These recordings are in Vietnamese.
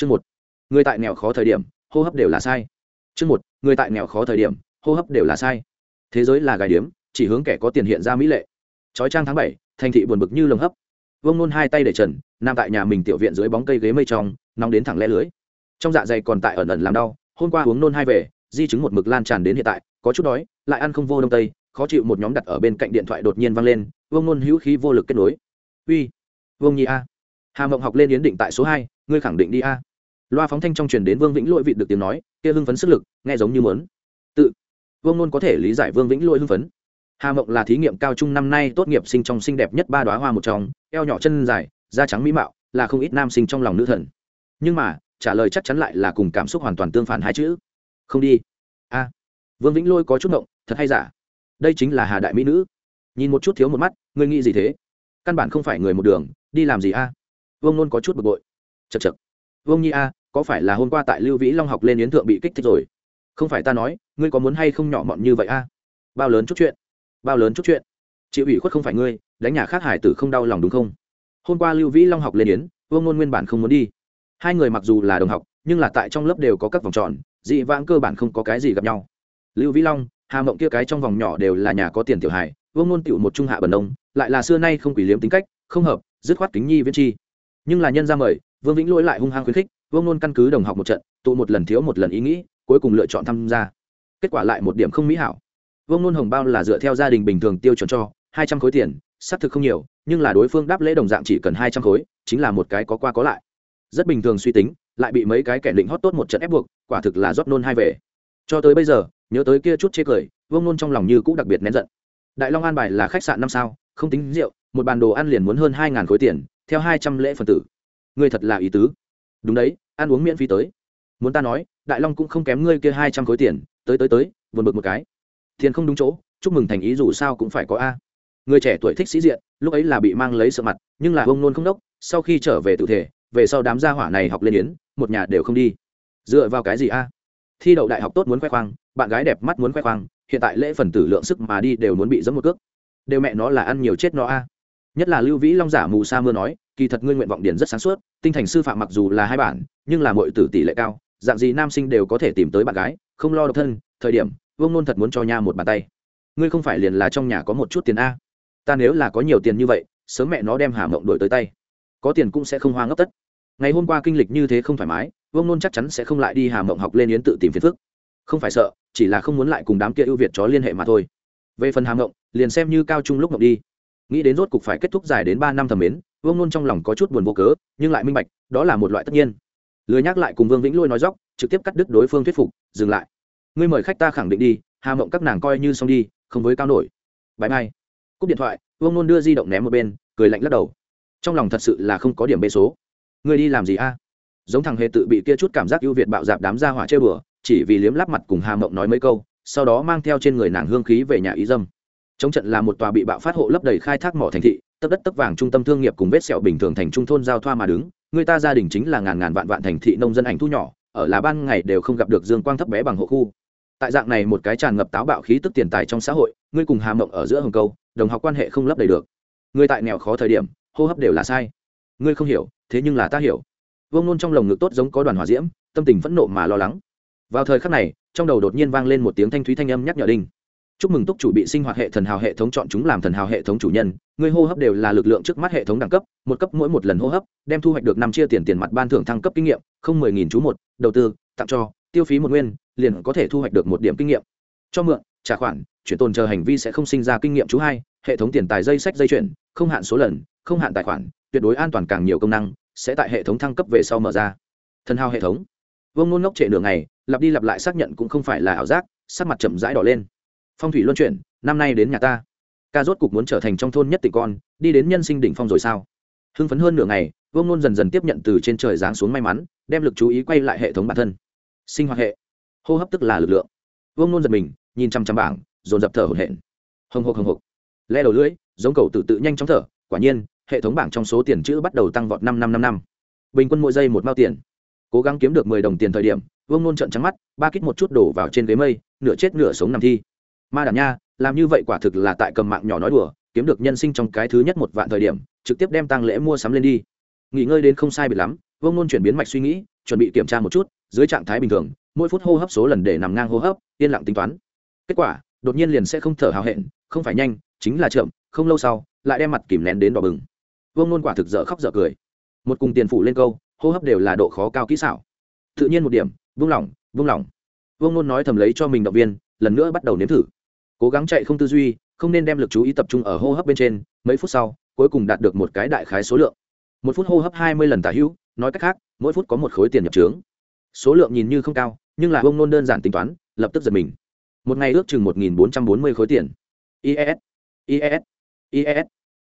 chương một. Người tại nghèo khó thời điểm, hô hấp đều là sai. Chương một. Người tại nghèo khó thời điểm, hô hấp đều là sai. Thế giới là gài điếm, chỉ hướng kẻ có tiền hiện ra mỹ lệ. Trói trang tháng bảy, thành thị buồn bực như lồng hấp. Vương nôn hai tay để trần, nằm tại nhà mình tiểu viện dưới bóng cây ghế mây trong, nóng đến thẳng lẽ lưới. Trong dạ dày còn tại ẩn ẩn làm đau, hôm qua uống nôn hai về, di chứng một mực lan tràn đến hiện tại, có chút đói, lại ăn không vô đông tây, khó chịu một nhóm đặt ở bên cạnh điện thoại đột nhiên vang lên, vương nôn hữu khí vô lực kết nối. Uy, vương nhi a. Hà mộng học lên yến định tại số hai, ngươi khẳng định đi a loa phóng thanh trong truyền đến vương vĩnh lỗi vị được tiếng nói, kia hưng phấn sức lực, nghe giống như mớn tự. Vương nôn có thể lý giải vương vĩnh lỗi hưng phấn. Hà mộng là thí nghiệm cao trung năm nay tốt nghiệp sinh trong xinh đẹp nhất ba đoá hoa một trong, eo nhỏ chân dài, da trắng mỹ mạo, là không ít nam sinh trong lòng nữ thần. Nhưng mà, trả lời chắc chắn lại là cùng cảm xúc hoàn toàn tương phản hai chữ. Không đi. A. Vương vĩnh lôi có chút ngộng, thật hay giả? Đây chính là hà đại mỹ nữ. Nhìn một chút thiếu một mắt, ngươi nghĩ gì thế? Căn bản không phải người một đường, đi làm gì a? Vương nôn có chút bực bội. Chật chật vương nhi a, có phải là hôm qua tại lưu vĩ long học lên yến thượng bị kích thích rồi? Không phải ta nói, ngươi có muốn hay không nhỏ mọn như vậy a? Bao lớn chút chuyện, bao lớn chút chuyện. Chị ủy khuất không phải ngươi, đánh nhà khác hải tử không đau lòng đúng không? Hôm qua lưu vĩ long học lên yến, vương ngôn nguyên bản không muốn đi. Hai người mặc dù là đồng học, nhưng là tại trong lớp đều có các vòng tròn, dị vãng cơ bản không có cái gì gặp nhau. Lưu vĩ long, hà mộng kia cái trong vòng nhỏ đều là nhà có tiền tiểu hài, vương ngôn tựu một trung hạ bần ông, lại là xưa nay không quỷ liếm tính cách, không hợp, dứt khoát kính nhi viễn chi. Nhưng là nhân ra mời vương vĩnh lỗi lại hung hăng khuyến khích, vương nôn căn cứ đồng học một trận, tụ một lần thiếu một lần ý nghĩ, cuối cùng lựa chọn tham gia. Kết quả lại một điểm không mỹ hảo. Vương nôn hồng bao là dựa theo gia đình bình thường tiêu chuẩn cho, hai trăm khối tiền, xác thực không nhiều, nhưng là đối phương đáp lễ đồng dạng chỉ cần hai trăm khối, chính là một cái có qua có lại. Rất bình thường suy tính, lại bị mấy cái kẻ định hót tốt một trận ép buộc, quả thực là rót nôn hai về. Cho tới bây giờ, nhớ tới kia chút chê cười, vương nôn trong lòng như cũng đặc biệt nén giận. Đại long an bài là khách sạn năm sao, không tính rượu, một bàn đồ ăn liền muốn hơn hai ngàn khối tiền, theo hai trăm lễ phần tử ngươi thật là ý tứ. Đúng đấy, ăn uống miễn phí tới. Muốn ta nói, đại long cũng không kém ngươi kia hai trăm khối tiền, tới tới tới buồn bực một cái. Tiền không đúng chỗ, chúc mừng thành ý dù sao cũng phải có a. Người trẻ tuổi thích sĩ diện, lúc ấy là bị mang lấy sợ mặt, nhưng là ông nôn không đốc, sau khi trở về tự thể, về sau đám gia hỏa này học lên yến, một nhà đều không đi. Dựa vào cái gì a? Thi đậu đại học tốt muốn khoe khoang, bạn gái đẹp mắt muốn khoe khoang, hiện tại lễ phần tử lượng sức mà đi đều muốn bị giấm một cước. Đều mẹ nó là ăn nhiều chết nó a nhất là lưu vĩ long giả mù sa mưa nói, kỳ thật ngươi nguyện vọng điển rất sáng suốt, tinh thành sư phạm mặc dù là hai bản, nhưng là mọi tử tỷ lệ cao, dạng gì nam sinh đều có thể tìm tới bạn gái, không lo độc thân, thời điểm, vương nôn thật muốn cho nha một bàn tay. Ngươi không phải liền là trong nhà có một chút tiền a. Ta nếu là có nhiều tiền như vậy, sớm mẹ nó đem hà mộng đổi tới tay. Có tiền cũng sẽ không hoa ngốc tất. Ngày hôm qua kinh lịch như thế không thoải mái, vương nôn chắc chắn sẽ không lại đi hà mộng học lên yến tự tìm phiền phức. Không phải sợ, chỉ là không muốn lại cùng đám kia ưu việt chó liên hệ mà thôi. Về phần hà mộng, liền xem như cao trung lúc mộng đi nghĩ đến rốt cục phải kết thúc dài đến ba năm thầm mến, vương nôn trong lòng có chút buồn vô cớ, nhưng lại minh bạch, đó là một loại tất nhiên. Lười nhắc lại cùng vương vĩnh lôi nói dóc trực tiếp cắt đứt đối phương thuyết phục, dừng lại. Ngươi mời khách ta khẳng định đi, hà mộng các nàng coi như xong đi, không với cao nổi. Bãi mai cúp điện thoại, vương nôn đưa di động ném một bên, cười lạnh lắc đầu. Trong lòng thật sự là không có điểm bê số. Ngươi đi làm gì a? À? Giống thằng hề tự bị kia chút cảm giác ưu việt bạo dạp đám ra hỏa chơi bừa, chỉ vì liếm lắp mặt cùng hà mộng nói mấy câu, sau đó mang theo trên người nàng hương khí về nhà ý dâm chống trận là một tòa bị bạo phát hộ lấp đầy khai thác mỏ thành thị, tấp đất tấp vàng trung tâm thương nghiệp cùng vết sẹo bình thường thành trung thôn giao thoa mà đứng. Người ta gia đình chính là ngàn ngàn vạn vạn thành thị nông dân ảnh thu nhỏ, ở là ban ngày đều không gặp được dương quang thấp bé bằng hộ khu. Tại dạng này một cái tràn ngập táo bạo khí tức tiền tài trong xã hội, ngươi cùng hà mộng ở giữa hồng câu, đồng học quan hệ không lấp đầy được. Ngươi tại nghèo khó thời điểm, hô hấp đều là sai. Ngươi không hiểu, thế nhưng là ta hiểu. Vương nôn trong lồng ngực tốt giống có đoàn hỏa diễm, tâm tình phẫn nộ mà lo lắng. Vào thời khắc này, trong đầu đột nhiên vang lên một tiếng thanh thúy thanh âm nhắc nhở đinh chúc mừng túc chủ bị sinh hoạt hệ thần hào hệ thống chọn chúng làm thần hào hệ thống chủ nhân, người hô hấp đều là lực lượng trước mắt hệ thống đẳng cấp, một cấp mỗi một lần hô hấp, đem thu hoạch được năm chia tiền tiền mặt ban thưởng thăng cấp kinh nghiệm, không mười nghìn chú một, đầu tư, tặng cho, tiêu phí một nguyên, liền có thể thu hoạch được một điểm kinh nghiệm. Cho mượn, trả khoản, chuyển tồn chờ hành vi sẽ không sinh ra kinh nghiệm chú hai, hệ thống tiền tài dây sách dây chuyển không hạn số lần, không hạn tài khoản, tuyệt đối an toàn càng nhiều công năng, sẽ tại hệ thống thăng cấp về sau mở ra. Thần hào hệ thống. Vương nôn ngốc trệ nửa ngày, lặp đi lặp lại xác nhận cũng không phải là ảo giác, sắc mặt chậm rãi đỏ lên phong thủy luân chuyển, năm nay đến nhà ta. Ca rốt cục muốn trở thành trong thôn nhất tỉnh con, đi đến nhân sinh đỉnh phong rồi sao? Hưng phấn hơn nửa ngày, vương nôn dần dần tiếp nhận từ trên trời giáng xuống may mắn, đem lực chú ý quay lại hệ thống bản thân. Sinh hoạt hệ. Hô hấp tức là lực lượng. Vương nôn giật mình, nhìn chăm chăm bảng, dồn dập thở hổn hển. Hồng hộc hồng hộc. Le đầu lưỡi, giống cầu tự tự nhanh chóng thở, quả nhiên, hệ thống bảng trong số tiền chữ bắt đầu tăng vọt năm năm năm năm. Bình quân mỗi giây một mao tiền. Cố gắng kiếm được mười đồng tiền thời điểm, vương nôn trợn trắng mắt, ba kích một chút đổ vào trên ghế mây, nửa chết nửa sống nằm thi ma đản nha, làm như vậy quả thực là tại cầm mạng nhỏ nói đùa, kiếm được nhân sinh trong cái thứ nhất một vạn thời điểm, trực tiếp đem tăng lễ mua sắm lên đi. Nghỉ ngơi đến không sai biệt lắm, vương nôn chuyển biến mạch suy nghĩ, chuẩn bị kiểm tra một chút, dưới trạng thái bình thường, mỗi phút hô hấp số lần để nằm ngang hô hấp, yên lặng tính toán. Kết quả, đột nhiên liền sẽ không thở hào hẹn, không phải nhanh, chính là chậm, không lâu sau, lại đem mặt kìm nén đến đỏ bừng. Vương nôn quả thực dở khóc dở cười. Một cùng tiền phủ lên câu, hô hấp đều là độ khó cao kỹ xảo. Tự nhiên một điểm, vung lỏng vung lỏng vương nôn nói thầm lấy cho mình động viên, lần nữa bắt đầu nếm thử cố gắng chạy không tư duy, không nên đem lực chú ý tập trung ở hô hấp bên trên, mấy phút sau, cuối cùng đạt được một cái đại khái số lượng. Một phút hô hấp hai mươi lần tả hữu, nói cách khác, mỗi phút có một khối tiền nhập trướng. Số lượng nhìn như không cao, nhưng là ông nôn đơn giản tính toán, lập tức giật mình. Một ngày ước chừng một nghìn bốn trăm bốn mươi khối tiền. Is is is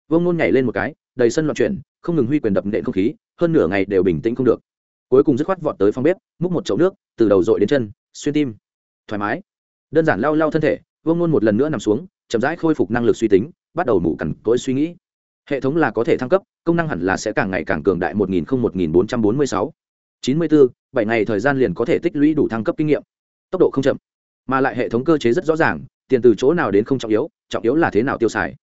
vông nôn nhảy lên một cái, đầy sân loạn chuyển, không ngừng huy quyền đập nện không khí, hơn nửa ngày đều bình tĩnh không được. Cuối cùng dứt khoát vọt tới phòng bếp, múc một chậu nước, từ đầu dội đến chân, xuyên tim. Thoải mái. Đơn giản lau lau thân thể vương ngôn một lần nữa nằm xuống, chậm rãi khôi phục năng lực suy tính, bắt đầu mủ cằn cỗi suy nghĩ. Hệ thống là có thể thăng cấp, công năng hẳn là sẽ càng ngày càng cường đại một nghìn không một nghìn bốn trăm bốn mươi sáu. chín mươi bốn bảy ngày thời gian liền có thể tích lũy đủ thăng cấp kinh nghiệm. Tốc độ không chậm, mà lại hệ thống cơ chế rất rõ ràng, tiền từ chỗ nào đến không trọng yếu trọng yếu là thế nào tiêu xài.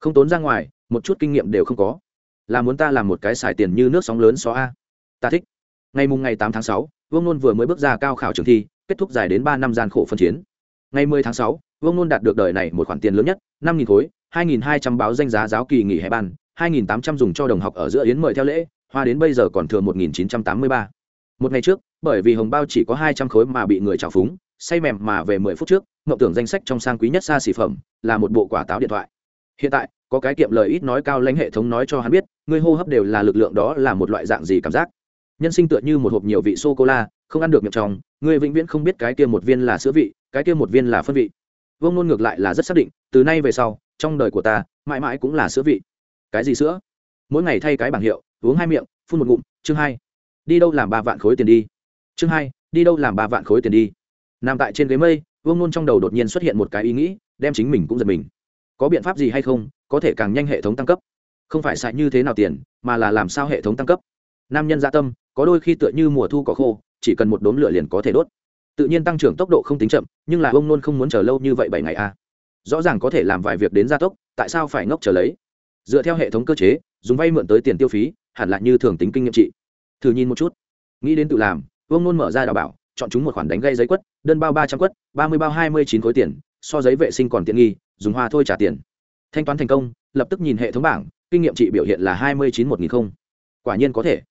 Không tốn ra ngoài, một chút kinh nghiệm đều không có. Là muốn ta làm một cái xài tiền như nước sóng lớn xó a. Ta thích. Ngày mùng ngày tám tháng sáu, vương nôn vừa mới bước ra cao khảo trường thi, kết thúc dài đến ba năm gian khổ phân chiến. Ngày mười tháng sáu vương nôn đạt được đời này một khoản tiền lớn nhất, năm nghìn khối, hai nghìn hai trăm báo danh giá giáo kỳ nghỉ hè ban, hai nghìn tám trăm dùng cho đồng học ở giữa yến mời theo lễ, hoa đến bây giờ còn thừa một nghìn chín trăm tám mươi ba. Một ngày trước, bởi vì hồng bao chỉ có hai trăm khối mà bị người trào phúng, say mềm mà về mười phút trước ngậm tưởng danh sách trong sang quý nhất xa xỉ phẩm là một bộ quả táo điện thoại. Hiện tại, có cái kiệm lời ít nói cao lãnh hệ thống nói cho hắn biết, người hô hấp đều là lực lượng đó là một loại dạng gì cảm giác. Nhân sinh tựa như một hộp nhiều vị sô cô la không ăn được miệng trong, người vĩnh viễn không biết cái kia một viên là sữa vị, cái kia một viên là phân vị vương nôn ngược lại là rất xác định, từ nay về sau, trong đời của ta, mãi mãi cũng là sữa vị. Cái gì sữa? Mỗi ngày thay cái bảng hiệu, uống hai miệng, phun một ngụm, chương hai. Đi đâu làm ba vạn khối tiền đi? Chương hai, đi đâu làm ba vạn khối tiền đi? Nằm tại trên ghế mây, vương nôn trong đầu đột nhiên xuất hiện một cái ý nghĩ, đem chính mình cũng giật mình. Có biện pháp gì hay không, có thể càng nhanh hệ thống tăng cấp? Không phải xài như thế nào tiền, mà là làm sao hệ thống tăng cấp? Nam nhân gia dạ tâm, có đôi khi tựa như mùa thu có khô, chỉ cần một đốm lửa liền có thể đốt tự nhiên tăng trưởng tốc độ không tính chậm, nhưng là ông nôn không muốn chờ lâu như vậy bảy ngày a à. rõ ràng có thể làm vài việc đến gia tốc, tại sao phải ngốc chờ lấy? Dựa theo hệ thống cơ chế, dùng vay mượn tới tiền tiêu phí, hẳn lại như thường tính kinh nghiệm trị. Thử nhìn một chút. Nghĩ đến tự làm, ông nôn mở ra đào bảo, chọn chúng một khoản đánh gây giấy quất, đơn bao ba trăm quất, ba mươi bao hai mươi chín khối tiền, so giấy vệ sinh còn tiện nghi, dùng hoa thôi trả tiền. Thanh toán thành công, lập tức nhìn hệ thống bảng, kinh nghiệm trị biểu hiện là hai mươi chín một nghìn không. Quả nhiên có thể.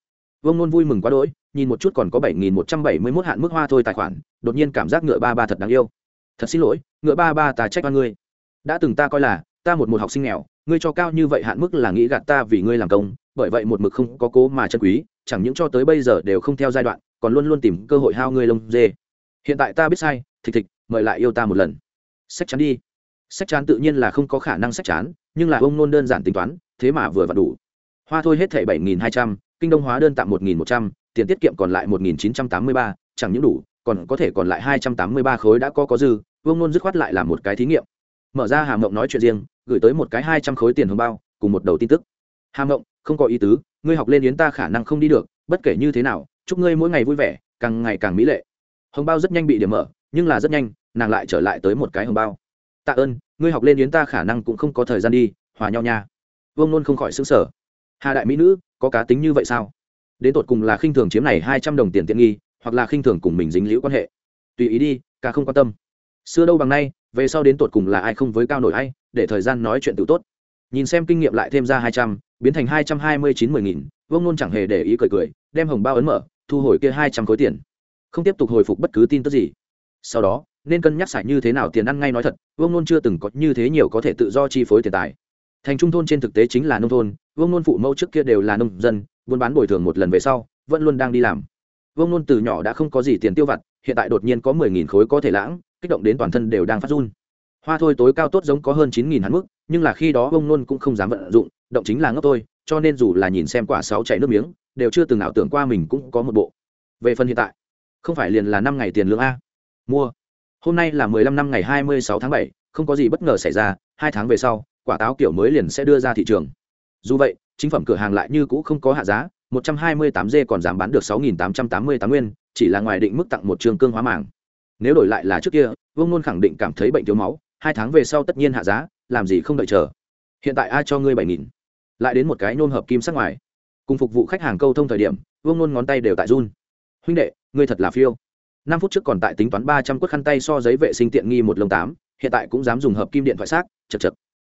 Vương nôn vui mừng quá đỗi nhìn một chút còn có bảy nghìn một trăm bảy mươi mốt hạn mức hoa thôi tài khoản, đột nhiên cảm giác ngựa ba ba thật đáng yêu. Thật xin lỗi, ngựa ba ba ta trách ba ngươi. Đã từng ta coi là, ta một một học sinh nghèo, ngươi cho cao như vậy hạn mức là nghĩ gạt ta vì ngươi làm công, bởi vậy một mực không có cố mà chân quý, chẳng những cho tới bây giờ đều không theo giai đoạn, còn luôn luôn tìm cơ hội hao ngươi lông dê. Hiện tại ta biết sai, thịch thịch, mời lại yêu ta một lần. Sách chắn đi. Sách chán tự nhiên là không có khả năng sách chán, nhưng là ông nôn đơn giản tính toán, thế mà vừa vặn đủ. Hoa thôi hết thảy bảy nghìn hai trăm, kinh đông hóa đơn tạm một nghìn một trăm tiền tiết kiệm còn lại một nghìn chín trăm tám mươi ba, chẳng những đủ, còn có thể còn lại hai trăm tám mươi ba khối đã có có dư, vương nôn dứt khoát lại làm một cái thí nghiệm. Mở ra hàm mộng nói chuyện riêng, gửi tới một cái hai trăm khối tiền hồng bao, cùng một đầu tin tức. Hàm mộng, không có ý tứ, ngươi học lên yến ta khả năng không đi được, bất kể như thế nào, chúc ngươi mỗi ngày vui vẻ, càng ngày càng mỹ lệ. Hồng bao rất nhanh bị điểm mở, nhưng là rất nhanh, nàng lại trở lại tới một cái hồng bao. Tạ ơn, ngươi học lên yến ta khả năng cũng không có thời gian đi, hòa nhau nha. Vương nôn không khỏi xứng sở hà đại mỹ nữ, có cá tính như vậy sao? Đến tột cùng là khinh thường chiếm này hai trăm đồng tiền tiện nghi, hoặc là khinh thường cùng mình dính liễu quan hệ. Tùy ý đi, ca không quan tâm. Xưa đâu bằng nay, về sau đến tột cùng là ai không với cao nổi ai, để thời gian nói chuyện tự tốt. Nhìn xem kinh nghiệm lại thêm ra hai trăm, biến thành hai trăm hai mươi chín mười nghìn, vương nôn chẳng hề để ý cười cười, đem hồng bao ấn mở, thu hồi kia hai trăm khối tiền. Không tiếp tục hồi phục bất cứ tin tức gì. Sau đó, nên cân nhắc xài như thế nào tiền ăn ngay nói thật, vương nôn chưa từng có như thế nhiều có thể tự do chi phối tiền tài. Thành trung thôn trên thực tế chính là nông thôn, vương nôn phụ mẫu trước kia đều là nông dân buôn bán bồi thường một lần về sau, vẫn luôn đang đi làm. Vương nôn từ nhỏ đã không có gì tiền tiêu vặt, hiện tại đột nhiên có mười nghìn khối có thể lãng, kích động đến toàn thân đều đang phát run. Hoa thôi tối cao tốt giống có hơn chín nghìn hắn mức, nhưng là khi đó vương nôn cũng không dám vận dụng, động chính là ngốc tôi cho nên dù là nhìn xem quả sáu chảy nước miếng, đều chưa từng ảo tưởng qua mình cũng có một bộ. Về phần hiện tại, không phải liền là năm ngày tiền lương a. Mua. Hôm nay là mười lăm năm ngày hai mươi sáu tháng bảy, không có gì bất ngờ xảy ra, hai tháng về sau, quả táo kiểu mới liền sẽ đưa ra thị trường dù vậy, chính phẩm cửa hàng lại như cũ không có hạ giá 128 g còn giảm bán được 6.888 nguyên, chỉ là ngoài định mức tặng một trường cương hóa màng. Nếu đổi lại là trước kia, vương nôn khẳng định cảm thấy bệnh thiếu máu, hai tháng về sau tất nhiên hạ giá, làm gì không đợi chờ. Hiện tại ai cho ngươi bảy nghìn? Lại đến một cái nôn hợp kim sắc ngoài. Cùng phục vụ khách hàng câu thông thời điểm, vương nôn ngón tay đều tại run. Huynh đệ, ngươi thật là phiêu. Năm phút trước còn tại tính toán ba trăm quất khăn tay so giấy vệ sinh tiện nghi một lồng tám, hiện tại cũng dám dùng hợp kim điện thoại xác, chật chật.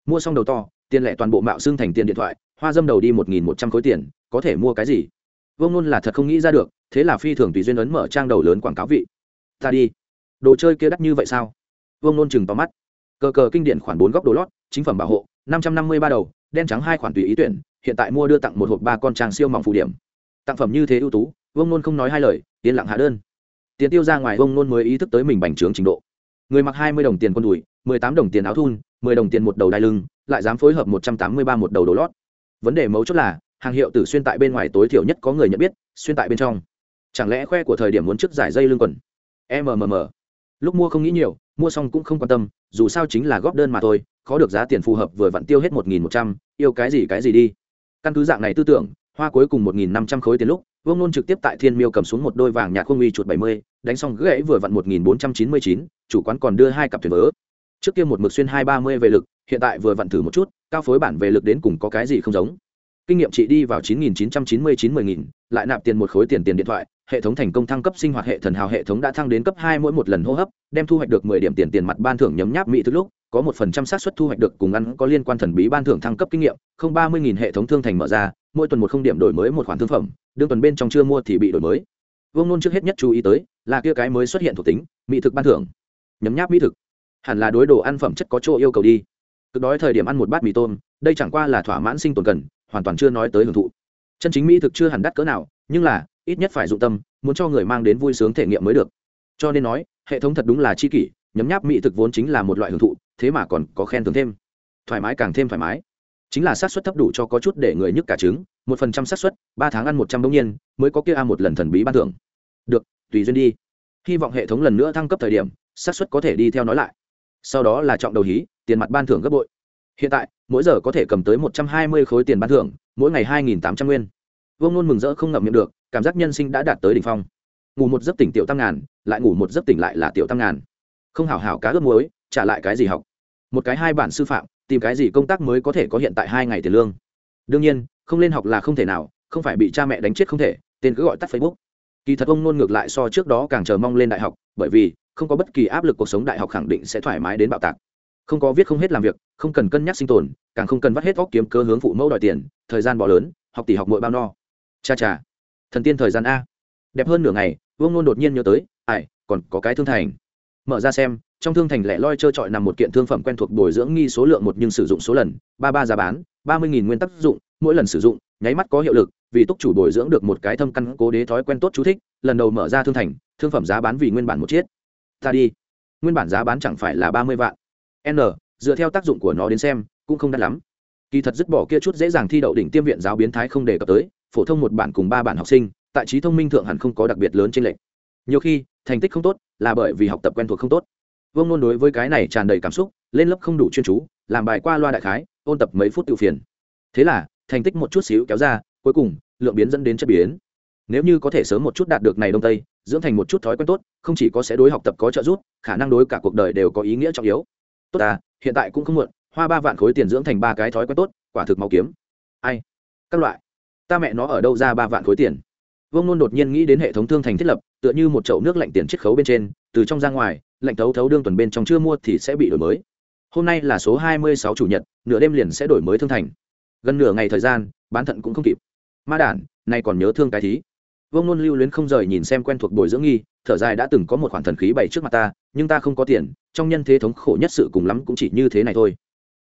Mua xong đầu to tiền lẻ toàn bộ mạo xương thành tiền điện thoại, hoa dâm đầu đi một nghìn một trăm khối tiền, có thể mua cái gì? Vương nôn là thật không nghĩ ra được, thế là phi thường tùy duyên ấn mở trang đầu lớn quảng cáo vị. Ta đi. Đồ chơi kia đắt như vậy sao? Vương nôn chừng tóm mắt. Cờ cờ kinh điển khoản bốn góc đồ lót, chính phẩm bảo hộ, năm trăm năm mươi ba đầu, đen trắng hai khoản tùy ý tuyển, hiện tại mua đưa tặng một hộp ba con trang siêu mỏng phù điểm. Tặng phẩm như thế ưu tú, vương nôn không nói hai lời, yên lặng hạ đơn. Tiền tiêu ra ngoài vương nôn mới ý thức tới mình bành trướng trình độ. Người mặc hai mươi đồng tiền con đùi, mười tám đồng tiền áo thun, mười đồng tiền một đầu đai lưng lại dám phối hợp một trăm tám mươi ba một đầu đồ lót. Vấn đề mấu chốt là, hàng hiệu tử xuyên tại bên ngoài tối thiểu nhất có người nhận biết, xuyên tại bên trong. Chẳng lẽ khoe của thời điểm muốn trước giải dây lưng quần? Mmm lúc mua không nghĩ nhiều, mua xong cũng không quan tâm, dù sao chính là góp đơn mà thôi, khó được giá tiền phù hợp vừa vặn tiêu hết một nghìn một trăm, yêu cái gì cái gì đi. Căn cứ dạng này tư tưởng, hoa cuối cùng một nghìn năm trăm khối tiền lúc, vương nôn trực tiếp tại thiên miêu cầm xuống một đôi vàng nhạt không uy chuột bảy mươi, đánh xong gãy vừa vặn một nghìn bốn trăm chín mươi chín, chủ quán còn đưa hai cặp thuyền vớ trước kia một mực xuyên hai ba mươi về lực, hiện tại vừa vặn thử một chút, cao phối bản về lực đến cùng có cái gì không giống. Kinh nghiệm chị đi vào chín nghìn chín trăm chín mươi chín mươi nghìn, lại nạp tiền một khối tiền tiền điện thoại, hệ thống thành công thăng cấp sinh hoạt hệ thần hào hệ thống đã thăng đến cấp hai mỗi một lần hô hấp, đem thu hoạch được mười điểm tiền tiền mặt ban thưởng nhấm nháp mỹ thức lúc, có một phần trăm xác suất thu hoạch được cùng ăn có liên quan thần bí ban thưởng thăng cấp kinh nghiệm, không ba mươi nghìn hệ thống thương thành mở ra, mỗi tuần một không điểm đổi mới một khoản thương phẩm, đương tuần bên trong chưa mua thì bị đổi mới. Vương nôn trước hết nhất chú ý tới là kia cái mới xuất hiện thuộc tính, mỹ thực ban thưởng. Nhấm nháp mỹ thực hẳn là đối đồ ăn phẩm chất có chỗ yêu cầu đi. Cực đói thời điểm ăn một bát mì tôm, đây chẳng qua là thỏa mãn sinh tồn cần, hoàn toàn chưa nói tới hưởng thụ. Chân chính mỹ thực chưa hẳn đắt cỡ nào, nhưng là, ít nhất phải dụng tâm, muốn cho người mang đến vui sướng thể nghiệm mới được. Cho nên nói, hệ thống thật đúng là chi kỷ, nhấm nháp mỹ thực vốn chính là một loại hưởng thụ, thế mà còn có khen thưởng thêm. Thoải mái càng thêm thoải mái. Chính là xác suất thấp đủ cho có chút để người nhức cả trứng, một phần trăm xác suất, ba tháng ăn một trăm đông nhiên, mới có kia a một lần thần bí ban thưởng. Được, tùy duyên đi. Hy vọng hệ thống lần nữa thăng cấp thời điểm, xác suất có thể đi theo nói lại sau đó là trọng đầu hí, tiền mặt ban thưởng gấp bội. Hiện tại, mỗi giờ có thể cầm tới một trăm hai mươi khối tiền ban thưởng, mỗi ngày hai nghìn tám trăm nguyên. Vương nôn mừng rỡ không ngậm miệng được, cảm giác nhân sinh đã đạt tới đỉnh phong. Ngủ một giấc tỉnh tiểu tăng ngàn, lại ngủ một giấc tỉnh lại là tiểu tăng ngàn. Không hảo hảo cá ướp muối, trả lại cái gì học? Một cái hai bản sư phạm, tìm cái gì công tác mới có thể có hiện tại hai ngày tiền lương? Đương nhiên, không lên học là không thể nào, không phải bị cha mẹ đánh chết không thể, tên cứ gọi tắt facebook. Kỳ thật ông nôn ngược lại so trước đó càng chờ mong lên đại học, bởi vì không có bất kỳ áp lực cuộc sống đại học khẳng định sẽ thoải mái đến bạo tạc. Không có viết không hết làm việc, không cần cân nhắc sinh tồn, càng không cần vắt hết óc kiếm cơ hướng phụ mẫu đòi tiền, thời gian bỏ lớn, học tỷ học mỗi bao no. Cha cha. Thần tiên thời gian a. Đẹp hơn nửa ngày, vương nôn đột nhiên nhớ tới, ai, còn có cái thương thành. Mở ra xem, trong thương thành lẻ loi trơ trọi nằm một kiện thương phẩm quen thuộc bồi dưỡng nghi số lượng một nhưng sử dụng số lần, ba ba giá bán, ba mươi nguyên tắc dụng, mỗi lần sử dụng, nháy mắt có hiệu lực, vì túc chủ bồi dưỡng được một cái thâm căn cố đế thói quen tốt chú thích, lần đầu mở ra thương thành, thương phẩm giá bán vì nguyên bản một chiếc ta đi. Nguyên bản giá bán chẳng phải là ba mươi vạn. N, dựa theo tác dụng của nó đến xem, cũng không đắt lắm. Kỳ thật dứt bỏ kia chút dễ dàng thi đậu đỉnh tiêm viện giáo biến thái không đề cập tới, phổ thông một bản cùng ba bản học sinh, tại trí thông minh thượng hẳn không có đặc biệt lớn trên lệch. Nhiều khi, thành tích không tốt là bởi vì học tập quen thuộc không tốt. Vương nôn đối với cái này tràn đầy cảm xúc, lên lớp không đủ chuyên chú, làm bài qua loa đại khái, ôn tập mấy phút tự phiền. Thế là, thành tích một chút xíu kéo ra, cuối cùng, lượng biến dẫn đến chất biến nếu như có thể sớm một chút đạt được này đông tây, dưỡng thành một chút thói quen tốt, không chỉ có sẽ đối học tập có trợ giúp, khả năng đối cả cuộc đời đều có ý nghĩa trọng yếu. Tốt à hiện tại cũng không muộn, hoa ba vạn khối tiền dưỡng thành ba cái thói quen tốt, quả thực máu kiếm. Ai? Các loại. Ta mẹ nó ở đâu ra ba vạn khối tiền? Vương nôn đột nhiên nghĩ đến hệ thống thương thành thiết lập, tựa như một chậu nước lạnh tiền chiết khấu bên trên, từ trong ra ngoài, lạnh thấu thấu đương tuần bên trong chưa mua thì sẽ bị đổi mới. Hôm nay là số hai mươi sáu chủ nhật, nửa đêm liền sẽ đổi mới thương thành. Gần nửa ngày thời gian, bán thận cũng không kịp. Ma đản, nay còn nhớ thương cái thí vương nôn lưu luyến không rời nhìn xem quen thuộc bồi dưỡng nghi, thở dài đã từng có một khoản thần khí bày trước mặt ta, nhưng ta không có tiền, trong nhân thế thống khổ nhất sự cùng lắm cũng chỉ như thế này thôi.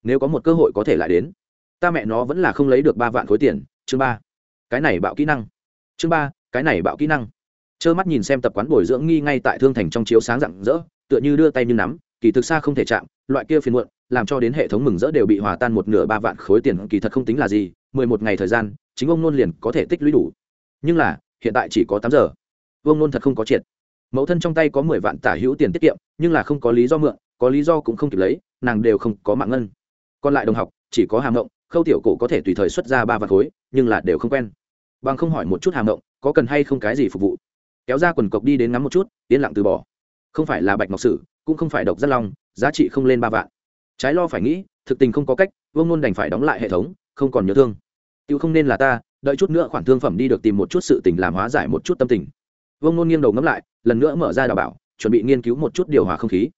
Nếu có một cơ hội có thể lại đến, ta mẹ nó vẫn là không lấy được ba vạn khối tiền. Chương ba. Cái này bạo kỹ năng. Chương ba, cái này bạo kỹ năng. Trơ mắt nhìn xem tập quán bồi dưỡng nghi ngay tại thương thành trong chiếu sáng rạng rỡ, tựa như đưa tay như nắm, kỳ thực xa không thể chạm, loại kia phiền muộn, làm cho đến hệ thống mừng rỡ đều bị hòa tan một nửa ba vạn khối tiền, kỳ thật không tính là gì, mười một ngày thời gian, chính ông nôn liền có thể tích lũy đủ. Nhưng là hiện tại chỉ có tám giờ. Vương nôn thật không có triệt. Mẫu thân trong tay có mười vạn tả hữu tiền tiết kiệm, nhưng là không có lý do mượn, có lý do cũng không kịp lấy, nàng đều không có mạng ngân. Còn lại đồng học, chỉ có hàm ngộng khâu tiểu cổ có thể tùy thời xuất ra ba vạn khối, nhưng là đều không quen. Bằng không hỏi một chút hàm ngộng có cần hay không cái gì phục vụ? Kéo ra quần cộc đi đến ngắm một chút, yên lặng từ bỏ. Không phải là bạch ngọc sử, cũng không phải độc rất long, giá trị không lên ba vạn. Trái lo phải nghĩ, thực tình không có cách, vương nôn đành phải đóng lại hệ thống, không còn nhớ thương. Tiêu không nên là ta đợi chút nữa khoản thương phẩm đi được tìm một chút sự tình làm hóa giải một chút tâm tình. Vương nôn nghiêng đầu ngẫm lại, lần nữa mở ra đào bảo, chuẩn bị nghiên cứu một chút điều hòa không khí.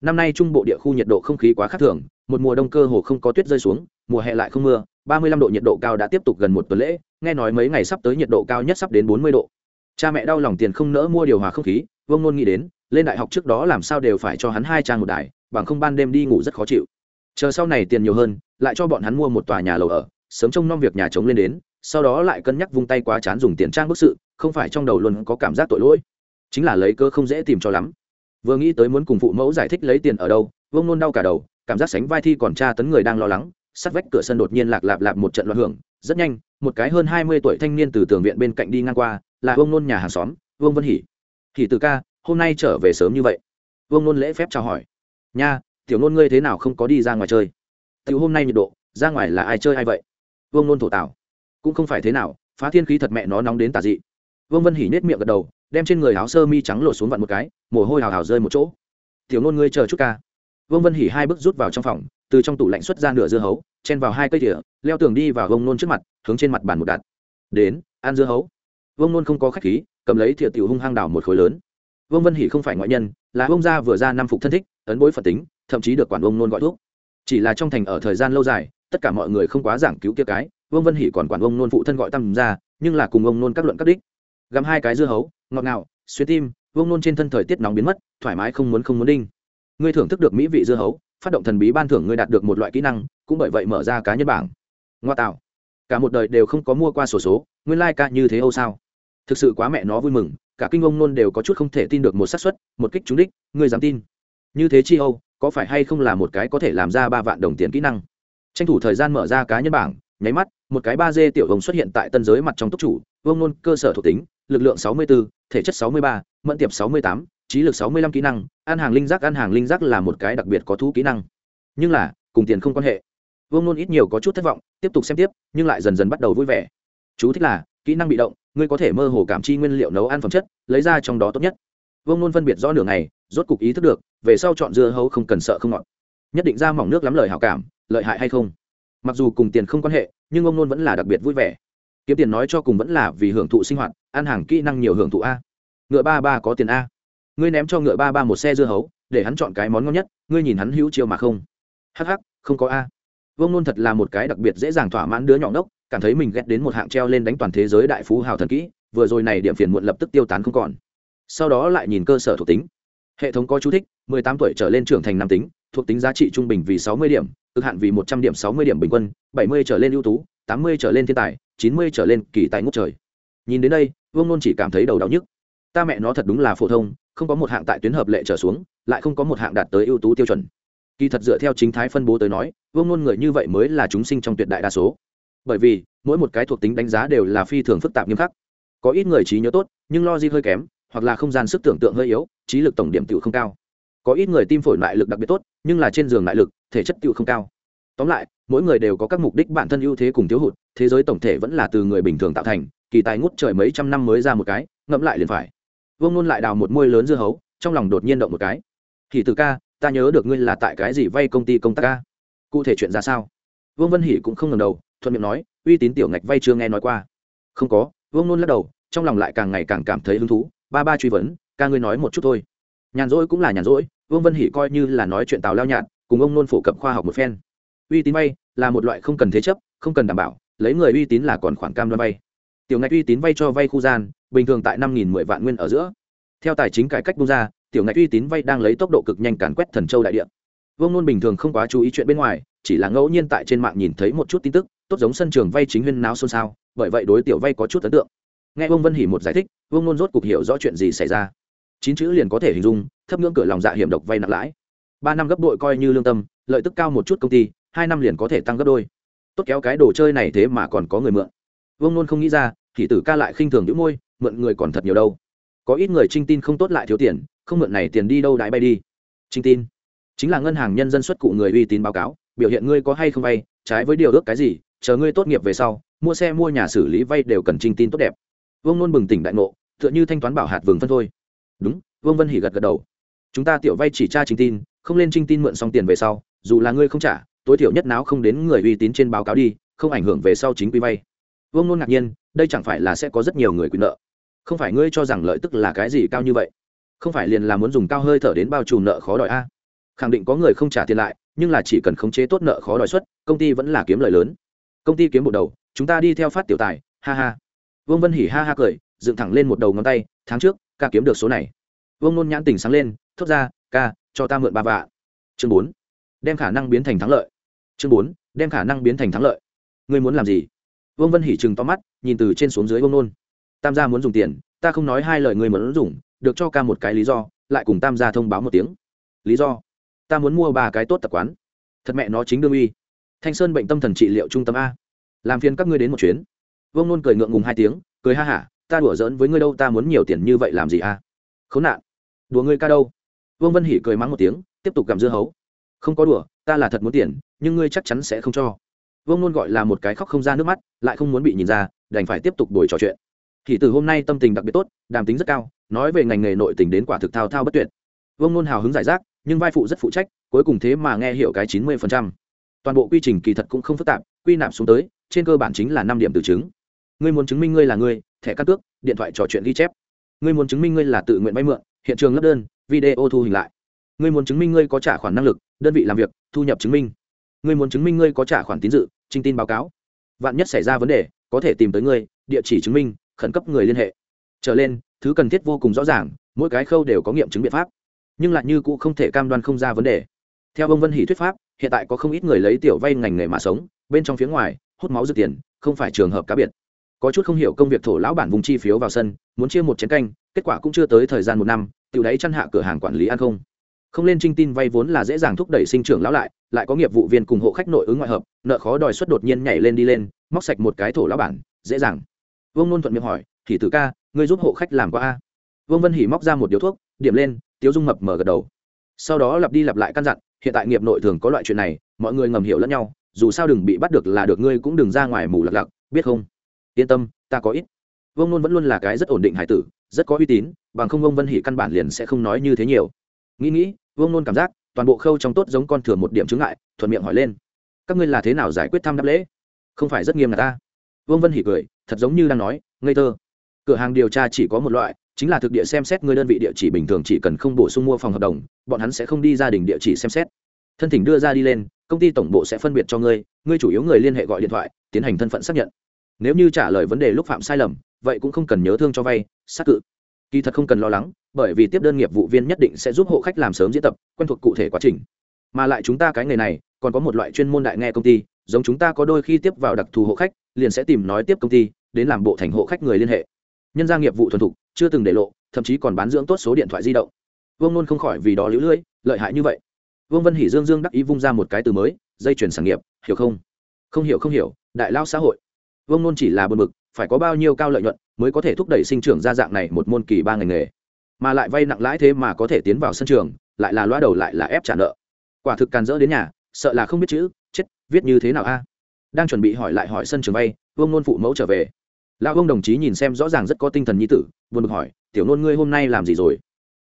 Năm nay trung bộ địa khu nhiệt độ không khí quá khắc thường, một mùa đông cơ hồ không có tuyết rơi xuống, mùa hè lại không mưa, ba mươi lăm độ nhiệt độ cao đã tiếp tục gần một tuần lễ, nghe nói mấy ngày sắp tới nhiệt độ cao nhất sắp đến bốn mươi độ. Cha mẹ đau lòng tiền không nỡ mua điều hòa không khí, vương nôn nghĩ đến, lên đại học trước đó làm sao đều phải cho hắn hai trang một đài, bằng không ban đêm đi ngủ rất khó chịu. Chờ sau này tiền nhiều hơn, lại cho bọn hắn mua một tòa nhà lầu ở, sớm trông nom việc nhà chống lên đến sau đó lại cân nhắc vung tay quá chán dùng tiền trang bức sự, không phải trong đầu luôn có cảm giác tội lỗi, chính là lấy cơ không dễ tìm cho lắm. Vừa nghĩ tới muốn cùng phụ mẫu giải thích lấy tiền ở đâu vương nôn đau cả đầu, cảm giác sánh vai thi còn tra tấn người đang lo lắng, sắt vách cửa sân đột nhiên lạc lạp lạp một trận loạn hưởng, rất nhanh, một cái hơn hai mươi tuổi thanh niên từ tường viện bên cạnh đi ngang qua, là vương nôn nhà hàng xóm vương vân hỉ. Hỉ từ ca, hôm nay trở về sớm như vậy. Vương nôn lễ phép chào hỏi. Nha, tiểu nôn ngươi thế nào không có đi ra ngoài chơi? Tiểu hôm nay nhiệt độ, ra ngoài là ai chơi ai vậy? Vương nôn thổ tảo cũng không phải thế nào, phá thiên khí thật mẹ nó nóng đến tà dị. Vương vân hỉ nết miệng gật đầu, đem trên người áo sơ mi trắng lột xuống vặn một cái, mồ hôi hào hào rơi một chỗ. Tiểu nôn ngươi chờ chút ca. Vương vân hỉ hai bước rút vào trong phòng, từ trong tủ lạnh xuất ra nửa dưa hấu, chen vào hai cây tỉa leo tường đi vào vông nôn trước mặt, hướng trên mặt bàn một đặt. Đến, ăn dưa hấu. Vông nôn không có khách khí, cầm lấy thìa tiểu hung hăng đảo một khối lớn. Vương vân hỉ không phải ngoại nhân, là ông gia vừa ra năm phục thân thích, ấn bối phật tính, thậm chí được quản ông nôn gọi thuốc. Chỉ là trong thành ở thời gian lâu dài, tất cả mọi người không quá giảng cứu kia cái vương vân hỉ còn quản ông nôn phụ thân gọi tâm ra nhưng là cùng ông nôn các luận các đích. Gắm hai cái dưa hấu, ngọt ngào, xuyên tim, vương nôn trên thân thời tiết nóng biến mất, thoải mái không muốn không muốn đinh. Ngươi thưởng thức được mỹ vị dưa hấu, phát động thần bí ban thưởng ngươi đạt được một loại kỹ năng, cũng bởi vậy mở ra cá nhân bảng. Ngoa tạo. Cả một đời đều không có mua qua sổ số, nguyên lai、like、ca như thế âu sao. Thực sự quá mẹ nó vui mừng, cả kinh ông nôn đều có chút không thể tin được một xác suất, một kích trúng đích, ngươi dám tin. Như thế chi âu, có phải hay không là một cái có thể làm ra ba vạn đồng tiền kỹ năng? Tranh thủ thời gian mở ra cá nhân bảng nháy mắt một cái ba d tiểu hồng xuất hiện tại tân giới mặt trong túc chủ vương nôn cơ sở thuộc tính lực lượng sáu mươi 64, thể chất sáu mươi ba, mẫn tiệp sáu mươi tám, trí lực sáu mươi lăm kỹ năng ăn hàng linh giác ăn hàng linh giác là một cái đặc biệt có thú kỹ năng. Nhưng là cùng tiền không quan hệ. Vương nôn ít nhiều có chút thất vọng tiếp tục xem tiếp nhưng lại dần dần bắt đầu vui vẻ. Chú thích là kỹ năng bị động ngươi có thể mơ hồ cảm chi nguyên liệu nấu ăn phẩm chất lấy ra trong đó tốt nhất. Vương nôn phân biệt rõ nửa ngày rốt cục ý thức được về sau chọn dưa hấu không cần sợ không ngọt. Nhất định ra mỏng nước lắm lời hảo cảm lợi hại hay không? Mặc dù cùng tiền không quan hệ, nhưng ông nôn vẫn là đặc biệt vui vẻ. Kiếm tiền nói cho cùng vẫn là vì hưởng thụ sinh hoạt, ăn hàng kỹ năng nhiều hưởng thụ a. Ngựa ba ba có tiền a. Ngươi ném cho ngựa ba ba một xe dưa hấu, để hắn chọn cái món ngon nhất, ngươi nhìn hắn hữu chiêu mà không. Hắc hắc, không có a. Vương nôn thật là một cái đặc biệt dễ dàng thỏa mãn đứa nhỏ ngốc, cảm thấy mình ghét đến một hạng treo lên đánh toàn thế giới đại phú hào thần kỹ, vừa rồi này điểm phiền muộn lập tức tiêu tán không còn. Sau đó lại nhìn cơ sở thuộc tính. Hệ thống có chú thích 18 tuổi trở lên trưởng thành nam tính, thuộc tính giá trị trung bình vì 60 điểm cực hạn vì 100 điểm 60 điểm bình quân 70 trở lên ưu tú 80 trở lên thiên tài 90 trở lên kỳ tài ngút trời. Nhìn đến đây, vương nôn chỉ cảm thấy đầu đau nhức. Ta mẹ nó thật đúng là phổ thông, không có một hạng tại tuyến hợp lệ trở xuống, lại không có một hạng đạt tới ưu tú tiêu chuẩn. Kỳ thật dựa theo chính thái phân bố tới nói, vương nôn người như vậy mới là chúng sinh trong tuyệt đại đa số. Bởi vì, mỗi một cái thuộc tính đánh giá đều là phi thường phức tạp nghiêm khắc. Có ít người trí nhớ tốt, nhưng lo di hơi kém, hoặc là không gian sức tưởng tượng hơi yếu, trí lực tổng điểm tựu không cao. Có ít người tim phổi lại lực đặc biệt tốt nhưng là trên giường lại lực, thể chất tự không cao. Tóm lại, mỗi người đều có các mục đích bản thân ưu thế cùng thiếu hụt, thế giới tổng thể vẫn là từ người bình thường tạo thành, kỳ tài ngút trời mấy trăm năm mới ra một cái ngẫm lại liền phải. Vương nôn lại đào một môi lớn dưa hấu, trong lòng đột nhiên động một cái. Thì từ ca, ta nhớ được ngươi là tại cái gì vay công ty công tác ca? Cụ thể chuyện ra sao? Vương vân hỉ cũng không ngần đầu, thuận miệng nói, uy tín tiểu ngạch vay chưa nghe nói qua. Không có. Vương nôn lắc đầu, trong lòng lại càng ngày càng cảm thấy hứng thú. Ba ba truy vấn, ca ngươi nói một chút thôi. Nhàn rỗi cũng là nhàn rỗi vương vân hỷ coi như là nói chuyện tào lao nhạt, cùng ông nôn phổ cập khoa học một phen. uy tín vay là một loại không cần thế chấp, không cần đảm bảo, lấy người uy tín là còn khoản cam đoan vay. tiểu ngạch uy tín vay cho vay khu gian, bình thường tại năm nghìn mười vạn nguyên ở giữa. theo tài chính cải cách bung ra, tiểu ngạch uy tín vay đang lấy tốc độ cực nhanh càn quét thần châu đại địa. vương nôn bình thường không quá chú ý chuyện bên ngoài, chỉ là ngẫu nhiên tại trên mạng nhìn thấy một chút tin tức, tốt giống sân trường vay chính huyên náo xôn xao, bởi vậy đối tiểu vay có chút ấn tượng. nghe vương vân hỉ một giải thích, vương nôn rốt cục hiểu rõ chuyện gì xảy ra. chín chữ liền có thể hình dung thấp ngưỡng cửa lòng dạ hiểm độc vay nặng lãi. Ba năm gấp đội coi như lương tâm, lợi tức cao một chút công ty, hai năm liền có thể tăng gấp đôi. Tốt kéo cái đồ chơi này thế mà còn có người mượn. Vương nôn không nghĩ ra, thì tử ca lại khinh thường những môi, mượn người còn thật nhiều đâu. Có ít người trinh tin không tốt lại thiếu tiền, không mượn này tiền đi đâu đãi bay đi. Trinh tin. Chính là ngân hàng nhân dân xuất cụ người uy tín báo cáo, biểu hiện ngươi có hay không vay, trái với điều ước cái gì, chờ ngươi tốt nghiệp về sau, mua xe mua nhà xử lý vay đều cần trinh tin tốt đẹp. Vương nôn bừng tỉnh đại ngộ, tựa như thanh toán bảo hạt vừng phân thôi. Đúng, vương vân hỉ gật gật đầu chúng ta tiểu vay chỉ tra trinh tin, không lên trinh tin mượn xong tiền về sau, dù là ngươi không trả, tối thiểu nhất náo không đến người uy tín trên báo cáo đi, không ảnh hưởng về sau chính quy vay. Vương nôn ngạc nhiên, đây chẳng phải là sẽ có rất nhiều người quyền nợ. Không phải ngươi cho rằng lợi tức là cái gì cao như vậy? Không phải liền là muốn dùng cao hơi thở đến bao trùm nợ khó đòi a? Khẳng định có người không trả tiền lại, nhưng là chỉ cần khống chế tốt nợ khó đòi xuất công ty vẫn là kiếm lợi lớn. Công ty kiếm một đầu, chúng ta đi theo phát tiểu tài, ha ha. Vương vân hỉ ha ha cười, dựng thẳng lên một đầu ngón tay, tháng trước, ca kiếm được số này vương nôn nhãn tỉnh sáng lên, thốt ra, ca, cho ta mượn ba vạ. Chương bốn. Đem khả năng biến thành thắng lợi. Chương bốn. Đem khả năng biến thành thắng lợi. Ngươi muốn làm gì? Vương vân hỉ chừng to mắt, nhìn từ trên xuống dưới vương nôn. Tam gia muốn dùng tiền, ta không nói hai lời người muốn dùng, được cho ca một cái lý do, lại cùng tam gia thông báo một tiếng. Lý do? Ta muốn mua ba cái tốt tập quán. Thật mẹ nó chính đương uy. Thanh sơn bệnh tâm thần trị liệu trung tâm a. Làm phiền các ngươi đến một chuyến. Vương nôn cười ngượng ngùng hai tiếng, cười ha hả, ta đùa giỡn với ngươi đâu, ta muốn nhiều tiền như vậy làm gì a? Khốn nạn. Đùa ngươi ca đâu? Vương vân hỉ cười mắng một tiếng, tiếp tục gặm dưa hấu. Không có đùa, ta là thật muốn tiền, nhưng ngươi chắc chắn sẽ không cho. Vương nôn gọi là một cái khóc không ra nước mắt, lại không muốn bị nhìn ra, đành phải tiếp tục buổi trò chuyện. Thì từ hôm nay tâm tình đặc biệt tốt, đàm tính rất cao, nói về ngành nghề nội tình đến quả thực thao thao bất tuyệt. Vương nôn hào hứng giải rác, nhưng vai phụ rất phụ trách, cuối cùng thế mà nghe hiểu cái chín mươi toàn bộ quy trình kỳ thật cũng không phức tạp, quy nạp xuống tới, trên cơ bản chính là năm điểm từ chứng. Ngươi muốn chứng minh ngươi là ngươi thẻ căn cước, điện thoại trò chuyện ghi chép ngươi muốn chứng minh ngươi là tự nguyện vay mượn, hiện trường lấp đơn, video thu hình lại. Ngươi muốn chứng minh ngươi có trả khoản năng lực, đơn vị làm việc, thu nhập chứng minh. Ngươi muốn chứng minh ngươi có trả khoản tín dự trinh tin báo cáo. Vạn nhất xảy ra vấn đề, có thể tìm tới ngươi, địa chỉ chứng minh, khẩn cấp người liên hệ. Trở lên, thứ cần thiết vô cùng rõ ràng, mỗi cái khâu đều có nghiệm chứng biện pháp. Nhưng lại như cũng không thể cam đoan không ra vấn đề. Theo ông vân hỷ thuyết pháp, hiện tại có không ít người lấy tiểu vay ngành nghề mà sống, bên trong phía ngoài, hút máu dự tiền, không phải trường hợp cá biệt có chút không hiểu công việc thổ lão bản vùng chi phiếu vào sân, muốn chia một chén canh, kết quả cũng chưa tới thời gian một năm, tiểu đấy chăn hạ cửa hàng quản lý ăn không. Không lên trinh tin vay vốn là dễ dàng thúc đẩy sinh trưởng lão lại lại có nghiệp vụ viên cùng hộ khách nội ứng ngoại hợp, nợ khó đòi suất đột nhiên nhảy lên đi lên, móc sạch một cái thổ lão bản, dễ dàng. Vương nôn thuận miệng hỏi, thì tử ca, ngươi giúp hộ khách làm qua a? Vương vân hỉ móc ra một điếu thuốc, điểm lên, tiếu dung mập mở gật đầu. Sau đó lặp đi lặp lại căn dặn, hiện tại nghiệp nội thường có loại chuyện này, mọi người ngầm hiểu lẫn nhau, dù sao đừng bị bắt được là được, ngươi cũng đừng ra ngoài mù lặc lặc, biết không? Yên tâm, ta có ít. Vương nôn vẫn luôn là cái rất ổn định hải tử, rất có uy tín, bằng không ông vân hỉ căn bản liền sẽ không nói như thế nhiều. Nghĩ nghĩ, vương nôn cảm giác, toàn bộ khâu trong tốt giống con thừa một điểm chứng ngại, thuận miệng hỏi lên. Các ngươi là thế nào giải quyết thăm đáp lễ? Không phải rất nghiêm là ta. Vương vân hỉ cười, thật giống như đang nói, ngây thơ. Cửa hàng điều tra chỉ có một loại, chính là thực địa xem xét người đơn vị địa chỉ bình thường chỉ cần không bổ sung mua phòng hợp đồng, bọn hắn sẽ không đi gia đình địa chỉ xem xét. Thân thỉnh đưa ra đi lên, công ty tổng bộ sẽ phân biệt cho ngươi ngươi chủ yếu người liên hệ gọi điện thoại, tiến hành thân phận xác nhận nếu như trả lời vấn đề lúc phạm sai lầm, vậy cũng không cần nhớ thương cho vay xác cự. Kỳ thật không cần lo lắng, bởi vì tiếp đơn nghiệp vụ viên nhất định sẽ giúp hộ khách làm sớm diễn tập, quen thuộc cụ thể quá trình. Mà lại chúng ta cái nghề này, còn có một loại chuyên môn đại nghe công ty, giống chúng ta có đôi khi tiếp vào đặc thù hộ khách, liền sẽ tìm nói tiếp công ty, đến làm bộ thành hộ khách người liên hệ. Nhân gia nghiệp vụ thuần thục, chưa từng để lộ, thậm chí còn bán dưỡng tốt số điện thoại di động. Vương nôn không khỏi vì đó lũ lưỡi, lợi hại như vậy. Vương vân hỉ dương dương đắc ý vung ra một cái từ mới, dây chuyển sản nghiệp, hiểu không? Không hiểu không hiểu, đại lao xã hội vương nôn chỉ là bờ mực phải có bao nhiêu cao lợi nhuận mới có thể thúc đẩy sinh trưởng ra dạng này một môn kỳ ba ngành nghề? Mà lại vay nặng lãi thế mà có thể tiến vào sân trường, lại là loa đầu lại là ép trả nợ. Quả thực càn rỡ đến nhà, sợ là không biết chữ, chết, viết như thế nào a? Đang chuẩn bị hỏi lại hỏi sân trường vay, vương nôn phụ mẫu trở về. Lão ông đồng chí nhìn xem rõ ràng rất có tinh thần nhi tử, buồn bực hỏi, tiểu nôn ngươi hôm nay làm gì rồi?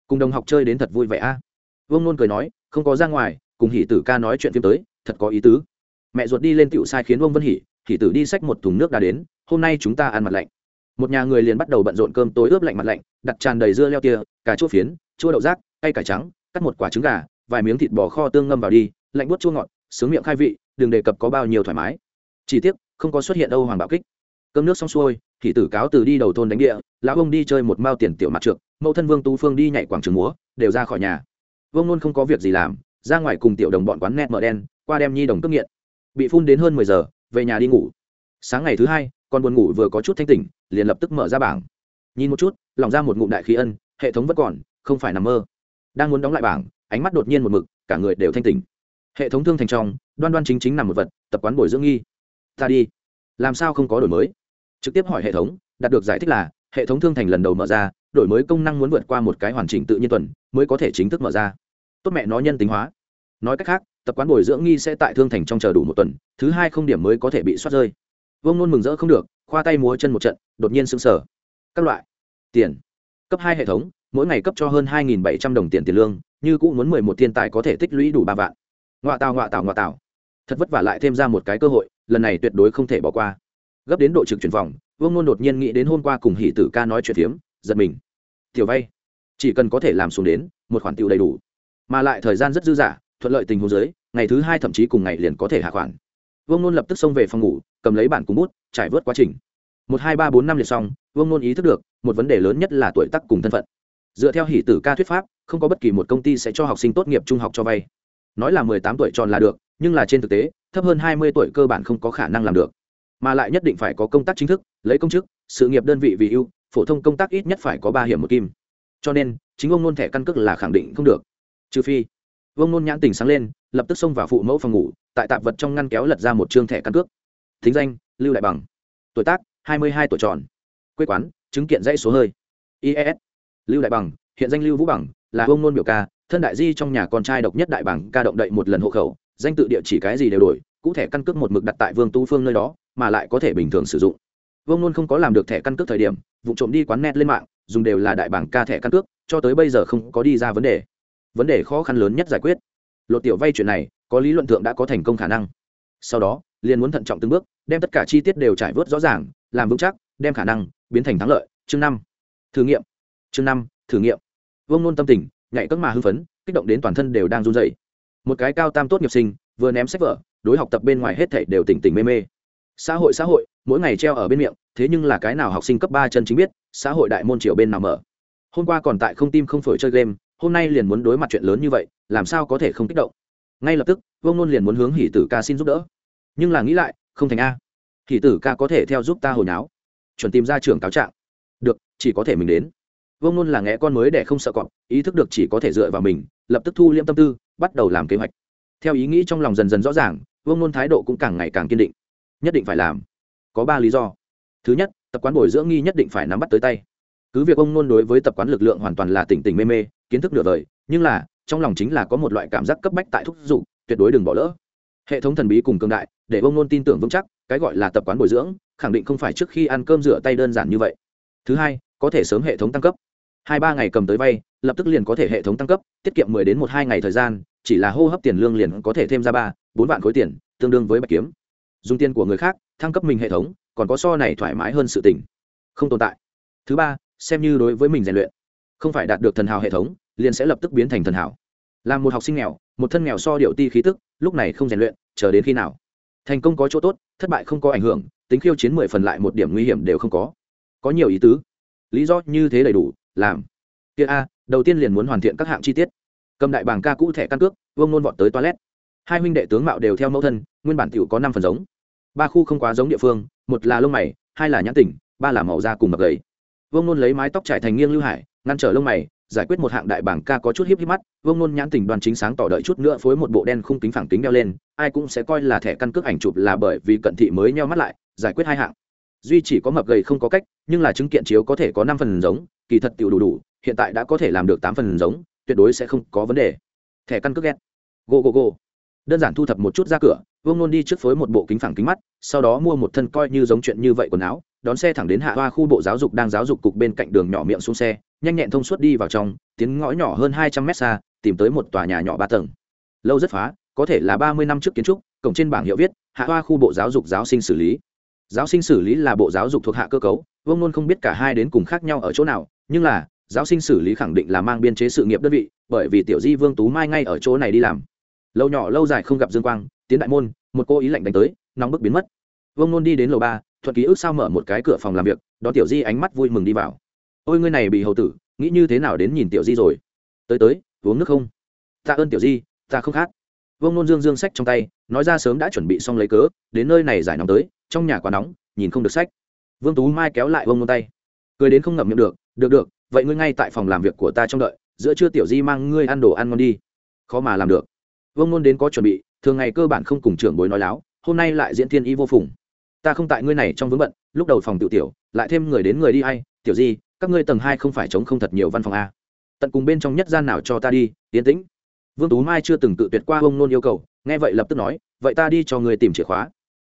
Cùng đồng học chơi đến thật vui vẻ a? Vương nôn cười nói, không có ra ngoài, cùng hỷ tử ca nói chuyện phim tới, thật có ý tứ. Mẹ ruột đi lên tiểu sai khiến vương vân hỉ thì tử đi xách một thùng nước đã đến, hôm nay chúng ta ăn mặt lạnh. Một nhà người liền bắt đầu bận rộn cơm tối ướp lạnh mặt lạnh, đặt tràn đầy dưa leo tia, cà chua phiến, chua đậu rác cây cải trắng, cắt một quả trứng gà, vài miếng thịt bò kho tương ngâm vào đi, lạnh bút chua ngọt, sướng miệng khai vị, đừng đề cập có bao nhiêu thoải mái. Chỉ tiếc, không có xuất hiện âu hoàng bảo kích. Cơm nước xong xuôi, thì tử cáo từ đi đầu thôn đánh địa, lão ông đi chơi một mao tiền tiểu mặt trượt mẫu thân vương tú phương đi nhảy quảng trường múa, đều ra khỏi nhà. Vương luôn không có việc gì làm, ra ngoài cùng tiểu đồng bọn quán nét mở đen, qua đem nhi đồng cướp nghiện. Bị phun đến hơn mười giờ về nhà đi ngủ. Sáng ngày thứ hai, con buồn ngủ vừa có chút thanh tỉnh, liền lập tức mở ra bảng. Nhìn một chút lòng ra một ngụm đại khí ân, hệ thống vẫn còn, không phải nằm mơ. Đang muốn đóng lại bảng, ánh mắt đột nhiên một mực, cả người đều thanh tỉnh. Hệ thống thương thành trong, đoan đoan chính chính nằm một vật, tập quán bồi dưỡng nghi. Ta đi. Làm sao không có đổi mới? Trực tiếp hỏi hệ thống, đạt được giải thích là, hệ thống thương thành lần đầu mở ra, đổi mới công năng muốn vượt qua một cái hoàn chỉnh tự nhiên tuần, mới có thể chính thức mở ra. Tốt mẹ, nó nhân tính hóa nói cách khác, tập quán bồi dưỡng nghi sẽ tại thương thành trong chờ đủ một tuần, thứ hai không điểm mới có thể bị soát rơi. Vông nôn mừng rỡ không được, khoa tay múa chân một trận, đột nhiên sững sờ. Các loại, tiền, cấp hai hệ thống, mỗi ngày cấp cho hơn hai bảy trăm đồng tiền tiền lương, như cũng muốn mười một thiên tài có thể tích lũy đủ ba vạn. Ngoại tào ngoại tào ngoại tào. Thật vất vả lại thêm ra một cái cơ hội, lần này tuyệt đối không thể bỏ qua. Gấp đến độ trực chuyển vòng, vương nôn đột nhiên nghĩ đến hôm qua cùng hỷ tử ca nói chuyện phiếm, giật mình. Tiểu vay, chỉ cần có thể làm xuống đến, một khoản tiêu đầy đủ. Mà lại thời gian rất dư dả thuận lợi tình huống giới ngày thứ hai thậm chí cùng ngày liền có thể hạ khoản. Vương nôn lập tức xông về phòng ngủ, cầm lấy bản cùng bút, trải vớt quá trình. Một, hai, ba, bốn, năm liệt xong, vương nôn ý thức được, một vấn đề lớn nhất là tuổi tác cùng thân phận. Dựa theo hỷ tử ca thuyết pháp, không có bất kỳ một công ty sẽ cho học sinh tốt nghiệp trung học cho vay. Nói là mười tám tuổi tròn là được, nhưng là trên thực tế, thấp hơn hai mươi tuổi cơ bản không có khả năng làm được. Mà lại nhất định phải có công tác chính thức, lấy công chức, sự nghiệp đơn vị vì ưu, phổ thông công tác ít nhất phải có ba hiểm một kim. Cho nên, chính ông nôn thẻ căn cước là khẳng định không được. Trừ phi Vương nôn nhãn tình sáng lên, lập tức xông vào phụ mẫu phòng ngủ, tại tạp vật trong ngăn kéo lật ra một chương thẻ căn cước. Thính danh, lưu đại bằng. Tuổi tác, hai mươi hai tuổi tròn. Quê quán, chứng kiện dãy số hơi. Is lưu đại bằng, hiện danh lưu vũ bằng, là Vương nôn biểu ca, thân đại di trong nhà con trai độc nhất đại bằng, ca động đậy một lần hộ khẩu, danh tự địa chỉ cái gì đều đổi cụ thẻ căn cước một mực đặt tại vương tu phương nơi đó, mà lại có thể bình thường sử dụng. Vương nôn không có làm được thẻ căn cước thời điểm, vụ trộm đi quán net lên mạng, dùng đều là đại bảng ca thẻ căn cước, cho tới bây giờ không có đi ra vấn đề vấn đề khó khăn lớn nhất giải quyết. Lột tiểu vay chuyện này, có lý luận thượng đã có thành công khả năng. Sau đó, liền muốn thận trọng từng bước, đem tất cả chi tiết đều trải vớt rõ ràng, làm vững chắc, đem khả năng biến thành thắng lợi. Chương năm. Thử nghiệm. Chương năm, thử nghiệm. Vương nôn tâm tình, nhạy cất mà hưng phấn, kích động đến toàn thân đều đang run dậy một cái cao tam tốt nghiệp sinh, vừa ném sách vở, đối học tập bên ngoài hết thảy đều tỉnh tỉnh mê mê. Xã hội xã hội, mỗi ngày treo ở bên miệng, thế nhưng là cái nào học sinh cấp ba chân chính biết, xã hội đại môn triều bên nào mở. Hôm qua còn tại không tim không phổi chơi game hôm nay liền muốn đối mặt chuyện lớn như vậy, làm sao có thể không kích động? Ngay lập tức, vương nôn liền muốn hướng hỷ tử ca xin giúp đỡ. Nhưng là nghĩ lại, không thành a. Hỷ tử ca có thể theo giúp ta hồi náo, chuẩn tìm ra trưởng cáo trạng. Được, chỉ có thể mình đến. Vương nôn là nghe con mới để không sợ cọp, ý thức được chỉ có thể dựa vào mình, lập tức thu liêm tâm tư, bắt đầu làm kế hoạch. Theo ý nghĩ trong lòng dần dần rõ ràng, vương nôn thái độ cũng càng ngày càng kiên định. Nhất định phải làm. Có ba lý do. Thứ nhất, tập quán bồi dưỡng nghi nhất định phải nắm bắt tới tay cứ việc ông nôn đối với tập quán lực lượng hoàn toàn là tỉnh tỉnh mê mê, kiến thức nửa vời, nhưng là, trong lòng chính là có một loại cảm giác cấp bách tại thúc giục, tuyệt đối đừng bỏ lỡ. Hệ thống thần bí cùng cường đại, để ông nôn tin tưởng vững chắc, cái gọi là tập quán bồi dưỡng, khẳng định không phải trước khi ăn cơm rửa tay đơn giản như vậy. Thứ hai, có thể sớm hệ thống tăng cấp. Hai ba ngày cầm tới vay, lập tức liền có thể hệ thống tăng cấp, tiết kiệm mười đến một hai ngày thời gian, chỉ là hô hấp tiền lương liền có thể thêm ra ba, bốn vạn khối tiền, tương đương với bạch kiếm. Dùng tiền của người khác, thăng cấp mình hệ thống, còn có so này thoải mái hơn sự tình. Không tồn tại. Thứ ba xem như đối với mình rèn luyện. Không phải đạt được thần hào hệ thống, liền sẽ lập tức biến thành thần hào. Làm một học sinh nghèo, một thân nghèo so điệu ti khí tức, lúc này không rèn luyện, chờ đến khi nào? Thành công có chỗ tốt, thất bại không có ảnh hưởng, tính khiêu chiến mười phần lại một điểm nguy hiểm đều không có. Có nhiều ý tứ. Lý do như thế đầy đủ, làm. Kia a, đầu tiên liền muốn hoàn thiện các hạng chi tiết. Cầm đại bảng ca cũ thẻ căn cước, vương nôn vọt tới toilet. Hai huynh đệ tướng mạo đều theo mẫu thân, nguyên bản t có năm phần giống. Ba khu không quá giống địa phương, một là lông mày, hai là nhãn tỉnh, ba là màu da cùng mập gầy vương nôn lấy mái tóc trải thành nghiêng lưu hải, ngăn trở lông mày, giải quyết một hạng đại bảng ca có chút híp híp mắt. Vương nôn nhãn tỉnh đoàn chính sáng tỏ đợi chút nữa phối một bộ đen khung kính phẳng kính đeo lên, ai cũng sẽ coi là thẻ căn cước ảnh chụp là bởi vì cận thị mới nheo mắt lại, giải quyết hai hạng. Duy chỉ có mập gầy không có cách, nhưng là chứng kiện chiếu có thể có năm phần giống, kỳ thật tiểu đủ đủ, hiện tại đã có thể làm được tám phần giống, tuyệt đối sẽ không có vấn đề. Thẻ căn cước ghét. Go go go đơn giản thu thập một chút ra cửa vương nôn đi trước phối một bộ kính phẳng kính mắt, sau đó mua một thân coi như giống chuyện như vậy quần áo, đón xe thẳng đến hạ hoa khu bộ giáo dục đang giáo dục cục bên cạnh đường nhỏ miệng xuống xe, nhanh nhẹn thông suốt đi vào trong, tiến ngõ nhỏ hơn hai trăm mét xa, tìm tới một tòa nhà nhỏ ba tầng. Lâu rất phá, có thể là ba mươi năm trước kiến trúc, cổng trên bảng hiệu viết, hạ hoa khu bộ giáo dục giáo sinh xử lý. Giáo sinh xử lý là bộ giáo dục thuộc hạ cơ cấu, vương nôn không biết cả hai đến cùng khác nhau ở chỗ nào, nhưng là, giáo sinh xử lý khẳng định là mang biên chế sự nghiệp đơn vị, bởi vì tiểu di vương tú mai ngay ở chỗ này đi làm lâu nhỏ lâu dài không gặp dương quang tiến đại môn một cô ý lạnh đánh tới nóng bức biến mất vương nôn đi đến lầu ba thuận ký ức sao mở một cái cửa phòng làm việc đó tiểu di ánh mắt vui mừng đi vào ôi ngươi này bị hầu tử nghĩ như thế nào đến nhìn tiểu di rồi tới tới uống nước không tạ ơn tiểu di ta không khát vương nôn dương dương sách trong tay nói ra sớm đã chuẩn bị xong lấy cớ đến nơi này giải nóng tới trong nhà quá nóng nhìn không được sách vương tú mai kéo lại vương nôn tay cười đến không ngậm miệng được được được vậy ngươi ngay tại phòng làm việc của ta trong đợi giữa trưa tiểu di mang ngươi ăn đồ ăn ngon đi khó mà làm được vương nôn đến có chuẩn bị, thường ngày cơ bản không cùng trưởng bối nói láo, hôm nay lại diễn thiên y vô phùng. Ta không tại ngươi này trong vướng bận, lúc đầu phòng tự tiểu, lại thêm người đến người đi hay, tiểu di, các ngươi tầng hai không phải chống không thật nhiều văn phòng a. Tận cùng bên trong nhất gian nào cho ta đi, yên tĩnh. Vương tú mai chưa từng tự tuyệt qua ông nôn yêu cầu, nghe vậy lập tức nói, vậy ta đi cho người tìm chìa khóa.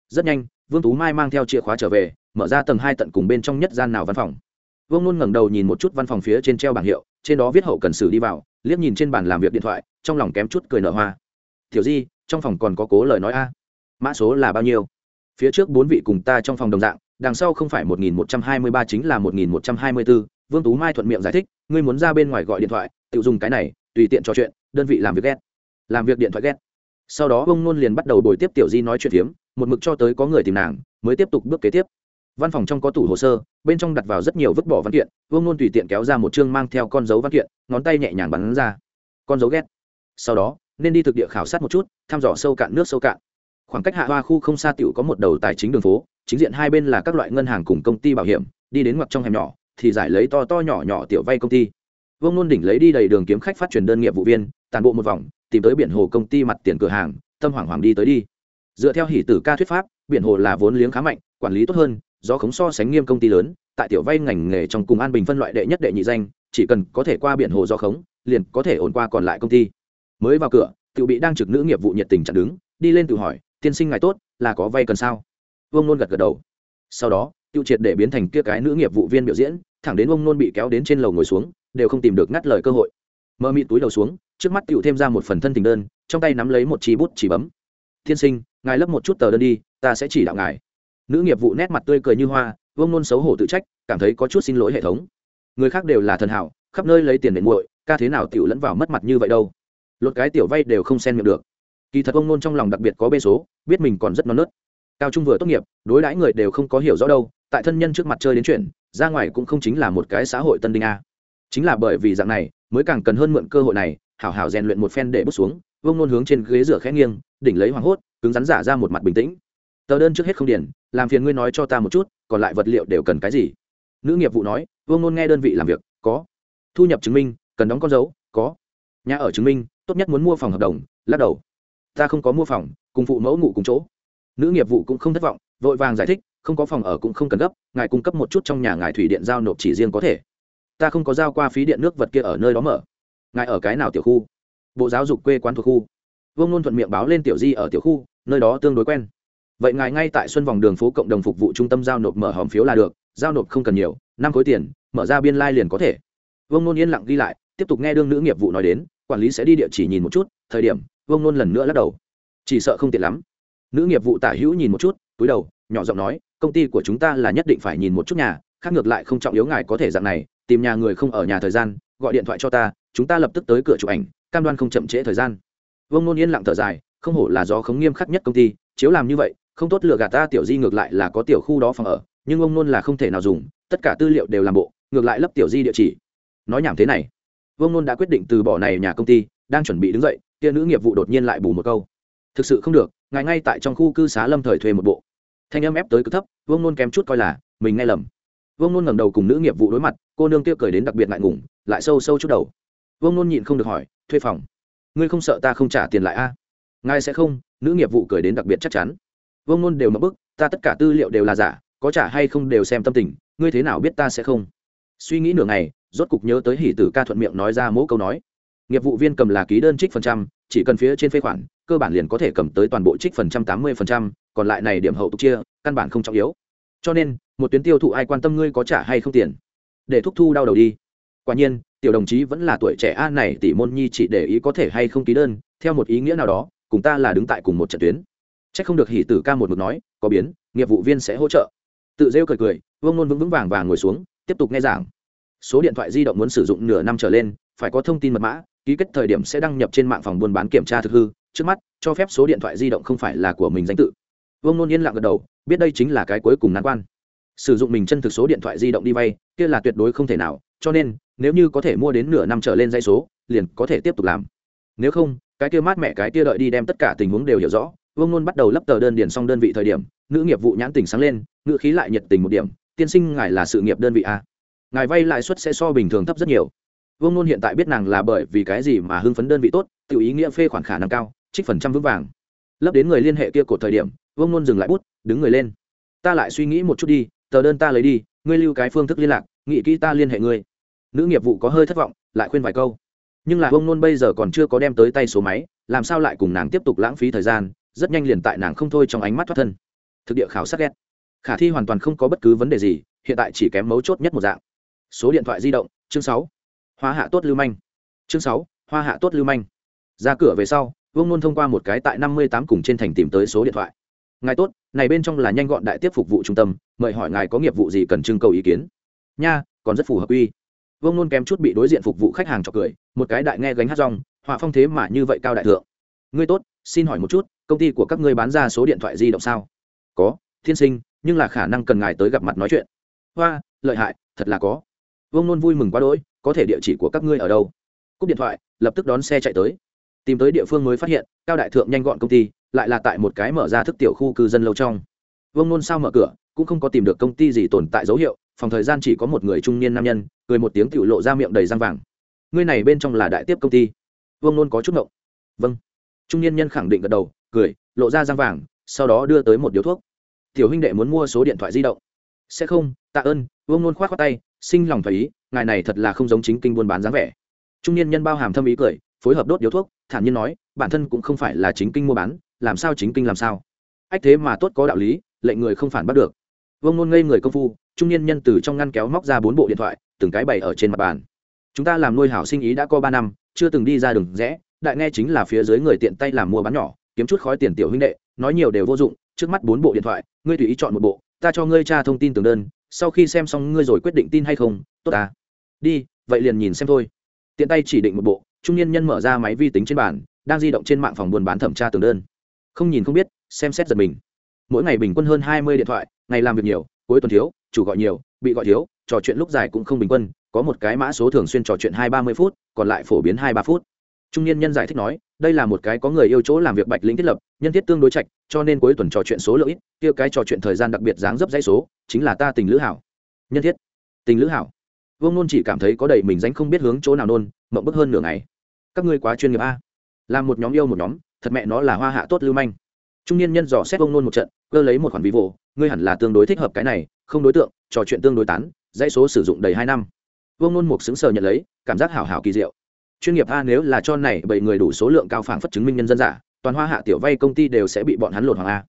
Rất nhanh, vương tú mai mang theo chìa khóa trở về, mở ra tầng hai tận cùng bên trong nhất gian nào văn phòng. Vương nôn ngẩng đầu nhìn một chút văn phòng phía trên treo bảng hiệu, trên đó viết hậu cần xử đi vào, liếc nhìn trên bàn làm việc điện thoại, trong lòng kém chút cười nở hoa tiểu di, trong phòng còn có cố lời nói a. Mã số là bao nhiêu? Phía trước bốn vị cùng ta trong phòng đồng dạng, đằng sau không phải một nghìn một trăm hai mươi ba chính là một nghìn một trăm hai mươi bốn vương tú mai thuận miệng giải thích, ngươi muốn ra bên ngoài gọi điện thoại tự dùng cái này, tùy tiện trò chuyện, đơn vị làm việc ghét. Làm việc điện thoại ghét. Sau đó ông nôn liền bắt đầu đổi tiếp tiểu di nói chuyện phiếm, một mực cho tới có người tìm nàng, mới tiếp tục bước kế tiếp. Văn phòng trong có tủ hồ sơ, bên trong đặt vào rất nhiều vứt bỏ văn kiện vương nôn tùy tiện kéo ra một chương mang theo con dấu văn kiện, ngón tay nhẹ nhàng bắn ra. Con dấu ghét. Sau đó nên đi thực địa khảo sát một chút, thăm dò sâu cạn nước sâu cạn. Khoảng cách hạ hoa khu không xa tiểu có một đầu tài chính đường phố, chính diện hai bên là các loại ngân hàng cùng công ty bảo hiểm, đi đến ngoặc trong hẻm nhỏ, thì giải lấy to to nhỏ nhỏ tiểu vay công ty. Vương nôn đỉnh lấy đi đầy đường kiếm khách phát truyền đơn nghiệp vụ viên, tàn bộ một vòng, tìm tới biển hồ công ty mặt tiền cửa hàng, tâm hoảng hoảng đi tới đi. Dựa theo hỷ tử ca thuyết pháp, biển hồ là vốn liếng khá mạnh, quản lý tốt hơn, do khống so sánh nghiêm công ty lớn, tại tiểu vay ngành nghề trong cùng an bình phân loại đệ nhất đệ nhị danh, chỉ cần có thể qua biển hồ do khống, liền có thể ổn qua còn lại công ty mới vào cửa tự bị đang trực nữ nghiệp vụ nhiệt tình chặn đứng, đi lên tự hỏi, tiên sinh ngài tốt, là có vay cần sao? Vương nôn gật gật đầu. Sau đó tự triệt để biến thành kia cái nữ nghiệp vụ viên biểu diễn, thẳng đến ông nôn bị kéo đến trên lầu ngồi xuống, đều không tìm được ngắt lời cơ hội. Mơ mịt túi đầu xuống, trước mắt tựu thêm ra một phần thân tình đơn, trong tay nắm lấy một chi bút chỉ bấm. Tiên sinh, ngài lấp một chút tờ đơn đi, ta sẽ chỉ đạo ngài. Nữ nghiệp vụ nét mặt tươi cười như hoa, vương nôn xấu hổ tự trách, cảm thấy có chút xin lỗi hệ thống. Người khác đều là thần hảo, khắp nơi lấy tiền đến muội, ca thế nào tiểu lẫn vào mất mặt như vậy đâu? Lột cái tiểu vay đều không xen miệng được. Kỳ thật ông nôn trong lòng đặc biệt có bê số, biết mình còn rất non nớt. Cao trung vừa tốt nghiệp, đối đãi người đều không có hiểu rõ đâu, tại thân nhân trước mặt chơi đến chuyện, ra ngoài cũng không chính là một cái xã hội tân đinh a. Chính là bởi vì dạng này, mới càng cần hơn mượn cơ hội này, hảo hảo rèn luyện một phen để bước xuống vông nôn hướng trên ghế rửa khẽ nghiêng, đỉnh lấy hoảng hốt, cứng rắn giả ra một mặt bình tĩnh. Tờ đơn trước hết không điền, làm phiền ngươi nói cho ta một chút, còn lại vật liệu đều cần cái gì? Nữ nghiệp vụ nói vông nôn nghe đơn vị làm việc, có. Thu nhập chứng minh, cần đóng con dấu, có. Nhà ở chứng minh tốt nhất muốn mua phòng hợp đồng, lắc đầu. Ta không có mua phòng, cùng phụ mẫu ngủ cùng chỗ. Nữ nghiệp vụ cũng không thất vọng, vội vàng giải thích, không có phòng ở cũng không cần gấp, ngài cung cấp một chút trong nhà ngài thủy điện giao nộp chỉ riêng có thể. Ta không có giao qua phí điện nước vật kia ở nơi đó mở. Ngài ở cái nào tiểu khu? Bộ giáo dục quê quán thuộc khu. Vương nôn thuận miệng báo lên tiểu di ở tiểu khu, nơi đó tương đối quen. Vậy ngài ngay tại xuân vòng đường phố cộng đồng phục vụ trung tâm giao nộp mở hòm phiếu là được, giao nộp không cần nhiều, năm khối tiền, mở ra biên lai liền có thể. Vương nôn yên lặng ghi lại, tiếp tục nghe đương nữ nghiệp vụ nói đến quản lý sẽ đi địa chỉ nhìn một chút, thời điểm vông nôn lần nữa lắc đầu. Chỉ sợ không tiện lắm. Nữ nghiệp vụ tả hữu nhìn một chút, túi đầu, nhỏ giọng nói, công ty của chúng ta là nhất định phải nhìn một chút nhà, khác ngược lại không trọng yếu ngài có thể dạng này, tìm nhà người không ở nhà thời gian, gọi điện thoại cho ta, chúng ta lập tức tới cửa chụp ảnh, cam đoan không chậm trễ thời gian. Vông nôn yên lặng thở dài, không hổ là do khống nghiêm khắc nhất công ty, chiếu làm như vậy, không tốt lựa gạt ta, tiểu di ngược lại là có tiểu khu đó phòng ở, nhưng ông nôn là không thể nào dùng, tất cả tư liệu đều làm bộ, ngược lại lấp tiểu di địa chỉ. Nói nhảm thế này vương nôn đã quyết định từ bỏ này nhà công ty, đang chuẩn bị đứng dậy, kia nữ nghiệp vụ đột nhiên lại bù một câu. Thực sự không được, ngài ngay tại trong khu cư xá lâm thời thuê một bộ. Thanh âm ép tới cực thấp, vương nôn kém chút coi là, mình nghe lầm. Vương nôn ngẩng đầu cùng nữ nghiệp vụ đối mặt, cô nương kia cười đến đặc biệt ngại ngùng, lại sâu sâu chút đầu. Vương nôn nhịn không được hỏi, thuê phòng? Ngươi không sợ ta không trả tiền lại a? À? ngài sẽ không, nữ nghiệp vụ cười đến đặc biệt chắc chắn. Vương nôn đều mất bức, ta tất cả tư liệu đều là giả, có trả hay không đều xem tâm tình, ngươi thế nào biết ta sẽ không? Suy nghĩ nửa ngày rốt cục nhớ tới hỉ tử ca thuận miệng nói ra mỗi câu nói. Nghiệp vụ viên cầm là ký đơn trích phần trăm, chỉ cần phía trên phê khoản, cơ bản liền có thể cầm tới toàn bộ trích phần trăm tám mươi phần trăm, còn lại này điểm hậu tục chia, căn bản không trọng yếu. Cho nên, một tuyến tiêu thụ ai quan tâm ngươi có trả hay không tiền? Để thúc thu đau đầu đi. Quả nhiên, tiểu đồng chí vẫn là tuổi trẻ a, này tỷ môn nhi chỉ để ý có thể hay không ký đơn, theo một ý nghĩa nào đó, cùng ta là đứng tại cùng một trận tuyến. C h ắ c không được hỉ tử ca một mực nói, có biến, nghiệp vụ viên sẽ hỗ trợ. Tự rêu cười cười, vương nôn vững vững vàng và ngồi xuống, tiếp tục nghe giảng số điện thoại di động muốn sử dụng nửa năm trở lên, phải có thông tin mật mã, ký kết thời điểm sẽ đăng nhập trên mạng phòng buôn bán kiểm tra thực hư. Trước mắt, cho phép số điện thoại di động không phải là của mình danh tự. Vương nôn yên lặng gật đầu, biết đây chính là cái cuối cùng nan quan. Sử dụng mình chân thực số điện thoại di động đi vay, kia là tuyệt đối không thể nào, cho nên, nếu như có thể mua đến nửa năm trở lên dây số, liền có thể tiếp tục làm. Nếu không, cái kia mát mẹ cái kia đợi đi đem tất cả tình huống đều hiểu rõ. Vương nôn bắt đầu lấp tờ đơn điền xong đơn vị thời điểm, nữ nghiệp vụ nhãn tình sáng lên, ngữ khí lại nhiệt tình một điểm. Tiên sinh ngài là sự nghiệp đơn vị a ngài vay lãi suất sẽ so bình thường thấp rất nhiều. Vương nôn hiện tại biết nàng là bởi vì cái gì mà hưng phấn đơn vị tốt, tự ý nghĩa phê khoản khả năng cao, trích phần trăm vững vàng. Lấp đến người liên hệ kia cột thời điểm, vương nôn dừng lại bút, đứng người lên. Ta lại suy nghĩ một chút đi, tờ đơn ta lấy đi, ngươi lưu cái phương thức liên lạc, nghĩ kỹ ta liên hệ ngươi. Nữ nghiệp vụ có hơi thất vọng, lại khuyên vài câu. Nhưng là vương nôn bây giờ còn chưa có đem tới tay số máy, làm sao lại cùng nàng tiếp tục lãng phí thời gian, rất nhanh liền tại nàng không thôi trong ánh mắt thoát thân. Thực địa khảo sát ghét. Khả thi hoàn toàn không có bất cứ vấn đề gì, hiện tại chỉ kém mấu chốt nhất một dạng số điện thoại di động, chương sáu. Hoa hạ tốt lưu manh. Chương sáu, hoa hạ tốt lưu manh. Ra cửa về sau, vương nôn thông qua một cái tại năm mươi tám cùng trên thành tìm tới số điện thoại. Ngài tốt, này bên trong là nhanh gọn đại tiếp phục vụ trung tâm, mời hỏi ngài có nghiệp vụ gì cần trưng cầu ý kiến. Nha, còn rất phù hợp uy. Vương nôn kém chút bị đối diện phục vụ khách hàng cho cười, một cái đại nghe gánh hát rong, họa phong thế mà như vậy cao đại thượng. Ngươi tốt, xin hỏi một chút, công ty của các ngươi bán ra số điện thoại di động sao? Có, thiên sinh, nhưng là khả năng cần ngài tới gặp mặt nói chuyện. Hoa, lợi hại, thật là có vương nôn vui mừng quá đỗi, có thể địa chỉ của các ngươi ở đâu? Cúp điện thoại, lập tức đón xe chạy tới. Tìm tới địa phương mới phát hiện, cao đại thượng nhanh gọn công ty, lại là tại một cái mở ra thức tiểu khu cư dân lâu trong. Vương nôn sao mở cửa, cũng không có tìm được công ty gì tồn tại dấu hiệu, phòng thời gian chỉ có một người trung niên nam nhân, cười một tiếng tiểu lộ ra miệng đầy răng vàng. Ngươi này bên trong là đại tiếp công ty. Vương nôn có chút ngộng. Vâng. Trung niên nhân khẳng định gật đầu, cười, lộ ra răng vàng, sau đó đưa tới một điếu thuốc. Tiểu huynh đệ muốn mua số điện thoại di động sẽ không, tạ ơn. Vương nôn k h o á t khoác tay, sinh lòng phải ý, ngài này thật là không giống chính kinh buôn bán dáng vẻ. Trung niên nhân bao hàm thâm ý cười, phối hợp đốt điếu thuốc, thản nhiên nói, bản thân cũng không phải là chính kinh mua bán, làm sao chính kinh làm sao? Ách thế mà tốt có đạo lý, lệnh người không phản bắt được. Vương nôn ngây người công phu, trung niên nhân từ trong ngăn kéo móc ra bốn bộ điện thoại, từng cái bày ở trên mặt bàn. Chúng ta làm nuôi hảo sinh ý đã có ba năm, chưa từng đi ra đường rẽ, đại nghe chính là phía dưới người tiện tay làm mua bán nhỏ, kiếm chút khói tiền tiểu huynh đệ, nói nhiều đều vô dụng, trước mắt bốn bộ điện thoại, ngươi tùy ý chọn một bộ ta cho ngươi tra thông tin tường đơn, sau khi xem xong ngươi rồi quyết định tin hay không, tốt à? Đi, vậy liền nhìn xem thôi. Tiện tay chỉ định một bộ, trung niên nhân mở ra máy vi tính trên bàn, đang di động trên mạng phòng buôn bán thẩm tra tường đơn. Không nhìn không biết, xem xét giật mình. Mỗi ngày bình quân hơn hai mươi điện thoại, ngày làm việc nhiều, cuối tuần thiếu, chủ gọi nhiều, bị gọi thiếu, trò chuyện lúc dài cũng không bình quân, có một cái mã số thường xuyên trò chuyện hai ba mươi phút, còn lại phổ biến hai ba phút trung niên nhân giải thích nói, đây là một cái có người yêu chỗ làm việc bạch lĩnh thiết lập, nhân thiết tương đối chạch cho nên cuối tuần trò chuyện số lượng ít, kia cái trò chuyện thời gian đặc biệt dáng dấp dãy số, chính là ta tình lữ hảo. Nhân thiết. Tình lữ hảo. Vương nôn chỉ cảm thấy có đầy mình danh không biết hướng chỗ nào nôn, mộng bức hơn nửa ngày. Các ngươi quá chuyên nghiệp a. Làm một nhóm yêu một nhóm, thật mẹ nó là hoa hạ tốt lưu manh. Trung niên nhân dò xét vương nôn một trận, cơ lấy một khoản ví vồ, ngươi hẳn là tương đối thích hợp cái này, không đối tượng, trò chuyện tương đối tán, dãy số sử dụng đầy hai năm. Vương nôn mục xứng sờ nhận lấy, cảm giác hảo hảo kỳ diệu chuyên nghiệp a nếu là cho này bảy người đủ số lượng cao phảng phất chứng minh nhân dân giả, toàn hoa hạ tiểu vay công ty đều sẽ bị bọn hắn lột hoàng a.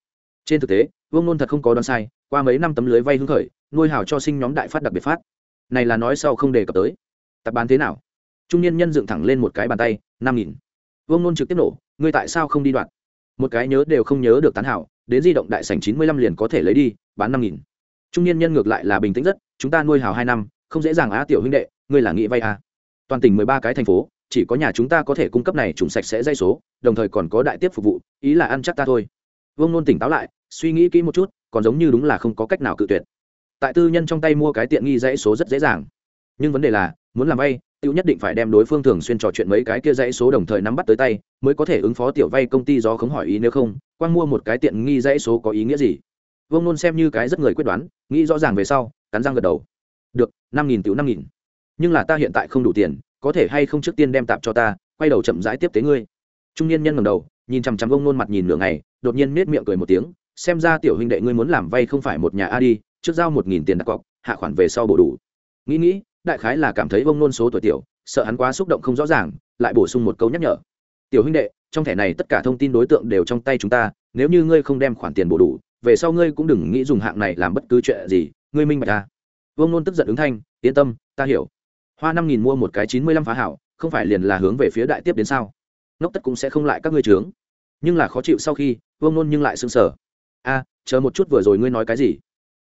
Trên thực tế, vương nôn thật không có đoán sai, qua mấy năm tấm lưới vay hưng khởi, nuôi hào cho sinh nhóm đại phát đặc biệt phát. Này là nói sau không đề cập tới. Tập bán thế nào? Trung niên nhân dựng thẳng lên một cái bàn tay, năm nghìn. Vương nôn trực tiếp nổ, ngươi tại sao không đi đoạn? Một cái nhớ đều không nhớ được tán hảo, đến di động đại sảnh chín mươi lăm liền có thể lấy đi, bán năm nghìn. Trung niên nhân ngược lại là bình tĩnh rất, chúng ta nuôi hào hai năm, không dễ dàng á, tiểu huynh đệ, ngươi là nghĩ vay à. toàn tỉnh mười ba cái thành phố chỉ có nhà chúng ta có thể cung cấp này trùng sạch sẽ dây số, đồng thời còn có đại tiếp phục vụ, ý là ăn chắc ta thôi. Vương nôn tỉnh táo lại, suy nghĩ kỹ một chút, còn giống như đúng là không có cách nào cự tuyệt. Tại tư nhân trong tay mua cái tiện nghi dãy số rất dễ dàng. Nhưng vấn đề là, muốn làm vay tiêu nhất định phải đem đối phương thường xuyên trò chuyện mấy cái kia dãy số đồng thời nắm bắt tới tay, mới có thể ứng phó tiểu vay công ty do không hỏi ý nếu không quang mua một cái tiện nghi dãy số có ý nghĩa gì. Vương nôn xem như cái rất người quyết đoán, nghĩ rõ ràng về sau, cắn răng gật đầu. Được, năm nghìn tiểu năm nghìn. Nhưng là ta hiện tại không đủ tiền có thể hay không trước tiên đem tạp cho ta, quay đầu chậm rãi tiếp tế ngươi. Trung niên nhân ngầm đầu, nhìn chằm chằm ông nôn mặt nhìn nửa ngày, đột nhiên nết miệng cười một tiếng, xem ra tiểu huynh đệ ngươi muốn làm vay không phải một nhà a đi, trước giao một nghìn tiền đặt cọc, hạ khoản về sau bổ đủ. Nghĩ nghĩ, đại khái là cảm thấy ông nôn số tuổi tiểu, sợ hắn quá xúc động không rõ ràng, lại bổ sung một câu nhắc nhở. Tiểu huynh đệ, trong thẻ này tất cả thông tin đối tượng đều trong tay chúng ta, nếu như ngươi không đem khoản tiền bổ đủ, về sau ngươi cũng đừng nghĩ dùng hạng này làm bất cứ chuyện gì, ngươi minh bạch ta Ông nôn tức giận ứng thanh, yên tâm, ta hiểu hoa năm nghìn mua một cái chín mươi lăm phá hảo, không phải liền là hướng về phía đại tiếp đến sao? Ngốc tất cũng sẽ không lại các ngươi trướng nhưng là khó chịu sau khi, vương nôn nhưng lại sưng sờ. A, chờ một chút vừa rồi ngươi nói cái gì?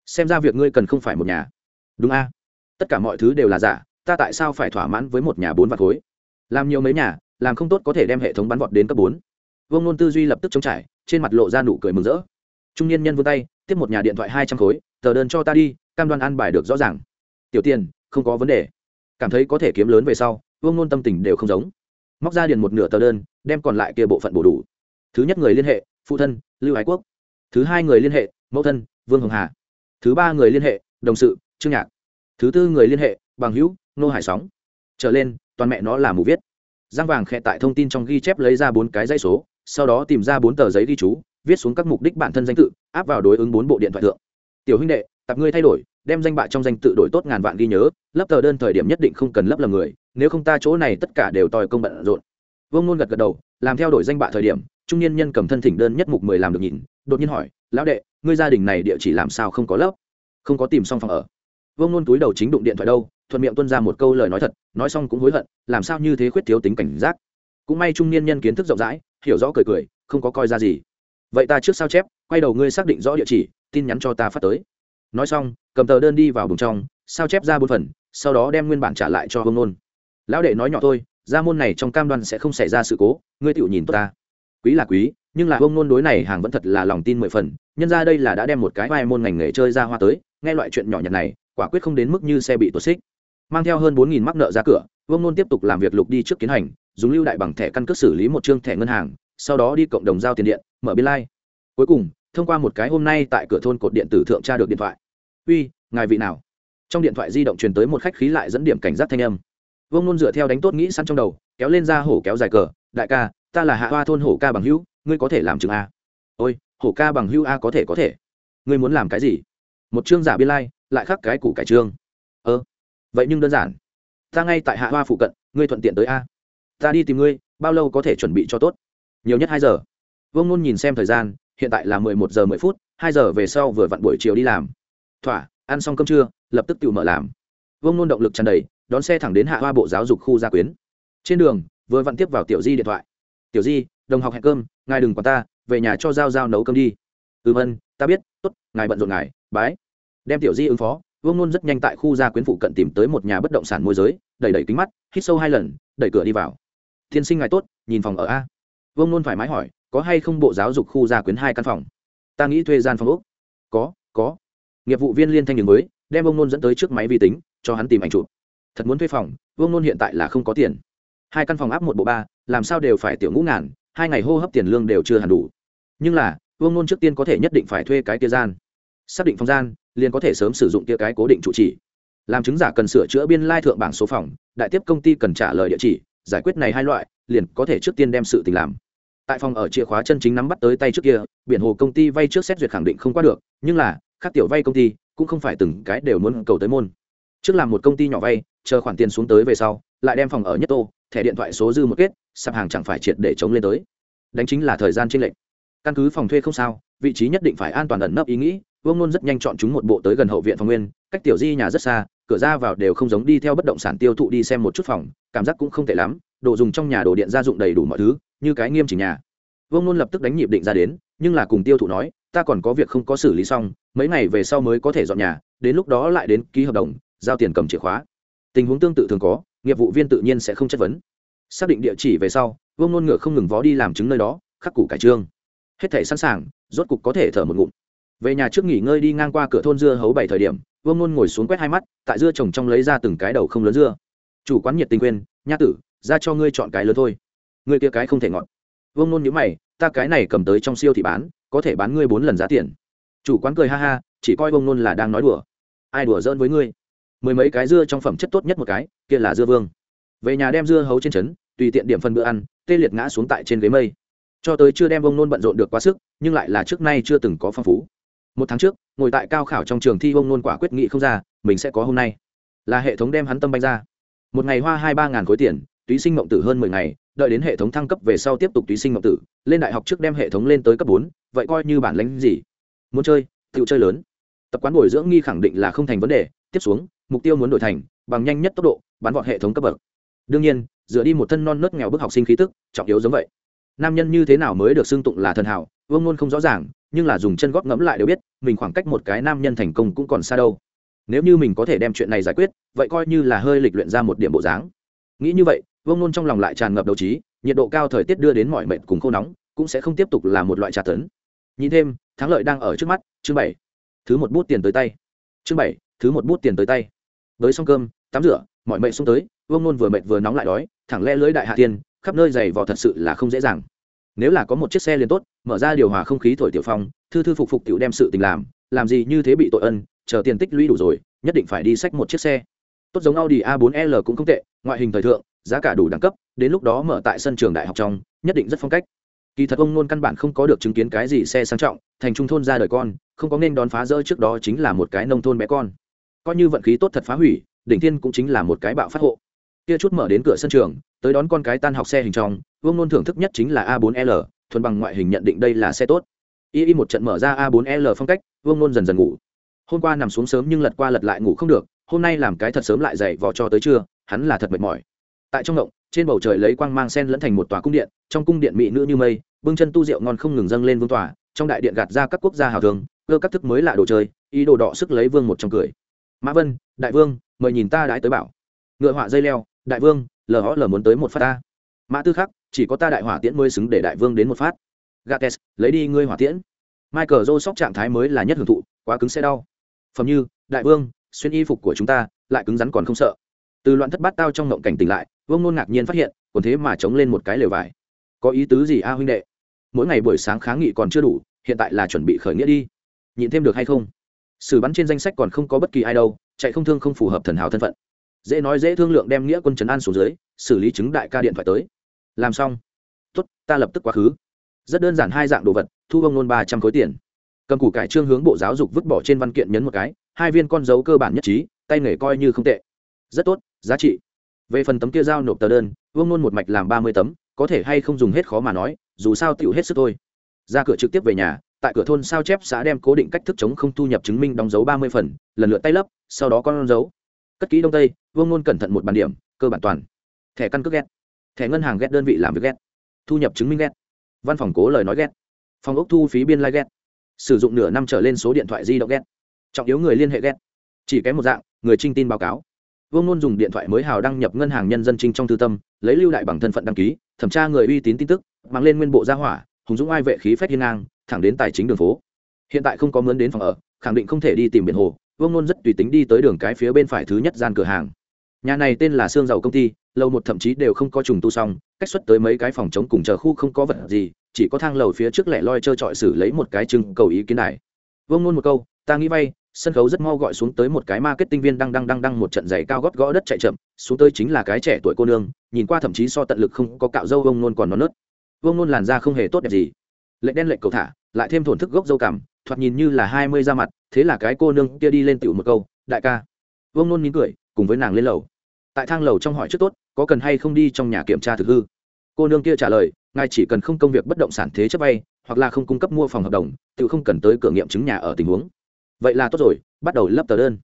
Xem ra việc ngươi cần không phải một nhà. Đúng a. Tất cả mọi thứ đều là giả, ta tại sao phải thỏa mãn với một nhà bốn vạt khối? Làm nhiều mấy nhà, làm không tốt có thể đem hệ thống bắn vọt đến cấp bốn. Vương nôn tư duy lập tức chống trải, trên mặt lộ ra nụ cười mừng rỡ. Trung niên nhân vươn tay, tiếp một nhà điện thoại hai trăm khối, tờ đơn cho ta đi, cam đoan ăn bài được rõ ràng. Tiểu tiền, không có vấn đề cảm thấy có thể kiếm lớn về sau, vương nôn tâm tình đều không giống. Móc ra điền một nửa tờ đơn, đem còn lại kia bộ phận bổ đủ. Thứ nhất người liên hệ, phụ thân, lưu ái quốc. Thứ hai người liên hệ, mẫu thân, vương hồng hà. Thứ ba người liên hệ, đồng sự, trương nhạc. Thứ tư người liên hệ, bằng hữu, nô hải sóng. Trở lên, toàn mẹ nó là mù viết. Giang vàng khẽ tại thông tin trong ghi chép lấy ra bốn cái dãy số, sau đó tìm ra bốn tờ giấy ghi chú, viết xuống các mục đích bản thân danh tự, áp vào đối ứng bốn bộ điện thoại thượng. Tiểu huynh đệ tập ngươi thay đổi đem danh bạ trong danh tự đổi tốt ngàn vạn ghi nhớ, lấp tờ đơn thời điểm nhất định không cần lấp lầm người, nếu không ta chỗ này tất cả đều tòi công bận rộn. Vương nôn gật gật đầu, làm theo đổi danh bạ thời điểm, trung niên nhân cầm thân thỉnh đơn nhất mục mười làm được nhìn, đột nhiên hỏi, lão đệ, ngươi gia đình này địa chỉ làm sao không có lớp? Không có tìm xong phòng ở? Vương nôn túi đầu chính đụng điện thoại đâu, thuận miệng tuân ra một câu lời nói thật, nói xong cũng hối hận, làm sao như thế khuyết thiếu tính cảnh giác. Cũng may trung niên nhân kiến thức rộng rãi, hiểu rõ cười cười, không có coi ra gì. Vậy ta trước sao chép, quay đầu ngươi xác định rõ địa chỉ, tin nhắn cho ta phát tới nói xong, cầm tờ đơn đi vào bùng trong, sao chép ra bốn phần, sau đó đem nguyên bản trả lại cho vương nôn. Lão đệ nói nhỏ thôi, ra môn này trong cam đoan sẽ không xảy ra sự cố, ngươi tựu nhìn tốt ta. Quý là quý, nhưng là vương nôn đối này hàng vẫn thật là lòng tin mười phần, nhân ra đây là đã đem một cái vai môn ngành nghề chơi ra hoa tới, nghe loại chuyện nhỏ nhặt này, quả quyết không đến mức như xe bị tuột xích. Mang theo hơn bốn nghìn mắc nợ ra cửa, vương nôn tiếp tục làm việc lục đi trước kiến hành, dùng lưu đại bằng thẻ căn cước xử lý một chương thẻ ngân hàng, sau đó đi cộng đồng giao tiền điện, mở biên lai、like. cuối cùng, thông qua một cái hôm nay tại cửa thôn cột điện tử thượng tra được điện thoại uy ngài vị nào? Trong điện thoại di động truyền tới một khách khí lại dẫn điểm cảnh giác thanh âm. Vương nôn dựa theo đánh tốt nghĩ sẵn trong đầu kéo lên ra hổ kéo dài cờ đại ca ta là hạ hoa thôn hổ ca bằng hữu ngươi có thể làm chừng a. Ôi hổ ca bằng hữu a có thể có thể. Ngươi muốn làm cái gì? Một chương giả biên lai、like, lại khắc cái củ cải trương. Ơ vậy nhưng đơn giản. Ta ngay tại hạ hoa phụ cận ngươi thuận tiện tới a. Ta đi tìm ngươi bao lâu có thể chuẩn bị cho tốt? Nhiều nhất hai giờ. Vương nôn nhìn xem thời gian hiện tại là mười một giờ mười phút hai giờ về sau vừa vặn buổi chiều đi làm thỏa, ăn xong cơm trưa, lập tức tự mở làm. Vương nôn động lực tràn đầy, đón xe thẳng đến hạ hoa bộ giáo dục khu gia quyến. Trên đường, vừa vặn tiếp vào tiểu di điện thoại. Tiểu di, đồng học hẹn cơm, ngài đừng quản ta, về nhà cho giao giao nấu cơm đi. Ừm, ân, ta biết, tốt, ngài bận rộn ngài, bái. Đem tiểu di ứng phó, vương nôn rất nhanh tại khu gia quyến phụ cận tìm tới một nhà bất động sản môi giới, đẩy đẩy kính mắt, hít sâu hai lần, đẩy cửa đi vào. Tiên sinh ngài tốt, nhìn phòng ở a. Vương nôn thoải mái hỏi, có hay không bộ giáo dục khu gia quyến hai căn phòng? Ta nghĩ thuê gian phòng úc có có nghiệp vụ viên liên thanh đường mới, đem ông nôn dẫn tới trước máy vi tính, cho hắn tìm ảnh chụp. Thật muốn thuê phòng vương nôn hiện tại là không có tiền. Hai căn phòng áp một bộ ba, làm sao đều phải tiểu ngũ ngàn, hai ngày hô hấp tiền lương đều chưa hẳn đủ. Nhưng là vương nôn trước tiên có thể nhất định phải thuê cái kia gian. Xác định phòng gian, liền có thể sớm sử dụng kia cái cố định trụ chỉ làm chứng giả cần sửa chữa biên lai thượng bảng số phòng, đại tiếp công ty cần trả lời địa chỉ, giải quyết này hai loại, liền có thể trước tiên đem sự tình làm. Tại phòng ở chìa khóa chân chính nắm bắt tới tay trước kia, biển hồ công ty vay trước xét duyệt khẳng định không qua được, nhưng là khác tiểu vay công ty, cũng không phải từng cái đều muốn cầu tới môn. Trước làm một công ty nhỏ vay, chờ khoản tiền xuống tới về sau, lại đem phòng ở nhất tô, thẻ điện thoại số dư một kết, sạp hàng chẳng phải triệt để chống lên tới. Đánh chính là thời gian tranh lệch. Căn cứ phòng thuê không sao, vị trí nhất định phải an toàn ẩn nấp ý nghĩ, vương nôn rất nhanh chọn chúng một bộ tới gần hậu viện phòng nguyên, cách tiểu di nhà rất xa, cửa ra vào đều không giống đi theo bất động sản tiêu thụ đi xem một chút phòng, cảm giác cũng không tệ lắm, đồ dùng trong nhà đồ điện gia dụng đầy đủ mọi thứ, như cái nghiêm chỉnh nhà. Vương nôn lập tức đánh nhịp định ra đến nhưng là cùng tiêu thụ nói, ta còn có việc không có xử lý xong, mấy ngày về sau mới có thể dọn nhà, đến lúc đó lại đến ký hợp đồng, giao tiền cầm chìa khóa. Tình huống tương tự thường có, nghiệp vụ viên tự nhiên sẽ không chất vấn. Xác định địa chỉ về sau, vương nôn ngựa không ngừng vó đi làm chứng nơi đó, khắc củ cải trương. Hết thể sẵn sàng, rốt cục có thể thở một ngụm. Về nhà trước nghỉ ngơi đi ngang qua cửa thôn dưa hấu bảy thời điểm, vương nôn ngồi xuống quét hai mắt, tại dưa trồng trong lấy ra từng cái đầu không lớn dưa. Chủ quán nhiệt tình quên nha tử, ra cho ngươi chọn cái lớn thôi. Ngươi kia cái không thể ngọn. Vương nôn nhữ mày ta cái này cầm tới trong siêu thị bán, có thể bán ngươi bốn lần giá tiền. Chủ quán cười ha ha, chỉ coi bông nôn là đang nói đùa. Ai đùa giỡn với ngươi? Mười mấy cái dưa trong phẩm chất tốt nhất một cái, kia là dưa vương. Về nhà đem dưa hấu trên trấn, tùy tiện điểm phân bữa ăn, tê liệt ngã xuống tại trên ghế mây. Cho tới chưa đem bông nôn bận rộn được quá sức, nhưng lại là trước nay chưa từng có phong phú. Một tháng trước, ngồi tại cao khảo trong trường thi bông nôn quả quyết nghị không ra, mình sẽ có hôm nay. Là hệ thống đem hắn tâm banh ra. Một ngày hoa hai ba ngàn khối tiền, túy sinh mộng tử hơn mười ngày đợi đến hệ thống thăng cấp về sau tiếp tục túy sinh ngọc tử, lên đại học trước đem hệ thống lên tới cấp bốn, vậy coi như bản lánh gì? Muốn chơi, tự chơi lớn. Tập quán bồi dưỡng nghi khẳng định là không thành vấn đề, tiếp xuống, mục tiêu muốn đổi thành, bằng nhanh nhất tốc độ bán vọt hệ thống cấp bậc. Đương nhiên, dựa đi một thân non nớt nghèo bức học sinh khí tức, trọng yếu giống vậy. Nam nhân như thế nào mới được xưng tụng là thần hảo, vương ngôn không rõ ràng, nhưng là dùng chân góp ngẫm lại đều biết, mình khoảng cách một cái nam nhân thành công cũng còn xa đâu. Nếu như mình có thể đem chuyện này giải quyết, vậy coi như là hơi lịch luyện ra một điểm bộ dáng nghĩ như vậy, vương nôn trong lòng lại tràn ngập đầu trí, nhiệt độ cao thời tiết đưa đến mọi mệnh cùng khô nóng, cũng sẽ không tiếp tục là một loại trà tấn. Nhìn thêm, thắng lợi đang ở trước mắt, chương bảy. Thứ một bút tiền tới tay. Chương bảy, thứ một bút tiền tới tay. Với xong cơm, tắm rửa, mọi mệnh xông tới, vương nôn vừa mệt vừa nóng lại đói, thẳng le lưới đại hạ tiên khắp nơi giày vò thật sự là không dễ dàng. Nếu là có một chiếc xe liền tốt, mở ra điều hòa không khí thổi tiểu phong, thư thư phục phục tiểu đem sự tình làm làm gì như thế bị tội ân, chờ tiền tích lũy đủ rồi, nhất định phải đi xách một chiếc xe. Tốt giống audi a 4 l cũng không tệ ngoại hình thời thượng, giá cả đủ đẳng cấp, đến lúc đó mở tại sân trường đại học trong, nhất định rất phong cách. Kỳ thật ông nôn căn bản không có được chứng kiến cái gì xe sang trọng, thành trung thôn ra đời con, không có nên đón phá rỡ trước đó chính là một cái nông thôn bé con. Coi như vận khí tốt thật phá hủy, đỉnh thiên cũng chính là một cái bạo phát hộ. Kia chút mở đến cửa sân trường, tới đón con cái tan học xe hình trong vương nôn thưởng thức nhất chính là a 4 l, thuần bằng ngoại hình nhận định đây là xe tốt. Y y một trận mở ra a 4 l phong cách vương nôn dần dần ngủ. Hôm qua nằm xuống sớm nhưng lật qua lật lại ngủ không được, hôm nay làm cái thật sớm lại dậy vò cho tới trưa hắn là thật mệt mỏi. Tại trong động trên bầu trời lấy quang mang sen lẫn thành một tòa cung điện, trong cung điện mỹ nữ như mây, bưng chân tu rượu ngon không ngừng dâng lên vương tòa, trong đại điện gạt ra các quốc gia hào thường, cơ các thức mới lạ đồ chơi, ý đồ đỏ sức lấy vương một trong cười. Mã vân, đại vương, mời nhìn ta đãi tới bảo. Ngựa họa dây leo, đại vương, lờ hó lờ muốn tới một phát ta. Mã tư khắc, chỉ có ta đại hỏa tiễn mới xứng để đại vương đến một phát. Gates, lấy đi ngươi hỏa tiễn. Michael joe sóc trạng thái mới là nhất hưởng thụ, quá cứng sẽ đau. Phẩm như, đại vương, xuyên y phục của chúng ta, lại cứng rắn còn không sợ từ loạn thất bát tao trong ngộng cảnh tỉnh lại, vương nôn ngạc nhiên phát hiện, còn thế mà chống lên một cái lều vải. Có ý tứ gì a huynh đệ? Mỗi ngày buổi sáng kháng nghị còn chưa đủ, hiện tại là chuẩn bị khởi nghĩa đi. Nhịn thêm được hay không? Xử bắn trên danh sách còn không có bất kỳ ai đâu, chạy không thương không phù hợp thần hào thân phận. Dễ nói dễ thương lượng đem nghĩa quân trấn an xuống dưới, xử lý chứng đại ca điện thoại tới. Làm xong. Tốt, ta lập tức quá khứ. Rất đơn giản hai dạng đồ vật, thu ông nôn ba trăm khối tiền. Cầm củ cải trương hướng bộ giáo dục vứt bỏ trên văn kiện nhấn một cái, hai viên con dấu cơ bản nhất trí, tay nghề coi như không tệ. Rất tốt giá trị. Về phần tấm kia giao nộp tờ đơn, vương nôn một mạch làm ba mươi tấm, có thể hay không dùng hết khó mà nói, dù sao tựu hết sức thôi. Ra cửa trực tiếp về nhà, tại cửa thôn sao chép xã đem cố định cách thức chống không thu nhập chứng minh đóng dấu ba mươi phần, lần lượt tay lấp, sau đó con dấu. Cất kỹ đông tây, vương nôn cẩn thận một bàn điểm, cơ bản toàn. Thẻ căn cước ghét. Thẻ ngân hàng ghét đơn vị làm việc ghét. Thu nhập chứng minh ghét. Văn phòng cố lời nói ghét. Phòng ốc thu phí biên lai ghét. Sử dụng nửa năm trở lên số điện thoại di động ghét. Trọng yếu người liên hệ ghét. Chỉ kém một dạng, người trinh tin báo cáo vương nôn dùng điện thoại mới hào đăng nhập ngân hàng nhân dân trinh trong thư tâm, lấy lưu lại bằng thân phận đăng ký, thẩm tra người uy tín tin tức, mang lên nguyên bộ gia hỏa, hùng dũng ai vệ khí phép hiên ngang, thẳng đến tài chính đường phố. Hiện tại không có mướn đến phòng ở, khẳng định không thể đi tìm biển hồ, vương nôn rất tùy tính đi tới đường cái phía bên phải thứ nhất gian cửa hàng. Nhà này tên là xương dầu công ty lâu một thậm chí đều không có trùng tu xong, cách xuất tới mấy cái phòng chống cùng chờ khu không có vật gì, chỉ có thang lầu phía trước lẻ loi trơ trọi xử lấy một cái trưng cầu ý kiến này vương nôn một câu, ta nghĩ vay sân khấu rất mau gọi xuống tới một cái marketing viên đang đang đang đang một trận giày cao gót gõ đất chạy chậm, xuống tới chính là cái trẻ tuổi cô nương, nhìn qua thậm chí so tận lực không có cạo râu vông nôn còn nó nớt. Vông nôn làn da không hề tốt đẹp gì. Lệ đen lệ cầu thả, lại thêm thổn thức gốc dâu cảm thoạt nhìn như là hai mươi ra mặt, thế là cái cô nương kia đi lên tiểu một câu, đại ca. Vông nôn mỉm cười, cùng với nàng lên lầu. Tại thang lầu trong hỏi trước tốt, có cần hay không đi trong nhà kiểm tra thực hư? Cô nương kia trả lời, ngài chỉ cần không công việc bất động sản thế chấp vay, hoặc là không cung cấp mua phòng hợp đồng tự không cần tới cửa nghiệm chứng nhà ở tình huống vậy là tốt rồi, bắt đầu lấp tờ đơn.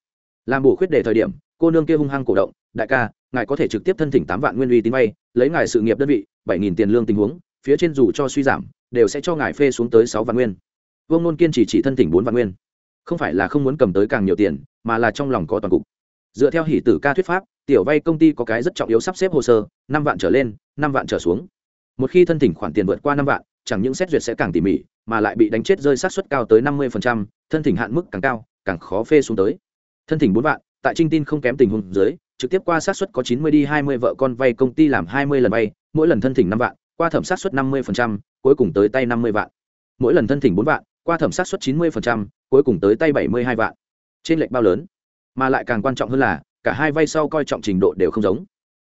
Làm bổ khuyết đề thời điểm, cô nương kia hung hăng cổ động, đại ca, ngài có thể trực tiếp thân thỉnh tám vạn nguyên uy tín vay, lấy ngài sự nghiệp đơn vị, bảy nghìn tiền lương tình huống, phía trên dù cho suy giảm, đều sẽ cho ngài phê xuống tới sáu vạn nguyên. Vương nôn kiên chỉ chỉ thân thỉnh bốn vạn nguyên. Không phải là không muốn cầm tới càng nhiều tiền, mà là trong lòng có toàn cục. Dựa theo hỷ tử ca thuyết pháp, tiểu vay công ty có cái rất trọng yếu sắp xếp hồ sơ, năm vạn trở lên, năm vạn trở xuống. Một khi thân thỉnh khoản tiền vượt qua năm vạn chẳng những xét duyệt sẽ càng tỉ mỉ, mà lại bị đánh chết rơi sát suất cao tới năm mươi thân thỉnh hạn mức càng cao, càng khó phê xuống tới. Thân thỉnh bốn vạn, tại trinh tin không kém tình huống dưới, trực tiếp qua sát suất có chín mươi đi hai mươi, vợ con vay công ty làm hai mươi lần vay, mỗi lần thân thỉnh năm vạn, qua thẩm sát suất năm mươi cuối cùng tới tay năm mươi vạn. Mỗi lần thân thỉnh bốn vạn, qua thẩm sát suất chín mươi cuối cùng tới tay bảy mươi hai vạn. Trên lệnh bao lớn, mà lại càng quan trọng hơn là, cả hai vay sau coi trọng trình độ đều không giống.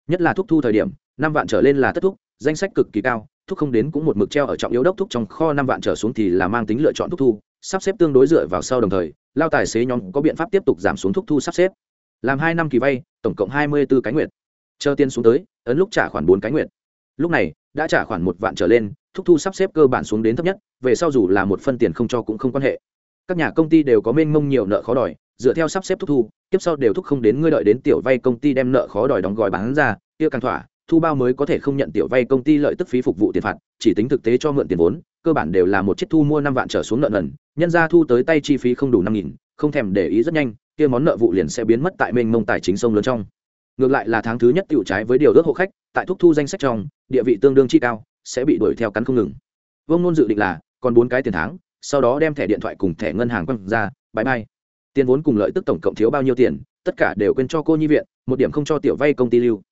Nhất là thúc thu thời điểm, năm vạn trở lên là tất thúc, danh sách cực kỳ cao thúc không đến cũng một mực treo ở trọng yếu đốc thúc trong kho năm vạn trở xuống thì là mang tính lựa chọn thúc thu, sắp xếp tương đối dựa vào sau đồng thời, lao tài xế nhóm có biện pháp tiếp tục giảm xuống thúc thu sắp xếp. Làm hai năm kỳ vay, tổng cộng hai mươi b ố cái nguyện chờ tiền xuống tới, ấn lúc trả khoản bốn cái nguyện lúc này, đã trả khoản một vạn trở lên, thúc thu sắp xếp cơ bản xuống đến thấp nhất, về sau dù là một phân tiền không cho cũng không quan hệ. Các nhà công ty đều có mênh mông nhiều nợ khó đòi, dựa theo sắp xếp thúc thu tiếp sau đều thúc không đến ngươi đợi đến tiểu vay công ty đem nợ khó đòi đóng gói bán ra, kia càng thỏa thu bao mới có thể không nhận tiểu vay công ty lợi tức phí phục vụ tiền phạt, chỉ tính thực tế cho mượn tiền vốn, cơ bản đều là một chiếc thu mua năm vạn trở xuống nợ nần, nhân ra thu tới tay chi phí không đủ năm nghìn, không thèm để ý rất nhanh, kia món nợ vụ liền sẽ biến mất tại mênh mông tài chính sông lớn trong. Ngược lại là tháng thứ nhất tiểu trái với điều ước hộ khách, tại thúc thu danh sách trong, địa vị tương đương chi cao, sẽ bị đuổi theo cắn không ngừng. Vương nôn dự định là, còn bốn cái tiền tháng, sau đó đem thẻ điện thoại cùng thẻ ngân hàng quăng ra bãi bay tiền vốn cùng lợi tức tổng cộng thiếu bao nhiêu tiền, tất cả đều quên cho cô nhi viện, một điểm không cho tiểu vay công ty lưu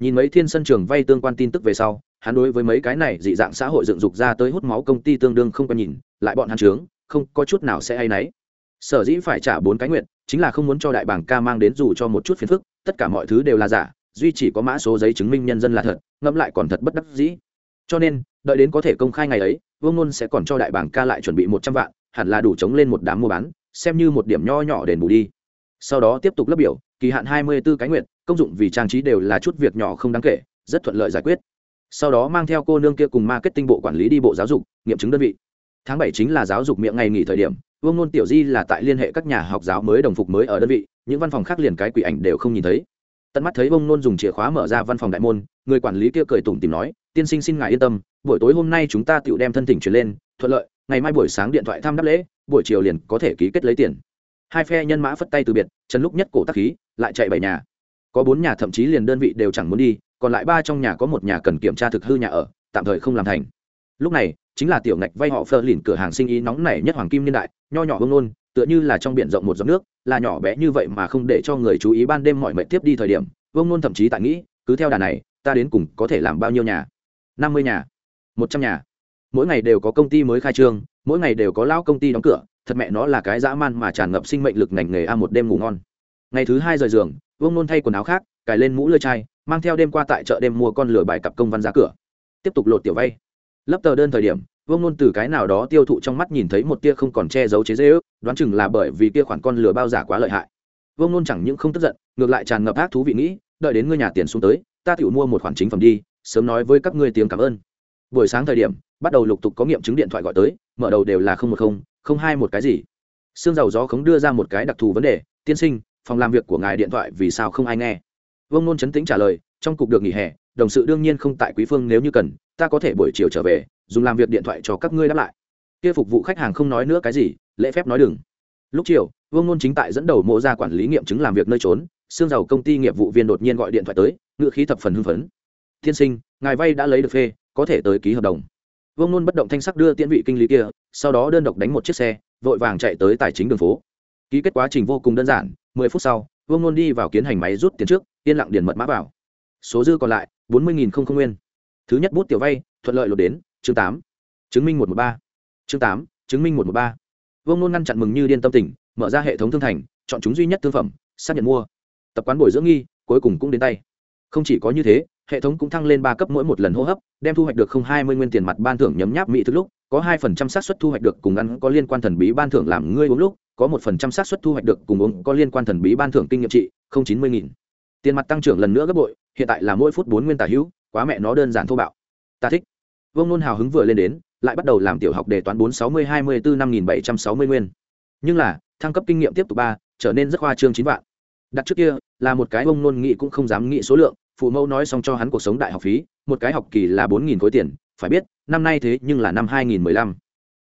nhìn mấy thiên sân trường vay tương quan tin tức về sau, hắn đối với mấy cái này dị dạng xã hội dựng dục ra tới hút máu công ty tương đương không quen nhìn, lại bọn hắn trướng không có chút nào sẽ hay náy. Sở dĩ phải trả bốn cái nguyện, chính là không muốn cho đại bảng ca mang đến dù cho một chút phiền phức, tất cả mọi thứ đều là giả, duy chỉ có mã số giấy chứng minh nhân dân là thật, ngẫm lại còn thật bất đắc dĩ. Cho nên, đợi đến có thể công khai ngày ấy, vương ngôn sẽ còn cho đại bảng ca lại chuẩn bị một trăm vạn, hẳn là đủ chống lên một đám mua bán, xem như một điểm nho nhỏ đền bù đi. Sau đó tiếp tục lấp biểu, kỳ hạn hai mươi 24 cái nguyện công dụng vì trang trí đều là chút việc nhỏ không đáng kể, rất thuận lợi giải quyết. Sau đó mang theo cô nương kia cùng marketing bộ quản lý đi bộ giáo dục, nghiệm chứng đơn vị. Tháng bảy chính là giáo dục miệng ngày nghỉ thời điểm, vương nôn tiểu di là tại liên hệ các nhà học giáo mới đồng phục mới ở đơn vị, những văn phòng khác liền cái quỷ ảnh đều không nhìn thấy. Tận mắt thấy vương nôn dùng chìa khóa mở ra văn phòng đại môn, người quản lý kia cười tủm tìm nói, tiên sinh xin ngài yên tâm, buổi tối hôm nay chúng ta tự đem thân thỉnh chuyển lên, thuận lợi, ngày mai buổi sáng điện thoại thăm đáp lễ, buổi chiều liền có thể ký kết lấy tiền. Hai phe nhân mã phất tay từ biệt, trần lúc nhất cổ tắc khí, lại chạy bảy nhà có bốn nhà thậm chí liền đơn vị đều chẳng muốn đi, còn lại ba trong nhà có một nhà cần kiểm tra thực hư nhà ở, tạm thời không làm thành. Lúc này, chính là tiểu ngạch vay họ phơ lìn cửa hàng sinh ý nóng nảy nhất hoàng kim niên đại, nho nhỏ hông nôn, tựa như là trong biển rộng một giọt nước, là nhỏ bé như vậy mà không để cho người chú ý ban đêm mọi mệnh tiếp đi thời điểm vương nôn thậm chí tại nghĩ, cứ theo đà này, ta đến cùng có thể làm bao nhiêu nhà? Năm mươi nhà, một trăm nhà. Mỗi ngày đều có công ty mới khai trương, mỗi ngày đều có lão công ty đóng cửa, thật mẹ nó là cái dã man mà tràn ngập sinh mệnh lực ngành nghề a, một đêm ngủ ngon. Ngày thứ hai rời giường vương nôn thay quần áo khác, cài lên mũ lơi chai, mang theo đêm qua tại chợ đêm mua con lửa bài cặp công văn ra cửa. Tiếp tục lột tiểu vay. Lấp tờ đơn thời điểm, vương nôn từ cái nào đó tiêu thụ trong mắt nhìn thấy một tia không còn che giấu chế dễ ước đoán chừng là bởi vì kia khoản con lửa bao giả quá lợi hại. Vương nôn chẳng những không tức giận, ngược lại tràn ngập ác thú vị nghĩ, đợi đến ngươi nhà tiền xuống tới, ta tự mua một khoản chính phẩm đi, sớm nói với các ngươi tiếng cảm ơn. Buổi sáng thời điểm, bắt đầu lục tục có nghiệm chứng điện thoại gọi tới, mở đầu đều là không một không không hai một cái gì. Xương dầu gió khống đưa ra một cái đặc thù vấn đề, tiên sinh phòng làm việc của ngài điện thoại vì sao không ai nghe? Vương nôn chấn tĩnh trả lời, trong cục được nghỉ hè, đồng sự đương nhiên không tại quý phương nếu như cần, ta có thể buổi chiều trở về, dùng làm việc điện thoại cho các ngươi đáp lại. Kia phục vụ khách hàng không nói nữa cái gì, lễ phép nói đừng. Lúc chiều, vương nôn chính tại dẫn đầu mộ ra quản lý nghiệm chứng làm việc nơi trốn, xương giàu công ty nghiệp vụ viên đột nhiên gọi điện thoại tới, ngựa khí thập phần hưng phấn. Tiên sinh, ngài vay đã lấy được phê, có thể tới ký hợp đồng. Vương nôn bất động thanh sắc đưa tiễn vị kinh lý kia, sau đó đơn độc đánh một chiếc xe, vội vàng chạy tới tài chính đường phố. Ký kết quá trình vô cùng đơn giản mười phút sau, vương nôn đi vào kiến hành máy rút tiền trước, yên lặng điền mật mã vào. Số dư còn lại, bốn mươi không không nguyên. Thứ nhất bút tiểu vay, thuận lợi lột đến, chương tám. Chứng minh một m ộ t ba. Chương tám, chứng minh một m ộ t ba. Vương nôn ngăn chặn mừng như điên tâm tình, mở ra hệ thống thương thành, chọn chúng duy nhất thương phẩm, xác nhận mua. Tập quán bồi dưỡng nghi, cuối cùng cũng đến tay. Không chỉ có như thế, hệ thống cũng thăng lên ba cấp mỗi một lần hô hấp, đem thu hoạch được không hai mươi nguyên tiền mặt ban thưởng nhấm nháp mỹ thức lúc, có hai phần trăm xác suất thu hoạch được cùng ăn có liên quan thần bí ban thưởng làm ngươi uống lúc có một phần trăm xác suất thu hoạch được cùng uống có liên quan thần bí ban thưởng kinh nghiệm trị, không chín mươi nghìn. Tiền mặt tăng trưởng lần nữa gấp bội, hiện tại là mỗi phút bốn nguyên tả hữu, quá mẹ nó đơn giản thô bạo. Ta thích. Vương nôn hào hứng vừa lên đến, lại bắt đầu làm tiểu học đề toán bốn sáu mươi, hai mươi bốn năm nghìn bảy trăm sáu mươi nguyên. Nhưng là, thăng cấp kinh nghiệm tiếp tục ba, trở nên rất khoa trương chín vạn. Đặt trước kia, là một cái ông nôn nghị cũng không dám nghĩ số lượng, phụ mẫu nói xong cho hắn cuộc sống đại học phí, một cái học kỳ là bốn nghìn khối tiền, phải biết, năm nay thế nhưng là năm hai nghìn mười lăm.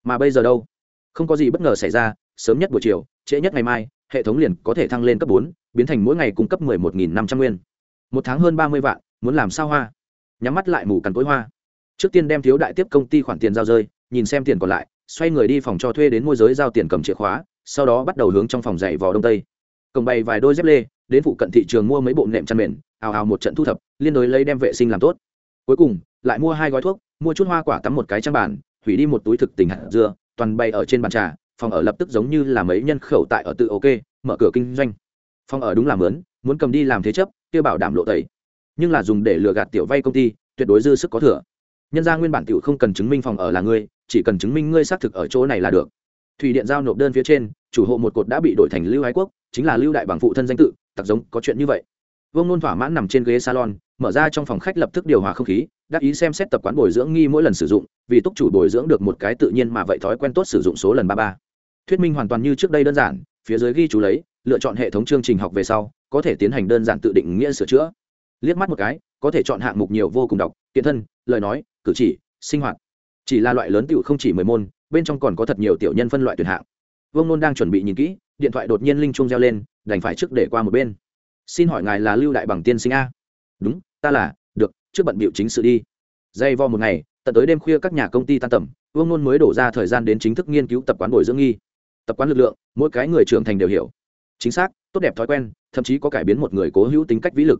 Mà bây giờ đâu? Không có gì bất ngờ xảy ra sớm nhất buổi chiều, trễ nhất ngày mai, hệ thống liền có thể thăng lên cấp bốn, biến thành mỗi ngày cung cấp mười một nghìn năm trăm nguyên. Một tháng hơn ba mươi vạn, muốn làm sao hoa? Nhắm mắt lại mù cằn tối hoa. Trước tiên đem thiếu đại tiếp công ty khoản tiền giao rơi, nhìn xem tiền còn lại, xoay người đi phòng cho thuê đến môi giới giao tiền cầm chìa khóa, sau đó bắt đầu hướng trong phòng dạy vò đông tây. Cầm bày vài đôi dép lê, đến phụ cận thị trường mua mấy bộ nệm chăn mền, ào ào một trận thu thập, liên đối lấy đem vệ sinh làm tốt. Cuối cùng, lại mua hai gói thuốc, mua chút hoa quả tắm một cái trang bàn, hủy đi một túi thực tình hạt dưa, toàn bày ở trên bàn trà phòng ở lập tức giống như là mấy nhân khẩu tại ở tự ok, mở cửa kinh doanh. Phòng ở đúng là mướn, muốn cầm đi làm thế chấp, kia bảo đảm lộ tẩy. Nhưng là dùng để lừa gạt tiểu vay công ty, tuyệt đối dư sức có thừa. Nhân ra nguyên bản tiểu không cần chứng minh phòng ở là ngươi, chỉ cần chứng minh ngươi xác thực ở chỗ này là được. Thủy điện giao nộp đơn phía trên, chủ hộ một cột đã bị đổi thành lưu ái quốc, chính là lưu đại bằng phụ thân danh tự tặc giống có chuyện như vậy. Vương nôn thỏa mãn nằm trên ghế salon, mở ra trong phòng khách lập tức điều hòa không khí, đắc ý xem xét tập quán bồi dưỡng nghi mỗi lần sử dụng, vì túc chủ bồi dưỡng được một cái tự nhiên mà vậy thói quen tốt sử dụng số lần ba ba thuyết minh hoàn toàn như trước đây đơn giản, phía dưới ghi chú lấy, lựa chọn hệ thống chương trình học về sau, có thể tiến hành đơn giản tự định nghĩa sửa chữa. Liếc mắt một cái, có thể chọn hạng mục nhiều vô cùng đọc, kiện thân, lời nói, cử chỉ, sinh hoạt. Chỉ là loại lớn tựu không chỉ mười môn, bên trong còn có thật nhiều tiểu nhân phân loại tuyển hạng. Vương nôn đang chuẩn bị nhìn kỹ, điện thoại đột nhiên linh trung reo lên, đành phải trước để qua một bên. Xin hỏi ngài là lưu đại bằng tiên sinh a? Đúng, ta là, được, trước bận bịu chính sự đi. Dây vo một ngày, tận tới đêm khuya các nhà công ty tan tầm, vương nôn mới đổ ra thời gian đến chính thức nghiên cứu tập quán bồi dưỡng nghi tập quán lực lượng, mỗi cái người trưởng thành đều hiểu. Chính xác, tốt đẹp thói quen, thậm chí có cải biến một người cố hữu tính cách vĩ lực.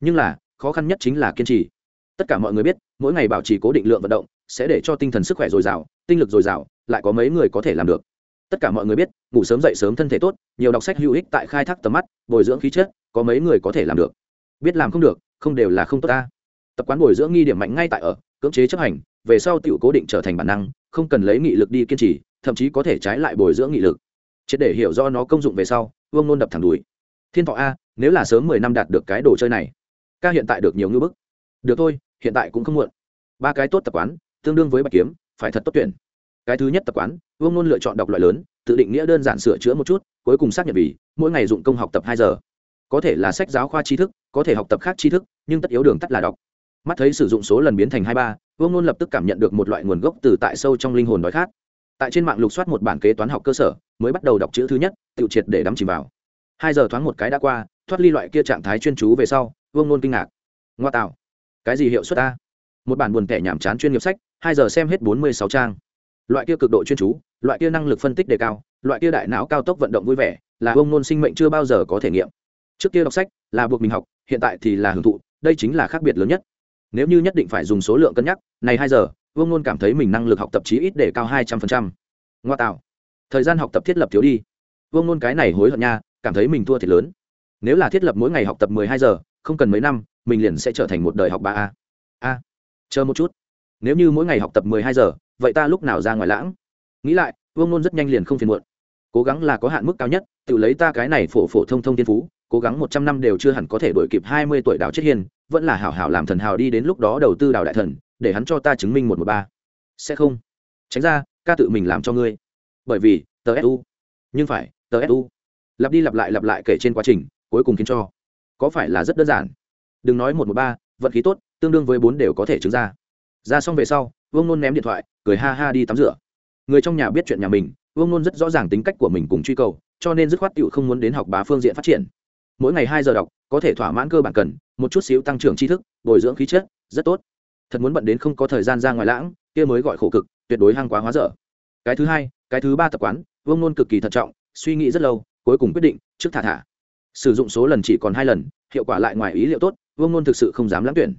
Nhưng là, khó khăn nhất chính là kiên trì. Tất cả mọi người biết, mỗi ngày bảo trì cố định lượng vận động, sẽ để cho tinh thần sức khỏe dồi dào, tinh lực dồi dào, lại có mấy người có thể làm được. Tất cả mọi người biết, ngủ sớm dậy sớm thân thể tốt, nhiều đọc sách hữu ích tại khai thác tầm mắt, bồi dưỡng khí chất, có mấy người có thể làm được. Biết làm không được, không đều là không tốt ta. Tập quán bồi dưỡng nghi điểm mạnh ngay tại ở, cưỡng chế chấp hành, về sau tiểu cố định trở thành bản năng, không cần lấy nghị lực đi kiên trì thậm chí có thể trái lại bồi dưỡng nghị lực. Triệt để hiểu do nó công dụng về sau, vương nôn đập thẳng đùi. Thiên thọ a, nếu là sớm mười năm đạt được cái đồ chơi này, ca hiện tại được nhiều ngư bức. Được thôi, hiện tại cũng không muộn. Ba cái tốt tập quán, tương đương với bạch kiếm, phải thật tốt tuyển. Cái thứ nhất tập quán, vương nôn lựa chọn đọc loại lớn, tự định nghĩa đơn giản sửa chữa một chút, cuối cùng xác nhận vì, mỗi ngày dụng công học tập hai giờ. Có thể là sách giáo khoa tri thức, có thể học tập khác tri thức, nhưng tất yếu đường tắt là đọc. Mắt thấy sử dụng số lần biến thành hai ba, vương nôn lập tức cảm nhận được một loại nguồn gốc từ tại sâu trong linh hồn đói khát tại trên mạng lục soát một bản kế toán học cơ sở, mới bắt đầu đọc chữ thứ nhất, tự triệt để đắm chìm vào. Hai giờ thoáng một cái đã qua, thoát ly loại kia trạng thái chuyên chú về sau, vương nôn kinh ngạc. Ngoa tạo. Cái gì hiệu suất ta? Một bản buồn tẻ nhàm chán chuyên nghiệp sách, hai giờ xem hết bốn mươi sáu trang. Loại kia cực độ chuyên chú, loại kia năng lực phân tích đề cao, loại kia đại não cao tốc vận động vui vẻ, là vương nôn sinh mệnh chưa bao giờ có thể nghiệm. Trước kia đọc sách là buộc mình học, hiện tại thì là hưởng thụ, đây chính là khác biệt lớn nhất. Nếu như nhất định phải dùng số lượng cân nhắc, này hai giờ vương Ngôn cảm thấy mình năng lực học tập chí ít để cao hai trăm phần trăm. Ngoa tạo. Thời gian học tập thiết lập thiếu đi. Vương Ngôn cái này hối hận nha, cảm thấy mình thua thiệt lớn. Nếu là thiết lập mỗi ngày học tập mười hai giờ, không cần mấy năm, mình liền sẽ trở thành một đời học ba a. A. Chờ một chút. Nếu như mỗi ngày học tập mười hai giờ, vậy ta lúc nào ra ngoài lãng? Nghĩ lại, vương Ngôn rất nhanh liền không phiền muộn. Cố gắng là có hạn mức cao nhất, tự lấy ta cái này phổ phổ thông thông thiên phú, cố gắng một trăm năm đều chưa hẳn có thể đổi kịp hai mươi tuổi đào chết hiền, vẫn là hảo hảo làm thần hào đi đến lúc đó đầu tư đào đại thần để hắn cho ta chứng minh một một ba. Sẽ không. Tránh ra, ca tự mình làm cho ngươi. Bởi vì, tờ su nhưng phải, tờ su lặp đi lặp lại lặp lại kể trên quá trình, cuối cùng khiến cho. Có phải là rất đơn giản? Đừng nói một một ba, vận khí tốt, tương đương với bốn đều có thể chứng ra. Ra xong về sau, vương nôn ném điện thoại, cười ha ha đi tắm rửa. Người trong nhà biết chuyện nhà mình, vương nôn rất rõ ràng tính cách của mình cùng truy cầu, cho nên dứt khoát tựu không muốn đến học bá phương diện phát triển. Mỗi ngày hai giờ đọc, có thể thỏa mãn cơ bản cần, một chút xíu tăng trưởng tri thức, bồi dưỡng khí chất, rất tốt thật muốn bận đến không có thời gian ra ngoài lãng, kia mới gọi khổ cực, tuyệt đối hăng quá hóa dở. Cái thứ hai, cái thứ ba tập quán, vương nôn cực kỳ thận trọng, suy nghĩ rất lâu, cuối cùng quyết định, trước thả thả. Sử dụng số lần chỉ còn hai lần, hiệu quả lại ngoài ý liệu tốt, vương nôn thực sự không dám lãng tuyển.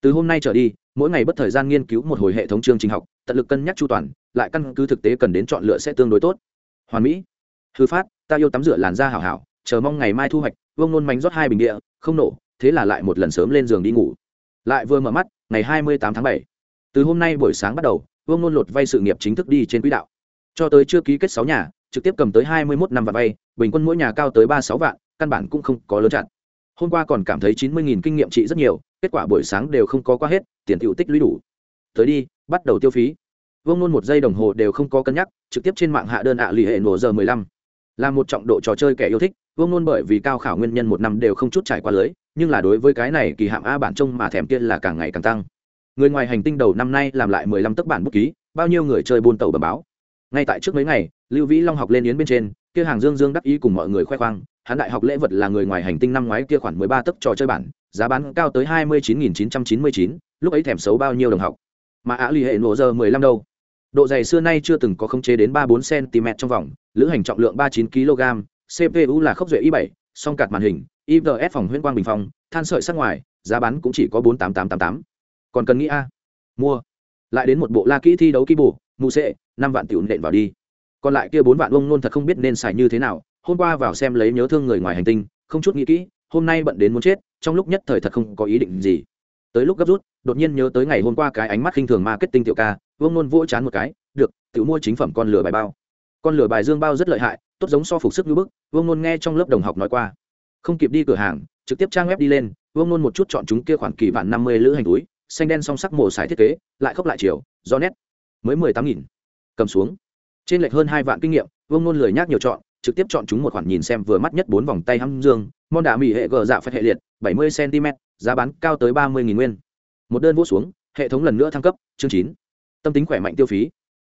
Từ hôm nay trở đi, mỗi ngày bất thời gian nghiên cứu một hồi hệ thống chương trình học, tận lực cân nhắc chu toàn, lại căn cứ thực tế cần đến chọn lựa sẽ tương đối tốt. Hoàn mỹ. Thư phát, ta yêu tắm rửa làn da hảo hảo, chờ mong ngày mai thu hoạch, vương nôn mánh rót hai bình địa, không nổ, thế là lại một lần sớm lên giường đi ngủ. Lại vừa mở mắt ngày hai mươi tám tháng 7, từ hôm nay buổi sáng bắt đầu vương nôn lột vay sự nghiệp chính thức đi trên quỹ đạo. Cho tới chưa ký kết sáu nhà trực tiếp cầm tới hai mươi một năm vạn vay bình quân mỗi nhà cao tới ba sáu vạn căn bản cũng không có lớn chặn. Hôm qua còn cảm thấy chín mươi kinh nghiệm trị rất nhiều kết quả buổi sáng đều không có qua hết tiền tiêu tích lũy đủ. Tới đi bắt đầu tiêu phí. Vương nôn một giây đồng hồ đều không có cân nhắc trực tiếp trên mạng hạ đơn ạ à lì hệ nổ giờ mười lăm. Là một trọng độ trò chơi kẻ yêu thích vương nôn bởi vì cao khảo nguyên nhân một năm đều không chút trải qua lưới nhưng là đối với cái này kỳ hạm a bản trông mà thèm kia là càng ngày càng tăng. Người ngoài hành tinh đầu năm nay làm lại mười lăm tấc bản bút ký, bao nhiêu người chơi buôn tàu bờ báo. Ngay tại trước mấy ngày, lưu vĩ long học lên yến bên trên, kia hàng dương dương đắc ý cùng mọi người khoe khoang, hắn đại học lễ vật là người ngoài hành tinh năm ngoái kia khoảng mười ba tấc trò chơi bản, giá bán cao tới hai mươi chín nghìn chín trăm chín mươi chín, lúc ấy thèm xấu bao nhiêu đồng học. Mà á lì hệ nổ giờ mười lăm đâu? Độ dày xưa nay chưa từng có khống chế đến ba bốn cm trong vòng, lữ hành trọng lượng ba chín kg cpu là khốc duệ i bảy, song cạt màn hình ivs phòng huyễn quang bình phong than sợi sắc ngoài giá bán cũng chỉ có bốn tám tám tám tám. Còn cần nghĩ a? Mua. Lại đến một bộ la kỹ thi đấu kỹ bổ, mù sẽ năm vạn tiểu nện vào đi. Còn lại kia bốn vạn ông nôn thật không biết nên xài như thế nào hôm qua vào xem lấy nhớ thương người ngoài hành tinh không chút nghĩ kỹ hôm nay bận đến muốn chết trong lúc nhất thời thật không có ý định gì. Tới lúc gấp rút đột nhiên nhớ tới ngày hôm qua cái ánh mắt khinh thường marketing tiểu ca vương nôn vỗ chán một cái được tự mua chính phẩm con lửa bài bao. Con lửa bài dương bao rất lợi hại tốt giống so phục sức như bức vương nôn nghe trong lớp đồng học nói qua không kịp đi cửa hàng, trực tiếp trang web đi lên, vương nôn một chút chọn chúng kia khoản kỳ vạn năm mươi lữ hành túi, xanh đen song sắc mổ sải thiết kế, lại khóc lại chiều, do nét, mới mười tám nghìn. Cầm xuống. Trên lệch hơn hai vạn kinh nghiệm, vương nôn lười nhác nhiều chọn, trực tiếp chọn chúng một khoản nhìn xem vừa mắt nhất bốn vòng tay hăm dương món đà mỹ hệ gờ dạ phép hệ liệt, bảy mươi cm giá bán cao tới ba mươi nguyên. Một đơn vô xuống, hệ thống lần nữa thăng cấp, chương chín. Tâm tính khỏe mạnh tiêu phí,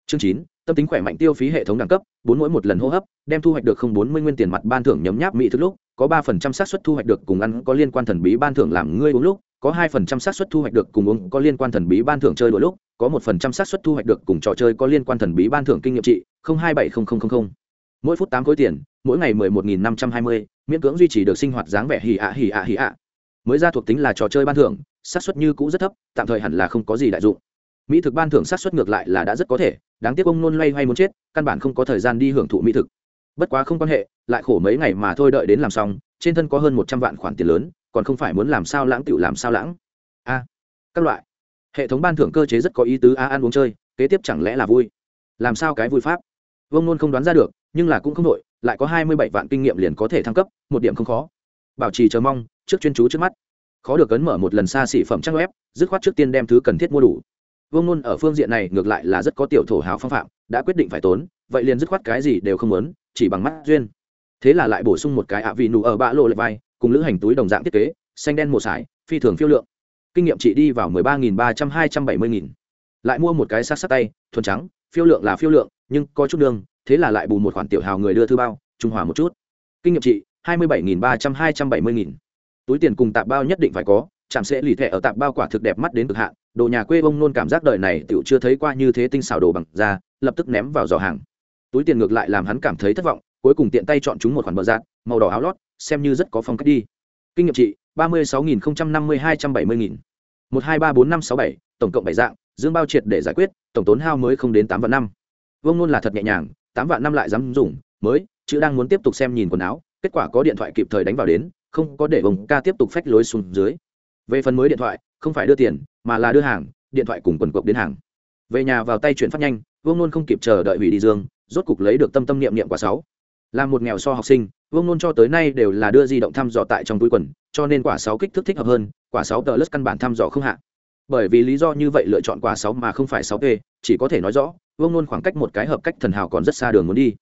chương chín tâm tính khỏe mạnh tiêu phí hệ thống đẳng cấp, bốn mỗi một lần hô hấp, đem thu hoạch được không bốn mươi nguyên tiền mặt ban thưởng nhấm nháp mỹ thức lúc, có ba phần trăm xác suất thu hoạch được cùng ăn có liên quan thần bí ban thưởng làm ngươi uống lúc, có hai phần trăm xác suất thu hoạch được cùng uống có liên quan thần bí ban thưởng chơi đôi lúc, có một phần trăm xác suất thu hoạch được cùng trò chơi có liên quan thần bí ban thưởng kinh nghiệm trị, không hai bảy không không không không. Mỗi phút tám khối tiền, mỗi ngày mười một nghìn năm trăm hai mươi, miễn cưỡng duy trì được sinh hoạt dáng vẻ hì ạ hì ạ hì ạ. Mới ra thuộc tính là trò chơi ban thưởng, xác suất như cũ rất thấp, tạm thời hẳn là không có gì đại dụng mỹ thực ban thưởng sát xuất ngược lại là đã rất có thể, đáng tiếc ông nôn loay hoay muốn chết, căn bản không có thời gian đi hưởng thụ mỹ thực. Bất quá không quan hệ, lại khổ mấy ngày mà thôi đợi đến làm xong, trên thân có hơn một trăm vạn khoản tiền lớn, còn không phải muốn làm sao lãng tựu làm sao lãng. A à, các loại. Hệ thống ban thưởng cơ chế rất có ý tứ, a, ăn uống chơi, kế tiếp chẳng lẽ là vui? Làm sao cái vui pháp? Vương nôn không đoán ra được, nhưng là cũng không đội lại có hai mươi bảy vạn kinh nghiệm liền có thể thăng cấp, một điểm không khó. Bảo trì chờ mong, trước chuyên chú trước mắt. Khó được ấn mở một lần xa xỉ phẩm trang web, dứt khoát trước tiên đem thứ cần thiết mua đủ vương nôn ở phương diện này ngược lại là rất có tiểu thổ hào phong phạm, đã quyết định phải tốn, vậy liền dứt khoát cái gì đều không muốn, chỉ bằng mắt duyên. Thế là lại bổ sung một cái ạ vị nụ ở bã lộ lệ vai, cùng lữ hành túi đồng dạng thiết kế, xanh đen một sải, phi thường phiêu lượng. Kinh nghiệm chị đi vào mười ba nghìn ba trăm hai trăm bảy mươi nghìn. Lại mua một cái sát sát tay, thuần trắng, phiêu lượng là phiêu lượng, nhưng có chút đường thế là lại bù một khoản tiểu hào người đưa thư bao, trung hòa một chút. Kinh nghiệm chị hai mươi bảy nghìn ba trăm hai trăm bảy mươi nghìn. Túi tiền cùng tạp bao nhất định phải có chạm sẽ lì thẻ ở tạp bao quả thực đẹp mắt đến cực hạn, đồ nhà quê bông nôn cảm giác đời này tựu chưa thấy qua như thế tinh xảo đồ bằng da, lập tức ném vào giỏ hàng. Túi tiền ngược lại làm hắn cảm thấy thất vọng, cuối cùng tiện tay chọn chúng một khoản bờ dạng màu đỏ áo lót, xem như rất có phong cách đi. Kinh nghiệm trị, ba mươi sáu nghìn năm mươi hai trăm bảy mươi nghìn. Một, hai, ba, bốn, năm, sáu, bảy, tổng cộng bảy dạng, dương bao triệt để giải quyết, tổng tốn hao mới không đến tám vạn năm. Vương nôn là thật nhẹ nhàng, tám vạn năm lại dám dùng, mới, chữ đang muốn tiếp tục xem nhìn quần áo, kết quả có điện thoại kịp thời đánh vào đến, không có để ông ca tiếp tục phách lối xuống dưới về phần mới điện thoại, không phải đưa tiền, mà là đưa hàng, điện thoại cùng quần cộc đến hàng. Về nhà vào tay chuyển phát nhanh, vương nôn không kịp chờ đợi hủy đi dương, rốt cục lấy được tâm tâm niệm niệm quả sáu. Là một nghèo so học sinh, vương nôn cho tới nay đều là đưa di động thăm dò tại trong túi quần, cho nên quả sáu kích thước thích hợp hơn, quả sáu tờ lất căn bản thăm dò không hạ. Bởi vì lý do như vậy lựa chọn quả sáu mà không phải sáu p, chỉ có thể nói rõ, vương nôn khoảng cách một cái hợp cách thần hào còn rất xa đường muốn đi.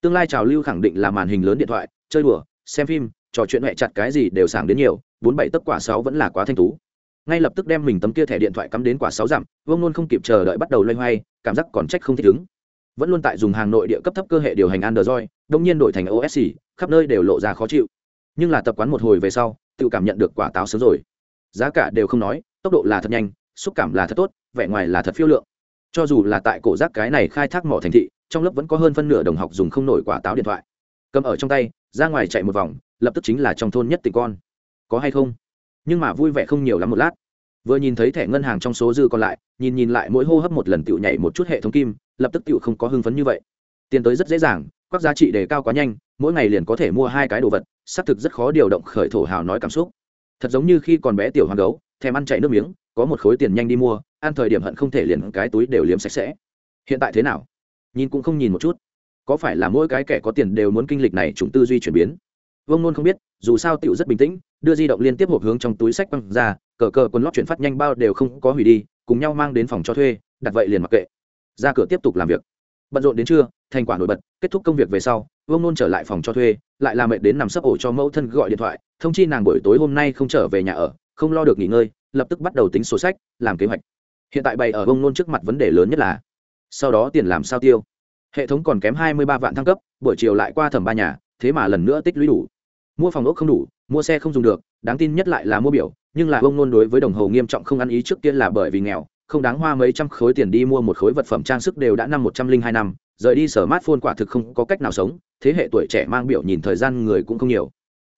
Tương lai trào lưu khẳng định là màn hình lớn điện thoại, chơi đùa, xem phim, trò chuyện mẹ chặt cái gì đều sảng đến nhiều bốn bảy tấc quả sáu vẫn là quá thanh tú. Ngay lập tức đem mình tấm kia thẻ điện thoại cắm đến quả sáu dặm vương nôn không kịp chờ đợi bắt đầu loay hoay, cảm giác còn trách không thích ứng. Vẫn luôn tại dùng hàng nội địa cấp thấp cơ hệ điều hành android, đông nhiên đổi thành osc khắp nơi đều lộ ra khó chịu. Nhưng là tập quán một hồi về sau, tự cảm nhận được quả táo sớm rồi. Giá cả đều không nói, tốc độ là thật nhanh, xúc cảm là thật tốt, vẻ ngoài là thật phiêu lượng. Cho dù là tại cổ giác cái này khai thác mỏ thành thị, trong lớp vẫn có hơn phân nửa đồng học dùng không nổi quả táo điện thoại. Cầm ở trong tay, ra ngoài chạy một vòng, lập tức chính là trong thôn nhất tỉnh con có hay không? Nhưng mà vui vẻ không nhiều lắm một lát. Vừa nhìn thấy thẻ ngân hàng trong số dư còn lại, nhìn nhìn lại mỗi hô hấp một lần tựu nhảy một chút hệ thống kim, lập tức tựu không có hưng phấn như vậy. Tiền tới rất dễ dàng, các giá trị đề cao quá nhanh, mỗi ngày liền có thể mua hai cái đồ vật, xác thực rất khó điều động khởi thổ hào nói cảm xúc. Thật giống như khi còn bé tiểu hoàng gấu, thèm ăn chạy nước miếng, có một khối tiền nhanh đi mua, ăn thời điểm hận không thể liền cái túi đều liếm sạch sẽ. Hiện tại thế nào? Nhìn cũng không nhìn một chút. Có phải là mỗi cái kẻ có tiền đều muốn kinh lịch này chúng tư duy chuyển biến? Vương nôn không biết, dù sao tiểu rất bình tĩnh, đưa di động liên tiếp hộp hướng trong túi sách băng ra, cờ cờ quần lót chuyển phát nhanh bao đều không có hủy đi, cùng nhau mang đến phòng cho thuê, đặt vậy liền mặc kệ. Ra cửa tiếp tục làm việc. Bận rộn đến trưa, thành quả nổi bật, kết thúc công việc về sau, vương nôn trở lại phòng cho thuê, lại làm mệt đến nằm sấp ổ cho mẫu thân gọi điện thoại, thông chi nàng buổi tối hôm nay không trở về nhà ở, không lo được nghỉ ngơi, lập tức bắt đầu tính sổ sách, làm kế hoạch. Hiện tại bày ở vương nôn trước mặt vấn đề lớn nhất là, sau đó tiền làm sao tiêu? Hệ thống còn kém hai mươi ba vạn thăng cấp, buổi chiều lại qua thẩm ba nhà, thế mà lần nữa tích lũy đủ mua phòng ốc không đủ, mua xe không dùng được, đáng tin nhất lại là mua biểu, nhưng là ông nôn đối với đồng hồ nghiêm trọng không ăn ý trước kia là bởi vì nghèo, không đáng hoa mấy trăm khối tiền đi mua một khối vật phẩm trang sức đều đã năm một trăm linh hai năm, rời đi sở mát phôn quả thực không có cách nào sống, thế hệ tuổi trẻ mang biểu nhìn thời gian người cũng không nhiều.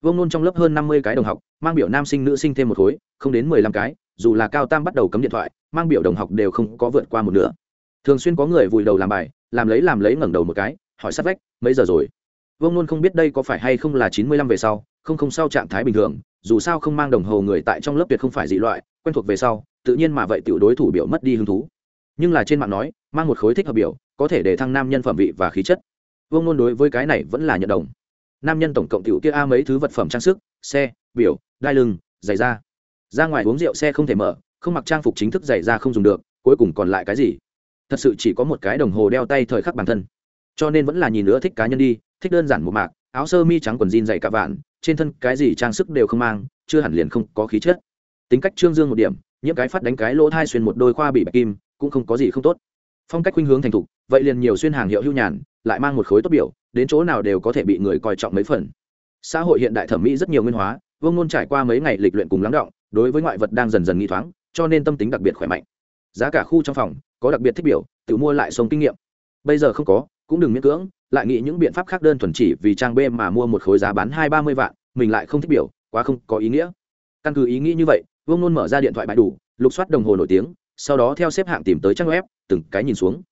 Vương nôn trong lớp hơn năm mươi cái đồng học, mang biểu nam sinh nữ sinh thêm một khối, không đến mười lăm cái, dù là cao tam bắt đầu cấm điện thoại, mang biểu đồng học đều không có vượt qua một nửa. Thường xuyên có người vùi đầu làm bài, làm lấy làm lấy ngẩng đầu một cái, hỏi sát vách, mấy giờ rồi? Vương luôn không biết đây có phải hay không là chín mươi lăm về sau, không không sau trạng thái bình thường, dù sao không mang đồng hồ người tại trong lớp tuyệt không phải dị loại, quen thuộc về sau, tự nhiên mà vậy tiểu đối thủ biểu mất đi hứng thú. Nhưng là trên mạng nói, mang một khối thích hợp biểu, có thể để thăng nam nhân phẩm vị và khí chất. Vương luôn đối với cái này vẫn là nhận đồng. Nam nhân tổng cộng tiểu kia a mấy thứ vật phẩm trang sức, xe, biểu, đai lưng, giày da. Ra ngoài uống rượu xe không thể mở, không mặc trang phục chính thức giày da không dùng được, cuối cùng còn lại cái gì? Thật sự chỉ có một cái đồng hồ đeo tay thời khắc bản thân cho nên vẫn là nhìn nữa thích cá nhân đi, thích đơn giản một mạc, áo sơ mi trắng quần jean dày cả vạn, trên thân cái gì trang sức đều không mang, chưa hẳn liền không có khí chất. Tính cách trương dương một điểm, những cái phát đánh cái lỗ thai xuyên một đôi khoa bị bạch kim, cũng không có gì không tốt. Phong cách khuynh hướng thành thục, vậy liền nhiều xuyên hàng hiệu hưu nhàn, lại mang một khối tốt biểu, đến chỗ nào đều có thể bị người coi trọng mấy phần. Xã hội hiện đại thẩm mỹ rất nhiều nguyên hóa, vương ngôn trải qua mấy ngày lịch luyện cùng lắng động, đối với ngoại vật đang dần dần nghi thoáng, cho nên tâm tính đặc biệt khỏe mạnh. Giá cả khu trong phòng, có đặc biệt thích biểu, tự mua lại sống kinh nghiệm. Bây giờ không có cũng đừng miễn cưỡng, lại nghĩ những biện pháp khác đơn thuần chỉ vì trang b mà mua một khối giá bán hai ba mươi vạn, mình lại không thích biểu, quá không có ý nghĩa. Căn cứ ý nghĩ như vậy, vương nôn mở ra điện thoại bãi đủ, lục soát đồng hồ nổi tiếng, sau đó theo xếp hạng tìm tới trang web, từng cái nhìn xuống.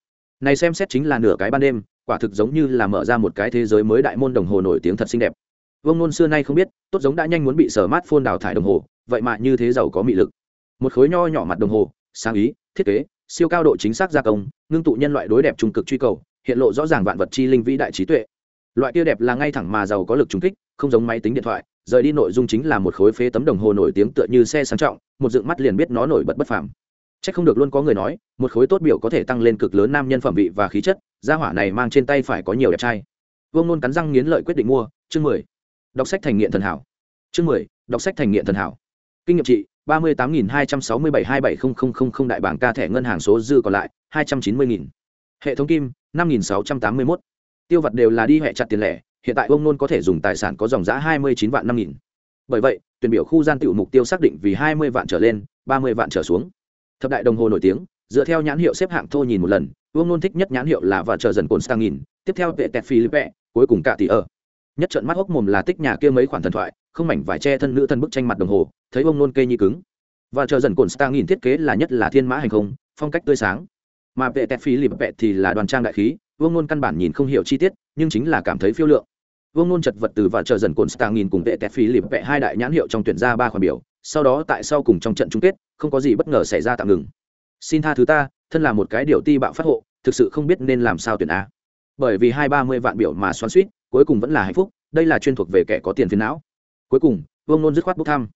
Này xem xét chính là nửa cái ban đêm, quả thực giống như là mở ra một cái thế giới mới đại môn đồng hồ nổi tiếng thật xinh đẹp. Vương nôn xưa nay không biết, tốt giống đã nhanh muốn bị sở mát phôn đào thải đồng hồ, vậy mà như thế giàu có mị lực. Một khối nho nhỏ mặt đồng hồ, sáng ý, thiết kế, siêu cao độ chính xác gia công, ngưng tụ nhân loại đối đẹp trung cực truy cầu hiện lộ rõ ràng vạn vật chi linh vĩ đại trí tuệ loại kia đẹp là ngay thẳng mà giàu có lực trúng kích không giống máy tính điện thoại rời đi nội dung chính là một khối phế tấm đồng hồ nổi tiếng tựa như xe sang trọng một dựng mắt liền biết nó nổi bật bất phàm Chắc không được luôn có người nói, một khối tốt biểu có thể tăng lên cực lớn nam nhân phẩm vị và khí chất, gia hỏa này mang trên tay phải có nhiều đẹp trai. Vương Nôn cắn răng nghiến lợi quyết định mua, chương mười Đọc sách thành nghiện thần hảo. Chương mười Đọc sách thành nghiện thần hảo. Kinh nghiệm trị, ba mươi tám nghìn hai trăm sáu mươi bảy hai bảy không không không không đại bảng ca thẻ ngân hàng số dư còn lại, hai trăm chín mươi nghìn hệ thống kim năm nghìn sáu trăm tám mươi mốt. Tiêu vặt đều là đi hẹ chặt tiền lẻ, hiện tại ông nôn có thể dùng tài sản có dòng giá hai mươi chín vạn năm nghìn. Bởi vậy, tuyển biểu khu gian tiểu mục tiêu xác định vì hai mươi vạn trở lên, ba mươi vạn trở xuống. Thập đại đồng hồ nổi tiếng, dựa theo nhãn hiệu xếp hạng thô nhìn một lần, ông nôn thích nhất nhãn hiệu là và chờ dần cồn stang nghìn, tiếp theo vệ tẹt philippe, cuối cùng cả tỷ ở nhất trận mắt hốc mồm là tích nhà kia mấy khoản thần thoại, không mảnh vải che thân nữ thân bức tranh mặt đồng hồ, thấy ông nôn kê nhi cứng. Và chờ dần cồn stang nghìn thiết kế là nhất là thiên mã hành không, phong cách tươi sáng mà vệ tẹt philippe thì là đoàn trang đại khí, vương nôn căn bản nhìn không hiểu chi tiết, nhưng chính là cảm thấy phiêu lượng. Vương nôn chật vật từ và chờ dần cồn stang nghìn cùng vệ tẹt philippe hai đại nhãn hiệu trong tuyển ra ba khoản biểu, sau đó tại sau cùng trong trận chung kết, không có gì bất ngờ xảy ra tạm ngừng. Xin tha thứ ta, thân là một cái điều ti bạo phát hộ, thực sự không biết nên làm sao tuyển á. bởi vì hai ba mươi vạn biểu mà xoắn suýt, cuối cùng vẫn là hạnh phúc, đây là chuyên thuộc về kẻ có tiền phiền não. Cuối cùng, vương nôn dứt khoát bốc thăm.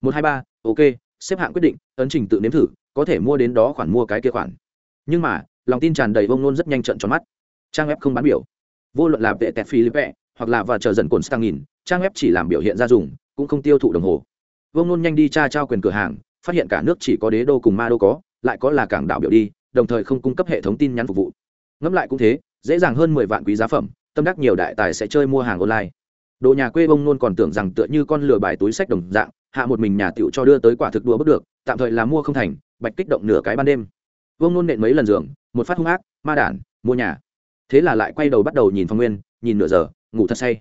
Một hai ba, ok, xếp hạng quyết định, ấn trình tự nếm thử, có thể mua đến đó khoản mua cái kia khoản nhưng mà, lòng tin tràn đầy vông nôn rất nhanh trận tròn mắt. Trang web không bán biểu. Vô luận là vệ tẹt philippe, hoặc là và chờ dần cồn stang nghìn, trang web chỉ làm biểu hiện ra dùng, cũng không tiêu thụ đồng hồ. Vông nôn nhanh đi tra trao quyền cửa hàng, phát hiện cả nước chỉ có đế đô cùng ma đô có, lại có là cảng đảo biểu đi, đồng thời không cung cấp hệ thống tin nhắn phục vụ. Ngẫm lại cũng thế, dễ dàng hơn mười vạn quý giá phẩm, tâm đắc nhiều đại tài sẽ chơi mua hàng online. Đồ nhà quê bông nôn còn tưởng rằng tựa như con lừa bài túi sách đồng dạng, hạ một mình nhà tiểu cho đưa tới quả thực đùa bất được, tạm thời là mua không thành, bạch kích động nửa cái ban đêm vương nôn nện mấy lần giường, một phát hung ác, ma đản, mua nhà. Thế là lại quay đầu bắt đầu nhìn phong nguyên, nhìn nửa giờ, ngủ thật say.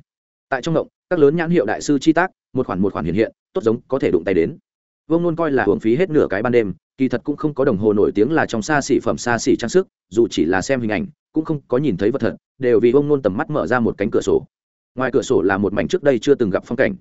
Tại trong động các lớn nhãn hiệu đại sư chi tác, một khoản một khoản hiện hiện, tốt giống có thể đụng tay đến. Vương nôn coi là hưởng phí hết nửa cái ban đêm, kỳ thật cũng không có đồng hồ nổi tiếng là trong xa xỉ phẩm, xa xỉ trang sức, dù chỉ là xem hình ảnh, cũng không có nhìn thấy vật thật, đều vì Vương nôn tầm mắt mở ra một cánh cửa sổ. Ngoài cửa sổ là một mảnh trước đây chưa từng gặp phong cảnh.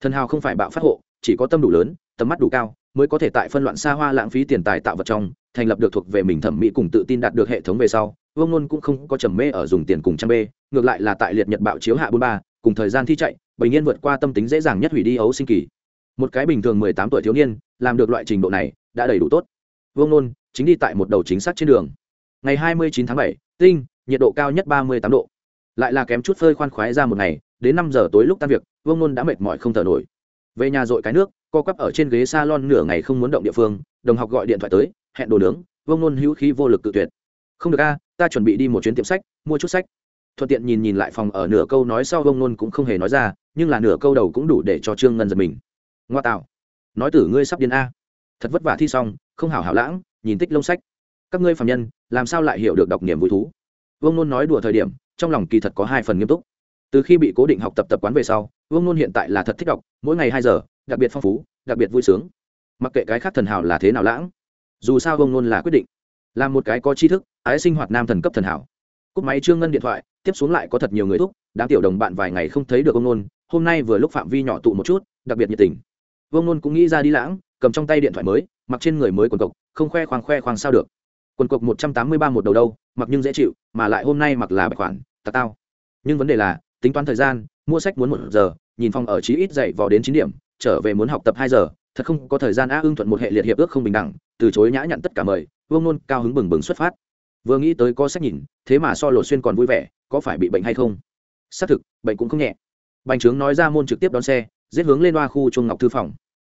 Thần hào không phải bạo phát hộ, chỉ có tâm đủ lớn, tầm mắt đủ cao, mới có thể tại phân loạn xa hoa lãng phí tiền tài tạo vật trong thành lập được thuộc về mình thẩm mỹ cùng tự tin đạt được hệ thống về sau, vương nôn cũng không có trầm mê ở dùng tiền cùng trang bê, ngược lại là tại liệt nhật bạo chiếu hạ bốn ba, cùng thời gian thi chạy, bình yên vượt qua tâm tính dễ dàng nhất hủy đi ấu sinh kỳ. Một cái bình thường mười tám tuổi thiếu niên, làm được loại trình độ này, đã đầy đủ tốt. Vương nôn chính đi tại một đầu chính xác trên đường. Ngày hai mươi chín tháng bảy, tinh, nhiệt độ cao nhất ba mươi tám độ. Lại là kém chút phơi khoan khoái ra một ngày, đến năm giờ tối lúc tan việc, vương nôn đã mệt mỏi không thở nổi. Về nhà dội cái nước, co quắp ở trên ghế s a lon nửa ngày không muốn động địa phương, đồng học gọi điện thoại tới hẹn đồ nướng, vương nôn hữu khí vô lực tự tuyệt. Không được a, ta chuẩn bị đi một chuyến tiệm sách, mua chút sách. Thuận tiện nhìn nhìn lại phòng ở nửa câu nói sau vương nôn cũng không hề nói ra, nhưng là nửa câu đầu cũng đủ để cho trương ngân giật mình. Ngoa tạo. Nói tử ngươi sắp điên a. Thật vất vả thi xong, không hảo hảo lãng, nhìn tích lông sách. Các ngươi phạm nhân, làm sao lại hiểu được đọc niềm vui thú? Vương nôn nói đùa thời điểm, trong lòng kỳ thật có hai phần nghiêm túc. Từ khi bị cố định học tập tập quán về sau, vương nôn hiện tại là thật thích đọc, mỗi ngày hai giờ, đặc biệt phong phú, đặc biệt vui sướng. Mặc kệ cái khác thần hảo là thế nào lãng dù sao vông nôn là quyết định. Làm một cái có tri thức, ái sinh hoạt nam thần cấp thần hảo. Cúp máy trương ngân điện thoại, tiếp xuống lại có thật nhiều người thúc đáng tiểu đồng bạn vài ngày không thấy được ông nôn, hôm nay vừa lúc phạm vi nhỏ tụ một chút, đặc biệt nhiệt tình. Vương nôn cũng nghĩ ra đi lãng, cầm trong tay điện thoại mới, mặc trên người mới quần cộc, không khoe khoang khoe khoang sao được. Quần cộc một trăm tám mươi ba một đầu đâu, mặc nhưng dễ chịu, mà lại hôm nay mặc là bạch khoản, tà tao. Nhưng vấn đề là, tính toán thời gian, mua sách muốn một giờ, nhìn phòng ở chí ít dậy vò đến chín điểm, trở về muốn học tập hai giờ thật không có thời gian a ưng thuận một hệ liệt hiệp ước không bình đẳng, từ chối nhã nhận tất cả mời, vương nôn cao hứng bừng bừng xuất phát. Vừa nghĩ tới có sách nhìn, thế mà so lột xuyên còn vui vẻ, có phải bị bệnh hay không? Xác thực, bệnh cũng không nhẹ. Bành trướng nói ra môn trực tiếp đón xe, giết hướng lên loa khu chuông ngọc thư phòng.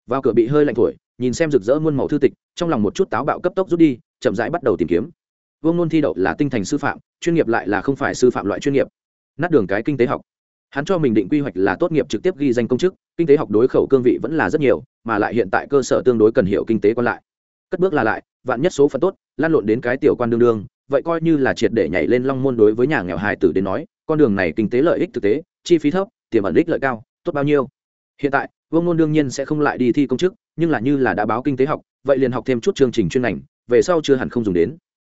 Vào cửa bị hơi lạnh thổi, nhìn xem rực rỡ muôn màu thư tịch, trong lòng một chút táo bạo cấp tốc rút đi, chậm rãi bắt đầu tìm kiếm. Vương nôn thi đậu là tinh thành sư phạm, chuyên nghiệp lại là không phải sư phạm loại chuyên nghiệp. Nát đường cái kinh tế học hắn cho mình định quy hoạch là tốt nghiệp trực tiếp ghi danh công chức, kinh tế học đối khẩu cương vị vẫn là rất nhiều, mà lại hiện tại cơ sở tương đối cần hiểu kinh tế còn lại. Cất bước là lại, vạn nhất số phận tốt, lan lộn đến cái tiểu quan đương đương, vậy coi như là triệt để nhảy lên long môn đối với nhà nghèo hài tử đến nói, con đường này kinh tế lợi ích thực tế, chi phí thấp, tiềm ẩn ích lợi cao, tốt bao nhiêu. Hiện tại, vương ngôn đương nhiên sẽ không lại đi thi công chức, nhưng là như là đã báo kinh tế học, vậy liền học thêm chút chương trình chuyên ngành, về sau chưa hẳn không dùng đến.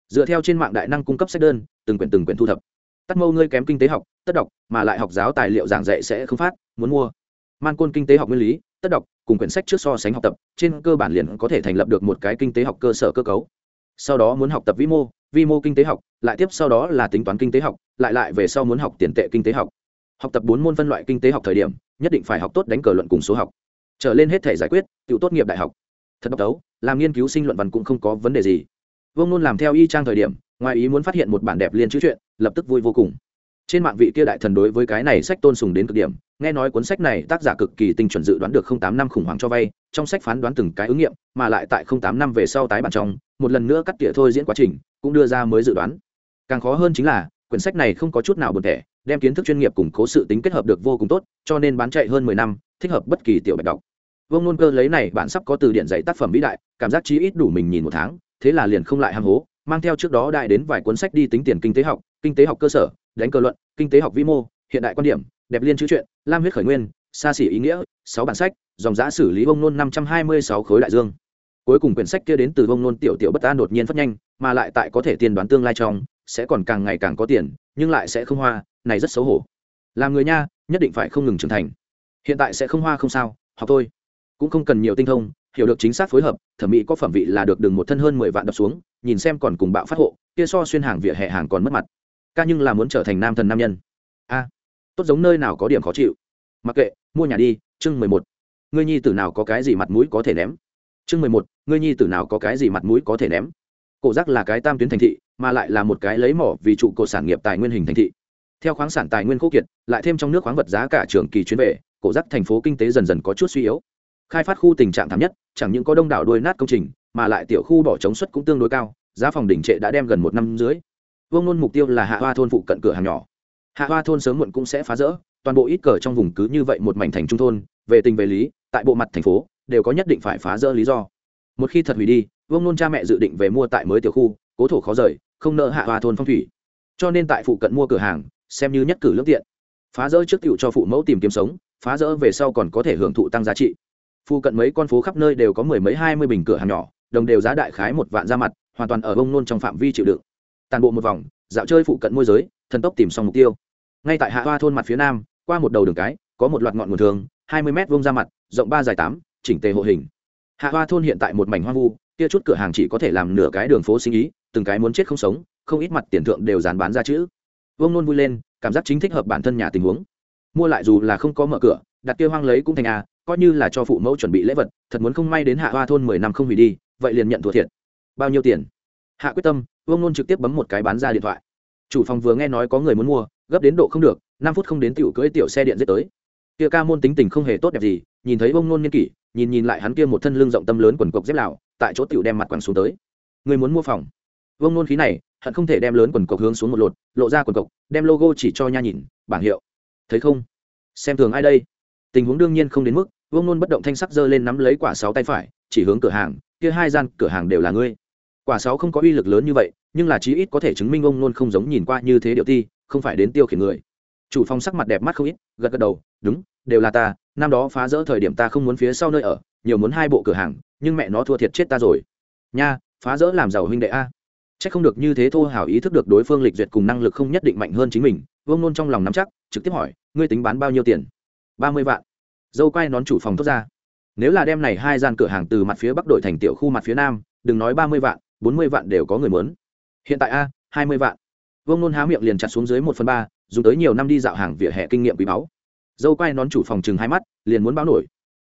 Dựa theo trên mạng đại năng cung cấp sách đơn, từng quyển từng quyển thu thập. Tắt mâu ngươi kém kinh tế học tất đọc, mà lại học giáo tài liệu giảng dạy sẽ không phát, muốn mua. Man côn kinh tế học nguyên lý, tất đọc, cùng quyển sách trước so sánh học tập, trên cơ bản liền có thể thành lập được một cái kinh tế học cơ sở cơ cấu. Sau đó muốn học tập vĩ mô vi mô kinh tế học, lại tiếp sau đó là tính toán kinh tế học, lại lại về sau muốn học tiền tệ kinh tế học. Học tập bốn môn phân loại kinh tế học thời điểm, nhất định phải học tốt đánh cờ luận cùng số học. Trở lên hết thể giải quyết, tự tốt nghiệp đại học. Thật độc tấu làm nghiên cứu sinh luận văn cũng không có vấn đề gì. Vương nôn làm theo y trang thời điểm, ngoài ý muốn phát hiện một bản đẹp liên chữ chuyện, lập tức vui vô cùng trên mạng vị kia đại thần đối với cái này sách tôn sùng đến cực điểm, nghe nói cuốn sách này tác giả cực kỳ tinh chuẩn dự đoán được không tám năm khủng hoảng cho vay, trong sách phán đoán từng cái ứng nghiệm, mà lại tại không tám năm về sau tái bản trong, một lần nữa cắt tỉa thôi diễn quá trình, cũng đưa ra mới dự đoán. Càng khó hơn chính là, quyển sách này không có chút nào buồn thẻ đem kiến thức chuyên nghiệp củng cố sự tính kết hợp được vô cùng tốt, cho nên bán chạy hơn mười năm, thích hợp bất kỳ tiểu bạch đọc. Vương nôn cơ lấy này bạn sắp có từ điển dạy tác phẩm vĩ đại, cảm giác chí ít đủ mình nhìn một tháng, thế là liền không lại ham hố, mang theo trước đó đại đến vài cuốn sách đi tính tiền kinh tế học, kinh tế học cơ sở đánh cơ luận, kinh tế học vĩ mô, hiện đại quan điểm, đẹp liên chữ truyện lam huyết khởi nguyên, xa xỉ ý nghĩa, sáu bản sách, dòng giã xử lý bông nôn năm trăm hai mươi sáu khối đại dương. Cuối cùng quyển sách kia đến từ bông nôn tiểu tiểu bất an đột nhiên phát nhanh, mà lại tại có thể tiên đoán tương lai trong, sẽ còn càng ngày càng có tiền, nhưng lại sẽ không hoa, này rất xấu hổ. Làm người nha, nhất định phải không ngừng trưởng thành. Hiện tại sẽ không hoa không sao, học thôi. Cũng không cần nhiều tinh thông, hiểu được chính xác phối hợp, thẩm mỹ có phẩm vị là được đừng một thân hơn mười vạn đập xuống, nhìn xem còn cùng bạo phát hộ, kia so xuyên hàng vỉa hè hàng còn mất mặt ca nhưng là muốn trở thành nam thần nam nhân. A, tốt giống nơi nào có điểm khó chịu. Mặc kệ, mua nhà đi, chương mười một. Ngươi nhi tử nào có cái gì mặt mũi có thể ném? Chương mười một, ngươi nhi tử nào có cái gì mặt mũi có thể ném? Cổ giác là cái tam tuyến thành thị, mà lại là một cái lấy mỏ vì trụ cột sản nghiệp tài nguyên hình thành thị. Theo khoáng sản tài nguyên khô kiệt, lại thêm trong nước khoáng vật giá cả trường kỳ chuyến về, cổ giác thành phố kinh tế dần dần có chút suy yếu. Khai phát khu tình trạng thảm nhất, chẳng những có đông đảo đuôi nát công trình, mà lại tiểu khu bỏ chống suất cũng tương đối cao, giá phòng đỉnh trệ đã đem gần một năm dưới vương nôn mục tiêu là hạ hoa thôn phụ cận cửa hàng nhỏ. Hạ hoa thôn sớm muộn cũng sẽ phá rỡ, toàn bộ ít cờ trong vùng cứ như vậy một mảnh thành trung thôn, về tình về lý, tại bộ mặt thành phố, đều có nhất định phải phá rỡ lý do. Một khi thật hủy đi, vương nôn cha mẹ dự định về mua tại mới tiểu khu, cố thổ khó rời, không nợ hạ hoa thôn phong thủy. Cho nên tại phụ cận mua cửa hàng, xem như nhất cử lương tiện. Phá rỡ trước cựu cho phụ mẫu tìm kiếm sống, phá rỡ về sau còn có thể hưởng thụ tăng giá trị. Phụ cận mấy con phố khắp nơi đều có mười mấy, hai mươi bình cửa hàng nhỏ, đồng đều giá đại khái một vạn ra mặt, hoàn toàn ở bông nôn trong phạm vi chịu đựng tàn bộ một vòng, dạo chơi phụ cận môi giới, thần tốc tìm xong mục tiêu. Ngay tại hạ hoa thôn mặt phía nam, qua một đầu đường cái, có một loạt ngọn nguồn thường, hai mươi m vông ra mặt, rộng ba dài tám, chỉnh tề hộ hình. Hạ hoa thôn hiện tại một mảnh hoang vu, kia chút cửa hàng chỉ có thể làm nửa cái đường phố sinh ý, từng cái muốn chết không sống, không ít mặt tiền thượng đều dán bán ra chữ. Vông nôn vui lên, cảm giác chính thích hợp bản thân nhà tình huống. Mua lại dù là không có mở cửa, đặt kia hoang lấy cũng thành a, coi như là cho phụ mẫu chuẩn bị lễ vật, thật muốn không may đến hạ hoa thôn mười năm không hủy đi, vậy liền nhận thua thiệt. Bao nhiêu tiền? Hạ quyết tâm, vương nôn trực tiếp bấm một cái bán ra điện thoại. Chủ phòng vừa nghe nói có người muốn mua, gấp đến độ không được, năm phút không đến tiểu cưỡi tiểu xe điện giết tới. Kia ca môn tính tình không hề tốt đẹp gì, nhìn thấy vương nôn nghiên kỷ, nhìn nhìn lại hắn kia một thân lưng rộng tâm lớn quần cộc dép lào, tại chỗ tiểu đem mặt quẳng xuống tới. Người muốn mua phòng. Vương nôn khí này, hận không thể đem lớn quần cộc hướng xuống một lột, lộ ra quần cộc đem logo chỉ cho nha nhìn, bảng hiệu. Thấy không? Xem thường ai đây? Tình huống đương nhiên không đến mức, vương nôn bất động thanh sắc giơ lên nắm lấy quả sáu tay phải, chỉ hướng cửa hàng, kia hai gian cửa hàng đều là ngươi quả sáu không có uy lực lớn như vậy, nhưng là chí ít có thể chứng minh ông nôn không giống nhìn qua như thế điệu ti, không phải đến tiêu khiển người. Chủ phòng sắc mặt đẹp mắt không ít, gật gật đầu, đúng, đều là ta, năm đó phá rỡ thời điểm ta không muốn phía sau nơi ở, nhiều muốn hai bộ cửa hàng, nhưng mẹ nó thua thiệt chết ta rồi. Nha, phá rỡ làm giàu huynh đệ a. Chắc không được như thế thô hảo ý thức được đối phương lịch duyệt cùng năng lực không nhất định mạnh hơn chính mình vương nôn trong lòng nắm chắc, trực tiếp hỏi, ngươi tính bán bao nhiêu tiền? Ba mươi vạn. Dâu quay nón chủ phòng thốt ra, nếu là đem này hai gian cửa hàng từ mặt phía bắc đổi thành tiểu khu mặt phía nam, đừng nói ba mươi vạn bốn mươi vạn đều có người muốn. Hiện tại a, hai mươi vạn. Vương nôn há miệng liền chặt xuống dưới một phần ba, dùng tới nhiều năm đi dạo hàng vỉa hè kinh nghiệm quý báu. Dâu quay nón chủ phòng chừng hai mắt, liền muốn báo nổi.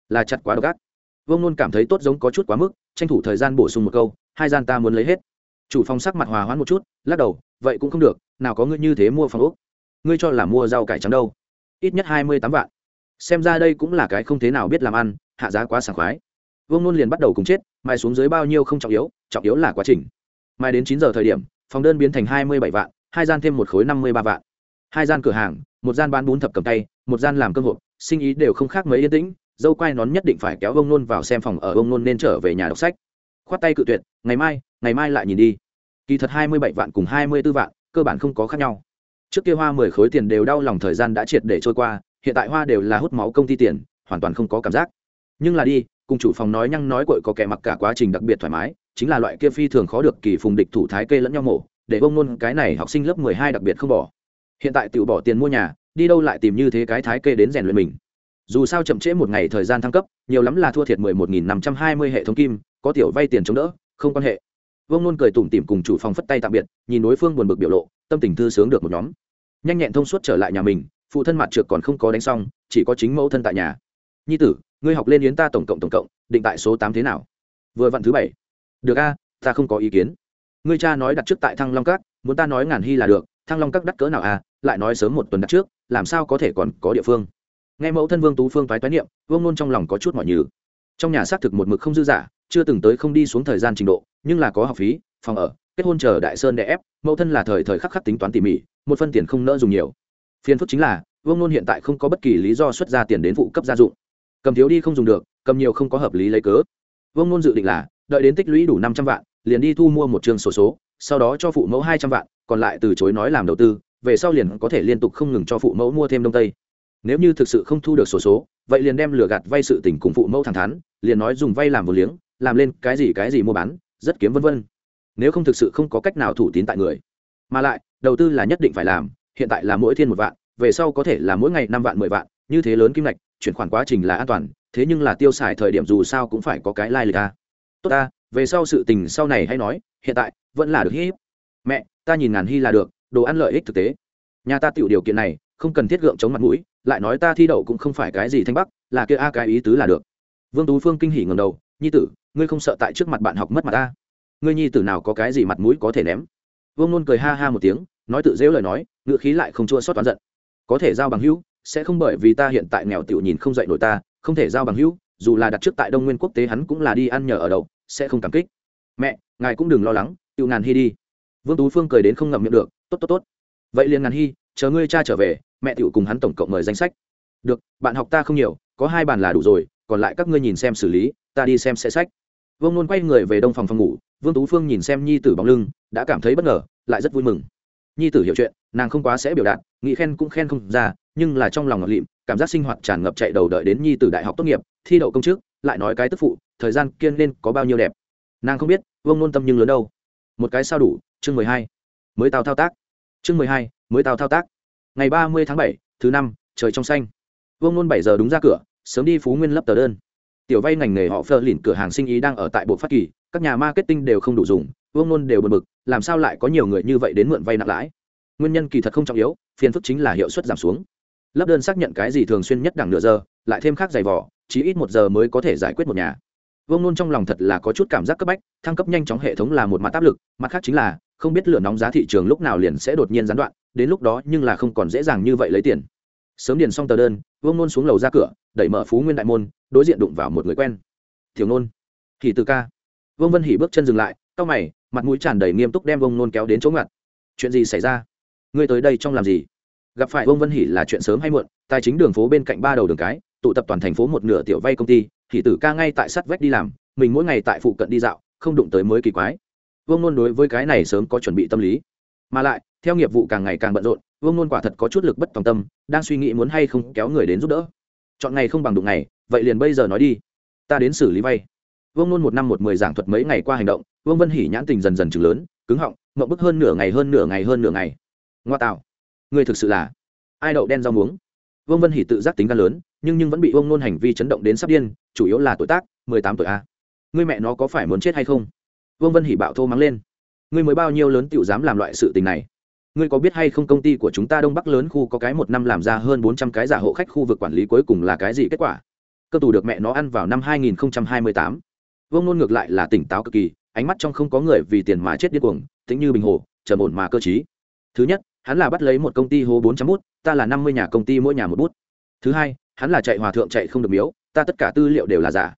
Là chặt quá độc ác. Vương nôn cảm thấy tốt giống có chút quá mức, tranh thủ thời gian bổ sung một câu, hai gian ta muốn lấy hết. Chủ phòng sắc mặt hòa hoãn một chút, lắc đầu, vậy cũng không được, nào có ngươi như thế mua phòng úc ngươi cho là mua rau cải trắng đâu? Ít nhất hai mươi tám vạn. Xem ra đây cũng là cái không thế nào biết làm ăn, hạ giá quá sảng khoái vương nôn liền bắt đầu cùng chết, mai xuống dưới bao nhiêu không trọng yếu trọng yếu là quá trình. Mai đến chín giờ thời điểm, phòng đơn biến thành hai mươi bảy vạn, hai gian thêm một khối năm mươi ba vạn. Hai gian cửa hàng, một gian bán bún thập cầm tay, một gian làm cơm hộp, sinh ý đều không khác mấy yên tĩnh, dâu quai nón nhất định phải kéo ông nôn vào xem phòng ở ông nôn nên trở về nhà đọc sách. Khoát tay cự tuyệt, ngày mai ngày mai lại nhìn đi. Kỳ thật hai mươi bảy vạn cùng hai mươi b ố vạn, cơ bản không có khác nhau. Trước kia hoa mười khối tiền đều đau lòng thời gian đã triệt để trôi qua, hiện tại hoa đều là hút máu công ty tiền, hoàn toàn không có cảm giác. Nhưng là đi cùng chủ phòng nói nhăng nói cội có kẻ mặc cả quá trình đặc biệt thoải mái, chính là loại kia phi thường khó được kỳ phùng địch thủ thái kê lẫn nhau mổ, để bông nôn cái này học sinh lớp mười hai đặc biệt không bỏ. Hiện tại tự bỏ tiền mua nhà, đi đâu lại tìm như thế cái thái kê đến rèn luyện mình. Dù sao chậm trễ một ngày thời gian thăng cấp, nhiều lắm là thua thiệt mười một nghìn năm trăm hai mươi hệ thống kim, có tiểu vay tiền chống đỡ, không quan hệ. Vông nôn cười tủm tỉm cùng chủ phòng phất tay tạm biệt, nhìn đối phương buồn bực biểu lộ, tâm tình thư sướng được một nhóm. Nhanh nhẹn thông suốt trở lại nhà mình, phụ thân mặt trượt còn không có đánh xong, chỉ có chính mẫu thân tại nhà. Nhi tử ngươi học lên yến ta tổng cộng tổng cộng, định tại số tám thế nào? Vừa vặn thứ bảy. Được a, ta không có ý kiến. Ngươi cha nói đặt trước tại thăng long các, muốn ta nói ngàn hy là được, thăng long các đắt cỡ nào a lại nói sớm một tuần đặt trước, làm sao có thể còn có địa phương? Nghe mẫu thân vương tú phương thoái toái niệm, vương nôn trong lòng có chút mọi nhừ. Trong nhà xác thực một mực không dư giả chưa từng tới không đi xuống thời gian trình độ, nhưng là có học phí, phòng ở, kết hôn chờ đại sơn đè ép, mẫu thân là thời thời khắc khắc tính toán tỉ mỉ, một phân tiền không nỡ dùng nhiều. Phiền phức chính là, vương nôn hiện tại không có bất kỳ lý do xuất ra tiền đến phụ cấp gia dụng cầm thiếu đi không dùng được, cầm nhiều không có hợp lý lấy cớ. Vương nôn dự định là, đợi đến tích lũy đủ năm trăm vạn, liền đi thu mua một trường sổ số, sau đó cho phụ mẫu hai trăm vạn, còn lại từ chối nói làm đầu tư, về sau liền có thể liên tục không ngừng cho phụ mẫu mua thêm đông tây. Nếu như thực sự không thu được sổ số, vậy liền đem lừa gạt vay sự tình cùng phụ mẫu thẳng thắn, liền nói dùng vay làm vô liếng, làm lên cái gì cái gì mua bán, rất kiếm vân vân. Nếu không thực sự không có cách nào thủ tín tại người. Mà lại, đầu tư là nhất định phải làm, hiện tại là mỗi thiên một vạn, về sau có thể là mỗi ngày năm vạn mười vạn, như thế lớn kim ngạch chuyển khoản quá trình là an toàn, thế nhưng là tiêu xài thời điểm dù sao cũng phải có cái lai、like、lịch ta à. tốt ta, về sau sự tình sau này hay nói, hiện tại, vẫn là được hít mẹ, ta nhìn ngàn hy là được, đồ ăn lợi ích thực tế. Nhà ta tiểu điều kiện này, không cần thiết gượng chống mặt mũi, lại nói ta thi đậu cũng không phải cái gì thanh bắc, là kia a cái ý tứ là được. Vương tú phương kinh hỉ ngầm đầu, nhi tử, ngươi không sợ tại trước mặt bạn học mất mặt ta? Ngươi nhi tử nào có cái gì mặt mũi có thể ném? Vương nôn cười ha ha một tiếng, nói tự dễu lời nói ngựa khí lại không chua xót toán giận. Có thể giao bằng hữu sẽ không bởi vì ta hiện tại nghèo tiểu nhìn không dạy nổi ta, không thể giao bằng hữu, dù là đặt trước tại đông nguyên quốc tế hắn cũng là đi ăn nhờ ở đậu, sẽ không cảm kích. Mẹ, ngài cũng đừng lo lắng, tiểu ngàn hy đi. Vương tú phương cười đến không ngậm miệng được, tốt tốt tốt. Vậy liền ngàn hy, chờ ngươi cha trở về, mẹ tiểu cùng hắn tổng cộng mời danh sách. Được, bạn học ta không nhiều, có hai bàn là đủ rồi, còn lại các ngươi nhìn xem xử lý, ta đi xem sẽ sách. Vương nôn quay người về đông phòng phòng ngủ, vương tú phương nhìn xem nhi tử bóng lưng, đã cảm thấy bất ngờ, lại rất vui mừng. Nhi tử hiểu chuyện, nàng không quá sẽ biểu đạt, nghĩ khen cũng khen không ra nhưng là trong lòng ngọt lịm, cảm giác sinh hoạt tràn ngập chạy đầu đợi đến nhi tử đại học tốt nghiệp, thi đậu công chức, lại nói cái tức phụ, thời gian kiên nên có bao nhiêu đẹp. Nàng không biết, vương nôn tâm nhưng lớn đâu. Một cái sao đủ, chương mười hai, mới tao thao tác. Chương mười hai, mới tao thao tác. Ngày ba mươi tháng bảy, thứ năm, trời trong xanh. Vương nôn bảy giờ đúng ra cửa, sớm đi phú nguyên lấp tờ đơn. Tiểu vay ngành nghề họ phơ lìn cửa hàng sinh ý đang ở tại bộ phát kỳ, các nhà marketing đều không đủ dùng, vương nôn đều bật mực làm sao lại có nhiều người như vậy đến mượn vay nặng lãi. Nguyên nhân kỳ thật không trọng yếu, phiền phức chính là hiệu suất giảm xuống lấp đơn xác nhận cái gì thường xuyên nhất đẳng nửa giờ, lại thêm khác giày vỏ chỉ ít một giờ mới có thể giải quyết một nhà. Vương nôn trong lòng thật là có chút cảm giác cấp bách, thăng cấp nhanh chóng hệ thống là một mặt áp lực, mặt khác chính là, không biết lửa nóng giá thị trường lúc nào liền sẽ đột nhiên gián đoạn, đến lúc đó nhưng là không còn dễ dàng như vậy lấy tiền. Sớm điền xong tờ đơn, vương nôn xuống lầu ra cửa, đẩy mở phú nguyên đại môn, đối diện đụng vào một người quen. Thiếu nôn. Thì từ ca. Vương vân hỉ bước chân dừng lại, cau mày, mặt mũi tràn đầy nghiêm túc đem vương nôn kéo đến chỗ ngặt. Chuyện gì xảy ra? Ngươi tới đây trong làm gì? Gặp phải vương vân hỉ là chuyện sớm hay muộn, tài chính đường phố bên cạnh ba đầu đường cái, tụ tập toàn thành phố một nửa tiểu vay công ty hỉ tử ca ngay tại sắt vách đi làm, mình mỗi ngày tại phụ cận đi dạo, không đụng tới mới kỳ quái. Vương nôn đối với cái này sớm có chuẩn bị tâm lý. Mà lại, theo nghiệp vụ càng ngày càng bận rộn, vương nôn quả thật có chút lực bất tòng tâm, đang suy nghĩ muốn hay không kéo người đến giúp đỡ. Chọn ngày không bằng đụng ngày, vậy liền bây giờ nói đi. Ta đến xử lý vay. Vương nôn một năm một mười giảng thuật mấy ngày qua hành động, vương vân hỉ nhãn tình dần dần chừng lớn, cứng họng mậu bức hơn nửa ngày hơn nửa ngày hơn nửa ngày. Ngoa tạo ngươi thực sự là ai đậu đen rau muống? Vương vân hỉ tự giác tính gan lớn, nhưng nhưng vẫn bị vương nôn hành vi chấn động đến sắp điên, chủ yếu là tuổi tác, mười tám tuổi a. Người mẹ nó có phải muốn chết hay không? Vương vân hỉ bạo thô mắng lên. Ngươi mới bao nhiêu lớn tiểu dám làm loại sự tình này? Ngươi có biết hay không công ty của chúng ta đông bắc lớn khu có cái một năm làm ra hơn bốn trăm cái giả hộ khách khu vực quản lý cuối cùng là cái gì kết quả? Cơ tù được mẹ nó ăn vào năm hai nghìn hai mươi tám. Vương nôn ngược lại là tỉnh táo cực kỳ, ánh mắt trong không có người vì tiền mà chết điên cuồng tính như bình hồ, trầm ổn mà cơ chí thứ nhất hắn là bắt lấy một công ty hố bốn trăm bút, ta là năm mươi nhà công ty mỗi nhà một bút. Thứ hai, hắn là chạy hòa thượng chạy không được miếu, ta tất cả tư liệu đều là giả.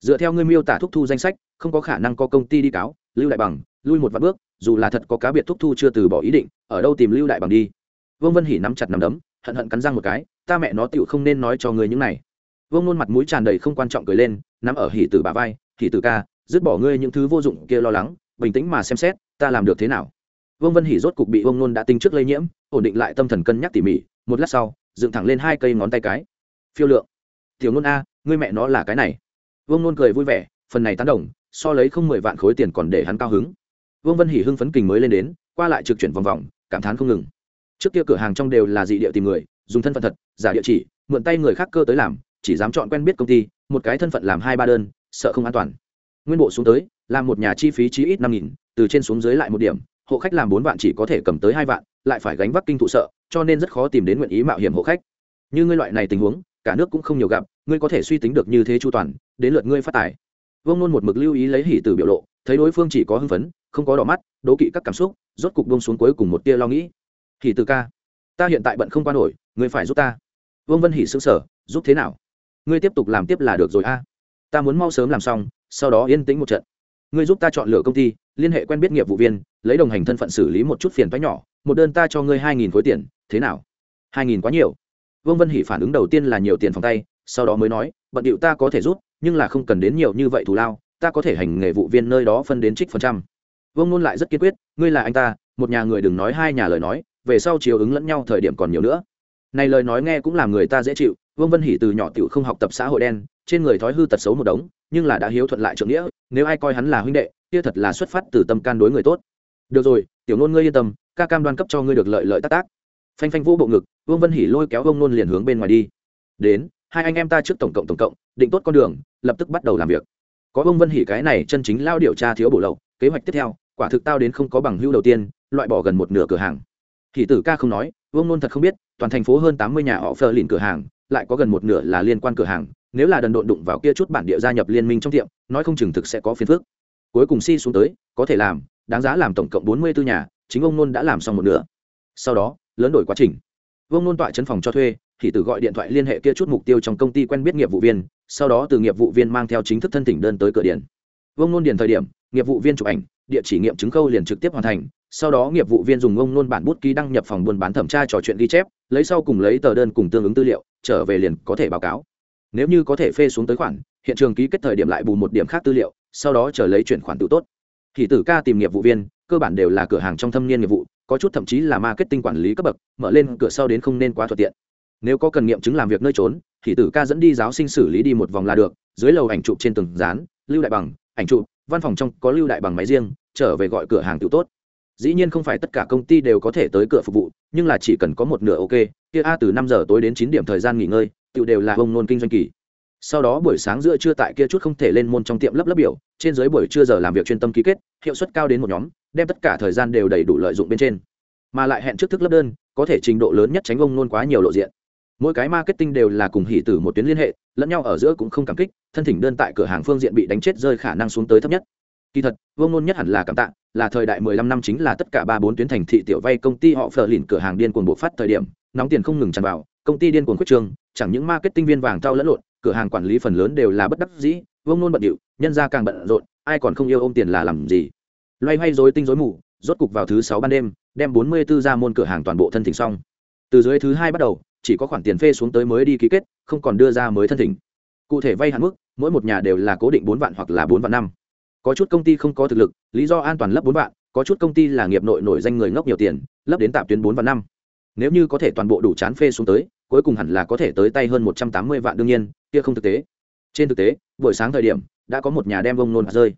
Dựa theo ngươi miêu tả thúc thu danh sách, không có khả năng có công ty đi cáo, lưu đại bằng, lui một vạn bước, dù là thật có cá biệt thúc thu chưa từ bỏ ý định, ở đâu tìm lưu đại bằng đi? Vương vân hỉ nắm chặt nắm đấm, hận hận cắn răng một cái, ta mẹ nó tựu không nên nói cho người những này. Vương nôn mặt mũi tràn đầy không quan trọng cười lên, nắm ở hỉ tử bà vai, hỉ tử ca, dứt bỏ ngươi những thứ vô dụng kia lo lắng, bình tĩnh mà xem xét, ta làm được thế nào? Vương vân hỉ rốt cục bị vương nôn đã tinh trước lây nhiễm, ổn định lại tâm thần cân nhắc tỉ mỉ, một lát sau, dựng thẳng lên hai cây ngón tay cái. Phiêu lượng. Tiểu nôn a, ngươi mẹ nó là cái này. Vương nôn cười vui vẻ, phần này tán đồng, so lấy không mười vạn khối tiền còn để hắn cao hứng. Vương vân hỉ hưng phấn kình mới lên đến, qua lại trực chuyển vòng vòng, cảm thán không ngừng. Trước kia cửa hàng trong đều là dị địa tìm người, dùng thân phận thật, giả địa chỉ, mượn tay người khác cơ tới làm, chỉ dám chọn quen biết công ty, một cái thân phận làm hai ba đơn, sợ không an toàn. Nguyên bộ xuống tới, làm một nhà chi phí chí ít năm nghìn, từ trên xuống dưới lại một điểm hộ khách làm bốn vạn chỉ có thể cầm tới hai vạn, lại phải gánh vác kinh thụ sợ, cho nên rất khó tìm đến nguyện ý mạo hiểm hộ khách. Như ngươi loại này tình huống, cả nước cũng không nhiều gặp, ngươi có thể suy tính được như thế chu toàn, đến lượt ngươi phát tài. Vương nôn một mực lưu ý lấy hỉ từ biểu lộ, thấy đối phương chỉ có hưng phấn, không có đỏ mắt, đố kỵ các cảm xúc, rốt cục buông xuống cuối cùng một tia lo nghĩ. Hỉ từ ca, ta hiện tại bận không qua nổi, ngươi phải giúp ta. Vương vân hỉ xứng sở giúp thế nào? Ngươi tiếp tục làm tiếp là được rồi a. Ta muốn mau sớm làm xong, sau đó yên tĩnh một trận ngươi giúp ta chọn lựa công ty, liên hệ quen biết nghiệp vụ viên, lấy đồng hành thân phận xử lý một chút phiền toái nhỏ, một đơn ta cho ngươi hai nghìn khối tiền, thế nào? Hai nghìn quá nhiều. Vương vân hỷ phản ứng đầu tiên là nhiều tiền phòng tay, sau đó mới nói, bận điệu ta có thể rút nhưng là không cần đến nhiều như vậy thù lao, ta có thể hành nghề vụ viên nơi đó phân đến trích phần trăm. Vương nôn lại rất kiên quyết, ngươi là anh ta, một nhà người đừng nói hai nhà lời nói, về sau chiều ứng lẫn nhau thời điểm còn nhiều nữa. Này lời nói nghe cũng làm người ta dễ chịu, vương vân hỷ từ nhỏ tiểu không học tập xã hội đen, trên người thói hư tật xấu một đống, nhưng là đã hiếu thuận lại trưởng nghĩa nếu ai coi hắn là huynh đệ, kia thật là xuất phát từ tâm can đối người tốt. Được rồi, tiểu nôn ngươi yên tâm, ca cam đoan cấp cho ngươi được lợi lợi tác tác. Phanh phanh vũ bộ ngực, vương vân hỉ lôi kéo vương nôn liền hướng bên ngoài đi. Đến, hai anh em ta trước tổng cộng tổng cộng, định tốt con đường, lập tức bắt đầu làm việc. Có vương vân hỉ cái này chân chính lao điều tra thiếu bổ lậu, kế hoạch tiếp theo, quả thực tao đến không có bằng hữu đầu tiên, loại bỏ gần một nửa cửa hàng. Thì tử ca không nói, vương nôn thật không biết, toàn thành phố hơn tám mươi nhà họ phờ lìn cửa hàng, lại có gần một nửa là liên quan cửa hàng nếu là đần độn đụng vào kia chút bản địa gia nhập liên minh trong tiệm, nói không chừng thực sẽ có phiền phức. Cuối cùng si xuống tới, có thể làm, đáng giá làm tổng cộng bốn mươi bốn nhà, chính ông nôn đã làm xong một nửa. Sau đó, lớn đổi quá trình. Vương nôn tọa chấn phòng cho thuê, thì tự gọi điện thoại liên hệ kia chút mục tiêu trong công ty quen biết nghiệp vụ viên, sau đó từ nghiệp vụ viên mang theo chính thức thân tỉnh đơn tới cửa điện. Vương nôn điền thời điểm, nghiệp vụ viên chụp ảnh, địa chỉ nghiệm chứng khâu liền trực tiếp hoàn thành, sau đó nghiệp vụ viên dùng ông nôn bản bút ký đăng nhập phòng buôn bán thẩm tra trò chuyện ghi chép, lấy sau cùng lấy tờ đơn cùng tương ứng tư liệu, trở về liền có thể báo cáo nếu như có thể phê xuống tới khoản, hiện trường ký kết thời điểm lại bù một điểm khác tư liệu, sau đó chờ lấy chuyển khoản tự tốt. Thì tử ca tìm nghiệp vụ viên, cơ bản đều là cửa hàng trong thâm niên nghiệp vụ, có chút thậm chí là marketing quản lý cấp bậc, mở lên cửa sau đến không nên quá thuận tiện. Nếu có cần nghiệm chứng làm việc nơi trốn, thì tử ca dẫn đi giáo sinh xử lý đi một vòng là được, dưới lầu ảnh chụp trên từng dán, lưu đại bằng, ảnh chụp, văn phòng trong có lưu đại bằng máy riêng, trở về gọi cửa hàng tự tốt. Dĩ nhiên không phải tất cả công ty đều có thể tới cửa phục vụ, nhưng là chỉ cần có một nửa ok, kia a từ năm giờ tối đến chín điểm thời gian nghỉ ngơi tự đều là ông nôn kinh doanh kỳ. Sau đó buổi sáng giữa trưa tại kia chút không thể lên môn trong tiệm lấp lấp biểu, trên dưới buổi trưa giờ làm việc chuyên tâm ký kết, hiệu suất cao đến một nhóm, đem tất cả thời gian đều đầy đủ lợi dụng bên trên. Mà lại hẹn trước thức lấp đơn, có thể trình độ lớn nhất tránh ông nôn quá nhiều lộ diện. Mỗi cái marketing đều là cùng hỉ tử một tuyến liên hệ, lẫn nhau ở giữa cũng không cảm kích, thân thỉnh đơn tại cửa hàng phương diện bị đánh chết rơi khả năng xuống tới thấp nhất. Kỳ thật vương nôn nhất hẳn là cảm tạ, là thời đại mười lăm năm chính là tất cả ba bốn tuyến thành thị tiểu vay công ty họ phờ lìn cửa hàng điên cuồng bộ phát thời điểm, nóng tiền không ngừng tràn vào công ty điên cuồng quyết trường, chẳng những marketing viên vàng thao lẫn lộn cửa hàng quản lý phần lớn đều là bất đắc dĩ vương nôn bận điệu nhân ra càng bận rộn ai còn không yêu ôm tiền là làm gì. Loay hoay dối tinh dối mù rốt cục vào thứ sáu ban đêm đem bốn mươi 44 ra môn cửa hàng toàn bộ thân thỉnh xong. Từ dưới thứ hai bắt đầu chỉ có khoản tiền phê xuống tới mới đi ký kết không còn đưa ra mới thân thỉnh. Cụ thể vay hạn mức mỗi một nhà đều là cố định bốn vạn hoặc là bốn vạn năm. Có chút công ty không có thực lực lý do an toàn lấp bốn vạn có chút công ty là nghiệp nội nổi danh người ngốc nhiều tiền lấp đến tạm tuyến bốn vạn năm nếu như có thể toàn bộ đủ chán phê xuống tới, cuối cùng hẳn là có thể tới tay hơn một trăm tám mươi vạn đương nhiên, kia không thực tế. Trên thực tế, buổi sáng thời điểm, đã có một nhà đem vông nôn rơi.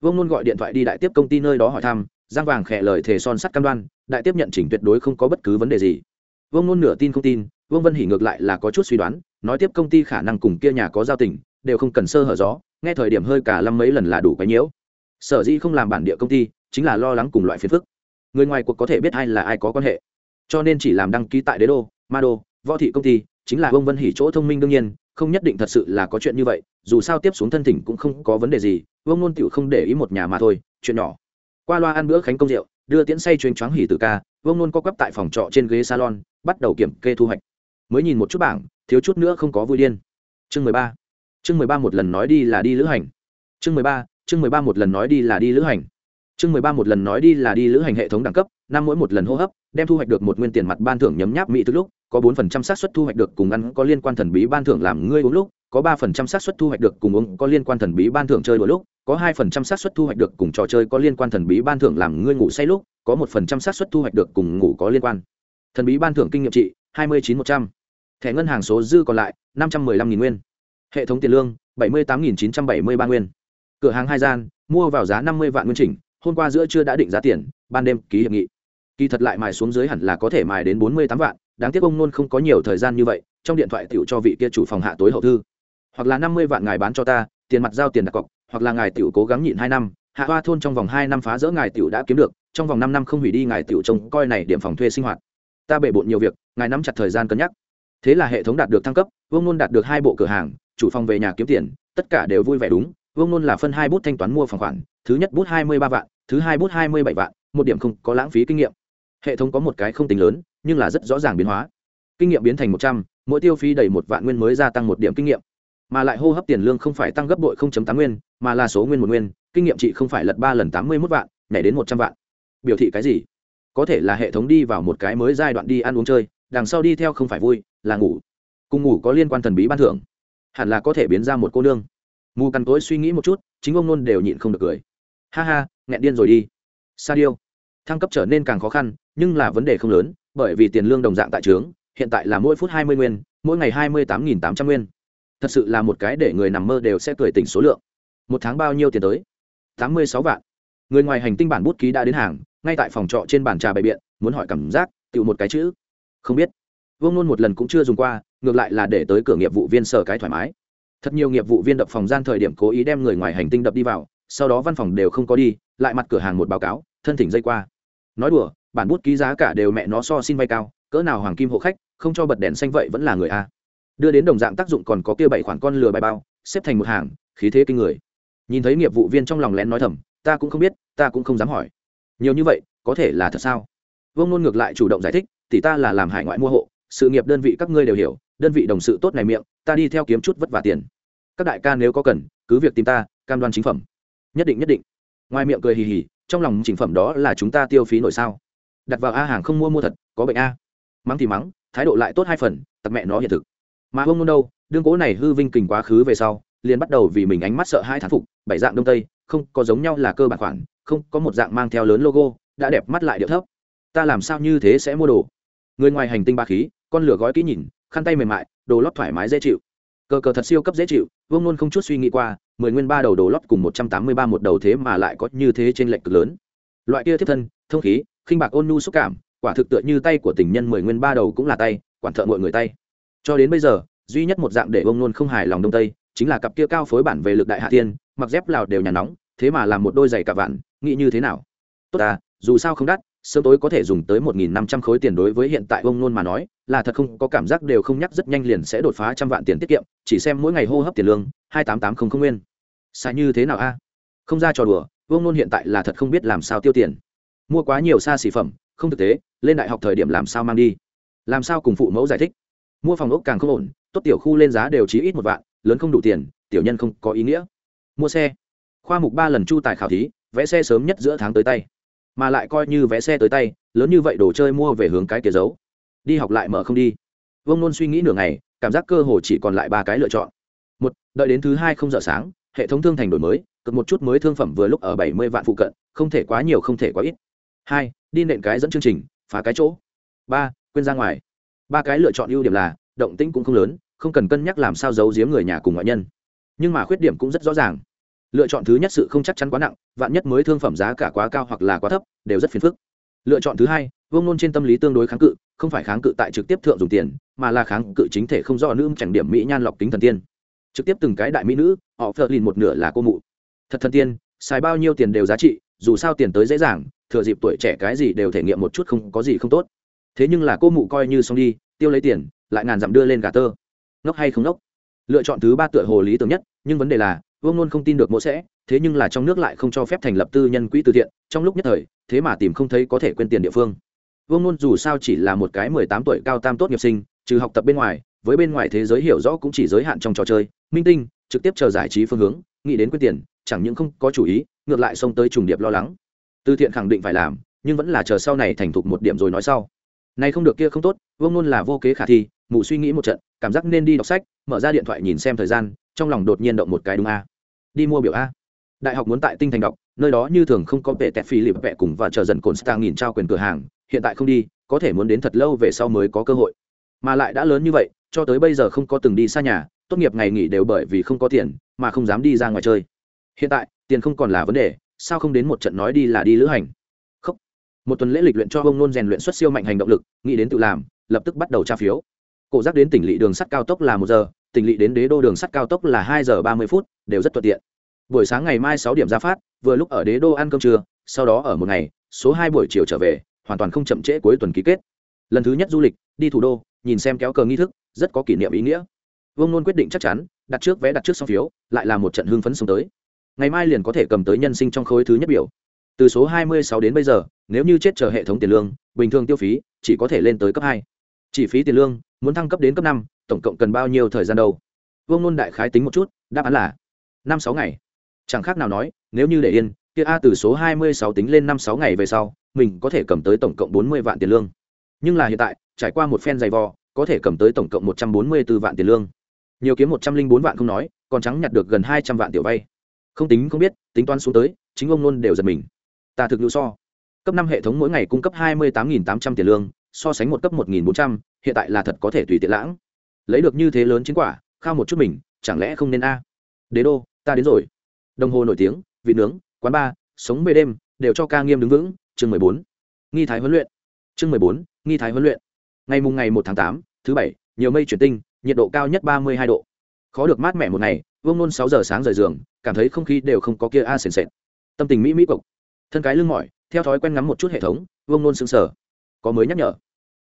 Vông nôn gọi điện thoại đi đại tiếp công ty nơi đó hỏi thăm, giang vàng khẽ lời thề son sắt cam đoan, đại tiếp nhận chỉnh tuyệt đối không có bất cứ vấn đề gì. Vông nôn nửa tin không tin vương vân hỉ ngược lại là có chút suy đoán, nói tiếp công ty khả năng cùng kia nhà có giao tình, đều không cần sơ hở gió nghe thời điểm hơi cả lâm mấy lần là đủ quái nhiễu. Sở dĩ không làm bản địa công ty, chính là lo lắng cùng loại phiền phức. Người ngoài cuộc có thể biết ai là ai có quan hệ cho nên chỉ làm đăng ký tại đế đô, ma đô, võ thị công ty, chính là vương vân hỉ chỗ thông minh đương nhiên, không nhất định thật sự là có chuyện như vậy, dù sao tiếp xuống thân thỉnh cũng không có vấn đề gì vương nôn tựu không để ý một nhà mà thôi, chuyện nhỏ. Qua loa ăn bữa khánh công rượu đưa tiễn say chuyên choáng hỉ từ ca vương nôn co quắp tại phòng trọ trên ghế salon, bắt đầu kiểm kê thu hoạch. Mới nhìn một chút bảng, thiếu chút nữa không có vui điên. Chương mười ba. Chương mười ba một lần nói đi là đi lữ hành. Chương mười ba, chương mười ba một lần nói đi là đi lữ hành chương mười ba một lần nói đi là đi lữ hành hệ thống đẳng cấp, năm mỗi một lần hô hấp, đem thu hoạch được một nguyên tiền mặt ban thưởng nhấm nháp mỹ từ lúc, có bốn phần trăm xác suất thu hoạch được cùng ăn, có liên quan thần bí ban thưởng làm ngươi uống lúc, có ba phần trăm xác suất thu hoạch được cùng uống, có liên quan thần bí ban thưởng chơi đôi lúc, có hai phần trăm xác suất thu hoạch được cùng trò chơi có liên quan thần bí ban thưởng làm ngươi ngủ say lúc, có một phần trăm xác suất thu hoạch được cùng ngủ có liên quan. Thần bí ban thưởng kinh nghiệm trị, hai mươi chín một trăm. Thẻ ngân hàng số dư còn lại, năm trăm mười lăm nghìn nguyên. Hệ thống tiền lương, bảy mươi tám nghìn chín trăm bảy mươi ba nguyên. Cửa hàng hai gian, mua vào giá năm mươi vạn nguyên chỉnh hôm qua giữa chưa đã định giá tiền, ban đêm ký hiệp nghị. Kỳ thật lại mài xuống dưới hẳn là có thể mài đến bốn mươi tám vạn, đáng tiếc ông nôn không có nhiều thời gian như vậy, trong điện thoại tiểu cho vị kia chủ phòng hạ tối hậu thư. Hoặc là năm mươi vạn ngài bán cho ta, tiền mặt giao tiền đặt cọc, hoặc là ngài tiểu cố gắng nhịn hai năm, hạ hoa thôn trong vòng hai năm phá rỡ ngài tiểu đã kiếm được, trong vòng năm năm không hủy đi ngài tiểu trông coi này điểm phòng thuê sinh hoạt. Ta bể bộn nhiều việc, ngài nắm chặt thời gian cân nhắc. Thế là hệ thống đạt được thăng cấp vương nôn đạt được hai bộ cửa hàng, chủ phòng về nhà kiếm tiền, tất cả đều vui vẻ đúng vương nôn là phân hai bút thanh toán mua phòng khoản thứ nhất bút hai mươi ba vạn, thứ hai bút hai mươi bảy vạn, một điểm không có lãng phí kinh nghiệm. Hệ thống có một cái không tính lớn, nhưng là rất rõ ràng biến hóa. Kinh nghiệm biến thành một trăm, mỗi tiêu phí đầy một vạn nguyên mới gia tăng một điểm kinh nghiệm. Mà lại hô hấp tiền lương không phải tăng gấp bội 0.8 nguyên, mà là số nguyên một nguyên, kinh nghiệm chị không phải lật ba lần tám mươi 81 vạn, nhảy đến một trăm vạn. Biểu thị cái gì? Có thể là hệ thống đi vào một cái mới giai đoạn đi ăn uống chơi, đằng sau đi theo không phải vui, là ngủ. Cùng ngủ có liên quan thần bí ban thưởng. Hẳn là có thể biến ra một cô nương. Mù cằn tối suy nghĩ một chút, chính ông nôn đều nhịn không được cười ha ha, nghẹn điên rồi đi. Sa điêu. Thăng cấp trở nên càng khó khăn, nhưng là vấn đề không lớn, bởi vì tiền lương đồng dạng tại trướng, hiện tại là mỗi phút hai mươi nguyên, mỗi ngày hai mươi tám nghìn tám trăm nguyên. Thật sự là một cái để người nằm mơ đều sẽ cười tỉnh số lượng. Một tháng bao nhiêu tiền tới? tám mươi sáu vạn. Người ngoài hành tinh bản bút ký đã đến hàng, ngay tại phòng trọ trên bàn trà bày biện, muốn hỏi cảm giác, tự một cái chữ. Không biết. Vương nôn một lần cũng chưa dùng qua, ngược lại là để tới cửa nghiệp vụ viên sở cái thoải mái. Thật nhiều nghiệp vụ viên đập phòng gian thời điểm cố ý đem người ngoài hành tinh đập đi vào sau đó văn phòng đều không có đi, lại mặt cửa hàng một báo cáo, thân thỉnh dây qua. Nói đùa, bản bút ký giá cả đều mẹ nó so xin vay cao, cỡ nào hoàng kim hộ khách, không cho bật đèn xanh vậy vẫn là người a. Đưa đến đồng dạng tác dụng còn có kia bảy khoản con lừa bài bao, xếp thành một hàng, khí thế kinh người. Nhìn thấy nghiệp vụ viên trong lòng lén nói thầm, ta cũng không biết, ta cũng không dám hỏi. Nhiều như vậy, có thể là thật sao? Vương nôn ngược lại chủ động giải thích thì ta là làm hải ngoại mua hộ, sự nghiệp đơn vị các ngươi đều hiểu, đơn vị đồng sự tốt này miệng, ta đi theo kiếm chút vất vả tiền. Các đại ca nếu có cần, cứ việc tìm ta, cam đoan chính phẩm nhất định nhất định. Ngoài miệng cười hì hì, trong lòng chính phẩm đó là chúng ta tiêu phí nổi sao? Đặt vào a hàng không mua mua thật, có bệnh a. Mắng thì mắng, thái độ lại tốt hai phần, tặc mẹ nó hiện thực. Mà ông nôn đâu, đương cố này hư vinh kình quá khứ về sau, liền bắt đầu vì mình ánh mắt sợ hai thán phục, bảy dạng đông tây, không có giống nhau là cơ bản khoản, không có một dạng mang theo lớn logo, đã đẹp mắt lại điệu thấp. Ta làm sao như thế sẽ mua đồ? Người ngoài hành tinh ba khí, con lửa gói kỹ nhìn, khăn tay mềm mại, đồ lót thoải mái dễ chịu cờ cờ thật siêu cấp dễ chịu, vương nôn không chút suy nghĩ qua, mười nguyên ba đầu đồ lót cùng một trăm tám mươi ba một đầu thế mà lại có như thế trên lệnh cực lớn. Loại kia tiếp thân, thông khí, khinh bạc ôn nhu xúc cảm, quả thực tựa như tay của tình nhân mười nguyên ba đầu cũng là tay, quản thợ mọi người tay. Cho đến bây giờ, duy nhất một dạng để vương nôn không hài lòng đông tây, chính là cặp kia cao phối bản về lực đại hạ tiên, mặc dép lào đều nhà nóng, thế mà làm một đôi giày cả vạn, nghĩ như thế nào? Tốt à dù sao không đắt sớm tối có thể dùng tới một nghìn năm trăm khối tiền đối với hiện tại ông nôn mà nói, là thật không có cảm giác đều không nhắc rất nhanh liền sẽ đột phá trăm vạn tiền tiết kiệm, chỉ xem mỗi ngày hô hấp tiền lương, hai tám tám không không nguyên. Sai như thế nào a? Không ra trò đùa, ông nôn hiện tại là thật không biết làm sao tiêu tiền. Mua quá nhiều xa xỉ phẩm, không thực tế, lên đại học thời điểm làm sao mang đi? Làm sao cùng phụ mẫu giải thích? Mua phòng ốc càng không ổn, tốt tiểu khu lên giá đều chí ít một vạn, lớn không đủ tiền, tiểu nhân không có ý nghĩa. Mua xe. Khoa mục ba lần chu tài khảo thí, vẽ xe sớm nhất giữa tháng tới tay mà lại coi như vé xe tới tay, lớn như vậy đồ chơi mua về hướng cái kia giấu. Đi học lại mở không đi. Vương nôn suy nghĩ nửa ngày, cảm giác cơ hồ chỉ còn lại ba cái lựa chọn. Một, đợi đến thứ hai không giờ sáng, hệ thống thương thành đổi mới, cực một chút mới thương phẩm vừa lúc ở bảy mươi vạn phụ cận, không thể quá nhiều, không thể quá ít. Hai, đi nện cái dẫn chương trình, phá cái chỗ. Ba, quên ra ngoài. Ba cái lựa chọn ưu điểm là, động tĩnh cũng không lớn, không cần cân nhắc làm sao giấu giếm người nhà cùng ngoại nhân. Nhưng mà khuyết điểm cũng rất rõ ràng lựa chọn thứ nhất sự không chắc chắn quá nặng, vạn nhất mới thương phẩm giá cả quá cao hoặc là quá thấp, đều rất phiền phức. Lựa chọn thứ hai, vương nôn trên tâm lý tương đối kháng cự, không phải kháng cự tại trực tiếp thượng dùng tiền, mà là kháng cự chính thể không do nữ chẳng điểm mỹ nhan lọc tính thần tiên. Trực tiếp từng cái đại mỹ nữ, họ phờ lìn một nửa là cô mụ. Thật thần tiên, xài bao nhiêu tiền đều giá trị, dù sao tiền tới dễ dàng, thừa dịp tuổi trẻ cái gì đều thể nghiệm một chút không có gì không tốt. Thế nhưng là cô mụ coi như xong đi, tiêu lấy tiền, lại ngàn dặm đưa lên gà tơ. Ngốc hay không ngốc? Lựa chọn thứ ba tựa hồ lý tưởng nhất, nhưng vấn đề là vương luôn không tin được mỗ sẽ, thế nhưng là trong nước lại không cho phép thành lập tư nhân quỹ từ thiện, trong lúc nhất thời, thế mà tìm không thấy có thể quên tiền địa phương. Vương luôn dù sao chỉ là một cái mười tám tuổi cao tam tốt nghiệp sinh, trừ học tập bên ngoài, với bên ngoài thế giới hiểu rõ cũng chỉ giới hạn trong trò chơi, minh tinh, trực tiếp chờ giải trí phương hướng, nghĩ đến quên tiền, chẳng những không có chủ ý, ngược lại xông tới trùng điệp lo lắng. Từ thiện khẳng định phải làm, nhưng vẫn là chờ sau này thành thục một điểm rồi nói sau. Này không được kia không tốt, vương nôn là vô kế khả thi, mù suy nghĩ một trận, cảm giác nên đi đọc sách, mở ra điện thoại nhìn xem thời gian trong lòng đột nhiên động một cái đúng a. Đi mua biểu a. Đại học muốn tại tinh thành đọc, nơi đó như thường không có vệ tẹt phi lịp vẹ cùng và chờ dần cồn star nghìn trao quyền cửa hàng, hiện tại không đi, có thể muốn đến thật lâu về sau mới có cơ hội. Mà lại đã lớn như vậy, cho tới bây giờ không có từng đi xa nhà, tốt nghiệp ngày nghỉ đều bởi vì không có tiền, mà không dám đi ra ngoài chơi. Hiện tại, tiền không còn là vấn đề, sao không đến một trận nói đi là đi lữ hành? Không một tuần lễ lịch luyện cho ông nôn rèn luyện xuất siêu mạnh hành động lực, nghĩ đến tự làm, lập tức bắt đầu tra phiếu. Cổ giác đến tỉnh lỵ đường sắt cao tốc là một giờ tỉnh lỵ đến đế đô đường sắt cao tốc là hai giờ ba mươi phút, đều rất thuận tiện. Buổi sáng ngày mai sáu điểm ra phát, vừa lúc ở đế đô ăn cơm trưa, sau đó ở một ngày, số hai buổi chiều trở về, hoàn toàn không chậm trễ cuối tuần ký kết. Lần thứ nhất du lịch, đi thủ đô, nhìn xem kéo cờ nghi thức, rất có kỷ niệm ý nghĩa. Vương luôn quyết định chắc chắn, đặt trước vé, đặt trước xong phiếu, lại là một trận hưng phấn sống tới. Ngày mai liền có thể cầm tới nhân sinh trong khối thứ nhất biểu. Từ số hai mươi sáu đến bây giờ, nếu như chết chờ hệ thống tiền lương, bình thường tiêu phí, chỉ có thể lên tới cấp hai. Chỉ phí tiền lương, muốn thăng cấp đến cấp năm tổng cộng cần bao nhiêu thời gian đâu? Vương nôn đại khái tính một chút, đáp án là năm sáu ngày. Chẳng khác nào nói, nếu như để yên, kia a từ số hai mươi sáu tính lên năm sáu ngày về sau, mình có thể cầm tới tổng cộng bốn mươi vạn tiền lương. Nhưng là hiện tại, trải qua một phen dày vò, có thể cầm tới tổng cộng một trăm bốn mươi b ố vạn tiền lương. Nhiều kiếm một trăm linh bốn vạn không nói, còn trắng nhặt được gần hai trăm vạn tiểu vay. Không tính không biết, tính toán xuống tới, chính ông nôn đều giật mình. Ta thực lưu so. Cấp năm hệ thống mỗi ngày cung cấp hai mươi tám nghìn tám trăm tiền lương, so sánh một cấp một nghìn bốn trăm, hiện tại là thật có thể tùy tiện lãng lấy được như thế lớn chiến quả, khao một chút mình, chẳng lẽ không nên a? Đế đô, ta đến rồi. Đồng hồ nổi tiếng, vị nướng, quán bar, sống về đêm, đều cho ca nghiêm đứng vững, chương mười bốn. Nghi thái huấn luyện. Chương mười bốn, nghi thái huấn luyện. Ngày mùng ngày một tháng tám, thứ bảy, nhiều mây chuyển tinh, nhiệt độ cao nhất ba mươi hai độ. Khó được mát mẻ một ngày, vương nôn sáu giờ sáng rời giường, cảm thấy không khí đều không có kia a sền sệt. Tâm tình mỹ mỹ cộc thân cái lưng mỏi, theo thói quen ngắm một chút hệ thống, vương nôn sững sờ. Có mới nhắc nhở.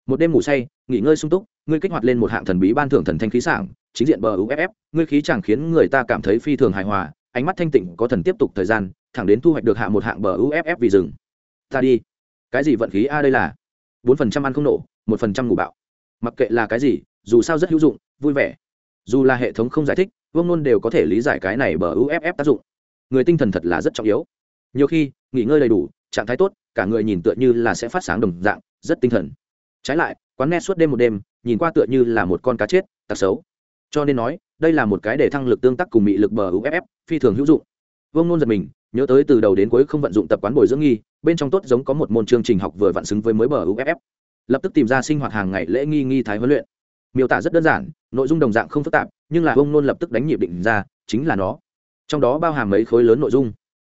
Một đêm ngủ say, nghỉ ngơi sung túc ngươi kích hoạt lên một hạng thần bí ban thưởng thần thanh khí sảng, chính diện bờ uff ngươi khí chẳng khiến người ta cảm thấy phi thường hài hòa, ánh mắt thanh tịnh có thần tiếp tục thời gian, thẳng đến thu hoạch được hạ một hạng bờ uff vì rừng. Ta đi. Cái gì vận khí a đây là? Bốn phần trăm ăn không nổ, một phần trăm ngủ bạo. Mặc kệ là cái gì, dù sao rất hữu dụng, vui vẻ. Dù là hệ thống không giải thích, vương nôn đều có thể lý giải cái này bờ uff tác dụng. Người tinh thần thật là rất trọng yếu. Nhiều khi, nghỉ ngơi đầy đủ, trạng thái tốt, cả người nhìn tựa như là sẽ phát sáng đồng dạng, rất tinh thần trái lại, quán net suốt đêm một đêm, nhìn qua tựa như là một con cá chết, tặc xấu. Cho nên nói, đây là một cái để thăng lực tương tác cùng mị lực bờ uff phi thường hữu dụng. Vương nôn giật mình, nhớ tới từ đầu đến cuối không vận dụng tập quán bồi dưỡng nghi, bên trong tốt giống có một môn chương trình học vừa vặn xứng với mới bờ uff lập tức tìm ra sinh hoạt hàng ngày lễ nghi nghi thái huấn luyện. Miêu tả rất đơn giản, nội dung đồng dạng không phức tạp, nhưng là vương nôn lập tức đánh nhịp định ra, chính là nó. Trong đó bao hàm mấy khối lớn nội dung.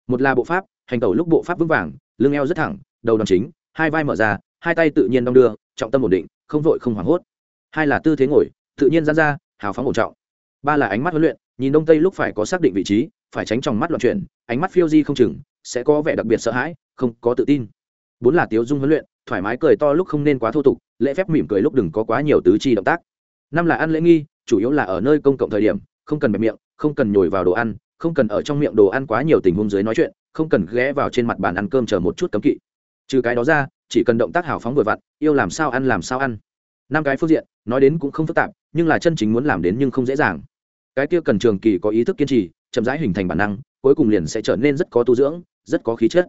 Một là bộ pháp, hành tẩu lúc bộ pháp vững vàng, lưng eo rất thẳng, đầu đòn chính, hai vai mở ra, hai tay tự nhiên đong đưa trọng tâm ổn định, không vội không hoảng hốt. Hai là tư thế ngồi, tự nhiên giãn ra, hào phóng ổn trọng. Ba là ánh mắt huấn luyện, nhìn đông tây lúc phải có xác định vị trí, phải tránh trong mắt loạn chuyển, ánh mắt phiêu di không chừng, sẽ có vẻ đặc biệt sợ hãi, không có tự tin. Bốn là tiếu dung huấn luyện, thoải mái cười to lúc không nên quá thô tục, lễ phép mỉm cười lúc đừng có quá nhiều tứ chi động tác. Năm là ăn lễ nghi, chủ yếu là ở nơi công cộng thời điểm, không cần bẹp miệng, không cần nhồi vào đồ ăn, không cần ở trong miệng đồ ăn quá nhiều tình huống dưới nói chuyện, không cần ghé vào trên mặt bàn ăn cơm chờ một chút cấm kỵ. Trừ cái đó ra chỉ cần động tác hào phóng vừa vặn, yêu làm sao ăn làm sao ăn. Năm cái phương diện, nói đến cũng không phức tạp, nhưng là chân chính muốn làm đến nhưng không dễ dàng. Cái kia cần trường kỳ có ý thức kiên trì, chậm rãi hình thành bản năng, cuối cùng liền sẽ trở nên rất có tu dưỡng, rất có khí chất.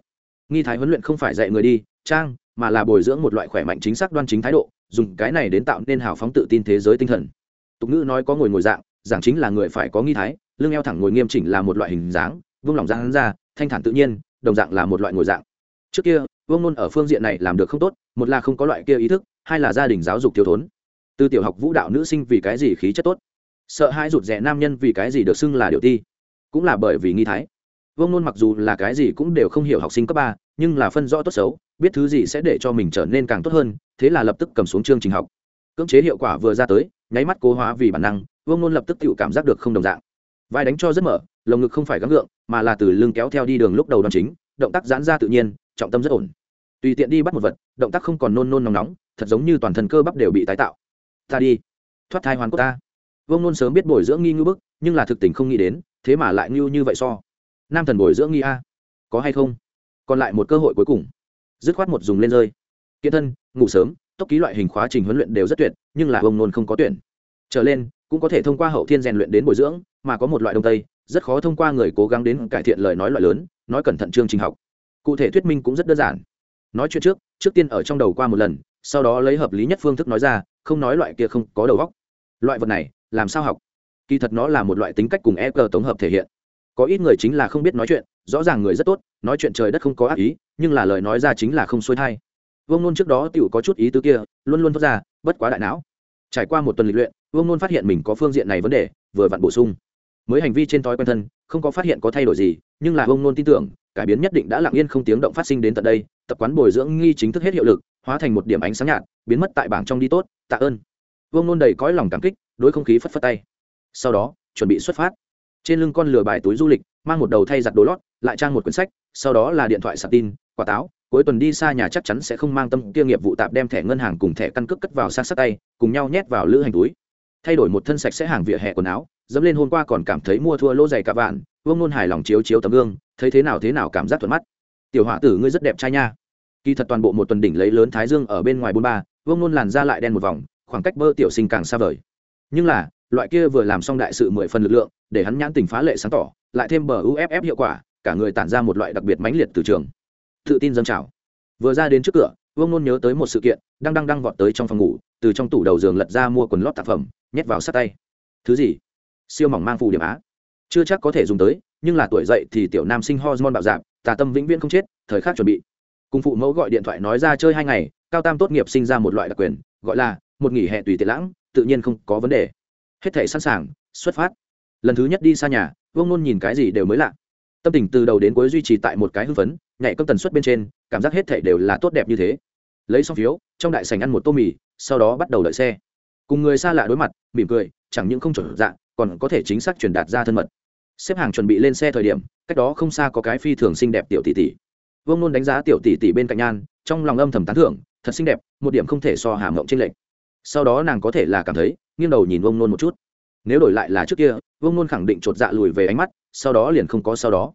Nghi thái huấn luyện không phải dạy người đi, trang, mà là bồi dưỡng một loại khỏe mạnh chính xác đoan chính thái độ, dùng cái này đến tạo nên hào phóng tự tin thế giới tinh thần. Tục ngữ nói có ngồi ngồi dạng, giảng chính là người phải có nghi thái, lưng eo thẳng ngồi nghiêm chỉnh là một loại hình dáng, vung lòng dáng ra, thanh thản tự nhiên, đồng dạng là một loại ngồi dạng. Trước kia vương nôn ở phương diện này làm được không tốt, một là không có loại kia ý thức, hai là gia đình giáo dục thiếu thốn. Từ tiểu học vũ đạo nữ sinh vì cái gì khí chất tốt? Sợ hai rụt rẻ nam nhân vì cái gì được xưng là điều ti? Cũng là bởi vì nghi thái. Vương nôn mặc dù là cái gì cũng đều không hiểu học sinh cấp ba, nhưng là phân rõ tốt xấu, biết thứ gì sẽ để cho mình trở nên càng tốt hơn, thế là lập tức cầm xuống chương trình học. Cưỡng chế hiệu quả vừa ra tới, nháy mắt cố hóa vì bản năng, vương nôn lập tức tự cảm giác được không đồng dạng. Vai đánh cho rất mở, lồng ngực không phải gắng gượng, mà là từ lưng kéo theo đi đường lúc đầu đòn chính, động tác giãn ra tự nhiên trọng tâm rất ổn. Tùy tiện đi bắt một vật, động tác không còn nôn nôn nóng nóng, thật giống như toàn thân cơ bắp đều bị tái tạo. Ta đi. Thoát thai hoàn cốt ta. Vương nôn sớm biết bồi dưỡng nghi ngư bức, nhưng là thực tình không nghĩ đến, thế mà lại ngưu như vậy so. Nam thần bồi dưỡng nghi a. Có hay không? Còn lại một cơ hội cuối cùng. Dứt khoát một dùng lên rơi. Kiện thân, ngủ sớm, tốc ký loại hình khóa trình huấn luyện đều rất tuyệt, nhưng là vương nôn không có tuyển. Trở lên, cũng có thể thông qua hậu thiên rèn luyện đến bồi dưỡng, mà có một loại đông tây, rất khó thông qua người cố gắng đến cải thiện lời nói loại lớn, nói cẩn thận chương trình học cụ thể thuyết minh cũng rất đơn giản. Nói chuyện trước trước tiên ở trong đầu qua một lần, sau đó lấy hợp lý nhất phương thức nói ra, không nói loại kia không có đầu góc loại vật này, làm sao học? Kỳ thật nó là một loại tính cách cùng e cờ tổng hợp thể hiện. Có ít người chính là không biết nói chuyện, rõ ràng người rất tốt, nói chuyện trời đất không có ác ý, nhưng là lời nói ra chính là không xuôi thai. Vương nôn trước đó t i ể u có chút ý tứ kia, luôn luôn thoát ra, bất quá đại não. Trải qua một tuần lịch luyện, vương nôn phát hiện mình có phương diện này vấn đề, vừa vặn bổ sung mới hành vi trên thói quen thân, không có phát hiện có thay đổi gì, nhưng là vương nôn tin tưởng, cải biến nhất định đã lặng yên không tiếng động phát sinh đến tận đây, tập quán bồi dưỡng nghi chính thức hết hiệu lực, hóa thành một điểm ánh sáng nhạt, biến mất tại bảng trong đi tốt, tạ ơn. Vương nôn đầy cõi lòng cảm kích, đối không khí phất phất tay. Sau đó, chuẩn bị xuất phát. Trên lưng con lừa bài túi du lịch, mang một đầu thay giặt đồ lót, lại trang một quyển sách, sau đó là điện thoại sạc tin, quả táo, cuối tuần đi xa nhà chắc chắn sẽ không mang tâm kia nghiệp vụ tạp đem thẻ ngân hàng cùng thẻ căn cước cất vào sát sát tay, cùng nhau nhét vào lữ hành túi. Thay đổi một thân sạch sẽ hàng vỉa hè quần áo dẫm lên hôm qua còn cảm thấy mua thua lỗ dày cả vạn, vương nôn hài lòng chiếu chiếu tấm gương, thấy thế nào thế nào cảm giác thuận mắt. Tiểu họa tử, ngươi rất đẹp trai nha. Kỳ thật toàn bộ một tuần đỉnh lấy lớn thái dương ở bên ngoài bôn ba, vương nôn làn ra lại đen một vòng, khoảng cách bơ tiểu sinh càng xa vời. Nhưng là, loại kia vừa làm xong đại sự mười phần lực lượng, để hắn nhãn tình phá lệ sáng tỏ, lại thêm bờ uff hiệu quả, cả người tản ra một loại đặc biệt mãnh liệt từ trường. Tự tin dâng trào. Vừa ra đến trước cửa, vương nôn nhớ tới một sự kiện, đang đang đang vọt tới trong phòng ngủ, từ trong tủ đầu giường lật ra mua quần lót tạp phẩm, nhét vào sát tay. Thứ gì? Siêu mỏng mang phù điểm á. Chưa chắc có thể dùng tới, nhưng là tuổi dậy thì tiểu nam sinh hormone bạo dạp tà tâm vĩnh viễn không chết, thời khắc chuẩn bị. Cùng phụ mẫu gọi điện thoại nói ra chơi hai ngày, cao tam tốt nghiệp sinh ra một loại đặc quyền, gọi là một nghỉ hè tùy tiện lãng, tự nhiên không có vấn đề. Hết thể sẵn sàng, xuất phát. Lần thứ nhất đi xa nhà, vương nôn nhìn cái gì đều mới lạ. Tâm tình từ đầu đến cuối duy trì tại một cái hưng phấn, nhảy cấp tần suất bên trên, cảm giác hết thể đều là tốt đẹp như thế. Lấy xong phiếu, trong đại sành ăn một tô mì, sau đó bắt đầu đợi xe. Cùng người xa lạ đối mặt, mỉm cười, chẳng những không chuẩn dạng còn có thể chính xác truyền đạt ra thân mật. Xếp hàng chuẩn bị lên xe thời điểm, cách đó không xa có cái phi thường xinh đẹp tiểu tỷ tỷ. Vương nôn đánh giá tiểu tỷ tỷ bên cạnh nhan, trong lòng âm thầm tán thưởng, thật xinh đẹp, một điểm không thể so hàm ngộng trên lệnh sau đó nàng có thể là cảm thấy, nghiêng đầu nhìn vương nôn một chút. Nếu đổi lại là trước kia, vương nôn khẳng định chột dạ lùi về ánh mắt, sau đó liền không có sau đó.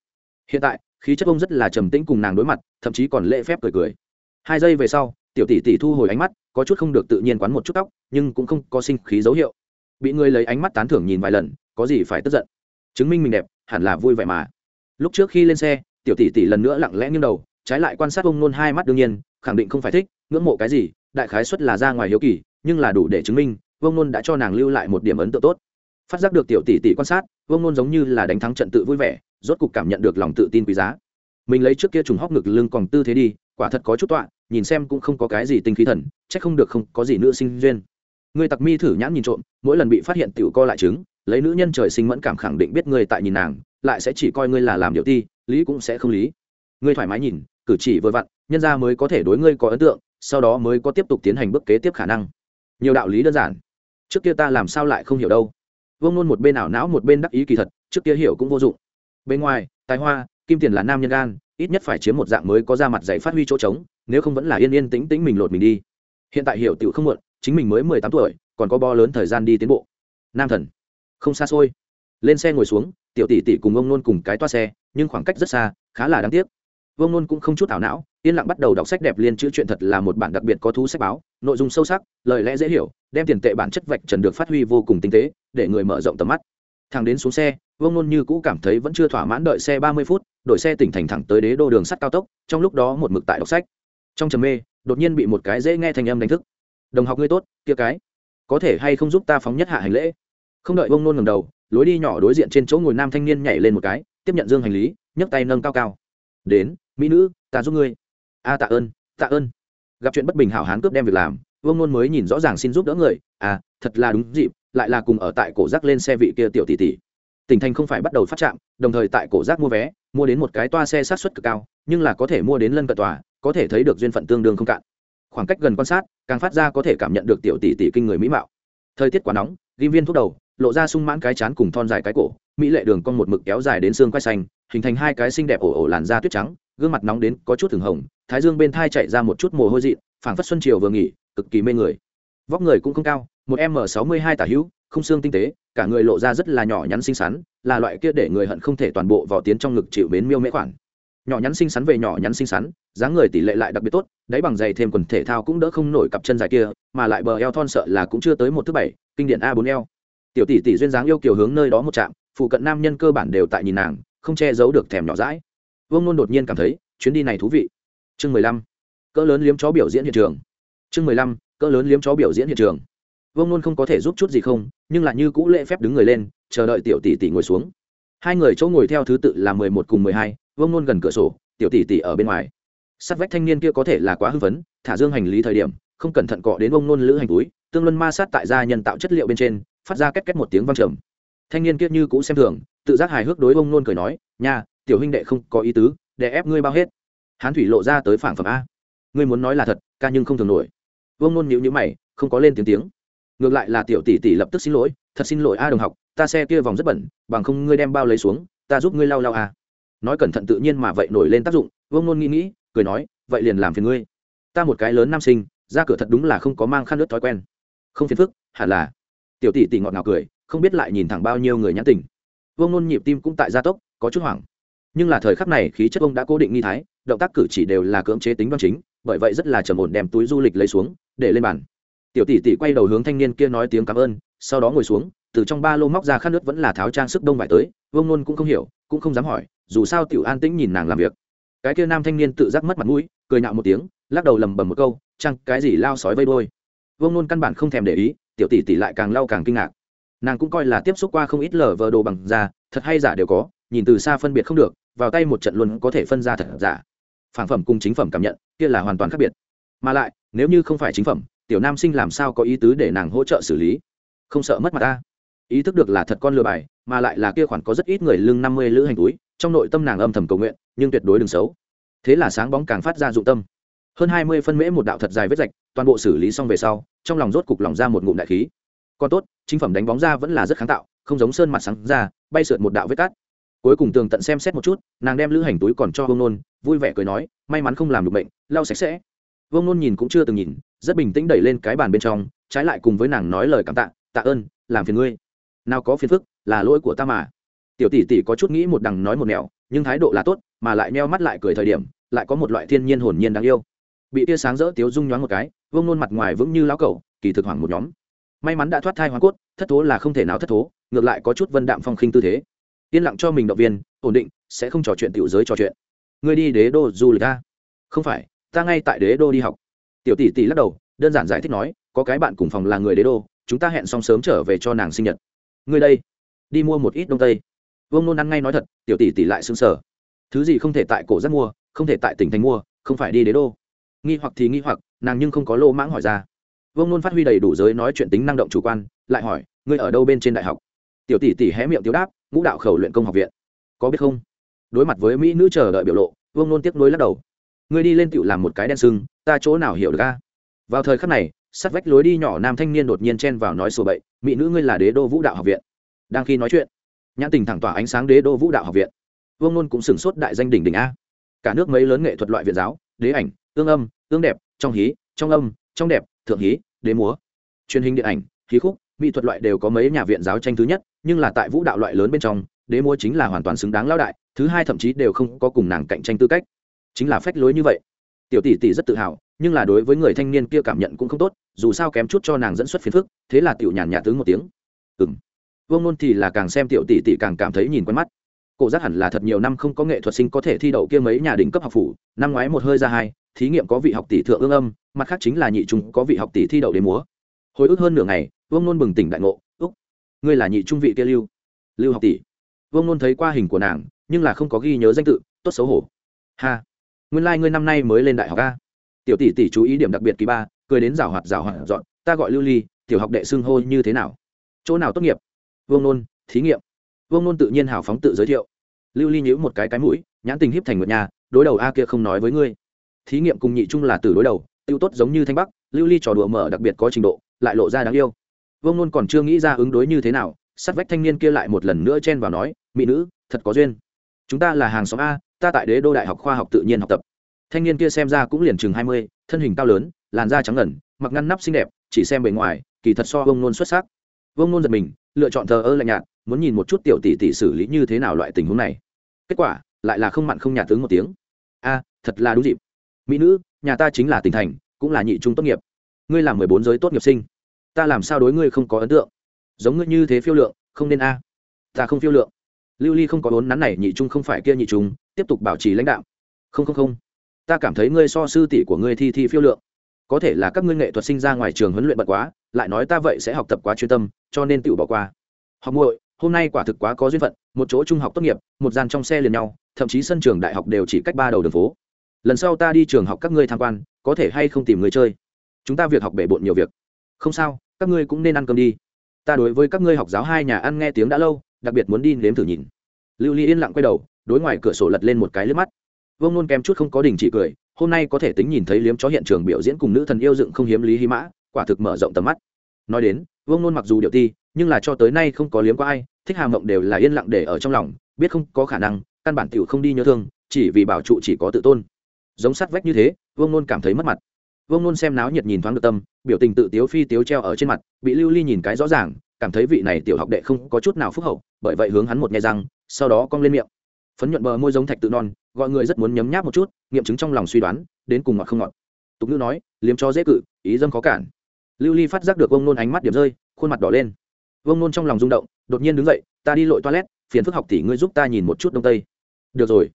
Hiện tại, khí chất ông rất là trầm tĩnh cùng nàng đối mặt, thậm chí còn lễ phép cười cười. Hai giây về sau, tiểu tỷ tỷ thu hồi ánh mắt, có chút không được tự nhiên quán một chút tóc, nhưng cũng không có sinh khí dấu hiệu bị người lấy ánh mắt tán thưởng nhìn vài lần, có gì phải tức giận? Chứng minh mình đẹp, hẳn là vui vẻ mà. Lúc trước khi lên xe, tiểu tỷ tỷ lần nữa lặng lẽ nghiêng đầu, trái lại quan sát ông nôn hai mắt đương nhiên, khẳng định không phải thích, ngưỡng mộ cái gì, đại khái xuất là ra ngoài hiếu kỳ, nhưng là đủ để chứng minh vông nôn đã cho nàng lưu lại một điểm ấn tượng tốt. Phát giác được tiểu tỷ tỷ quan sát vông nôn giống như là đánh thắng trận tự vui vẻ, rốt cục cảm nhận được lòng tự tin quý giá. Mình lấy trước kia trùng hóc ngực lưng còn tư thế đi, quả thật có chút tọa, nhìn xem cũng không có cái gì tinh khí thần, chắc không được không có gì nữa sinh duyên người tặc mi thử nhãn nhìn trộm, mỗi lần bị phát hiện tiểu co lại chứng, lấy nữ nhân trời sinh mẫn cảm khẳng định biết người tại nhìn nàng, lại sẽ chỉ coi ngươi là làm điệu ti, lý cũng sẽ không lý. Ngươi thoải mái nhìn, cử chỉ vừa vặn, nhân ra mới có thể đối ngươi có ấn tượng, sau đó mới có tiếp tục tiến hành bước kế tiếp khả năng. Nhiều đạo lý đơn giản. Trước kia ta làm sao lại không hiểu đâu. Vương nôn một bên ảo não một bên đắc ý kỳ thật, trước kia hiểu cũng vô dụng. Bên ngoài, tài hoa, kim tiền là nam nhân gan, ít nhất phải chiếm một dạng mới có ra mặt dạy phát huy chỗ trống, nếu không vẫn là yên yên tĩnh tĩnh mình lột mình đi. Hiện tại hiểu tiểu không muộn chính mình mới mười tám tuổi, còn có bo lớn thời gian đi tiến bộ. Nam thần, không xa xôi. Lên xe ngồi xuống, tiểu tỷ tỷ cùng ông nôn cùng cái toa xe, nhưng khoảng cách rất xa, khá là đáng tiếc. Vương nôn cũng không chút ảo não, yên lặng bắt đầu đọc sách đẹp liên chữ chuyện thật là một bản đặc biệt có thú sách báo, nội dung sâu sắc, lời lẽ dễ hiểu, đem tiền tệ bản chất vạch trần được phát huy vô cùng tinh tế, để người mở rộng tầm mắt. Thằng đến xuống xe, vương nôn như cũ cảm thấy vẫn chưa thỏa mãn đợi xe ba mươi phút, đổi xe tỉnh thành thẳng tới đế đô đường sắt cao tốc, trong lúc đó một mực tại đọc sách. Trong trầm mê, đột nhiên bị một cái dễ nghe thành âm đánh thức đồng học ngươi tốt, kia cái, có thể hay không giúp ta phóng nhất hạ hành lễ? Không đợi vương nôn ngầm đầu, lối đi nhỏ đối diện trên chỗ ngồi nam thanh niên nhảy lên một cái, tiếp nhận dương hành lý, nhấc tay nâng cao cao. Đến, mỹ nữ, ta giúp ngươi. A, tạ ơn tạ ơn. Gặp chuyện bất bình hảo hán cướp đem việc làm vương nôn mới nhìn rõ ràng xin giúp đỡ người. À thật là đúng dịp, lại là cùng ở tại cổ giác lên xe vị kia tiểu tỷ tỷ. Tỉnh thành không phải bắt đầu phát trạm, đồng thời tại cổ giác mua vé, mua đến một cái toa xe sát xuất cực cao, nhưng là có thể mua đến lân cận tòa, có thể thấy được duyên phận tương đương không cạn khoảng cách gần quan sát, càng phát ra có thể cảm nhận được tiểu tỷ tỷ kinh người mỹ mạo. Thời tiết quá nóng, ghim viên thuốc đầu, lộ ra sung mãn cái chán cùng thon dài cái cổ, mỹ lệ đường con một mực kéo dài đến xương quai xanh, hình thành hai cái xinh đẹp ổ ổ làn da tuyết trắng, gương mặt nóng đến có chút thường hồng, thái dương bên thai chạy ra một chút mồ hôi dị phảng phất xuân chiều vừa nghỉ, cực kỳ mê người. Vóc người cũng không cao, một m sáu mươi hai tả hữu, không xương tinh tế, cả người lộ ra rất là nhỏ nhắn xinh xắn, là loại kia để người hận không thể toàn bộ vào tiến trong ngực chịu bến miêu mễ khoản. Nhỏ nhắn xinh xắn về nhỏ nhắn xinh xắn dáng người tỷ lệ lại đặc biệt tốt, đáy bằng giày thêm quần thể thao cũng đỡ không nổi cặp chân dài kia, mà lại bờ eo thon sợ là cũng chưa tới một thứ bảy, kinh điển a bốn eo. Tiểu tỷ tỷ duyên dáng yêu kiều hướng nơi đó một trạm, phụ cận nam nhân cơ bản đều tại nhìn nàng, không che giấu được thèm nhỏ rãi vương nôn đột nhiên cảm thấy, chuyến đi này thú vị. Chương mười lăm, cỡ lớn liếm chó biểu diễn hiện trường. Chương mười lăm, cỡ lớn liếm chó biểu diễn hiện trường. Vương nôn không có thể giúp chút gì không, nhưng lại như cũ lễ phép đứng người lên, chờ đợi tiểu tỷ tỷ ngồi xuống. Hai người chỗ ngồi theo thứ tự là mười một cùng mười hai, vương nôn gần cửa sổ, tiểu tỷ tỷ ở bên ngoài sát vách thanh niên kia có thể là quá hư vấn thả dương hành lý thời điểm không cẩn thận cọ đến ông nôn lữ hành túi tương luân ma sát tại gia nhân tạo chất liệu bên trên phát ra két két một tiếng vang trầm. Thanh niên kia như cũ xem thường tự giác hài hước đối ông nôn cười nói nhà, tiểu huynh đệ không có ý tứ để ép ngươi bao hết. Hán thủy lộ ra tới phảng phẩm a. Ngươi muốn nói là thật ca nhưng không thường nổi. Ông nôn nhịu nhữ mày không có lên tiếng tiếng. Ngược lại là tiểu tỷ tỷ lập tức xin lỗi thật xin lỗi a đồng học ta xe kia vòng rất bẩn bằng không ngươi đem bao lấy xuống ta giúp ngươi lau lau a. Nói cẩn thận tự nhiên mà vậy nổi lên tác dụng vương nôn nghĩ nghĩ cười nói, vậy liền làm phiền ngươi. Ta một cái lớn nam sinh, ra cửa thật đúng là không có mang khăn nước thói quen. Không phiền phức, hẳn là. Tiểu tỷ tỷ ngọt ngào cười, không biết lại nhìn thẳng bao nhiêu người nhãn tình. Vương nôn nhịp tim cũng tại gia tốc, có chút hoảng. Nhưng là thời khắc này, khí chất ông đã cố định nghi thái, động tác cử chỉ đều là cưỡng chế tính văn chính, bởi vậy rất là trầm ổn đem túi du lịch lấy xuống, để lên bàn. Tiểu tỷ tỷ quay đầu hướng thanh niên kia nói tiếng cảm ơn, sau đó ngồi xuống, từ trong ba lô móc ra khăn nước vẫn là tháo trang sức đông vải tới. Vương nôn cũng không hiểu, cũng không dám hỏi, dù sao tiểu an tĩnh nhìn nàng làm việc cái kia nam thanh niên tự giác mất mặt mũi, cười nạo một tiếng, lắc đầu lầm bầm một câu, chăng cái gì lao sói vây đôi vương nôn căn bản không thèm để ý, tiểu tỷ tỷ lại càng lau càng kinh ngạc. Nàng cũng coi là tiếp xúc qua không ít lờ vờ đồ bằng da, thật hay giả đều có, nhìn từ xa phân biệt không được, vào tay một trận luôn có thể phân ra thật giả. Phản phẩm cùng chính phẩm cảm nhận, kia là hoàn toàn khác biệt. Mà lại, nếu như không phải chính phẩm, tiểu nam sinh làm sao có ý tứ để nàng hỗ trợ xử lý? Không sợ mất mặt ta. Ý thức được là thật con lừa bài, mà lại là kia khoản có rất ít người lưng năm mươi lữ hành túi trong nội tâm nàng âm thầm cầu nguyện, nhưng tuyệt đối đừng xấu. Thế là sáng bóng càng phát ra dụng tâm. Hơn hai mươi phân mễ một đạo thật dài vết rạch, toàn bộ xử lý xong về sau, trong lòng rốt cục lòng ra một ngụm đại khí. Còn tốt, chính phẩm đánh bóng ra vẫn là rất kháng tạo, không giống sơn mặt sáng ra, bay sượt một đạo vết cát. Cuối cùng tường tận xem xét một chút, nàng đem lữ hành túi còn cho vương nôn, vui vẻ cười nói, may mắn không làm được bệnh, lau sạch sẽ. Vương nôn nhìn cũng chưa từng nhìn, rất bình tĩnh đẩy lên cái bàn bên trong, trái lại cùng với nàng nói lời cảm tạ tạ ơn, làm phiền ngươi. Nào có phiền phức, là lỗi của ta mà tiểu tỷ tỷ có chút nghĩ một đằng nói một nẻo, nhưng thái độ là tốt, mà lại meo mắt lại cười thời điểm, lại có một loại thiên nhiên hồn nhiên đáng yêu. Bị tia sáng rỡ tiếu rung nhoáng một cái, vương nôn mặt ngoài vững như lão cẩu, kỳ thực hoảng một nhóm. May mắn đã thoát thai hoa cốt, thất thố là không thể nào thất thố, ngược lại có chút vân đạm phong khinh tư thế. Yên lặng cho mình động viên, ổn định, sẽ không trò chuyện tiểu giới trò chuyện. Ngươi đi đế đô du lịch ta không phải, ta ngay tại đế đô đi học. Tiểu tỷ tỷ lắc đầu, đơn giản giải thích nói, có cái bạn cùng phòng là người đế đô, chúng ta hẹn xong sớm trở về cho nàng sinh nhật. Ngươi đây, đi mua một ít đông tây vương nôn ăn ngay nói thật, tiểu tỷ tỷ lại xứng sở thứ gì không thể tại cổ rất mua, không thể tại tỉnh thành mua, không phải đi đế đô. Nghi hoặc thì nghi hoặc, nàng nhưng không có lô mãng hỏi ra. Vương nôn phát huy đầy đủ giới nói chuyện tính năng động chủ quan, lại hỏi, ngươi ở đâu bên trên đại học? Tiểu tỷ tỷ hé miệng tiếu đáp, ngũ đạo khẩu luyện công học viện. Có biết không? Đối mặt với mỹ nữ chờ đợi biểu lộ, vương nôn tiếc nuối lắc đầu. Ngươi đi lên tiểu làm một cái đen sưng, ta chỗ nào hiểu được a? Vào thời khắc này sắt vách lối đi nhỏ nam thanh niên đột nhiên chen vào nói sổ bậy, mỹ nữ ngươi là đế đô vũ đạo học viện. Đang khi nói chuyện nhãn tình thẳng tỏa ánh sáng đế đô vũ đạo học viện. Vương nôn cũng sửng sốt đại danh đỉnh đỉnh a. Cả nước mấy lớn nghệ thuật loại viện giáo, đế ảnh, tương âm, tương đẹp, trong hí, trong âm, trong đẹp, thượng hí, đế múa. Truyền hình điện ảnh, hí khúc, mỹ thuật loại đều có mấy nhà viện giáo tranh thứ nhất, nhưng là tại vũ đạo loại lớn bên trong, đế múa chính là hoàn toàn xứng đáng lao đại, thứ hai thậm chí đều không có cùng nàng cạnh tranh tư cách. Chính là phách lối như vậy. Tiểu tỷ tỷ rất tự hào, nhưng là đối với người thanh niên kia cảm nhận cũng không tốt, dù sao kém chút cho nàng dẫn xuất phiền phức, thế là tiểu nhàn nhạt tướng một tiếng. Ừng vương nôn thì là càng xem tiểu tỷ tỷ càng cảm thấy nhìn quen mắt. Cổ giác hẳn là thật nhiều năm không có nghệ thuật sinh có thể thi đậu kia mấy nhà đỉnh cấp học phủ, năm ngoái một hơi ra hai, thí nghiệm có vị học tỷ thượng ương âm, mặt khác chính là nhị trung có vị học tỷ thi đậu đến múa. Hồi ức hơn nửa ngày, vương nôn bừng tỉnh đại ngộ, úc, ngươi là nhị trung vị kia lưu lưu học tỷ. Vương nôn thấy qua hình của nàng, nhưng là không có ghi nhớ danh tự, tốt xấu hổ. Ha, nguyên lai、like、ngươi năm nay mới lên đại học a. Tiểu tỷ tỷ chú ý điểm đặc biệt kỳ ba, cười đến rào hoạt rào hoạt dọn, ta gọi lưu ly, tiểu học đệ xưng hô như thế nào? Chỗ nào tốt nghiệp? Vương nôn, thí nghiệm. Vương nôn tự nhiên hào phóng tự giới thiệu. Lưu ly nhữ một cái cái mũi, nhãn tình hiếp thành một nhà đối đầu a kia không nói với ngươi. Thí nghiệm cùng nhị trung là từ đối đầu, tiêu tốt giống như thanh bắc, lưu ly trò đùa mở đặc biệt có trình độ, lại lộ ra đáng yêu. Vương nôn còn chưa nghĩ ra ứng đối như thế nào, sát vách thanh niên kia lại một lần nữa chen vào nói, mỹ nữ, thật có duyên. Chúng ta là hàng xóm a, ta tại đế đô đại học khoa học tự nhiên học tập. Thanh niên kia xem ra cũng liền chừng hai mươi, thân hình cao lớn, làn da trắng ngẩn mặc ngăn nắp xinh đẹp, chỉ xem bề ngoài, kỳ thật so vương nôn xuất sắc. Vương nôn giật mình lựa chọn thờ ơ lạnh nhạt, muốn nhìn một chút tiểu tỷ tỷ xử lý như thế nào loại tình huống này. Kết quả, lại là không mặn không nhạt tướng một tiếng. A, thật là đúng dịp. Mỹ nữ, nhà ta chính là tỉnh thành, cũng là nhị trung tốt nghiệp. Ngươi là mười bốn giới tốt nghiệp sinh. Ta làm sao đối ngươi không có ấn tượng? Giống ngươi như thế phiêu lượng, không nên a. Ta không phiêu lượng. Lưu ly không có vốn nắn này, nhị trung không phải kia nhị trung, tiếp tục bảo trì lãnh đạo. Không không không. Ta cảm thấy ngươi so sư tỷ của ngươi thi thi phiêu lượng có thể là các ngươi nghệ thuật sinh ra ngoài trường huấn luyện bật quá, lại nói ta vậy sẽ học tập quá chuyên tâm, cho nên tự bỏ qua. Học muội, hôm nay quả thực quá có duyên phận, một chỗ trung học tốt nghiệp, một gian trong xe liền nhau, thậm chí sân trường đại học đều chỉ cách ba đầu đường phố. Lần sau ta đi trường học các ngươi tham quan, có thể hay không tìm người chơi? Chúng ta việc học bể bộn nhiều việc. Không sao, các ngươi cũng nên ăn cơm đi. Ta đối với các ngươi học giáo hai nhà ăn nghe tiếng đã lâu, đặc biệt muốn đi nếm thử nhìn. Lưu ly yên lặng quay đầu, đối ngoài cửa sổ lật lên một cái lướt mắt. Vông nôn kém chút không có đình chỉ cười hôm nay có thể tính nhìn thấy liếm chó hiện trường biểu diễn cùng nữ thần yêu dựng không hiếm lý hy mã, quả thực mở rộng tầm mắt. Nói đến, Vương nôn mặc dù điệu ti, nhưng là cho tới nay không có liếm qua ai, thích hà mộng đều là yên lặng để ở trong lòng, biết không có khả năng, căn bản tiểu không đi nhớ thương, chỉ vì bảo trụ chỉ có tự tôn. Giống sắt vách như thế, vương nôn cảm thấy mất mặt. Vương nôn xem náo nhiệt nhìn thoáng được tâm, biểu tình tự tiếu phi tiếu treo ở trên mặt, bị lưu ly nhìn cái rõ ràng, cảm thấy vị này tiểu học đệ không có chút nào phúc hậu, bởi vậy hướng hắn một nghe răng, sau đó cong lên miệng phấn nhuận bờ môi giống thạch tự non, gọi người rất muốn nhấm nháp một chút, nghiệm chứng trong lòng suy đoán, đến cùng ngọt không ngọt. Tục ngữ nói, liếm cho dễ cự, ý dâm khó cản. Lưu ly phát giác được ông nôn ánh mắt điểm rơi, khuôn mặt đỏ lên. Vương nôn trong lòng rung động, đột nhiên đứng dậy, ta đi lội toilet, phiền phức học tỷ ngươi giúp ta nhìn một chút đông tây. Được rồi.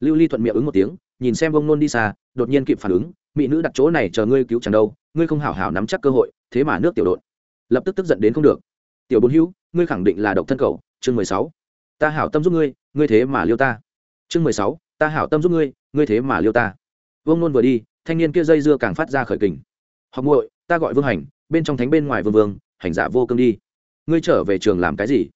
Lưu ly thuận miệng ứng một tiếng, nhìn xem vương nôn đi xa, đột nhiên kịp phản ứng, mỹ nữ đặt chỗ này chờ ngươi cứu chẳng đâu, ngươi không hảo hảo nắm chắc cơ hội, thế mà nước tiểu đột lập tức tức giận đến không được. Tiểu bốn hữu, ngươi khẳng định là độc thân cầu chương mười sáu. Ta hảo tâm giúp ngươi ngươi thế mà liêu ta. Chương mười sáu, ta hảo tâm giúp ngươi ngươi thế mà liêu ta. Vương nôn vừa đi, thanh niên kia dây dưa càng phát ra khởi kình. Học muội, ta gọi vương hành, bên trong thánh bên ngoài vương vương, hành giả vô cương đi. Ngươi trở về trường làm cái gì?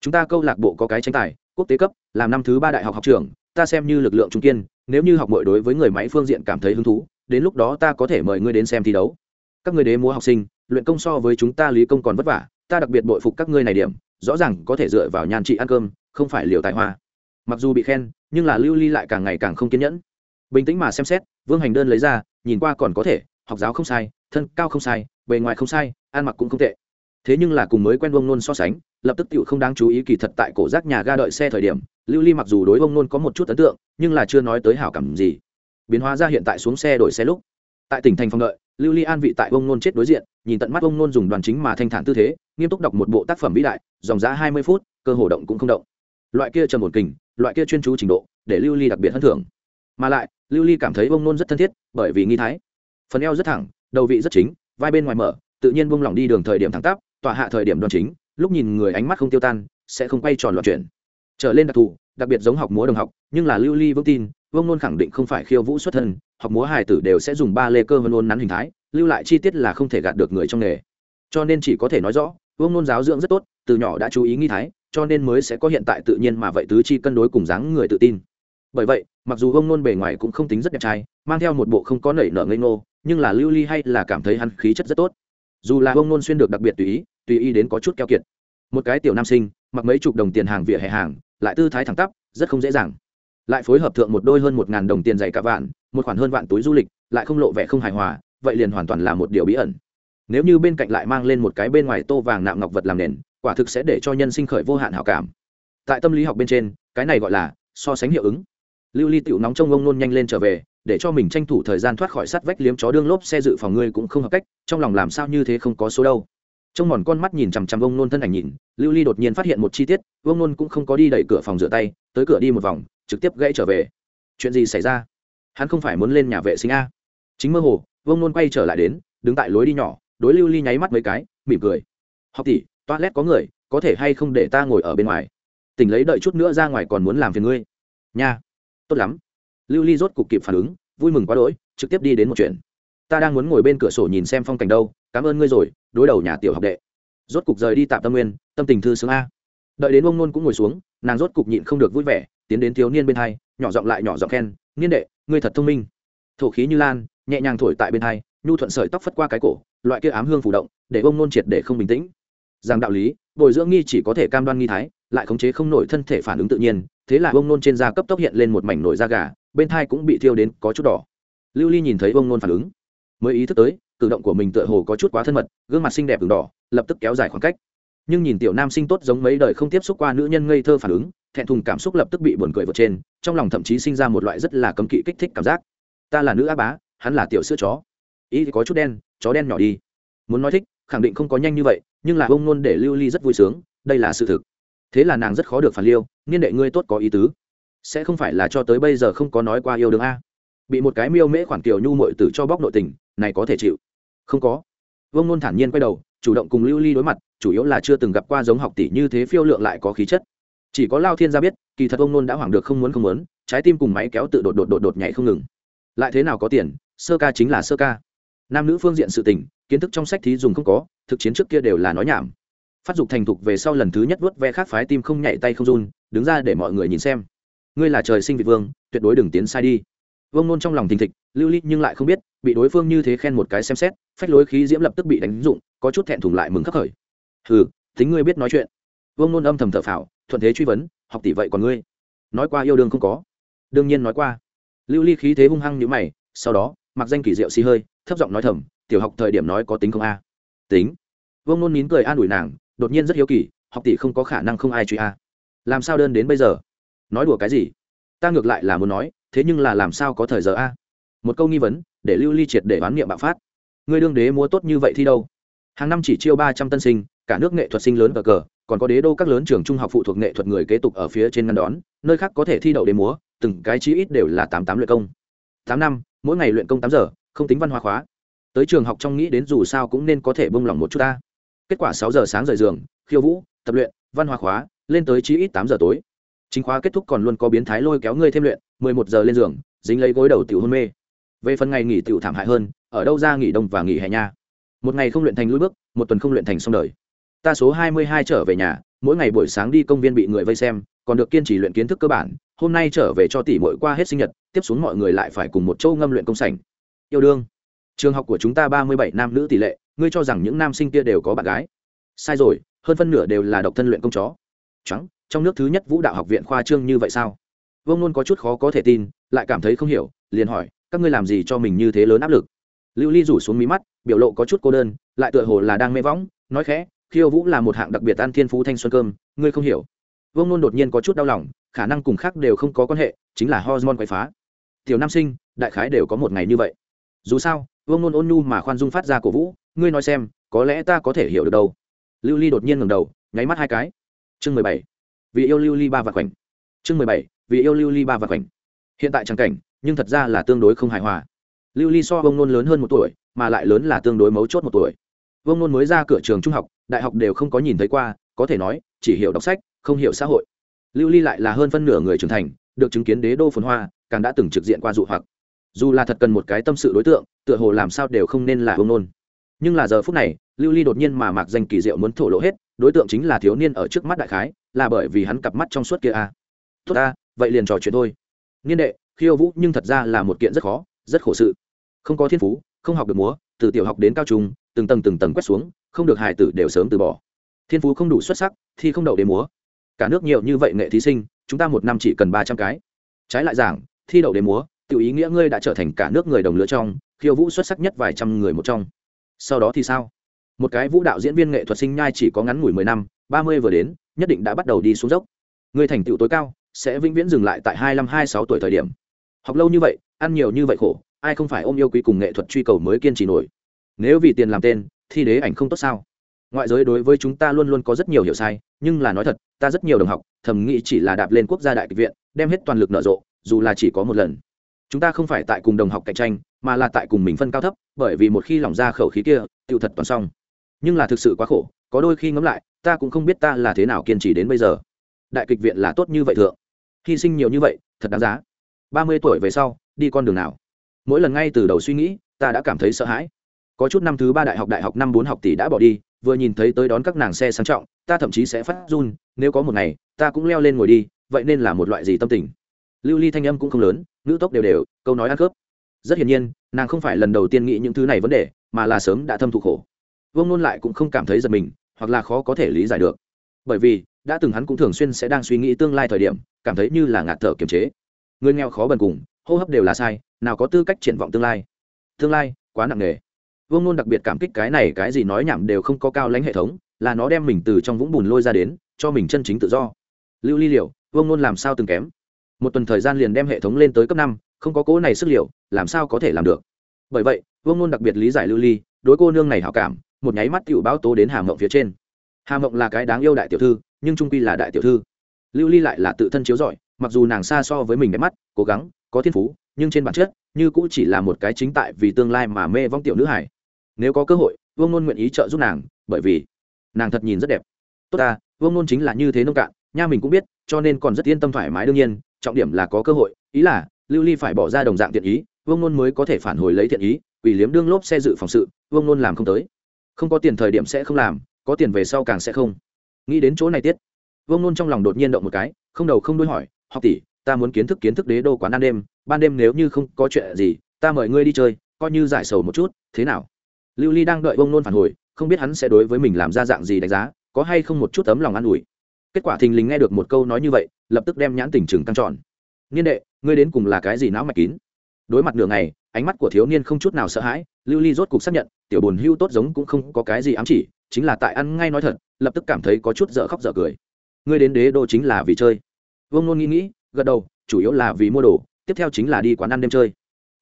Chúng ta câu lạc bộ có cái tranh tài, quốc tế cấp, làm năm thứ ba đại học học trường ta xem như lực lượng trung kiên, nếu như học muội đối với người máy phương diện cảm thấy hứng thú, đến lúc đó ta có thể mời ngươi đến xem thi đấu. Các người đế múa học sinh, luyện công so với chúng ta lý công còn vất vả, ta đặc biệt bội phục các ngươi này điểm, rõ ràng có thể dựa vào nhàn trị ăn cơm không phải liều tài hoa. Mặc dù bị khen, nhưng là lưu ly lại càng ngày càng không kiên nhẫn. Bình tĩnh mà xem xét, vương hành đơn lấy ra, nhìn qua còn có thể, học giáo không sai, thân cao không sai, bề ngoài không sai, ăn mặc cũng không tệ. Thế nhưng là cùng mới quen vông nôn so sánh, lập tức tựu không đáng chú ý kỳ thật tại cổ rác nhà ga đợi xe thời điểm, lưu ly mặc dù đối vông nôn có một chút ấn tượng, nhưng là chưa nói tới hảo cảm gì. Biến hóa ra hiện tại xuống xe đổi xe lúc, tại tỉnh thành phòng đợi, lưu ly an vị tại vông nôn chết đối diện, nhìn tận mắt vông nôn dùng đoàn chính mà thanh thản tư thế, nghiêm túc đọc một bộ tác phẩm vĩ đại, dòng giá hai mươi phút, cơ hồ động cũng không động loại kia trầm một kình, loại kia chuyên chú trình độ, để lưu ly đặc biệt hơn thưởng. Mà lại, lưu ly cảm thấy bông nôn rất thân thiết, bởi vì nghi thái. Phần eo rất thẳng, đầu vị rất chính, vai bên ngoài mở, tự nhiên buông lỏng đi đường thời điểm thẳng tắp, tọa hạ thời điểm đoan chính, lúc nhìn người ánh mắt không tiêu tan, sẽ không quay tròn loạn chuyển. Trở lên đặc thù, đặc biệt giống học múa đồng học, nhưng là lưu ly vững tin vương nôn khẳng định không phải khiêu vũ xuất thân, học múa hài tử đều sẽ dùng ba lê cơ vân Nôn nắn hình thái, lưu lại chi tiết là không thể gạt được người trong nghề. Cho nên chỉ có thể nói rõ vương nôn giáo dưỡng rất tốt, từ nhỏ đã chú ý nghi thái cho nên mới sẽ có hiện tại tự nhiên mà vậy tứ chi cân đối cùng dáng người tự tin. Bởi vậy, mặc dù ông nôn bề ngoài cũng không tính rất đẹp trai, mang theo một bộ không có nảy nở ngây ngô, nhưng là lưu ly hay là cảm thấy hắn khí chất rất tốt. Dù là ông nôn xuyên được đặc biệt tùy ý tùy ý đến có chút keo kiệt. Một cái tiểu nam sinh, mặc mấy chục đồng tiền hàng vỉa hè hàng, lại tư thái thẳng tắp, rất không dễ dàng. Lại phối hợp thượng một đôi hơn một ngàn đồng tiền dày cả vạn, một khoản hơn vạn túi du lịch, lại không lộ vẻ không hài hòa, vậy liền hoàn toàn là một điều bí ẩn. Nếu như bên cạnh lại mang lên một cái bên ngoài tô vàng nạm ngọc vật làm nền quả thực sẽ để cho nhân sinh khởi vô hạn hảo cảm. Tại tâm lý học bên trên, cái này gọi là so sánh hiệu ứng. Lưu ly tiểu nóng trong ông nôn nhanh lên trở về, để cho mình tranh thủ thời gian thoát khỏi sắt vách liếm chó đương lốp xe dự phòng ngươi cũng không hợp cách, trong lòng làm sao như thế không có số đâu. Trong mòn con mắt nhìn chằm chằm ông nôn thân ảnh nhìn, lưu ly đột nhiên phát hiện một chi tiết ông nôn cũng không có đi đẩy cửa phòng rửa tay, tới cửa đi một vòng, trực tiếp gãy trở về. Chuyện gì xảy ra? Hắn không phải muốn lên nhà vệ sinh a? Chính mơ hồ ông nôn quay trở lại đến, đứng tại lối đi nhỏ, đối lưu ly nháy mắt mấy cái, mỉm cười. Học tỷ toilet có người, có thể hay không để ta ngồi ở bên ngoài? Tỉnh lấy đợi chút nữa ra ngoài còn muốn làm phiền ngươi. Nha. Tốt lắm. Lưu ly rốt cục kịp phản ứng, vui mừng quá đỗi, trực tiếp đi đến một chuyện. Ta đang muốn ngồi bên cửa sổ nhìn xem phong cảnh đâu, cảm ơn ngươi rồi, đối đầu nhà tiểu học đệ. Rốt cục rời đi tạm tâm nguyên, tâm tình thư sướng a. Đợi đến ông nôn cũng ngồi xuống, nàng rốt cục nhịn không được vui vẻ, tiến đến thiếu niên bên hai, nhỏ giọng lại nhỏ giọng khen, niên đệ, ngươi thật thông minh. Thổ khí như lan, nhẹ nhàng thổi tại bên hai, nhu thuận sợi tóc phất qua cái cổ, loại kia ám hương phủ động, để ông nôn triệt để không bình tĩnh rằng đạo lý, bồi dưỡng nghi chỉ có thể cam đoan nghi thái, lại khống chế không nổi thân thể phản ứng tự nhiên, thế là ông nôn trên da cấp tốc hiện lên một mảnh nổi da gà, bên thai cũng bị thiêu đến có chút đỏ. Lưu ly nhìn thấy ông nôn phản ứng, mới ý thức tới, cử động của mình tựa hồ có chút quá thân mật, gương mặt xinh đẹp đường đỏ, lập tức kéo dài khoảng cách. Nhưng nhìn tiểu nam sinh tốt giống mấy đời không tiếp xúc qua nữ nhân ngây thơ phản ứng, thẹn thùng cảm xúc lập tức bị buồn cười vượt trên, trong lòng thậm chí sinh ra một loại rất là cấm kỵ kích thích cảm giác. Ta là nữ á bá, hắn là tiểu sữa chó. Ý thì có chút đen, chó đen nhỏ đi. Muốn nói thích, khẳng định không có nhanh như vậy nhưng là ông nôn để lưu ly rất vui sướng, đây là sự thực. Thế là nàng rất khó được phản liêu, niên đệ ngươi tốt có ý tứ. Sẽ không phải là cho tới bây giờ không có nói qua yêu đương a. Bị một cái miêu mễ khoản kiều nhu mội tử cho bóc nội tình, này có thể chịu? Không có. Vương nôn thản nhiên quay đầu, chủ động cùng lưu ly đối mặt, chủ yếu là chưa từng gặp qua giống học tỷ như thế phiêu lượng lại có khí chất. Chỉ có lao thiên gia biết, kỳ thật ông nôn đã hoảng được không muốn không muốn, trái tim cùng máy kéo tự đột đột đột đột nhảy không ngừng. Lại thế nào có tiền, sơ ca chính là sơ ca. Nam nữ phương diện sự tình, kiến thức trong sách thí dùng không có thực chiến trước kia đều là nói nhảm. Phát dục thành thục về sau lần thứ nhất vớt ve khác phái tim không nhảy tay không run, đứng ra để mọi người nhìn xem. Ngươi là trời sinh vị vương, tuyệt đối đừng tiến sai đi. Vương nôn trong lòng thình thịch, lưu ly nhưng lại không biết, bị đối phương như thế khen một cái xem xét, phách lối khí diễm lập tức bị đánh dụng, có chút thẹn thùng lại mừng khắc khởi. Hừ, tính ngươi biết nói chuyện. Vương nôn âm thầm thở phào, thuận thế truy vấn, học tỷ vậy còn ngươi? Nói qua yêu đương không có. Đương nhiên nói qua. Lưu ly khí thế hung hăng như mày, sau đó, mặc danh kỳ diệu xì hơi, thấp giọng nói thầm, tiểu học thời điểm nói có tính không a? Tính. Vương nôn nín cười an ủi nàng, đột nhiên rất hiếu kỳ, học tỷ không có khả năng không ai truy a. Làm sao đơn đến bây giờ? Nói đùa cái gì? Ta ngược lại là muốn nói, thế nhưng là làm sao có thời giờ a? Một câu nghi vấn, để lưu ly triệt để oán niệm bạo phát. Ngươi đương đế múa tốt như vậy thi đâu? Hàng năm chỉ chiêu ba trăm tân sinh, cả nước nghệ thuật sinh lớn cờ cờ, còn có đế đô các lớn trường trung học phụ thuộc nghệ thuật người kế tục ở phía trên ngăn đón, nơi khác có thể thi đậu đế múa, từng cái chí ít đều là tám tám luyện công. Tám năm, mỗi ngày luyện công tám giờ, không tính văn hóa khóa. Tới trường học trong nghĩ đến dù sao cũng nên có thể bông lỏng một chút ta kết quả sáu giờ sáng rời giường, khiêu vũ, tập luyện, văn hóa khóa, lên tới chí ít tám giờ tối. Chính khóa kết thúc còn luôn có biến thái lôi kéo ngươi thêm luyện, mười một giờ lên giường, dính lấy gối đầu tiểu hôn mê. Về phần ngày nghỉ tiểu thảm hại hơn, ở đâu ra nghỉ đông và nghỉ hè nha. Một ngày không luyện thành lũi bước, một tuần không luyện thành xong đời. Ta số hai mươi hai trở về nhà, mỗi ngày buổi sáng đi công viên bị người vây xem, còn được kiên trì luyện kiến thức cơ bản, hôm nay trở về cho tỷ muội qua hết sinh nhật, tiếp xuống mọi người lại phải cùng một châu ngâm luyện công sảnh. Yêu đương. Trường học của chúng ta ba mươi bảy nam nữ tỷ lệ ngươi cho rằng những nam sinh kia đều có bạn gái? Sai rồi, hơn phân nửa đều là độc thân luyện công chó. Trắng trong nước thứ nhất vũ đạo học viện khoa trương như vậy sao? Vương luôn có chút khó có thể tin, lại cảm thấy không hiểu, liền hỏi, các ngươi làm gì cho mình như thế lớn áp lực? Lưu ly rủ xuống mí mắt, biểu lộ có chút cô đơn, lại tựa hồ là đang mê võng, nói khẽ, khiêu vũ là một hạng đặc biệt ăn thiên phú thanh xuân cơm, ngươi không hiểu. Vương luôn đột nhiên có chút đau lòng, khả năng cùng khác đều không có quan hệ, chính là hormone quậy phá. Tiểu nam sinh, đại khái đều có một ngày như vậy dù sao, vương nôn ôn nhu mà khoan dung phát ra cổ vũ, ngươi nói xem, có lẽ ta có thể hiểu được đâu. Lưu ly đột nhiên ngầm đầu, nháy mắt hai cái. Chương mười bảy. Vì yêu lưu ly ba và khoảnh. Chương mười bảy. Vì yêu lưu ly ba và khoảnh. Hiện tại trang cảnh, nhưng thật ra là tương đối không hài hòa. Lưu ly so vương nôn lớn hơn một tuổi, mà lại lớn là tương đối mấu chốt một tuổi. Vương nôn mới ra cửa trường trung học, đại học đều không có nhìn thấy qua, có thể nói, chỉ hiểu đọc sách, không hiểu xã hội. Lưu ly lại là hơn phân nửa người trưởng thành, được chứng kiến đế đô phồn hoa, càng đã từng trực diện qua dụ hoặc dù là thật cần một cái tâm sự đối tượng, tựa hồ làm sao đều không nên là vông nôn. Nhưng là giờ phút này, lưu ly đột nhiên mà mạc danh kỳ diệu muốn thổ lộ hết, đối tượng chính là thiếu niên ở trước mắt đại khái, là bởi vì hắn cặp mắt trong suốt kia a. À. tốt a, vậy liền trò chuyện thôi. Niên đệ, khiêu vũ nhưng thật ra là một kiện rất khó, rất khổ sự. Không có thiên phú, không học được múa, từ tiểu học đến cao trung, từng tầng từng tầng quét xuống, không được hài tử đều sớm từ bỏ. Thiên phú không đủ xuất sắc thì không đậu đến múa. Cả nước nhiều như vậy nghệ thí sinh, chúng ta một năm chỉ cần ba trăm cái. Trái lại giảng, thi đậu đến múa tự ý nghĩa ngươi đã trở thành cả nước người đồng lứa trong, khiêu vũ xuất sắc nhất vài trăm người một trong. Sau đó thì sao? Một cái vũ đạo diễn viên nghệ thuật sinh nhai chỉ có ngắn ngủi mười năm, ba mươi vừa đến, nhất định đã bắt đầu đi xuống dốc. Người thành tựu tối cao, sẽ vĩnh viễn dừng lại tại hai năm hai sáu tuổi thời điểm. Học lâu như vậy, ăn nhiều như vậy khổ, ai không phải ôm yêu quý cùng nghệ thuật truy cầu mới kiên trì nổi? Nếu vì tiền làm tên thì đế ảnh không tốt sao? Ngoại giới đối với chúng ta luôn luôn có rất nhiều hiểu sai, nhưng là nói thật, ta rất nhiều đồng học, thầm nghĩ chỉ là đạp lên quốc gia đại kịch viện, đem hết toàn lực nở rộ, dù là chỉ có một lần chúng ta không phải tại cùng đồng học cạnh tranh, mà là tại cùng mình phân cao thấp, bởi vì một khi lỏng ra khẩu khí kia tự thật toàn xong. Nhưng là thực sự quá khổ, có đôi khi ngẫm lại, ta cũng không biết ta là thế nào kiên trì đến bây giờ. Đại kịch viện là tốt như vậy thượng. Hy sinh nhiều như vậy, thật đáng giá. Ba mươi tuổi về sau, đi con đường nào? Mỗi lần ngay từ đầu suy nghĩ, ta đã cảm thấy sợ hãi. Có chút năm thứ ba đại học đại học năm bốn học tỷ đã bỏ đi, vừa nhìn thấy tới đón các nàng xe sang trọng, ta thậm chí sẽ phát run, nếu có một ngày, ta cũng leo lên ngồi đi, vậy nên là một loại gì tâm tình? Lưu ly thanh âm cũng không lớn, ngữ tốc đều đều, câu nói ăn khớp. Rất hiển nhiên, nàng không phải lần đầu tiên nghĩ những thứ này vấn đề, mà là sớm đã thâm thụ khổ. Vương nôn lại cũng không cảm thấy giật mình, hoặc là khó có thể lý giải được. Bởi vì, đã từng hắn cũng thường xuyên sẽ đang suy nghĩ tương lai thời điểm, cảm thấy như là ngạt thở kiềm chế. Người nghèo khó bần cùng, hô hấp đều là sai, nào có tư cách triển vọng tương lai. Tương lai, quá nặng nề. Vương nôn đặc biệt cảm kích cái này, cái gì nói nhảm đều không có cao lãnh hệ thống, là nó đem mình từ trong vũng bùn lôi ra đến, cho mình chân chính tự do. Lưu ly liệu vương nôn làm sao từng kém? Một tuần thời gian liền đem hệ thống lên tới cấp năm, không có cố này sức liệu, làm sao có thể làm được? Bởi vậy, vương nôn đặc biệt lý giải lưu ly, đối cô nương này hảo cảm, một nháy mắt tiểu báo tố đến hà mộng phía trên. Hà mộng là cái đáng yêu đại tiểu thư, nhưng trung quy là đại tiểu thư. Lưu ly lại là tự thân chiếu giỏi, mặc dù nàng xa so với mình đẹp mắt, cố gắng, có thiên phú, nhưng trên bản chất, như cũng chỉ là một cái chính tại vì tương lai mà mê vong tiểu nữ hải nếu có cơ hội, vương nôn nguyện ý trợ giúp nàng, bởi vì nàng thật nhìn rất đẹp. Tốt ta, vương nôn chính là như thế nông cạn, nha mình cũng biết, cho nên còn rất yên tâm thoải mái đương nhiên trọng điểm là có cơ hội, ý là, lưu ly phải bỏ ra đồng dạng thiện ý, vương nôn mới có thể phản hồi lấy thiện ý, vì liếm đương lốp xe dự phòng sự, vương nôn làm không tới. Không có tiền thời điểm sẽ không làm, có tiền về sau càng sẽ không. Nghĩ đến chỗ này tiết, vương nôn trong lòng đột nhiên động một cái, không đầu không đuôi hỏi, học tỷ, ta muốn kiến thức kiến thức đế đô quán ăn đêm, ban đêm nếu như không có chuyện gì, ta mời ngươi đi chơi, coi như giải sầu một chút, thế nào? Lưu ly đang đợi vương nôn phản hồi, không biết hắn sẽ đối với mình làm ra dạng gì đánh giá, có hay không một chút tấm lòng an ủi kết quả thình lình nghe được một câu nói như vậy, lập tức đem nhãn tình chừng căng tròn. Niên đệ, ngươi đến cùng là cái gì não mạch kín? Đối mặt nửa ngày, ánh mắt của thiếu niên không chút nào sợ hãi, lưu ly rốt cục xác nhận, tiểu bồn hưu tốt giống cũng không có cái gì ám chỉ, chính là tại ăn ngay nói thật, lập tức cảm thấy có chút dở khóc dở cười. Ngươi đến đế đô chính là vì chơi. Vương nôn nghĩ nghĩ, gật đầu, chủ yếu là vì mua đồ, tiếp theo chính là đi quán ăn đêm chơi.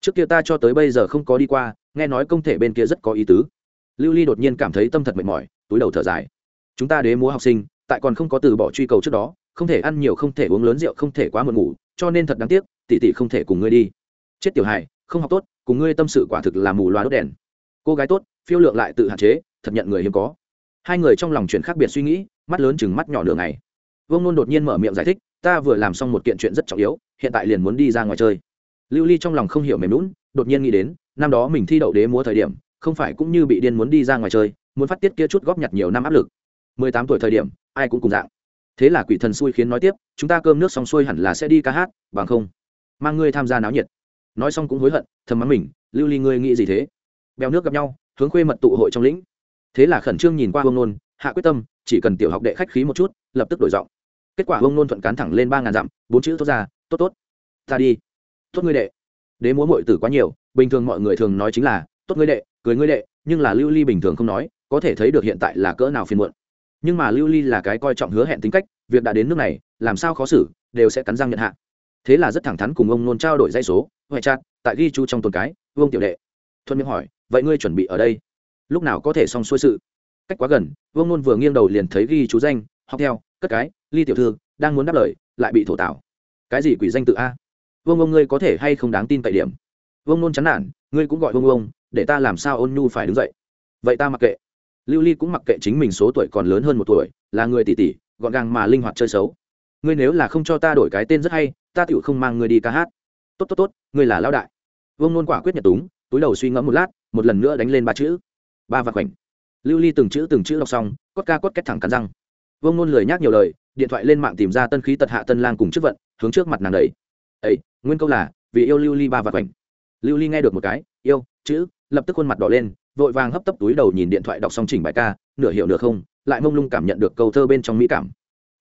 Trước kia ta cho tới bây giờ không có đi qua, nghe nói công thể bên kia rất có ý tứ. Lưu ly đột nhiên cảm thấy tâm thật mệt mỏi, túi đầu thở dài. Chúng ta đế múa học sinh tại còn không có từ bỏ truy cầu trước đó, không thể ăn nhiều, không thể uống lớn rượu, không thể quá muộn ngủ, cho nên thật đáng tiếc, tỷ tỷ không thể cùng ngươi đi. Chết tiểu hài, không học tốt, cùng ngươi tâm sự quả thực là mù loà đốt đèn. Cô gái tốt, phiêu lượng lại tự hạn chế, thật nhận người hiếm có. Hai người trong lòng chuyện khác biệt suy nghĩ, mắt lớn chừng mắt nhỏ nửa ngày. Vương nôn đột nhiên mở miệng giải thích, ta vừa làm xong một kiện chuyện rất trọng yếu, hiện tại liền muốn đi ra ngoài chơi. Lưu ly trong lòng không hiểu mềm lún đột nhiên nghĩ đến, năm đó mình thi đậu đế múa thời điểm, không phải cũng như bị điên muốn đi ra ngoài chơi, muốn phát tiết kia chút góp nhặt nhiều năm áp lực mười tám tuổi thời điểm, ai cũng cùng dạng. Thế là quỷ thần xui khiến nói tiếp, chúng ta cơm nước xong xuôi hẳn là sẽ đi ca hát, bằng không, mang ngươi tham gia náo nhiệt. Nói xong cũng hối hận, thầm mắng mình, lưu ly ngươi nghĩ gì thế? Bèo nước gặp nhau, hướng khuê mật tụ hội trong lĩnh. Thế là khẩn trương nhìn qua hông nôn, hạ quyết tâm, chỉ cần tiểu học đệ khách khí một chút, lập tức đổi giọng. Kết quả hông nôn thuận cán thẳng lên ba ngàn dặm, bốn chữ tốt ra, tốt tốt, ta đi. Tốt ngươi đệ. Đế múa mội tử quá nhiều, bình thường mọi người thường nói chính là, tốt ngươi đệ, cười ngươi đệ, nhưng là lưu ly bình thường không nói, có thể thấy được hiện tại là cỡ nào phiền muộn nhưng mà lưu ly là cái coi trọng hứa hẹn tính cách, việc đã đến nước này, làm sao khó xử, đều sẽ cắn răng nhận hạ. Thế là rất thẳng thắn cùng ông nôn trao đổi dây số, huệ chặt tại ghi chú trong tuần cái, vương tiểu đệ. Thuận miệng hỏi, vậy ngươi chuẩn bị ở đây? Lúc nào có thể xong xuôi sự? Cách quá gần, vương nôn vừa nghiêng đầu liền thấy ghi chú danh, học theo, cất cái, ly tiểu thư, đang muốn đáp lời, lại bị thổ tạo cái gì quỷ danh tự a? Vương ông ngươi có thể hay không đáng tin tại điểm? Vương nôn chán nản, ngươi cũng gọi vương ông, để ta làm sao ôn nhu phải đứng dậy? Vậy ta mặc kệ lưu ly cũng mặc kệ chính mình số tuổi còn lớn hơn một tuổi, là người tỷ tỷ gọn gàng mà linh hoạt chơi xấu. Ngươi nếu là không cho ta đổi cái tên rất hay, ta tựu không mang ngươi đi ca hát. Tốt tốt tốt, ngươi là lão đại. Vương nôn quả quyết nhật túng, túi đầu suy ngẫm một lát, một lần nữa đánh lên ba chữ. Ba và khoảnh. Lưu ly từng chữ từng chữ đọc xong, cốt ca cốt kết thẳng cắn răng. Vương nôn lười nhác nhiều lời, điện thoại lên mạng tìm ra tân khí tật hạ tân lang cùng trước vận, hướng trước mặt nàng đầy ấy nguyên câu là, vì yêu lưu ly ba và khoảnh. Lưu ly nghe được một cái, yêu, chữ, lập tức khuôn mặt đỏ lên vội vàng hấp tấp túi đầu nhìn điện thoại đọc xong chỉnh bài ca, nửa hiểu nửa không, lại mông lung cảm nhận được câu thơ bên trong mỹ cảm.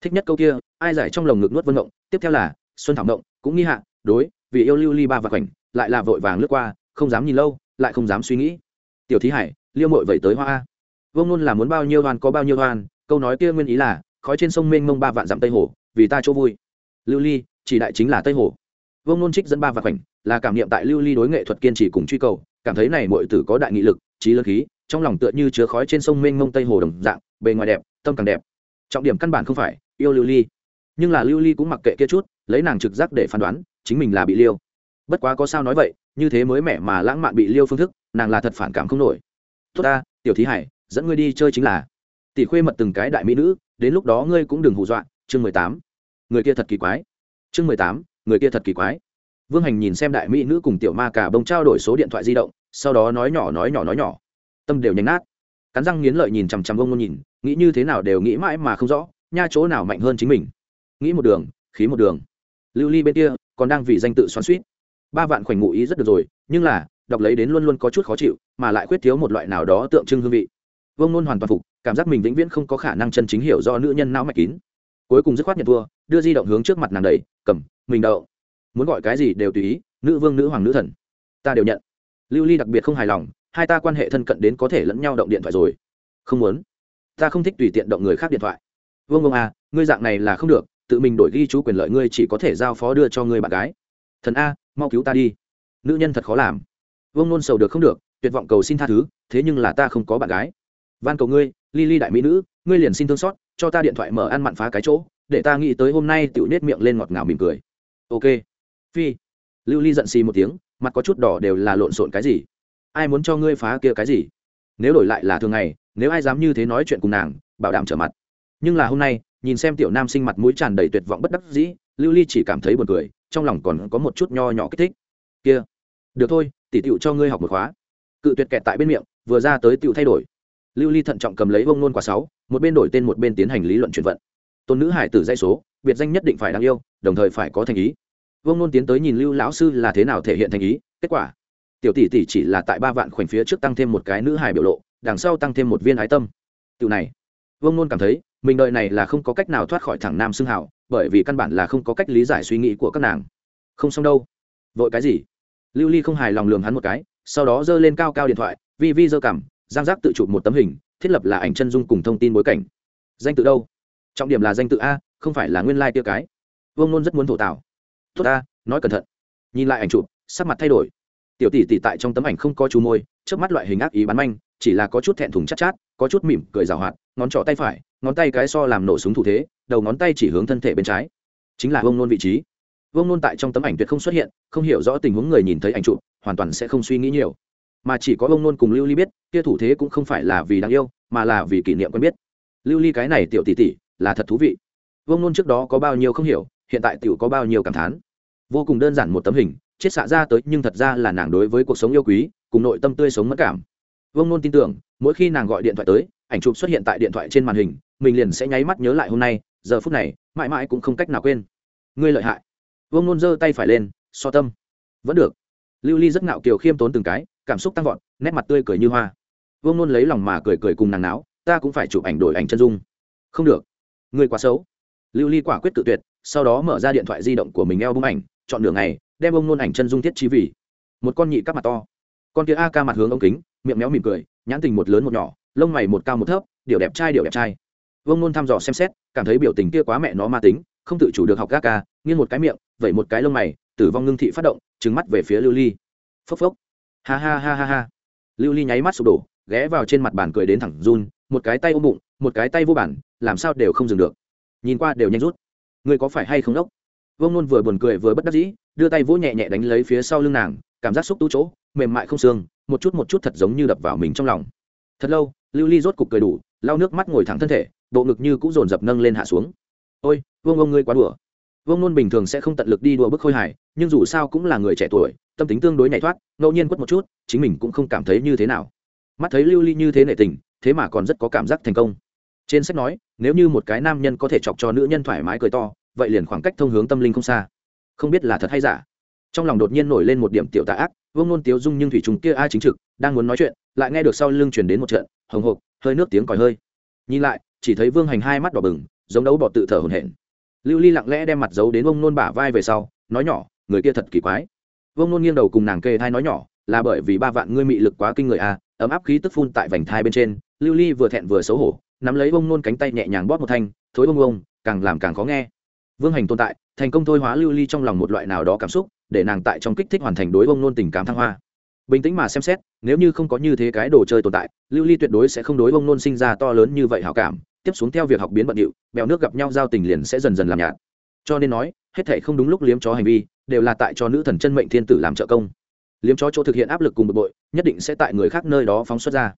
Thích nhất câu kia, ai giải trong lồng ngực nuốt vân động, tiếp theo là, xuân thảo động cũng nghi hạ, đối, vì yêu lưu ly ba và khoảnh, lại là vội vàng lướt qua, không dám nhìn lâu, lại không dám suy nghĩ. Tiểu thí hải, liêu mội vậy tới hoa a. Vông luôn là muốn bao nhiêu đoàn có bao nhiêu đoàn câu nói kia nguyên ý là, khói trên sông mênh mông ba vạn dặm tây hồ, vì ta chỗ vui. Lưu ly, chỉ đại chính là tây hồ. Vương nôn trích dẫn ba và khoảnh, là cảm niệm tại lưu ly đối nghệ thuật kiên trì cùng truy cầu, cảm thấy này mọi tử có đại nghị lực trí lớn khí, trong lòng tựa như chứa khói trên sông mênh mông tây hồ đồng dạng, bề ngoài đẹp, tâm càng đẹp. Trọng điểm căn bản không phải yêu lưu ly, nhưng là lưu ly cũng mặc kệ kia chút, lấy nàng trực giác để phán đoán, chính mình là bị liêu. Bất quá có sao nói vậy, như thế mới mẻ mà lãng mạn bị liêu phương thức, nàng là thật phản cảm không nổi. Tốt ta, tiểu thí hải, dẫn ngươi đi chơi chính là. Tỷ khuê mật từng cái đại mỹ nữ, đến lúc đó ngươi cũng đừng hù dọa, chương mười tám. Người kia thật kỳ quái. Chương mười tám, người kia thật kỳ quái. Vương hành nhìn xem đại mỹ nữ cùng tiểu ma cả bông trao đổi số điện thoại di động sau đó nói nhỏ nói nhỏ nói nhỏ. Tâm đều nhánh nát. Cắn răng nghiến lợi nhìn chằm chằm ông ngôn nhìn, nghĩ như thế nào đều nghĩ mãi mà không rõ, nha chỗ nào mạnh hơn chính mình. Nghĩ một đường, khí một đường. Lưu ly bên kia còn đang vì danh tự xoắn suýt ba vạn khoảnh ngụ ý rất được rồi, nhưng là, đọc lấy đến luôn luôn có chút khó chịu, mà lại khuyết thiếu một loại nào đó tượng trưng hương vị. Vương nôn hoàn toàn phục, cảm giác mình vĩnh viễn không có khả năng chân chính hiểu do nữ nhân não mạch kín. Cuối cùng dứt khoát nhận thua, đưa di động hướng trước mặt nàng đầy cầm, mình đậu. Muốn gọi cái gì đều tùy ý, nữ vương nữ hoàng nữ thần. Ta đều nhận lưu ly đặc biệt không hài lòng, hai ta quan hệ thân cận đến có thể lẫn nhau động điện thoại rồi. Không muốn. Ta không thích tùy tiện động người khác điện thoại. Vương ông a à, ngươi dạng này là không được, tự mình đổi ghi chú quyền lợi ngươi chỉ có thể giao phó đưa cho ngươi bạn gái. Thần a, mau cứu ta đi. Nữ nhân thật khó làm. Vương nôn sầu được không được, tuyệt vọng cầu xin tha thứ, thế nhưng là ta không có bạn gái. Van cầu ngươi, ly ly đại mỹ nữ, ngươi liền xin thương xót, cho ta điện thoại mở ăn mặn phá cái chỗ, để ta nghĩ tới hôm nay tựu nết miệng lên ngọt ngào mỉm cười. Ok. Phi. Lưu ly giận xì một tiếng mặt có chút đỏ đều là lộn xộn cái gì? Ai muốn cho ngươi phá kia cái gì? Nếu đổi lại là thường ngày, nếu ai dám như thế nói chuyện cùng nàng, bảo đảm trở mặt. Nhưng là hôm nay, nhìn xem tiểu nam sinh mặt mũi tràn đầy tuyệt vọng bất đắc dĩ, lưu ly chỉ cảm thấy buồn cười, trong lòng còn có một chút nho nhỏ kích thích. Kia, được thôi, tỉ tựu cho ngươi học một khóa. Cự tuyệt kẹt tại bên miệng, vừa ra tới tựu thay đổi. Lưu ly thận trọng cầm lấy bông nôn quả sáu, một bên đổi tên một bên tiến hành lý luận chuyển vận. Tôn nữ hải tử dây số, biệt danh nhất định phải đáng yêu, đồng thời phải có thành ý. Vương nôn tiến tới nhìn lưu lão sư là thế nào thể hiện thành ý, kết quả, tiểu tỷ tỷ chỉ là tại ba vạn khoảnh phía trước tăng thêm một cái nữ hài biểu lộ, đằng sau tăng thêm một viên ái tâm. Tiểu này, Vương nôn cảm thấy, mình đợi này là không có cách nào thoát khỏi thẳng nam xưng hảo, bởi vì căn bản là không có cách lý giải suy nghĩ của các nàng. Không xong đâu. Vội cái gì? Lưu ly không hài lòng lường hắn một cái, sau đó giơ lên cao cao điện thoại, vi vi giơ cảm giang giác tự chụp một tấm hình, thiết lập là ảnh chân dung cùng thông tin bối cảnh. Danh tự đâu? Trọng điểm là danh tự a, không phải là nguyên lai、like、tiêu cái. Vương nôn rất muốn thổ tạo tốt ta nói cẩn thận. Nhìn lại ảnh chụp sắc mặt thay đổi. Tiểu tỷ tỷ tại trong tấm ảnh không có chú môi trước mắt loại hình ác ý bắn manh chỉ là có chút thẹn thùng chát, chát có chút mỉm cười rào hoạt ngón trỏ tay phải ngón tay cái so làm nổ súng thủ thế đầu ngón tay chỉ hướng thân thể bên trái. Chính là vông nôn vị trí. Vông nôn tại trong tấm ảnh tuyệt không xuất hiện không hiểu rõ tình huống người nhìn thấy ảnh chụp hoàn toàn sẽ không suy nghĩ nhiều. Mà chỉ có vông nôn cùng lưu ly biết kia thủ thế cũng không phải là vì đáng yêu mà là vì kỷ niệm quen biết. Lưu ly cái này tiểu tỷ tỷ là thật thú vị. Vông nôn trước đó có bao nhiêu không hiểu hiện tại tiểu có bao nhiêu cảm thán vô cùng đơn giản một tấm hình, chết xạ ra tới nhưng thật ra là nàng đối với cuộc sống yêu quý, cùng nội tâm tươi sống mất cảm. Vương nôn tin tưởng, mỗi khi nàng gọi điện thoại tới, ảnh chụp xuất hiện tại điện thoại trên màn hình, mình liền sẽ nháy mắt nhớ lại hôm nay, giờ phút này, mãi mãi cũng không cách nào quên. Ngươi lợi hại. Vương nôn giơ tay phải lên, so tâm. Vẫn được. Lưu ly rất ngạo kiều khiêm tốn từng cái, cảm xúc tăng vọt, nét mặt tươi cười như hoa. Vương nôn lấy lòng mà cười cười cùng nàng náo, ta cũng phải chụp ảnh đổi ảnh chân dung. Không được. Ngươi quá xấu. Lưu ly quả quyết tự tuyệt, sau đó mở ra điện thoại di động của mình eo bung ảnh chọn đường này đem ông nôn ảnh chân dung thiết chi vì một con nhị các mặt to. Con kia a ca mặt hướng ống kính, miệng méo mỉm cười, nhãn tình một lớn một nhỏ, lông mày một cao một thấp, điệu đẹp trai điệu đẹp trai. Vương nôn thăm dò xem xét, cảm thấy biểu tình kia quá mẹ nó ma tính, không tự chủ được học ga ca nghiêng một cái miệng, vẩy một cái lông mày, tử vong ngưng thị phát động trứng mắt về phía lưu ly. Phốc phốc. Ha ha ha ha ha. Lưu ly nháy mắt sụp đổ, ghé vào trên mặt bàn cười đến thẳng run, một cái tay ôm bụng, một cái tay vô bản, làm sao đều không dừng được. Nhìn qua đều nhanh rút. Người có phải hay không đốc? Vông nôn vừa buồn cười vừa bất đắc dĩ, đưa tay vỗ nhẹ nhẹ đánh lấy phía sau lưng nàng, cảm giác xúc tu chỗ, mềm mại không xương, một chút một chút thật giống như đập vào mình trong lòng. Thật lâu, lưu ly rốt cục cười đủ, lau nước mắt ngồi thẳng thân thể, bộ ngực như cũng dồn dập nâng lên hạ xuống. Ôi, vương ông ngươi quá đùa. Vương nôn bình thường sẽ không tận lực đi đùa bức khôi hài, nhưng dù sao cũng là người trẻ tuổi, tâm tính tương đối nhảy thoát, ngẫu nhiên quất một chút, chính mình cũng không cảm thấy như thế nào. Mắt thấy lưu ly như thế nệ tình, thế mà còn rất có cảm giác thành công. Trên sách nói, nếu như một cái nam nhân có thể chọc cho nữ nhân thoải mái cười to vậy liền khoảng cách thông hướng tâm linh không xa. Không biết là thật hay giả. Trong lòng đột nhiên nổi lên một điểm tiểu tạ ác vương nôn tiếu dung nhưng thủy trùng kia ai chính trực đang muốn nói chuyện lại nghe được sau lưng chuyển đến một trận hồng hộc hơi nước tiếng còi hơi. Nhìn lại chỉ thấy vương hành hai mắt đỏ bừng giống đấu bọt tự thở hồn hển. Lưu ly lặng lẽ đem mặt giấu đến ông nôn bả vai về sau nói nhỏ người kia thật kỳ quái. Vương nôn nghiêng đầu cùng nàng kê thai nói nhỏ là bởi vì ba vạn ngươi mị lực quá kinh người a à, ấm áp khí tức phun tại vành thai bên trên. Lưu ly vừa thẹn vừa xấu hổ nắm lấy vương nôn cánh tay nhẹ nhàng bóp một thanh thối bông bông càng làm càng khó nghe vương hành tồn tại, thành công thôi hóa lưu ly trong lòng một loại nào đó cảm xúc, để nàng tại trong kích thích hoàn thành đối bông nôn tình cảm thăng hoa. Bình tĩnh mà xem xét, nếu như không có như thế cái đồ chơi tồn tại, lưu ly tuyệt đối sẽ không đối bông nôn sinh ra to lớn như vậy hảo cảm, tiếp xuống theo việc học biến bận điệu, bèo nước gặp nhau giao tình liền sẽ dần dần làm nhạt. Cho nên nói, hết thể không đúng lúc liếm chó hành vi, đều là tại cho nữ thần chân mệnh thiên tử làm trợ công. Liếm chó chỗ thực hiện áp lực cùng bực bội, nhất định sẽ tại người khác nơi đó phóng xuất ra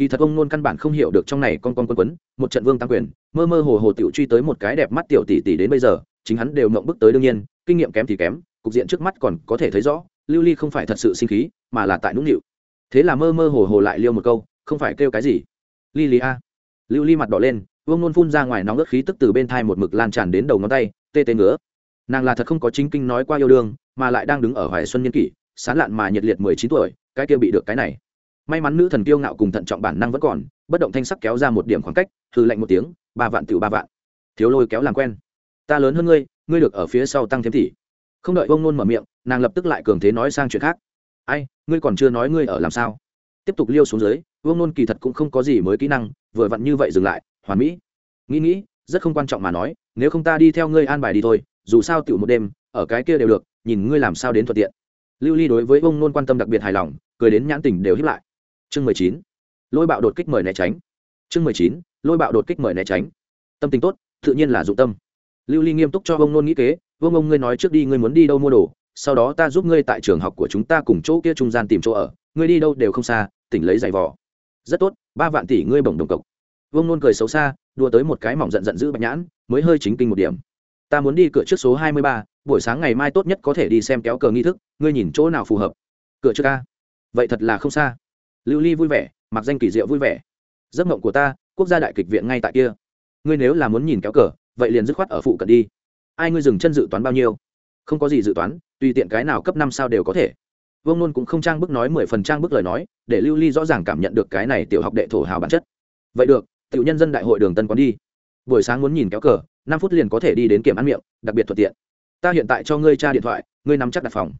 kỳ thật ông nôn căn bản không hiểu được trong này con con quân quấn, một trận vương tăng quyền, mơ mơ hồ hồ tiểu truy tới một cái đẹp mắt tiểu tỷ tỷ đến bây giờ, chính hắn đều mộng bức tới đương nhiên, kinh nghiệm kém thì kém, cục diện trước mắt còn có thể thấy rõ, lưu ly không phải thật sự sinh khí, mà là tại nũng nịu. Thế là mơ mơ hồ hồ lại liêu một câu, không phải kêu cái gì? Ly ly a. Lưu ly mặt đỏ lên, vương nôn phun ra ngoài nóng ớt khí tức từ bên thai một mực lan tràn đến đầu ngón tay, tê tê ngứa. Nàng là thật không có chính kinh nói qua yêu đương, mà lại đang đứng ở hoài xuân niên kỷ, sán lạn mà nhiệt liệt mười chín tuổi, cái kia bị được cái này may mắn nữ thần kiêu ngạo cùng thận trọng bản năng vẫn còn, bất động thanh sắc kéo ra một điểm khoảng cách hư lạnh một tiếng, ba vạn tiểu ba vạn. Thiếu lôi kéo làm quen. Ta lớn hơn ngươi ngươi được ở phía sau tăng thêm tỷ. Không đợi bông nôn mở miệng, nàng lập tức lại cường thế nói sang chuyện khác. Ai, ngươi còn chưa nói ngươi ở làm sao? Tiếp tục liêu xuống dưới vương nôn kỳ thật cũng không có gì mới kỹ năng, vừa vặn như vậy dừng lại, hoàn mỹ. Nghĩ nghĩ, rất không quan trọng mà nói, nếu không ta đi theo ngươi an bài đi thôi, dù sao tiểu một đêm, ở cái kia đều được, nhìn ngươi làm sao đến thuận tiện. Lưu ly đối với vương nôn quan tâm đặc biệt hài lòng, cười đến nhãn tình đều hiếp lại chương mười chín. Lôi bạo đột kích mời né tránh. Chương mười chín. Lôi bạo đột kích mời né tránh. Tâm tình tốt, tự nhiên là dụng tâm. Lưu ly nghiêm túc cho ông nôn nghĩ kế, vương ông, ngươi nói trước đi, ngươi muốn đi đâu mua đồ, sau đó ta giúp ngươi tại trường học của chúng ta cùng chỗ kia trung gian tìm chỗ ở, ngươi đi đâu đều không xa, tỉnh lấy giày vò. Rất tốt, ba vạn tỷ ngươi bổng đồng cộc. Vương nôn cười xấu xa đua tới một cái mỏng giận giận giữ bạch nhãn, mới hơi chính kinh một điểm. Ta muốn đi cửa trước số hai mươi ba, buổi sáng ngày mai tốt nhất có thể đi xem kéo cờ nghi thức, ngươi nhìn chỗ nào phù hợp. Cửa trước ca vậy thật là không xa lưu ly vui vẻ, mặc danh kỳ diệu vui vẻ. Giấc mộng của ta, quốc gia đại kịch viện ngay tại kia. Ngươi nếu là muốn nhìn kéo cờ, vậy liền dứt khoát ở phụ cận đi. Ai ngươi dừng chân dự toán bao nhiêu? Không có gì dự toán, tùy tiện cái nào cấp năm sao đều có thể. Vương nôn cũng không trang bức nói mười phần trang bức lời nói, để lưu ly rõ ràng cảm nhận được cái này tiểu học đệ thổ hào bản chất. Vậy được, tiểu nhân dân đại hội đường tân quán đi. Buổi sáng muốn nhìn kéo cờ, năm phút liền có thể đi đến kiểm ăn miệng, đặc biệt thuận tiện. Ta hiện tại cho ngươi tra điện thoại, ngươi nắm chắc đặt phòng.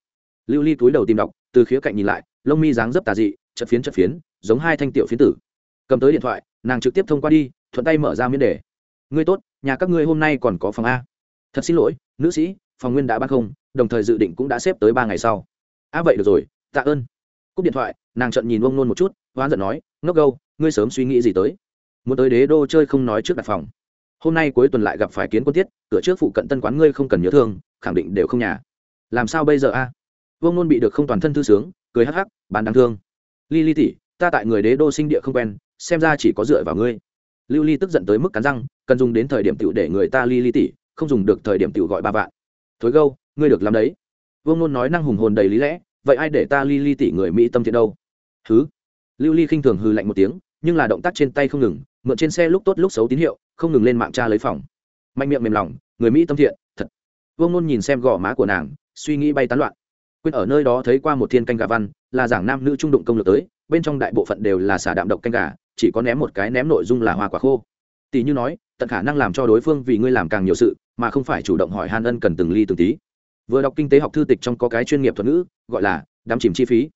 Lưu ly túi đầu tìm đọc, từ khía cạnh nhìn lại, lông mi dáng dấp tà dị chật phiến chật phiến, giống hai thanh tiểu phiến tử. Cầm tới điện thoại, nàng trực tiếp thông qua đi, thuận tay mở ra miễn đề. Ngươi tốt, nhà các ngươi hôm nay còn có phòng a. Thật xin lỗi, nữ sĩ, phòng nguyên đã bán không, đồng thời dự định cũng đã xếp tới ba ngày sau. A, vậy được rồi, tạ ơn. Cúp điện thoại, nàng trận nhìn ông nôn một chút, hoán giận nói, ngốc gâu, ngươi sớm suy nghĩ gì tới? Muốn tới đế đô chơi không nói trước đặt phòng. Hôm nay cuối tuần lại gặp phải kiến quân tiết, cửa trước phụ cận tân quán ngươi không cần nhớ thương, khẳng định đều không nhà. Làm sao bây giờ a? Vương nôn bị được không toàn thân thư sướng, cười hắc hắc, bán đáng thương ly ly tỉ ta tại người đế đô sinh địa không quen, xem ra chỉ có dựa vào ngươi. Lưu ly tức giận tới mức cắn răng, cần dùng đến thời điểm tựu để người ta ly ly tỉ không dùng được thời điểm tựu gọi ba vạn. Thối gâu, ngươi được làm đấy. Vương nôn nói năng hùng hồn đầy lý lẽ, vậy ai để ta ly ly tỉ người mỹ tâm thiện đâu? Hứ? Lưu ly khinh thường hư lạnh một tiếng, nhưng là động tác trên tay không ngừng, mượn trên xe lúc tốt lúc xấu tín hiệu, không ngừng lên mạng tra lấy phòng. Mạnh miệng mềm lòng, người mỹ tâm thiện, thật. Vương nôn nhìn xem gò má của nàng, suy nghĩ bay tán loạn. Quên ở nơi đó thấy qua một thiên canh gà văn là giảng nam nữ trung đụng công lược tới, bên trong đại bộ phận đều là xả đạm độc canh gà, chỉ có ném một cái ném nội dung là hoa quả khô. Tỷ như nói, tận khả năng làm cho đối phương vì ngươi làm càng nhiều sự, mà không phải chủ động hỏi han ân cần từng ly từng tí. Vừa đọc kinh tế học thư tịch trong có cái chuyên nghiệp thuật ngữ, gọi là đắm chìm chi phí.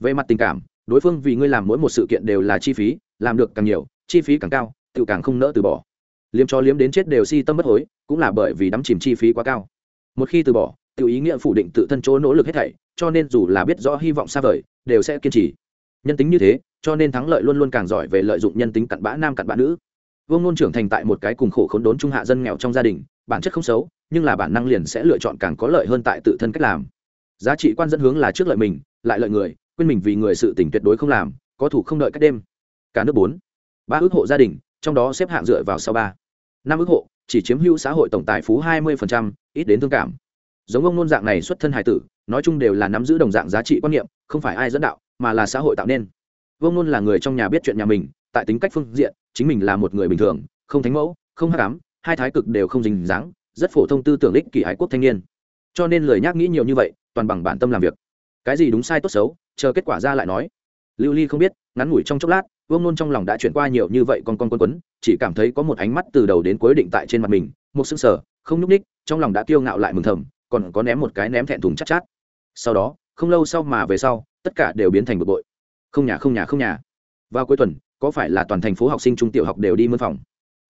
Về mặt tình cảm, đối phương vì ngươi làm mỗi một sự kiện đều là chi phí, làm được càng nhiều, chi phí càng cao, tự càng không nỡ từ bỏ. Liếm cho liếm đến chết đều si tâm bất hối, cũng là bởi vì đắm chìm chi phí quá cao. Một khi từ bỏ tự ý nghĩa phủ định tự thân chỗ nỗ lực hết thảy, cho nên dù là biết rõ hy vọng xa vời, đều sẽ kiên trì. Nhân tính như thế, cho nên thắng lợi luôn luôn càng giỏi về lợi dụng nhân tính cặn bã nam cặn bã nữ. Vương nôn trưởng thành tại một cái cùng khổ khốn đốn trung hạ dân nghèo trong gia đình, bản chất không xấu, nhưng là bản năng liền sẽ lựa chọn càng có lợi hơn tại tự thân cách làm. Giá trị quan dẫn hướng là trước lợi mình, lại lợi người, quên mình vì người sự tỉnh tuyệt đối không làm, có thủ không đợi cách đêm. Cả nước bốn, ba ước hộ gia đình, trong đó xếp hạng dựa vào sau ba. Năm ước hộ, chỉ chiếm hữu xã hội tổng tài phú hai mươi ít đến thương cảm giống ông nôn dạng này xuất thân hài tử, nói chung đều là nắm giữ đồng dạng giá trị quan niệm, không phải ai dẫn đạo, mà là xã hội tạo nên. Vương nôn là người trong nhà biết chuyện nhà mình, tại tính cách phương diện, chính mình là một người bình thường, không thánh mẫu, không hát cám hai thái cực đều không dình dáng, rất phổ thông tư tưởng ích kỷ ái quốc thanh niên. Cho nên lời nhắc nghĩ nhiều như vậy, toàn bằng bản tâm làm việc. Cái gì đúng sai tốt xấu, chờ kết quả ra lại nói. Lưu ly không biết, ngắn ngủi trong chốc lát, vương nôn trong lòng đã chuyển qua nhiều như vậy con con quân quấn, chỉ cảm thấy có một ánh mắt từ đầu đến cuối định tại trên mặt mình, một sưng sờ, không nhúc ních trong lòng đã kiêu ngạo lại mừng thầm còn có ném một cái ném thẹn thùng chắc chát, chát. Sau đó không lâu sau mà về sau tất cả đều biến thành bực bội. Không nhà không nhà không nhà. Vào cuối tuần có phải là toàn thành phố học sinh trung tiểu học đều đi mân phòng?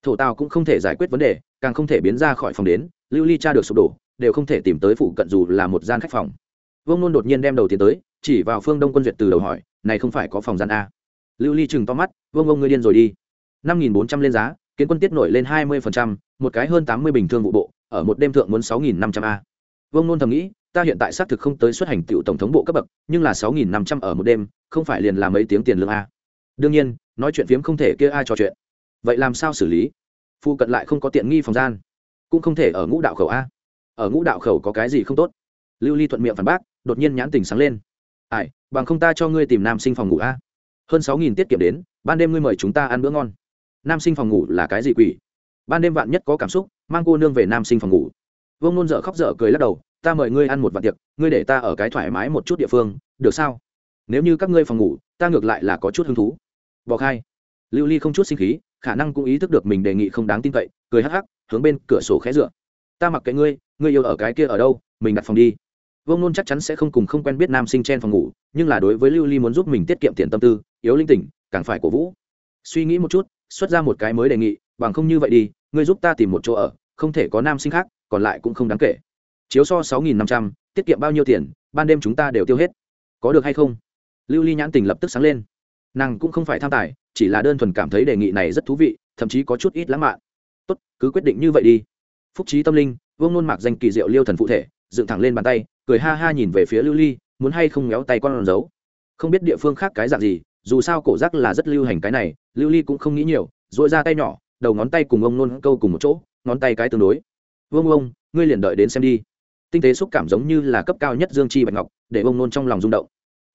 Thổ tào cũng không thể giải quyết vấn đề càng không thể biến ra khỏi phòng đến lưu ly cha được sụp đổ đều không thể tìm tới phụ cận dù là một gian khách phòng. Vương nôn đột nhiên đem đầu tiến tới chỉ vào phương đông quân duyệt từ đầu hỏi này không phải có phòng gian a? Lưu ly chừng to mắt vương ông ngươi điên rồi đi. Năm nghìn bốn trăm lên giá kiến quân tiết nổi lên hai mươi phần trăm, một cái hơn tám mươi bình thường vụ bộ ở một đêm thượng muốn sáu nghìn năm trăm a vương nôn thầm nghĩ, ta hiện tại xác thực không tới xuất hành tiểu tổng thống bộ cấp bậc, nhưng là sáu nghìn năm trăm ở một đêm, không phải liền làm mấy tiếng tiền lương a. Đương nhiên, nói chuyện phiếm không thể kia ai trò chuyện. Vậy làm sao xử lý? Phụ cận lại không có tiện nghi phòng gian, cũng không thể ở ngũ đạo khẩu a. Ở ngũ đạo khẩu có cái gì không tốt? Lưu ly thuận miệng phản bác, đột nhiên nhãn tình sáng lên. Ai, bằng không ta cho ngươi tìm nam sinh phòng ngủ a. Hơn sáu nghìn tiết kiệm đến, ban đêm ngươi mời chúng ta ăn bữa ngon. Nam sinh phòng ngủ là cái gì quỷ? Ban đêm vạn nhất có cảm xúc, mang cô nương về nam sinh phòng ngủ vương nôn dở khóc dở cười lắc đầu, ta mời ngươi ăn một vạn tiệc, ngươi để ta ở cái thoải mái một chút địa phương, được sao? Nếu như các ngươi phòng ngủ, ta ngược lại là có chút hứng thú. Bỏ khai. Lưu ly không chút sinh khí, khả năng cũng ý thức được mình đề nghị không đáng tin cậy, cười hắc hắc, hướng bên cửa sổ khẽ dựa. Ta mặc kệ ngươi ngươi yêu ở cái kia ở đâu, mình đặt phòng đi. Vương nôn chắc chắn sẽ không cùng không quen biết nam sinh chen phòng ngủ, nhưng là đối với lưu ly muốn giúp mình tiết kiệm tiền tâm tư, yếu linh tỉnh, càng phải cổ vũ. Suy nghĩ một chút, xuất ra một cái mới đề nghị, bằng không như vậy đi, ngươi giúp ta tìm một chỗ ở, không thể có nam sinh khác còn lại cũng không đáng kể. Chiếu so sáu nghìn năm trăm, tiết kiệm bao nhiêu tiền, ban đêm chúng ta đều tiêu hết. Có được hay không? Lưu ly nhãn tình lập tức sáng lên. Nàng cũng không phải tham tài, chỉ là đơn thuần cảm thấy đề nghị này rất thú vị, thậm chí có chút ít lãng mạn. Tốt, cứ quyết định như vậy đi. Phúc trí tâm linh, vương nôn mạc danh kỳ diệu liêu thần phụ thể, dựng thẳng lên bàn tay, cười ha ha nhìn về phía lưu ly, muốn hay không méo tay con giấu không biết địa phương khác cái dạng gì, dù sao cổ giác là rất lưu hành cái này, lưu ly cũng không nghĩ nhiều dội ra tay nhỏ, đầu ngón tay cùng ông nôn câu cùng một chỗ, ngón tay cái tương đối vương ông, ngươi liền đợi đến xem đi. Tinh tế xúc cảm giống như là cấp cao nhất dương chi bạch ngọc, để ông nôn trong lòng rung động.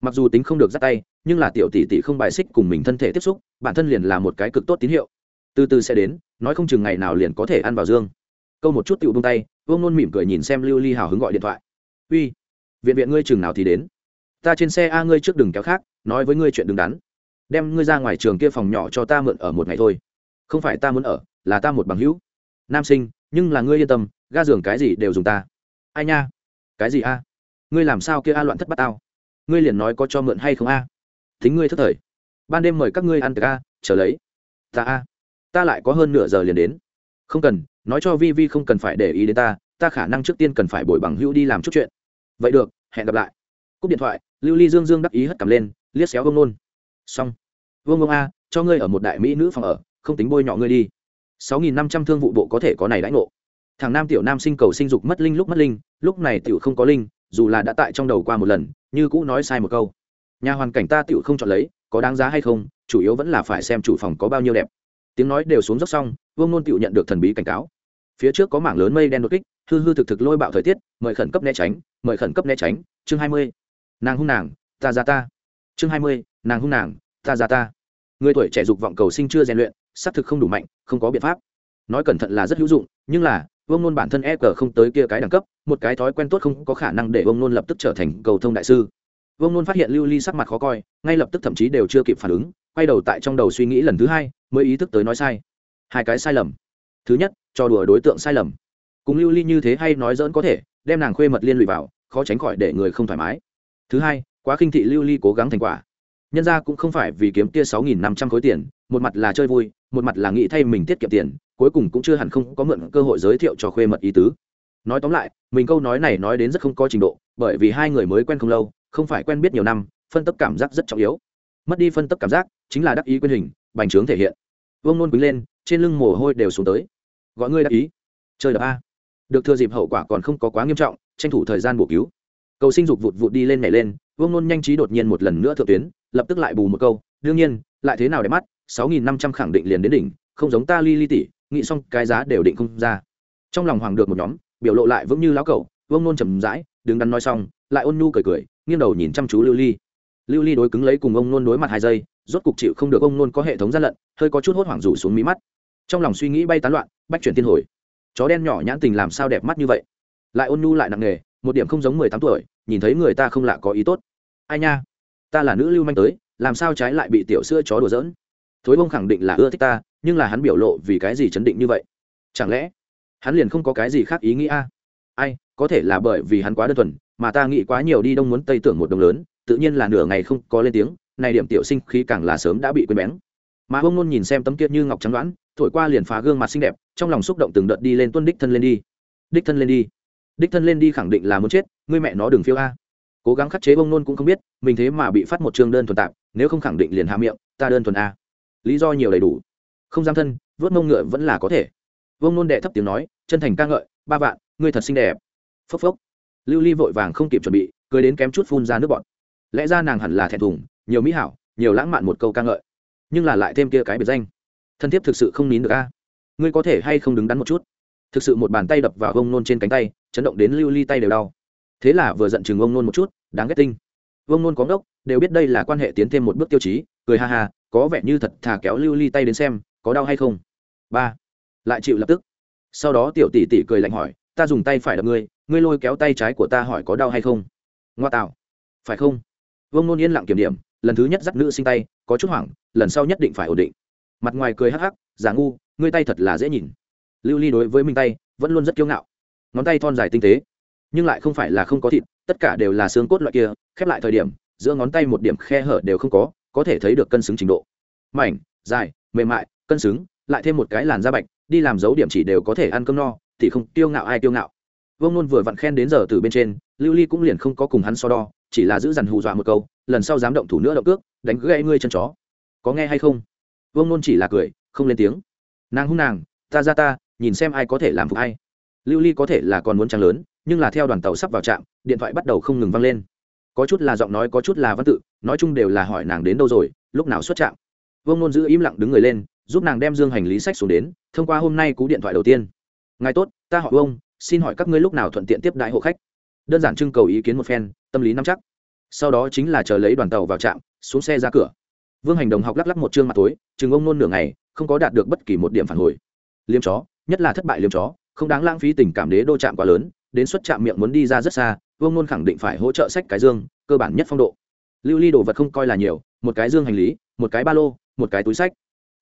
Mặc dù tính không được dắt tay, nhưng là tiểu tỷ tỷ không bài xích cùng mình thân thể tiếp xúc, bản thân liền là một cái cực tốt tín hiệu. Từ từ sẽ đến, nói không chừng ngày nào liền có thể ăn vào dương. Câu một chút tựu bông tay, vương nôn mỉm cười nhìn xem lưu ly hào hứng gọi điện thoại. Uy, viện viện ngươi chừng nào thì đến? Ta trên xe a ngươi trước đừng kéo khác, nói với ngươi chuyện đứng đắn. Đem ngươi ra ngoài trường kia phòng nhỏ cho ta mượn ở một ngày thôi. Không phải ta muốn ở, là ta một bằng hữu. Nam sinh nhưng là ngươi yên tâm, ga giường cái gì đều dùng ta. Ai nha? Cái gì a? Ngươi làm sao kia a loạn thất bát tao? Ngươi liền nói có cho mượn hay không a? Thính ngươi thất thời. Ban đêm mời các ngươi ăn tiệc trở chờ lấy. Ta a. Ta lại có hơn nửa giờ liền đến. Không cần, nói cho vi vi không cần phải để ý đến ta ta khả năng trước tiên cần phải bồi bằng hữu đi làm chút chuyện. Vậy được, hẹn gặp lại. Cúp điện thoại, lưu ly dương dương đắc ý hất cầm lên, liếc xéo vương nôn. Xong. Vương ông a, cho ngươi ở một đại mỹ nữ phòng ở, không tính bôi nhọ ngươi đi sáu nghìn năm trăm thương vụ bộ có thể có này đãi ngộ. Thằng nam tiểu nam sinh cầu sinh dục mất linh lúc mất linh, lúc này tiểu không có linh, dù là đã tại trong đầu qua một lần, như cũ nói sai một câu. Nhà hoàn cảnh ta tiểu không chọn lấy, có đáng giá hay không, chủ yếu vẫn là phải xem chủ phòng có bao nhiêu đẹp. Tiếng nói đều xuống dốc xong, vương nôn tiểu nhận được thần bí cảnh cáo. Phía trước có mảng lớn mây đen đột kích, hư hư thực thực lôi bạo thời tiết, mời khẩn cấp né tránh, mời khẩn cấp né tránh, chương hai mươi. Nàng hung nàng, ta ra ta. Chương hai mươi, nàng hung nàng, ta ra ta. Người tuổi trẻ dục vọng cầu sinh chưa rèn luyện xác thực không đủ mạnh, không có biện pháp. Nói cẩn thận là rất hữu dụng, nhưng là, vương nôn bản thân e cờ không tới kia cái đẳng cấp, một cái thói quen tốt không có khả năng để vương nôn lập tức trở thành cầu thông đại sư. Vương nôn phát hiện lưu ly sắc mặt khó coi, ngay lập tức thậm chí đều chưa kịp phản ứng, quay đầu tại trong đầu suy nghĩ lần thứ hai, mới ý thức tới nói sai. Hai cái sai lầm. Thứ nhất, cho đùa đối tượng sai lầm. Cùng lưu ly như thế hay nói dỡn có thể, đem nàng khuê mật liên lụy vào, khó tránh khỏi để người không thoải mái. Thứ hai, quá khinh thị lưu ly cố gắng thành quả nhân ra cũng không phải vì kiếm kia sáu nghìn năm trăm khối tiền, một mặt là chơi vui, một mặt là nghĩ thay mình tiết kiệm tiền, cuối cùng cũng chưa hẳn không có mượn cơ hội giới thiệu cho khuê mật ý tứ. Nói tóm lại, mình câu nói này nói đến rất không có trình độ, bởi vì hai người mới quen không lâu, không phải quen biết nhiều năm, phân tấp cảm giác rất trọng yếu. Mất đi phân tấp cảm giác, chính là đắc ý quyền hình, bành trướng thể hiện. Vương nôn quýnh lên, trên lưng mồ hôi đều xuống tới. Gọi ngươi đắc ý. Chơi đập a. Được thừa dịp hậu quả còn không có quá nghiêm trọng, tranh thủ thời gian bổ cứu cầu sinh dục vụt vụt đi lên nhảy lên, vương nôn nhanh trí đột nhiên một lần nữa thượng tuyến, lập tức lại bù một câu, đương nhiên, lại thế nào để mắt, sáu nghìn năm trăm khẳng định liền đến đỉnh, không giống ta ly ly tỷ, nghĩ xong cái giá đều định không ra. Trong lòng hoàng được một nhóm, biểu lộ lại vững như lão cẩu, vương nôn chầm rãi, đứng đắn nói xong, lại ôn nhu cười cười, nghiêng đầu nhìn chăm chú lưu ly. Lưu ly đối cứng lấy cùng ông nôn đối mặt hai giây, rốt cục chịu không được ông nôn có hệ thống gian lận, hơi có chút hốt hoảng rủ xuống mí mắt. Trong lòng suy nghĩ bay tán loạn, bách chuyển tiên hồi. Chó đen nhỏ nhãn tình làm sao đẹp mắt như vậy? Lại ôn nhu lại nặng nghề một điểm không giống mười tám tuổi, nhìn thấy người ta không lạ có ý tốt. Ai nha? Ta là nữ lưu manh tới, làm sao trái lại bị tiểu sữa chó đùa giỡn? Thối bông khẳng định là ưa thích ta, nhưng là hắn biểu lộ vì cái gì chấn định như vậy? Chẳng lẽ hắn liền không có cái gì khác ý nghĩ a? Ai, có thể là bởi vì hắn quá đơn thuần, mà ta nghĩ quá nhiều đi đông muốn tây tưởng một đồng lớn, tự nhiên là nửa ngày không có lên tiếng, này điểm tiểu sinh khí càng là sớm đã bị quên bén. Mà hông nôn nhìn xem tấm kiệt như ngọc trắng đoán, thổi qua liền phá gương mặt xinh đẹp, trong lòng xúc động từng đợt đi lên tuân đích thân lên đi. Đích thân lên đi đích thân lên đi khẳng định là muốn chết, ngươi mẹ nó đừng phiêu a. Cố gắng khắc chế bông nôn cũng không biết, mình thế mà bị phát một chương đơn thuần tạp, nếu không khẳng định liền hạ miệng, ta đơn thuần a. Lý do nhiều đầy đủ. Không dám thân, vớt mông ngựa vẫn là có thể. Vông nôn đệ thấp tiếng nói, chân thành ca ngợi, ba vạn, ngươi thật xinh đẹp. Phốc phốc. Lưu ly vội vàng không kịp chuẩn bị, cười đến kém chút phun ra nước bọn lẽ ra nàng hẳn là thẹn thùng, nhiều mỹ hảo, nhiều lãng mạn một câu ca ngợi. Nhưng là lại thêm kia cái biệt danh. Thân thiết thực sự không nín được a. Ngươi có thể hay không đứng đắn một chút? Thực sự một bàn tay đập vào vông nôn trên cánh tay, chấn động đến lưu ly tay đều đau. Thế là vừa giận chừng ông nôn một chút, đáng ghét tinh. Vông nôn có ngốc, đều biết đây là quan hệ tiến thêm một bước tiêu chí, cười ha ha, có vẻ như thật thà kéo lưu ly tay đến xem, có đau hay không. Ba, lại chịu lập tức. Sau đó tiểu tỷ tỷ cười lạnh hỏi, ta dùng tay phải đập ngươi ngươi lôi kéo tay trái của ta hỏi có đau hay không? Ngoa tạo. Phải không? Vông nôn yên lặng kiểm điểm, lần thứ nhất dắt nữ sinh tay, có chút hoảng, lần sau nhất định phải ổn định. Mặt ngoài cười hắc hắc, giả ngu, ngươi tay thật là dễ nhìn lưu ly đối với minh tay vẫn luôn rất kiêu ngạo. Ngón tay thon dài tinh tế, nhưng lại không phải là không có thịt, tất cả đều là xương cốt loại kia, khép lại thời điểm, giữa ngón tay một điểm khe hở đều không có có thể thấy được cân xứng trình độ. Mảnh, dài, mềm mại, cân xứng, lại thêm một cái làn da bạch, đi làm dấu điểm chỉ đều có thể ăn cơm no, thì không tiêu ngạo ai tiêu ngạo. Vương nôn vừa vặn khen đến giờ từ bên trên, lưu ly cũng liền không có cùng hắn so đo, chỉ là giữ dằn hù dọa một câu, lần sau dám động thủ nữa động cước, đánh gãy ngươi chân chó. Có nghe hay không? Vương nôn chỉ là cười, không lên tiếng. Nàng hung nàng, ta ra ta nhìn xem ai có thể làm phục hay lưu ly có thể là còn muốn trăng lớn, nhưng là theo đoàn tàu sắp vào trạm, điện thoại bắt đầu không ngừng vang lên. Có chút là giọng nói, có chút là văn tự, nói chung đều là hỏi nàng đến đâu rồi, lúc nào xuất trạm. Vương nôn giữ im lặng đứng người lên, giúp nàng đem dương hành lý sách xuống đến, thông qua hôm nay cú điện thoại đầu tiên. Ngài tốt, ta họ vương xin hỏi các ngươi lúc nào thuận tiện tiếp đại hộ khách? Đơn giản trưng cầu ý kiến một phen, tâm lý nắm chắc. Sau đó chính là chờ lấy đoàn tàu vào trạm, xuống xe ra cửa. Vương hành đồng học lắc lắc một chương mặt tối, chừng ông nôn nửa ngày, không có đạt được bất kỳ một điểm phản hồi. Liêm chó nhất là thất bại liêm chó, không đáng lãng phí tình cảm đế đô chạm quá lớn, đến xuất chạm miệng muốn đi ra rất xa, vương nôn khẳng định phải hỗ trợ sách cái dương, cơ bản nhất phong độ. Lưu ly đồ vật không coi là nhiều, một cái dương hành lý, một cái ba lô, một cái túi sách.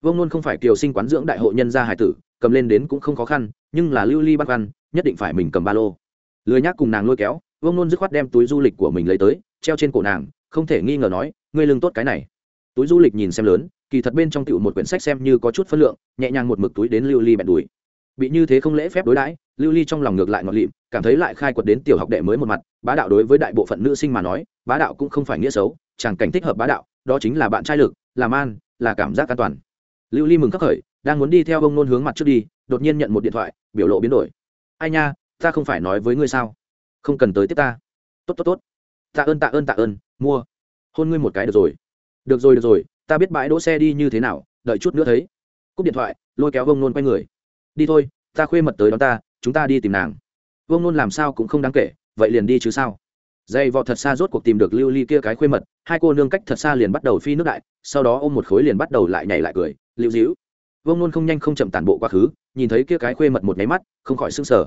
Vương nôn không phải kiều sinh quán dưỡng đại hội nhân gia hải tử, cầm lên đến cũng không khó khăn, nhưng là lưu ly băn khoăn, nhất định phải mình cầm ba lô. Lười nhác cùng nàng lôi kéo, vương nôn dứt khoát đem túi du lịch của mình lấy tới, treo trên cổ nàng, không thể nghi ngờ nói, ngươi lương tốt cái này. Túi du lịch nhìn xem lớn, kỳ thật bên trong tựu một quyển sách xem như có chút phân lượng, nhẹ nhàng một mực túi đến lưu ly bẹn đùi bị như thế không lễ phép đối đãi, lưu ly trong lòng ngược lại ngọt lịm, cảm thấy lại khai quật đến tiểu học đệ mới một mặt, bá đạo đối với đại bộ phận nữ sinh mà nói, bá đạo cũng không phải nghĩa xấu, chẳng cảnh thích hợp bá đạo, đó chính là bạn trai lực, làm an là cảm giác an toàn. Lưu ly mừng khắc khởi, đang muốn đi theo ông nôn hướng mặt trước đi, đột nhiên nhận một điện thoại, biểu lộ biến đổi. Ai nha, ta không phải nói với ngươi sao? Không cần tới tiếp ta. Tốt tốt tốt. Tạ ơn tạ ơn tạ ơn, mua. Hôn ngươi một cái được rồi. Được rồi được rồi, ta biết bãi đỗ xe đi như thế nào, đợi chút nữa thấy. Cúp điện thoại, lôi kéo ông nôn quay người đi thôi, ta khuê mật tới đón ta, chúng ta đi tìm nàng. Vương nôn làm sao cũng không đáng kể, vậy liền đi chứ sao? Dây vò thật xa rốt cuộc tìm được lưu ly kia cái khuê mật, hai cô nương cách thật xa liền bắt đầu phi nước đại, sau đó ôm một khối liền bắt đầu lại nhảy lại cười, lưu dĩu. Vương nôn không nhanh không chậm tản bộ quá khứ, nhìn thấy kia cái khuê mật một nháy mắt, không khỏi s ư n g sở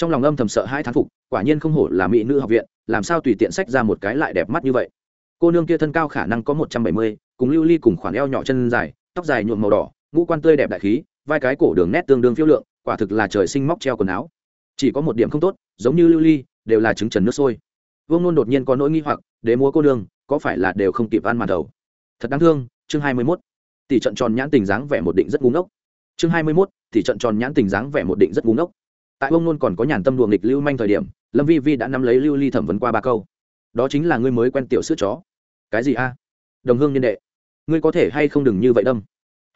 trong lòng âm thầm sợ hai thán phục, quả nhiên không hổ là mỹ nữ học viện, làm sao tùy tiện sách ra một cái lại đẹp mắt như vậy. Cô nương kia thân cao khả năng có một trăm bảy mươi, cùng lưu ly cùng khoản eo nhỏ chân dài, tóc dài nhuộm màu đỏ, ngũ quan tươi đẹp đại khí vai cái cổ đường nét tương đương phiêu lượng, quả thực là trời sinh móc treo quần áo. Chỉ có một điểm không tốt, giống như lưu ly, đều là trứng trần nước sôi. Vương nôn đột nhiên có nỗi nghi hoặc để mua cô đường, có phải là đều không kịp ăn màn đầu? Thật đáng thương, chương hai mươi mốt. Tỷ trận tròn nhãn tình dáng vẻ một định rất ngu ngốc. Chương hai mươi mốt, tỷ trận tròn nhãn tình dáng vẻ một định rất ngu ngốc. Tại Vương nôn còn có nhàn tâm đùa nghịch lưu manh thời điểm, lâm vi vi đã nắm lấy lưu ly thẩm vấn qua ba câu. Đó chính là ngươi mới quen tiểu sữa chó. Cái gì a? Đồng hương nhân đệ, ngươi có thể hay không đừng như vậy đâm?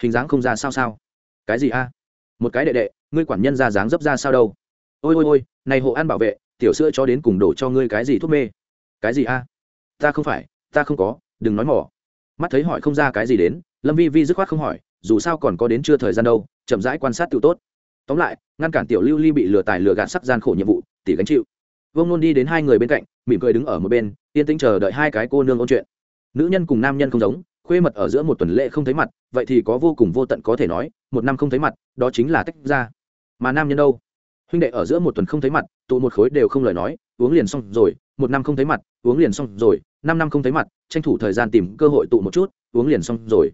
Hình dáng không ra sao sao? Cái gì a? Một cái đệ đệ, ngươi quản nhân ra dáng dấp ra sao đâu? Ôi ôi ôi, này hộ an bảo vệ, tiểu sữa cho đến cùng đổ cho ngươi cái gì thuốc mê? Cái gì a? Ta không phải, ta không có, đừng nói mỏ. Mắt thấy hỏi không ra cái gì đến, lâm vi vi dứt khoát không hỏi, dù sao còn có đến chưa thời gian đâu, chậm rãi quan sát tự tốt. Tóm lại, ngăn cản tiểu lưu ly bị lừa tài lừa gạt sắc gian khổ nhiệm vụ tỷ gánh chịu. Vông nôn đi đến hai người bên cạnh, mỉm cười đứng ở một bên, yên tĩnh chờ đợi hai cái cô nương ôn chuyện. Nữ nhân cùng nam nhân không giống khuê mật ở giữa một tuần lễ không thấy mặt, vậy thì có vô cùng vô tận có thể nói, một năm không thấy mặt, đó chính là tách ra. Mà nam nhân đâu? Huynh đệ ở giữa một tuần không thấy mặt, tụ một khối đều không lời nói, uống liền xong rồi, một năm không thấy mặt, uống liền xong rồi, năm năm không thấy mặt, tranh thủ thời gian tìm cơ hội tụ một chút, uống liền xong rồi.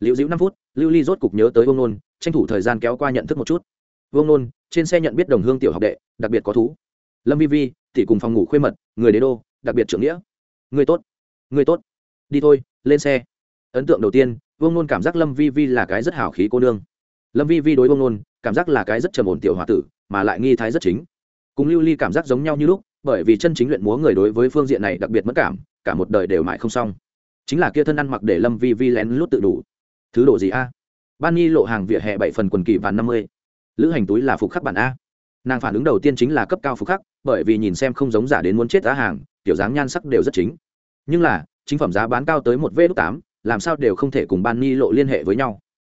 Liễu dĩu năm phút, lưu ly rốt cục nhớ tới vương nôn, tranh thủ thời gian kéo qua nhận thức một chút. Vương nôn, trên xe nhận biết đồng hương tiểu học đệ, đặc biệt có thú. Lâm vi vi, tỷ cùng phòng ngủ khuê mật, người đế đô, đặc biệt trưởng nghĩa. Người tốt người tốt. Đi thôi, lên xe ấn tượng đầu tiên, vương nôn cảm giác lâm vi vi là cái rất hào khí cô nương. Lâm vi vi đối vương nôn, cảm giác là cái rất trầm ổn tiểu h o a tử, mà lại nghi thái rất chính. Cùng lưu ly cảm giác giống nhau như lúc, bởi vì chân chính luyện múa người đối với phương diện này đặc biệt mất cảm, cả một đời đều mãi không xong. Chính là kia thân ăn mặc để lâm vi vi lén lút tự đủ. Thứ đồ gì a? Ban nhi lộ hàng vỉa hè bảy phần quần kỳ vàn năm mươi. Lữ hành túi là phục khắc bản a. Nàng phản ứng đầu tiên chính là cấp cao phục khắc, bởi vì nhìn xem không giống giả đến muốn chết giá hàng, kiểu dáng nhan sắc đều rất chính. Nhưng là, chính phẩm giá bán cao tới một v tám làm sao đều không thể cùng ban ni lộ liên hệ với nhau.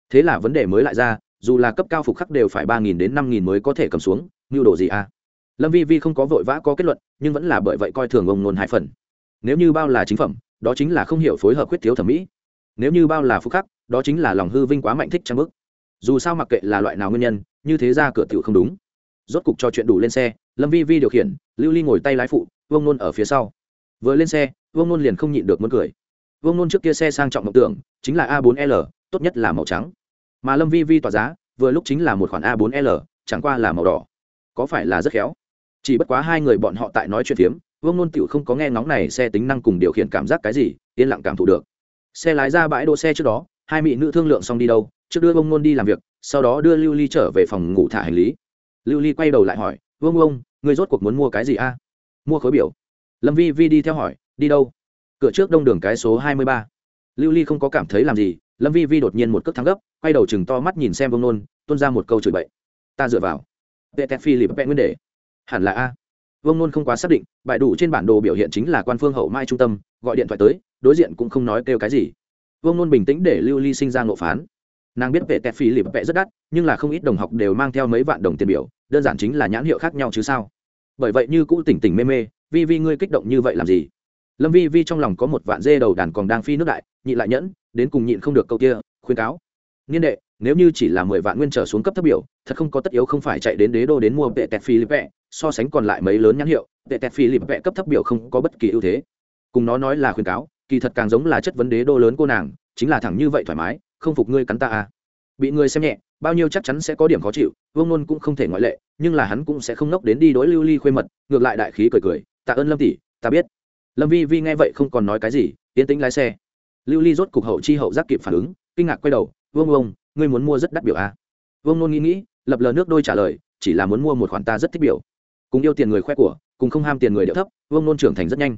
Thế là vấn đề mới lại ra, dù là cấp cao phục khắc đều phải ba nghìn đến năm nghìn mới có thể cầm xuống, mưu đồ gì à? Lâm vi vi không có vội vã có kết luận, nhưng vẫn là bởi vậy coi thường ông nôn hai phần. Nếu như bao là chính phẩm, đó chính là không hiểu phối hợp quyết thiếu thẩm mỹ. Nếu như bao là phục khắc, đó chính là lòng hư vinh quá mạnh thích trang bức. Dù sao mặc kệ là loại nào nguyên nhân, như thế ra cửa tiểu không đúng. Rốt cục cho chuyện đủ lên xe, lâm vi vi điều khiển, lưu ly ngồi tay lái phụ, vương nôn ở phía sau. Vừa lên xe, vương nôn liền không nhịn được muốn cười vương nôn trước kia xe sang trọng mộng tưởng, chính là a 4 l, tốt nhất là màu trắng. Mà lâm vi vi tỏa giá, vừa lúc chính là một khoản a 4 l, chẳng qua là màu đỏ. Có phải là rất khéo? Chỉ bất quá hai người bọn họ tại nói chuyện phiếm, vương nôn tựu không có nghe ngóng này xe tính năng cùng điều khiển cảm giác cái gì, yên lặng cảm thụ được. Xe lái ra bãi đỗ xe trước đó, hai mỹ nữ thương lượng xong đi đâu, trước đưa vương nôn đi làm việc, sau đó đưa lưu ly trở về phòng ngủ thả hành lý. Lưu ly quay đầu lại hỏi, vương ông người rốt cuộc muốn mua cái gì a? Mua khối biểu. Lâm vi vi đi theo hỏi, đi đâu? Cửa trước đông đường cái số hai mươi ba. Lưu ly không có cảm thấy làm gì, lâm vi vi đột nhiên một cước thắng gấp, quay đầu chừng to mắt nhìn xem vương nôn, tuôn ra một câu chửi bậy. Ta dựa vào. Vệ tét phi lip vẽ nguyên đề hẳn là a. Vương nôn không quá xác định, bại đủ trên bản đồ biểu hiện chính là quan phương hậu mai trung tâm, gọi điện thoại tới, đối diện cũng không nói kêu cái gì. Vương nôn bình tĩnh để lưu ly sinh ra ngộ phán. Nàng biết vệ tẹt phi lip vẽ rất đắt, nhưng là không ít đồng học đều mang theo mấy vạn đồng tiền biểu, đơn giản chính là nhãn hiệu khác nhau chứ sao. Bởi vậy như cũ tỉnh tỉnh mê mê, vi vi ngươi kích động như vậy làm gì? Lâm vi vi trong lòng có một vạn dê đầu đàn còn đang phi nước đại nhịn lại nhẫn, đến cùng nhịn không được câu kia, khuyên cáo. Niên đệ, nếu như chỉ là mười vạn nguyên trở xuống cấp thấp biểu, thật không có tất yếu không phải chạy đến đế đô đến mua vệ tẹt phi lip vẹ, so sánh còn lại mấy lớn nhãn hiệu, vệ tẹt phi lip vẹ cấp thấp biểu không có bất kỳ ưu thế. Cùng nó nói là khuyên cáo, kỳ thật càng giống là chất vấn đế đô lớn cô nàng, chính là thẳng như vậy thoải mái, không phục ngươi cắn ta à. Bị người xem nhẹ, bao nhiêu chắc chắn sẽ có điểm khó chịu, vương nôn cũng không thể ngoại lệ, nhưng là hắn cũng sẽ không nốc đến đi đối lưu ly khuê mật, ngược lại đại khí cười cười, tạ ơn lâm tỷ, ta biết lâm vi vi nghe vậy không còn nói cái gì tiến tĩnh lái xe lưu ly rốt cục hậu chi hậu giác kịp phản ứng kinh ngạc quay đầu vương vương ngươi muốn mua rất đắt biểu à? vương nôn nghĩ nghĩ lập lờ nước đôi trả lời chỉ là muốn mua một khoản ta rất thích biểu cùng yêu tiền người khoe của cùng không ham tiền người điệu thấp vương nôn trưởng thành rất nhanh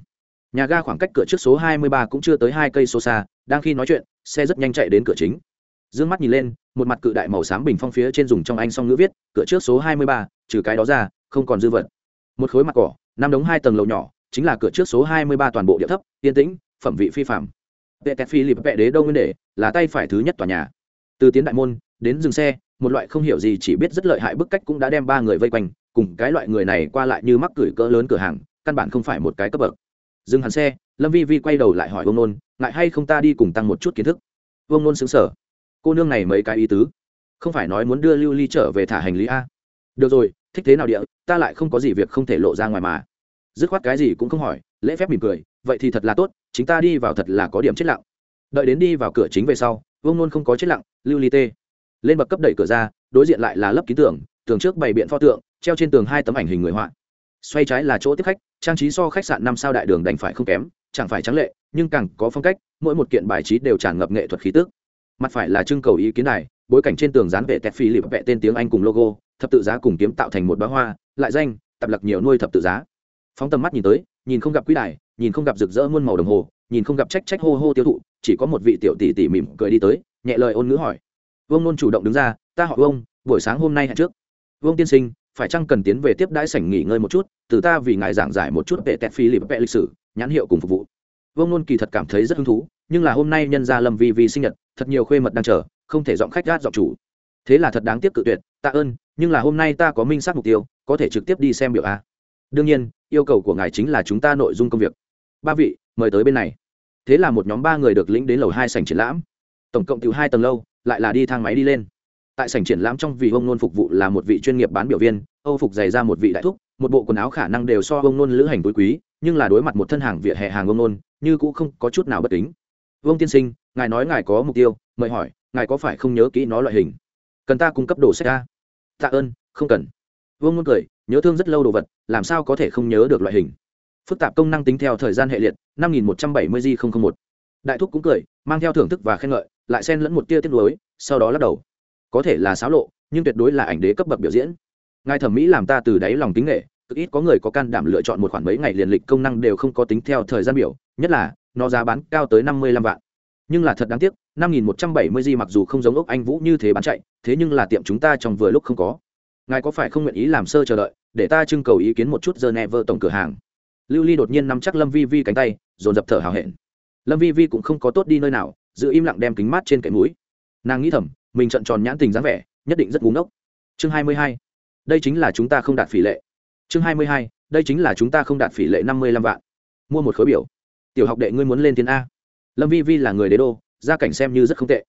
nhà ga khoảng cách cửa trước số hai mươi ba cũng chưa tới hai cây số xa đang khi nói chuyện xe rất nhanh chạy đến cửa chính Dương mắt nhìn lên, một mặt cự đại màu xám bình phong phía trên dùng trong anh song ngữ viết, cửa trước số hai mươi ba, trừ cái đó ra, không còn dư vật. Một khối mặt cỏ, năm đống hai tầng lầu nhỏ, chính là cửa trước số hai mươi ba toàn bộ địa thấp, yên tĩnh, phẩm vị phi phàm. Vệ Tẹt Phi Lịp Vệ Đế Đông Nguyên Đề, là tay phải thứ nhất tòa nhà. Từ tiến đại môn đến dừng xe, một loại không hiểu gì chỉ biết rất lợi hại bức cách cũng đã đem ba người vây quanh, cùng cái loại người này qua lại như mắc cửi cỡ lớn cửa hàng, căn bản không phải một cái cấp bậc. Dừng hẳn xe, Lâm Vi Vi quay đầu lại hỏi Vương Nôn, ngại hay không ta đi cùng tăng một chút kiến thức. Vương Nôn sững sờ. Cô nương này mấy cái ý tứ, không phải nói muốn đưa Lưu Ly trở về thả hành lý a? Được rồi, thích thế nào địa, ta lại không có gì việc không thể lộ ra ngoài mà. Dứt khoát cái gì cũng không hỏi, lễ phép mỉm cười, vậy thì thật là tốt, chính ta đi vào thật là có điểm chết lặng. Đợi đến đi vào cửa chính về sau, Vương Nôn không có chết lặng, Lưu Ly tê. Lên bậc cấp đẩy cửa ra, đối diện lại là lớp ký tưởng, tường trước bày biện pho tượng, treo trên tường hai tấm ảnh hình người họa xoay trái là chỗ tiếp khách trang trí so khách sạn năm sao đại đường đành phải không kém chẳng phải trắng lệ nhưng càng có phong cách mỗi một kiện bài trí đều tràn ngập nghệ thuật khí tức. mặt phải là trưng cầu ý kiến này bối cảnh trên tường dán vệ tép phi lịp vẽ tên tiếng anh cùng logo thập tự giá cùng kiếm tạo thành một bá hoa lại danh tập lặc nhiều nuôi thập tự giá phóng tầm mắt nhìn tới, nhìn không gặp quý đài, nhìn không gặp rực rỡ muôn màu đồng hồ, nhìn không gặp trách trách hô hô tiêu thụ, chỉ có một vị tiểu tỷ tỷ mỉm cười đi tới, nhẹ lời ôn ngữ hỏi. Vương nôn chủ động đứng ra, ta họ vương, buổi sáng hôm nay hẹn trước. Vương tiên sinh, phải chăng cần tiến về tiếp đãi sảnh nghỉ ngơi một chút, từ ta vì ngài giảng giải một chút về tẹt phi lịp vẽ lịch sử, nhãn hiệu cùng phục vụ. Vương nôn kỳ thật cảm thấy rất hứng thú, nhưng là hôm nay nhân ra lâm vi vì sinh nhật, thật nhiều khuê mật đang chờ, không thể dọn khách gát dọn chủ. Thế là thật đáng tiếc cự tuyệt, tạ ơn, nhưng là hôm nay ta có minh xác mục tiêu, có thể trực tiếp đi xem biểu a. Đương nhiên yêu cầu của ngài chính là chúng ta nội dung công việc. Ba vị, mời tới bên này. Thế là một nhóm ba người được lĩnh đến lầu hai sảnh triển lãm. Tổng cộng từ hai tầng lâu, lại là đi thang máy đi lên. Tại sảnh triển lãm trong vì ông nôn phục vụ là một vị chuyên nghiệp bán biểu viên, âu phục dày ra một vị đại thúc, một bộ quần áo khả năng đều so ông nôn lữ hành túi quý, nhưng là đối mặt một thân hàng vỉa hè hàng ông nôn, như cũng không có chút nào bất kính. Vương tiên sinh, ngài nói ngài có mục tiêu, mời hỏi, ngài có phải không nhớ kỹ nó loại hình? Cần ta cung cấp đồ sách ra tạ ơn, không cần. Vương nôn cười nhớ thương rất lâu đồ vật, làm sao có thể không nhớ được loại hình. Phức tạp công năng tính theo thời gian hệ liệt, năm nghìn một trăm bảy mươi g một. Đại thúc cũng cười, mang theo thưởng thức và khen ngợi, lại xen lẫn một tia tiết lối sau đó lắc đầu. Có thể là xáo lộ, nhưng tuyệt đối là ảnh đế cấp bậc biểu diễn. Ngài thẩm mỹ làm ta từ đáy lòng tính nghệ, cực ít có người có can đảm lựa chọn một khoản mấy ngày liền lịch công năng đều không có tính theo thời gian biểu, nhất là, nó giá bán cao tới năm mươi lăm vạn. Nhưng là thật đáng tiếc, năm nghìn một trăm bảy mươi g mặc dù không giống ốc anh vũ như thế bán chạy, thế nhưng là tiệm chúng ta trong vừa lúc không có ngài có phải không nguyện ý làm sơ chờ đợi, để ta trưng cầu ý kiến một chút giờ nẹ vơ tổng cửa hàng? Lưu ly đột nhiên nắm chắc lâm vi vi cánh tay, dồn dập thở hào hẹn. Lâm vi vi cũng không có tốt đi nơi nào, giữ im lặng đem kính mát trên cạnh mũi. Nàng nghĩ thầm, mình trận tròn nhãn tình dáng vẻ, nhất định rất búng ốc chương hai mươi hai. Đây chính là chúng ta không đạt phỉ lệ. Chương hai mươi hai. Đây chính là chúng ta không đạt phỉ lệ năm mươi lăm vạn. Mua một khối biểu. Tiểu học đệ ngươi muốn lên tiến a. Lâm vi vi là người đế đô, gia cảnh xem như rất không tệ.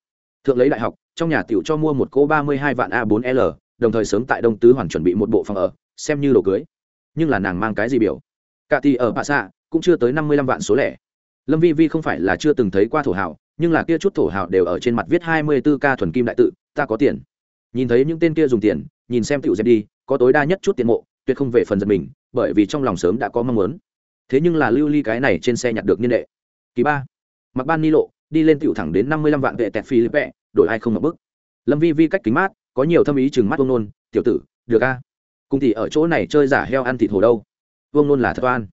Thượng lấy đại học, trong nhà tiểu cho mua một cô ba mươi hai vạn a bốn l đồng thời sớm tại đông tứ hoàn chuẩn bị một bộ phòng ở xem như đồ cưới nhưng là nàng mang cái gì biểu cả tỷ ở bạ xạ cũng chưa tới năm mươi lăm vạn số lẻ lâm vi vi không phải là chưa từng thấy qua thổ hào nhưng là kia chút thổ hào đều ở trên mặt viết hai mươi 24 ca thuần kim đại tự, ta có tiền. Nhìn thấy những tên kia dùng tiền, nhìn xem tựu dẹp đi, có tối đa nhất chút tiền mộ, tuyệt không về phần giật mình, bởi vì trong lòng sớm đã có mong muốn. Thế nhưng là lưu ly cái này trên xe nhặt được niên đệ. Kỳ ba, Mặc Ban Ni lộ, đi lên tựu thẳng đến năm mươi lăm vạn vệ tẹt vẹ đổi ai không ngập bức. Lâm Vi Vi cách kính mát, có nhiều thâm ý chừng mắt Vương Nôn, tiểu tử, được a. Cung tỷ ở chỗ này chơi giả heo ăn thịt hổ đâu. Vương Nôn là thật oan.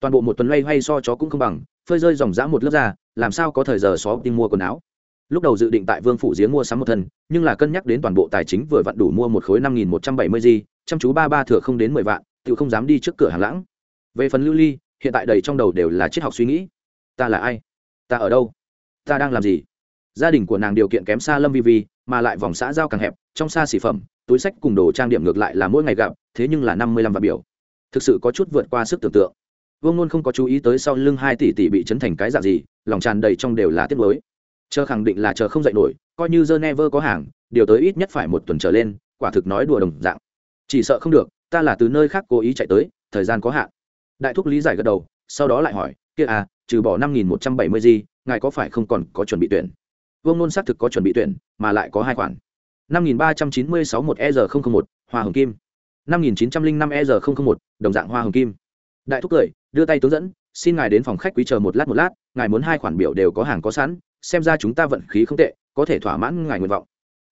Toàn bộ một tuần loay hoay so chó cũng không bằng, phơi rơi dòng dã một lớp ra, làm sao có thời giờ xó đi mua quần áo lúc đầu dự định tại vương phủ giếng mua sắm một thân nhưng là cân nhắc đến toàn bộ tài chính vừa vặn đủ mua một khối năm nghìn một trăm bảy mươi di chăm chú ba ba thừa không đến mười vạn tự không dám đi trước cửa hàng lãng về phần lưu ly hiện tại đầy trong đầu đều là triết học suy nghĩ ta là ai ta ở đâu ta đang làm gì gia đình của nàng điều kiện kém xa lâm vi vi, mà lại vòng xã giao càng hẹp, trong xa xỉ phẩm, túi sách cùng đồ trang điểm ngược lại là mỗi ngày gặp, thế nhưng là năm mươi lăm vạn biểu. Thực sự có chút vượt qua sức tưởng tượng. Vương luôn không có chú ý tới sau lưng hai tỷ tỷ bị chấn thành cái dạng gì, lòng tràn đầy trong đều là tiếc mới chờ khẳng định là chờ không dạy nổi, coi như Geneva có hàng, điều tới ít nhất phải một tuần trở lên, quả thực nói đùa đồng dạng. Chỉ sợ không được, ta là từ nơi khác cố ý chạy tới, thời gian có hạn. Đại thúc lý giải gật đầu, sau đó lại hỏi, kia à trừ bỏ năm nghìn một trăm bảy mươi gì, ngài có phải không còn có chuẩn bị tuyển? Vương nôn xác thực có chuẩn bị tuyển, mà lại có hai khoản. năm nghìn ba trăm chín mươi sáu một e r một, hoa hồng kim. năm nghìn chín trăm linh năm e r một, đồng dạng hoa hồng kim. Đại thúc cười, đưa tay tướng dẫn, xin ngài đến phòng khách quý chờ một lát một lát, ngài muốn hai khoản biểu đều có hàng có sẵn, xem ra chúng ta vận khí không tệ, có thể thỏa mãn ngài nguyện vọng.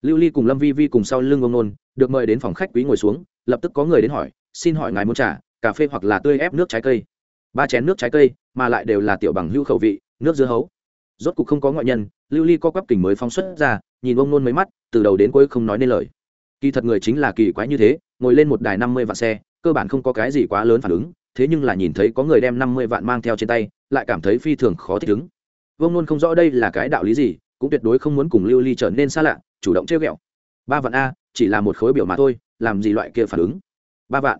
Lưu ly cùng lâm vi vi cùng sau lưng ông nôn, được mời đến phòng khách quý ngồi xuống, lập tức có người đến hỏi, xin hỏi ngài muốn trà, cà phê hoặc là tươi ép nước trái cây? Ba chén nước trái cây, mà lại đều là tiểu bằng hữu khẩu vị, nước dưa hấu. Rốt cục không có ngoại nhân lưu ly co quắp kình mới phóng xuất ra, nhìn ông nôn mấy mắt, từ đầu đến cuối không nói nên lời. Kỳ thật người chính là kỳ quái như thế, ngồi lên một đài năm mươi vạn xe, cơ bản không có cái gì quá lớn phản ứng, thế nhưng là nhìn thấy có người đem năm mươi vạn mang theo trên tay, lại cảm thấy phi thường khó thích ứng. Vương nôn không rõ đây là cái đạo lý gì, cũng tuyệt đối không muốn cùng lưu ly trở nên xa lạ, chủ động chơi ghẹo. Ba vạn a, chỉ là một khối biểu mà thôi, làm gì loại kia phản ứng? Ba vạn.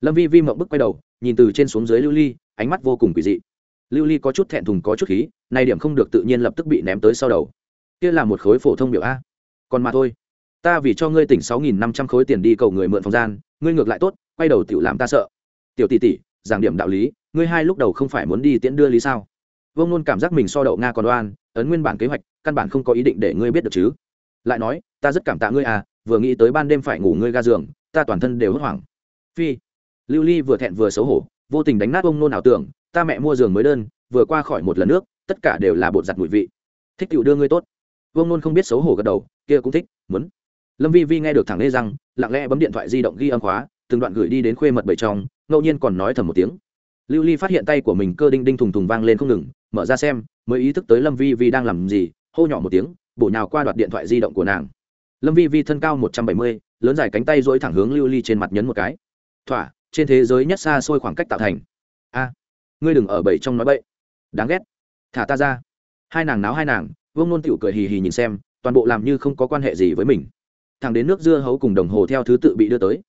Lâm vi vi mộng bức quay đầu, nhìn từ trên xuống dưới lưu ly, ánh mắt vô cùng quỷ dị lưu ly có chút thẹn thùng, có chút khí, nay điểm không được tự nhiên lập tức bị ném tới sau đầu. Kia là một khối phổ thông biểu a. Còn mà thôi. Ta vì cho ngươi tỉnh sáu nghìn năm trăm khối tiền đi cầu người mượn phòng gian, ngươi ngược lại tốt, quay đầu tiểu làm ta sợ. Tiểu tỷ tỷ, giảng điểm đạo lý, ngươi hai lúc đầu không phải muốn đi tiễn đưa lý sao? Vương nôn cảm giác mình so đậu nga còn đoan ấn nguyên bản kế hoạch, căn bản không có ý định để ngươi biết được chứ. Lại nói, ta rất cảm tạ ngươi à vừa nghĩ tới ban đêm phải ngủ ngươi ga giường, ta toàn thân đều hốt hoảng. Phi. Lưu ly vừa thẹn vừa xấu hổ, vô tình đánh nát ông nôn ảo tưởng ta mẹ mua giường mới đơn, vừa qua khỏi một lần nước, tất cả đều là bột giặt mùi vị. Thích cựu đưa ngươi tốt. Vương nôn không biết xấu hổ gật đầu, kia cũng thích, muốn. Lâm vi vi nghe được thẳng lê rằng, lặng lẽ bấm điện thoại di động ghi âm khóa, từng đoạn gửi đi đến khuê mật bầy trong, ngẫu nhiên còn nói thầm một tiếng. Lưu ly phát hiện tay của mình cơ đinh đinh thùng thùng vang lên không ngừng, mở ra xem, mới ý thức tới lâm vi vi đang làm gì, hô nhỏ một tiếng, bổ nhào qua đoạt điện thoại di động của nàng. Lâm vi vi thân cao một trăm bảy mươi, lớn dài cánh tay dỗi thẳng hướng lưu ly trên mặt nhấn một cái. Thỏa, trên thế giới nhất xa xôi khoảng cách tạo thành. A ngươi đừng ở bầy trong nói bậy. Đáng ghét. Thả ta ra. Hai nàng náo hai nàng, vương nôn tựu cười hì hì nhìn xem, toàn bộ làm như không có quan hệ gì với mình. Thằng đến nước dưa hấu cùng đồng hồ theo thứ tự bị đưa tới.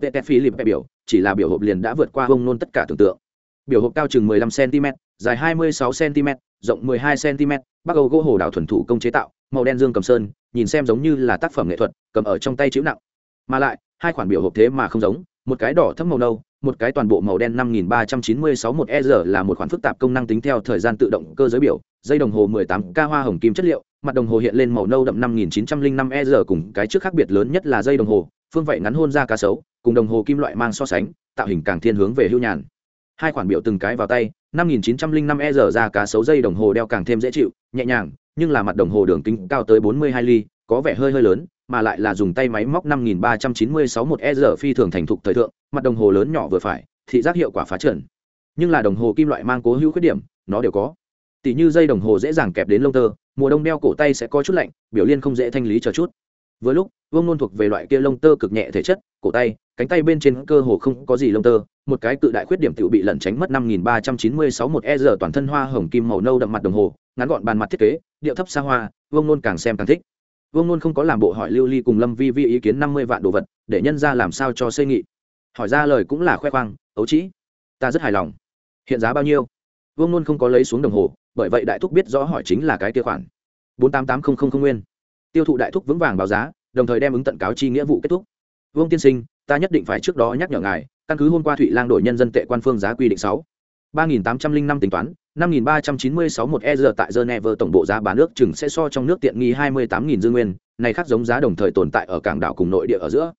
Vệ tẹt phi lịp biểu, chỉ là biểu hộp liền đã vượt qua vương nôn tất cả tưởng tượng. Biểu hộp cao chừng 15 cm dài 26 cm rộng 12 cm bắc âu gỗ hồ đảo thuần thủ công chế tạo, màu đen dương cầm sơn, nhìn xem giống như là tác phẩm nghệ thuật, cầm ở trong tay chịu nặng. Mà lại, hai khoản biểu hộp thế mà không giống, một cái đỏ thấp màu nâu một cái toàn bộ màu đen 5396 một e là một khoản phức tạp công năng tính theo thời gian tự động cơ giới biểu. Dây đồng hồ 18 k hoa hồng kim chất liệu, mặt đồng hồ hiện lên màu nâu đậm 5905 e cùng cái trước khác biệt lớn nhất là dây đồng hồ, phương vậy ngắn hôn ra cá sấu, cùng đồng hồ kim loại mang so sánh, tạo hình càng thiên hướng về hưu nhàn. Hai khoản biểu từng cái vào tay 5905 e ra cá sấu dây đồng hồ đeo càng thêm dễ chịu, nhẹ nhàng, nhưng là mặt đồng hồ đường kính cao tới 42 ly, có vẻ hơi hơi lớn mà lại là dùng tay máy móc 5396 một e phi thường thành thục thời thượng, mặt đồng hồ lớn nhỏ vừa phải, thị giác hiệu quả phá trần. Nhưng là đồng hồ kim loại mang cố hữu khuyết điểm, nó đều có. Tỷ như dây đồng hồ dễ dàng kẹp đến lông tơ, mùa đông đeo cổ tay sẽ có chút lạnh, biểu liên không dễ thanh lý chờ chút. Vừa lúc, vương nôn thuộc về loại kia lông tơ cực nhẹ thể chất, cổ tay, cánh tay bên trên cơ hồ không có gì lông tơ, một cái cự đại khuyết điểm tiểu bị lẩn tránh mất năm nghìn ba trăm chín mươi sáu một e giờ toàn thân hoa hồng kim màu nâu đậm mặt đồng hồ, ngắn gọn bàn mặt thiết kế, điệu thấp xa hoa, vương nôn càng xem càng thích vương nôn không có làm bộ hỏi lưu ly cùng lâm vi vi ý kiến năm mươi vạn đồ vật, để nhân ra làm sao cho xây nghị. Hỏi ra lời cũng là khoe khoang ấu trĩ, ta rất hài lòng. Hiện giá bao nhiêu? Vương nôn không có lấy xuống đồng hồ, bởi vậy đại thúc biết rõ hỏi chính là cái tiêu khoản. bốn tám tám không không không nguyên. Tiêu thụ đại thúc vững vàng báo giá, đồng thời đem ứng tận cáo chi nghĩa vụ kết thúc. Vương tiên sinh, ta nhất định phải trước đó nhắc nhở ngài, căn cứ hôm qua thụy lang đổi nhân dân tệ quan phương giá quy định sáu ba nghìn tám trăm linh năm tính toán, năm nghìn ba trăm chín mươi sáu một e tại geneva tổng bộ giá bán nước chừng sẽ so trong nước tiện nghi hai mươi tám nghìn dư nguyên, này khác giống giá đồng thời tồn tại ở cảng đảo cùng nội địa ở giữa.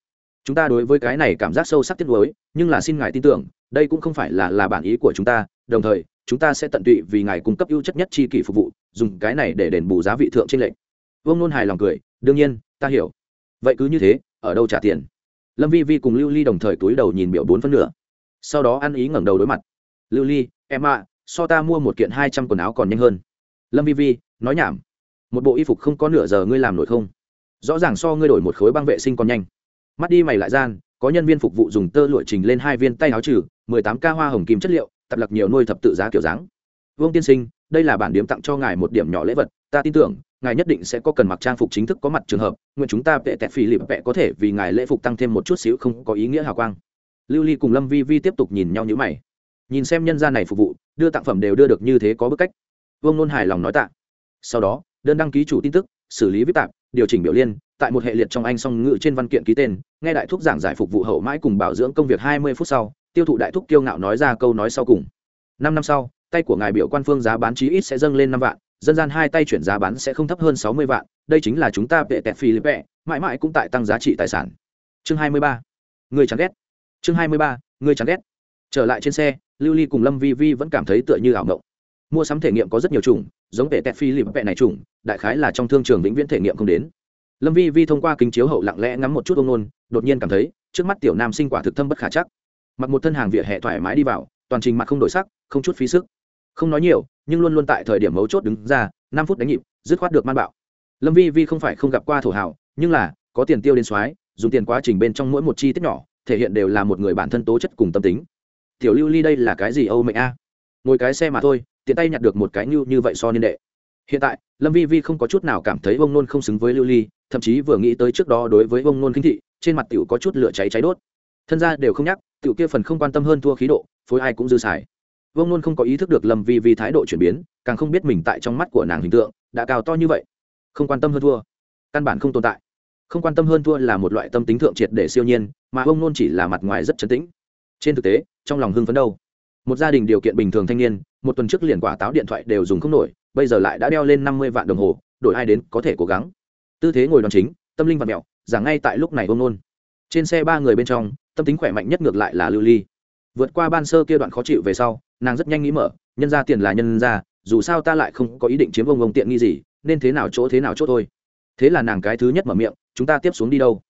Chúng ta đối với cái này cảm giác sâu sắc tiếc nuối, nhưng là xin ngài tin tưởng, đây cũng không phải là là bản ý của chúng ta, đồng thời, chúng ta sẽ tận tụy vì ngài cung cấp ưu chất nhất chi kỷ phục vụ, dùng cái này để đền bù giá vị thượng trên lệnh vương nôn hài lòng cười, đương nhiên, ta hiểu. Vậy cứ như thế, ở đâu trả tiền? Lâm vi vi cùng lưu ly đồng thời túi đầu nhìn biểu bốn phân nửa. Sau đó ăn ý ngẩng đầu đối mặt lưu ly em ạ so ta mua một kiện hai trăm quần áo còn nhanh hơn. Lâm vi vi, nói nhảm. Một bộ y phục không có nửa giờ ngươi làm nổi không? Rõ ràng so ngươi đổi một khối băng vệ sinh còn nhanh. Mắt đi mày lại gian, có nhân viên phục vụ dùng tơ lụa trình lên hai viên tay áo trừ, mười tám ca hoa hồng kim chất liệu, tập lập nhiều nuôi thập tự giá kiểu dáng. Vương tiên sinh, đây là bản điểm tặng cho ngài một điểm nhỏ lễ vật, ta tin tưởng, ngài nhất định sẽ có cần mặc trang phục chính thức có mặt trường hợp, nguyện chúng ta vệ tẹt phi lịp vẽ có thể vì ngài lễ phục tăng thêm một chút xíu không có ý nghĩa hào quang. Lưu ly cùng lâm vi vi tiếp tục nhìn nhau như mày nhìn xem nhân gia này phục vụ, đưa tặng phẩm đều đưa được như thế có bức cách. Vương nôn hài lòng nói tạ. Sau đó, đơn đăng ký chủ tin tức, xử lý viết tạp, điều chỉnh biểu liên, tại một hệ liệt trong anh song ngự trên văn kiện ký tên, nghe đại thúc giảng giải phục vụ hậu mãi cùng bảo dưỡng công việc hai mươi phút sau, tiêu thụ đại thúc kiêu ngạo nói ra câu nói sau cùng. Năm năm sau, tay của ngài biểu quan phương giá bán chí ít sẽ dâng lên năm vạn, dân gian hai tay chuyển giá bán sẽ không thấp hơn sáu mươi vạn, đây chính là chúng ta vệ tẹt phi vẽ mãi mãi cũng tại tăng giá trị tài sản. Chương hai mươi ba. Người chán ghét. Chương hai mươi ba. Người chán ghét trở lại trên xe, lưu ly cùng lâm vi vi vẫn cảm thấy tựa như ảo mộng. Mua sắm thể nghiệm có rất nhiều chủng, giống vẻ tẹt phi lìm vẽ này chủng, đại khái là trong thương trường vĩnh viễn thể nghiệm không đến. Lâm vi vi thông qua kính chiếu hậu lặng lẽ ngắm một chút ông nôn, đột nhiên cảm thấy, trước mắt tiểu nam sinh quả thực thâm bất khả chắc. Mặc một thân hàng vỉa hè thoải mái đi vào, toàn trình mặt không đổi sắc, không chút phí sức. Không nói nhiều, nhưng luôn luôn tại thời điểm mấu chốt đứng ra, năm phút đánh nhịp, dứt khoát được man bạo. Lâm vi vi không phải không gặp qua thổ hào, nhưng là, có tiền tiêu đến soái, dùng tiền quá trình bên trong mỗi một chi tiết nhỏ, thể hiện đều là một người bản thân tố chất cùng tâm tính tiểu lưu ly đây là cái gì âu mệnh a? Ngồi cái xe mà thôi, tiện tay nhặt được một cái như như vậy so niên đệ. Hiện tại, lâm vi vi không có chút nào cảm thấy bông nôn không xứng với lưu ly, thậm chí vừa nghĩ tới trước đó đối với bông nôn khinh thị, trên mặt tiểu có chút lửa cháy cháy đốt. Thân ra đều không nhắc, tiểu kia phần không quan tâm hơn thua khí độ, phối ai cũng dư xài. Vông nôn không có ý thức được lâm vi vi thái độ chuyển biến, càng không biết mình tại trong mắt của nàng hình tượng, đã cao to như vậy. Không quan tâm hơn thua. Căn bản không tồn tại. Không quan tâm hơn thua là một loại tâm tính thượng triệt để siêu nhiên, mà vông nôn chỉ là mặt ngoài rất chấn tĩnh. Trên thực tế trong lòng hưng phấn đâu. Một gia đình điều kiện bình thường thanh niên, một tuần trước liền quả táo điện thoại đều dùng không nổi, bây giờ lại đã đeo lên năm mươi vạn đồng hồ, đổi ai đến có thể cố gắng. Tư thế ngồi đòn chính, tâm linh và mẹo, giảng ngay tại lúc này ôm nôn. Trên xe ba người bên trong, tâm tính khỏe mạnh nhất ngược lại là lưu ly. Vượt qua ban sơ kia đoạn khó chịu về sau, nàng rất nhanh nghĩ mở, nhân ra tiền là nhân ra dù sao ta lại không có ý định chiếm ông ông tiện nghi gì, nên thế nào chỗ thế nào chỗ thôi. Thế là nàng cái thứ nhất mở miệng, chúng ta tiếp xuống đi đâu.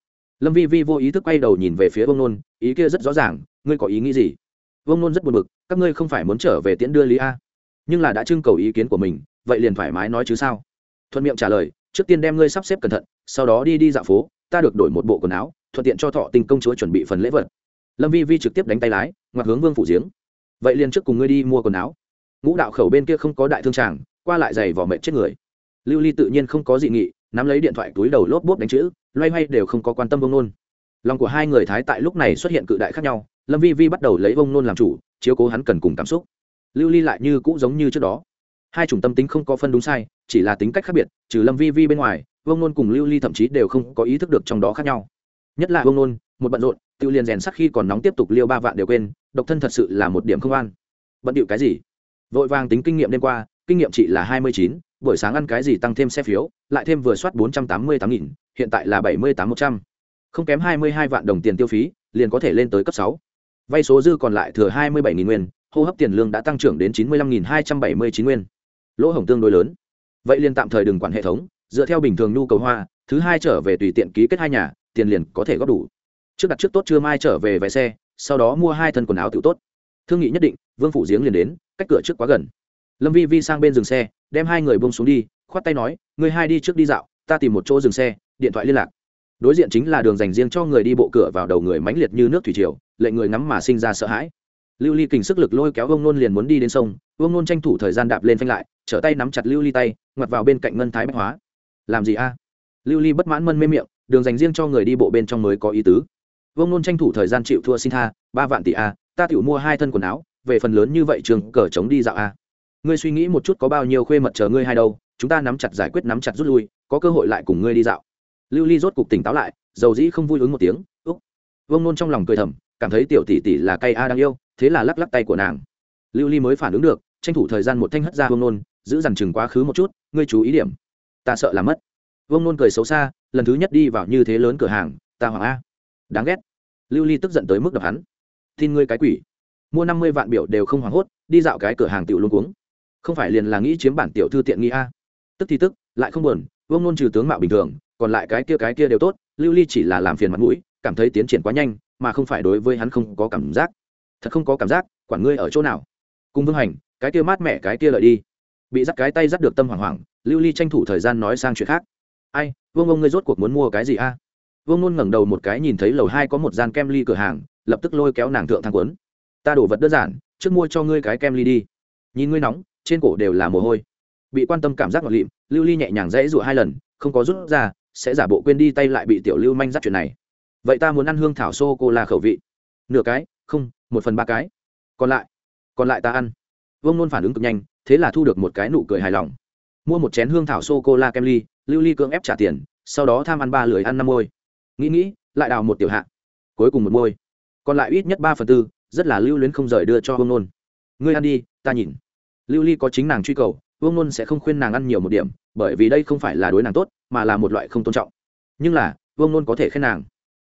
Lâm vi vi vô ý thức quay đầu nhìn về phía ông nôn, ý kia rất rõ ràng, ngươi có ý nghĩ gì? Vương nôn rất buồn bực, các ngươi không phải muốn trở về tiễn đưa lý a. Nhưng là đã trưng cầu ý kiến của mình, vậy liền thoải mái nói chứ sao? Thuận miệng trả lời, trước tiên đem ngươi sắp xếp cẩn thận, sau đó đi đi dạo phố, ta được đổi một bộ quần áo, thuận tiện cho thọ tình công chúa chuẩn bị phần lễ vật. Lâm vi vi trực tiếp đánh tay lái ngoặt hướng vương phủ giếng. Vậy liền trước cùng ngươi đi mua quần áo. Ngũ đạo khẩu bên kia không có đại thương tràng qua lại giày vỏ mệt chết người. Lưu ly tự nhiên không có dị nghị, nắm lấy điện thoại túi đầu lốp bốp đánh chữ, loay hoay đều không có quan tâm Vương nôn. Lòng của hai người thái tại lúc này xuất hiện cự đại khác nhau lâm vi vi bắt đầu lấy vông nôn làm chủ, chiếu cố hắn cần cùng cảm xúc. Lưu ly lại như cũ giống như trước đó. Hai chủng tâm tính không có phân đúng sai, chỉ là tính cách khác biệt, trừ lâm vi vi bên ngoài, vông nôn cùng lưu ly thậm chí đều không có ý thức được trong đó khác nhau. Nhất là vông nôn, một bận rộn, tự liền rèn sắc khi còn nóng tiếp tục liêu ba vạn đều quên, độc thân thật sự là một điểm không an. Bận điệu cái gì? Vội vàng tính kinh nghiệm đêm qua, kinh nghiệm chị là hai mươi chín, buổi sáng ăn cái gì tăng thêm xe phiếu, lại thêm vừa soát bốn trăm tám mươi tám nghìn, hiện tại là bảy mươi tám một trăm. Không kém hai mươi hai vạn đồng tiền tiêu phí, liền có thể lên tới cấp sáu vay số dư còn lại thừa hai mươi bảy nghìn nguyên, hô hấp tiền lương đã tăng trưởng đến chín mươi lăm nghìn hai trăm bảy mươi chín nguyên. Lỗ hổng tương đối lớn. Vậy liền tạm thời đừng quản hệ thống, dựa theo bình thường nhu cầu hoa, thứ hai trở về tùy tiện ký kết hai nhà, tiền liền có thể góp đủ. Trước đặt trước tốt chưa mai trở về vé xe, sau đó mua hai thân quần áo tự tốt. Thương nghị nhất định, vương phủ giếng liền đến, cách cửa trước quá gần. Lâm vi vi sang bên dừng xe, đem hai người bông xuống đi, khoát tay nói người hai đi trước đi dạo, ta tìm một chỗ dừng xe, điện thoại liên lạc. Đối diện chính là đường dành riêng cho người đi bộ cửa vào đầu người mãnh liệt như nước thủy triều lệnh người ngắm mà sinh ra sợ hãi. Lưu ly kình sức lực lôi kéo ông nôn liền muốn đi đến sông. Ông nôn tranh thủ thời gian đạp lên phanh lại, trở tay nắm chặt lưu ly tay, ngoặt vào bên cạnh ngân thái bách hóa. Làm gì a? Lưu ly bất mãn mân mê miệng, đường dành riêng cho người đi bộ bên trong mới có ý tứ. Vông nôn tranh thủ thời gian chịu thua xin tha, ba vạn tỷ a, ta tiểu mua hai thân quần áo, về phần lớn như vậy trường cờ chống đi dạo a. Ngươi suy nghĩ một chút có bao nhiêu khuê mật chờ ngươi hai đâu, chúng ta nắm chặt giải quyết nắm chặt rút lui, có cơ hội lại cùng ngươi đi dạo. Lưu ly rốt cục tỉnh táo lại, dầu dĩ không vui ứng một tiếng vông nôn trong lòng cười thầm, cảm thấy tiểu tỷ tỷ là cây a đang yêu, thế là lắc lắc tay của nàng. Lưu ly mới phản ứng được, tranh thủ thời gian một thanh hất ra vông nôn, giữ dằn chừng quá khứ một chút, ngươi chú ý điểm. Ta sợ là mất. Vông nôn cười xấu xa, lần thứ nhất đi vào như thế lớn cửa hàng, ta hoàng a. Đáng ghét. Lưu ly tức giận tới mức đập hắn. Tin ngươi cái quỷ. Mua năm mươi vạn biểu đều không hoảng hốt, đi dạo cái cửa hàng tiểu luôn cuống. Không phải liền là nghĩ chiếm bản tiểu thư tiện nghi a. Tức thì tức, lại không buồn, Vương nôn trừ tướng mạo bình thường, còn lại cái kia cái kia đều tốt, lưu ly chỉ là làm phiền mặt mũi cảm thấy tiến triển quá nhanh, mà không phải đối với hắn không có cảm giác. Thật không có cảm giác, quản ngươi ở chỗ nào. Cùng vương hành, cái kia mát mẻ, cái kia lợi đi. Bị dắt cái tay dắt được tâm hoảng hoảng, lưu ly tranh thủ thời gian nói sang chuyện khác. Ai, vương ông ngươi rốt cuộc muốn mua cái gì a? Vương nôn ngẩng đầu một cái nhìn thấy lầu hai có một gian kem ly cửa hàng, lập tức lôi kéo nàng thượng thang quấn. Ta đổ vật đơn giản, trước mua cho ngươi cái kem ly đi. Nhìn ngươi nóng, trên cổ đều là mồ hôi. Bị quan tâm cảm giác ngọt lịm, lưu ly nhẹ nhàng dãy dụa hai lần, không có rút ra, sẽ giả bộ quên đi tay lại bị tiểu lưu manh dắt chuyện này vậy ta muốn ăn hương thảo sô cô la khẩu vị. Nửa cái, không, một phần ba cái. Còn lại còn lại ta ăn. Vương nôn phản ứng cực nhanh, thế là thu được một cái nụ cười hài lòng. Mua một chén hương thảo sô cô la kem ly, lưu ly cưỡng ép trả tiền, sau đó tham ăn ba lưỡi ăn năm môi. Nghĩ nghĩ, lại đào một tiểu hạ. Cuối cùng một môi. Còn lại ít nhất ba phần tư, rất là lưu luyến không rời đưa cho vương nôn. Ngươi ăn đi, ta nhìn. Lưu ly có chính nàng truy cầu, vương nôn sẽ không khuyên nàng ăn nhiều một điểm, bởi vì đây không phải là đối nàng tốt, mà là một loại không tôn trọng. Nhưng là, vương nôn có thể khen nàng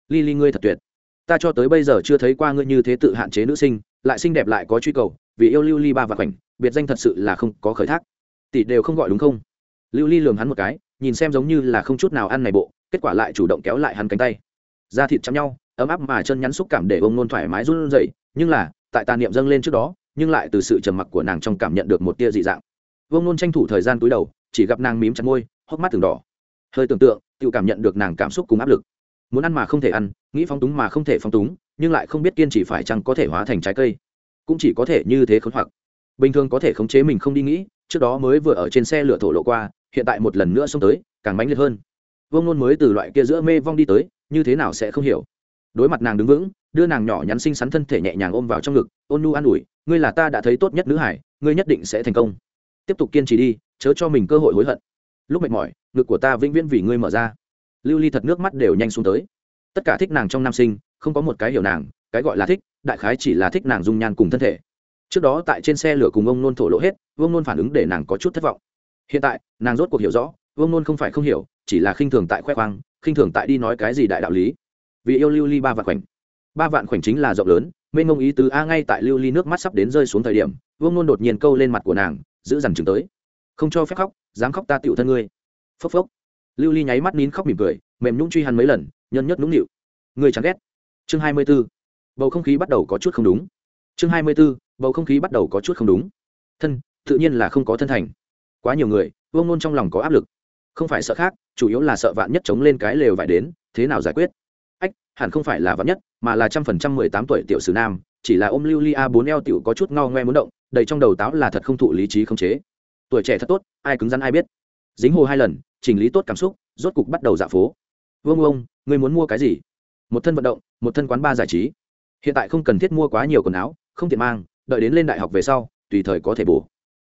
ly ly ngươi thật tuyệt. Ta cho tới bây giờ chưa thấy qua ngươi như thế tự hạn chế nữ sinh, lại xinh đẹp lại có truy cầu, vì yêu lưu ly ba và khoảnh, biệt danh thật sự là không có khởi thác. Tỷ đều không gọi đúng không? Lưu ly lường hắn một cái, nhìn xem giống như là không chút nào ăn này bộ, kết quả lại chủ động kéo lại hắn cánh tay. Da thịt chạm nhau, ấm áp mà chân nhắn xúc cảm để ông nôn thoải mái run rẩy, nhưng là, tại tàn niệm dâng lên trước đó, nhưng lại từ sự trầm mặc của nàng trong cảm nhận được một tia dị dạng. Vương nôn tranh thủ thời gian túi đầu, chỉ gặp nàng mím chặt môi, hốc mắt từng đỏ. Hơi tưởng tượng, tự cảm nhận được nàng cảm xúc cùng áp lực muốn ăn mà không thể ăn, nghĩ phóng túng mà không thể phóng túng, nhưng lại không biết kiên trì phải chăng có thể hóa thành trái cây. Cũng chỉ có thể như thế khốn hoặc. Bình thường có thể khống chế mình không đi nghĩ, trước đó mới vừa ở trên xe lửa thổ lộ qua, hiện tại một lần nữa xông tới, càng mãnh liệt hơn. Vương nôn mới từ loại kia giữa mê vong đi tới, như thế nào sẽ không hiểu. Đối mặt nàng đứng vững, đưa nàng nhỏ nhắn xinh xắn thân thể nhẹ nhàng ôm vào trong ngực, ôn nu an ủi, ngươi là ta đã thấy tốt nhất nữ hải, ngươi nhất định sẽ thành công. Tiếp tục kiên trì đi, chớ cho mình cơ hội hối hận. Lúc mệt mỏi, ngực của ta vĩnh viễn vì ngươi mở ra lưu ly thật nước mắt đều nhanh xuống tới. Tất cả thích nàng trong nam sinh, không có một cái hiểu nàng, cái gọi là thích, đại khái chỉ là thích nàng dung nhan cùng thân thể. Trước đó tại trên xe lửa cùng ông nôn thổ lộ hết vương nôn phản ứng để nàng có chút thất vọng. Hiện tại, nàng rốt cuộc hiểu rõ vương nôn không phải không hiểu, chỉ là khinh thường tại khoe khoang, khinh thường tại đi nói cái gì đại đạo lý. Vì yêu lưu ly ba vạn khoảnh. Ba vạn khoảnh chính là rộng lớn mê ngông ý tứ a ngay tại lưu ly nước mắt sắp đến rơi xuống thời điểm vương nôn đột nhiên câu lên mặt của nàng, giữ dằn chừng tới. Không cho phép khóc, dám khóc ta tựu thân ngươi. Phốc phốc lưu ly nháy mắt nín khóc mỉm cười, mềm nhũng truy hắn mấy lần nhân nhất nũng nịu. Người chẳng ghét. Chương hai mươi b ố bầu không khí bắt đầu có chút không đúng. Chương hai mươi b ố bầu không khí bắt đầu có chút không đúng. Thân, tự nhiên là không có thân thành. Quá nhiều người, vương nôn trong lòng có áp lực. Không phải sợ khác, chủ yếu là sợ vạn nhất chống lên cái lều vải đến, thế nào giải quyết? Ách, hẳn không phải là vạn nhất, mà là trăm phần trăm mười tám tuổi tiểu sử nam, chỉ là ôm lưu ly a bốn eo tiểu có chút ngao ngoe muốn động, đầy trong đầu táo là thật không thụ lý trí không chế. Tuổi trẻ thật tốt, ai cứng rắn ai biết. Dính hồ hai lần chỉnh lý tốt cảm xúc rốt cục bắt đầu dạ phố. Vương ông ngươi muốn mua cái gì? Một thân vận động một thân quán bar giải trí. Hiện tại không cần thiết mua quá nhiều quần áo không tiện mang đợi đến lên đại học về sau tùy thời có thể bổ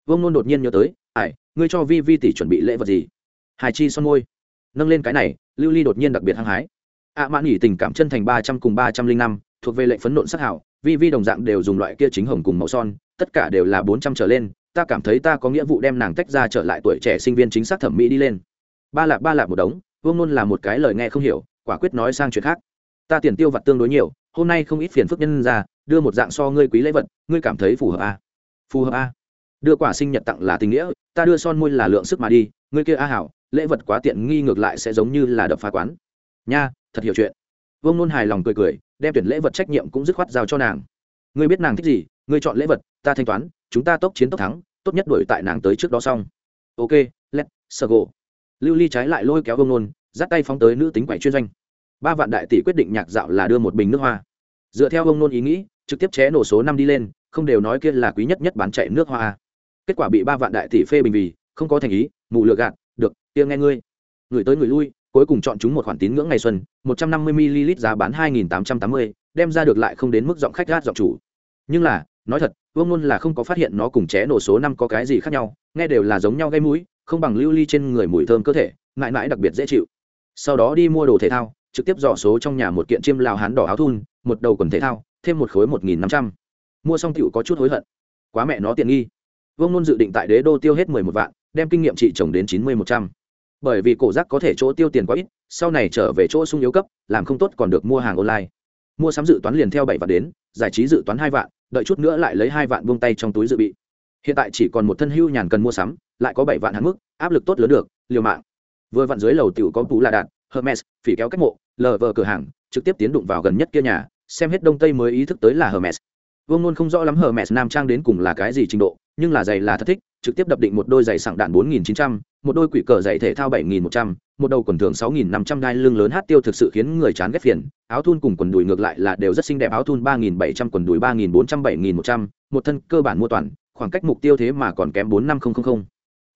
vương nôn đột nhiên nhớ tới ải ngươi cho vi vi tỷ chuẩn bị lễ vật gì? Hài chi son môi. Nâng lên cái này lưu ly đột nhiên đặc biệt hăng hái. Ạ à, mãn nghỉ tình cảm chân thành ba trăm cùng ba trăm linh năm thuộc về lệnh phấn nộn sắc hảo vi vi đồng dạng đều dùng loại kia chính hồng cùng màu son tất cả đều là bốn trăm trở lên ta cảm thấy ta có nghĩa vụ đem nàng tách ra trở lại tuổi trẻ sinh viên chính xác thẩm mỹ đi lên ba lạp ba lạp một đống, vương nôn là một cái lời nghe không hiểu, quả quyết nói sang chuyện khác. Ta tiền tiêu vặt tương đối nhiều, hôm nay không ít phiền phức nhân ra, đưa một dạng so ngươi quý lễ vật, ngươi cảm thấy phù hợp à? phù hợp à? đưa quả sinh nhật tặng là tình nghĩa, ta đưa son môi là lượng sức mà đi, ngươi kia a hảo, lễ vật quá tiện nghi ngược lại sẽ giống như là đập phá quán. Nha, thật hiểu chuyện. Vương nôn hài lòng cười cười, đem tuyển lễ vật trách nhiệm cũng dứt khoát giao cho nàng. Ngươi biết nàng thích gì, ngươi chọn lễ vật, ta thanh toán, chúng ta tốc chiến tốc thắng, tốt nhất đuổi tại nàng tới trước đó xong. Ok, let sơ gỗ lưu ly trái lại lôi kéo vương nôn, dắt tay phóng tới nữ tính quậy chuyên doanh. Ba vạn đại tỷ quyết định nhạc dạo là đưa một bình nước hoa. Dựa theo vương nôn ý nghĩ, trực tiếp ché nổ số năm đi lên, không đều nói kia là quý nhất nhất bán chạy nước hoa à. kết quả bị ba vạn đại tỷ phê bình vì, không có thành ý mù lừa gạt, được, kia nghe ngươi. Người tới người lui, cuối cùng chọn chúng một khoản tín ngưỡng ngày xuân, một trăm năm mươi ml giá bán hai nghìn tám trăm tám mươi, đem ra được lại không đến mức giọng khách gát giọng chủ. Nhưng là, nói thật, vương luôn là không có phát hiện nó cùng ché nổ số năm có cái gì khác nhau, nghe đều là giống nhau gây mũi không bằng lưu ly trên người mùi thơm cơ thể, mãi mãi đặc biệt dễ chịu. Sau đó đi mua đồ thể thao, trực tiếp dò số trong nhà một kiện chiêm lào hán đỏ áo thun, một đầu quần thể thao, thêm một khối một nghìn năm trăm. Mua xong tựu có chút hối hận. Quá mẹ nó tiện nghi. Vương nôn dự định tại đế đô tiêu hết mười một vạn, đem kinh nghiệm trị chồng đến chín mươi một trăm. Bởi vì cổ giác có thể chỗ tiêu tiền quá ít, sau này trở về chỗ sung yếu cấp, làm không tốt còn được mua hàng online. Mua sắm dự toán liền theo bảy vạn đến, giải trí dự toán hai vạn, đợi chút nữa lại lấy hai vạn buông tay trong túi dự bị. Hiện tại chỉ còn một thân hưu nhàn cần mua sắm lại có bảy vạn hạn mức áp lực tốt lớn được liều mạng. Vừa vặn dưới lầu tiểu có tú là đạn hermes phỉ kéo cách mộ lờ vờ cửa hàng trực tiếp tiến đụng vào gần nhất kia nhà xem hết đông tây mới ý thức tới là hermes. Vương luôn không rõ lắm hermes nam trang đến cùng là cái gì trình độ nhưng là giày là thật thích trực tiếp đập định một đôi giày sảng đạn 4900, một đôi quỷ cờ giày thể thao 7100, một đầu quần thường 6500 đai lưng lớn hát tiêu thực sự khiến người chán ghét phiền, áo thun cùng quần đùi ngược lại là đều rất xinh đẹp áo thun 3700 quần đùi 3400 7100, một thân cơ bản mua toàn, khoảng cách mục tiêu thế mà còn kém 45000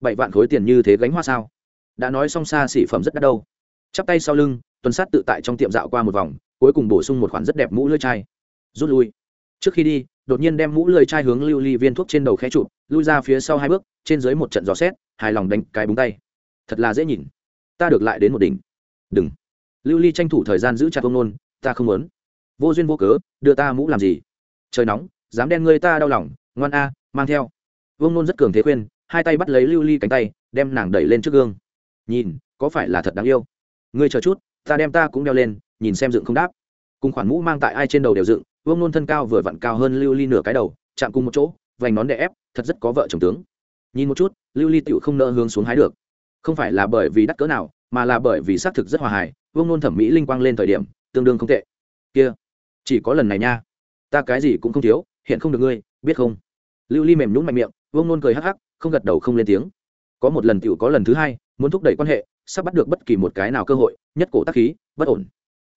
bảy vạn khối tiền như thế gánh hoa sao? Đã nói xong xa xỉ phẩm rất đắt đâu. Chắp tay sau lưng, tuần sát tự tại trong tiệm dạo qua một vòng, cuối cùng bổ sung một khoản rất đẹp mũ lưỡi chai. Rút lui. Trước khi đi, đột nhiên đem mũ lưỡi chai hướng lưu ly viên thuốc trên đầu khẽ chụp, lui ra phía sau hai bước, trên dưới một trận gió xét, hài lòng đánh cái búng tay. Thật là dễ nhìn. Ta được lại đến một đỉnh. Đừng. Lưu ly tranh thủ thời gian giữ chặt ông nôn, ta không muốn. Vô duyên vô cớ, đưa ta mũ làm gì? Trời nóng, dám đen ngươi ta đau lòng, ngoan a, mang theo. Vương nôn rất cường thế khuyên hai tay bắt lấy lưu ly cánh tay, đem nàng đẩy lên trước gương. Nhìn, có phải là thật đáng yêu? Ngươi chờ chút, ta đem ta cũng đeo lên, nhìn xem dựng không đáp. Cùng khoản mũ mang tại ai trên đầu đều dựng, vương nôn thân cao vừa vặn cao hơn lưu ly nửa cái đầu, chạm cùng một chỗ, vành nón đè ép, thật rất có vợ chồng tướng. Nhìn một chút, lưu ly tựu không nỡ hướng xuống hái được. Không phải là bởi vì đắt cỡ nào, mà là bởi vì xác thực rất hòa hài, vương nôn thẩm mỹ linh quang lên thời điểm, tương đương không tệ. Kia, chỉ có lần này nha. Ta cái gì cũng không thiếu, hiện không được ngươi, biết không? Lưu ly mềm nhún mạnh miệng, vương nôn cười hắc hắc không gật đầu không lên tiếng. Có một lần tựu có lần thứ hai, muốn thúc đẩy quan hệ, sắp bắt được bất kỳ một cái nào cơ hội, nhất cổ tác khí, bất ổn.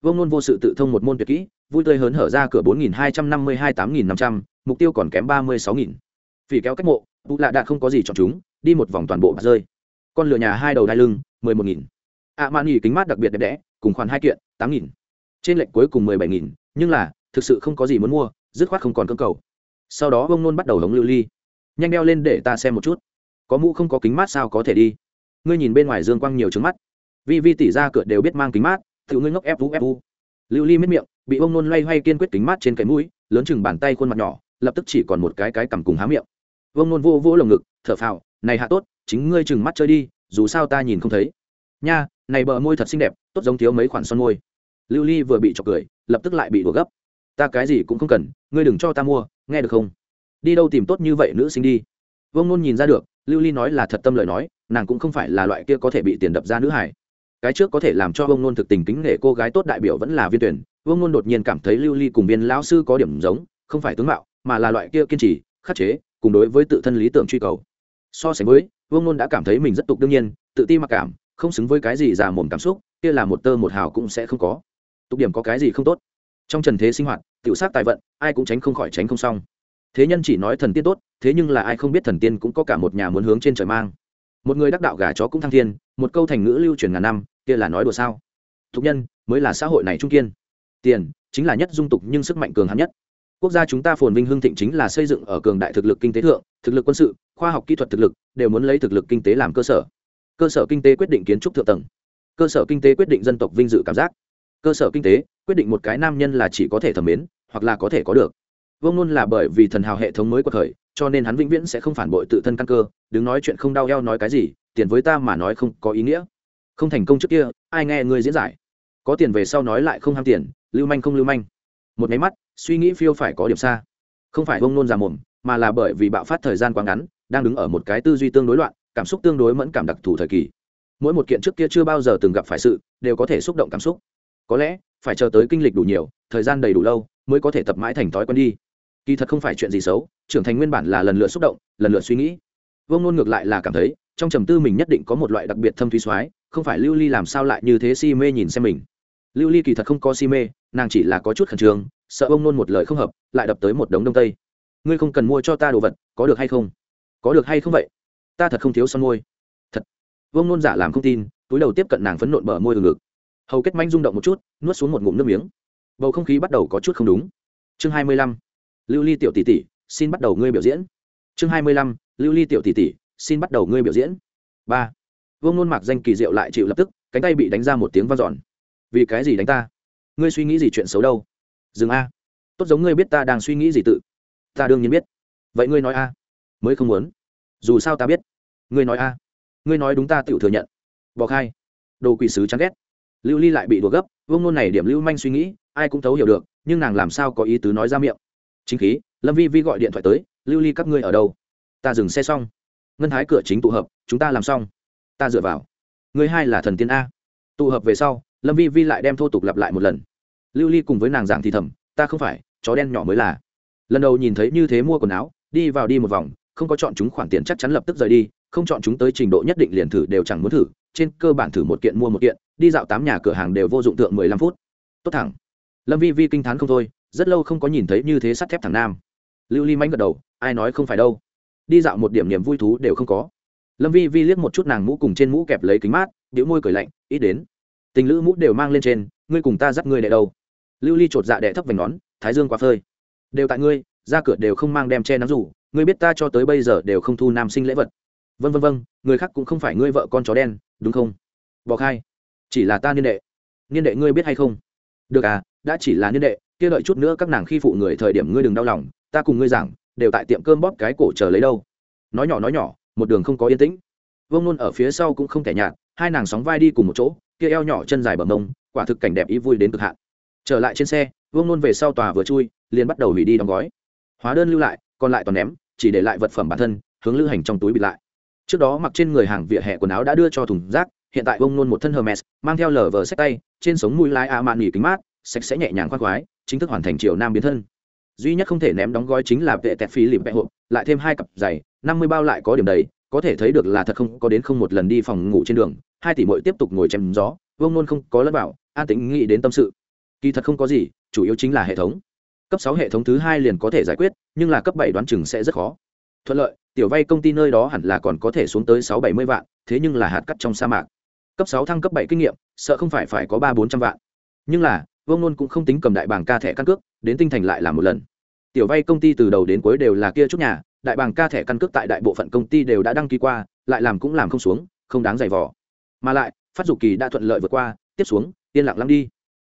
Vương nôn vô sự tự thông một môn tuyệt kỹ, vui tươi hớn hở ra cửa bốn nghìn hai trăm năm mươi hai tám nghìn năm trăm, mục tiêu còn kém ba mươi sáu nghìn. Vì kéo cách mộ vụ lạ đạt không có gì chọn chúng, đi một vòng toàn bộ bạc rơi. Con lửa nhà hai đầu đai lưng, mười một nghìn. Ạ mạn nghỉ kính mát đặc biệt đẹp đẽ, cùng khoản hai kiện, tám nghìn. Trên lệnh cuối cùng mười bảy nghìn, nhưng là, thực sự không có gì muốn mua, dứt khoát không còn cơ cầu. Sau đó Vương nôn bắt đầu hống lưu ly nhanh đeo lên để ta xem một chút. Có mũ không có kính mát sao có thể đi? Ngươi nhìn bên ngoài dương quang nhiều trứng mắt. Vi vi tỉ ra cửa đều biết mang kính mát, tự ngươi ngốc ép vũ ép vũ lưu ly miết miệng, bị ông nôn loay hoay kiên quyết kính mát trên cái mũi, lớn chừng bàn tay khuôn mặt nhỏ, lập tức chỉ còn một cái cái cằm cùng há miệng. Ông nôn vô vô lồng ngực, thở phào, này hạ tốt, chính ngươi chừng mắt chơi đi, dù sao ta nhìn không thấy. Nha, này bờ môi thật xinh đẹp, tốt giống thiếu mấy khoản son môi. Lưu ly vừa bị chọc cười, lập tức lại bị đùa gấp. Ta cái gì cũng không cần, ngươi đừng cho ta mua, nghe được không? Đi đâu tìm tốt như vậy nữ sinh đi. Vương nôn nhìn ra được, lưu ly nói là thật tâm lời nói, nàng cũng không phải là loại kia có thể bị tiền đập ra nữ hải cái trước có thể làm cho Vương nôn thực tình kính nể cô gái tốt đại biểu vẫn là viên tuyển, Vương nôn đột nhiên cảm thấy lưu ly cùng viên lão sư có điểm giống, không phải tướng mạo, mà là loại kia kiên trì, khắc chế, cùng đối với tự thân lý tưởng truy cầu. So sánh với, vương nôn đã cảm thấy mình rất tục đương nhiên, tự ti mặc cảm, không xứng với cái gì già mồm cảm xúc, kia là một tơ một hào cũng sẽ không có. Tục điểm có cái gì không tốt? Trong trần thế sinh hoạt, tiểu sát tài vận, ai cũng tránh không khỏi tránh không xong thế nhân chỉ nói thần tiên tốt, thế nhưng là ai không biết thần tiên cũng có cả một nhà muốn hướng trên trời mang. Một người đắc đạo gà chó cũng thăng thiên, một câu thành ngữ lưu truyền ngàn năm, kia là nói đùa sao? Thục nhân, mới là xã hội này trung kiên. Tiền, chính là nhất dung tục nhưng sức mạnh cường hắn nhất. Quốc gia chúng ta phồn vinh hưng thịnh chính là xây dựng ở cường đại thực lực kinh tế thượng, thực lực quân sự, khoa học kỹ thuật thực lực, đều muốn lấy thực lực kinh tế làm cơ sở. Cơ sở kinh tế quyết định kiến trúc thượng tầng. Cơ sở kinh tế quyết định dân tộc vinh dự cảm giác. Cơ sở kinh tế quyết định một cái nam nhân là chỉ có thể thẩm mến, hoặc là có thể có được vương luôn là bởi vì thần hào hệ thống mới của thời, cho nên hắn vĩnh viễn sẽ không phản bội tự thân căn cơ, đứng nói chuyện không đau eo nói cái gì, tiền với ta mà nói không có ý nghĩa. Không thành công trước kia, ai nghe ngươi diễn giải? Có tiền về sau nói lại không ham tiền, lưu manh không lưu manh. Một máy mắt, suy nghĩ phiêu phải có điểm xa. Không phải Vương nôn ra mồm, mà là bởi vì bạo phát thời gian quá ngắn, đang đứng ở một cái tư duy tương đối loạn, cảm xúc tương đối mẫn cảm đặc thù thời kỳ. Mỗi một kiện trước kia chưa bao giờ từng gặp phải sự, đều có thể xúc động cảm xúc. Có lẽ, phải chờ tới kinh lịch đủ nhiều, thời gian đầy đủ lâu, mới có thể tập mãi thành thói quen đi kỳ thật không phải chuyện gì xấu, trưởng thành nguyên bản là lần lượt xúc động, lần lượt suy nghĩ. Vông nôn ngược lại là cảm thấy, trong trầm tư mình nhất định có một loại đặc biệt thâm thúy soái, không phải lưu ly làm sao lại như thế si mê nhìn xem mình. Lưu ly kỳ thật không có si mê, nàng chỉ là có chút khẩn trương, sợ ông nôn một lời không hợp, lại đập tới một đống đông tây. Ngươi không cần mua cho ta đồ vật, có được hay không? Có được hay không vậy? Ta thật không thiếu son môi. Thật. Vương nôn giả làm không tin, túi đầu tiếp cận nàng phấn nộn bờ môi từ ngực. Hầu kết manh rung động một chút, nuốt xuống một ngụm nước miếng. Bầu không khí bắt đầu có chút không đúng. Chương hai mươi lăm lưu ly tiểu tỷ tỷ, xin bắt đầu ngươi biểu diễn. Chương hai mươi lăm, lưu ly tiểu tỷ tỷ, xin bắt đầu ngươi biểu diễn. Ba. Vương nôn mặc danh kỳ diệu lại chịu lập tức, cánh tay bị đánh ra một tiếng vang dọn. Vì cái gì đánh ta? Ngươi suy nghĩ gì chuyện xấu đâu? Dừng a. Tốt giống ngươi biết ta đang suy nghĩ gì tự. Ta đương nhiên biết. Vậy ngươi nói a. Mới không muốn. Dù sao ta biết. Ngươi nói a. Ngươi nói đúng ta tự thừa nhận. Bỏ khai. Đồ quỷ sứ chán ghét. Lưu ly lại bị đùa gấp, vương nôn này điểm lưu manh suy nghĩ, ai cũng thấu hiểu được, nhưng nàng làm sao có ý tứ nói ra miệng? Chính khí, lâm vi vi gọi điện thoại tới, lưu ly, các ngươi ở đâu? Ta dừng xe xong. Ngân thái cửa chính tụ hợp, chúng ta làm xong. Ta dựa vào. Ngươi hai là thần tiên a. Tụ hợp về sau, lâm vi vi lại đem thô tục lặp lại một lần. Lưu ly cùng với nàng giảng thì thầm, ta không phải, chó đen nhỏ mới là. Lần đầu nhìn thấy như thế mua quần áo, đi vào đi một vòng, không có chọn chúng khoản tiền chắc chắn lập tức rời đi, không chọn chúng tới trình độ nhất định liền thử đều chẳng muốn thử, trên cơ bản thử một kiện mua một kiện, đi dạo tám nhà cửa hàng đều vô dụng tượng mười lăm phút. Tốt thẳng. Lâm vi vi kinh t h á n không thôi rất lâu không có nhìn thấy như thế sắt thép thẳng nam. Lưu ly manh gật đầu, ai nói không phải đâu. Đi dạo một điểm niềm vui thú đều không có. Lâm vi vi liếc một chút nàng mũ cùng trên mũ kẹp lấy kính mát điệu môi cười lạnh, ít đến. Tình lữ mũ đều mang lên trên, ngươi cùng ta dắt ngươi đ đâu. Lưu ly chột dạ đẻ thấp vành nón, thái dương quá phơi. Đều tại ngươi, ra cửa đều không mang đem che nắng rủ, ngươi biết ta cho tới bây giờ đều không thu nam sinh lễ vật. Vân vân vân người khác cũng không phải ngươi vợ con chó đen, đúng không? Bỏ khai. Chỉ là ta niên đệ. Niên đệ ngươi biết hay không? Được à đã chỉ là niên đệ kia đợi chút nữa các nàng khi phụ người thời điểm ngươi đừng đau lòng, ta cùng ngươi giảng, đều tại tiệm cơm bóp cái cổ chờ lấy đâu. Nói nhỏ nói nhỏ, một đường không có yên tĩnh. Vương nôn ở phía sau cũng không thể nhạt, hai nàng sóng vai đi cùng một chỗ, kia eo nhỏ chân dài bờ mông, quả thực cảnh đẹp ý vui đến cực hạn. Trở lại trên xe, vương nôn về sau tòa vừa chui, liền bắt đầu hủy đi đóng gói. Hóa đơn lưu lại, còn lại toàn ném, chỉ để lại vật phẩm bản thân, hướng lưu hành trong túi bịt lại. Trước đó mặc trên người hàng vỉa hè quần áo đã đưa cho thùng rác, hiện tại vương nôn một thân hermes, mang theo lờ vờ sách tay, trên sống mũi lái a mạn nghỉ kính mát, sạch sẽ nhẹ nhàng khoác khoái chính thức hoàn thành chiều nam biến thân. Duy nhất không thể ném đóng gói chính là vệ tẹt phí lìm vẹ hộp lại thêm hai cặp giày, năm mươi bao lại có điểm đầy, có thể thấy được là thật không có đến không một lần đi phòng ngủ trên đường, hai tỷ mội tiếp tục ngồi chém gió vông nôn không có lẫn bảo an tĩnh nghĩ đến tâm sự. Kỳ thật không có gì, chủ yếu chính là hệ thống. Cấp sáu hệ thống thứ hai liền có thể giải quyết, nhưng là cấp bảy đoán chừng sẽ rất khó. Thuận lợi, tiểu vay công ty nơi đó hẳn là còn có thể xuống tới sáu bảy mươi vạn, thế nhưng là hạt cắt trong sa mạc. Cấp sáu thăng cấp bảy kinh nghiệm, sợ không phải phải có ba bốn trăm vạn. Nhưng là vương nôn cũng không tính cầm đại bảng ca thẻ căn cước, đến tinh thành lại làm một lần. Tiểu vay công ty từ đầu đến cuối đều là kia chút nhà, đại bảng ca thẻ căn cước tại đại bộ phận công ty đều đã đăng ký qua, lại làm cũng làm không xuống, không đáng giày vò. Mà lại, phát dục kỳ đã thuận lợi vượt qua, tiếp xuống, yên lặng lắm đi.